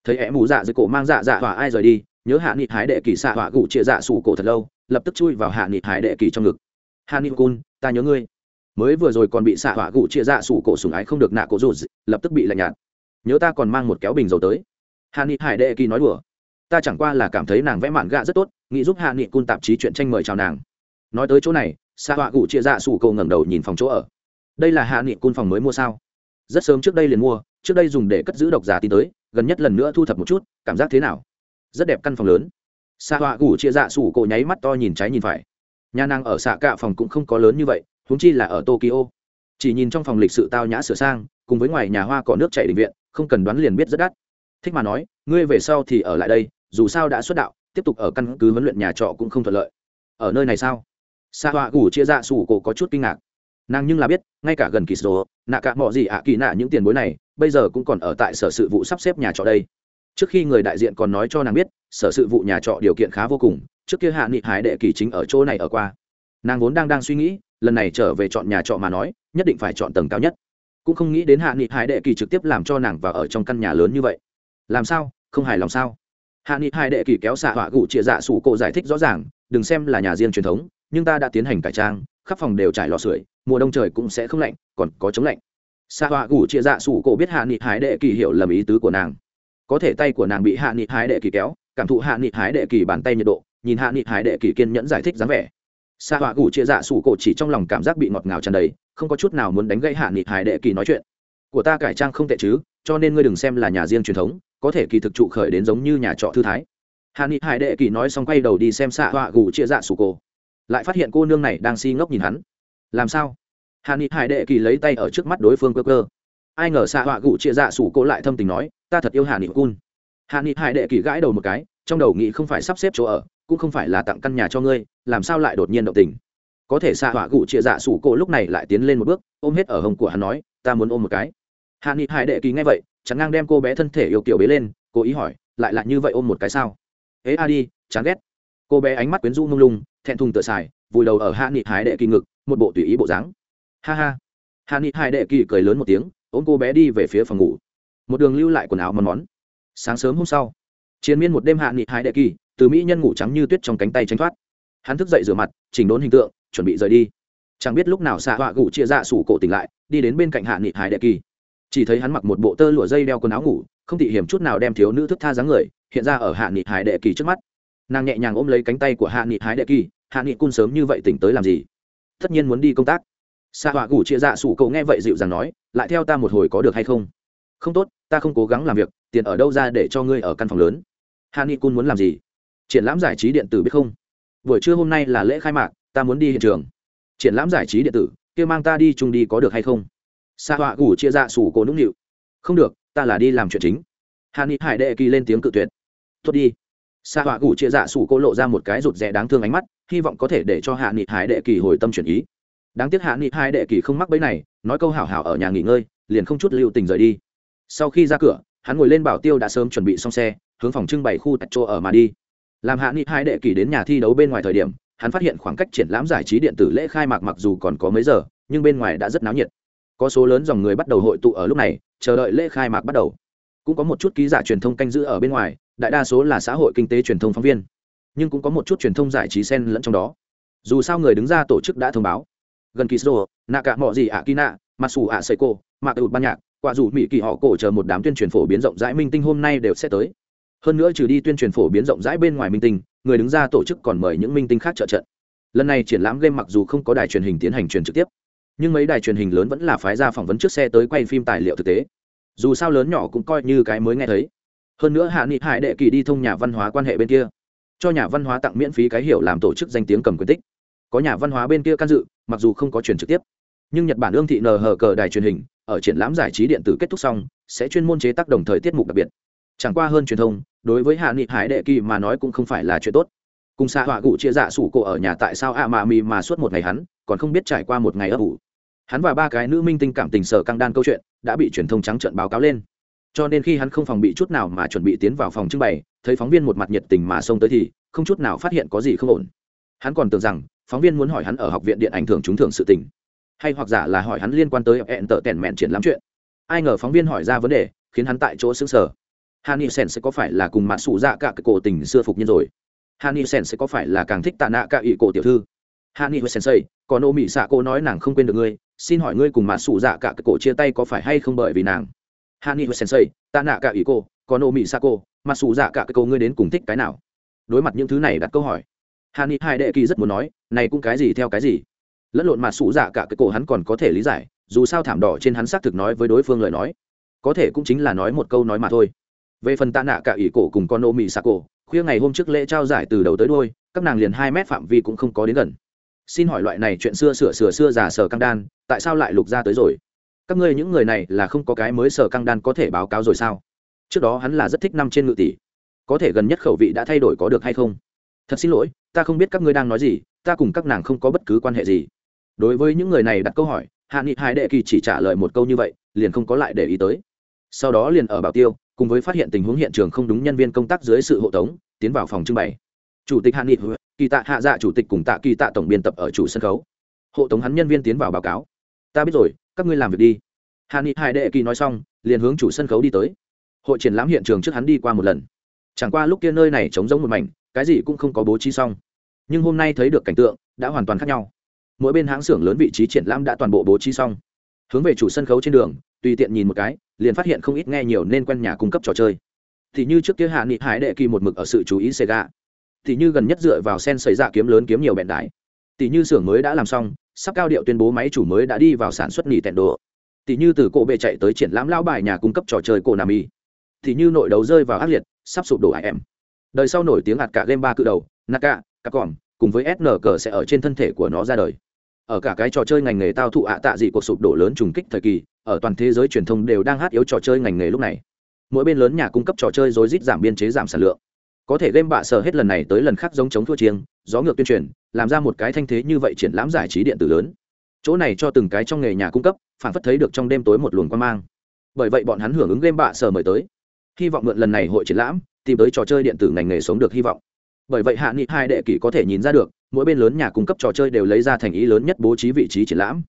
S1: Thấy e mù dạ dày cổ mang dạ dạ hỏa ai rời đi, nhớ hạ nghị hải đệ kỳ xạ hỏa gủ chia dạ sủ cổ thật lâu, lập tức chui vào hạ nghị hải đệ kỳ trong ngực. Hạ nghị cun, ta nhớ ngươi. Mới vừa rồi còn bị xạ hỏa gủ chia dạ sủ cổ sùng ái không được nạ cổ rụt, lập tức bị lạnh nhạt. Nhớ ta còn mang một kéo bình dầu tới. Hạ nghị hải đệ kỳ nói đùa. Ta chẳng qua là cảm thấy nàng vẽ mạn gạ rất tốt, nghĩ giúp hạ nghị cun tạp chí chuyện tranh mời chào nàng. Nói tới chỗ này xạ họa cụ chia dạ sủ cổ ngẩng đầu nhìn phòng chỗ ở. Đây là hạ nghị cun phòng mới mua sao? Rất sớm trước đây liền mua, trước đây dùng để cất giữ độc giả tin tới, gần nhất lần nữa thu thập một chút, cảm giác thế nào? Rất đẹp căn phòng lớn. Xạ họa cụ chia dạ sủ cổ nháy mắt to nhìn trái nhìn phải. Nhà nàng ở xạ cạ phòng cũng không có lớn như vậy húng chi là ở tokyo. Chỉ nhìn trong phòng lịch sự tao nhã sửa sang, cùng với ngoài nhà hoa cỏ nước chảy định viện, không cần đoán liền biết rất đắt. Thích mà nói, ngươi về sau thì ở lại đây, dù sao đã xuất đạo, tiếp tục ở căn cứ huấn luyện nhà trọ cũng không thuận lợi. Ở nơi này sao? Sa họa gù chia dạ sủ cổ có chút kinh ngạc. Nàng nhưng là biết, ngay cả gần kỳ sổ nạ cả mọi gì ạ kỳ nạ những tiền bối này, bây giờ cũng còn ở tại sở sự vụ sắp xếp nhà trọ đây. Trước khi người đại diện còn nói cho nàng biết, sở sự vụ nhà trọ điều kiện khá vô cùng, trước kia hạ nghị hải đệ kỳ chính ở chỗ này ở qua. Nàng vốn đang đang suy nghĩ, lần này trở về chọn nhà trọ mà nói, nhất định phải chọn tầng cao nhất. Cũng không nghĩ đến hạ nghị hải đệ kỳ trực tiếp làm cho nàng vào ở trong căn nhà lớn như vậy. Làm sao? Không hài lòng sao? Hạ nghị hải đệ kỳ kéo xạ họa gụ chịa dạ sủ cổ giải thích rõ ràng, đừng xem là nhà riêng truyền thống nhưng ta đã tiến hành cải trang, khắp phòng đều trải lò sưởi, mùa đông trời cũng sẽ không lạnh, còn có chống lạnh. Xạ họa gủ chia dạ sủ cổ biết hạ nghị hái đệ kỳ hiểu lầm ý tứ của nàng. Có thể tay của nàng bị hạ nghị hái đệ kỳ kéo, cảm thụ hạ nghị hái đệ kỳ bàn tay nhiệt độ, nhìn hạ nghị hái đệ kỳ kiên nhẫn giải thích dáng vẻ. Xạ họa gủ chia dạ sủ cổ chỉ trong lòng cảm giác bị ngọt ngào tràn đầy, không có chút nào muốn đánh gây hạ nghị hái đệ kỳ nói chuyện. Của ta cải trang không tệ chứ, cho nên ngươi đừng xem là nhà riêng truyền thống, có thể kỳ thực trụ khởi đến giống như nhà trọ thư thái. Hạ nghị hải đệ kỳ nói xong quay đầu đi xem xạ họa gù chia dạ sủ cổ lại phát hiện cô nương này đang si ngốc nhìn hắn. Làm sao? Hà ni hải đệ kỳ lấy tay ở trước mắt đối phương cơ cơ. Ai ngờ xạ họa gụ chia dạ sủ cô lại thâm tình nói, ta thật yêu hà ni cun. Hà ni hải đệ kỳ gãi đầu một cái, trong đầu nghĩ không phải sắp xếp chỗ ở, cũng không phải là tặng căn nhà cho ngươi, làm sao lại đột nhiên động tình? Có thể xạ họa gụ chia dạ sủ cô lúc này lại tiến lên một bước, ôm hết ở hồng của hắn nói, ta muốn ôm một cái. Hà ni hải đệ kỳ nghe vậy, chắn ngang đem cô bé thân thể yêu kiểu bế lên cô ý hỏi, lại là như vậy ôm một cái sao? Ế a đi, chán ghét. Cô bé ánh mắt quyến rũ mông lung thẹn thùng tựa xài, vùi đầu ở hạ nghị hải đệ kỳ ngực, một bộ tùy ý bộ dáng. Ha ha. Hạ nghị hải đệ kỳ cười lớn một tiếng, ôm cô bé đi về phía phòng ngủ. Một đường lưu lại quần áo món món sáng sớm hôm sau chiến miên một đêm hạ nghị hải đệ kỳ, từ mỹ nhân ngủ trắng như tuyết trong cánh tay tránh thoát. Hắn thức dậy rửa mặt, chỉnh đốn hình tượng, chuẩn bị rời đi. Chẳng biết lúc nào xạ họa gủ chia dạ sủ cổ tỉnh lại, đi đến bên cạnh hạ nghị hải đệ kỳ. Chỉ thấy hắn mặc một bộ tơ lụa dây đeo quần áo ngủ, không thị hiểm chút nào đem thiếu nữ thức tha dáng người, hiện ra ở hạ nghị hải đệ kỳ trước mắt nàng nhẹ nhàng ôm lấy cánh tay của hạ nghị hái đệ kỳ, hạ nghị cun sớm như vậy tỉnh tới làm gì? Tất nhiên muốn đi công tác. Xạ họa gủ chia dạ sủ cậu nghe vậy dịu dàng nói, lại theo ta một hồi có được hay không? Không tốt, ta không cố gắng làm việc, tiền ở đâu ra để cho ngươi ở căn phòng lớn? Hạ nghị cun muốn làm gì? Triển lãm giải trí điện tử biết không? Buổi trưa hôm nay là lễ khai mạc, ta muốn đi hiện trường. Triển lãm giải trí điện tử, kia mang ta đi chung đi có được hay không? Xạ họa gủ chia dạ sủ cậu nũng nịu. Không được, ta là đi làm chuyện chính. Hạ nghị hải đệ kỳ lên tiếng cự tuyệt. Tốt đi xa họa gủ chia dạ sủ cô lộ ra một cái rụt rè đáng thương ánh mắt, hy vọng có thể để cho hạ nghị hải đệ kỳ hồi tâm chuyển ý. Đáng tiếc hạ nghị hải đệ kỳ không mắc bẫy này, nói câu hảo hảo ở nhà nghỉ ngơi, liền không chút lưu tình rời đi. Sau khi ra cửa, hắn ngồi lên bảo tiêu đã sớm chuẩn bị xong xe, hướng phòng trưng bày khu tạch chỗ ở mà đi. Làm hạ nghị hải đệ kỳ đến nhà thi đấu bên ngoài thời điểm, hắn phát hiện khoảng cách triển lãm giải trí điện tử lễ khai mạc mặc dù còn có mấy giờ, nhưng bên ngoài đã rất náo nhiệt. Có số lớn dòng người bắt đầu hội tụ ở lúc này, chờ đợi lễ khai mạc bắt đầu. Cũng có một chút ký giả truyền thông canh giữ ở bên ngoài đại đa số là xã hội kinh tế truyền thông phóng viên, nhưng cũng có một chút truyền thông giải trí sen lẫn trong đó. Dù sao người đứng ra tổ chức đã thông báo. Gần kỳ sô nạ cả mọi gì ạ kina mặc dù ạ seiko mạc ụt ban nhạc, quả dù mỹ kỳ họ cổ chờ một đám tuyên truyền phổ biến rộng rãi minh tinh hôm nay đều sẽ tới. Hơn nữa trừ đi tuyên truyền phổ biến rộng rãi bên ngoài minh tinh, người đứng ra tổ chức còn mời những minh tinh khác trợ trận. Lần này triển lãm game mặc dù không có đài truyền hình tiến hành truyền trực tiếp, nhưng mấy đài truyền hình lớn vẫn là phái ra phỏng vấn trước xe tới quay phim tài liệu thực tế. Dù sao lớn nhỏ cũng coi như cái mới nghe thấy hơn nữa hạ nghị hải đệ kỳ đi thông nhà văn hóa quan hệ bên kia. Cho nhà văn hóa tặng miễn phí cái hiểu làm tổ chức danh tiếng cầm quyền tích. Có nhà văn hóa bên kia can dự, mặc dù không có truyền trực tiếp. Nhưng nhật bản ương thị nờ hờ cờ đài truyền hình, ở triển lãm giải trí điện tử kết thúc xong, sẽ chuyên môn chế tác đồng thời tiết mục đặc biệt. Chẳng qua hơn truyền thông, đối với hạ nghị hải đệ kỳ mà nói cũng không phải là chuyện tốt. Cùng xa họa cụ chia dạ sủ cổ ở nhà tại sao ạ mạ mì mà suốt một ngày hắn, còn không biết trải qua một ngày ấp ủ. Hắn và ba cái nữ minh tinh cảm tình sở căng đan câu chuyện, đã bị truyền thông trắng trợn báo cáo lên cho nên khi hắn không phòng bị chút nào mà chuẩn bị tiến vào phòng trưng bày, thấy phóng viên một mặt nhiệt tình mà xông tới thì không chút nào phát hiện có gì không ổn. Hắn còn tưởng rằng phóng viên muốn hỏi hắn ở học viện điện ảnh thường trúng thưởng sự tình, hay hoặc giả là hỏi hắn liên quan tới hẹn tợ tèn mẹn triển lắm chuyện. Ai ngờ phóng viên hỏi ra vấn đề, khiến hắn tại chỗ xứng sở hani sen sẽ có phải là cùng mạ sụ dạ cả cái cổ tình xưa phục nhân rồi? Hani sen sẽ có phải là càng thích tạ nạ cả ỷ cổ tiểu thư? Hani sensei còn ô mỹ xạ cô nói nàng không quên được ngươi, xin hỏi ngươi cùng mạ sụ dạ cả cái cổ chia tay có phải hay không bởi vì nàng? Hani sensei tạ nạ cả ỵ cô còn ô mỹ xạ cô dạ cả cái cổ ngươi đến cùng thích cái nào? Đối mặt những thứ này đặt câu hỏi, hani hai đệ kỳ rất muốn nói, này cũng cái gì theo cái gì? Lẫn lộn mạ sụ dạ cả cái cổ hắn còn có thể lý giải, dù sao thảm đỏ trên hắn xác thực nói với đối phương lời nói, có thể cũng chính là nói một câu nói mà thôi. Về phần tạ nạ cả ỷ cổ cùng con ô mỹ cổ khuya ngày hôm trước lễ trao giải từ đầu tới đôi các nàng liền hai mét phạm vi cũng không có đến gần. Xin hỏi loại này chuyện xưa sửa sửa xưa già sở căng đan, tại sao lại lục ra tới rồi? Các ngươi những người này là không có cái mới sở căng đan có thể báo cáo rồi sao? Trước đó hắn là rất thích năm trên ngự tỷ. Có thể gần nhất khẩu vị đã thay đổi có được hay không? Thật xin lỗi, ta không biết các ngươi đang nói gì, ta cùng các nàng không có bất cứ quan hệ gì. Đối với những người này đặt câu hỏi, hạ nghị hải đệ kỳ chỉ trả lời một câu như vậy, liền không có lại để ý tới. Sau đó liền ở bảo tiêu, cùng với phát hiện tình huống hiện trường không đúng nhân viên công tác dưới sự hộ tống, tiến vào phòng trưng bày. Chủ tịch hạ nghị kỳ tạ hạ dạ chủ tịch cùng tạ kỳ tạ tổng biên tập ở chủ sân khấu. Hộ tống hắn nhân viên tiến vào báo cáo. Ta biết rồi các ngươi làm việc đi. Hạ nghị hải đệ kỳ nói xong, liền hướng chủ sân khấu đi tới. Hội triển lãm hiện trường trước hắn đi qua một lần. Chẳng qua lúc kia nơi này trống rỗng một mảnh, cái gì cũng không có bố trí xong. Nhưng hôm nay thấy được cảnh tượng, đã hoàn toàn khác nhau. Mỗi bên hãng xưởng lớn vị trí triển lãm đã toàn bộ bố trí xong. Hướng về chủ sân khấu trên đường, tùy tiện nhìn một cái, liền phát hiện không ít nghe nhiều nên quen nhà cung cấp trò chơi. Thì như trước kia hạ nghị hải đệ kỳ một mực ở sự chú ý sega. Thì như gần nhất dựa vào sen xảy ra dạ kiếm lớn kiếm nhiều bẹn đái. Tỷ như xưởng mới đã làm xong sắp cao điệu tuyên bố máy chủ mới đã đi vào sản xuất nỉ tẹn đồ. Tỷ như từ cổ bệ chạy tới triển lãm lão bài nhà cung cấp trò chơi cổ nam y thì như nội đấu rơi vào ác liệt, sắp sụp đổ em đời sau nổi tiếng ạt cả game ba cự đầu, naka các còn cùng với SNK sẽ ở trên thân thể của nó ra đời. Ở cả cái trò chơi ngành nghề tao thụ ạ tạ dị cuộc sụp đổ lớn trùng kích thời kỳ, ở toàn thế giới truyền thông đều đang hát yếu trò chơi ngành nghề lúc này. Mỗi bên lớn nhà cung cấp trò chơi rối rít giảm biên chế giảm sản lượng. Có thể game bạ sở hết lần này tới lần khác giống chống thua chiêng, gió ngược tuyên truyền làm ra một cái thanh thế như vậy triển lãm giải trí điện tử lớn. Chỗ này cho từng cái trong nghề nhà cung cấp, phản phất thấy được trong đêm tối một luồng quan mang. Bởi vậy bọn hắn hưởng ứng game bạ sở mời tới. Hy vọng mượn lần này hội triển lãm, tìm tới trò chơi điện tử ngành nghề sống được hy vọng. Bởi vậy hạ nghị hai đệ kỷ có thể nhìn ra được, mỗi bên lớn nhà cung cấp trò chơi đều lấy ra thành ý lớn nhất bố trí vị trí triển lãm.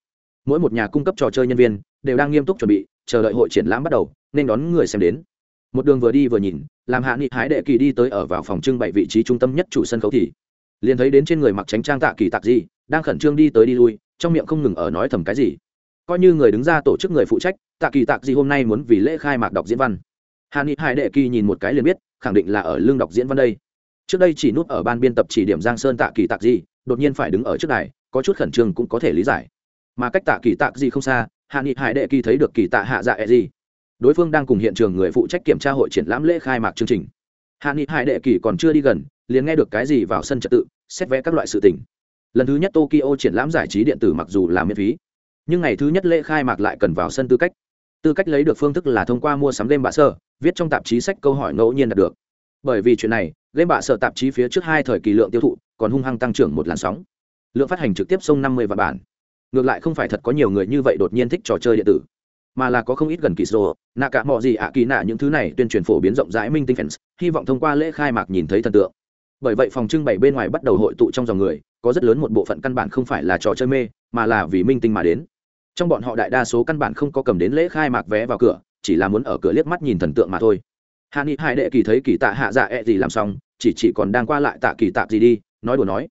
S1: Mỗi một nhà cung cấp trò chơi nhân viên đều đang nghiêm túc chuẩn bị, chờ đợi hội triển lãm bắt đầu, nên đón người xem đến. Một đường vừa đi vừa nhìn, làm hạ nghị hái đệ kỳ đi tới ở vào phòng trưng bày vị trí trung tâm nhất chủ sân khấu thì liền thấy đến trên người mặc tránh trang tạ kỳ tạc gì đang khẩn trương đi tới đi lui, trong miệng không ngừng ở nói thầm cái gì. Coi như người đứng ra tổ chức người phụ trách, tạ kỳ tạc gì hôm nay muốn vì lễ khai mạc đọc diễn văn. Hà ni hải đệ kỳ nhìn một cái liền biết, khẳng định là ở lương đọc diễn văn đây. Trước đây chỉ nút ở ban biên tập chỉ điểm giang sơn tạ kỳ tạc gì đột nhiên phải đứng ở trước này có chút khẩn trương cũng có thể lý giải. Mà cách tạ kỳ tạc gì không xa hạ nghị hải đệ kỳ thấy được kỳ tạ hạ dạ e gì đối phương đang cùng hiện trường người phụ trách kiểm tra hội triển lãm lễ khai mạc chương trình. Hạ nghị hải đệ kỳ còn chưa đi gần liền nghe được cái gì vào sân trật tự, xét vẽ các loại sự tình. lần thứ nhất tokyo triển lãm giải trí điện tử mặc dù là miễn phí, nhưng ngày thứ nhất lễ khai mạc lại cần vào sân tư cách. Tư cách lấy được phương thức là thông qua mua sắm game bạ sơ viết trong tạp chí sách câu hỏi ngẫu nhiên đạt được. Bởi vì chuyện này, game bạ sơ tạp chí phía trước hai thời kỳ lượng tiêu thụ, còn hung hăng tăng trưởng một làn sóng. Lượng phát hành trực tiếp sông năm mươi vạn bản. Ngược lại không phải thật có nhiều người như vậy đột nhiên thích trò chơi điện tử, mà là có không ít gần kỳ sô nạ cả mọi gì ạ kỳ nạ những thứ này tuyên truyền phổ biến rộng rãi minh tinh fans, hy vọng thông qua lễ khai mạc nhìn thấy thần tượng bởi vậy phòng trưng bày bên ngoài bắt đầu hội tụ trong dòng người, có rất lớn một bộ phận căn bản không phải là trò chơi mê, mà là vì minh tinh mà đến. Trong bọn họ đại đa số căn bản không có cầm đến lễ khai mạc vé vào cửa, chỉ là muốn ở cửa liếc mắt nhìn thần tượng mà thôi. Hạ nghị hai đệ kỳ thấy kỳ tạ hạ dạ ẹ、e、gì làm xong, chỉ chỉ còn đang qua lại tạ kỳ tạ gì đi, nói đùa nói.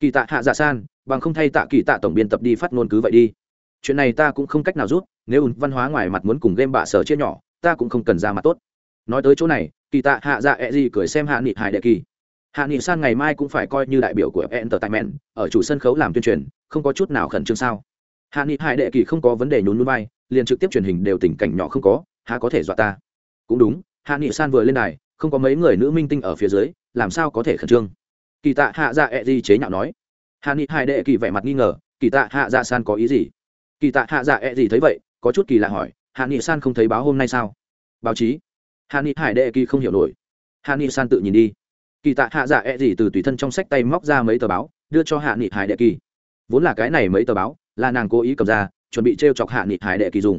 S1: Kỳ tạ hạ dạ san, bằng không thay tạ kỳ tạ tổng biên tập đi phát ngôn cứ vậy đi. Chuyện này ta cũng không cách nào rút, nếu văn hóa ngoài mặt muốn cùng game bạ sở chia nhỏ, ta cũng không cần ra mặt tốt. Nói tới chỗ này, kỳ tạ hạ dạ ẹ、e、gì cười xem hạ nghị hải đệ kỳ hạ nghị san ngày mai cũng phải coi như đại biểu của entertainment ở chủ sân khấu làm tuyên truyền không có chút nào khẩn trương sao? Hạ nghị hải đệ kỳ không có vấn đề nhún núi bay, liền trực tiếp truyền hình đều tình cảnh nhỏ không có há có thể dọa ta? Cũng đúng hạ nghị san vừa lên đài không có mấy người nữ minh tinh ở phía dưới làm sao có thể khẩn trương? Kỳ tạ hạ dạ ẹ、e、gì chế nhạo nói. Hạ nghị hải đệ kỳ vẻ mặt nghi ngờ kỳ tạ hạ dạ san có ý gì? Kỳ tạ hạ dạ ẹ、e、gì thấy vậy có chút kỳ lạ hỏi hạ nghị san không thấy báo hôm nay sao? Báo chí. Hạ nghị hải đệ kỳ không hiểu nổi. Hạ nghị san tự nhìn đi kỳ tạ hạ dạ ẹ、e、gì từ tùy thân trong sách tay móc ra mấy tờ báo, đưa cho hạ nghị hải đệ kỳ. Vốn là cái này mấy tờ báo, là nàng cố ý cầm ra, chuẩn bị t r e o chọc hạ nghị hải đệ kỳ dùng.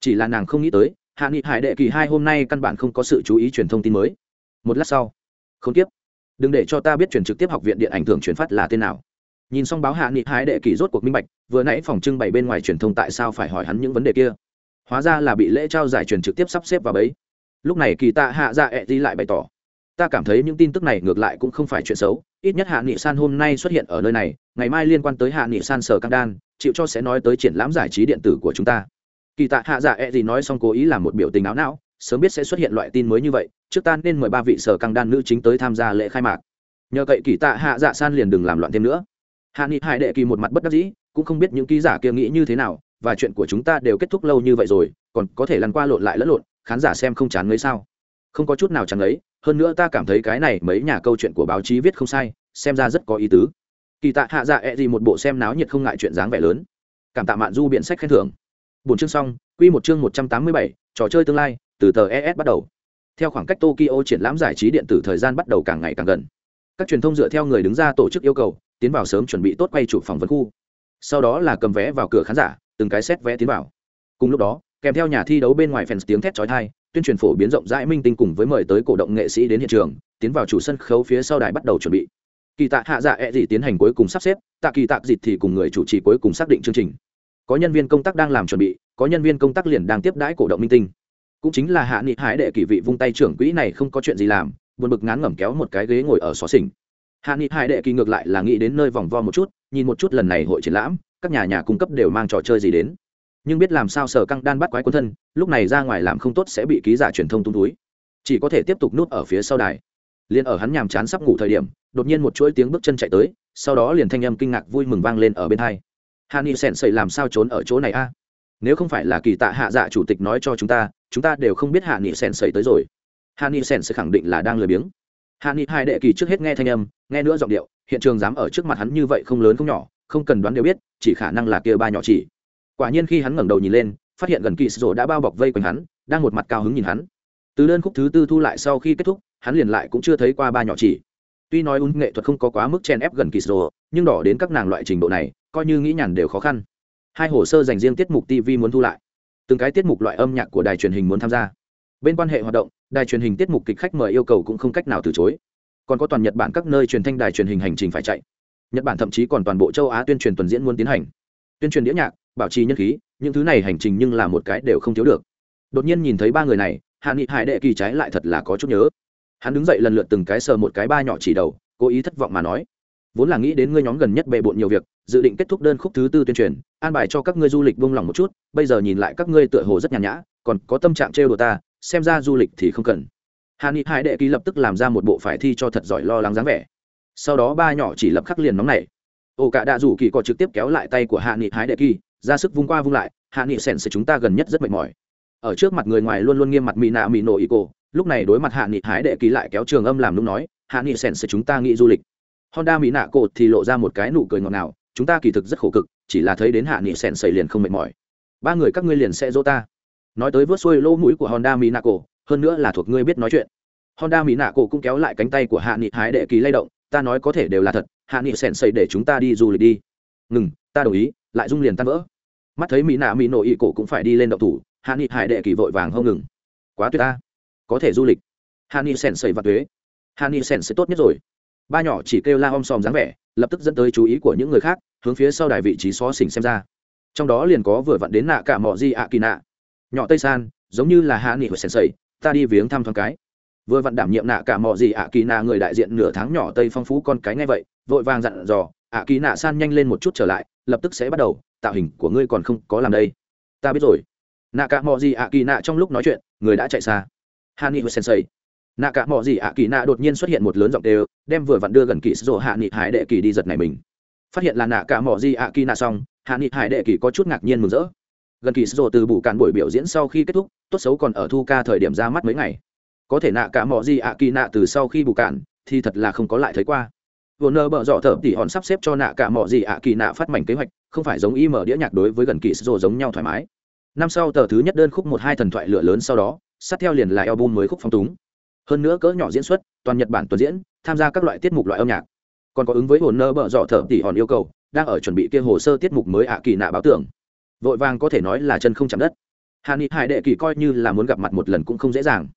S1: Chỉ là nàng không nghĩ tới, hạ nghị hải đệ kỳ hai hôm nay căn bản không có sự chú ý truyền thông tin mới. Một lát sau, không tiếp. Đừng để cho ta biết truyền trực tiếp học viện điện ảnh thường truyền phát là tên nào. Nhìn xong báo hạ nghị hải đệ kỳ rốt cuộc minh bạch, vừa nãy phòng trưng bày bên ngoài truyền thông tại sao phải hỏi hắn những vấn đề kia. Hóa ra là bị lễ trao giải truyền trực tiếp sắp xếp vào bấy lúc này kỳ tạ hạ dạ ẹ、e、di lại bày tỏ ta cảm thấy những tin tức này ngược lại cũng không phải chuyện xấu, ít nhất hạ nghị san hôm nay xuất hiện ở nơi này, ngày mai liên quan tới hạ nghị san sở căng đan, chịu cho sẽ nói tới triển lãm giải trí điện tử của chúng ta. Kỳ tạ hạ dạ e gì nói xong cố ý làm một biểu tình áo não, sớm biết sẽ xuất hiện loại tin mới như vậy, trước ta nên mời ba vị sở căng đan nữ chính tới tham gia lễ khai mạc. Nhờ cậy kỳ tạ hạ dạ san liền đừng làm loạn thêm nữa. Hạ nghị hải đệ kỳ một mặt bất đắc dĩ, cũng không biết những ký giả kia nghĩ như thế nào, và chuyện của chúng ta đều kết thúc lâu như vậy rồi, còn có thể lăn qua lộn lại lẫn lộn, khán giả xem không chán ngấy sao? Không có chút nào chán lấy hơn nữa ta cảm thấy cái này mấy nhà câu chuyện của báo chí viết không sai xem ra rất có ý tứ kỳ tạ hạ dạ ẹ、e、gì một bộ xem náo nhiệt không ngại chuyện dáng vẻ lớn cảm tạ mạn du biện sách khen thưởng bốn chương xong Quy một chương 187, trò chơi tương lai, từ tờ ES bắt đầu. Theo khoảng cách Tokyo triển lãm giải trí điện tử thời gian bắt đầu càng ngày càng gần. Các truyền thông dựa theo người đứng ra tổ chức yêu cầu, tiến vào sớm chuẩn bị tốt quay chụp phỏng vấn khu. Sau đó là cầm vé vào cửa khán giả, từng cái xét vé tiến vào. Cùng lúc đó, kèm theo nhà thi đấu bên ngoài fans tiếng thét chói tai, tuyên truyền phổ biến rộng rãi minh tinh cùng với mời tới cổ động nghệ sĩ đến hiện trường, tiến vào chủ sân khấu phía sau đài bắt đầu chuẩn bị. Kỳ tạ hạ dạ e gì tiến hành cuối cùng sắp xếp, tạ kỳ tạ dịt thì cùng người chủ trì cuối cùng xác định chương trình. Có nhân viên công tác đang làm chuẩn bị, có nhân viên công tác liền đang tiếp đãi cổ động minh tinh cũng chính là hạ nghị hải đệ kỳ vị vung tay trưởng quỹ này không có chuyện gì làm buồn bực ngán ngẩm kéo một cái ghế ngồi ở xó xỉnh hạ nghị hải đệ kỳ ngược lại là nghĩ đến nơi vòng vo một chút nhìn một chút lần này hội triển lãm các nhà nhà cung cấp đều mang trò chơi gì đến nhưng biết làm sao sở căng đan bắt quái quân thân, lúc này ra ngoài làm không tốt sẽ bị ký giả truyền thông tung túi. Chỉ có thể tiếp tục núp ở phía sau đài. Liền ở hắn nhàm chán sắp ngủ thời điểm, đột nhiên một chuỗi tiếng bước chân chạy tới, sau đó liền thanh âm kinh ngạc vui mừng vang lên ở bên hai. Hà nghị sèn sậy làm sao trốn ở chỗ này a? Nếu không phải là kỳ tạ hạ dạ chủ tịch nói cho chúng ta chúng ta đều không biết hạ nghị sèn sẩy tới rồi. Hạ nghị sèn sẽ khẳng định là đang lười biếng. Hạ nghị hai đệ kỳ trước hết nghe thanh âm, nghe nữa giọng điệu, hiện trường dám ở trước mặt hắn như vậy không lớn không nhỏ, không cần đoán đều biết, chỉ khả năng là kia ba nhỏ chỉ quả nhiên khi hắn ngẩng đầu nhìn lên, phát hiện gần kỳ sổ đã bao bọc vây quanh hắn, đang một mặt cao hứng nhìn hắn. Từ đơn khúc thứ tư thu lại sau khi kết thúc, hắn liền lại cũng chưa thấy qua ba nhỏ chỉ. Tuy nói ung nghệ thuật không có quá mức chen ép gần kỳ sổ, nhưng đỏ đến các nàng loại trình độ này, coi như nghĩ nhàn đều khó khăn. Hai hồ sơ dành riêng tiết mục tv muốn thu lại. Từng cái tiết mục loại âm nhạc của đài truyền hình muốn tham gia. Bên quan hệ hoạt động, đài truyền hình tiết mục kịch khách mời yêu cầu cũng không cách nào từ chối. Còn có toàn nhật bản các nơi truyền thanh đài truyền hình hành trình phải chạy. Nhật bản thậm chí còn toàn bộ châu á tuyên truyền tuần diễn muốn tiến hành. Tuyên truyền đĩa nhạc bảo trì nhân khí, những thứ này hành trình nhưng là một cái đều không thiếu được. Đột nhiên nhìn thấy ba người này, hạ nghị hải đệ kỳ trái lại thật là có chút nhớ. Hắn đứng dậy lần lượt từng cái sờ một cái ba nhỏ chỉ đầu, cố ý thất vọng mà nói, vốn là nghĩ đến ngươi nhóm gần nhất bề bộn nhiều việc, dự định kết thúc đơn khúc thứ tư tuyên truyền, an bài cho các ngươi du lịch buông lỏng một chút, bây giờ nhìn lại các ngươi tựa hồ rất nhàn nhã, còn có tâm trạng trêu đồ ta, xem ra du lịch thì không cần. Hà ni hai đệ ký lập tức làm ra một bộ phải thi cho thật giỏi lo lắng dáng vẻ. Sau đó ba nhỏ chỉ lập khắc liền nóng này ổ cả đạ rủ kỳ có trực tiếp kéo lại tay của hạ nghị hái đệ kỳ ra sức vung qua vung lại, hạ nghị sèn sẽ chúng ta gần nhất rất mệt mỏi. Ở trước mặt người ngoài luôn luôn nghiêm mặt mỹ nạ mỹ nổ ý cô lúc này đối mặt hạ nghị hái đệ ký lại kéo trường âm làm lúc nói, hạ nghị sèn sẽ chúng ta nghĩ du lịch. Honda mỹ nạ cổ thì lộ ra một cái nụ cười ngọt ngào, chúng ta kỳ thực rất khổ cực, chỉ là thấy đến hạ nghị sèn sầy liền không mệt mỏi. Ba người các ngươi liền sẽ dỗ ta. Nói tới vớt xuôi lỗ mũi của honda mỹ nạ cổ hơn nữa là thuộc ngươi biết nói chuyện. Honda mỹ nạ cổ cũng kéo lại cánh tay của hạ nghị hái đệ ký lay động, ta nói có thể đều là thật, hạ nghị sèn sầy để chúng ta đi du lịch đi. Ngừng, ta đồng ý lại dung liền tan vỡ. Mắt thấy mỹ nạ mỹ nổ ý cổ cũng phải đi lên động thủ, hạ nghị hải đệ kỳ vội vàng không ngừng. Quá tuyệt ta. Có thể du lịch. Hạ nghị sèn sầy và thuế hạ nghị sèn sẽ tốt nhất rồi. Ba nhỏ chỉ kêu la om sòm dáng vẻ, lập tức dẫn tới chú ý của những người khác, hướng phía sau đài vị trí xó xỉnh xem ra. Trong đó liền có vừa vặn đến nạ cả mỏ di ạ kỳ nạ. Nhỏ tây san, giống như là hạ nghị hồi sèn sầy ta đi viếng thăm thoáng cái. Vừa vặn đảm nhiệm nạ cả mỏ gì ạ kỳ nạ người đại diện nửa tháng nhỏ tây phong phú con cái ngay vậy, vội vàng dặn dò ạ kỳ nạ san nhanh lên một chút trở lại, lập tức sẽ bắt đầu, tạo hình của ngươi còn không có làm đây. Ta biết rồi. Nạ cả mỏ gì ạ kỳ nạ trong lúc nói chuyện, người đã chạy xa. Hạ nghị hồi sèn nạ cả mỏ gì ạ kỳ nạ đột nhiên xuất hiện một lớn giọng đều, đem vừa vặn đưa gần kỳ sổ hạ nghị hải đệ kỳ đi giật này mình. Phát hiện là nạ cả mỏ gì ạ kỳ nạ xong hạ nghị hải đệ kỳ có chút ngạc nhiên mừng rỡ. Gần kỳ sổ từ bù cản buổi biểu diễn sau khi kết thúc, tốt xấu còn ở thu ca thời điểm ra mắt mấy ngày. Có thể nạ cả mỏ gì ạ kỳ nạ từ sau khi bù cản, thì thật là không có lại thấy qua vô nơ bợ dọ thở tỉ hòn sắp xếp cho nạ cả mọi gì ạ, kỳ nạ phát mảnh kế hoạch, không phải giống y mở đĩa nhạc đối với gần kỳ sô giống nhau thoải mái. Năm sau tờ thứ nhất đơn khúc một hai thần thoại lửa lớn sau đó, sát theo liền là album mới khúc phong túng. Hơn nữa cỡ nhỏ diễn xuất, toàn nhật bản tuần diễn, tham gia các loại tiết mục loại âm nhạc. Còn có ứng với hồn nơ bợ dọ thợ tỉ hòn yêu cầu, đang ở chuẩn bị kia hồ sơ tiết mục mới ạ, kỳ nạ báo tưởng. Vội vàng có thể nói là chân không chạm đất. Hà ni hải đệ kỳ coi như là muốn gặp mặt một lần cũng không dễ dàng.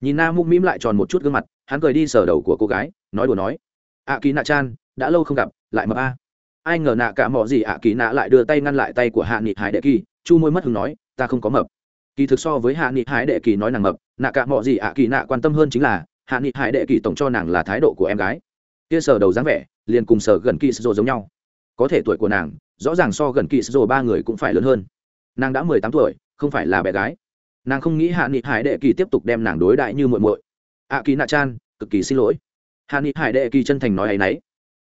S1: Nhìn na mũm mĩm lại tròn một chút gương mặt, hắn cười đi sờ đầu của cô gái, nói đùa nói ạ kỳ nạ chan, đã lâu không gặp, lại mập a. Ai ngờ nạ cả mỏ gì ạ kỳ nạ lại đưa tay ngăn lại tay của hạ nghị hải đệ kỳ, chu môi mất hứng nói, ta không có mập. Kỳ thực so với hạ nghị hải đệ kỳ nói nàng mập, nạ cả mọi gì ạ kỳ nạ quan tâm hơn chính là, hạ nghị hải đệ kỳ tổng cho nàng là thái độ của em gái. Kia sờ đầu dáng vẻ, liền cùng sờ gần kỳ sô giống nhau. Có thể tuổi của nàng, rõ ràng so gần kỳ sô ba người cũng phải lớn hơn. Nàng đã mười tám tuổi, không phải là bé gái. Nàng không nghĩ hạ nghị hải đệ kỳ tiếp tục đem nàng đối đại như muội muội. Ạ kỳ nạ chan, cực kỳ xin lỗi hạ ni hải đệ kỳ chân thành nói ấ y n ấ y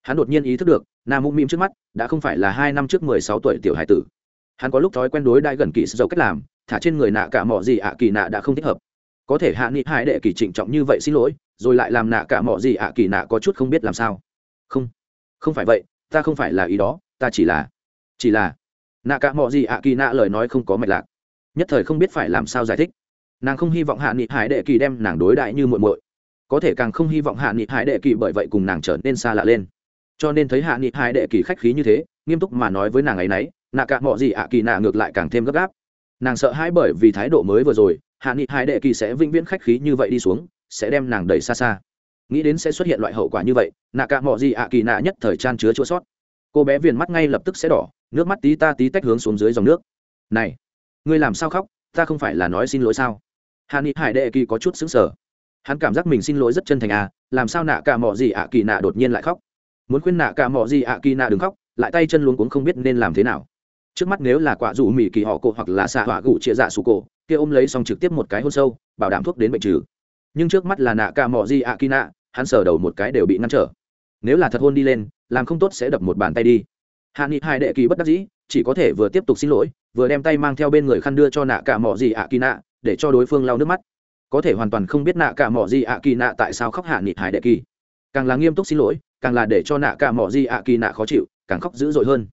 S1: hắn đột nhiên ý thức được nam mũm mĩm trước mắt đã không phải là hai năm trước mười sáu tuổi tiểu hải tử. Hắn có lúc thói quen đối đại gần kỳ dầu cách làm, thả trên người nạ cả mỏ gì ạ kỳ nạ đã không thích hợp. Có thể hạ nghị hải đệ kỳ trịnh trọng như vậy xin lỗi, rồi lại làm nạ cả mỏ gì ạ kỳ nạ có chút không biết làm sao. Không không phải vậy, ta không phải là ý đó, ta chỉ là chỉ là, nạ cả mỏ gì ạ kỳ nạ lời nói không có mạch lạc. Nhất thời không biết phải làm sao giải thích. Nàng không hy vọng hạ nghị hải đệ kỳ đem nàng đối đại như muội muội có thể càng không hy vọng hạ nghị hải đệ kỳ bởi vậy cùng nàng trở nên xa lạ lên. Cho nên thấy hạ nghị hải đệ kỳ khách khí như thế, nghiêm túc mà nói với nàng ấy nấy, nạ cả mọi gì ạ kỳ nạ ngược lại càng thêm gấp gáp. Nàng sợ hãi bởi vì thái độ mới vừa rồi, hạ nghị hải đệ kỳ sẽ vĩnh viễn khách khí như vậy đi xuống, sẽ đem nàng đẩy xa xa. Nghĩ đến sẽ xuất hiện loại hậu quả như vậy, nạ cả mọi gì ạ kỳ nạ nhất thời chan chứa chua sót. Cô bé viền mắt ngay lập tức sẽ đỏ, nước mắt tí ta tí tách hướng xuống dưới dòng nước. Này, ngươi làm sao khóc? Ta không phải là nói xin lỗi sao? Hạ nghị hải đệ kỳ có chút xứng sở hắn cảm giác mình xin lỗi rất chân thành à làm sao nạ cả mọi gì ạ kỳ nạ đột nhiên lại khóc? Muốn khuyên nạ cả mọi gì ạ kỳ nạ đừng khóc, lại tay chân luôn cũng không biết nên làm thế nào. Trước mắt nếu là quả dù mỹ kỳ họ cổ hoặc là xạ hỏa gụ chia dạ sụ cổ, kia ôm lấy xong trực tiếp một cái hôn sâu, bảo đảm thuốc đến bệnh trừ. Nhưng trước mắt là nạ cả mọi gì ạ kỳ nạ, hắn sờ đầu một cái đều bị ngăn trở. Nếu là thật hôn đi lên, làm không tốt sẽ đập một bàn tay đi. Hạ nghị hai đệ kỳ bất đắc dĩ, chỉ có thể vừa tiếp tục xin lỗi, vừa đem tay mang theo bên người khăn đưa cho nạ cả mọi gì ạ kỳ nạ, để cho đối phương lau nước mắt có thể hoàn toàn không biết nạ cả mỏ gì ạ kỳ nạ tại sao khóc hạ nghị hải đệ kỳ. Càng là nghiêm túc xin lỗi, càng là để cho nạ cả mỏ gì ạ kỳ nạ khó chịu, càng khóc dữ dội hơn.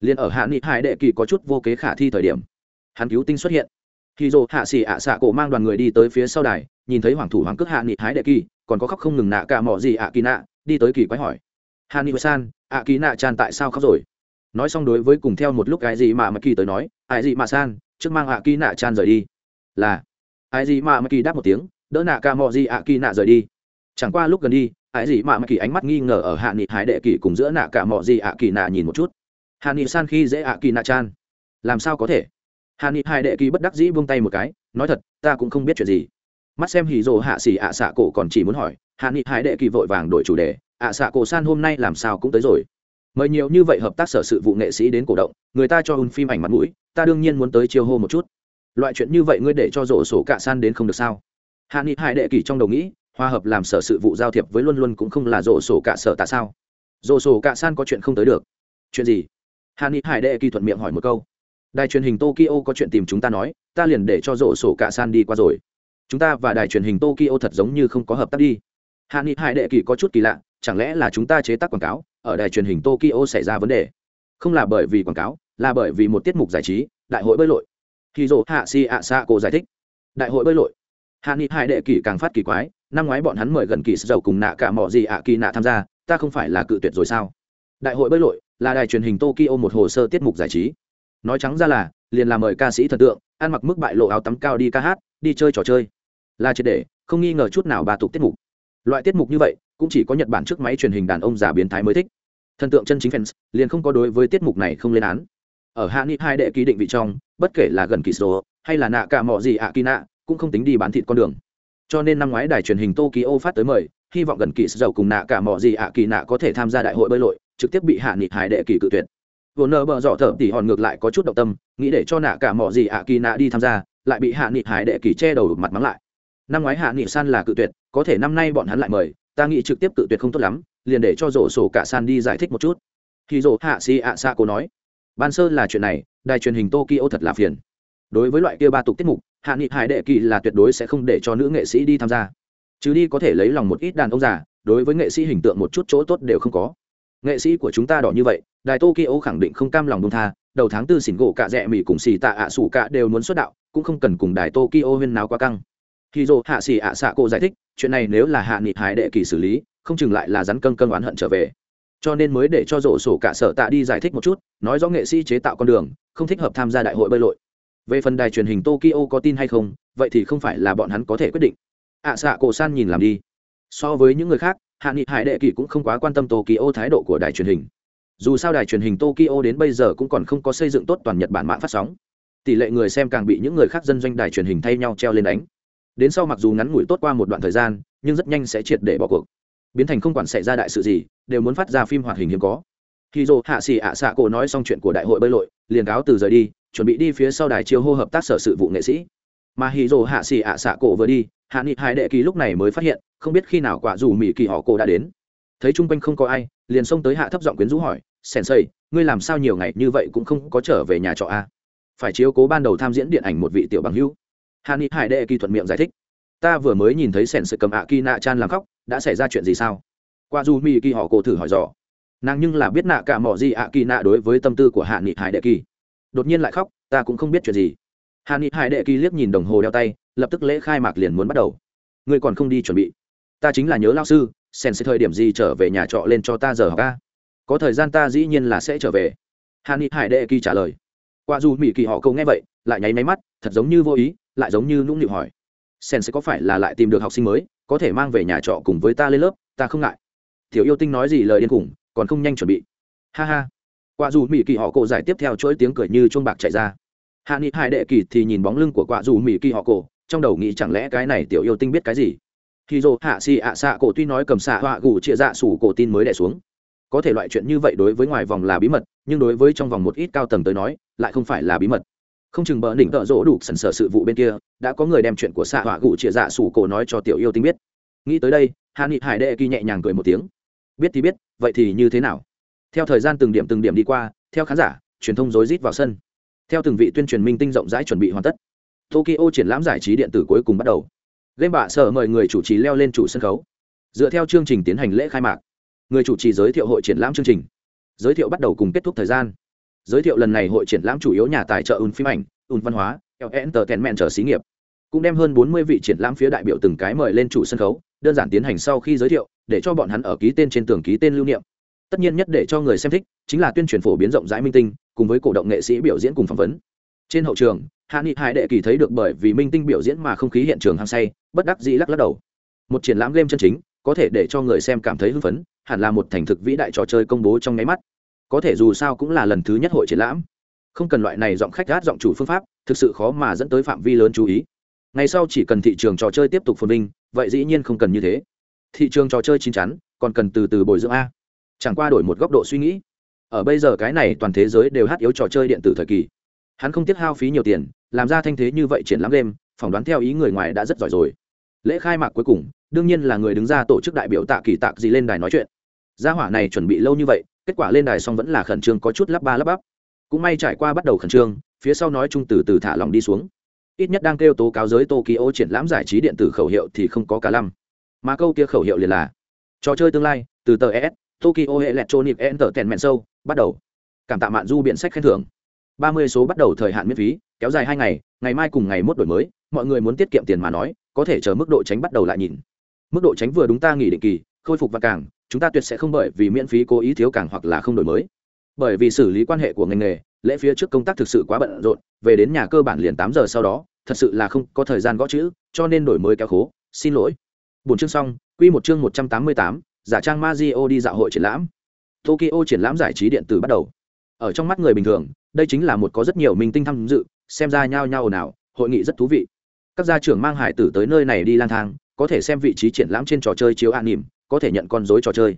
S1: Liền ở hạ nghị hải đệ kỳ có chút vô kế khả thi thời điểm, hắn cứu tinh xuất hiện. Khi dồ hạ xỉ ạ xạ cổ mang đoàn người đi tới phía sau đài, nhìn thấy hoàng thủ hoàng cước hạ nghị hải đệ kỳ, còn có khóc không ngừng nạ cả mỏ gì ạ kỳ nạ, đi tới kỳ quái hỏi. Hạ nghị san, ạ kỳ nạ tràn tại sao khóc rồi? Nói xong đối với cùng theo một lúc cái gì mà mà kỳ tới nói, ai gì mà san, trước mang ạ kỳ nạ tràn rời đi. Là ai gì mà mà kỳ đáp một tiếng, đỡ nạ ca mò gì ạ kỳ nạ rời đi. Chẳng qua lúc gần đi, ai gì mà mà kỳ ánh mắt nghi ngờ ở hạ nghị hải đệ kỳ cùng giữa nạ ca mò gì ạ kỳ nạ nhìn một chút. Hạ nghị san khi dễ ạ kỳ nạ chan. Làm sao có thể? Hạ nghị hải đệ kỳ bất đắc dĩ buông tay một cái, nói thật, ta cũng không biết chuyện gì. Mắt xem hì rồ hạ xỉ ạ xạ cổ còn chỉ muốn hỏi, hạ nghị hải đệ kỳ vội vàng đổi chủ đề, ạ xạ cổ san hôm nay làm sao cũng tới rồi. Mời nhiều như vậy hợp tác sở sự vụ nghệ sĩ đến cổ động, người ta cho hùn phim ảnh mặt mũi, ta đương nhiên muốn tới chiêu hô một chút loại chuyện như vậy ngươi để cho rổ sổ cạ san đến không được sao? Hạ nghị hải đệ kỳ trong đầu nghĩ, hòa hợp làm sở sự vụ giao thiệp với luôn luôn cũng không là rổ sổ cạ sở tại sao? Rổ sổ cạ san có chuyện không tới được. Chuyện gì? Hạ nghị hải đệ kỳ thuận miệng hỏi một câu. Đài truyền hình tokyo có chuyện tìm chúng ta nói, ta liền để cho rổ sổ cạ san đi qua rồi. Chúng ta và đài truyền hình tokyo thật giống như không có hợp tác đi. Hạ nghị hải đệ kỳ có chút kỳ lạ, chẳng lẽ là chúng ta chế tác quảng cáo, ở đài truyền hình tokyo xảy ra vấn đề? Không là bởi vì quảng cáo, là bởi vì một tiết mục giải trí, đại hội bơi lội khi dỗ hạ si ạ xạ cổ giải thích. Đại hội bơi lội. Hạ nghị hải đệ kỳ càng phát kỳ quái, năm ngoái bọn hắn mời gần kỳ dầu cùng nạ cả mọi gì ạ kỳ nạ tham gia, ta không phải là cự tuyệt rồi sao? Đại hội bơi lội, là đài truyền hình tokyo một hồ sơ tiết mục giải trí. Nói trắng ra là, liền là mời ca sĩ thần tượng, ăn mặc mức bại lộ áo tắm cao đi ca hát, đi chơi trò chơi. Là triệt để, không nghi ngờ chút nào bà tục tiết mục. Loại tiết mục như vậy, cũng chỉ có nhật bản trước máy truyền hình đàn ông già biến thái mới thích. Thần tượng chân chính fans, liền không có đối với tiết mục này không lên án ở hạ nghị hai đệ ký định vị trong, bất kể là gần kỳ số hay là nạ cả mọ gì ạ kỳ nạ cũng không tính đi bán thịt con đường. Cho nên năm ngoái đài truyền hình tokyo phát tới mời, hy vọng gần kỳ dầu cùng nạ cả mọ gì ạ kỳ nạ có thể tham gia đại hội bơi lội, trực tiếp bị hạ nghị hải đệ kỳ cự tuyệt. Vô nợ bờ dọ thở tỉ hòn ngược lại có chút động tâm, nghĩ để cho nạ cả mọ gì ạ kỳ nạ đi tham gia, lại bị hạ nghị hải đệ kỳ che đầu mặt mắng lại. Năm ngoái hạ nghị san là cự tuyệt, có thể năm nay bọn hắn lại mời, ta nghĩ trực tiếp cự tuyệt không tốt lắm, liền để cho rổ sổ cả san đi giải thích một chút. Khi rổ hạ si ạ xa cô nói ban sơ là chuyện này, đài truyền hình tokyo thật là phiền. Đối với loại kia ba tục tiết mục, hạ nghị hải đệ kỳ là tuyệt đối sẽ không để cho nữ nghệ sĩ đi tham gia. Chứ đi có thể lấy lòng một ít đàn ông già, đối với nghệ sĩ hình tượng một chút chỗ tốt đều không có. Nghệ sĩ của chúng ta đỏ như vậy, đài tokyo khẳng định không cam lòng đông tha, đầu tháng tư xỉn gỗ cả rẽ mỹ cùng xì tạ ạ sủ cả đều muốn xuất đạo, cũng không cần cùng đài tokyo huyên nào quá căng. Khi dô hạ xì ạ xạ cô giải thích, chuyện này nếu là hạ nghị hải đệ kỳ xử lý, không chừng lại là rắn cân cân oán hận trở về cho nên mới để cho rổ sổ cả sở tạ đi giải thích một chút, nói rõ nghệ sĩ chế tạo con đường, không thích hợp tham gia đại hội bơi lội. Về phần đài truyền hình tokyo có tin hay không, vậy thì không phải là bọn hắn có thể quyết định. Ạ xạ cổ san nhìn làm đi. So với những người khác, hạ nghị hải đệ kỷ cũng không quá quan tâm tokyo thái độ của đài truyền hình. Dù sao đài truyền hình tokyo đến bây giờ cũng còn không có xây dựng tốt toàn nhật bản mạng phát sóng. Tỷ lệ người xem càng bị những người khác dân doanh đài truyền hình thay nhau treo lên đánh. Đến sau mặc dù ngắn ngủi tốt qua một đoạn thời gian, nhưng rất nhanh sẽ triệt để bỏ cuộc biến thành không quản xảy ra đại sự gì, đều muốn phát ra phim hoạt hình hiếm có. Khi dồ hạ xỉ ạ xạ cổ nói xong chuyện của đại hội bơi lội, liền cáo từ rời đi, chuẩn bị đi phía sau đài chiêu hô hợp tác sở sự vụ nghệ sĩ. Mà hì dồ hạ xỉ ạ xạ cổ vừa đi, hạ nghị hai đệ kỳ lúc này mới phát hiện, không biết khi nào quả dù mỹ kỳ họ cổ đã đến. Thấy chung quanh không có ai, liền xông tới hạ thấp giọng quyến rũ hỏi sèn xây ngươi làm sao nhiều ngày như vậy cũng không có trở về nhà trọ a phải chiếu cố ban đầu tham diễn điện ảnh một vị tiểu bằng hữu. Hạ nghị hải đệ kỳ thuận miệng giải thích, ta vừa mới nhìn thấy sèn sự cầm ạ kỳ nạ chan làm khóc đã xảy ra chuyện gì sao? Qua du mỹ kỳ họ cổ thử hỏi dò. Nàng nhưng là biết nạ cả mỏ gì ạ kỳ nạ đối với tâm tư của hạ nghị hải đệ kỳ. Đột nhiên lại khóc, ta cũng không biết chuyện gì. Hạ nghị hải đệ kỳ liếc nhìn đồng hồ đeo tay, lập tức lễ khai mạc liền muốn bắt đầu. Ngươi còn không đi chuẩn bị. Ta chính là nhớ lao sư sen sẽ thời điểm gì trở về nhà trọ lên cho ta giờ học ca có thời gian ta dĩ nhiên là sẽ trở về. Hạ nghị hải đệ kỳ trả lời. Qua du mỹ kỳ họ câu nghe vậy, lại nháy máy mắt, thật giống như vô ý, lại giống như nũng nịu hỏi. Sen sẽ có phải là lại tìm được học sinh mới? Có thể mang về nhà trọ cùng với ta lên lớp, ta không ngại. Tiểu yêu tinh nói gì lời điên cùng còn không nhanh chuẩn bị. Ha ha. Quả dù mỹ kỳ họ cổ giải tiếp theo chuỗi tiếng cười như chuông bạc chạy ra. Hạ nghị hải đệ kỳ thì nhìn bóng lưng của quả dù mỹ kỳ họ cổ, trong đầu nghĩ chẳng lẽ cái này tiểu yêu tinh biết cái gì? Khi dô hạ xì ạ xạ cổ tuy nói cầm xạ họa gù chia dạ sủ cổ tin mới đẻ xuống. Có thể loại chuyện như vậy đối với ngoài vòng là bí mật, nhưng đối với trong vòng một ít cao tầng tới nói, lại không phải là bí mật không chừng bờ đỉnh tợ rỗ đủ sần sở sự vụ bên kia, đã có người đem chuyện của xạ họa gụ chia dạ sủ cổ nói cho tiểu yêu tinh biết. Nghĩ tới đây hạ nghị hải đệ kỳ nhẹ nhàng cười một tiếng. Biết thì biết, vậy thì như thế nào? Theo thời gian từng điểm từng điểm đi qua, theo khán giả, truyền thông rối rít vào sân. Theo từng vị tuyên truyền minh tinh rộng rãi chuẩn bị hoàn tất, tokyo triển lãm giải trí điện tử cuối cùng bắt đầu. Game bạ sở mời người chủ trì leo lên chủ sân khấu. Dựa theo chương trình tiến hành lễ khai mạc, người chủ trì giới thiệu hội triển lãm chương trình. Giới thiệu bắt đầu cùng kết thúc thời gian giới thiệu lần này hội triển lãm chủ yếu nhà tài trợ un phim ảnh, un văn hóa entertainment trở xí nghiệp. Cũng đem hơn bốn mươi vị triển lãm phía đại biểu từng cái mời lên chủ sân khấu, đơn giản tiến hành sau khi giới thiệu, để cho bọn hắn ở ký tên trên tường ký tên lưu niệm. Tất nhiên nhất để cho người xem thích, chính là tuyên truyền phổ biến rộng rãi minh tinh, cùng với cổ động nghệ sĩ biểu diễn cùng phỏng vấn. Trên hậu trường hạ nghị hải đệ kỳ thấy được bởi vì minh tinh biểu diễn mà không khí hiện trường hăng say, bất đắc dĩ lắc lắc đầu. Một triển lãm game chân chính, có thể để cho người xem cảm thấy hưng phấn, hẳn là một thành thực vĩ đại trò chơi công bố trong nháy mắt có thể dù sao cũng là lần thứ nhất hội triển lãm. Không cần loại này giọng khách gát giọng chủ phương pháp, thực sự khó mà dẫn tới phạm vi lớn chú ý. Ngày sau chỉ cần thị trường trò chơi tiếp tục phồn vinh, vậy dĩ nhiên không cần như thế. Thị trường trò chơi chín chắn, còn cần từ từ bồi dưỡng a. Chẳng qua đổi một góc độ suy nghĩ. Ở bây giờ cái này toàn thế giới đều hát yếu trò chơi điện tử thời kỳ. Hắn không tiếc hao phí nhiều tiền, làm ra thanh thế như vậy triển lãm đêm phỏng đoán theo ý người ngoài đã rất giỏi rồi. Lễ khai mạc cuối cùng, đương nhiên là người đứng ra tổ chức đại biểu tạ kỳ tạc gì lên đài nói chuyện. Gia hỏa này chuẩn bị lâu như vậy kết quả lên đài xong vẫn là khẩn trương có chút lắp ba lắp bắp. Cũng may trải qua bắt đầu khẩn trương, phía sau nói chung từ từ thả lòng đi xuống. Ít nhất đang kêu tố cáo giới tokyo triển lãm giải trí điện tử khẩu hiệu thì không có cả lăm. Mà câu kia khẩu hiệu liền là, trò chơi tương lai từ tờ es tokyo electronic entertainment show, bắt đầu. Cảm tạ mạn du biện sách khen thưởng. ba mươi số bắt đầu thời hạn miễn phí, kéo dài hai ngày ngày mai cùng ngày mốt đổi mới, mọi người muốn tiết kiệm tiền mà nói, có thể chờ mức độ tránh bắt đầu lại nhìn. Mức độ tránh vừa đúng ta nghỉ định kỳ, khôi phục và càng chúng ta tuyệt sẽ không bởi vì miễn phí cố ý thiếu càng hoặc là không đổi mới. Bởi vì xử lý quan hệ của ngành nghề, lễ phía trước công tác thực sự quá bận rộn, về đến nhà cơ bản liền tám giờ sau đó, thật sự là không có thời gian gõ chữ, cho nên đổi mới kéo khố, xin lỗi. Bốn chương xong, quy một chương một trăm tám mươi tám, giả trang Mazio đi dạo hội triển lãm. Tokyo triển lãm giải trí điện tử bắt đầu. Ở trong mắt người bình thường, đây chính là một có rất nhiều minh tinh tham dự, xem ra nhao nhao nào hội nghị rất thú vị. Các gia trưởng mang hải tử tới nơi này đi lang thang, có thể xem vị trí triển lãm trên trò chơi chiếu an nỉm có thể nhận con dối trò chơi.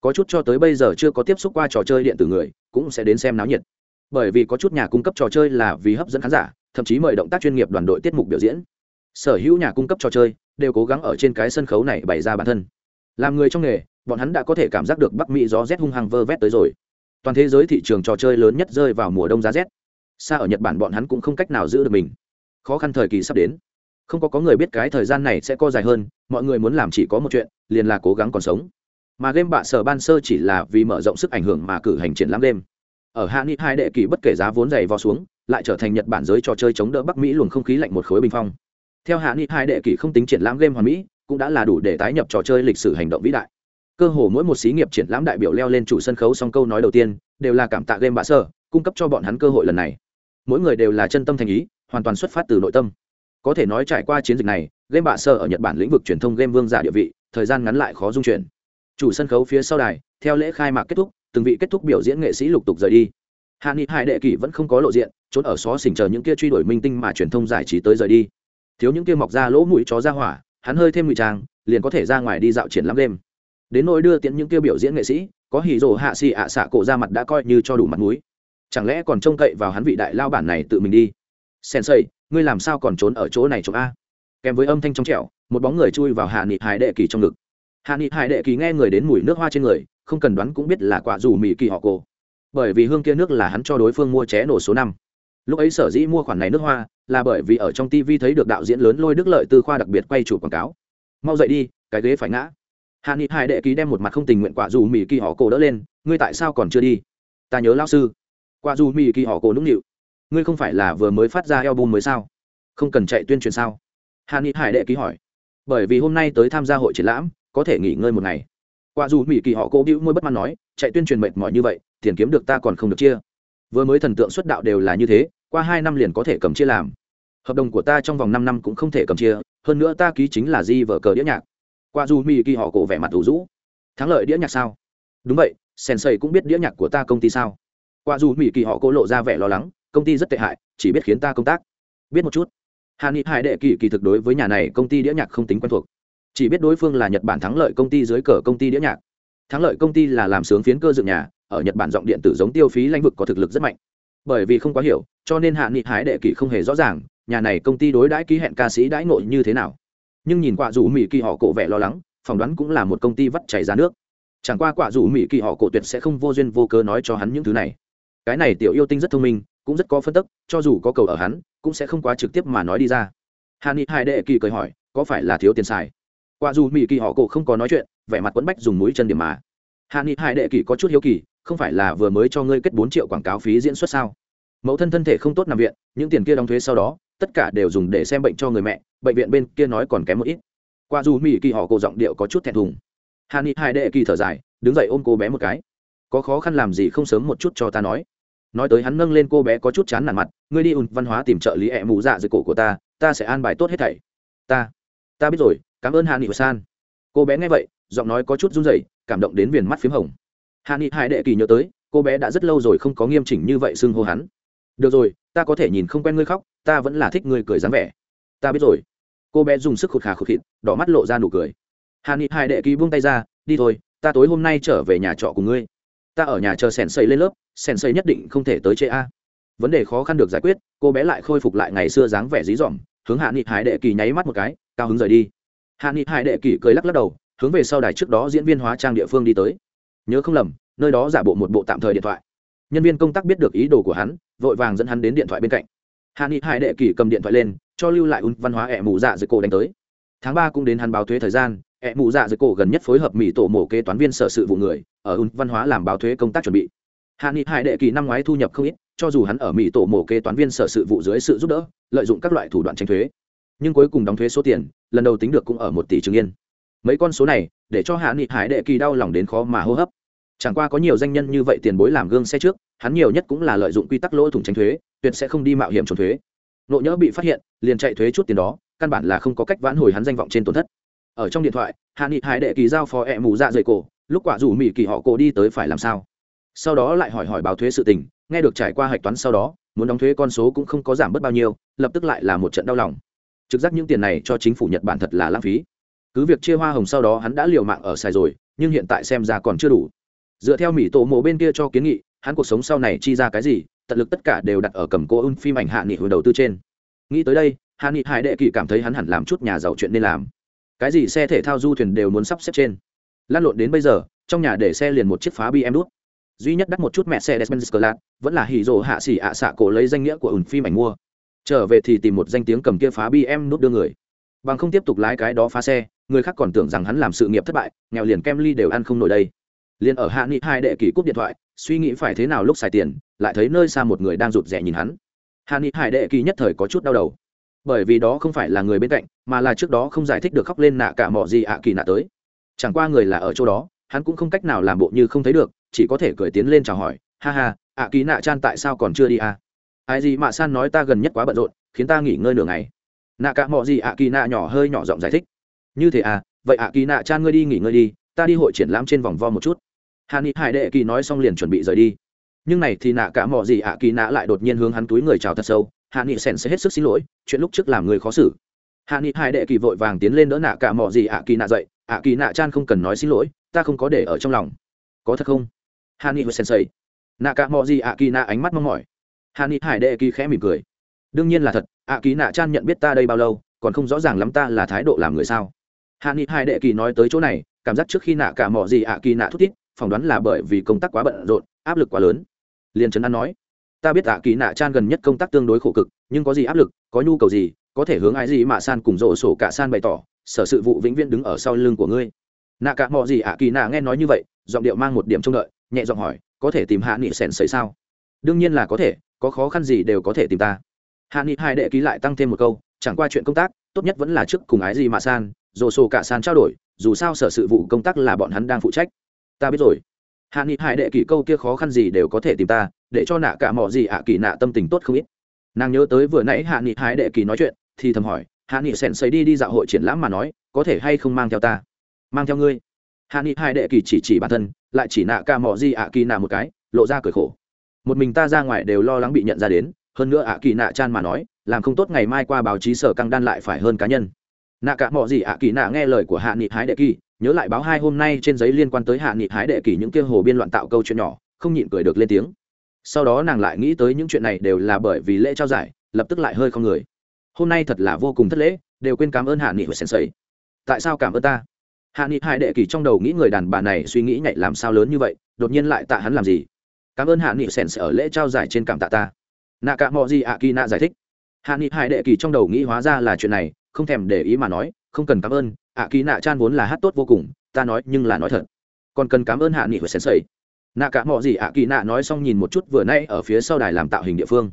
S1: Có chút cho tới bây giờ chưa có tiếp xúc qua trò chơi điện tử người, cũng sẽ đến xem náo nhiệt. Bởi vì có chút nhà cung cấp trò chơi là vì hấp dẫn khán giả, thậm chí mời động tác chuyên nghiệp đoàn đội tiết mục biểu diễn. Sở hữu nhà cung cấp trò chơi đều cố gắng ở trên cái sân khấu này bày ra bản thân. Làm người trong nghề, bọn hắn đã có thể cảm giác được bắc mỹ gió rét hung hăng vơ vét tới rồi. Toàn thế giới thị trường trò chơi lớn nhất rơi vào mùa đông giá rét. Xa ở nhật bản bọn hắn cũng không cách nào giữ được mình. Khó khăn thời kỳ sắp đến không có có người biết cái thời gian này sẽ co dài hơn, mọi người muốn làm chỉ có một chuyện, liền là cố gắng còn sống. Mà game bạ sở ban sơ chỉ là vì mở rộng sức ảnh hưởng mà cử hành triển lãm game. Ở hạ nghị hai đệ kỳ bất kể giá vốn dày vò xuống, lại trở thành nhật bản giới trò chơi chống đỡ bắc mỹ luồng không khí lạnh một khối bình phong. Theo hạ nghị hai đệ kỳ không tính triển lãm game hoàn mỹ, cũng đã là đủ để tái nhập trò chơi lịch sử hành động vĩ đại. Cơ hồ mỗi một xí nghiệp triển lãm đại biểu leo lên chủ sân khấu song câu nói đầu tiên, đều là cảm tạ game bạ sơ cung cấp cho bọn hắn cơ hội lần này. Mỗi người đều là chân tâm thành ý, hoàn toàn xuất phát từ nội tâm có thể nói trải qua chiến dịch này, game bạ sơ ở nhật bản lĩnh vực truyền thông game vương giả địa vị, thời gian ngắn lại khó dung chuyển. Chủ sân khấu phía sau đài, theo lễ khai mạc kết thúc, từng vị kết thúc biểu diễn nghệ sĩ lục tục rời đi. Hạ nghị hải đệ kỷ vẫn không có lộ diện, trốn ở xó xỉnh chờ những kia truy đuổi minh tinh mà truyền thông giải trí tới rời đi. Thiếu những kia mọc ra lỗ mũi chó ra hỏa, hắn hơi thêm ngụy trang, liền có thể ra ngoài đi dạo triển lãm đêm đến nỗi đưa tiễn những kia biểu diễn nghệ sĩ, có hỉ rồ hạ xì ạ xạ cổ ra mặt đã coi như cho đủ mặt mũi. Chẳng lẽ còn trông cậy vào hắn vị đại lao bản này tự mình đi? Sensei ngươi làm sao còn trốn ở chỗ này chỗ a? Kèm với âm thanh trong trẻo, một bóng người chui vào hạ nghị hải đệ kỳ trong ngực. Hạ nghị hải đệ kỳ nghe người đến mùi nước hoa trên người, không cần đoán cũng biết là quả dù mỹ kỳ họ cổ. Bởi vì hương kia nước là hắn cho đối phương mua ché nổ số năm. Lúc ấy sở dĩ mua khoản này nước hoa, là bởi vì ở trong tv thấy được đạo diễn lớn lôi đức lợi tư khoa đặc biệt quay chủ quảng cáo. Mau dậy đi, cái ghế phải ngã. Hạ nghị hải đệ ký đem một mặt không tình nguyện quả dù mỹ kỳ họ cổ đỡ lên, ngươi tại sao còn chưa đi? Ta nhớ lao sư. Quả dù mỹ kỳ họ cổ nũng nịu ngươi không phải là vừa mới phát ra album mới sao? Không cần chạy tuyên truyền sao? Hạ nghị hải đệ ký hỏi. Bởi vì hôm nay tới tham gia hội triển lãm, có thể nghỉ ngơi một ngày. Qua dù mỹ kỳ họ cố bĩu môi bất mãn nói, chạy tuyên truyền mệt mỏi như vậy, tiền kiếm được ta còn không được chia. Vừa mới thần tượng xuất đạo đều là như thế, qua hai năm liền có thể cầm chia làm. Hợp đồng của ta trong vòng năm năm cũng không thể cầm chia, hơn nữa ta ký chính là di vở cờ đĩa nhạc. Qua dù mỹ kỳ họ cổ vẻ mặt ủ rũ. Thắng lợi đĩa nhạc sao? Đúng vậy, sensei cũng biết đĩa nhạc của ta công ty sao? Qua dù mỹ kỳ họ cố lộ ra vẻ lo lắng công ty rất tệ hại, chỉ biết khiến ta công tác. Biết một chút. Hà ni hải đệ kỳ kỳ thực đối với nhà này công ty đĩa nhạc không tính quen thuộc. Chỉ biết đối phương là nhật bản thắng lợi công ty dưới cờ công ty đĩa nhạc. Thắng lợi công ty là làm sướng phiến cơ dựng nhà, ở nhật bản giọng điện tử giống tiêu phí lãnh vực có thực lực rất mạnh. Bởi vì không quá hiểu, cho nên hạ nghị hải đệ kỷ không hề rõ ràng, nhà này công ty đối đãi ký hẹn ca sĩ đãi ngộ như thế nào. Nhưng nhìn quả dù mỹ kỳ họ cổ vẻ lo lắng, phỏng đoán cũng là một công ty vắt chảy ra nước. Chẳng qua quả dù mỹ kỳ họ cổ tuyệt sẽ không vô duyên vô cớ nói cho hắn những thứ này. Cái này tiểu yêu tinh rất thông minh cũng rất có phân tức, cho dù có cầu ở hắn, cũng sẽ không quá trực tiếp mà nói đi ra. Hà ni hai đệ kỳ cười hỏi, có phải là thiếu tiền xài? Qua dù mỹ kỳ họ cổ không có nói chuyện, vẻ mặt quẫn bách dùng mũi chân điểm mà. Hà ni hai đệ kỳ có chút hiếu kỳ, không phải là vừa mới cho ngươi kết bốn triệu quảng cáo phí diễn xuất sao? Mẫu thân thân thể không tốt nằm viện, những tiền kia đóng thuế sau đó, tất cả đều dùng để xem bệnh cho người mẹ, bệnh viện bên kia nói còn kém một ít. Qua dù mỹ kỳ họ cổ giọng điệu có chút thẹn thùng. Hà ni hai đệ kỳ thở dài, đứng dậy ôm cô bé một cái. Có khó khăn làm gì không sớm một chút cho ta nói nói tới hắn nâng lên cô bé có chút chán nản mặt, ngươi đi ùn văn hóa tìm trợ lý ẹ mù dạ dưới cổ của ta ta sẽ an bài tốt hết thảy. Ta ta biết rồi, cảm ơn hạ nghị san. Cô bé nghe vậy, giọng nói có chút run rẩy, cảm động đến viền mắt p h í m hồng. Hạ nghị hai đệ kỳ nhớ tới, cô bé đã rất lâu rồi không có nghiêm chỉnh như vậy xưng hô hắn. Được rồi, ta có thể nhìn không quen ngươi khóc, ta vẫn là thích ngươi cười dáng vẻ. Ta biết rồi. Cô bé dùng sức khụt khà khụt khịt, đỏ mắt lộ ra nụ cười. Hạ nghị hai đệ kỳ buông tay ra, đi thôi, ta tối hôm nay trở về nhà trọ của ngươi ta ở nhà chờ sèn xây lên lớp sèn xây nhất định không thể tới chê a. Vấn đề khó khăn được giải quyết, cô bé lại khôi phục lại ngày xưa dáng vẻ dí dỏm, hướng hạ nghị hải đệ kỳ nháy mắt một cái, cao hứng rời đi. Hạ nghị hải đệ kỳ cười lắc lắc đầu, hướng về sau đài trước đó diễn viên hóa trang địa phương đi tới. Nhớ không lầm, nơi đó giả bộ một bộ tạm thời điện thoại. Nhân viên công tác biết được ý đồ của hắn, vội vàng dẫn hắn đến điện thoại bên cạnh. Hạ nghị hải đệ kỳ cầm điện thoại lên, cho lưu lại un văn hóa ẹ mù dạ dưới cổ đánh tới. Tháng ba cũng đến hắn báo thuế thời gian ẹ mù dạ dưới cổ gần nhất phối hợp mỹ tổ mổ kế toán viên sở sự vụ người, ở un văn hóa làm báo thuế công tác chuẩn bị. Hạ nghị hải đệ kỳ năm ngoái thu nhập không ít, cho dù hắn ở mỹ tổ mổ kế toán viên sở sự vụ dưới sự giúp đỡ, lợi dụng các loại thủ đoạn tranh thuế. Nhưng cuối cùng đóng thuế số tiền, lần đầu tính được cũng ở một tỷ chứng yên. Mấy con số này, để cho hạ nghị hải đệ kỳ đau lòng đến khó mà hô hấp. Chẳng qua có nhiều danh nhân như vậy tiền bối làm gương xe trước, hắn nhiều nhất cũng là lợi dụng quy tắc lỗ thủng tránh thuế, tuyệt sẽ không đi mạo hiểm trốn thuế. Nộ nhỡ bị phát hiện, liền chạy thuế chút tiền đó, căn bản là không có cách vãn hồi hắn danh vọng trên tổn thất ở trong điện thoại, hạ nghị hải đệ kỳ giao phó ẹ mù dạ dày cổ, lúc quả rủ mỹ kỳ họ cổ đi tới phải làm sao? Sau đó lại hỏi hỏi báo thuế sự tình, nghe được trải qua hạch toán sau đó, muốn đóng thuế con số cũng không có giảm bớt bao nhiêu, lập tức lại là một trận đau lòng. Trực giác những tiền này cho chính phủ nhật bản thật là lãng phí. Cứ việc chia hoa hồng sau đó hắn đã liều mạng ở xài rồi, nhưng hiện tại xem ra còn chưa đủ. Dựa theo mỹ tổ mộ bên kia cho kiến nghị, hắn cuộc sống sau này chi ra cái gì, tận lực tất cả đều đặt ở cầm cô un phim ảnh hạ nghị hồi đầu tư trên. Nghĩ tới đây, hạ nghị hải đệ kỳ cảm thấy hắn hẳn làm chút nhà giàu chuyện nên làm cái gì xe thể thao du thuyền đều muốn sắp xếp trên. Lan lộn đến bây giờ, trong nhà để xe liền một chiếc phá bm đút. Duy nhất đắt một chút mẹ xe despenz sclat, vẫn là hỉ rồ hạ xỉ ạ xạ cổ lấy danh nghĩa của ủn phim ảnh mua. Trở về thì tìm một danh tiếng cầm kia phá bm nút đưa người. Bằng không tiếp tục lái cái đó phá xe, người khác còn tưởng rằng hắn làm sự nghiệp thất bại, nghèo liền kem ly đều ăn không nổi đây. Liền ở hạ nghị hai đệ kỷ cúp điện thoại, suy nghĩ phải thế nào lúc xài tiền, lại thấy nơi xa một người đang rụt rè nhìn hắn. Hạ nghị hải đệ kỳ nhất thời có chút đau đầu bởi vì đó không phải là người bên cạnh, mà là trước đó không giải thích được khóc lên nạ cả mọ gì ạ kỳ nạ tới. Chẳng qua người là ở chỗ đó, hắn cũng không cách nào làm bộ như không thấy được, chỉ có thể cười tiến lên chào hỏi, ha ha, ạ kỳ nạ chan tại sao còn chưa đi à? Ai gì mà san nói ta gần nhất quá bận rộn, khiến ta nghỉ ngơi nửa ngày. Nạ cả mọ gì ạ kỳ nạ nhỏ hơi nhỏ giọng giải thích. Như thế à vậy ạ kỳ nạ chan ngươi đi nghỉ ngơi đi, ta đi hội triển lãm trên vòng vo một chút. Hà ni hải đệ kỳ nói xong liền chuẩn bị rời đi. Nhưng này thì nạ cả mọ gì ạ kỳ nạ lại đột nhiên hướng hắn túi người chào thật sâu hạ nghị sèn sẽ hết sức xin lỗi, chuyện lúc trước làm người khó xử. Hạ nghị Hai đệ kỳ vội vàng tiến lên đỡ nạ cả mò gì ạ kỳ nạ dậy, ạ kỳ nạ chan không cần nói xin lỗi, ta không có để ở trong lòng. Có thật không? Hạ nghị sầy. nạ cả mò gì ạ kỳ nạ ánh mắt mong mỏi. Hạ nghị hải đệ kỳ khẽ mỉm cười. Đương nhiên là thật, ạ kỳ nạ chan nhận biết ta đây bao lâu, còn không rõ ràng lắm ta là thái độ làm người sao. Hạ nghị hải đệ kỳ nói tới chỗ này, cảm giác trước khi nạ cả mò gì ạ kỳ nạ thút thít, phỏng đoán là bởi vì công tác quá bận rộn, áp lực quá lớn. Liền trấn an nói ta biết ạ, kỳ nạ chan gần nhất công tác tương đối khổ cực, nhưng có gì áp lực, có nhu cầu gì, có thể hướng ai gì mà san cùng rổ sổ cả san bày tỏ, sở sự vụ vĩnh viễn đứng ở sau lưng của ngươi. Nạ cả mọi gì ạ, kỳ nạ nghe nói như vậy, giọng điệu mang một điểm trông đợi, nhẹ giọng hỏi, có thể tìm hạ nghị sèn sấy sao? Đương nhiên là có thể, có khó khăn gì đều có thể tìm ta. Hạ nghị hai đệ ký lại tăng thêm một câu, chẳng qua chuyện công tác, tốt nhất vẫn là trước cùng ái gì mà san dồ sổ cả san trao đổi, dù sao sở sự vụ công tác là bọn hắn đang phụ trách. Ta biết rồi. Hạ nghị hải đệ kỳ câu kia khó khăn gì đều có thể tìm ta để cho nạ cả mỏ gì ạ kỳ nạ tâm tình tốt không ít. Nàng nhớ tới vừa nãy hạ nghị hái đệ kỳ nói chuyện, thì thầm hỏi, hạ nghị sèn xây đi đi dạo hội triển lãm mà nói, có thể hay không mang theo ta? Mang theo ngươi? Hạ nghị hai đệ kỳ chỉ chỉ bản thân, lại chỉ nạ cả mỏ gì ạ kỳ nạ một cái, lộ ra cười khổ. Một mình ta ra ngoài đều lo lắng bị nhận ra đến, hơn nữa ạ kỳ nạ chan mà nói, làm không tốt ngày mai qua báo chí sở căng đan lại phải hơn cá nhân. Nạ cả mỏ gì ạ kỳ nạ nghe lời của hạ nghị hái đệ kỳ, nhớ lại báo hai hôm nay trên giấy liên quan tới hạ nghị hái đệ kỳ những kia hồ biên loạn tạo câu chuyện nhỏ, không nhịn cười được lên tiếng sau đó nàng lại nghĩ tới những chuyện này đều là bởi vì lễ trao giải, lập tức lại hơi không người. Hôm nay thật là vô cùng thất lễ, đều quên cảm ơn hạ nghị hồi sensei. Tại sao cảm ơn ta? Hạ nghị hai đệ kỳ trong đầu nghĩ người đàn bà này suy nghĩ nhạy làm sao lớn như vậy, đột nhiên lại tạ hắn làm gì? Cảm ơn hạ nghị sensei ở lễ trao giải trên cảm tạ ta. Nạ cả mò gì ạ kỳ nạ giải thích. Hạ nghị hai đệ kỳ trong đầu nghĩ hóa ra là chuyện này, không thèm để ý mà nói, không cần cảm ơn ạ kỳ nạ chan vốn là hát tốt vô cùng, ta nói nhưng là nói thật. Còn cần cảm ơn hạ nghị của sensei nạ cả mọi gì ạ, kỳ nạ nói xong nhìn một chút vừa nay ở phía sau đài làm tạo hình địa phương.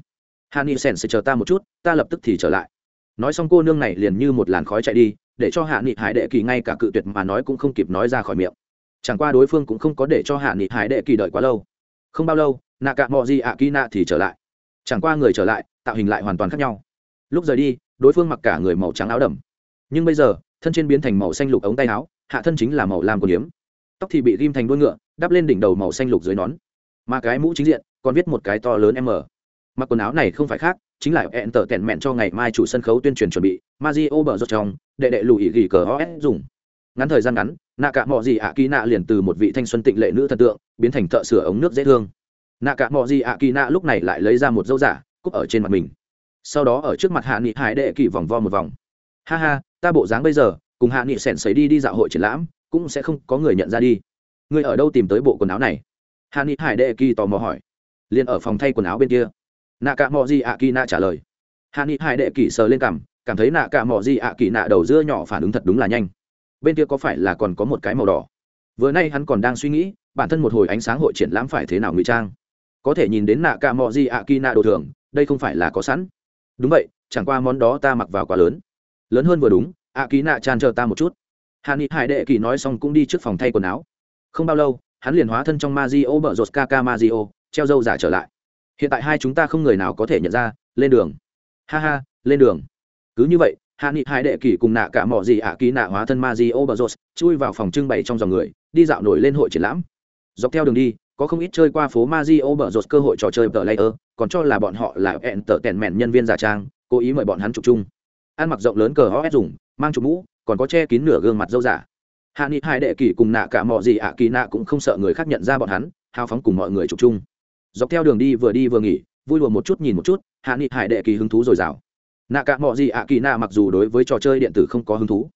S1: Hạ nghị sẽ chờ ta một chút, ta lập tức thì trở lại. Nói xong cô nương này liền như một làn khói chạy đi, để cho hạ nghị hải đệ kỳ ngay cả cự tuyệt mà nói cũng không kịp nói ra khỏi miệng. Chẳng qua đối phương cũng không có để cho hạ nghị hải đệ kỳ đợi quá lâu. Không bao lâu, nạ cả mọi gì ạ, kỳ nạ thì trở lại. Chẳng qua người trở lại, tạo hình lại hoàn toàn khác nhau. Lúc rời đi, đối phương mặc cả người màu trắng áo đầm. Nhưng bây giờ, thân trên biến thành màu xanh lục ống tay áo, hạ thân chính là màu lam của điếm tóc thì bị ghim thành đuôi ngựa, đắp lên đỉnh đầu màu xanh lục dưới nón. Mà cái mũ chính diện còn viết một cái to lớn m. Mặc quần áo này không phải khác, chính là hẹn tở tẹn mẹn cho ngày mai chủ sân khấu tuyên truyền chuẩn bị Mazio bờ rột trong, đệ đệ lùi gỉ cờ os dùng. Ngắn thời gian ngắn nạ cả mọi gì ạ kỳ nạ liền từ một vị thanh xuân tịnh lệ nữ thần tượng, biến thành thợ sửa ống nước dễ thương. Nạ cả mọi gì ạ kỳ nạ lúc này lại lấy ra một dấu giả, cúp ở trên mặt mình. Sau đó ở trước mặt hạ nghị hải đệ kỳ vòng vo một vòng. Ha ha, ta bộ dáng bây giờ, cùng hạ nghị sẻn xấy đi đi dạo hội triển lãm cũng sẽ không có người nhận ra đi. Ngươi ở đâu tìm tới bộ quần áo này? Hà ni hải đệ kỳ tò mò hỏi. Liền ở phòng thay quần áo bên kia. Nạ cả mò di ạ kỳ nạ trả lời. Hà ni hải đệ kỳ sờ lên cảm, cảm thấy nạ cả mò di ạ kỳ nạ đầu dưa nhỏ phản ứng thật đúng là nhanh. Bên kia có phải là còn có một cái màu đỏ? Vừa nay hắn còn đang suy nghĩ bản thân một hồi ánh sáng hội triển lãm phải thế nào ngụy trang. Có thể nhìn đến nạ cả mò di ạ kỳ nạ đồ thường đây không phải là có sẵn. Đúng vậy chẳng qua món đó ta mặc vào quá lớn. Lớn hơn vừa đúng ạ kỳ nạ tràn chờ ta một chút hạ nghị hải đệ kỳ nói xong cũng đi trước phòng thay quần áo. Không bao lâu hắn liền hóa thân trong ma di o bờ rột kaka ma di o treo dâu giả trở lại. Hiện tại hai chúng ta không người nào có thể nhận ra lên đường. Ha ha lên đường. Cứ như vậy hạ nghị hải đệ kỳ cùng nạ cả mỏ gì ạ ký nạ hóa thân ma di o bờ rột chui vào phòng trưng bày trong dòng người đi dạo nổi lên hội triển lãm. Dọc theo đường đi có không ít chơi qua phố Mazio bờ rột cơ hội trò chơi tờ layer, còn cho là bọn họ là ẹn tờ tèn mèn nhân viên giả trang, cố ý mời bọn hắn chụp chung. Ăn mặc rộng lớn cờ OS dùng, mang chụp mũ, còn có che kín nửa gương mặt dâu giả. Hạ Nghị Hai đệ kỳ cùng nạ cả mọi gì ạ kỳ nạ cũng không sợ người khác nhận ra bọn hắn, hào phóng cùng mọi người chụp chung. Dọc theo đường đi vừa đi vừa nghỉ, vui lùa một chút nhìn một chút, Hạ Nghị Hải đệ kỳ hứng thú rồi rào. Nạ cả mọi gì ạ kỳ nạ mặc dù đối với trò chơi điện tử không có hứng thú,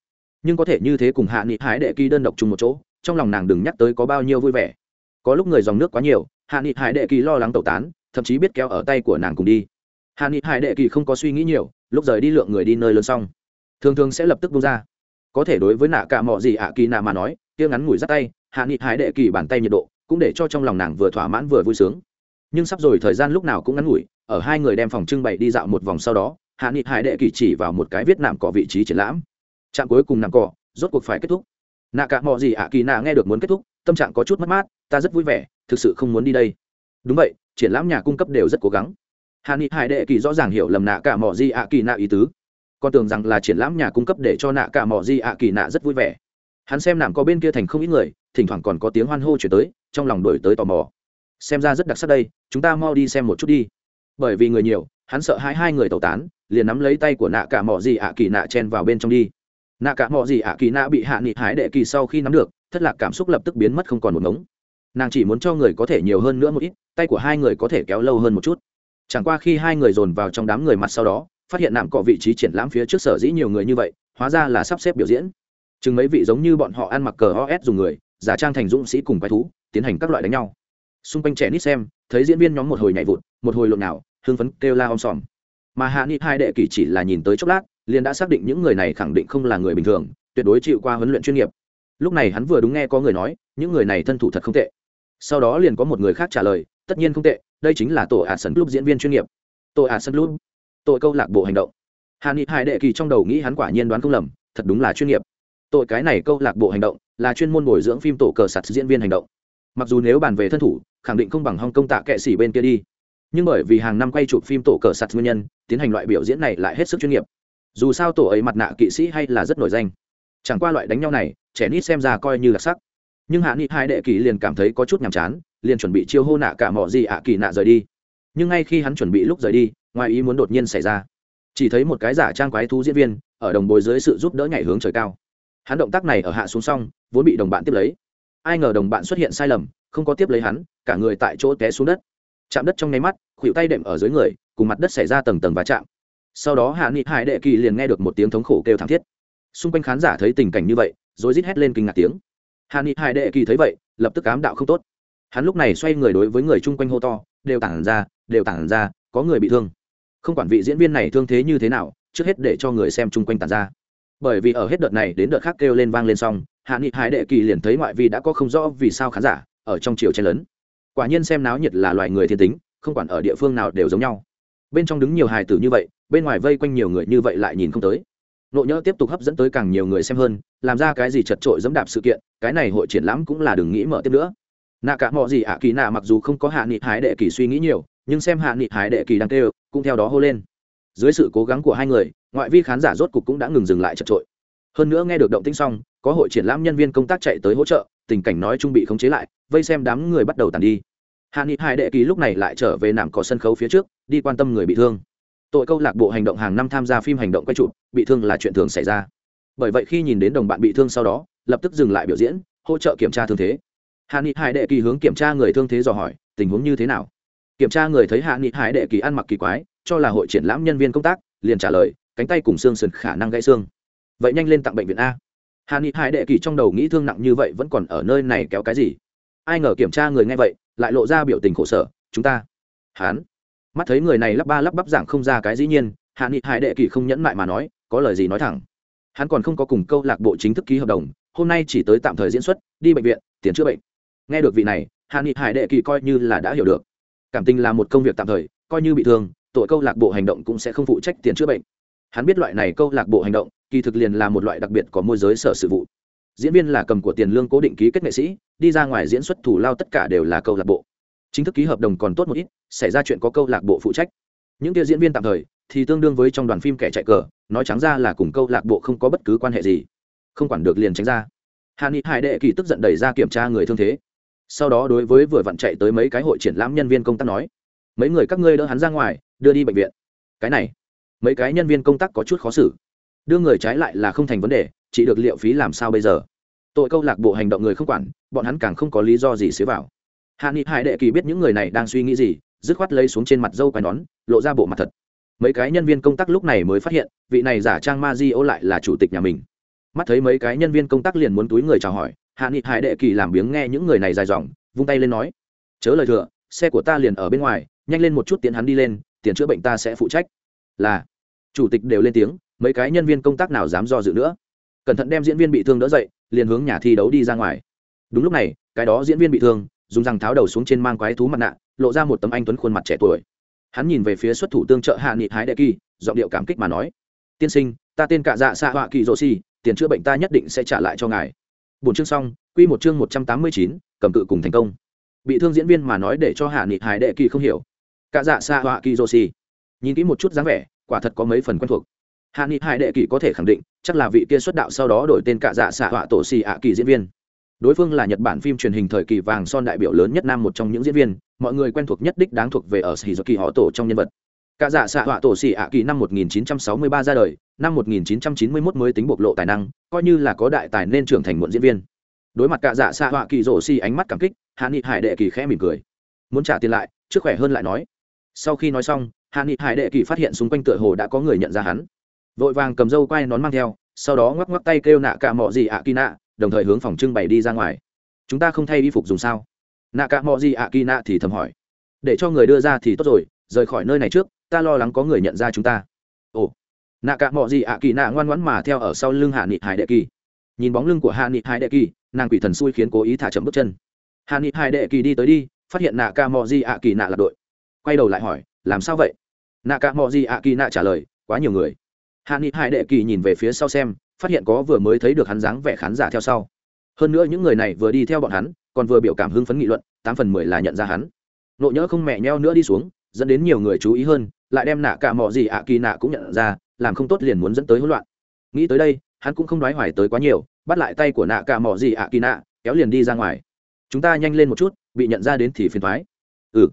S1: nhưng có thể như thế cùng Hạ Nghị Hải đệ kỳ đơn độc chung một chỗ, trong lòng nàng đừng nhắc tới có bao nhiêu vui vẻ có lúc người dòng nước quá nhiều hạ nghị hải đệ kỳ lo lắng tẩu tán thậm chí biết kéo ở tay của nàng cùng đi hạ nghị hải đệ kỳ không có suy nghĩ nhiều lúc rời đi lượng người đi nơi lớn xong thường thường sẽ lập tức bung ra. Có thể đối với nạ cả mọi gì ạ kỳ nạ mà nói, kia ngắn ngủi rắt tay, hạ nghị hái đệ kỳ bàn tay nhiệt độ, cũng để cho trong lòng nàng vừa thỏa mãn vừa vui sướng. Nhưng sắp rồi thời gian lúc nào cũng ngắn ngủi, ở hai người đem phòng trưng bày đi dạo một vòng sau đó, hạ nghị hải đệ kỳ chỉ vào một cái viết nạm cỏ vị trí triển lãm. Trạm cuối cùng nằm cỏ, rốt cuộc phải kết thúc. Nạ cả mọi gì ạ kỳ nạ nghe được muốn kết thúc, tâm trạng có chút mất mát, ta rất vui vẻ, thực sự không muốn đi đây. Đúng vậy, triển lãm nhà cung cấp đều rất cố gắng. Hạ nghị hải đệ kỳ rõ ràng hiểu lầm nạ cả mỏ gì ạ kỳ nạ ý tứ con tưởng rằng là triển lãm nhà cung cấp để cho nạ cả mỏ di ạ kỳ nạ rất vui vẻ. Hắn xem nạm có bên kia thành không ít người, thỉnh thoảng còn có tiếng hoan hô chuyển tới, trong lòng đổi tới tò mò. Xem ra rất đặc sắc đây, chúng ta mau đi xem một chút đi. Bởi vì người nhiều, hắn sợ hai hai người tẩu tán, liền nắm lấy tay của nạ cả mỏ gì ạ kỳ nạ chen vào bên trong đi. Nạ cả mỏ gì ạ kỳ nạ bị hạ nghị hái đệ kỳ sau khi nắm được, thất lạc cảm xúc lập tức biến mất không còn một ngống. Nàng chỉ muốn cho người có thể nhiều hơn nữa một ít, tay của hai người có thể kéo lâu hơn một chút. Chẳng qua khi hai người dồn vào trong đám người mặt sau đó phát hiện nạm cọ vị trí triển lãm phía trước sở dĩ nhiều người như vậy, hóa ra là sắp xếp biểu diễn. Chừng mấy vị giống như bọn họ ăn mặc cờ os dùng người, giả trang thành dũng sĩ cùng quái thú, tiến hành các loại đánh nhau. Xung quanh trẻ nít xem, thấy diễn viên nhóm một hồi nhảy vụt, một hồi lộn nào hương phấn kêu la om sòm. Mà hạ nghị hai đệ kỷ chỉ là nhìn tới chốc lát, liền đã xác định những người này khẳng định không là người bình thường, tuyệt đối chịu qua huấn luyện chuyên nghiệp. Lúc này hắn vừa đúng nghe có người nói, những người này thân thủ thật không tệ. Sau đó liền có một người khác trả lời, tất nhiên không tệ, đây chính là tổ ả sân club diễn viên chuyên nghiệp. Tổ ả sân club tội câu lạc bộ hành động. Hà ni hải đệ kỳ trong đầu nghĩ hắn quả nhiên đoán không lầm, thật đúng là chuyên nghiệp. Tội cái này câu lạc bộ hành động là chuyên môn bồi dưỡng phim tổ cờ sạt diễn viên hành động. Mặc dù nếu bàn về thân thủ, khẳng định không bằng hong công tạ kệ sĩ bên kia đi. Nhưng bởi vì hàng năm quay chụp phim tổ cờ sạt nguyên nhân, tiến hành loại biểu diễn này lại hết sức chuyên nghiệp. Dù sao tổ ấy mặt nạ kỵ sĩ hay là rất nổi danh. Chẳng qua loại đánh nhau này, trẻ nít xem ra coi như là sắc. Nhưng hạ nghị hai đệ kỳ liền cảm thấy có chút nhàm chán, liền chuẩn bị chiêu hô nạ cả mỏ gì ạ kỳ nạ rời đi nhưng ngay khi hắn chuẩn bị lúc rời đi, ngoài ý muốn đột nhiên xảy ra. Chỉ thấy một cái giả trang quái thú diễn viên, ở đồng bồi dưới sự giúp đỡ nhảy hướng trời cao. Hắn động tác này ở hạ xuống xong, vốn bị đồng bạn tiếp lấy. Ai ngờ đồng bạn xuất hiện sai lầm, không có tiếp lấy hắn, cả người tại chỗ té xuống đất. Chạm đất trong nháy mắt, khuỷu tay đệm ở dưới người, cùng mặt đất xảy ra tầng tầng và chạm. Sau đó hạ nghị hải đệ kỳ liền nghe được một tiếng thống khổ kêu thảm thiết. Xung quanh khán giả thấy tình cảnh như vậy rồi rít hét lên kinh ngạc tiếng. Hạ nghị hải đệ kỳ thấy vậy, lập tức cám đạo không tốt. Hắn lúc này xoay người đối với người chung quanh hô to đều tản ra, đều tản ra, có người bị thương. Không quản vị diễn viên này thương thế như thế nào, trước hết để cho người xem chung quanh tản ra. Bởi vì ở hết đợt này đến đợt khác kêu lên vang lên xong, hạ nghị hải đệ kỳ liền thấy ngoại vi đã có không rõ vì sao khán giả ở trong chiều chen lớn quả nhiên xem náo nhiệt là loài người thiên tính, không quản ở địa phương nào đều giống nhau. Bên trong đứng nhiều hài tử như vậy, bên ngoài vây quanh nhiều người như vậy lại nhìn không tới. Nộ nhỡ tiếp tục hấp dẫn tới càng nhiều người xem hơn, làm ra cái gì chật trội dẫm đạp sự kiện, cái này hội triển lãm cũng là đừng nghĩ mở tiếp nữa nạ cả mọi gì ạ, kỳ nạ mặc dù không có hạ nghị hái đệ kỳ suy nghĩ nhiều, nhưng xem hạ nghị hái đệ kỳ đang kêu, cũng theo đó hô lên. Dưới sự cố gắng của hai người, ngoại vi khán giả rốt cục cũng đã ngừng dừng lại chật trội hơn nữa nghe được động tĩnh xong, có hội triển lãm nhân viên công tác chạy tới hỗ trợ, tình cảnh nói chung bị khống chế lại, vây xem đám người bắt đầu tàn đi. Hạ nghị hải đệ kỳ lúc này lại trở về nằm có sân khấu phía trước, đi quan tâm người bị thương. Tội câu lạc bộ hành động hàng năm tham gia phim hành động quay trụ bị thương là chuyện thường xảy ra. Bởi vậy khi nhìn đến đồng bạn bị thương sau đó, lập tức dừng lại biểu diễn, hỗ trợ kiểm tra thương thế hạ nghị hải đệ kỳ hướng kiểm tra người thương thế dò hỏi, tình huống như thế nào? Kiểm tra người thấy hạ nghị hải đệ kỳ ăn mặc kỳ quái, cho là hội triển lãm nhân viên công tác, liền trả lời, cánh tay cùng xương sườn khả năng gãy xương. Vậy nhanh lên tặng bệnh viện a. Hạ nghị hải đệ kỳ trong đầu nghĩ thương nặng như vậy vẫn còn ở nơi này kéo cái gì? Ai ngờ kiểm tra người nghe vậy, lại lộ ra biểu tình khổ sở, chúng ta. Hán mắt thấy người này lắp ba lắp bắp giảng không ra cái dĩ nhiên, hạ nghị hải đệ kỳ không nhẫn mại mà nói, có lời gì nói thẳng. Hắn còn không có cùng câu lạc bộ chính thức ký hợp đồng, hôm nay chỉ tới tạm thời diễn xuất, đi bệnh viện, tiền chữa bệnh nghe được vị này, hạ nghị hải đệ kỳ coi như là đã hiểu được. Cảm tình là một công việc tạm thời, coi như bị thương, tội câu lạc bộ hành động cũng sẽ không phụ trách tiền chữa bệnh. Hắn biết loại này câu lạc bộ hành động, kỳ thực liền là một loại đặc biệt có môi giới sở sự vụ. Diễn viên là cầm của tiền lương cố định ký kết nghệ sĩ, đi ra ngoài diễn xuất thủ lao tất cả đều là câu lạc bộ. Chính thức ký hợp đồng còn tốt một ít, xảy ra chuyện có câu lạc bộ phụ trách. Những kia diễn viên tạm thời, thì tương đương với trong đoàn phim kẻ chạy cờ, nói trắng ra là cùng câu lạc bộ không có bất cứ quan hệ gì. Không quản được liền tránh ra. Hạ nghị hải đệ kỳ tức giận đẩy ra kiểm tra người thương thế sau đó đối với vừa vặn chạy tới mấy cái hội triển lãm nhân viên công tác nói, mấy người các ngươi đỡ hắn ra ngoài, đưa đi bệnh viện. Cái này, mấy cái nhân viên công tác có chút khó xử. Đưa người trái lại là không thành vấn đề, chỉ được liệu phí làm sao bây giờ? Tội câu lạc bộ hành động người không quản, bọn hắn càng không có lý do gì xế vào. Hạ nghị hải đệ kỳ biết những người này đang suy nghĩ gì, dứt khoát lấy xuống trên mặt dâu quai nón, lộ ra bộ mặt thật. Mấy cái nhân viên công tác lúc này mới phát hiện, vị này giả trang ma di ô lại là chủ tịch nhà mình. Mắt thấy mấy cái nhân viên công tác liền muốn túi người chào hỏi hạ nghị hải đệ kỳ làm biếng nghe những người này dài dòng, vung tay lên nói, chớ lời thừa, xe của ta liền ở bên ngoài, nhanh lên một chút tiến hắn đi lên, tiền chữa bệnh ta sẽ phụ trách. Là, chủ tịch đều lên tiếng, mấy cái nhân viên công tác nào dám do dự nữa. Cẩn thận đem diễn viên bị thương đỡ dậy, liền hướng nhà thi đấu đi ra ngoài. Đúng lúc này, cái đó diễn viên bị thương, dùng răng tháo đầu xuống trên mang quái thú mặt nạ, lộ ra một tấm anh tuấn khuôn mặt trẻ tuổi. Hắn nhìn về phía xuất thủ tương trợ hạ nghị hái đệ kỳ, giọng điệu cảm kích mà nói, tiên sinh, ta tên cạ dạ xạ họa kỳ dô si tiền chữa bệnh ta nhất định sẽ trả lại cho ngài bốn chương xong, quy một chương một trăm tám mươi chín, cầm cự cùng thành công. Bị thương diễn viên mà nói để cho hạ nghị hải đệ kỳ không hiểu. Cả dạ xa họa kỳ rô nhìn kỹ một chút dáng vẻ, quả thật có mấy phần quen thuộc. Hạ nghị hải đệ kỳ có thể khẳng định, chắc là vị kia xuất đạo sau đó đổi tên cả dạ xạ họa tổ xì ạ kỳ diễn viên. Đối phương là nhật bản phim truyền hình thời kỳ vàng son đại biểu lớn nhất nam một trong những diễn viên, mọi người quen thuộc nhất đích đáng thuộc về ở xì kỳ họ tổ trong nhân vật cả dạ xạ họa tổ sĩ ạ kỳ năm 1963 ra đời, năm 1991 mới tính bộc lộ tài năng, coi như là có đại tài nên trưởng thành muộn diễn viên. Đối mặt cả dạ xạ họa kỳ rổ xì ánh mắt cảm kích, hạ nghị hải đệ kỳ khẽ mỉm cười. Muốn trả tiền lại, trước khỏe hơn lại nói. Sau khi nói xong, hạ nghị hải đệ kỳ phát hiện xung quanh tựa hồ đã có người nhận ra hắn. Vội vàng cầm dâu quay nón mang theo, sau đó ngoắc ngoắc tay kêu nạ cả mọ gì ạ kỳ nạ, đồng thời hướng phòng trưng bày đi ra ngoài. Chúng ta không thay y phục dùng sao? Nạ cả mọ gì ạ kỳ nạ thì thầm hỏi. Để cho người đưa ra thì tốt rồi, rời khỏi nơi này trước ta lo lắng có người nhận ra chúng ta. Ồ, nạ cả mọ gì ạ, kỳ nạ ngoan ngoãn mà theo ở sau lưng hạ nghị hải đệ kỳ. Nhìn bóng lưng của hạ nghị hải đệ kỳ, nàng quỷ thần xui khiến cố ý thả chậm bước chân. Hạ nghị hải đệ kỳ đi tới đi, phát hiện nạ cả mọ gì ạ, kỳ nạ là đội. Quay đầu lại hỏi, làm sao vậy? Nạ cả mọ gì ạ, kỳ nạ trả lời, quá nhiều người. Hạ nghị hải đệ kỳ nhìn về phía sau xem, phát hiện có vừa mới thấy được hắn dáng vẻ khán giả theo sau. Hơn nữa những người này vừa đi theo bọn hắn, còn vừa biểu cảm hưng phấn nghị luận, tám phần mười là nhận ra hắn. Nộ nhỡ không mẹ nheo nữa đi xuống, dẫn đến nhiều người chú ý hơn lại đem nạ cả mọ gì ạ kỳ nạ cũng nhận ra, làm không tốt liền muốn dẫn tới hỗn loạn. Nghĩ tới đây, hắn cũng không nói hoài tới quá nhiều, bắt lại tay của nạ cả mọ gì ạ kỳ nạ, kéo liền đi ra ngoài. Chúng ta nhanh lên một chút, bị nhận ra đến thì phiền thoái. Ừ.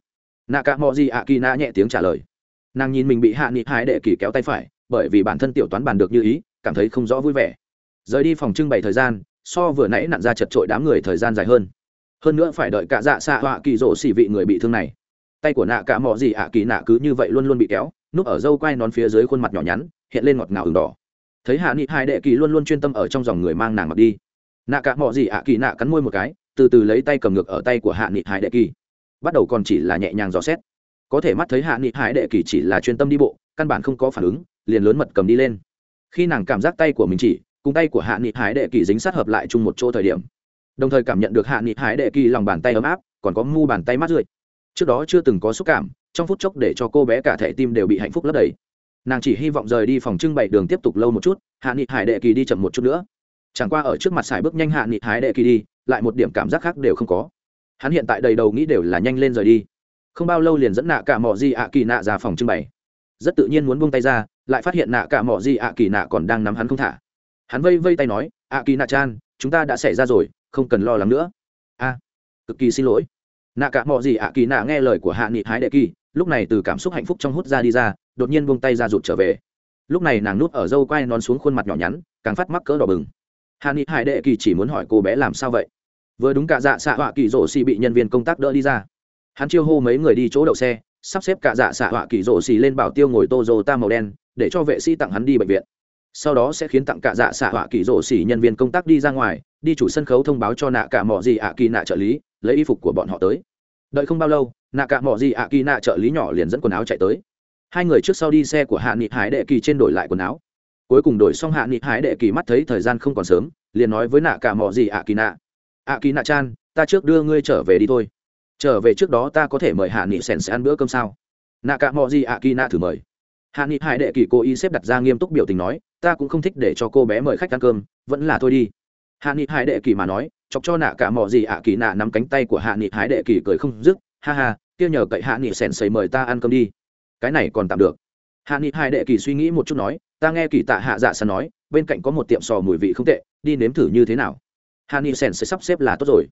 S1: Nạ cả mọ gì ạ kỳ nạ nhẹ tiếng trả lời. Nàng nhìn mình bị hạ nghị hai đệ kỳ kéo tay phải, bởi vì bản thân tiểu toán bàn được như ý, cảm thấy không rõ vui vẻ. Rời đi phòng trưng bày thời gian, so vừa nãy nặn ra chật trội đám người thời gian dài hơn. Hơn nữa phải đợi cả dạ xạ họa kỳ rỗ xỉ vị người bị thương này tay của nạ cả mọ gì ạ, kỳ nạ cứ như vậy luôn luôn bị kéo, núp ở dâu quai nón phía dưới khuôn mặt nhỏ nhắn, hiện lên ngọt ngào ửng đỏ. Thấy hạ nghị, hai đệ kỳ luôn luôn chuyên tâm ở trong dòng người mang nàng mặc đi. Nạ cả mọ gì ạ, kỳ nạ cắn môi một cái, từ từ lấy tay cầm ngược ở tay của hạ nghị, hai đệ kỳ. Bắt đầu còn chỉ là nhẹ nhàng dò xét. Có thể mắt thấy hạ nghị, hai đệ kỳ chỉ là chuyên tâm đi bộ, căn bản không có phản ứng, liền lớn mật cầm đi lên. Khi nàng cảm giác tay của mình chỉ, cùng tay của hạ nghị hải đệ kỳ dính sát hợp lại chung một chỗ thời điểm. Đồng thời cảm nhận được hạ nghị hải đệ kỳ lòng bàn tay ấm áp, còn có mu bàn tay mát rượi trước đó chưa từng có xúc cảm, trong phút chốc để cho cô bé cả thẻ tim đều bị hạnh phúc lấp đầy. Nàng chỉ hy vọng rời đi phòng trưng bày đường tiếp tục lâu một chút, hạ nghị hải đệ kỳ đi chậm một chút nữa. Chẳng qua ở trước mặt sải bước nhanh hạ nghị hải đệ kỳ đi, lại một điểm cảm giác khác đều không có. Hắn hiện tại đầy đầu nghĩ đều là nhanh lên rời đi. Không bao lâu liền dẫn nạ cả mỏ di ạ kỳ nạ ra phòng trưng bày. Rất tự nhiên muốn buông tay ra, lại phát hiện nạ cả mỏ di ạ kỳ nạ còn đang nắm hắn không thả. Hắn vây vây tay nói, ạ kỳ nạ chan, chúng ta đã xảy ra rồi, không cần lo lắng nữa. A, cực kỳ xin lỗi nạ cả mọi gì ạ kỳ nạ nghe lời của hạ nghị hái đệ kỳ, lúc này từ cảm xúc hạnh phúc trong hút ra đi ra, đột nhiên buông tay ra rụt trở về. Lúc này nàng nút ở dâu quai nón xuống khuôn mặt nhỏ nhắn, càng phát mắc cỡ đỏ bừng. Hạ nghị hải đệ kỳ chỉ muốn hỏi cô bé làm sao vậy? Vừa đúng cả dạ xạ họa kỳ rổ xì bị nhân viên công tác đỡ đi ra. Hắn chiêu hô mấy người đi chỗ đậu xe, sắp xếp cả dạ xạ họa kỳ rổ xì lên bảo tiêu ngồi tô dô ta màu đen, để cho vệ sĩ tặng hắn đi bệnh viện. Sau đó sẽ khiến tặng cả dạ xạ họa kỳ rổ xì nhân viên công tác đi ra ngoài, đi chủ sân khấu thông báo cho nạ cả mọi gì ạ kỳ nạ trợ lý lấy y phục của bọn họ tới. Đợi không bao lâu nạ cả mỏ gì ạ kỳ nạ trợ lý nhỏ liền dẫn quần áo chạy tới. Hai người trước sau đi xe của hạ nghị hải đệ kỳ trên đổi lại quần áo. Cuối cùng đổi xong hạ nghị hải đệ kỳ mắt thấy thời gian không còn sớm, liền nói với nạ cả mỏ gì ạ kỳ nạ ạ kỳ nạ chan, ta trước đưa ngươi trở về đi thôi. Trở về trước đó ta có thể mời hạ nghị sèn sẽ ăn bữa cơm sao? Nạ cả mỏ gì ạ kỳ nạ thử mời. Hạ nghị hải đệ kỳ cô y xếp đặt ra nghiêm túc biểu tình nói, ta cũng không thích để cho cô bé mời khách ăn cơm, vẫn là thôi đi. Hạ nghị hải đệ kỳ mà nói chọc cho nạ cả mỏ gì ạ kỳ nạ nắm cánh tay của hạ nghị hái đệ kỳ cười không dứt, ha ha, kia nhờ cậy hạ nghị sèn sầy mời ta ăn cơm đi. Cái này còn tạm được. Hạ nghị hai đệ kỳ suy nghĩ một chút nói, ta nghe kỳ tạ hạ dạ sàn nói, bên cạnh có một tiệm sò mùi vị không tệ, đi nếm thử như thế nào. Hạ nghị sèn sẽ sắp xếp là tốt rồi.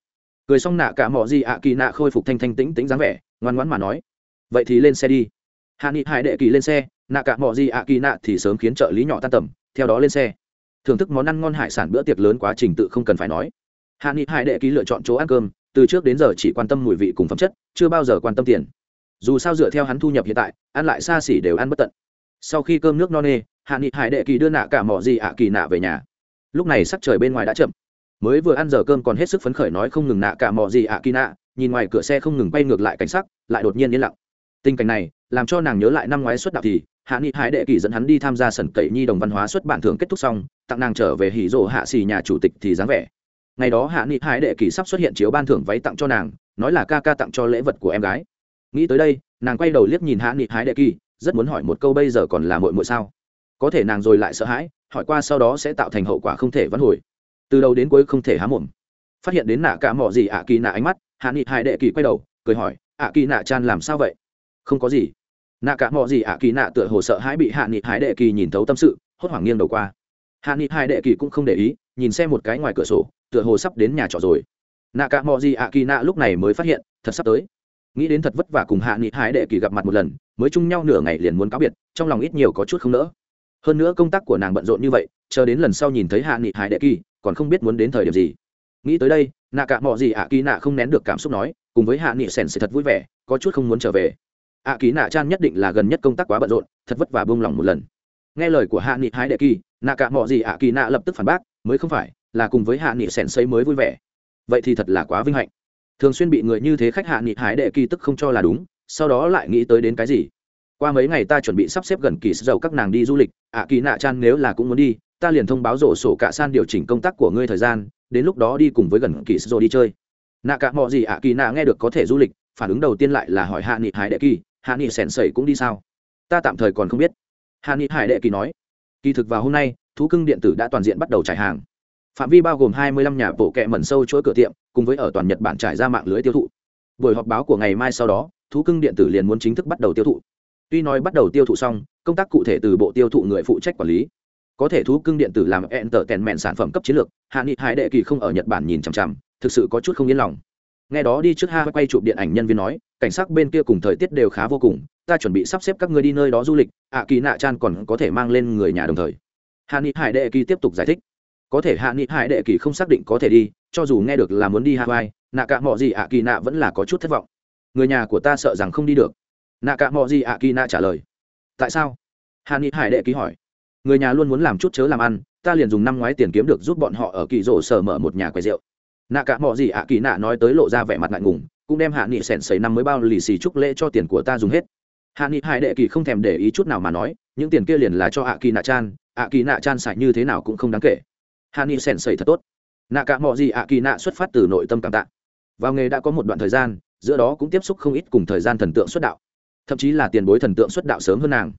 S1: Cười xong nạ cả mỏ gì ạ kỳ nạ khôi phục thanh thanh tĩnh tĩnh dáng vẻ, ngoan ngoãn mà nói, vậy thì lên xe đi. Hạ nghị hai đệ kỳ lên xe, nạ cả mỏ gì ạ kỳ nạ thì sớm khiến trợ lý nhỏ tan tầm, theo đó lên xe. Thưởng thức món ăn ngon hải sản bữa tiệc lớn quá trình tự không cần phải nói hạ nghị hải đệ ký lựa chọn chỗ ăn cơm, từ trước đến giờ chỉ quan tâm mùi vị cùng phẩm chất, chưa bao giờ quan tâm tiền. Dù sao dựa theo hắn thu nhập hiện tại, ăn lại xa xỉ đều ăn bất tận. Sau khi cơm nước no nê, hạ nghị hải đệ kỳ đưa nạ cả mỏ gì ạ kỳ nạ về nhà. Lúc này sắc trời bên ngoài đã chậm. Mới vừa ăn giờ cơm còn hết sức phấn khởi nói không ngừng nạ cả mỏ gì ạ kỳ nạ, nhìn ngoài cửa xe không ngừng bay ngược lại cảnh sắc, lại đột nhiên yên lặng. Tình cảnh này, làm cho nàng nhớ lại năm ngoái xuất đạo thì, hạ nghị hải đệ kỳ dẫn hắn đi tham gia sẩn cậy nhi đồng văn hóa xuất bản thưởng kết thúc xong, tặng nàng trở về hỉ rộ hạ xì nhà chủ tịch thì dáng vẻ ngày đó hạ nghị hải đệ kỳ sắp xuất hiện chiếu ban thưởng váy tặng cho nàng, nói là ca ca tặng cho lễ vật của em gái. Nghĩ tới đây, nàng quay đầu liếc nhìn hạ nghị hải đệ kỳ, rất muốn hỏi một câu bây giờ còn là mội mội sao? Có thể nàng rồi lại sợ hãi, hỏi qua sau đó sẽ tạo thành hậu quả không thể vãn hồi. Từ đầu đến cuối không thể há mồm. Phát hiện đến nạ cả mỏ gì ạ kỳ nạ ánh mắt, hạ nghị hải đệ kỳ quay đầu, cười hỏi, ạ kỳ nạ chan làm sao vậy? Không có gì. Nạ cả mò gì ạ kỳ nạ tựa hồ sợ hãi bị hạ nghị hải đệ kỳ nhìn thấu tâm sự, hốt hoảng nghiêng đầu qua. Hạ nghị hải đệ kỳ cũng không để ý, nhìn xem một cái ngoài cửa sổ tựa hồ sắp đến nhà trọ rồi. Nạ cả mò gì ạ kỳ nạ lúc này mới phát hiện, thật sắp tới. Nghĩ đến thật vất vả cùng hạ nghị hải đệ kỳ gặp mặt một lần, mới chung nhau nửa ngày liền muốn cáo biệt, trong lòng ít nhiều có chút không nỡ. Hơn nữa công tác của nàng bận rộn như vậy, chờ đến lần sau nhìn thấy hạ nghị hải đệ kỳ, còn không biết muốn đến thời điểm gì. Nghĩ tới đây nạ cả mò gì ạ kỳ nạ không nén được cảm xúc nói, cùng với hạ nghị sèn sẽ thật vui vẻ, có chút không muốn trở về. Ạ kỳ nạ chan nhất định là gần nhất công tác quá bận rộn, thật vất vả buông lòng một lần. Nghe lời của hạ nghị hái đệ kỳ nạ cả mọi gì ạ kỳ nạ lập tức phản bác, mới không phải là cùng với hạ nghị sèn xây mới vui vẻ. Vậy thì thật là quá vinh hạnh. Thường xuyên bị người như thế khách hạ nghị hái đệ kỳ tức không cho là đúng, sau đó lại nghĩ tới đến cái gì? Qua mấy ngày ta chuẩn bị sắp xếp gần kỳ dầu các nàng đi du lịch, ạ kỳ nạ chan nếu là cũng muốn đi, ta liền thông báo rổ sổ cả san điều chỉnh công tác của ngươi thời gian, đến lúc đó đi cùng với gần kỳ dầu đi chơi. Nạ cả mọi gì ạ kỳ nạ nghe được có thể du lịch, phản ứng đầu tiên lại là hỏi hạ nghị Hải đệ kỳ, hạ nghị sèn sẩy cũng đi sao? Ta tạm thời còn không biết. Hạ nghị hải đệ kỳ nói, kỳ thực vào hôm nay, thú cưng điện tử đã toàn diện bắt đầu trải hàng phạm vi bao gồm 25 nhà bộ kẹ mẩn sâu chuỗi cửa tiệm, cùng với ở toàn nhật bản trải ra mạng lưới tiêu thụ. Buổi họp báo của ngày mai sau đó, thú cưng điện tử liền muốn chính thức bắt đầu tiêu thụ. Tuy nói bắt đầu tiêu thụ xong, công tác cụ thể từ bộ tiêu thụ người phụ trách quản lý. Có thể thú cưng điện tử làm enter tèn mẹn sản phẩm cấp chiến lược, hạ nghị hải đệ kỳ không ở nhật bản nhìn chằm chằm, thực sự có chút không yên lòng. Nghe đó đi trước ha quay chụp điện ảnh nhân viên nói, cảnh sát bên kia cùng thời tiết đều khá vô cùng, ta chuẩn bị sắp xếp các người đi nơi đó du lịch, ạ kỳ nạ chan còn có thể mang lên người nhà đồng thời. Hạ nghị hải đệ kỳ tiếp tục giải thích có thể hạ nghị hải đệ kỳ không xác định có thể đi, cho dù nghe được là muốn đi hawaii nạ cả mọi gì ạ kỳ nạ vẫn là có chút thất vọng. Người nhà của ta sợ rằng không đi được. Nạ cả mọi gì ạ kỳ nạ trả lời. Tại sao? Hạ nghị hải đệ ký hỏi. Người nhà luôn muốn làm chút chớ làm ăn, ta liền dùng năm ngoái tiền kiếm được giúp bọn họ ở kỳ rổ sở mở một nhà quầy rượu. Nạ cả mọi gì ạ kỳ nạ nói tới lộ ra vẻ mặt ngại ngùng, cũng đem hạ nghị sẻn xấy năm mới bao lì xì chúc lễ cho tiền của ta dùng hết. Hạ nghị hải đệ kỳ không thèm để ý chút nào mà nói, những tiền kia liền là cho ạ kỳ nạ chan, ạ kỳ nạ chan xài như thế nào cũng không đáng kể hạ nghị sẻn sấy thật tốt. Nạ cả mọi gì ạ kỳ nạ xuất phát từ nội tâm cảm tạ. Vào nghề đã có một đoạn thời gian, giữa đó cũng tiếp xúc không ít cùng thời gian thần tượng xuất đạo. Thậm chí là tiền bối thần tượng xuất đạo sớm hơn nàng.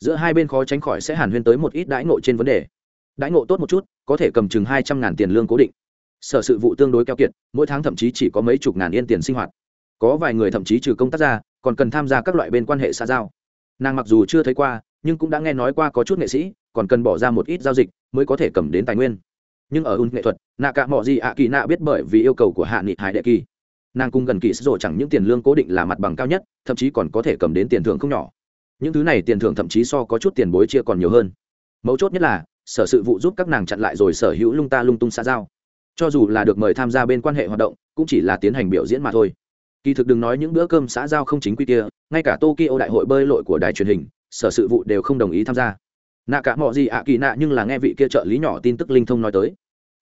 S1: Giữa hai bên khó tránh khỏi sẽ hàn huyên tới một ít đãi ngộ trên vấn đề. Đãi ngộ tốt một chút, có thể cầm chừng hai trăm ngàn tiền lương cố định. Sở sự vụ tương đối keo kiệt, mỗi tháng thậm chí chỉ có mấy chục ngàn yên tiền sinh hoạt. Có vài người thậm chí trừ công tác ra, còn cần tham gia các loại bên quan hệ xã giao. Nàng mặc dù chưa thấy qua, nhưng cũng đã nghe nói qua có chút nghệ sĩ, còn cần bỏ ra một ít giao dịch mới có thể cầm đến tài nguyên nhưng ở ung nghệ thuật, nạ cả mọi gì ạ kỳ nạ biết bởi vì yêu cầu của hạ nghị hải đệ kỳ. Nàng cung gần kỳ sổ chẳng những tiền lương cố định là mặt bằng cao nhất, thậm chí còn có thể cầm đến tiền thưởng không nhỏ. Những thứ này tiền thưởng thậm chí so có chút tiền bối chia còn nhiều hơn. Mấu chốt nhất là, sở sự vụ giúp các nàng chặn lại rồi sở hữu lung ta lung tung xã giao. Cho dù là được mời tham gia bên quan hệ hoạt động, cũng chỉ là tiến hành biểu diễn mà thôi. Kỳ thực đừng nói những bữa cơm xã giao không chính quy kia, ngay cả tokyo đại hội bơi lội của đài truyền hình, sở sự vụ đều không đồng ý tham gia nạ cả mọi gì ạ kỳ nạ nhưng là nghe vị kia trợ lý nhỏ tin tức linh thông nói tới.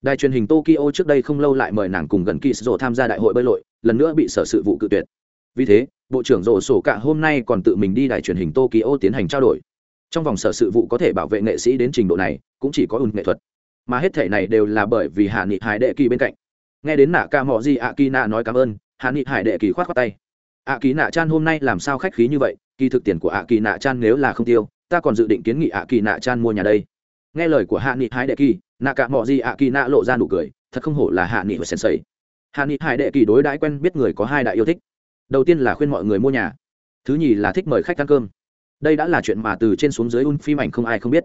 S1: Đài truyền hình tokyo trước đây không lâu lại mời nàng cùng gần kỳ sổ tham gia đại hội bơi lội, lần nữa bị sở sự vụ cự tuyệt. Vì thế, bộ trưởng rổ sổ cả hôm nay còn tự mình đi đài truyền hình tokyo tiến hành trao đổi. Trong vòng sở sự vụ có thể bảo vệ nghệ sĩ đến trình độ này, cũng chỉ có ùn nghệ thuật. Mà hết thể này đều là bởi vì hạ nghị hải đệ kỳ bên cạnh. Nghe đến nạ ca mò gì ạ kỳ nạ nói cảm ơn, hạ nghị hải đệ kỳ khoát khoát tay. Ạ kỳ nạ chan hôm nay làm sao khách khí như vậy? Kỳ thực tiền của ạ kỳ nạ chan nếu là không tiêu ta còn dự định kiến nghị ạ kỳ nạ chan mua nhà đây. Nghe lời của hạ nghị Hai đệ kỳ nạ cả mọi gì ạ kỳ nạ lộ ra nụ cười, thật không hổ là hạ nghị và sensei. Hạ nghị hải đệ kỳ đối đãi quen biết người có hai đại yêu thích. Đầu tiên là khuyên mọi người mua nhà, thứ nhì là thích mời khách ăn cơm. Đây đã là chuyện mà từ trên xuống dưới un phim ảnh không ai không biết.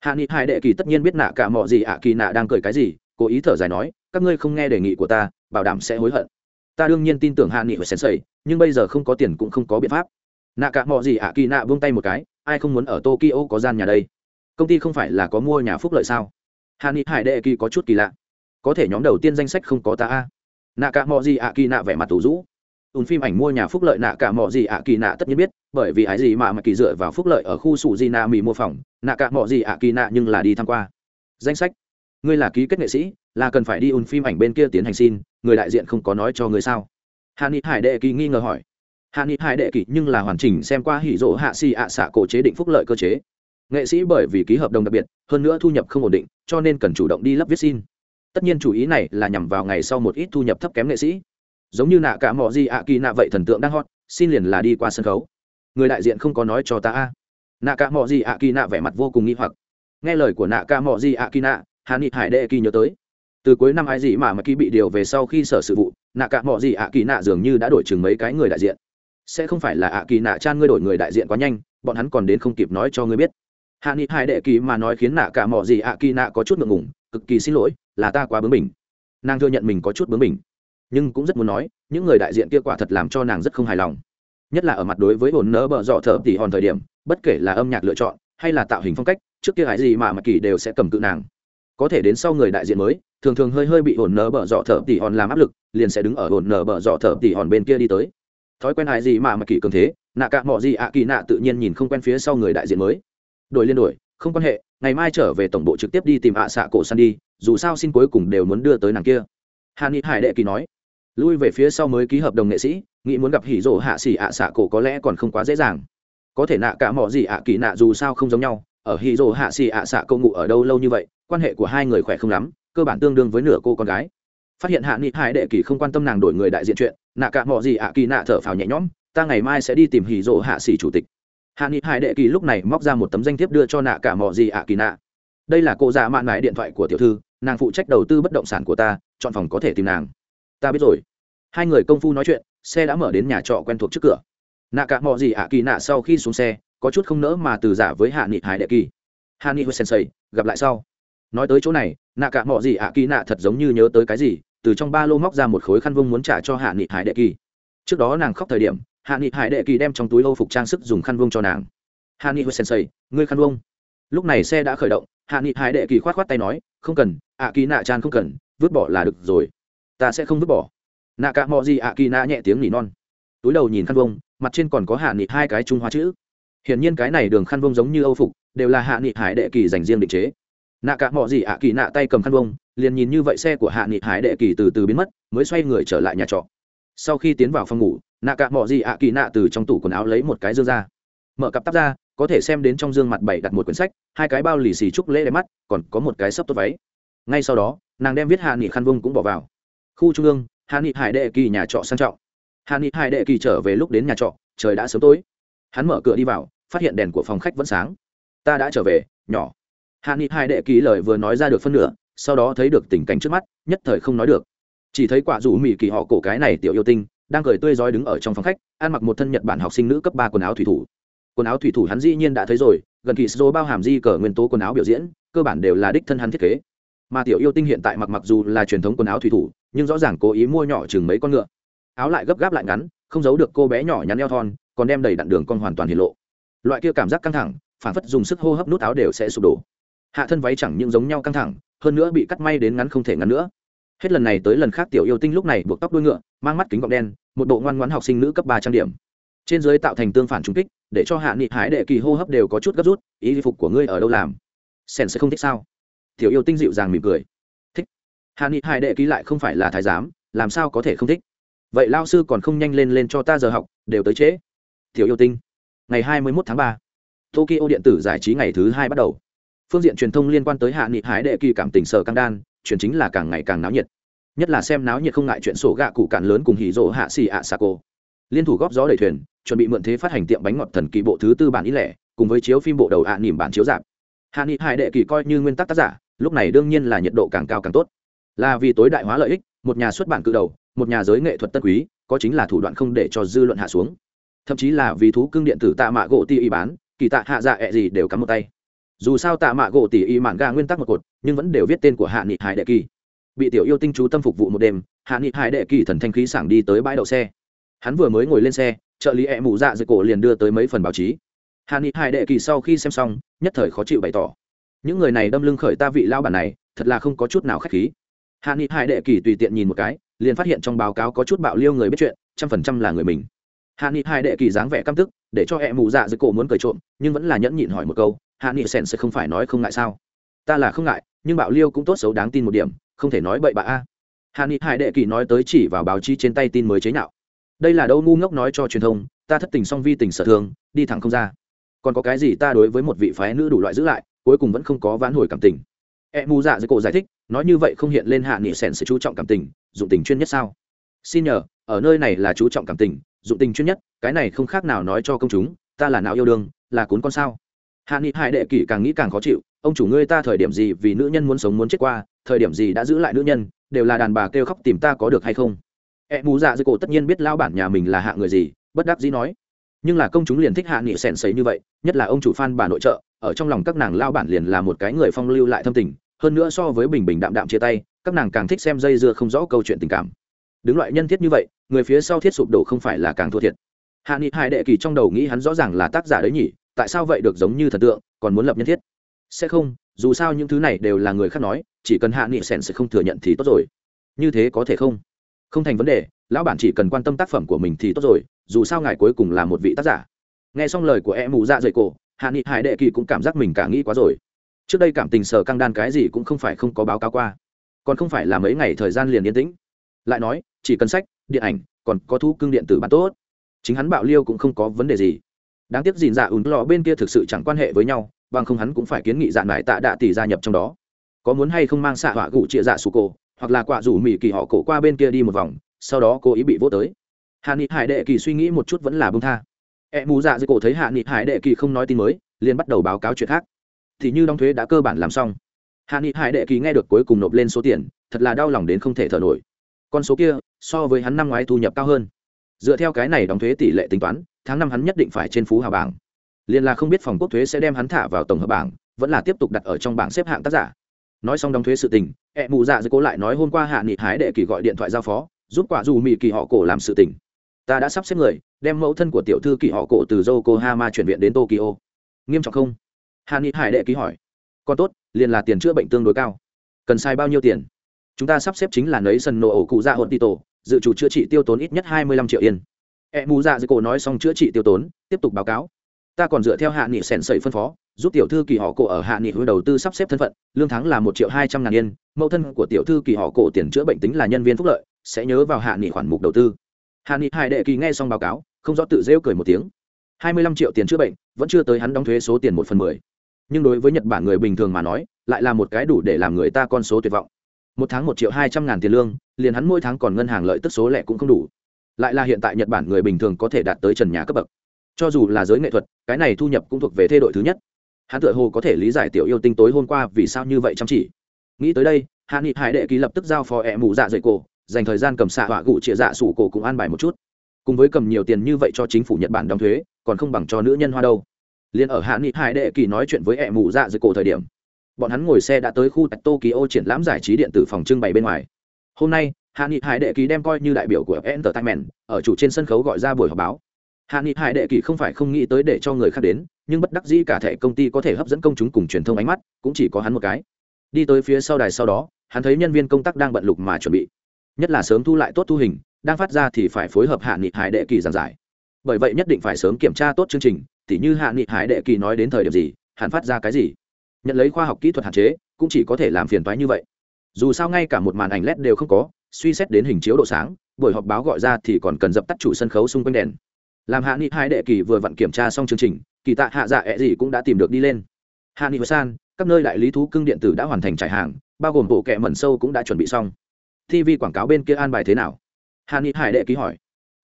S1: Hạ nghị hải đệ kỳ tất nhiên biết nạ cả mọi gì ạ kỳ nạ đang cười cái gì, cố ý thở dài nói, các ngươi không nghe đề nghị của ta, bảo đảm sẽ hối hận. Ta đương nhiên tin tưởng hạ nghị và sensei, nhưng bây giờ không có tiền cũng không có biện pháp. Nạ cả mọi gì ạ kỳ nạ buông tay một cái ai không muốn ở tokyo có gian nhà đây? Công ty không phải là có mua nhà phúc lợi sao? Hạ ni hải đệ kỳ có chút kỳ lạ. Có thể nhóm đầu tiên danh sách không có ta a. Nạ cả mọi gì ạ kỳ nạ vẻ mặt tủ rũ. Ùn phim ảnh mua nhà phúc lợi nạ cả mọi gì ạ kỳ nạ tất nhiên biết, bởi vì ái gì mà mà kỳ dựa vào phúc lợi ở khu sủ di nạ mì mua phòng nạ cả mọi gì ạ kỳ nạ nhưng là đi tham qua. Danh sách. Ngươi là ký kết nghệ sĩ, là cần phải đi ùn phim ảnh bên kia tiến hành xin, người đại diện không có nói cho ngươi sao? Hạ ni hải đệ kỳ nghi ngờ hỏi hạ nghị hải đệ kỷ nhưng là hoàn chỉnh xem qua hỉ rỗ hạ xì ạ xạ cổ chế định phúc lợi cơ chế. Nghệ sĩ bởi vì ký hợp đồng đặc biệt, hơn nữa thu nhập không ổn định, cho nên cần chủ động đi lắp viết xin. Tất nhiên chủ ý này là nhằm vào ngày sau một ít thu nhập thấp kém nghệ sĩ. Giống như nạ cả mò gì ạ kỳ nạ vậy thần tượng đang hot, xin liền là đi qua sân khấu. Người đại diện không có nói cho ta a. Nạ cả mò gì ạ kỳ nạ vẻ mặt vô cùng nghi hoặc. Nghe lời của nạ cả mò gì ạ kỳ nạ hà nghị hải đệ kỳ nhớ tới. Từ cuối năm ai gì mà mà kỳ bị điều về sau khi sở sự vụ, nạ cả mò gì ạ kỳ nạ dường như đã đổi chừng mấy cái người đại diện sẽ không phải là ạ kỳ nạ chan ngươi đổi người đại diện quá nhanh bọn hắn còn đến không kịp nói cho ngươi biết. Hạ nghị hai đệ kỳ mà nói khiến nạ cả mò gì ạ kỳ nạ có chút ngượng ngùng cực kỳ xin lỗi là ta quá bướng mình. nàng thừa nhận mình có chút bướng mình, nhưng cũng rất muốn nói những người đại diện kia quả thật làm cho nàng rất không hài lòng. Nhất là ở mặt đối với hồn nỡ bợ dọ thở tỉ hòn thời điểm bất kể là âm nhạc lựa chọn hay là tạo hình phong cách trước kia hãy gì mà mặc kỳ đều sẽ cầm cự nàng. Có thể đến sau người đại diện mới thường thường hơi hơi bị hồn nở bợ dọ thở tỉ hòn làm áp lực liền sẽ đứng ở hồn nở bợ dọ thở tỉ hòn bên kia đi tới thói quen hại gì mà mặc kỳ cường thế, nạ cả mọi gì ạ kỳ nạ tự nhiên nhìn không quen phía sau người đại diện mới. Đổi liên đổi, không quan hệ, ngày mai trở về tổng bộ trực tiếp đi tìm ạ xạ cổ săn đi, dù sao xin cuối cùng đều muốn đưa tới nàng kia. Hà ni hải đệ kỳ nói. Lui về phía sau mới ký hợp đồng nghệ sĩ, nghĩ muốn gặp hỉ rỗ hạ xỉ ạ xạ cổ có lẽ còn không quá dễ dàng. Có thể nạ cả mọi gì ạ kỳ nạ dù sao không giống nhau, ở hỉ rỗ hạ xỉ ạ xạ cổ ngụ ở đâu lâu như vậy, quan hệ của hai người khỏe không lắm, cơ bản tương đương với nửa cô con gái phát hiện hạ nghị hải đệ kỳ không quan tâm nàng đổi người đại diện chuyện, nạ cả mọi gì ạ kỳ nạ thở phào nhẹ nhõm, ta ngày mai sẽ đi tìm hỉ rỗ hạ xỉ chủ tịch. Hạ nghị hải đệ kỳ lúc này móc ra một tấm danh thiếp đưa cho nạ cả mọi gì ạ kỳ nạ. Đây là cô già mạn mãi điện thoại của tiểu thư, nàng phụ trách đầu tư bất động sản của ta, chọn phòng có thể tìm nàng. Ta biết rồi. Hai người công phu nói chuyện, xe đã mở đến nhà trọ quen thuộc trước cửa. Nạ cả mọi gì ạ kỳ nạ sau khi xuống xe, có chút không nỡ mà từ giả với hạ nghị hải đệ kỳ. Hạ nghị sensei gặp lại sau. Nói tới chỗ này, nạ cả mọi gì ạ kỳ nạ thật giống như nhớ tới cái gì từ trong ba lô móc ra một khối khăn vông muốn trả cho hạ nghị hải đệ kỳ. Trước đó nàng khóc thời điểm, hạ nghị hải đệ kỳ đem trong túi âu phục trang sức dùng khăn vông cho nàng. Hạ nghị sensei, ngươi khăn vông lúc này xe đã khởi động, hạ nghị hải đệ kỳ khoát khoát tay nói, không cần, ạ kỳ nạ tràn không cần, vứt bỏ là được rồi. Ta sẽ không vứt bỏ. Nạ cả mọi gì ạ kỳ nạ nhẹ tiếng nỉ non. Túi đầu nhìn khăn vông mặt trên còn có hạ nghị hai cái trung hoa chữ. Hiển nhiên cái này đường khăn vông giống như âu phục, đều là hạ nghị hải đệ kỳ dành riêng định chế. Nạ cả mọi gì ạ kỳ nạ tay cầm khăn vông liền nhìn như vậy xe của hạ nghị hải đệ kỳ từ từ biến mất, mới xoay người trở lại nhà trọ. Sau khi tiến vào phòng ngủ, nạ cạ mọi gì ạ kỳ nạ từ trong tủ quần áo lấy một cái dương ra, mở cặp tắp ra, có thể xem đến trong dương mặt bảy đặt một quyển sách, hai cái bao lì xì trúc lễ đẹp mắt, còn có một cái sấp tốt váy. Ngay sau đó, nàng đem viết hạ nghị khăn vung cũng bỏ vào. Khu trung ương, hạ nghị hải đệ kỳ nhà trọ sang trọng. Hạ nghị hải đệ kỳ trở về lúc đến nhà trọ, trời đã sớm tối. Hắn mở cửa đi vào, phát hiện đèn của phòng khách vẫn sáng. Ta đã trở về, nhỏ. Hạ nghị hải đệ kỳ lời vừa nói ra được phân nửa sau đó thấy được tình cảnh trước mắt, nhất thời không nói được. Chỉ thấy quả rủ mỹ kỳ họ cổ cái này tiểu yêu tinh, đang cười tươi rói đứng ở trong phòng khách, ăn mặc một thân nhật bản học sinh nữ cấp ba quần áo thủy thủ. Quần áo thủy thủ hắn dĩ nhiên đã thấy rồi, gần kỳ số bao hàm di cờ nguyên tố quần áo biểu diễn, cơ bản đều là đích thân hắn thiết kế. Mà tiểu yêu tinh hiện tại mặc mặc dù là truyền thống quần áo thủy thủ, nhưng rõ ràng cố ý mua nhỏ chừng mấy con ngựa. Áo lại gấp gáp lại ngắn, không giấu được cô bé nhỏ nhắn eo thon, còn đem đầy đặn đường con hoàn toàn hiện lộ. Loại kia cảm giác căng thẳng, phản phất dùng sức hô hấp nút áo đều sẽ sụp đổ. Hạ thân váy chẳng những giống nhau căng thẳng hơn nữa bị cắt may đến ngắn không thể ngắn nữa. Hết lần này tới lần khác tiểu yêu tinh lúc này buộc tóc đuôi ngựa, mang mắt kính gọng đen, một bộ ngoan ngoãn học sinh nữ cấp ba trang điểm. Trên dưới tạo thành tương phản trung kích, để cho hạ nghị hải đệ kỳ hô hấp đều có chút gấp rút, ý phục của ngươi ở đâu làm? Sen sẽ không thích sao? Tiểu yêu tinh dịu dàng mỉm cười. Thích. Hạ nghị hải đệ kỳ lại không phải là thái giám, làm sao có thể không thích? Vậy lao sư còn không nhanh lên lên cho ta giờ học, đều tới trễ. Tiểu yêu tinh. Ngày hai mươi 21 tháng ba. Tokyo điện tử giải trí ngày thứ hai bắt đầu phương diện truyền thông liên quan tới hạ nghị hải đệ kỳ cảm tình sở căng đan truyền chính là càng ngày càng náo nhiệt. Nhất là xem náo nhiệt không ngại chuyện sổ gạ cụ cản lớn cùng hỉ rỗ hạ xì ạ xà cô. Liên thủ góp gió đầy thuyền, chuẩn bị mượn thế phát hành tiệm bánh ngọt thần kỳ bộ thứ tư bản ý lẻ, cùng với chiếu phim bộ đầu ạ à nỉm bản chiếu giảm hạ nghị hải đệ kỳ coi như nguyên tắc tác giả, lúc này đương nhiên là nhiệt độ càng cao càng tốt. Là vì tối đại hóa lợi ích, một nhà xuất bản cự đầu, một nhà giới nghệ thuật tân quý, có chính là thủ đoạn không để cho dư luận hạ xuống. Thậm chí là vì thú cưng điện tử tạ mạ gỗ ti y bán, kỳ tạ hạ dạ ẹ gì đều cắm một tay dù sao tạ mạ gỗ tỷ y mạn ga nguyên tắc một cột, nhưng vẫn đều viết tên của hạ nghị hải đệ kỳ. Bị tiểu yêu tinh chú tâm phục vụ một đêm, hạ nghị hải đệ kỳ thần thanh khí sảng đi tới bãi đậu xe. Hắn vừa mới ngồi lên xe, trợ lý ẹ mụ dạ dưới cổ liền đưa tới mấy phần báo chí. Hạ nghị hải đệ kỳ sau khi xem xong, nhất thời khó chịu bày tỏ. Những người này đâm lưng khởi ta vị lao bản này, thật là không có chút nào k h á c h khí. Hạ nghị hải đệ kỳ tùy tiện nhìn một cái, liền phát hiện trong báo cáo có chút bạo liêu người biết chuyện, trăm phần trăm là người mình. Hạ nghị hải đệ kỳ dáng vẻ căm tức, để cho ẹ mù dạ dưới cổ muốn cười trộm, nhưng vẫn là nhẫn nhịn hỏi một câu hạ nghị sèn sẽ không phải nói không ngại sao? Ta là không ngại, nhưng bạo liêu cũng tốt xấu đáng tin một điểm, không thể nói bậy bạ a. Hạ nghị hải đệ kỳ nói tới chỉ vào báo chí trên tay tin mới chế nhạo. Đây là đâu ngu ngốc nói cho truyền thông, ta thất tình song vi tình sở thương đi thẳng không ra. Còn có cái gì ta đối với một vị phái nữ đủ loại giữ lại, cuối cùng vẫn không có vãn hồi cảm tình. E mù dạ dưới cổ giải thích, nói như vậy không hiện lên hạ nghị sèn sự chú trọng cảm tình, dụng tình chuyên nhất sao? Xin nhờ, ở nơi này là chú trọng cảm tình, dụng tình chuyên nhất, cái này không khác nào nói cho công chúng, ta là não yêu đương, là cuốn con sao? Hạ nghị hải đệ kỷ càng nghĩ càng khó chịu, ông chủ ngươi ta thời điểm gì vì nữ nhân muốn sống muốn chết qua, thời điểm gì đã giữ lại nữ nhân, đều là đàn bà kêu khóc tìm ta có được hay không? E mù dạ dưới cổ tất nhiên biết lao bản nhà mình là hạ người gì, bất đắc dĩ nói, nhưng là công chúng liền thích hạ nghị sèn sấy như vậy, nhất là ông chủ phan bà nội trợ, ở trong lòng các nàng lao bản liền là một cái người phong lưu lại thâm tình, hơn nữa so với bình bình đạm đạm chia tay, các nàng càng thích xem dây dưa không rõ câu chuyện tình cảm. Đứng loại nhân thiết như vậy, người phía sau thiết sụp đổ không phải là càng thua thiệt. Hạ nghị hai đệ kỳ trong đầu nghĩ hắn rõ ràng là tác giả đấy nhỉ tại sao vậy được giống như thần tượng, còn muốn lập nhân thiết? Sẽ không, dù sao những thứ này đều là người khác nói, chỉ cần hạ nghị sèn sẽ không thừa nhận thì tốt rồi. Như thế có thể không? Không thành vấn đề, lão bản chỉ cần quan tâm tác phẩm của mình thì tốt rồi, dù sao ngài cuối cùng là một vị tác giả. Nghe xong lời của em mù dạ dày cổ, hạ nghị hải đệ kỳ cũng cảm giác mình cả nghĩ quá rồi. Trước đây cảm tình sở căng đan cái gì cũng không phải không có báo cáo qua. Còn không phải là mấy ngày thời gian liền yên tĩnh. Lại nói, chỉ cần sách, điện ảnh, còn có thu cưng điện tử bán tốt. Chính hắn bạo liêu cũng không có vấn đề gì đáng tiếc dìn dạ ùn lò bên kia thực sự chẳng quan hệ với nhau, bằng không hắn cũng phải kiến nghị dạ nải tạ đạ tỷ gia nhập trong đó. Có muốn hay không mang xạ họa gụ chia dạ sụ cổ, hoặc là quạ rủ mỹ kỳ họ cổ qua bên kia đi một vòng, sau đó cố ý bị vô tới. Hạ nghị hải đệ kỳ suy nghĩ một chút vẫn là bông tha. E mù dạ dưới cổ thấy hạ nghị hải đệ kỳ không nói tin mới, liền bắt đầu báo cáo chuyện khác. Thì như đóng thuế đã cơ bản làm xong. Hạ nghị hải đệ kỳ nghe được cuối cùng nộp lên số tiền, thật là đau lòng đến không thể thở nổi. Con số kia, so với hắn năm ngoái thu nhập cao hơn. Dựa theo cái này đóng thuế tỷ lệ tính toán tháng năm hắn nhất định phải trên phú hào bảng. Liền là không biết phòng quốc thuế sẽ đem hắn thả vào tổng hợp bảng, vẫn là tiếp tục đặt ở trong bảng xếp hạng tác giả. Nói xong đóng thuế sự tình, ẹ mụ dạ dưới cố lại nói hôm qua hạ nghị hái đệ kỳ gọi điện thoại giao phó, giúp quả dù mỹ kỳ họ cổ làm sự tình. Ta đã sắp xếp người, đem mẫu thân của tiểu thư kỳ họ cổ từ yokohama chuyển viện đến tokyo. Nghiêm trọng không? Hạ nghị hải đệ ký hỏi. Còn tốt, liền là tiền chữa bệnh tương đối cao. Cần sai bao nhiêu tiền? Chúng ta sắp xếp chính là nấy sân nổ ổ cụ ra hồn tito dự chủ chữa trị tiêu tốn ít nhất hai mươi lăm triệu yên e mù dạ dưới cổ nói xong chữa trị tiêu tốn, tiếp tục báo cáo. Ta còn dựa theo hạ nghị sèn sẩy phân phó, giúp tiểu thư kỳ họ cổ ở hạ nghị hồi đầu tư sắp xếp thân phận, lương tháng là một triệu hai trăm ngàn yên, mẫu thân của tiểu thư kỳ họ cổ tiền chữa bệnh tính là nhân viên phúc lợi, sẽ nhớ vào hạ nghị khoản mục đầu tư. Hạ nghị hải đệ kỳ nghe xong báo cáo, không rõ tự rêu cười một tiếng. Hai mươi lăm triệu tiền chữa bệnh, vẫn chưa tới hắn đóng thuế số tiền một phần mười. Nhưng đối với nhật bản người bình thường mà nói, lại là một cái đủ để làm người ta con số tuyệt vọng. Một tháng một triệu hai trăm ngàn tiền lương, liền hắn mỗi tháng còn ngân hàng lợi tức số lẻ cũng không đủ lại là hiện tại nhật bản người bình thường có thể đạt tới trần nhà cấp bậc. Cho dù là giới nghệ thuật, cái này thu nhập cũng thuộc về thê đội thứ nhất. Hắn tự hồ có thể lý giải tiểu yêu tinh tối hôm qua vì sao như vậy chăm chỉ. Nghĩ tới đây hạ nghị hải đệ ký lập tức giao phó ẹ mù dạ dậy cổ, dành thời gian cầm xạ họa gụ trịa dạ sủ cổ cũng an bài một chút. Cùng với cầm nhiều tiền như vậy cho chính phủ nhật bản đóng thuế, còn không bằng cho nữ nhân hoa đâu. Liền ở hạ nghị hải đệ kỳ nói chuyện với ẹ mù dạ dậy cổ thời điểm, bọn hắn ngồi xe đã tới khu tokyo triển lãm giải trí điện tử phòng trưng bày bên ngoài. Hôm nay hạ nghị hải đệ kỳ đem coi như đại biểu của entertainment ở chủ trên sân khấu gọi ra buổi họp báo. Hạ nghị hải đệ kỳ không phải không nghĩ tới để cho người khác đến, nhưng bất đắc dĩ cả thể công ty có thể hấp dẫn công chúng cùng truyền thông ánh mắt, cũng chỉ có hắn một cái. Đi tới phía sau đài sau đó, hắn thấy nhân viên công tác đang bận lục mà chuẩn bị. Nhất là sớm thu lại tốt thu hình, đang phát ra thì phải phối hợp hạ nghị hải đệ kỳ giảng giải. Bởi vậy nhất định phải sớm kiểm tra tốt chương trình, tỉ như hạ nghị hải đệ kỳ nói đến thời điểm gì, hắn phát ra cái gì. Nhận lấy khoa học kỹ thuật hạn chế, cũng chỉ có thể làm phiền toái như vậy. Dù sao ngay cả một màn ảnh led đều không có suy xét đến hình chiếu độ sáng, buổi họp báo gọi ra thì còn cần dập tắt chủ sân khấu xung quanh đèn. Làm hạ nghị hai đệ kỳ vừa vặn kiểm tra xong chương trình, kỳ tạ hạ dạ ẹ gì cũng đã tìm được đi lên. Hạ nghị san, các nơi đại lý thú cưng điện tử đã hoàn thành trải hàng, bao gồm bộ kẹ mẩn sâu cũng đã chuẩn bị xong. Tv quảng cáo bên kia an bài thế nào? Hạ nghị hải đệ ký hỏi.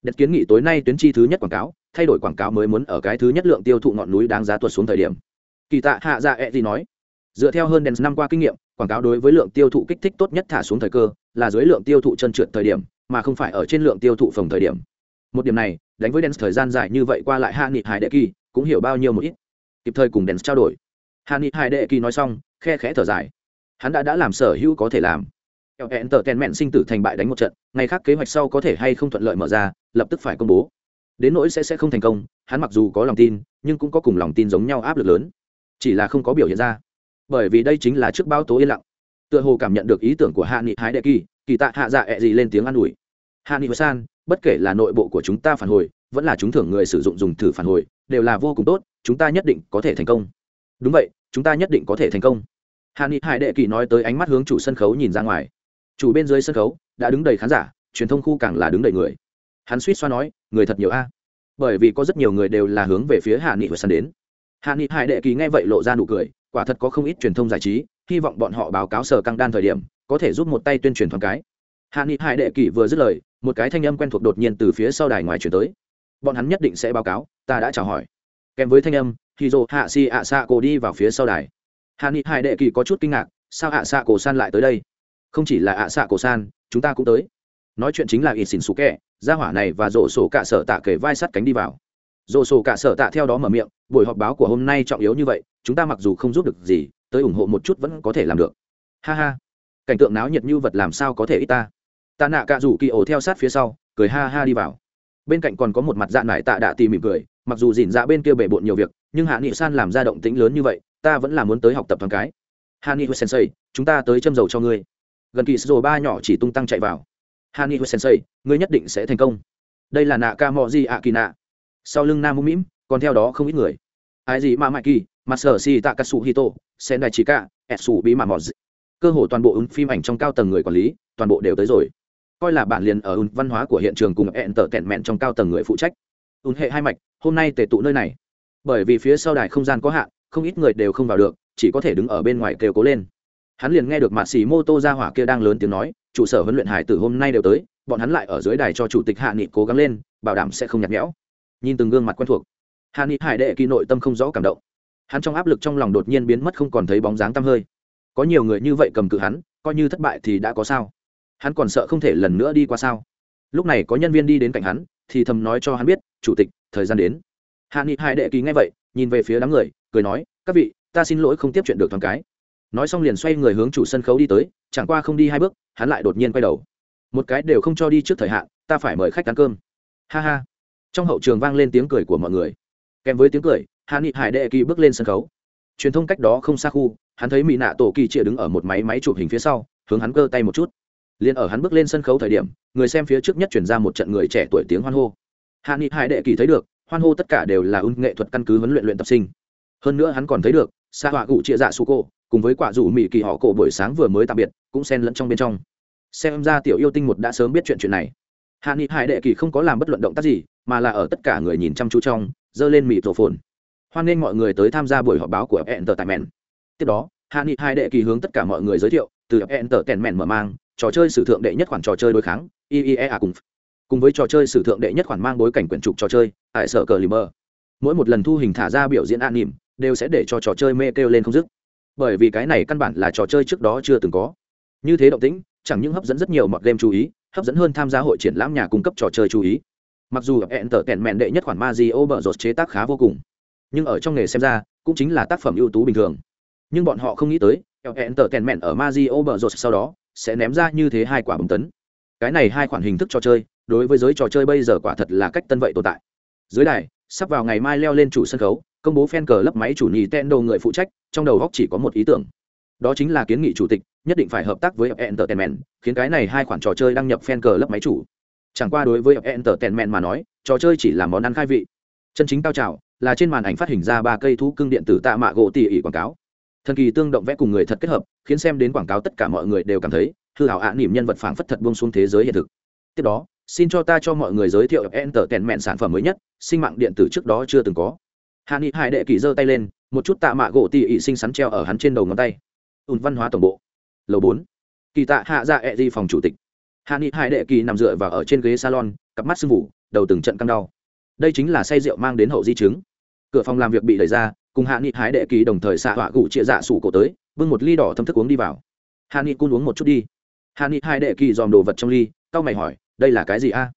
S1: Đẹp kiến nghị tối nay tuyến chi thứ nhất quảng cáo, thay đổi quảng cáo mới muốn ở cái thứ nhất lượng tiêu thụ ngọn núi đáng giá tuột xuống thời điểm. Kỳ tạ hạ dạ ẹ gì nói. Dựa theo hơn đèn năm qua kinh nghiệm, quảng cáo đối với lượng tiêu thụ kích thích tốt nhất thả xuống thời cơ là dưới lượng tiêu thụ chân trượt thời điểm, mà không phải ở trên lượng tiêu thụ phòng thời điểm. Một điểm này, đánh với đèn thời gian dài như vậy qua lại hạ nghị hải đệ kỳ, cũng hiểu bao nhiêu một ít. Kịp thời cùng đèn trao đổi. Hạ nghị hải đệ kỳ nói xong, khe khẽ thở dài. Hắn đã đã làm sở hữu có thể làm. Kẹo hẹn tờ tèn mẹn sinh tử thành bại đánh một trận, ngày khác kế hoạch sau có thể hay không thuận lợi mở ra, lập tức phải công bố. Đến nỗi sẽ sẽ không thành công, hắn mặc dù có lòng tin, nhưng cũng có cùng lòng tin giống nhau áp lực lớn. Chỉ là không có biểu hiện ra. Bởi vì đây chính là trước bao tố yên lặng tựa hồ cảm nhận được ý tưởng của hạ nghị hái đệ kỳ kỳ tạ hạ dạ ẹ、e、gì lên tiếng an ủi. Hạ nghị san, bất kể là nội bộ của chúng ta phản hồi, vẫn là chúng thưởng người sử dụng dùng thử phản hồi, đều là vô cùng tốt, chúng ta nhất định có thể thành công. Đúng vậy, chúng ta nhất định có thể thành công. Hạ nghị hải đệ kỳ nói tới ánh mắt hướng chủ sân khấu nhìn ra ngoài. Chủ bên dưới sân khấu, đã đứng đầy khán giả, truyền thông khu càng là đứng đầy người. Hắn suýt xoa nói, người thật nhiều a. Bởi vì có rất nhiều người đều là hướng về phía hạ nghị và sân đến. Hạ nghị hải đệ kỳ nghe vậy lộ ra nụ cười, quả thật có không ít truyền thông giải trí hy vọng bọn họ báo cáo sở căng đan thời điểm, có thể giúp một tay tuyên truyền thoáng cái. Hạ nghị hải đệ kỷ vừa dứt lời, một cái thanh âm quen thuộc đột nhiên từ phía sau đài ngoài chuyển tới. Bọn hắn nhất định sẽ báo cáo, ta đã chào hỏi. Kèm với thanh âm thì dồ hạ si ạ xạ cổ đi vào phía sau đài. Hạ nghị hải đệ kỳ có chút kinh ngạc, sao ạ xạ cổ san lại tới đây? Không chỉ là ạ xạ cổ san, chúng ta cũng tới. Nói chuyện chính là ít xỉn xú kẹ ra hỏa này và rổ sổ cả sở tạ kể vai sắt cánh đi vào. Rổ sổ cả sở tạ theo đó mở miệng, buổi họp báo của hôm nay trọng yếu như vậy, chúng ta mặc dù không giúp được gì tới ủng hộ một chút vẫn có thể làm được. Ha ha. Cảnh tượng náo nhiệt như vật làm sao có thể ít ta? Tạ nạ cạ rủ kỳ ổ theo sát phía sau, cười ha ha đi vào. Bên cạnh còn có một mặt dạ nải tạ đạ tì mỉm cười, mặc dù dìn dạ bên kia bể bộn nhiều việc, nhưng hạ nghị san làm ra động tĩnh lớn như vậy, ta vẫn là muốn tới học tập thằng cái. Hạ nghị sensei, chúng ta tới châm dầu cho ngươi. Gần kỳ sô ba nhỏ chỉ tung tăng chạy vào. Hạ nghị sensei, ngươi nhất định sẽ thành công. Đây là nạ ca mò di ạ kỳ nạ. Sau lưng nam mũm mĩm, còn theo đó không ít người. Ai gì mà mãi kỳ mặt sở si tạ cà katsu hito sen đại chỉ cả etsu bí mà mò cơ hồ toàn bộ ứng phim ảnh trong cao tầng người quản lý, toàn bộ đều tới rồi. Coi là bản liền ở ứng văn hóa của hiện trường cùng ẹn tở tẹn mẹn trong cao tầng người phụ trách. Ứng hệ hai mạch, hôm nay tề tụ nơi này. Bởi vì phía sau đài không gian có hạn, không ít người đều không vào được, chỉ có thể đứng ở bên ngoài kêu cố lên. Hắn liền nghe được mạ xì mô tô ra hỏa kia đang lớn tiếng nói trụ sở huấn luyện hải tử hôm nay đều tới, bọn hắn lại ở dưới đài cho chủ tịch hạ nghị cố gắng lên, bảo đảm sẽ không nhạt nhẽo. Nhìn từng gương mặt quen thuộc, hạ nghị hải đệ kỳ nội tâm không rõ cảm động hắn trong áp lực trong lòng đột nhiên biến mất không còn thấy bóng dáng tăm hơi. Có nhiều người như vậy cầm cự hắn, coi như thất bại thì đã có sao? Hắn còn sợ không thể lần nữa đi qua sao? Lúc này có nhân viên đi đến cạnh hắn, thì thầm nói cho hắn biết, chủ tịch, thời gian đến. Hạ nghị hai đệ kỳ nghe vậy, nhìn về phía đám người, cười nói, các vị, ta xin lỗi không tiếp chuyện được thoáng cái. Nói xong liền xoay người hướng chủ sân khấu đi tới, chẳng qua không đi hai bước, hắn lại đột nhiên quay đầu. Một cái đều không cho đi trước thời hạn, ta phải mời khách ăn cơm. Ha ha. Trong hậu trường vang lên tiếng cười của mọi người. Kèm với tiếng cười hạ nghị hải đệ kỳ bước lên sân khấu. Truyền thông cách đó không xa khu, hắn thấy mỹ nạ tổ kỳ chĩa đứng ở một máy máy chụp hình phía sau, hướng hắn cơ tay một chút. Liền ở hắn bước lên sân khấu thời điểm, người xem phía trước nhất chuyển ra một trận người trẻ tuổi tiếng hoan hô. Hạ nghị hải đệ kỳ thấy được, hoan hô tất cả đều là ưng nghệ thuật căn cứ huấn luyện luyện tập sinh. Hơn nữa hắn còn thấy được xa họa cụ chia dạ su cô cùng với quả rủ mỹ kỳ họ cổ buổi sáng vừa mới tạm biệt, cũng xen lẫn trong bên trong. Xem ra tiểu yêu tinh một đã sớm biết chuyện chuyện này. Hạ nghị hải đệ kỳ không có làm bất luận động tác gì, mà là ở tất cả người nhìn chăm chú trong, giơ lên mịt tổ phồn hoan nghênh mọi người tới tham gia buổi họp báo của entertainment. Tiếp đó, hạ nghị hai đệ kỳ hướng tất cả mọi người giới thiệu, từ entertainment mở mang, trò chơi sử thượng đệ nhất khoản trò chơi đối kháng iea cùng cùng với trò chơi sử thượng đệ nhất khoản mang bối cảnh quyển trục trò chơi tại sở cờ limer mỗi một lần thu hình thả ra biểu diễn an nỉm, đều sẽ để cho trò chơi mê kêu lên không dứt. Bởi vì cái này căn bản là trò chơi trước đó chưa từng có. Như thế động tĩnh, chẳng những hấp dẫn rất nhiều mọt game chú ý, hấp dẫn hơn tham gia hội triển lãm nhà cung cấp trò chơi chú ý. Mặc dù hẹn tở tèn mẹn đệ nhất khoản ma di ô bờ rột chế tác khá vô cùng nhưng ở trong nghề xem ra, cũng chính là tác phẩm ưu tú bình thường. Nhưng bọn họ không nghĩ tới hẹn tờ kèn mẹn ở ma di ô bờ rột sau đó sẽ ném ra như thế hai quả bóng tấn. Cái này hai khoản hình thức trò chơi, đối với giới trò chơi bây giờ quả thật là cách tân vậy tồn tại. Dưới đài, sắp vào ngày mai leo lên chủ sân khấu, công bố fan cờ lấp máy chủ nhì ten đồ người phụ trách, trong đầu góc chỉ có một ý tưởng. Đó chính là kiến nghị chủ tịch, nhất định phải hợp tác với entertainment, khiến cái này hai khoản trò chơi đăng nhập fan cờ lấp máy chủ. Chẳng qua đối với entertainment mà nói, trò chơi chỉ là món ăn khai vị. Chân chính cao trào là trên màn ảnh phát hình ra ba cây thú cưng điện tử tạ mạ gỗ tỉ ỉ quảng cáo. Thần kỳ tương động vẽ cùng người thật kết hợp, khiến xem đến quảng cáo tất cả mọi người đều cảm thấy, hư hảo ạ niềm nhân vật phảng phất thật buông xuống thế giới hiện thực. Tiếp đó, xin cho ta cho mọi người giới thiệu entertainment sản phẩm mới nhất, sinh mạng điện tử trước đó chưa từng có. Hạ nghị hải đệ kỳ giơ tay lên, một chút tạ mạ gỗ tỉ ỉ xinh xắn treo ở hắn trên đầu ngón tay. Ùn văn hóa tổng bộ. Lầu bốn. Kỳ tạ hạ dạ e di phòng chủ tịch. Hạ nghị hải đệ kỳ nằm dựa vào ở trên ghế salon, cặp mắt sưng vụ, đầu từng trận căng đau đây chính là say rượu mang đến hậu di chứng. Cửa phòng làm việc bị đẩy ra, cùng hạ nghị hái đệ kỳ đồng thời xạ họa gụ chia dạ sủ cổ tới, bưng một ly đỏ thâm thức uống đi vào. Hạ nghị cun uống một chút đi. Hạ nghị hai đệ kỳ dòm đồ vật trong ly, cau mày hỏi, đây là cái gì a?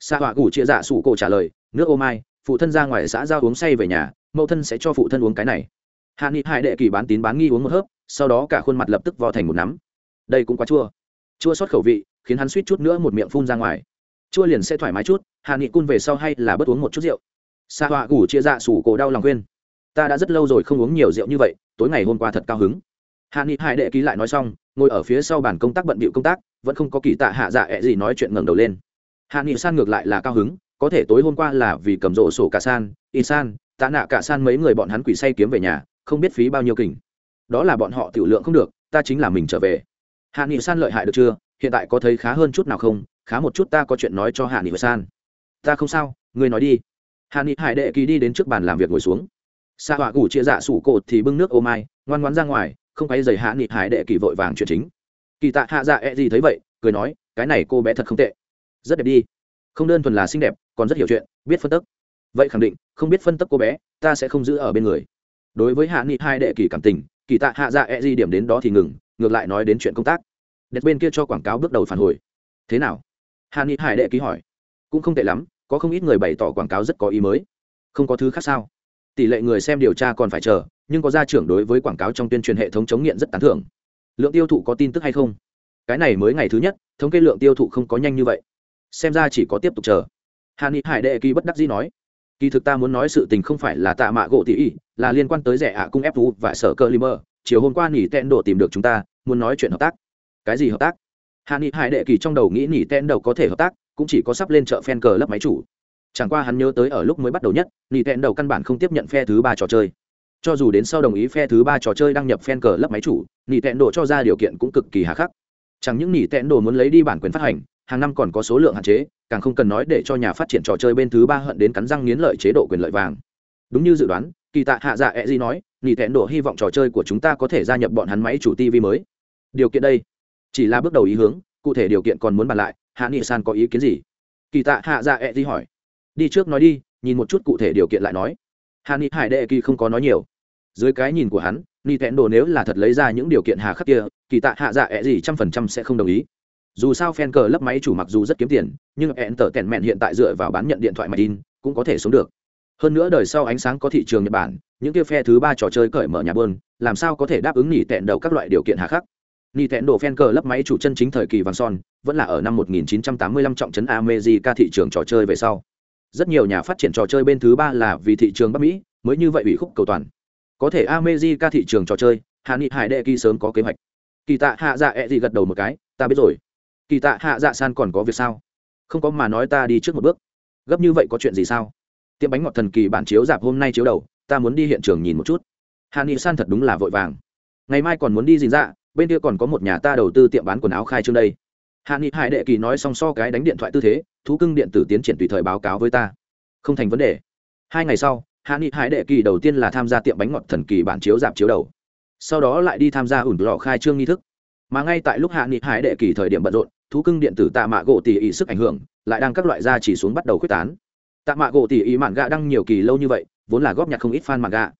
S1: Xạ họa gụ chia dạ sủ cổ trả lời, nước ô mai, phụ thân ra ngoài xã giao uống say về nhà, mẫu thân sẽ cho phụ thân uống cái này. Hạ nghị hai đệ kỳ bán tín bán nghi uống một hớp, sau đó cả khuôn mặt lập tức vò thành một nắm. Đây cũng quá chua. Chua xót khẩu vị, khiến hắn suýt chút nữa một miệng phun ra ngoài chua liền sẽ thoải mái chút hạ nghị cun về sau hay là bớt uống một chút rượu. Xa họa gủ chia dạ sủ cổ đau lòng khuyên, ta đã rất lâu rồi không uống nhiều rượu như vậy, tối ngày hôm qua thật cao hứng. Hạ nghị hải đệ ký lại nói xong, ngồi ở phía sau bàn công tác bận bịu công tác, vẫn không có kỳ tạ hạ dạ ẹ gì nói chuyện ngẩng đầu lên. Hạ nghị san ngược lại là cao hứng, có thể tối hôm qua là vì cầm rộ sổ cả san, y san, tạ nạ cả san mấy người bọn hắn quỷ say kiếm về nhà, không biết phí bao nhiêu kình. Đó là bọn họ tiểu lượng không được, ta chính là mình trở về. Hạ nghị san lợi hại được chưa? Hiện tại có thấy khá hơn chút nào không? Khá một chút ta có chuyện nói cho hạ nghị san. Ta không sao, ngươi nói đi. Hạ nghị hải đệ kỳ đi đến trước bàn làm việc ngồi xuống. Xa họa gủ chia dạ sủ cột thì bưng nước ô mai, ngoan ngoan ra ngoài, không quay giày hạ nghị hải đệ kỳ vội vàng chuyện chính. Kỳ tạ hạ dạ e gì thấy vậy, cười nói, cái này cô bé thật không tệ. Rất đẹp đi. Không đơn thuần là xinh đẹp, còn rất hiểu chuyện, biết phân tức vậy khẳng định, không biết phân tức cô bé, ta sẽ không giữ ở bên người. Đối với hạ nghị hai đệ kỳ cảm tình, kỳ tạ hạ dạ e gì điểm đến đó thì ngừng, ngược lại nói đến chuyện công tác. Đẹp bên kia cho quảng cáo bước đầu phản hồi. Thế nào? Hạ ni hải đệ ký hỏi. Cũng không tệ lắm, có không ít người bày tỏ quảng cáo rất có ý mới. Không có thứ khác sao? Tỷ lệ người xem điều tra còn phải chờ, nhưng có gia trưởng đối với quảng cáo trong tuyên truyền hệ thống chống nghiện rất tán thưởng. Lượng tiêu thụ có tin tức hay không? Cái này mới ngày thứ nhất, thống kê lượng tiêu thụ không có nhanh như vậy. Xem ra chỉ có tiếp tục chờ. Hàn ni hải đệ kỳ bất đắc dĩ nói. Kỳ thực ta muốn nói sự tình không phải là tạ mạ gỗ tỷ ý là liên quan tới rẻ ạ cung ép và sở cơ limer chiều hôm qua nghỉ tẹn đổ tìm được chúng ta, muốn nói chuyện hợp tác. Cái gì hợp tác? Hạ nghị hải đệ kỳ trong đầu nghĩ nỉ tên đầu có thể hợp tác, cũng chỉ có sắp lên chợ fan cờ lấp máy chủ. Chẳng qua hắn nhớ tới ở lúc mới bắt đầu nhất, nỉ tên đầu căn bản không tiếp nhận phe thứ ba trò chơi. Cho dù đến sau đồng ý phe thứ ba trò chơi đăng nhập fan cờ lấp máy chủ, nỉ tẹn đồ cho ra điều kiện cũng cực kỳ hà khắc. Chẳng những nỉ tẹn đồ muốn lấy đi bản quyền phát hành, hàng năm còn có số lượng hạn chế, càng không cần nói để cho nhà phát triển trò chơi bên thứ ba hận đến cắn răng nghiến lợi chế độ quyền lợi vàng. Đúng như dự đoán, kỳ tạ hạ dạ e gì nói, nỉ tẹn đồ hy vọng trò chơi của chúng ta có thể gia nhập bọn hắn máy chủ tv mới. Điều kiện đây chỉ là bước đầu ý hướng, cụ thể điều kiện còn muốn bàn lại, hạ nghị san có ý kiến gì? Kỳ tạ hạ dạ e gì hỏi. Đi trước nói đi, nhìn một chút cụ thể điều kiện lại nói. Hạ nghị hải đệ kỳ không có nói nhiều. Dưới cái nhìn của hắn nintendo nếu là thật lấy ra những điều kiện hà khắc kia, kỳ tạ hạ dạ e ẹ gì trăm phần trăm sẽ không đồng ý. Dù sao phen cờ lấp máy chủ mặc dù rất kiếm tiền, nhưng ẹn tở tẹn mẹn hiện tại dựa vào bán nhận điện thoại máy in, cũng có thể sống được. Hơn nữa đời sau ánh sáng có thị trường nhật bản, những kia phe thứ ba trò chơi cởi mở nhà bơn, làm sao có thể đáp ứng nỉ tẹn đầu các loại điều kiện hà khắc? Nỉ tẹn đồ fan cờ lấp máy chủ chân chính thời kỳ vàng son, vẫn là ở năm 1985 trọng trấn America thị trường trò chơi về sau. Rất nhiều nhà phát triển trò chơi bên thứ ba là vì thị trường bắc mỹ, mới như vậy ủy khúc cầu toàn. Có thể America thị trường trò chơi hạ nghị hải đệ kỳ sớm có kế hoạch. Kỳ tạ hạ dạ ẹ gì gật đầu một cái, ta biết rồi. Kỳ tạ hạ dạ san còn có việc sao? Không có mà nói ta đi trước một bước. Gấp như vậy có chuyện gì sao? Tiệm bánh ngọt thần kỳ bản chiếu dạp hôm nay chiếu đầu, ta muốn đi hiện trường nhìn một chút. Hạ nghị san thật đúng là vội vàng. Ngày mai còn muốn đi dình dạ bên kia còn có một nhà ta đầu tư tiệm bán quần áo khai trương đây. Hạ nghị hải đệ kỳ nói song so cái đánh điện thoại tư thế, thú cưng điện tử tiến triển tùy thời báo cáo với ta. Không thành vấn đề. Hai ngày sau, hạ nghị hải đệ kỳ đầu tiên là tham gia tiệm bánh ngọt thần kỳ bản chiếu dạp chiếu đầu. Sau đó lại đi tham gia ủn lò khai trương nghi thức. Mà ngay tại lúc hạ nghị hải đệ kỳ thời điểm bận rộn, thú cưng điện tử tạ mạ gỗ tỉ ý sức ảnh hưởng, lại đang các loại gia chỉ xuống bắt đầu quyết tán. Tạ mạ gỗ tỉ ý mạn gạ đăng nhiều kỳ lâu như vậy, vốn là góp nhặt không ít fan mạn gạ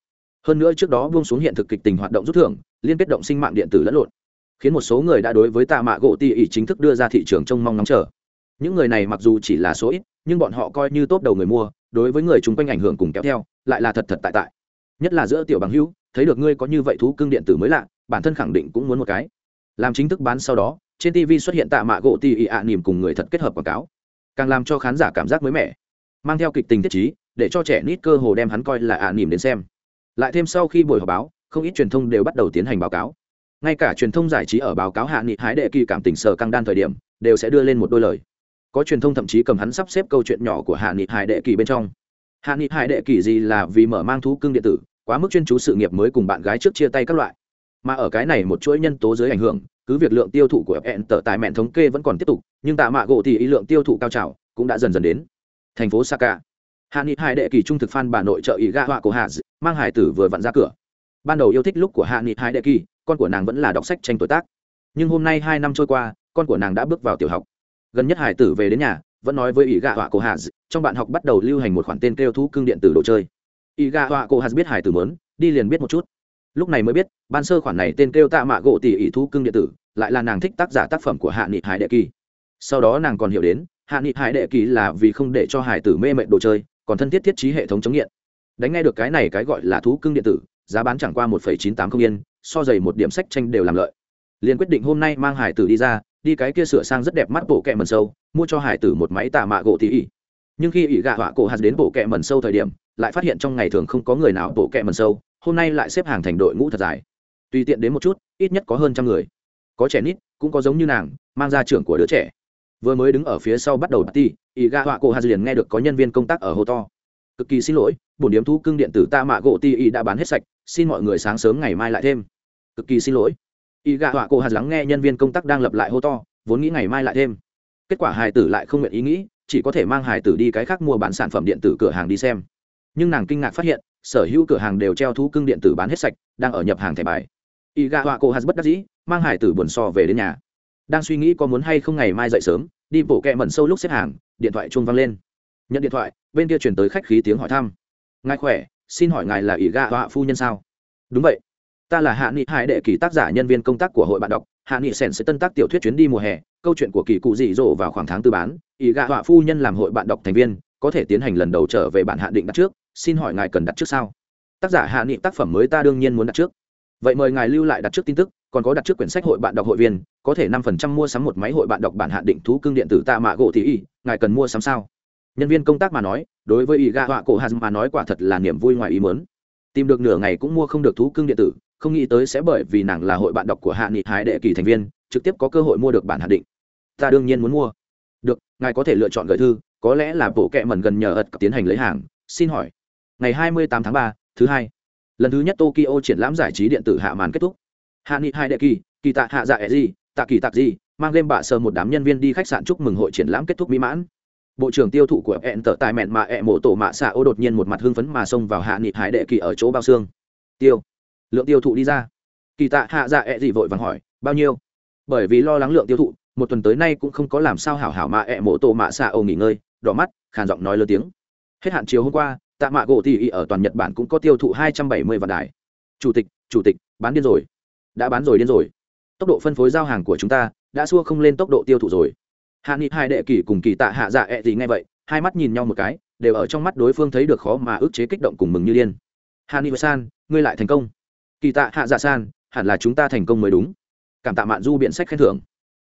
S1: hơn nữa trước đó buông xuống hiện thực kịch tình hoạt động rút thưởng, liên kết động sinh mạng điện tử lẫn lộn, khiến một số người đã đối với tạ mạ gỗ ti ỉ chính thức đưa ra thị trường trông mong ngóng chờ. Những người này mặc dù chỉ là số ít, nhưng bọn họ coi như tốt đầu người mua, đối với người chung quanh ảnh hưởng cùng kéo theo, lại là thật thật tại tại. Nhất là giữa tiểu bằng hữu, thấy được ngươi có như vậy thú cưng điện tử mới lạ, bản thân khẳng định cũng muốn một cái. Làm chính thức bán sau đó, trên tv xuất hiện tạ mạ gỗ ti ỉ ạ nỉm cùng người thật kết hợp quảng cáo, càng làm cho khán giả cảm giác mới mẻ, mang theo kịch tình thiết chí để cho trẻ nít cơ hồ đem hắn coi là ạ nỉm đến xem lại thêm sau khi buổi họp báo, không ít truyền thông đều bắt đầu tiến hành báo cáo. Ngay cả truyền thông giải trí ở báo cáo hạ nghị hái đệ kỳ cảm tình sở căng đan thời điểm, đều sẽ đưa lên một đôi lời. Có truyền thông thậm chí cầm hắn sắp xếp câu chuyện nhỏ của hạ nghị hải đệ kỳ bên trong. Hạ nghị hải đệ kỳ gì là vì mở mang thú cưng điện tử, quá mức chuyên chú sự nghiệp mới cùng bạn gái trước chia tay các loại. Mà ở cái này một chuỗi nhân tố dưới ảnh hưởng, cứ việc lượng tiêu thụ của fn tờ tài mẹn thống kê vẫn còn tiếp tục, nhưng tạ mạ gỗ thì ý lượng tiêu thụ cao trào cũng đã dần dần đến. Thành phố saka hạ nghị hải đệ kỳ trung thực phan bà nội trợ ý gạ họa của hà mang hải tử vừa vặn ra cửa. Ban đầu yêu thích lúc của hạ nghị hải đệ kỳ, con của nàng vẫn là đọc sách tranh tuổi tác. Nhưng hôm nay hai năm trôi qua, con của nàng đã bước vào tiểu học. Gần nhất hải tử về đến nhà, vẫn nói với ý gạ họa của hà trong bạn học bắt đầu lưu hành một khoản tên kêu thú cưng điện tử đồ chơi. Ý gạ họa của hà biết hải tử mớn đi liền biết một chút. Lúc này mới biết, ban sơ khoản này tên kêu tạ mạ gỗ tỷ ý thú cưng điện tử, lại là nàng thích tác giả tác phẩm của hạ nghị hải đệ kỳ. Sau đó nàng còn hiểu đến, hạ nghị hải đệ kỳ là vì không để cho hải tử mê mệt đồ chơi còn thân thiết thiết trí hệ thống chống nghiện. Đánh nghe được cái này cái gọi là thú cưng điện tử, giá bán chẳng qua một chín tám không yên, so dày một điểm sách tranh đều làm lợi. Liền quyết định hôm nay mang hải tử đi ra, đi cái kia sửa sang rất đẹp mắt bộ kẹ mần sâu, mua cho hải tử một máy tạ mạ gỗ tỷ ỉ. Nhưng khi ỉ gạ họa cổ hạt đến bộ kẹ mần sâu thời điểm, lại phát hiện trong ngày thường không có người nào bộ kẹ mần sâu, hôm nay lại xếp hàng thành đội ngũ thật dài. Tùy tiện đến một chút, ít nhất có hơn trăm người. Có trẻ nít, cũng có giống như nàng, mang ra trưởng của đứa trẻ vừa mới đứng ở phía sau bắt đầu ti ý gạ họa cô hà liền nghe được có nhân viên công tác ở hô to. Cực kỳ xin lỗi bổn điếm thu cưng điện tử ta mạ gỗ ti ý đã bán hết sạch, xin mọi người sáng sớm ngày mai lại thêm. Cực kỳ xin lỗi. Ý gạ họa cô hà lắng nghe nhân viên công tác đang lập lại hô to, vốn nghĩ ngày mai lại thêm. Kết quả hài tử lại không nguyện ý nghĩ, chỉ có thể mang hài tử đi cái khác mua bán sản phẩm điện tử cửa hàng đi xem. Nhưng nàng kinh ngạc phát hiện, sở hữu cửa hàng đều treo thú cưng điện tử bán hết sạch, đang ở nhập hàng thẻ bài. Y gà họa cô hát bất đắc dĩ, mang hải tử buồn so về đến nhà. Đang suy nghĩ có muốn hay không ngày mai dậy sớm đi bộ kẹ mẩn sâu lúc xếp hàng, điện thoại chuông văng lên. Nhận điện thoại, bên kia chuyển tới khách khí tiếng hỏi thăm. Ngài khỏe? Xin hỏi ngài là ỷ gà họa phu nhân sao? Đúng vậy. Ta là hạ nghị hải đệ kỳ tác giả nhân viên công tác của hội bạn đọc. Hạ nghị sèn sẽ tân tác tiểu thuyết chuyến đi mùa hè. Câu chuyện của kỳ cụ dị dỗ vào khoảng tháng tư bán. Ỷ gà họa phu nhân làm hội bạn đọc thành viên, có thể tiến hành lần đầu trở về bản hạ định đặt trước. Xin hỏi ngài cần đặt trước sao? Tác giả hạ nghị tác phẩm mới ta đương nhiên muốn đặt trước. Vậy mời ngài lưu lại đặt trước tin tức còn có đặt trước quyển sách hội bạn đọc hội viên có thể năm phần trăm mua sắm một máy hội bạn đọc bản hạn định thú cưng điện tử tạ mạ gỗ thì y ngài cần mua sắm sao? Nhân viên công tác mà nói đối với y gạ họa cổ hạt mà nói quả thật là niềm vui ngoài ý mớn tìm được nửa ngày cũng mua không được thú cưng điện tử không nghĩ tới sẽ bởi vì nàng là hội bạn đọc của hạ nghị hái đệ kỳ thành viên trực tiếp có cơ hội mua được bản hạn định. Ta đương nhiên muốn mua. Được ngài có thể lựa chọn gửi thư có lẽ là bộ kệ mẩn gần nhờ ật tiến hành lấy hàng xin hỏi. Ngày 28 tháng 3, thứ hai. Lần thứ nhất tokyo triển lãm giải trí điện tử hạ màn kết thúc hạ nghị hai đệ kỳ kỳ tạ hạ dạ e gì, tạ kỳ tạc gì, mang lên bạ sờ một đám nhân viên đi khách sạn chúc mừng hội triển lãm kết thúc mỹ mãn. Bộ trưởng tiêu thụ của hẹn tở tài mẹn mà ẹ mổ tổ mạ xạ ô đột nhiên một mặt hưng phấn mà xông vào hạ nghị hải đệ kỳ ở chỗ bao xương. Tiêu, lượng tiêu thụ đi ra. Kỳ tạ hạ dạ e gì vội vàng hỏi, bao nhiêu? Bởi vì lo lắng lượng tiêu thụ, một tuần tới nay cũng không có làm sao hảo hảo mà ẹ mổ tổ mạ xạ ô nghỉ ngơi. Đỏ mắt, khàn giọng nói lớn tiếng. Hết hạn chiều hôm qua, tạ mạ gỗ tỷ ở toàn nhật bản cũng có tiêu thụ hai trăm bảy mươi vạn đài. Chủ tịch chủ tịch, bán điên rồi đã bán rồi điên rồi. Tốc độ phân phối giao hàng của chúng ta đã xua không lên tốc độ tiêu thụ rồi. Hạ nghị hai đệ kỳ cùng kỳ tạ hạ dạ ẹ、e、gì gì ngay vậy, hai mắt nhìn nhau một cái, đều ở trong mắt đối phương thấy được khó mà ức chế kích động cùng mừng như điên. Hạ nghị san, ngươi lại thành công. Kỳ tạ hạ dạ san, hẳn là chúng ta thành công mới đúng. Cảm tạ mạn du biện sách khen thưởng.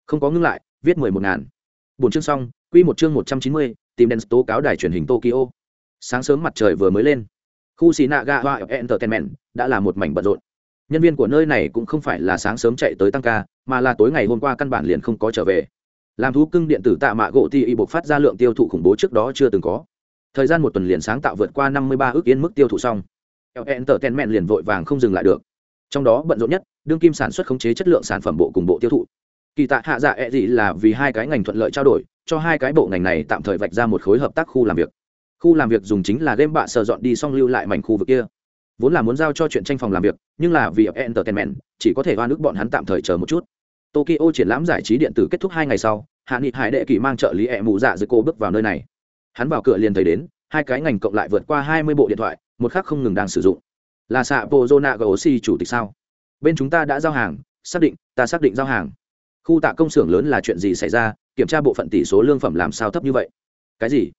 S1: Không có ngưng lại, viết mười một ngàn. Bốn chương xong, quy một chương một trăm chín mươi, tìm đèn tố cáo đài truyền hình tokyo. Sáng sớm mặt trời vừa mới lên. Khu xì nạ ga hoa entertainment đã là một mảnh bận rộn nhân viên của nơi này cũng không phải là sáng sớm chạy tới tăng ca, mà là tối ngày hôm qua căn bản liền không có trở về. Làm thú cưng điện tử tạ mạ gỗ ti y buộc phát ra lượng tiêu thụ khủng bố trước đó chưa từng có. Thời gian một tuần liền sáng tạo vượt qua năm mươi ba ước yên mức tiêu thụ xong. Entertainment liền vội vàng không dừng lại được. Trong đó bận rộn nhất, đương kim sản xuất khống chế chất lượng sản phẩm bộ cùng bộ tiêu thụ. Kỳ tạ hạ dạ e gì là vì hai cái ngành thuận lợi trao đổi, cho hai cái bộ ngành này tạm thời vạch ra một khối hợp tác khu làm việc. Khu làm việc dùng chính là game bạ sợ dọn đi xong lưu lại mảnh khu vực kia vốn là muốn giao cho chuyện tranh phòng làm việc, nhưng là vì entertainment, chỉ có thể oan ức bọn hắn tạm thời chờ một chút. Tokyo triển lãm giải trí điện tử kết thúc hai ngày sau, hạ nghị hải đệ kỳ mang trợ lý ẹ mụ dạ dưới cô bước vào nơi này. Hắn vào cửa liền thấy đến, hai cái ngành cộng lại vượt qua hai mươi bộ điện thoại, một khác không ngừng đang sử dụng. Là xạ bộ jona Oxy chủ tịch sao? Bên chúng ta đã giao hàng, xác định, ta xác định giao hàng. Khu tạ công xưởng lớn là chuyện gì xảy ra? Kiểm tra bộ phận tỷ số lương phẩm làm sao thấp như vậy? Cái gì?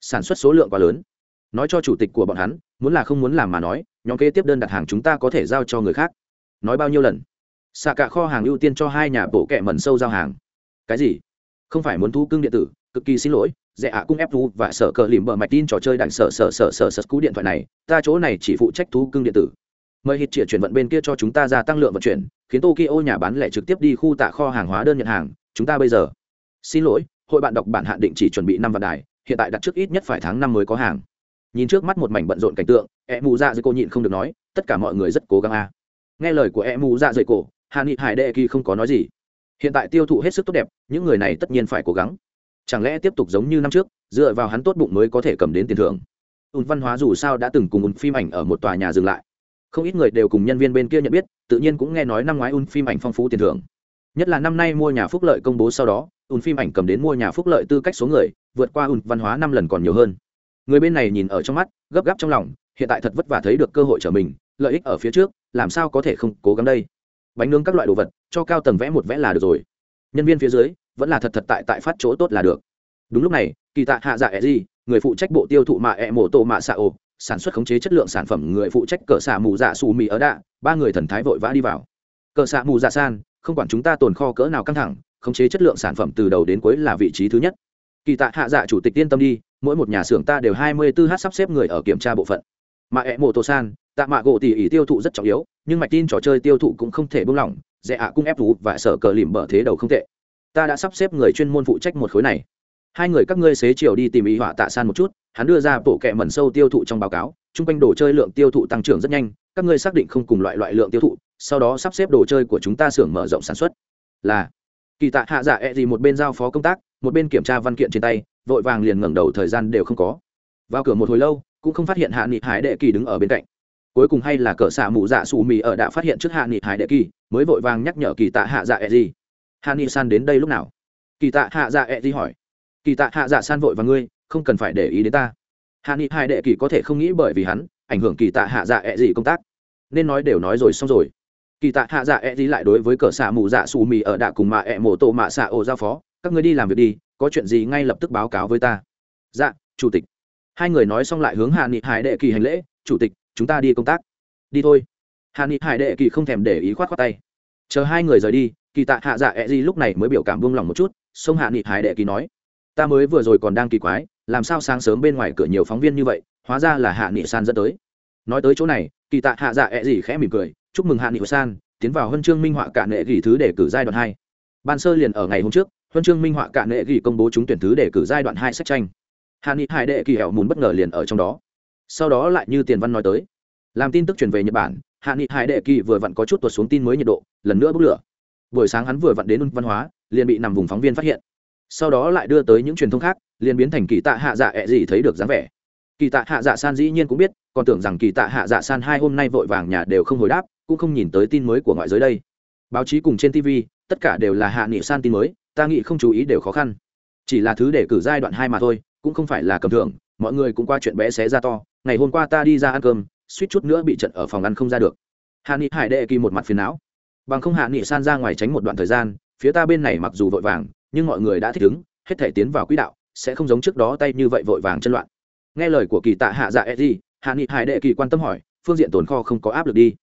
S1: Sản xuất số lượng quá lớn nói cho chủ tịch của bọn hắn, muốn là không muốn làm mà nói, nhóm kế tiếp đơn đặt hàng chúng ta có thể giao cho người khác. Nói bao nhiêu lần? Xạ cả kho hàng ưu tiên cho hai nhà bộ kệ mẩn sâu giao hàng. Cái gì? Không phải muốn thu cưng điện tử, cực kỳ xin lỗi dễ ạ cung ép thu và sở cờ lìm bờ mạch tin trò chơi đạn sở sở sở sở sở cú điện thoại này, ta chỗ này chỉ phụ trách thu cưng điện tử. Mời hít chĩa chuyển vận bên kia cho chúng ta gia tăng lượng vận chuyển, khiến tokyo nhà bán lẻ trực tiếp đi khu tạ kho hàng hóa đơn nhận hàng, chúng ta bây giờ. Xin lỗi, hội bạn đọc bản hạn định chỉ chuẩn bị năm vạn đài, hiện tại đặt trước ít nhất phải tháng năm mới có hàng nhìn trước mắt một mảnh bận rộn cảnh tượng e mù dạ dây cô nhịn không được nói, tất cả mọi người rất cố gắng a. Nghe lời của e mù dạ dây cổ hà nghị hải đệ kỳ không có nói gì. Hiện tại tiêu thụ hết sức tốt đẹp, những người này tất nhiên phải cố gắng. Chẳng lẽ tiếp tục giống như năm trước, dựa vào hắn tốt bụng mới có thể cầm đến tiền thưởng? Ùn văn hóa dù sao đã từng cùng ùn phim ảnh ở một tòa nhà dừng lại. Không ít người đều cùng nhân viên bên kia nhận biết, tự nhiên cũng nghe nói năm ngoái ùn phim ảnh phong phú tiền thưởng. Nhất là năm nay mua nhà phúc lợi công bố sau đó, ùn phim ảnh cầm đến mua nhà phúc lợi tư cách số người, vượt qua ùn văn hóa năm lần còn nhiều hơn người bên này nhìn ở trong mắt, gấp gáp trong lòng, hiện tại thật vất vả thấy được cơ hội trở mình, lợi ích ở phía trước, làm sao có thể không cố gắng đây? Bánh nướng các loại đồ vật, cho cao tầng vẽ một vẽ là được rồi. Nhân viên phía dưới, vẫn là thật thật tại tại phát chỗ tốt là được. Đúng lúc này, kỳ tạ hạ dạ e gì người phụ trách bộ tiêu thụ mạ e mổ tổ mạ xạ ồ sản xuất khống chế chất lượng sản phẩm người phụ trách cờ xạ mù dạ xù mì ở đạ, ba người thần thái vội vã đi vào. Cờ xạ mù dạ san, không quản chúng ta tồn kho cỡ nào căng thẳng, khống chế chất lượng sản phẩm từ đầu đến cuối là vị trí thứ nhất kỳ tạ hạ dạ chủ tịch yên tâm đi, mỗi một nhà xưởng ta đều hai mươi 24 h sắp xếp người ở kiểm tra bộ phận. Mà ẹ mộ tổ san, tạ mạ gỗ tỉ ỉ tiêu thụ rất trọng yếu, nhưng mạch tin trò chơi tiêu thụ cũng không thể buông lỏng dễ ạ cung ép thú và sở cờ lìm bở thế đầu không tệ. Ta đã sắp xếp người chuyên môn phụ trách một khối này. Hai người các ngươi xế chiều đi tìm ý họa tạ san một chút, hắn đưa ra bộ kệ mẩn sâu tiêu thụ trong báo cáo, chung quanh đồ chơi lượng tiêu thụ tăng trưởng rất nhanh, các ngươi xác định không cùng loại loại lượng tiêu thụ, sau đó sắp xếp đồ chơi của chúng ta xưởng mở rộng sản xuất. Là kỳ tạ hạ dạ e một bên giao phó công tác, một bên kiểm tra văn kiện trên tay, vội vàng liền ngẩng đầu thời gian đều không có. Vào cửa một hồi lâu, cũng không phát hiện hạ nghị hải đệ kỳ đứng ở bên cạnh. Cuối cùng hay là cỡ xạ mù dạ xù mì ở đã phát hiện trước hạ nghị hải đệ kỳ, mới vội vàng nhắc nhở kỳ tạ hạ dạ e hạ nghị san đến đây lúc nào? Kỳ tạ hạ dạ e hỏi. Kỳ tạ hạ dạ san vội và ngươi, không cần phải để ý đến ta. Hạ nghị hải đệ kỳ có thể không nghĩ bởi vì hắn, ảnh hưởng kỳ tạ hạ dạ e công tác. Nên nói đều nói rồi xong rồi kỳ tạ hạ dạ e gì lại đối với cờ xạ mù dạ xù mì ở đạ cùng mạ e mổ tổ mạ xạ ổ giao phó, các ngươi đi làm việc đi, có chuyện gì ngay lập tức báo cáo với ta. Dạ chủ tịch. Hai người nói xong lại hướng hạ nghị hải đệ kỳ hành lễ, chủ tịch, chúng ta đi công tác. Đi thôi. Hạ nghị hải đệ kỳ không thèm để ý khoát khoát tay. Chờ hai người rời đi, kỳ tạ hạ dạ e gì lúc này mới biểu cảm buông lòng một chút xong hạ nghị hải đệ kỳ nói, ta mới vừa rồi còn đang kỳ quái, làm sao sáng sớm bên ngoài cửa nhiều phóng viên như vậy, hóa ra là hạ nghị san dẫn tới. Nói tới chỗ này, kỳ tạ hạ dạ e gì khẽ mỉm cười chúc mừng hạ nghị san, tiến vào huân chương minh họa cả nệ gỉ thứ để cử giai đoạn hai. Ban sơ liền ở ngày hôm trước, huân chương minh họa cả nệ gỉ công bố trúng tuyển thứ để cử giai đoạn hai sách tranh. Hạ nghị hải đệ kỳ hẹo mùn bất ngờ liền ở trong đó. Sau đó lại như tiền văn nói tới. Làm tin tức truyền về nhật bản, hạ nghị hải đệ kỳ vừa vặn có chút tuột xuống tin mới nhiệt độ, lần nữa bốc lửa. Buổi sáng hắn vừa vặn đến văn hóa, liền bị nằm vùng phóng viên phát hiện. Sau đó lại đưa tới những truyền thông khác, liền biến thành kỳ tạ hạ dạ ẹ gì thấy được dáng vẻ. Kỳ tạ hạ dạ san dĩ nhiên cũng biết, còn tưởng rằng kỳ tạ hạ dạ san hai hôm nay vội vàng nhà đều không hồi đáp cũng không nhìn tới tin mới của ngoại giới đây. Báo chí cùng trên tv tất cả đều là hạ nghị san tin mới, ta nghĩ không chú ý đều khó khăn. Chỉ là thứ để cử giai đoạn hai mà thôi, cũng không phải là cầm thưởng, mọi người cũng qua chuyện bé xé ra to, ngày hôm qua ta đi ra ăn cơm, suýt chút nữa bị trận ở phòng ăn không ra được. Hạ nghị hải đệ kỳ một mặt phiền não. Bằng không hạ nghị san ra ngoài tránh một đoạn thời gian, phía ta bên này mặc dù vội vàng, nhưng mọi người đã thích ứng, hết thể tiến vào quỹ đạo, sẽ không giống trước đó tay như vậy vội vàng chân loạn. Nghe lời của kỳ tạ hạ dạ e gì hạ nghị hải đệ kỳ quan tâm hỏi, phương diện tồn kho không có áp lực đi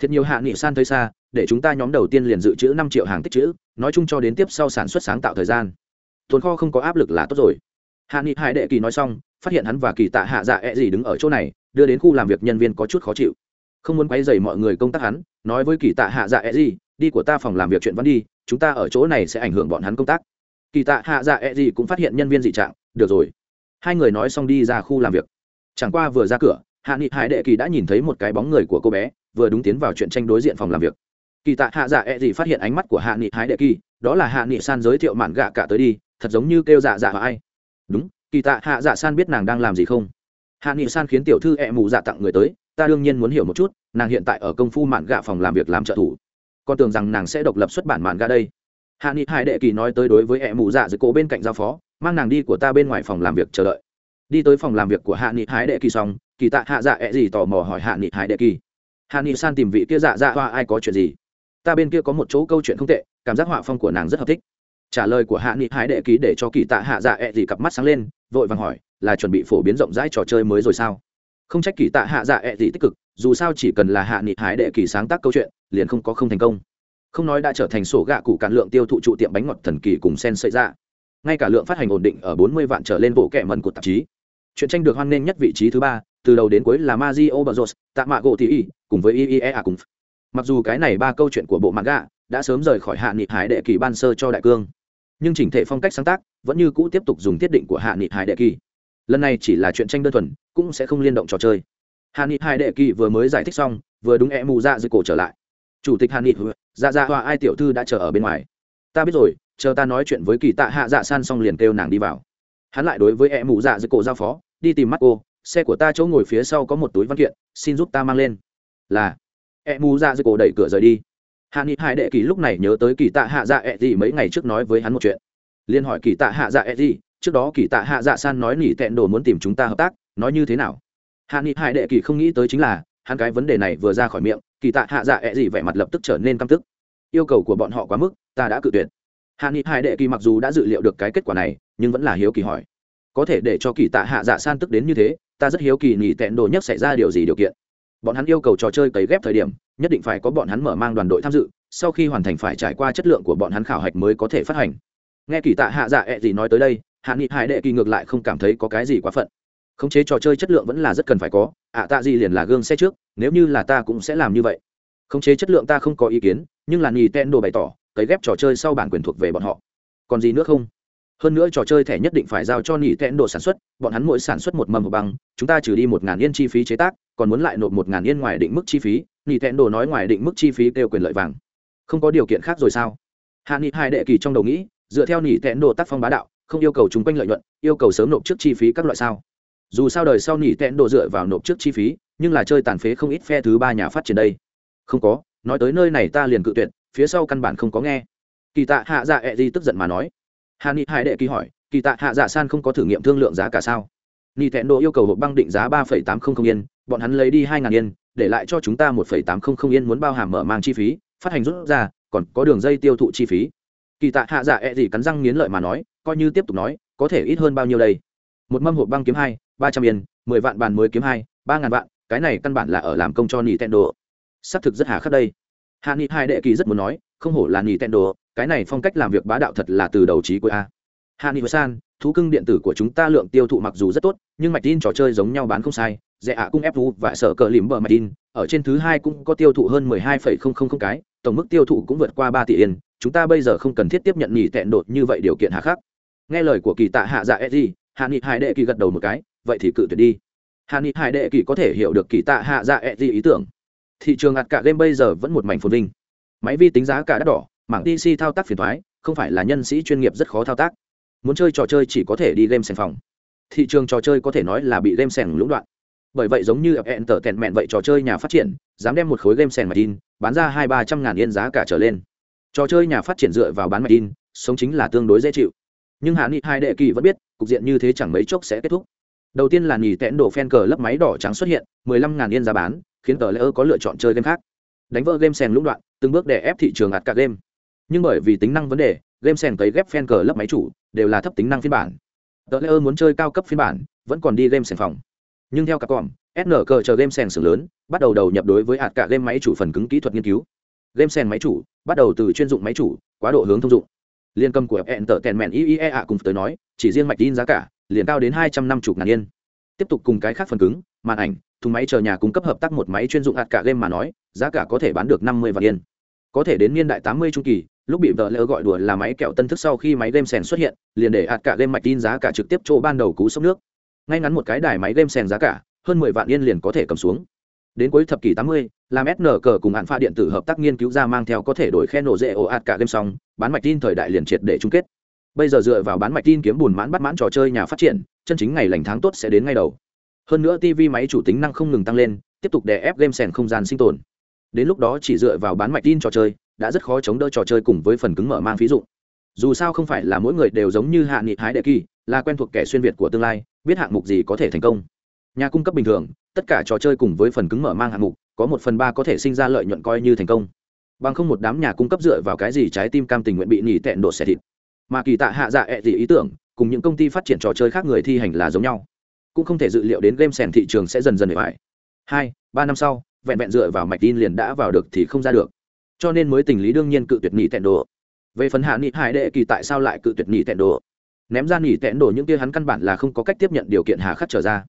S1: thiệt nhiều hạ nghị san thấy xa, để chúng ta nhóm đầu tiên liền dự trữ năm triệu hàng tích trữ, nói chung cho đến tiếp sau sản xuất sáng tạo thời gian. Tồn kho không có áp lực là tốt rồi. Hạ nghị hải đệ kỳ nói xong, phát hiện hắn và kỳ tạ hạ dạ e gì đứng ở chỗ này, đưa đến khu làm việc nhân viên có chút khó chịu. Không muốn quay dày mọi người công tác hắn, nói với kỳ tạ hạ dạ e gì đi của ta phòng làm việc chuyện vẫn đi, chúng ta ở chỗ này sẽ ảnh hưởng bọn hắn công tác. Kỳ tạ hạ dạ e gì cũng phát hiện nhân viên dị trạng, được rồi. Hai người nói xong đi ra khu làm việc. Chẳng qua vừa ra cửa, hạ nghị hải đệ kỳ đã nhìn thấy một cái bóng người của cô bé vừa đúng tiến vào chuyện tranh đối diện phòng làm việc. Kỳ tạ hạ dạ e gì phát hiện ánh mắt của hạ nghị hải đệ kỳ, đó là hạ nghị san giới thiệu mạn gạ cả tới đi, thật giống như kêu dạ dạ và ai. Đúng, kỳ tạ hạ dạ san biết nàng đang làm gì không? Hạ nghị san khiến tiểu thư e mù dạ tặng người tới, ta đương nhiên muốn hiểu một chút, nàng hiện tại ở công phu mạn gạ phòng làm việc làm trợ thủ. Con tưởng rằng nàng sẽ độc lập xuất bản mạn gạ đây. Hạ nghị hải đệ kỳ nói tới đối với e mù dạ dưới cổ bên cạnh giao phó, mang nàng đi của ta bên ngoài phòng làm việc chờ đợi. Đi tới phòng làm việc của hạ nghị hải đệ kỳ xong, kỳ tạ hạ dạ ẹ、e、gì gì tò mò hỏi hạ nghị hải đệ kỳ hạ nghị san tìm vị kia dạ dạ hoa ai có chuyện gì? Ta bên kia có một chỗ câu chuyện không tệ, cảm giác họa phong của nàng rất hợp thích. Trả lời của hạ nghị hải đệ ký để cho kỳ tạ hạ dạ ẹ、e、gì cặp mắt sáng lên, vội vàng hỏi, là chuẩn bị phổ biến rộng rãi trò chơi mới rồi sao? Không trách kỳ tạ hạ dạ ẹ、e、gì tích cực, dù sao chỉ cần là hạ nghị hải đệ kỳ sáng tác câu chuyện, liền không có không thành công. Không nói đã trở thành sổ gạ cụ cản lượng tiêu thụ trụ tiệm bánh ngọt thần kỳ cùng sen sợi ra ngay cả lượng phát hành ổn định ở 40 vạn trở lên bộ kệ mần của tạp chí. Chuyện tranh được hoan nghênh nhất vị trí thứ ba từ đầu đến cuối là Mario Bros, Tạ Mạ Gỗ Tỷ cùng với IEA cùng. Mặc dù cái này ba câu chuyện của bộ manga đã sớm rời khỏi hạ nghị hải đệ kỳ ban sơ cho đại cương, nhưng chỉnh thể phong cách sáng tác vẫn như cũ tiếp tục dùng thiết định của hạ nghị hải đệ kỳ. Lần này chỉ là chuyện tranh đơn thuần, cũng sẽ không liên động trò chơi. Hạ nghị hải đệ kỳ vừa mới giải thích xong, vừa đúng e mù dạ dưới cổ trở lại. Chủ tịch Hạ nghị, dạ dạ hoa ai tiểu thư đã chờ ở bên ngoài. Ta biết rồi, chờ ta nói chuyện với kỳ tạ hạ dạ san xong liền kêu nàng đi vào hắn lại đối với e mụ dạ dưới cổ giao phó đi tìm mắt cô xe của ta chỗ ngồi phía sau có một túi văn kiện, xin giúp ta mang lên. Là. E mu dạ ra dưới cổ đẩy cửa rời đi. Hạ nghị hải đệ kỳ lúc này nhớ tới kỳ tạ hạ dạ e gì mấy ngày trước nói với hắn một chuyện. Liên hỏi kỳ tạ hạ dạ e gì trước đó kỳ tạ hạ dạ san nói nỉ tẹn đồ muốn tìm chúng ta hợp tác, nói như thế nào? Hạ nghị hải đệ kỳ không nghĩ tới chính là, hắn cái vấn đề này vừa ra khỏi miệng, kỳ tạ hạ dạ e gì vẻ mặt lập tức trở nên căm tức. Yêu cầu của bọn họ quá mức, ta đã cự tuyệt. Hạ nghị hải đệ kỳ mặc dù đã dự liệu được cái kết quả này, nhưng vẫn là hiếu kỳ hỏi. Có thể để cho kỳ tạ hạ dạ san tức đến như thế ta rất hiếu kỳ nghỉ tẹn đồ nhất xảy ra điều gì điều kiện. Bọn hắn yêu cầu trò chơi cấy ghép thời điểm, nhất định phải có bọn hắn mở mang đoàn đội tham dự, sau khi hoàn thành phải trải qua chất lượng của bọn hắn khảo hạch mới có thể phát hành. Nghe kỳ tạ hạ dạ ẹ、e、gì nói tới đây, hạ nghị hải đệ kỳ ngược lại không cảm thấy có cái gì quá phận. Khống chế trò chơi chất lượng vẫn là rất cần phải có, ạ tạ gì liền là gương xe trước, nếu như là ta cũng sẽ làm như vậy. Khống chế chất lượng ta không có ý kiến, nhưng là nhì tẹn đồ bày tỏ, cấy ghép trò chơi sau bản quyền thuộc về bọn họ. Còn gì nữa không? Hơn nữa trò chơi thẻ nhất định phải giao cho nỉ tẹn đồ sản xuất, bọn hắn mỗi sản xuất một mầm hộp băng, chúng ta trừ đi một ngàn yên chi phí chế tác, còn muốn lại nộp một ngàn yên ngoài định mức chi phí, nỉ tẹn đồ nói ngoài định mức chi phí kêu quyền lợi vàng. Không có điều kiện khác rồi sao? Hạ nghị hai đệ kỳ trong đầu nghĩ, dựa theo nỉ tẹn đồ tác phong bá đạo, không yêu cầu chúng quanh lợi nhuận, yêu cầu sớm nộp trước chi phí các loại sao? Dù sao đời sau nỉ tẹn đồ dựa vào nộp trước chi phí, nhưng là chơi tàn phế không ít phe thứ ba nhà phát triển đây. Không có, nói tới nơi này ta liền cự tuyệt, phía sau căn bản không có nghe. Kỳ tạ hạ dạ ẹ、e、di tức giận mà nói hà ni hai đệ kỳ hỏi, kỳ tạ hạ dạ san không có thử nghiệm thương lượng giá cả sao? Ni tẹn độ yêu cầu hộp băng định giá ba phẩy tám không không yên, bọn hắn lấy đi hai ngàn yên, để lại cho chúng ta một phẩy tám không không yên muốn bao hàm mở mang chi phí, phát hành rút ra, còn có đường dây tiêu thụ chi phí. Kỳ tạ hạ dạ e gì cắn răng nghiến lợi mà nói, coi như tiếp tục nói, có thể ít hơn bao nhiêu đây? Một mâm hộp băng kiếm hai, ba trăm yên, mười vạn bàn mới kiếm hai, ba ngàn vạn, cái này căn bản là ở làm công cho ni tẹn đồ xác thực rất hà khắc đây. Hạ nghị hai đệ kỳ rất muốn nói, không hổ là Nỉ tẹn đồ cái này phong cách làm việc bá đạo thật là từ đầu trí cuối a. Hạ nghị san, thú cưng điện tử của chúng ta lượng tiêu thụ mặc dù rất tốt, nhưng mạch tin trò chơi giống nhau bán không sai. Dễ ạ cung ép vũ và sở cờ lìm bờ mạch tin, ở trên thứ hai cũng có tiêu thụ hơn mười hai phẩy không không không cái, tổng mức tiêu thụ cũng vượt qua ba tỷ yên. Chúng ta bây giờ không cần thiết tiếp nhận nhì tẹn đột như vậy điều kiện hạ khắc. Nghe lời của kỳ tạ hạ dạ edgy hạ nghị hải đệ kỳ gật đầu một cái, vậy thì cự tuyệt đi. Hạ nghị hải đệ kỳ có thể hiểu được kỳ tạ hạ dạ edgy ý tưởng. Thị trường ạt cả game bây giờ vẫn một mảnh phồn vinh. Máy vi tính giá cả đắt đỏ mảng DC thao tác phiền thoái không phải là nhân sĩ chuyên nghiệp rất khó thao tác. Muốn chơi trò chơi chỉ có thể đi game sành phòng. Thị trường trò chơi có thể nói là bị game sành lũng đoạn. Bởi vậy giống như hẹn tở tẹn mẹn vậy trò chơi nhà phát triển dám đem một khối game sành mà in bán ra hai ba trăm ngàn yên giá cả trở lên. Trò chơi nhà phát triển dựa vào bán mạch in, sống chính là tương đối dễ chịu. Nhưng hạ nghị hai đệ kỳ vẫn biết cục diện như thế chẳng mấy chốc sẽ kết thúc. Đầu tiên là nghỉ tẽn đổ phen cờ lấp máy đỏ trắng xuất hiện mười lăm ngàn yên giá bán khiến tờ lễ ơ có lựa chọn chơi game khác. Đánh vỡ game sèn lũng đoạn từng bước để ép thị trường ạt cả game nhưng bởi vì tính năng vấn đề, game sèn cấy ghép fan cờ lấp máy chủ đều là thấp tính năng phiên bản. Tờ lễ muốn chơi cao cấp phiên bản, vẫn còn đi game sèn phòng. Nhưng theo các còm sn cờ chờ game sèn xưởng lớn, bắt đầu đầu nhập đối với hạt cả game máy chủ phần cứng kỹ thuật nghiên cứu. Game sèn máy chủ bắt đầu từ chuyên dụng máy chủ, quá độ hướng thông dụng. Liên cầm của hẹn tờ tèn mẹn iea à cùng tới nói, chỉ riêng mạch tin giá cả, liền cao đến hai trăm năm mươi ngàn yên. Tiếp tục cùng cái khác phần cứng, màn ảnh, thùng máy chờ nhà cung cấp hợp tác một máy chuyên dụng hạt cả game mà nói, giá cả có thể bán được năm mươi vạn yên. Có thể đến niên đại tám mươi trung kỳ lúc bị vợ lỡ gọi đùa là máy kẹo tân thức sau khi máy game sèn xuất hiện, liền để hạt cả game mạch tin giá cả trực tiếp chỗ ban đầu cú sốc nước. Ngay ngắn một cái đài máy game sèn giá cả, hơn mười vạn yên liền có thể cầm xuống. Đến cuối thập kỷ tám mươi, làm sn cờ cùng hạn pha điện tử hợp tác nghiên cứu ra mang theo có thể đổi khen nổ dễ ồ hạt cả game xong, bán mạch tin thời đại liền triệt để chung kết. Bây giờ dựa vào bán mạch tin kiếm bùn mãn bắt mãn trò chơi nhà phát triển, chân chính ngày lành tháng tốt sẽ đến ngay đầu. Hơn nữa tv máy chủ tính năng không ngừng tăng lên, tiếp tục đè ép game sèn không gian sinh tồn. Đến lúc đó chỉ dựa vào bán mạch tin trò chơi đã rất khó chống đỡ trò chơi cùng với phần cứng mở mang ví dụ dù sao không phải là mỗi người đều giống như hạ nghị hái đệ kỳ, là quen thuộc kẻ xuyên việt của tương lai, biết hạng mục gì có thể thành công. Nhà cung cấp bình thường, tất cả trò chơi cùng với phần cứng mở mang hạng mục, có một phần ba có thể sinh ra lợi nhuận coi như thành công. Bằng không một đám nhà cung cấp dựa vào cái gì trái tim cam tình nguyện bị nhỉ tẹn đổ xẻ thịt. Mà kỳ tạ hạ dạ ẹ、e、gì ý tưởng, cùng những công ty phát triển trò chơi khác người thi hành là giống nhau. Cũng không thể dự liệu đến game sèn thị trường sẽ dần dần để phải hai, ba năm sau, vẹn vẹn dựa vào mạch tin liền đã vào được thì không ra được cho nên mới tình lý đương nhiên cự tuyệt nhị tẹn đồ. Về phần hạ nghị hải đệ kỳ tại sao lại cự tuyệt nhị tẹn đồ? Ném ra nhị tẹn đồ những kia hắn căn bản là không có cách tiếp nhận điều kiện hà khắc trở ra.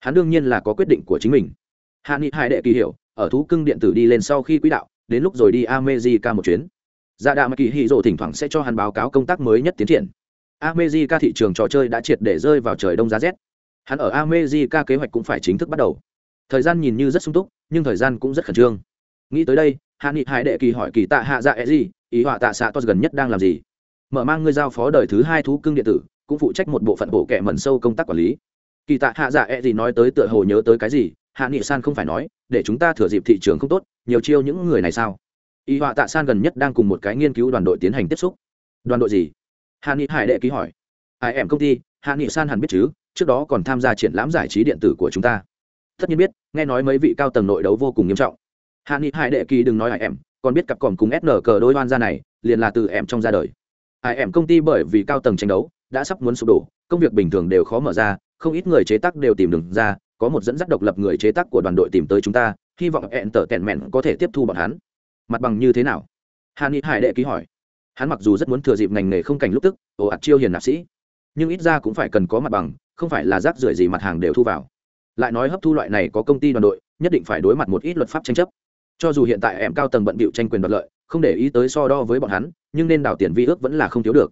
S1: Hắn đương nhiên là có quyết định của chính mình. Hạ nghị hải đệ kỳ hiểu, ở thú cưng điện tử đi lên sau khi quỹ đạo, đến lúc rồi đi amejica một chuyến. Dạ đạ mà kỳ hì rộ thỉnh thoảng sẽ cho hắn báo cáo công tác mới nhất tiến triển. Amejica thị trường trò chơi đã triệt để rơi vào trời đông giá rét. Hắn ở amejica kế hoạch cũng phải chính thức bắt đầu. Thời gian nhìn như rất sung túc, nhưng thời gian cũng rất khẩn trương. Nghĩ tới đây hạ nghị hải đệ kỳ hỏi kỳ tạ hạ dạ e gì, ý họa tạ xạ to gần nhất đang làm gì? Mở mang ngươi giao phó đời thứ hai thú cưng điện tử, cũng phụ trách một bộ phận bộ kẻ mẩn sâu công tác quản lý. Kỳ tạ hạ dạ e gì nói tới tựa hồ nhớ tới cái gì, hạ nghị san không phải nói, để chúng ta thừa dịp thị trường không tốt, nhiều chiêu những người này sao? Ý họa tạ san gần nhất đang cùng một cái nghiên cứu đoàn đội tiến hành tiếp xúc. Đoàn đội gì? Hạ nghị hải đệ ký hỏi. Ai em công ty, hạ nghị san hẳn biết chứ, trước đó còn tham gia triển lãm giải trí điện tử của chúng ta. Tất nhiên biết, nghe nói mấy vị cao tầng nội đấu vô cùng nghiêm trọng hạ nghị hải đệ kỳ đừng nói ai em, còn biết cặp còm cùng sn cờ đôi oan ra này, liền là từ em trong ra đời. Ai em công ty bởi vì cao tầng tranh đấu, đã sắp muốn sụp đổ, công việc bình thường đều khó mở ra, không ít người chế tác đều tìm đường ra, có một dẫn dắt độc lập người chế tác của đoàn đội tìm tới chúng ta, hy vọng hẹn tở tẹn mẹn có thể tiếp thu bọn hắn. Mặt bằng như thế nào? Hạ ni hải đệ ký hỏi. Hắn mặc dù rất muốn thừa dịp ngành nghề không cảnh lúc tức, ồ ạt chiêu hiền nạp sĩ, nhưng ít ra cũng phải cần có mặt bằng, không phải là rác rưởi gì mặt hàng đều thu vào. Lại nói hấp thu loại này có công ty đoàn đội, nhất định phải đối mặt một ít luật pháp tranh chấp cho dù hiện tại em cao tầng bận bịu tranh quyền đoạt lợi, không để ý tới so đo với bọn hắn, nhưng nên đào tiền vi ước vẫn là không thiếu được.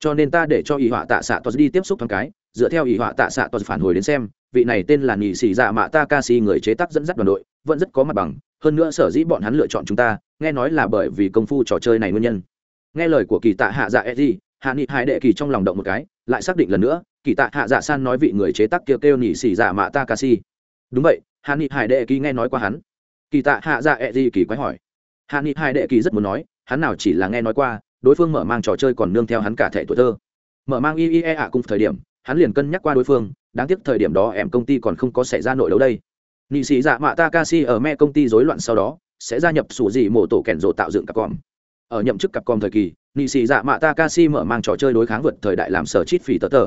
S1: Cho nên ta để cho ý họa tạ xạ tos đi tiếp xúc thoáng cái, dựa theo ý họa tạ xạ tos phản hồi đến xem, vị này tên là nhị sĩ dạ mạ Takashi người chế tác dẫn dắt đoàn đội, vẫn rất có mặt bằng, hơn nữa sở dĩ bọn hắn lựa chọn chúng ta, nghe nói là bởi vì công phu trò chơi này nguyên nhân. Nghe lời của kỳ tạ hạ dạ eji, hạ nghị hai đệ kỳ trong lòng động một cái, lại xác định lần nữa, kỳ tạ hạ dạ san nói vị người chế tác kêu kêu nhị sĩ dạ mạ Takashi đúng vậy, hạ nghị hải đệ kỳ nghe nói qua hắn kỳ tạ hạ dạ eji kỳ quái hỏi. Hạ nghị hai đệ kỳ rất muốn nói, hắn nào chỉ là nghe nói qua, đối phương mở mang trò chơi còn nương theo hắn cả thể tuổi thơ. Mở mang iea ạ cùng thời điểm, hắn liền cân nhắc qua đối phương, đáng tiếc thời điểm đó em công ty còn không có xảy ra nội đấu đây. Nị sĩ dạ mạ takashi ở me công ty rối loạn sau đó, sẽ gia nhập sủ dị mổ tổ kẻn rộ tạo dựng cặp con. ở nhậm chức cặp con thời kỳ, nị sĩ dạ mạ takashi mở mang trò chơi đối kháng vượt thời đại làm sở chít phỉ tờ tờ.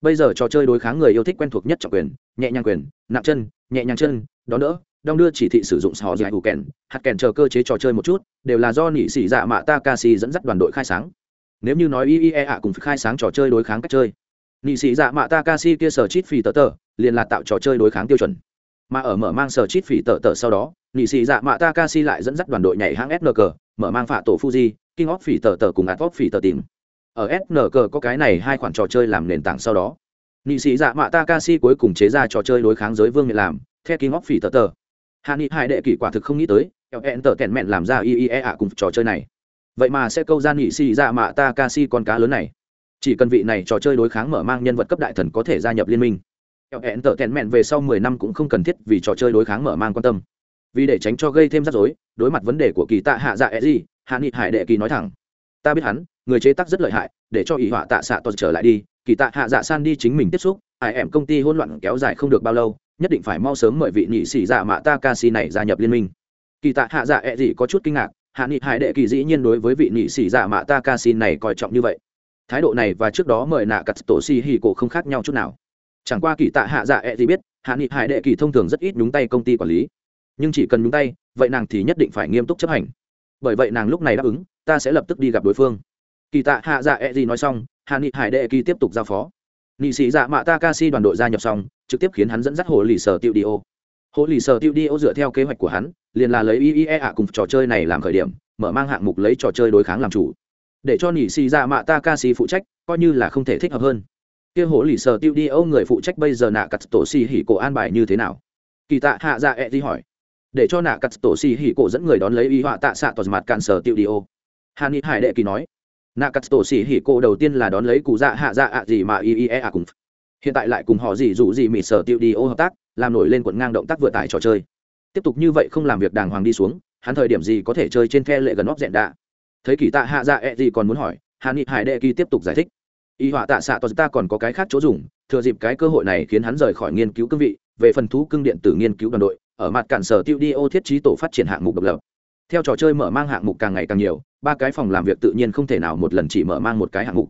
S1: Bây giờ trò chơi đối kháng người yêu thích quen thuộc nhất trọng quyền, nhẹ nhàng quyền, nặng chân, nhẹ nhàng chân đón đỡ đong đưa chỉ thị sử dụng sò dài hủ kèn, hạt kèn chờ cơ chế trò chơi một chút, đều là do nị sĩ dạ mạ takashi dẫn dắt đoàn đội khai sáng. Nếu như nói iea cùng khai sáng trò chơi đối kháng cách chơi nị sĩ dạ mạ takashi kia sở chít phì tờ tờ, liền là tạo trò chơi đối kháng tiêu chuẩn. Mà ở mở mang sở chít phì tờ tờ sau đó nị sĩ dạ mạ takashi lại dẫn dắt đoàn đội nhảy hãng snk mở mang phạ tổ fuji, king off phì tờ tờ cùng Atop phì tờ tìm. Ở snk có cái này hai khoản trò chơi làm nền tảng sau đó. Nị sĩ dạ mạ takashi cuối cùng chế ra trò chơi đối kháng giới vương miệt làm theo king of phỉ tờ tờ. Hạ nghị hai đệ kỷ quả thực không nghĩ tới ln tờ kèn mẹn làm ra iea cùng trò chơi này. Vậy mà sẽ câu ra nghị sĩ ra mạ takashi con cá lớn này. Chỉ cần vị này trò chơi đối kháng mở mang nhân vật cấp đại thần có thể gia nhập liên minh. Hẹn tờ kèn mẹn về sau mười năm cũng không cần thiết vì trò chơi đối kháng mở mang quan tâm. Vì để tránh cho gây thêm rắc rối, đối mặt vấn đề của kỳ tạ hạ dạ e gì hạ nghị hải đệ kỳ nói thẳng. Ta biết hắn, người chế tác rất lợi hại, để cho ỷ họa tạ xạ toàn trở lại đi. Kỳ tạ hạ dạ san đi chính mình tiếp xúc, ai em công ty hỗn loạn kéo dài không được bao lâu nhất định phải mau sớm mời vị nhị sĩ dạ mạ ta ca si này gia nhập liên minh. Kỳ tạ hạ dạ ẹ、e、gì có chút kinh ngạc, hạ nghị hải đệ kỳ dĩ nhiên đối với vị nhị sĩ dạ mạ ta ca này coi trọng như vậy. Thái độ này và trước đó mời nạ cắt tổ si hì cổ không khác nhau chút nào. Chẳng qua kỳ tạ hạ dạ ẹ、e、gì biết, hạ nghị hải đệ kỳ thông thường rất ít nhúng tay công ty quản lý. Nhưng chỉ cần nhúng tay, vậy nàng thì nhất định phải nghiêm túc chấp hành. Bởi vậy nàng lúc này đáp ứng, ta sẽ lập tức đi gặp đối phương. Kỳ tạ hạ dạ ẹ、e、gì nói xong, hạ nghị hải đệ kỳ tiếp tục giao phó. Nghị sĩ dạ mạ ta ca si đoàn đội gia nhập xong trực tiếp khiến hắn dẫn dắt hồ lì sở tiêu đi ô. Hồ lì sở tiêu đi ô dựa theo kế hoạch của hắn, liền là lấy iea ạ cùng trò chơi này làm khởi điểm, mở mang hạng mục lấy trò chơi đối kháng làm chủ. Để cho nỉ xì dạ mạ ta ca si phụ trách, coi như là không thể thích hợp hơn. Kia hồ lì sở tiêu đi ô người phụ trách bây giờ nạ cắt tổ si hỉ cổ an bài như thế nào? Kỳ tạ hạ dạ ẹ、e、đi hỏi. Để cho nạ cắt tổ si hỉ cổ dẫn người đón lấy y họa tạ xạ toàn mặt cạn sở tiêu đi ô. Hà ni hải đệ kỳ nói. Nạ cắt tổ xì hỉ cổ đầu tiên là đón lấy cụ dạ hạ dạ ạ gì mà iea cùng hiện tại lại cùng họ gì dụ gì mịt sở tiêu đi ô hợp tác, làm nổi lên quận ngang động tác vừa tải trò chơi. Tiếp tục như vậy không làm việc đàng hoàng đi xuống, hắn thời điểm gì có thể chơi trên the lệ gần óc dẹn đạ. Thấy kỳ tạ hạ dạ e gì còn muốn hỏi, hà ni hải đệ kỳ tiếp tục giải thích. Y họa tạ xạ toàn ta còn có cái khác chỗ dùng, thừa dịp cái cơ hội này khiến hắn rời khỏi nghiên cứu cương vị, về phần thú cưng điện tử nghiên cứu đoàn đội, ở mặt cản sở tiêu đi ô thiết trí tổ phát triển hạng mục độc lập. Theo trò chơi mở mang hạng mục càng ngày càng nhiều, ba cái phòng làm việc tự nhiên không thể nào một lần chỉ mở mang một cái hạng mục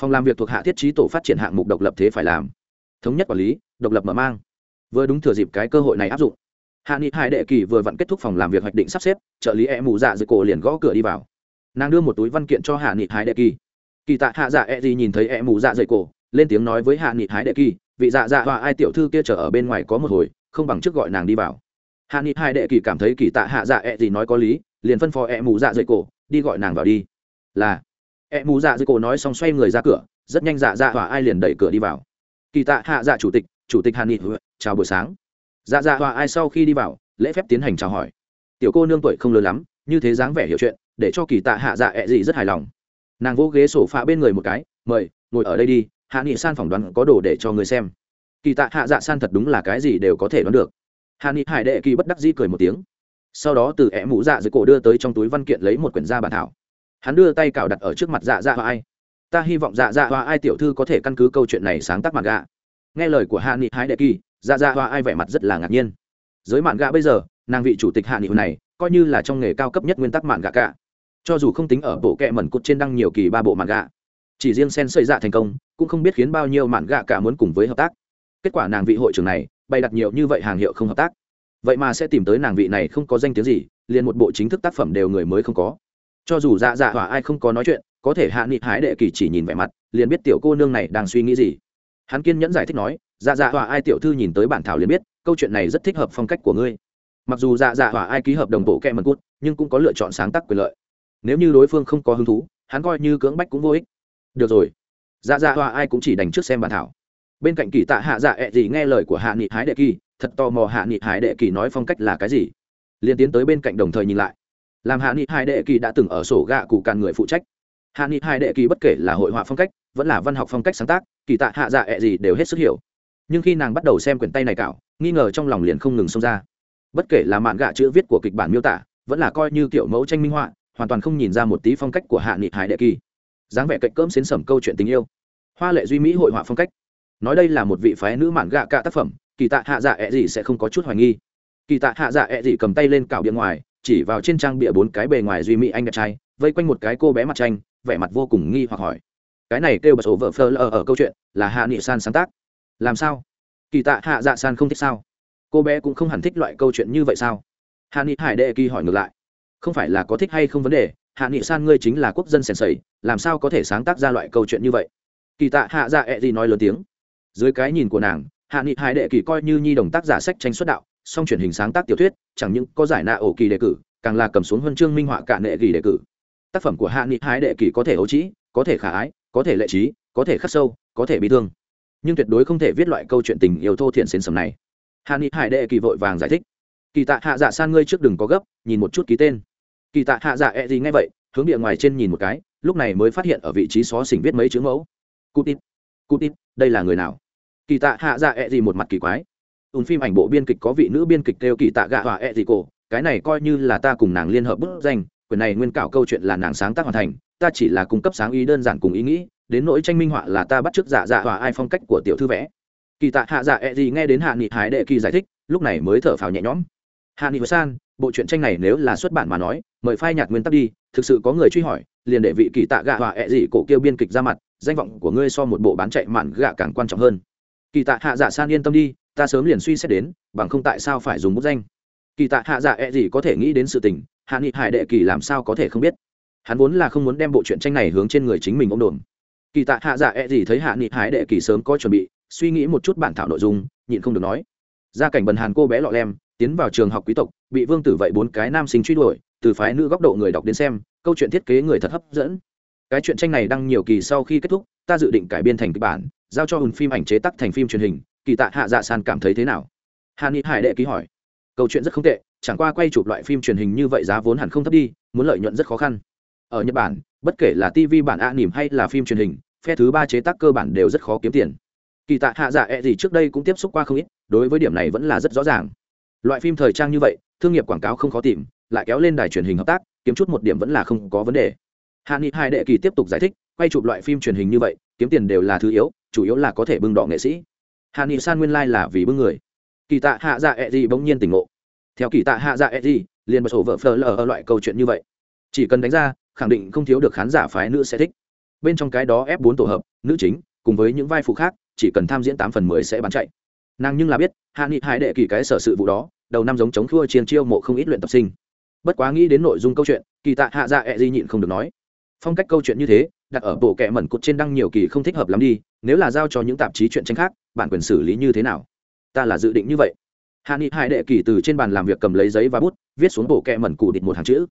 S1: phòng làm việc thuộc hạ thiết trí tổ phát triển hạng mục độc lập thế phải làm. Thống nhất quản lý, độc lập mở mang. Vừa đúng thừa dịp cái cơ hội này áp dụng. Hạ nghị hai đệ kỳ vừa vặn kết thúc phòng làm việc hoạch định sắp xếp, trợ lý e mù dạ dưới cổ liền gõ cửa đi vào. Nàng đưa một túi văn kiện cho hạ nghị hai đệ kỳ. Kỳ tạ hạ dạ e gì nhìn thấy e mù dạ dày cổ, lên tiếng nói với hạ nghị hái đệ kỳ, vị dạ dạ và ai tiểu thư kia chờ ở bên ngoài có một hồi, không bằng trước gọi nàng đi vào. Hạ nghị hai đệ kỳ cảm thấy kỳ tạ hạ dạ e gì nói có lý, liền phân phó e mù dạ dày cổ, đi gọi nàng vào đi. Là e mù dạ dưới cổ nói xong xoay người ra cửa, rất nhanh dạ dạ hỏa ai liền đẩy cửa đi vào. Kỳ tạ hạ dạ chủ tịch chủ tịch hàn nghị chào buổi sáng. Dạ dạ hỏa ai sau khi đi vào, lễ phép tiến hành chào hỏi. Tiểu cô nương tuổi không lớn lắm, như thế dáng vẻ hiểu chuyện, để cho kỳ tạ hạ dạ ẹ gì rất hài lòng. Nàng vô ghế sổ phạ bên người một cái, mời, ngồi ở đây đi, hạ nghị san phỏng đoán có đồ để cho người xem. Kỳ tạ hạ dạ san thật đúng là cái gì đều có thể đoán được. Hạ nghị hải đệ kỳ bất đắc dĩ cười một tiếng. Sau đó từ e ẻ mũ dạ dưới cổ đưa tới trong túi văn kiện lấy một quyển da bản thảo hắn đưa tay cào đặt ở trước mặt dạ dạ hoa ai. Ta hy vọng dạ dạ hoa ai tiểu thư có thể căn cứ câu chuyện này sáng tác mặt gạ nghe lời của hạ nghị hai đệ kỳ dạ dạ hoa ai vẻ mặt rất là ngạc nhiên. Giới mạn gạ bây giờ, nàng vị chủ tịch hạ nghị này, coi như là trong nghề cao cấp nhất nguyên tắc mạn gạ cả. Cho dù không tính ở bộ kẹ mẩn cút trên đăng nhiều kỳ ba bộ mạn gạ, chỉ riêng sen xây dạ thành công, cũng không biết khiến bao nhiêu mạn gạ cả muốn cùng với hợp tác. Kết quả nàng vị hội trưởng này, bày đặt nhiều như vậy hàng hiệu không hợp tác. Vậy mà sẽ tìm tới nàng vị này không có danh tiếng gì, liền một bộ chính thức tác phẩm đều người mới không có cho dù dạ dạ hỏa ai không có nói chuyện, có thể hạ nghị hái đệ kỳ chỉ nhìn vẻ mặt, liền biết tiểu cô nương này đang suy nghĩ gì. Hắn kiên nhẫn giải thích nói dạ dạ hỏa ai tiểu thư nhìn tới bản thảo liền biết, câu chuyện này rất thích hợp phong cách của ngươi. Mặc dù dạ dạ hỏa ai ký hợp đồng bộ kẹ mật cút, nhưng cũng có lựa chọn sáng tác quyền lợi. Nếu như đối phương không có hứng thú, hắn coi như cưỡng bách cũng vô ích. Được rồi. Dạ dạ hỏa ai cũng chỉ đành trước xem bản thảo. Bên cạnh kỳ tạ hạ dạ ẹ、e、gì gì nghe lời của hạ nghị hái đệ kỳ, thật tò mò hạ nghị hái đệ kỳ nói phong cách là cái gì. Liền tiến tới bên cạnh đồng thời nhìn lại làm hạ nghị hai đệ kỳ đã từng ở sổ gạ cụ càn người phụ trách. Hạ nghị hai đệ kỳ bất kể là hội họa phong cách, vẫn là văn học phong cách sáng tác, kỳ tạ hạ dạ ẹ、e、gì gì đều hết sức hiểu. Nhưng khi nàng bắt đầu xem quyển tay này cạo, nghi ngờ trong lòng liền không ngừng xông ra. Bất kể là mạn gạ chữ viết của kịch bản miêu tả, vẫn là coi như kiểu mẫu tranh minh họa, hoàn toàn không nhìn ra một tí phong cách của hạ nghị hải đệ kỳ. Dáng vẻ cạnh cơm xến sẩm câu chuyện tình yêu. Hoa lệ duy mỹ hội họa phong cách. Nói đây là một vị phái nữ mạn gạ cả tác phẩm, kỳ tạ hạ dạ ẹ、e、gì gì sẽ không có chút hoài nghi. Kỳ tạ hạ dạ ẹ、e、gì gì cầm tay lên cạo điện ngoài chỉ vào trên trang bịa bốn cái bề ngoài duy mỹ anh đẹp trai, vây quanh một cái cô bé mặt tranh, vẻ mặt vô cùng nghi hoặc hỏi. Cái này kêu bật sổ vợ phơ lờ ở câu chuyện, là hạ nghị san sáng tác. Làm sao? Kỳ tạ hạ dạ san không thích sao? Cô bé cũng không hẳn thích loại câu chuyện như vậy sao? Hạ nghị hải đệ kỳ hỏi ngược lại. Không phải là có thích hay không vấn đề, hạ nghị san ngươi chính là quốc dân sèn sầy, làm sao có thể sáng tác ra loại câu chuyện như vậy? Kỳ tạ hạ dạ ẹ gì nói lớn tiếng. Dưới cái nhìn của nàng, hạ nghị hải đệ kỳ coi như nhi đồng tác giả sách tranh xuất đạo song truyền hình sáng tác tiểu thuyết, chẳng những có giải nạ ổ kỳ đề cử, càng là cầm xuống huân chương minh họa cả nệ kỳ đề cử. Tác phẩm của hạ nghị hải đệ kỳ có thể ấu trĩ, có thể khả ái, có thể lệ trí, có thể khắc sâu, có thể bị thương. Nhưng tuyệt đối không thể viết loại câu chuyện tình yêu thô thiện xến sầm này. Hạ nghị hải đệ kỳ vội vàng giải thích. Kỳ tạ hạ dạ san ngươi trước đừng có gấp, nhìn một chút ký tên. Kỳ tạ hạ dạ e gì ngay vậy, hướng địa ngoài trên nhìn một cái, lúc này mới phát hiện ở vị trí xó xỉnh viết mấy chữ mẫu. Cutit cutit đây là người nào? Kỳ tạ hạ dạ e gì một mặt kỳ quái ùn phim ảnh bộ biên kịch có vị nữ biên kịch kêu kỳ tạ gạ hòa e dị cổ cái này coi như là ta cùng nàng liên hợp bức danh quyền này nguyên cảo câu chuyện là nàng sáng tác hoàn thành, ta chỉ là cung cấp sáng ý đơn giản cùng ý nghĩ, đến nỗi tranh minh họa là ta bắt chước dạ dạ hòa ai phong cách của tiểu thư vẽ. Kỳ tạ hạ dạ e dị nghe đến hạ nghị hái đệ kỳ giải thích, lúc này mới thở phào nhẹ nhõm. Hạ nghị san, bộ truyện tranh này nếu là xuất bản mà nói, mời phai nhạt nguyên tắc đi, thực sự có người truy hỏi, liền để vị kỳ tạ gạ họa ẹ dị cổ kêu biên kịch ra mặt, danh vọng của ngươi so một bộ bán chạy mạn gạ càng quan trọng hơn. Kỳ tạ hạ dạ san yên tâm đi ta sớm liền suy xét đến, bằng không tại sao phải dùng bút danh? Kỳ tạ hạ dạ ẹ、e、gì có thể nghĩ đến sự tình, hạ nghị hải đệ kỳ làm sao có thể không biết? Hắn vốn là không muốn đem bộ truyện tranh này hướng trên người chính mình ông đồn. Kỳ tạ hạ dạ ẹ、e、gì thấy hạ nghị hải đệ kỳ sớm có chuẩn bị, suy nghĩ một chút bản thảo nội dung, nhịn không được nói. Gia cảnh bần hàn cô bé lọ lem, tiến vào trường học quý tộc, bị vương tử vậy bốn cái nam sinh truy đuổi, từ phái nữ góc độ người đọc đến xem, câu chuyện thiết kế người thật hấp dẫn. Cái chuyện tranh này đăng nhiều kỳ sau khi kết thúc, ta dự định cải biên thành kịch bản, giao cho hùn phim ảnh chế tác thành phim truyền hình kỳ tạ hạ dạ san cảm thấy thế nào? Hà ni hải đệ ký hỏi. Câu chuyện rất không tệ, chẳng qua quay chụp loại phim truyền hình như vậy giá vốn hẳn không thấp đi, muốn lợi nhuận rất khó khăn. Ở nhật bản, bất kể là tv bản a nỉm hay là phim truyền hình, phe thứ ba chế tác cơ bản đều rất khó kiếm tiền. Kỳ tạ hạ dạ e trước đây cũng tiếp xúc qua không ít, đối với điểm này vẫn là rất rõ ràng. Loại phim thời trang như vậy, thương nghiệp quảng cáo không khó tìm, lại kéo lên đài truyền hình hợp tác, kiếm chút một điểm vẫn là không có vấn đề. Hạ nghị hai đệ kỳ tiếp tục giải thích, quay chụp loại phim truyền hình như vậy, kiếm tiền đều là thứ yếu, chủ yếu là có thể bưng đỏ nghệ sĩ hạ nghị san nguyên lai là vì bưng người. Kỳ tạ hạ dạ e gì bỗng nhiên tỉnh ngộ. Theo kỳ tạ hạ dạ e gì liền bật sổ vợ phờ lờ ở loại câu chuyện như vậy. Chỉ cần đánh ra, khẳng định không thiếu được khán giả phái nữ sẽ thích. Bên trong cái đó ép bốn tổ hợp, nữ chính, cùng với những vai phụ khác, chỉ cần tham diễn tám phần mười sẽ bán chạy. Nàng nhưng là biết, hạ nghị hải đệ kỳ cái sở sự vụ đó, đầu năm giống chống thua chiến chiêu mộ không ít luyện tập sinh. Bất quá nghĩ đến nội dung câu chuyện, kỳ tạ hạ dạ ẹ、e、di nhịn không được nói. Phong cách câu chuyện như thế, đặt ở bộ kệ mẩn cụt trên đăng nhiều kỳ không thích hợp lắm đi, nếu là giao cho những tạp chí chuyện tranh khác bản quyền xử lý như thế nào? Ta là dự định như vậy. Hạ nghị hải đệ kỳ từ trên bàn làm việc cầm lấy giấy và bút, viết xuống bộ kẹ mẩn cụ địch một hàng chữ.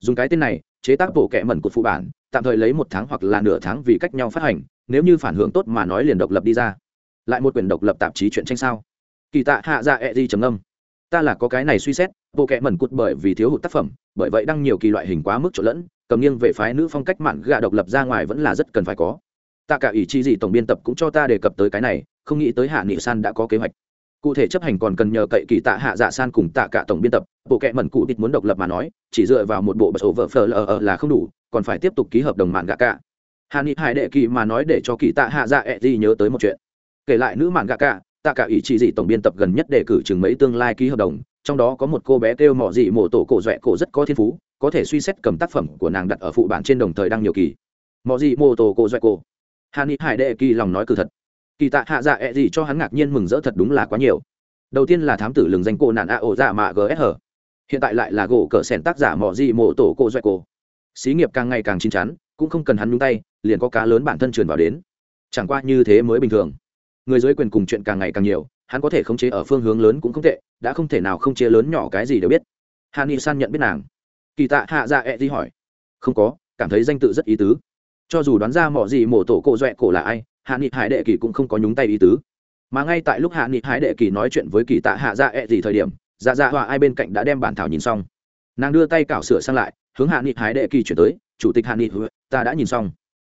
S1: Dùng cái tên này, chế tác bộ kẹ mẩn cụt phụ bản, tạm thời lấy một tháng hoặc là nửa tháng vì cách nhau phát hành, nếu như phản hưởng tốt mà nói liền độc lập đi ra. Lại một quyển độc lập tạp chí chuyện tranh sao? Kỳ tạ hạ dạ e trầm âm ta là có cái này suy xét, bộ kẹ mẩn cụt bởi vì thiếu hụt tác phẩm, bởi vậy đăng nhiều kỳ loại hình quá mức trộn lẫn, cầm nghiêng về phái nữ phong cách mạn gạ độc lập ra ngoài vẫn là rất cần phải có. Tạ cả ý chi gì tổng biên tập cũng cho ta đề cập tới cái này không nghĩ tới hạ nghị san đã có kế hoạch. Cụ thể chấp hành còn cần nhờ cậy kỳ tạ hạ dạ san cùng tạ cả tổng biên tập, bộ kệ mẩn cụ địch muốn độc lập mà nói, chỉ dựa vào một bộ bật ổ vợ phờ lờ ờ là không đủ, còn phải tiếp tục ký hợp đồng mạn gạ cả. Hạ nghị hải đệ kỳ mà nói để cho kỳ tạ hạ dạ ẹ gì nhớ tới một chuyện. Kể lại nữ mạn gạ cả, tạ cả ý chỉ gì tổng biên tập gần nhất đề cử chừng mấy tương lai ký hợp đồng, trong đó có một cô bé kêu mỏ dị mổ tổ cổ dọa cổ rất có thiên phú, có thể suy xét cầm tác phẩm của nàng đặt ở phụ bản trên đồng thời đăng nhiều kỳ. Mỏ dị mổ tổ cổ dọa cổ. Hà ni hải đệ kỳ lòng nói cử thật kỳ tạ hạ dạ ẹ gì cho hắn ngạc nhiên mừng rỡ thật đúng là quá nhiều. Đầu tiên là thám tử lừng danh cô nạn a ổ dạ mạ gs hiện tại lại là gỗ cỡ sẻn tác giả mỏ dị mộ tổ cổ doẹ cổ xí nghiệp càng ngày càng chín chắn, cũng không cần hắn nhúng tay, liền có cá lớn bản thân truyền vào đến. Chẳng qua như thế mới bình thường. Người dưới quyền cùng chuyện càng ngày càng nhiều, hắn có thể khống chế ở phương hướng lớn cũng không tệ, đã không thể nào không chế lớn nhỏ cái gì đều biết. Hà ni san nhận biết nàng. Kỳ tạ hạ dạ ẹ、e、di hỏi. Không có, cảm thấy danh tự rất ý tứ. Cho dù đoán ra mỏ gì mổ tổ cổ doẹ cổ là ai hạ nghị hải đệ kỳ cũng không có nhúng tay ý tứ. Mà ngay tại lúc hạ nghị hải đệ kỳ nói chuyện với kỳ tạ hạ dạ ẹ、e、gì thời điểm dạ dạ họa ai bên cạnh đã đem bản thảo nhìn xong. Nàng đưa tay cào sửa sang lại, hướng hạ nghị hải đệ kỳ chuyển tới, chủ tịch hạ nghị, ta đã nhìn xong.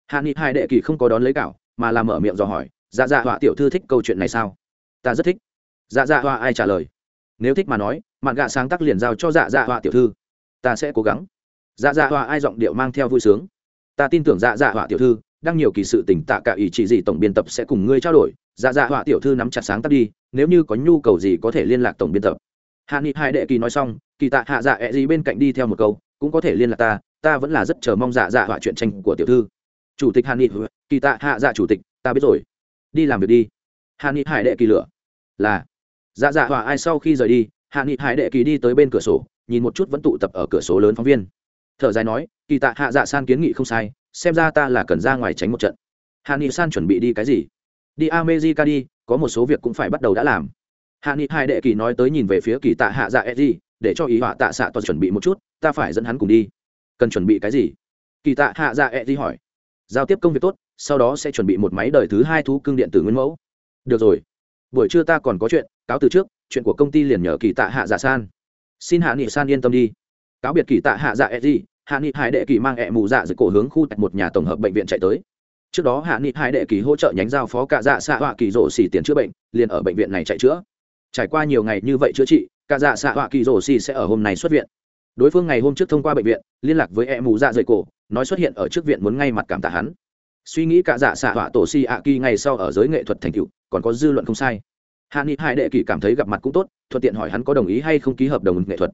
S1: Hạ nghị hải đệ kỳ không có đón lấy cào mà làm mở miệng dò hỏi dạ dạ họa tiểu thư thích câu chuyện này sao? Ta rất thích. Dạ dạ họa ai trả lời? Nếu thích mà nói, mạn gạ sáng tác liền giao cho dạ dạ họa tiểu thư. Ta sẽ cố gắng. Dạ dạ họa ai giọng điệu mang theo vui sướng. Ta tin tưởng dạ dạ họa tiểu thư đang nhiều kỳ sự tỉnh tạ cả ý chỉ gì tổng biên tập sẽ cùng ngươi trao đổi. Dạ dạ họa tiểu thư nắm chặt sáng tắt đi, nếu như có nhu cầu gì có thể liên lạc tổng biên tập. Hạ nghị hai đệ kỳ nói xong, kỳ tạ hạ dạ ẹ gì bên cạnh đi theo một câu, cũng có thể liên lạc ta ta vẫn là rất chờ mong dạ dạ họa chuyện tranh của tiểu thư. Chủ tịch hạ nghị, kỳ tạ hạ dạ chủ tịch, ta biết rồi. Đi làm việc đi. Hạ nghị hải đệ kỳ lửa là. Dạ dạ họa ai sau khi rời đi, hạ nghị hải đệ kỳ đi tới bên cửa sổ, nhìn một chút vẫn tụ tập ở cửa sổ lớn phóng viên. Thở dài nói, kỳ tạ hạ dạ san kiến nghị không sai xem ra ta là cần ra ngoài tránh một trận. Hạ nghị san chuẩn bị đi cái gì? Đi amejica đi, có một số việc cũng phải bắt đầu đã làm. Hạ nghị hai đệ kỳ nói tới nhìn về phía kỳ tạ hạ dạ edgy để cho ý họa tạ xạ toàn chuẩn bị một chút, ta phải dẫn hắn cùng đi. Cần chuẩn bị cái gì? Kỳ tạ hạ dạ edgy hỏi. Giao tiếp công việc tốt, sau đó sẽ chuẩn bị một máy đời thứ hai thú cưng điện tử nguyên mẫu. Được rồi. Buổi trưa ta còn có chuyện, cáo từ trước, chuyện của công ty liền nhờ kỳ tạ hạ dạ san. Xin hạ nghị san yên tâm đi. Cáo biệt kỳ tạ hạ dạ edgy hạ nghị hải đệ kỳ mang ẹ mù dạ dưới cổ hướng khu một nhà tổng hợp bệnh viện chạy tới. Trước đó hạ nghị hải đệ kỳ hỗ trợ nhánh giao phó cả dạ xạ họa kỳ rổ xỉ tiền chữa bệnh, liền ở bệnh viện này chạy chữa. Trải qua nhiều ngày như vậy chữa trị cả dạ xạ họa kỳ rổ xỉ sẽ ở hôm nay xuất viện. Đối phương ngày hôm trước thông qua bệnh viện, liên lạc với ẹ mù dạ dưới cổ, nói xuất hiện ở trước viện muốn ngay mặt cảm tạ hắn. Suy nghĩ cả dạ xạ họa tổ xì ạ kỳ ngày sau ở giới nghệ thuật thành cựu còn có dư luận không sai. Hạ nghị hải đệ kỳ cảm thấy gặp mặt cũng tốt, thuận tiện hỏi hắn có đồng ý hay không ký hợp đồng nghệ thuật.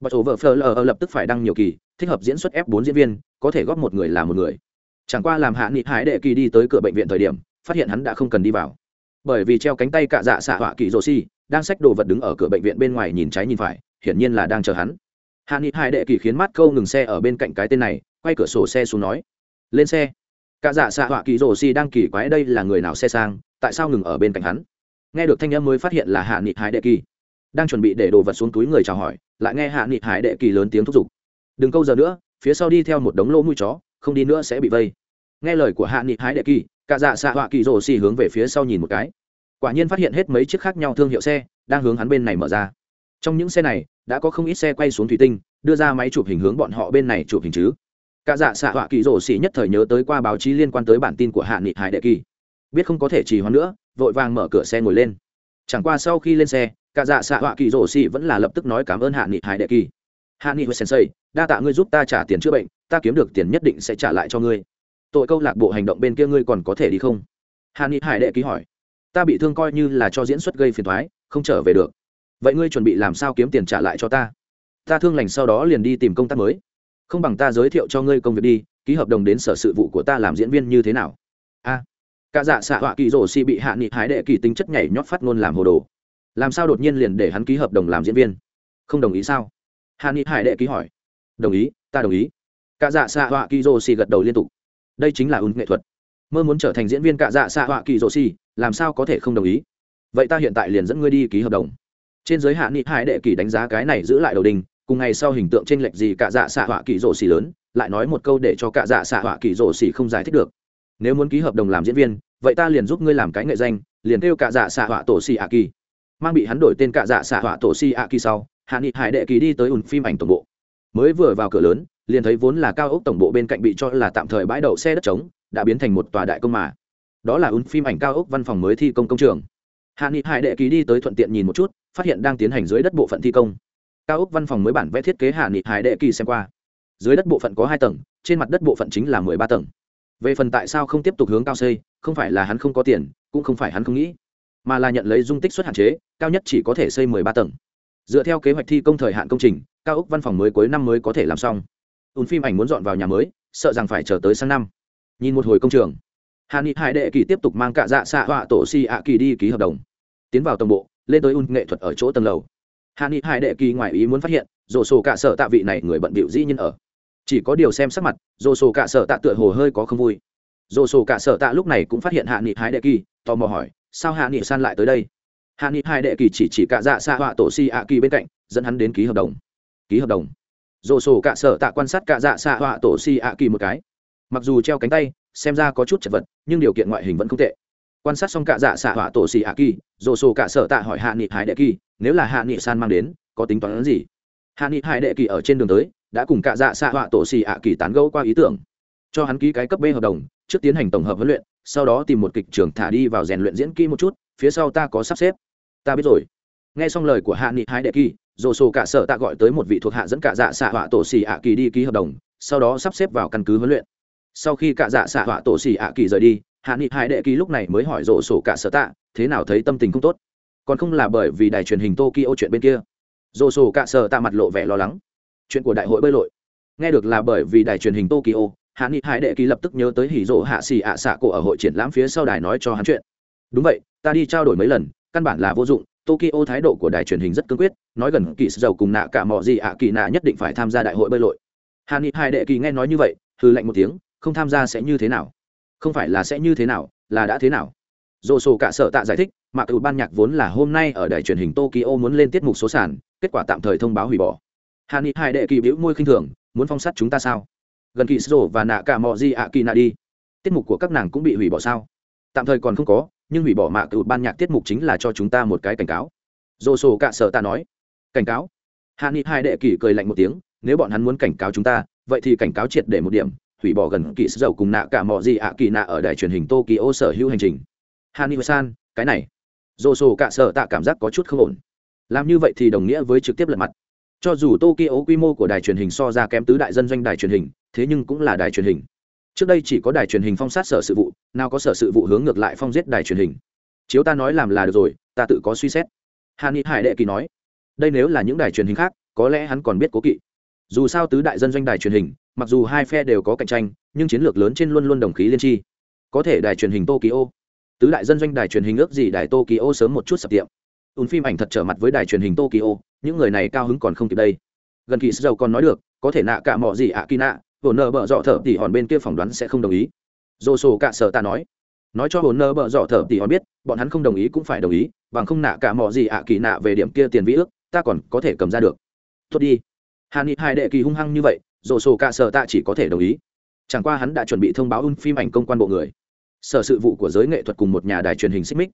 S1: Bật ổ vợ phờ lờ ờ lập tức phải đăng nhiều kỳ thích hợp diễn xuất f 4 diễn viên, có thể góp một người là một người. Chẳng qua làm hạ nghị hải đệ kỳ đi tới cửa bệnh viện thời điểm, phát hiện hắn đã không cần đi vào. Bởi vì treo cánh tay cạ dạ xạ họa kỳ rô si, đang xách đồ vật đứng ở cửa bệnh viện bên ngoài nhìn trái nhìn phải, hiển nhiên là đang chờ hắn. Hạ nghị hải đệ kỳ khiến mắt câu ngừng xe ở bên cạnh cái tên này, quay cửa sổ xe xuống nói. Lên xe. Cạ dạ xạ họa kỳ rô si đang kỳ quái đây là người nào xe sang, tại sao ngừng ở bên cạnh hắn? Nghe được thanh âm mới phát hiện là hạ nghị hải đệ kỳ. Đang chuẩn bị để đồ vật xuống túi người chào hỏi, lại nghe hạ nghị hải đệ kỳ lớn tiếng thúc giục đừng câu giờ nữa, phía sau đi theo một đống lỗ mũi chó, không đi nữa sẽ bị vây. Nghe lời của hạ nghị hải đệ kỳ, cả dạ xạ họa kỳ rồ xì hướng về phía sau nhìn một cái. Quả nhiên phát hiện hết mấy chiếc khác nhau thương hiệu xe, đang hướng hắn bên này mở ra. Trong những xe này, đã có không ít xe quay xuống thủy tinh, đưa ra máy chụp hình hướng bọn họ bên này chụp hình chứ. Cả dạ xạ họa kỳ rồ xì nhất thời nhớ tới qua báo chí liên quan tới bản tin của hạ nghị hải đệ kỳ. Biết không có thể trì hoãn nữa, vội vàng mở cửa xe ngồi lên. Chẳng qua sau khi lên xe, cả dạ xạ họa kỳ rồ xì vẫn là lập tức nói cảm ơn hạ nghị hải đệ kỳ. Hạ nghị hồi sensei đa tạ ngươi giúp ta trả tiền chữa bệnh, ta kiếm được tiền nhất định sẽ trả lại cho ngươi. Tội câu lạc bộ hành động bên kia ngươi còn có thể đi không? Hạ ni hải đệ ký hỏi. Ta bị thương coi như là cho diễn xuất gây phiền thoái không trở về được. Vậy ngươi chuẩn bị làm sao kiếm tiền trả lại cho ta? Ta thương lành sau đó liền đi tìm công tác mới. Không bằng ta giới thiệu cho ngươi công việc đi, ký hợp đồng đến sở sự vụ của ta làm diễn viên như thế nào? A. Cả dạ xạ họa kỳ rổ si bị hạ nghị hải đệ kỳ tính chất nhảy nhót phát ngôn làm hồ đồ. Làm sao đột nhiên liền để hắn ký hợp đồng làm diễn viên? Không đồng ý sao? Hạ nghị hải đệ ký hỏi đồng ý, ta đồng ý. Cả dạ xạ họa kỳ dô xì gật đầu liên tục. Đây chính là ứng nghệ thuật. Mơ muốn trở thành diễn viên cả dạ xạ họa kỳ dô xì, làm sao có thể không đồng ý? Vậy ta hiện tại liền dẫn ngươi đi ký hợp đồng. Trên giới hạ nghị hải đệ kỳ đánh giá cái này giữ lại đầu đình cùng ngày sau hình tượng trên lệch gì cả dạ xạ họa kỳ dô xì lớn, lại nói một câu để cho cả dạ xạ họa kỳ dô xì không giải thích được. Nếu muốn ký hợp đồng làm diễn viên, vậy ta liền giúp ngươi làm cái nghệ danh, liền kêu cả dạ xạ họa tổ xì a kỳ. Mang bị hắn đổi tên cả dạ xạ họa tổ xì a kỳ sau, hạ nghị hải đệ kỳ đi tới ùn phim ảnh tổng bộ mới vừa vào cửa lớn, liền thấy vốn là cao ốc tổng bộ bên cạnh bị cho là tạm thời bãi đậu xe đất trống, đã biến thành một tòa đại công mà. Đó là ùn phim ảnh cao ốc văn phòng mới thi công công trường. Hạ nghị hải đệ ký đi tới thuận tiện nhìn một chút, phát hiện đang tiến hành dưới đất bộ phận thi công. Cao ốc văn phòng mới bản vẽ thiết kế hạ nghị hải đệ kỳ xem qua. Dưới đất bộ phận có hai tầng, trên mặt đất bộ phận chính là mười ba tầng. Về phần tại sao không tiếp tục hướng cao xây, không phải là hắn không có tiền, cũng không phải hắn không nghĩ, mà là nhận lấy dung tích suất hạn chế, cao nhất chỉ có thể xây mười ba tầng. Dựa theo kế hoạch thi công thời hạn công trình cao ốc văn phòng mới cuối năm mới có thể làm xong. Ùn phim ảnh muốn dọn vào nhà mới, sợ rằng phải chờ tới sang năm. Nhìn một hồi công trường hà ni hải đệ kỳ tiếp tục mang cả dạ xạ họa tổ si ạ kỳ đi ký hợp đồng. Tiến vào tổng bộ, lên tới un nghệ thuật ở chỗ tầng lầu. Hà ni hải đệ kỳ ngoài ý muốn phát hiện dồ sổ cả sở tạ vị này người bận bịu dĩ nhiên ở. Chỉ có điều xem sắc mặt dồ sổ cả sở tạ tựa hồ hơi có không vui. Dồ sổ cả sở tạ lúc này cũng phát hiện hạ nghị hải đệ kỳ, tò mò hỏi, sao hạ nghị san lại tới đây? Hạ nghị hải đệ kỳ chỉ chỉ cả dạ xạ họa tổ si ạ kỳ bên cạnh, dẫn hắn đến ký hợp đồng ký hợp đồng. Rổ sổ cả sở tạ quan sát cả dạ xạ họa tổ si ạ kỳ một cái. Mặc dù treo cánh tay, xem ra có chút chật vật, nhưng điều kiện ngoại hình vẫn không tệ. Quan sát xong cả dạ xạ họa tổ xì ạ kỳ rổ sổ cả sở tạ hỏi hạ nghị hải đệ kỳ, nếu là hạ nghị san mang đến, có tính toán gì? Hạ nghị hải đệ kỳ ở trên đường tới, đã cùng cả dạ xạ họa tổ xì ạ kỳ tán gẫu qua ý tưởng. Cho hắn ký cái cấp b hợp đồng, trước tiến hành tổng hợp huấn luyện, sau đó tìm một kịch trường thả đi vào rèn luyện diễn kỹ một chút, phía sau ta có sắp xếp. Ta biết rồi nghe xong lời của hạ nghị hải đệ kỳ dồ sổ cả sở tạ gọi tới một vị thuộc hạ dẫn cả dạ xạ họa tổ xì ạ kỳ đi ký hợp đồng, sau đó sắp xếp vào căn cứ huấn luyện. Sau khi cả dạ xạ họa tổ xì ạ kỳ rời đi, hạ nghị hải đệ kỳ lúc này mới hỏi rổ sổ cả sở tạ, thế nào thấy tâm tình không tốt? Còn không là bởi vì đài truyền hình tokyo chuyện bên kia? Rổ sổ cả sở tạ mặt lộ vẻ lo lắng. Chuyện của đại hội bơi lội. Nghe được là bởi vì đài truyền hình tokyo, hạ nghị hải đệ kỳ lập tức nhớ tới hỉ rổ hạ xì ạ xạ cổ ở hội triển lãm phía sau đài nói cho hắn chuyện. Đúng vậy, ta đi trao đổi mấy lần, căn bản là vô dụng tokyo thái độ của đài truyền hình rất cương quyết, nói gần kỳ dầu cùng nạ cả mọi gì ạ, kỳ nạ nhất định phải tham gia đại hội bơi lội. Hà ni hai đệ kỳ nghe nói như vậy hư lạnh một tiếng, không tham gia sẽ như thế nào? Không phải là sẽ như thế nào, là đã thế nào? Dồ sổ cả sợ tạ giải thích, mạc cựu ban nhạc vốn là hôm nay ở đài truyền hình tokyo muốn lên tiết mục số sản kết quả tạm thời thông báo hủy bỏ. Hà ni hai đệ kỳ biểu môi khinh thường, muốn phong sát chúng ta sao? Gần kỳ sổ và nạ cả mọi gì ạ, kỳ nạ đi. Tiết mục của các nàng cũng bị hủy bỏ sao? Tạm thời còn không có nhưng hủy bỏ mạ cựu ban nhạc tiết mục chính là cho chúng ta một cái cảnh cáo. Dồ sổ cạ sợ ta nói. Cảnh cáo? Hạ nghị hai đệ kỳ cười lạnh một tiếng, nếu bọn hắn muốn cảnh cáo chúng ta, vậy thì cảnh cáo triệt để một điểm, hủy bỏ gần kỳ dầu cùng nạ cả mọi gì ạ kỳ nạ ở đài truyền hình tokyo sở hữu hành trình. Hani san, cái này. Dồ sổ cạ sở tạ cảm giác có chút không ổn. Làm như vậy thì đồng nghĩa với trực tiếp lật mặt. Cho dù tokyo quy mô của đài truyền hình so ra kém tứ đại dân doanh đài truyền hình, thế nhưng cũng là đài truyền hình trước đây chỉ có đài truyền hình phong sát sở sự vụ, nào có sở sự vụ hướng ngược lại phong giết đài truyền hình. Chiếu ta nói làm là được rồi, ta tự có suy xét. Hàn ni hải đệ kỳ nói. Đây nếu là những đài truyền hình khác, có lẽ hắn còn biết cố kỵ. Dù sao tứ đại dân doanh đài truyền hình, mặc dù hai phe đều có cạnh tranh, nhưng chiến lược lớn trên luôn luôn đồng khí liên tri. Có thể đài truyền hình tokyo. Tứ đại dân doanh đài truyền hình ước gì đài tokyo sớm một chút sập tiệm. Ùn phim ảnh thật trở mặt với đài truyền hình tokyo, những người này cao hứng còn không kịp đây. Gần kỳ sầu còn nói được, có thể nạ cả mọi gì ạ, kỳ nạ hồn nơ bợ dọ thợ tỉ hòn bên kia phỏng đoán sẽ không đồng ý. Dồ sổ cạ sở ta nói. Nói cho hồn nơ bợ dọ thợ tỉ hòn biết, bọn hắn không đồng ý cũng phải đồng ý, bằng không nạ cả mọi gì ạ kỳ nạ về điểm kia tiền vĩ ước, ta còn có thể cầm ra được. Tốt đi. Hà ni hai đệ kỳ hung hăng như vậy dồ sổ cạ sở ta chỉ có thể đồng ý. Chẳng qua hắn đã chuẩn bị thông báo un phim ảnh công quan bộ người. Sở sự vụ của giới nghệ thuật cùng một nhà đài truyền hình xích mích,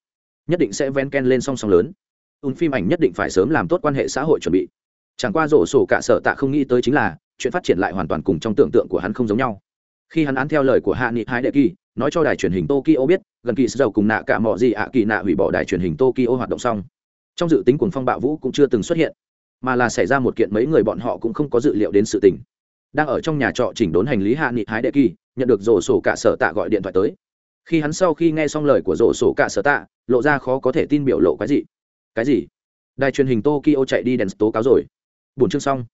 S1: nhất định sẽ ven ken lên song song lớn. Un phim ảnh nhất định phải sớm làm tốt quan hệ xã hội chuẩn bị chẳng qua rổ sổ cả sở tạ không nghĩ tới chính là, chuyện phát triển lại hoàn toàn cùng trong tưởng tượng của hắn không giống nhau. Khi hắn án theo lời của hạ nghị hai đệ kỳ, nói cho đài truyền hình tokyo biết, gần kỳ dầu cùng nạ cả mọi gì ạ kỳ nạ hủy bỏ đài truyền hình tokyo hoạt động xong. Trong dự tính cuồng phong bạo vũ cũng chưa từng xuất hiện, mà là xảy ra một kiện mấy người bọn họ cũng không có dự liệu đến sự tình. Đang ở trong nhà trọ chỉnh đốn hành lý hạ nghị hái đệ kỳ, nhận được rổ sổ cả sở tạ gọi điện thoại tới. Khi hắn sau khi nghe xong lời của rổ sổ cả sở tạ, lộ ra khó có thể tin biểu lộ cái gì cái gì? Đài truyền hình tokyo chạy đi đèn tố cáo rồi bốn chương xong.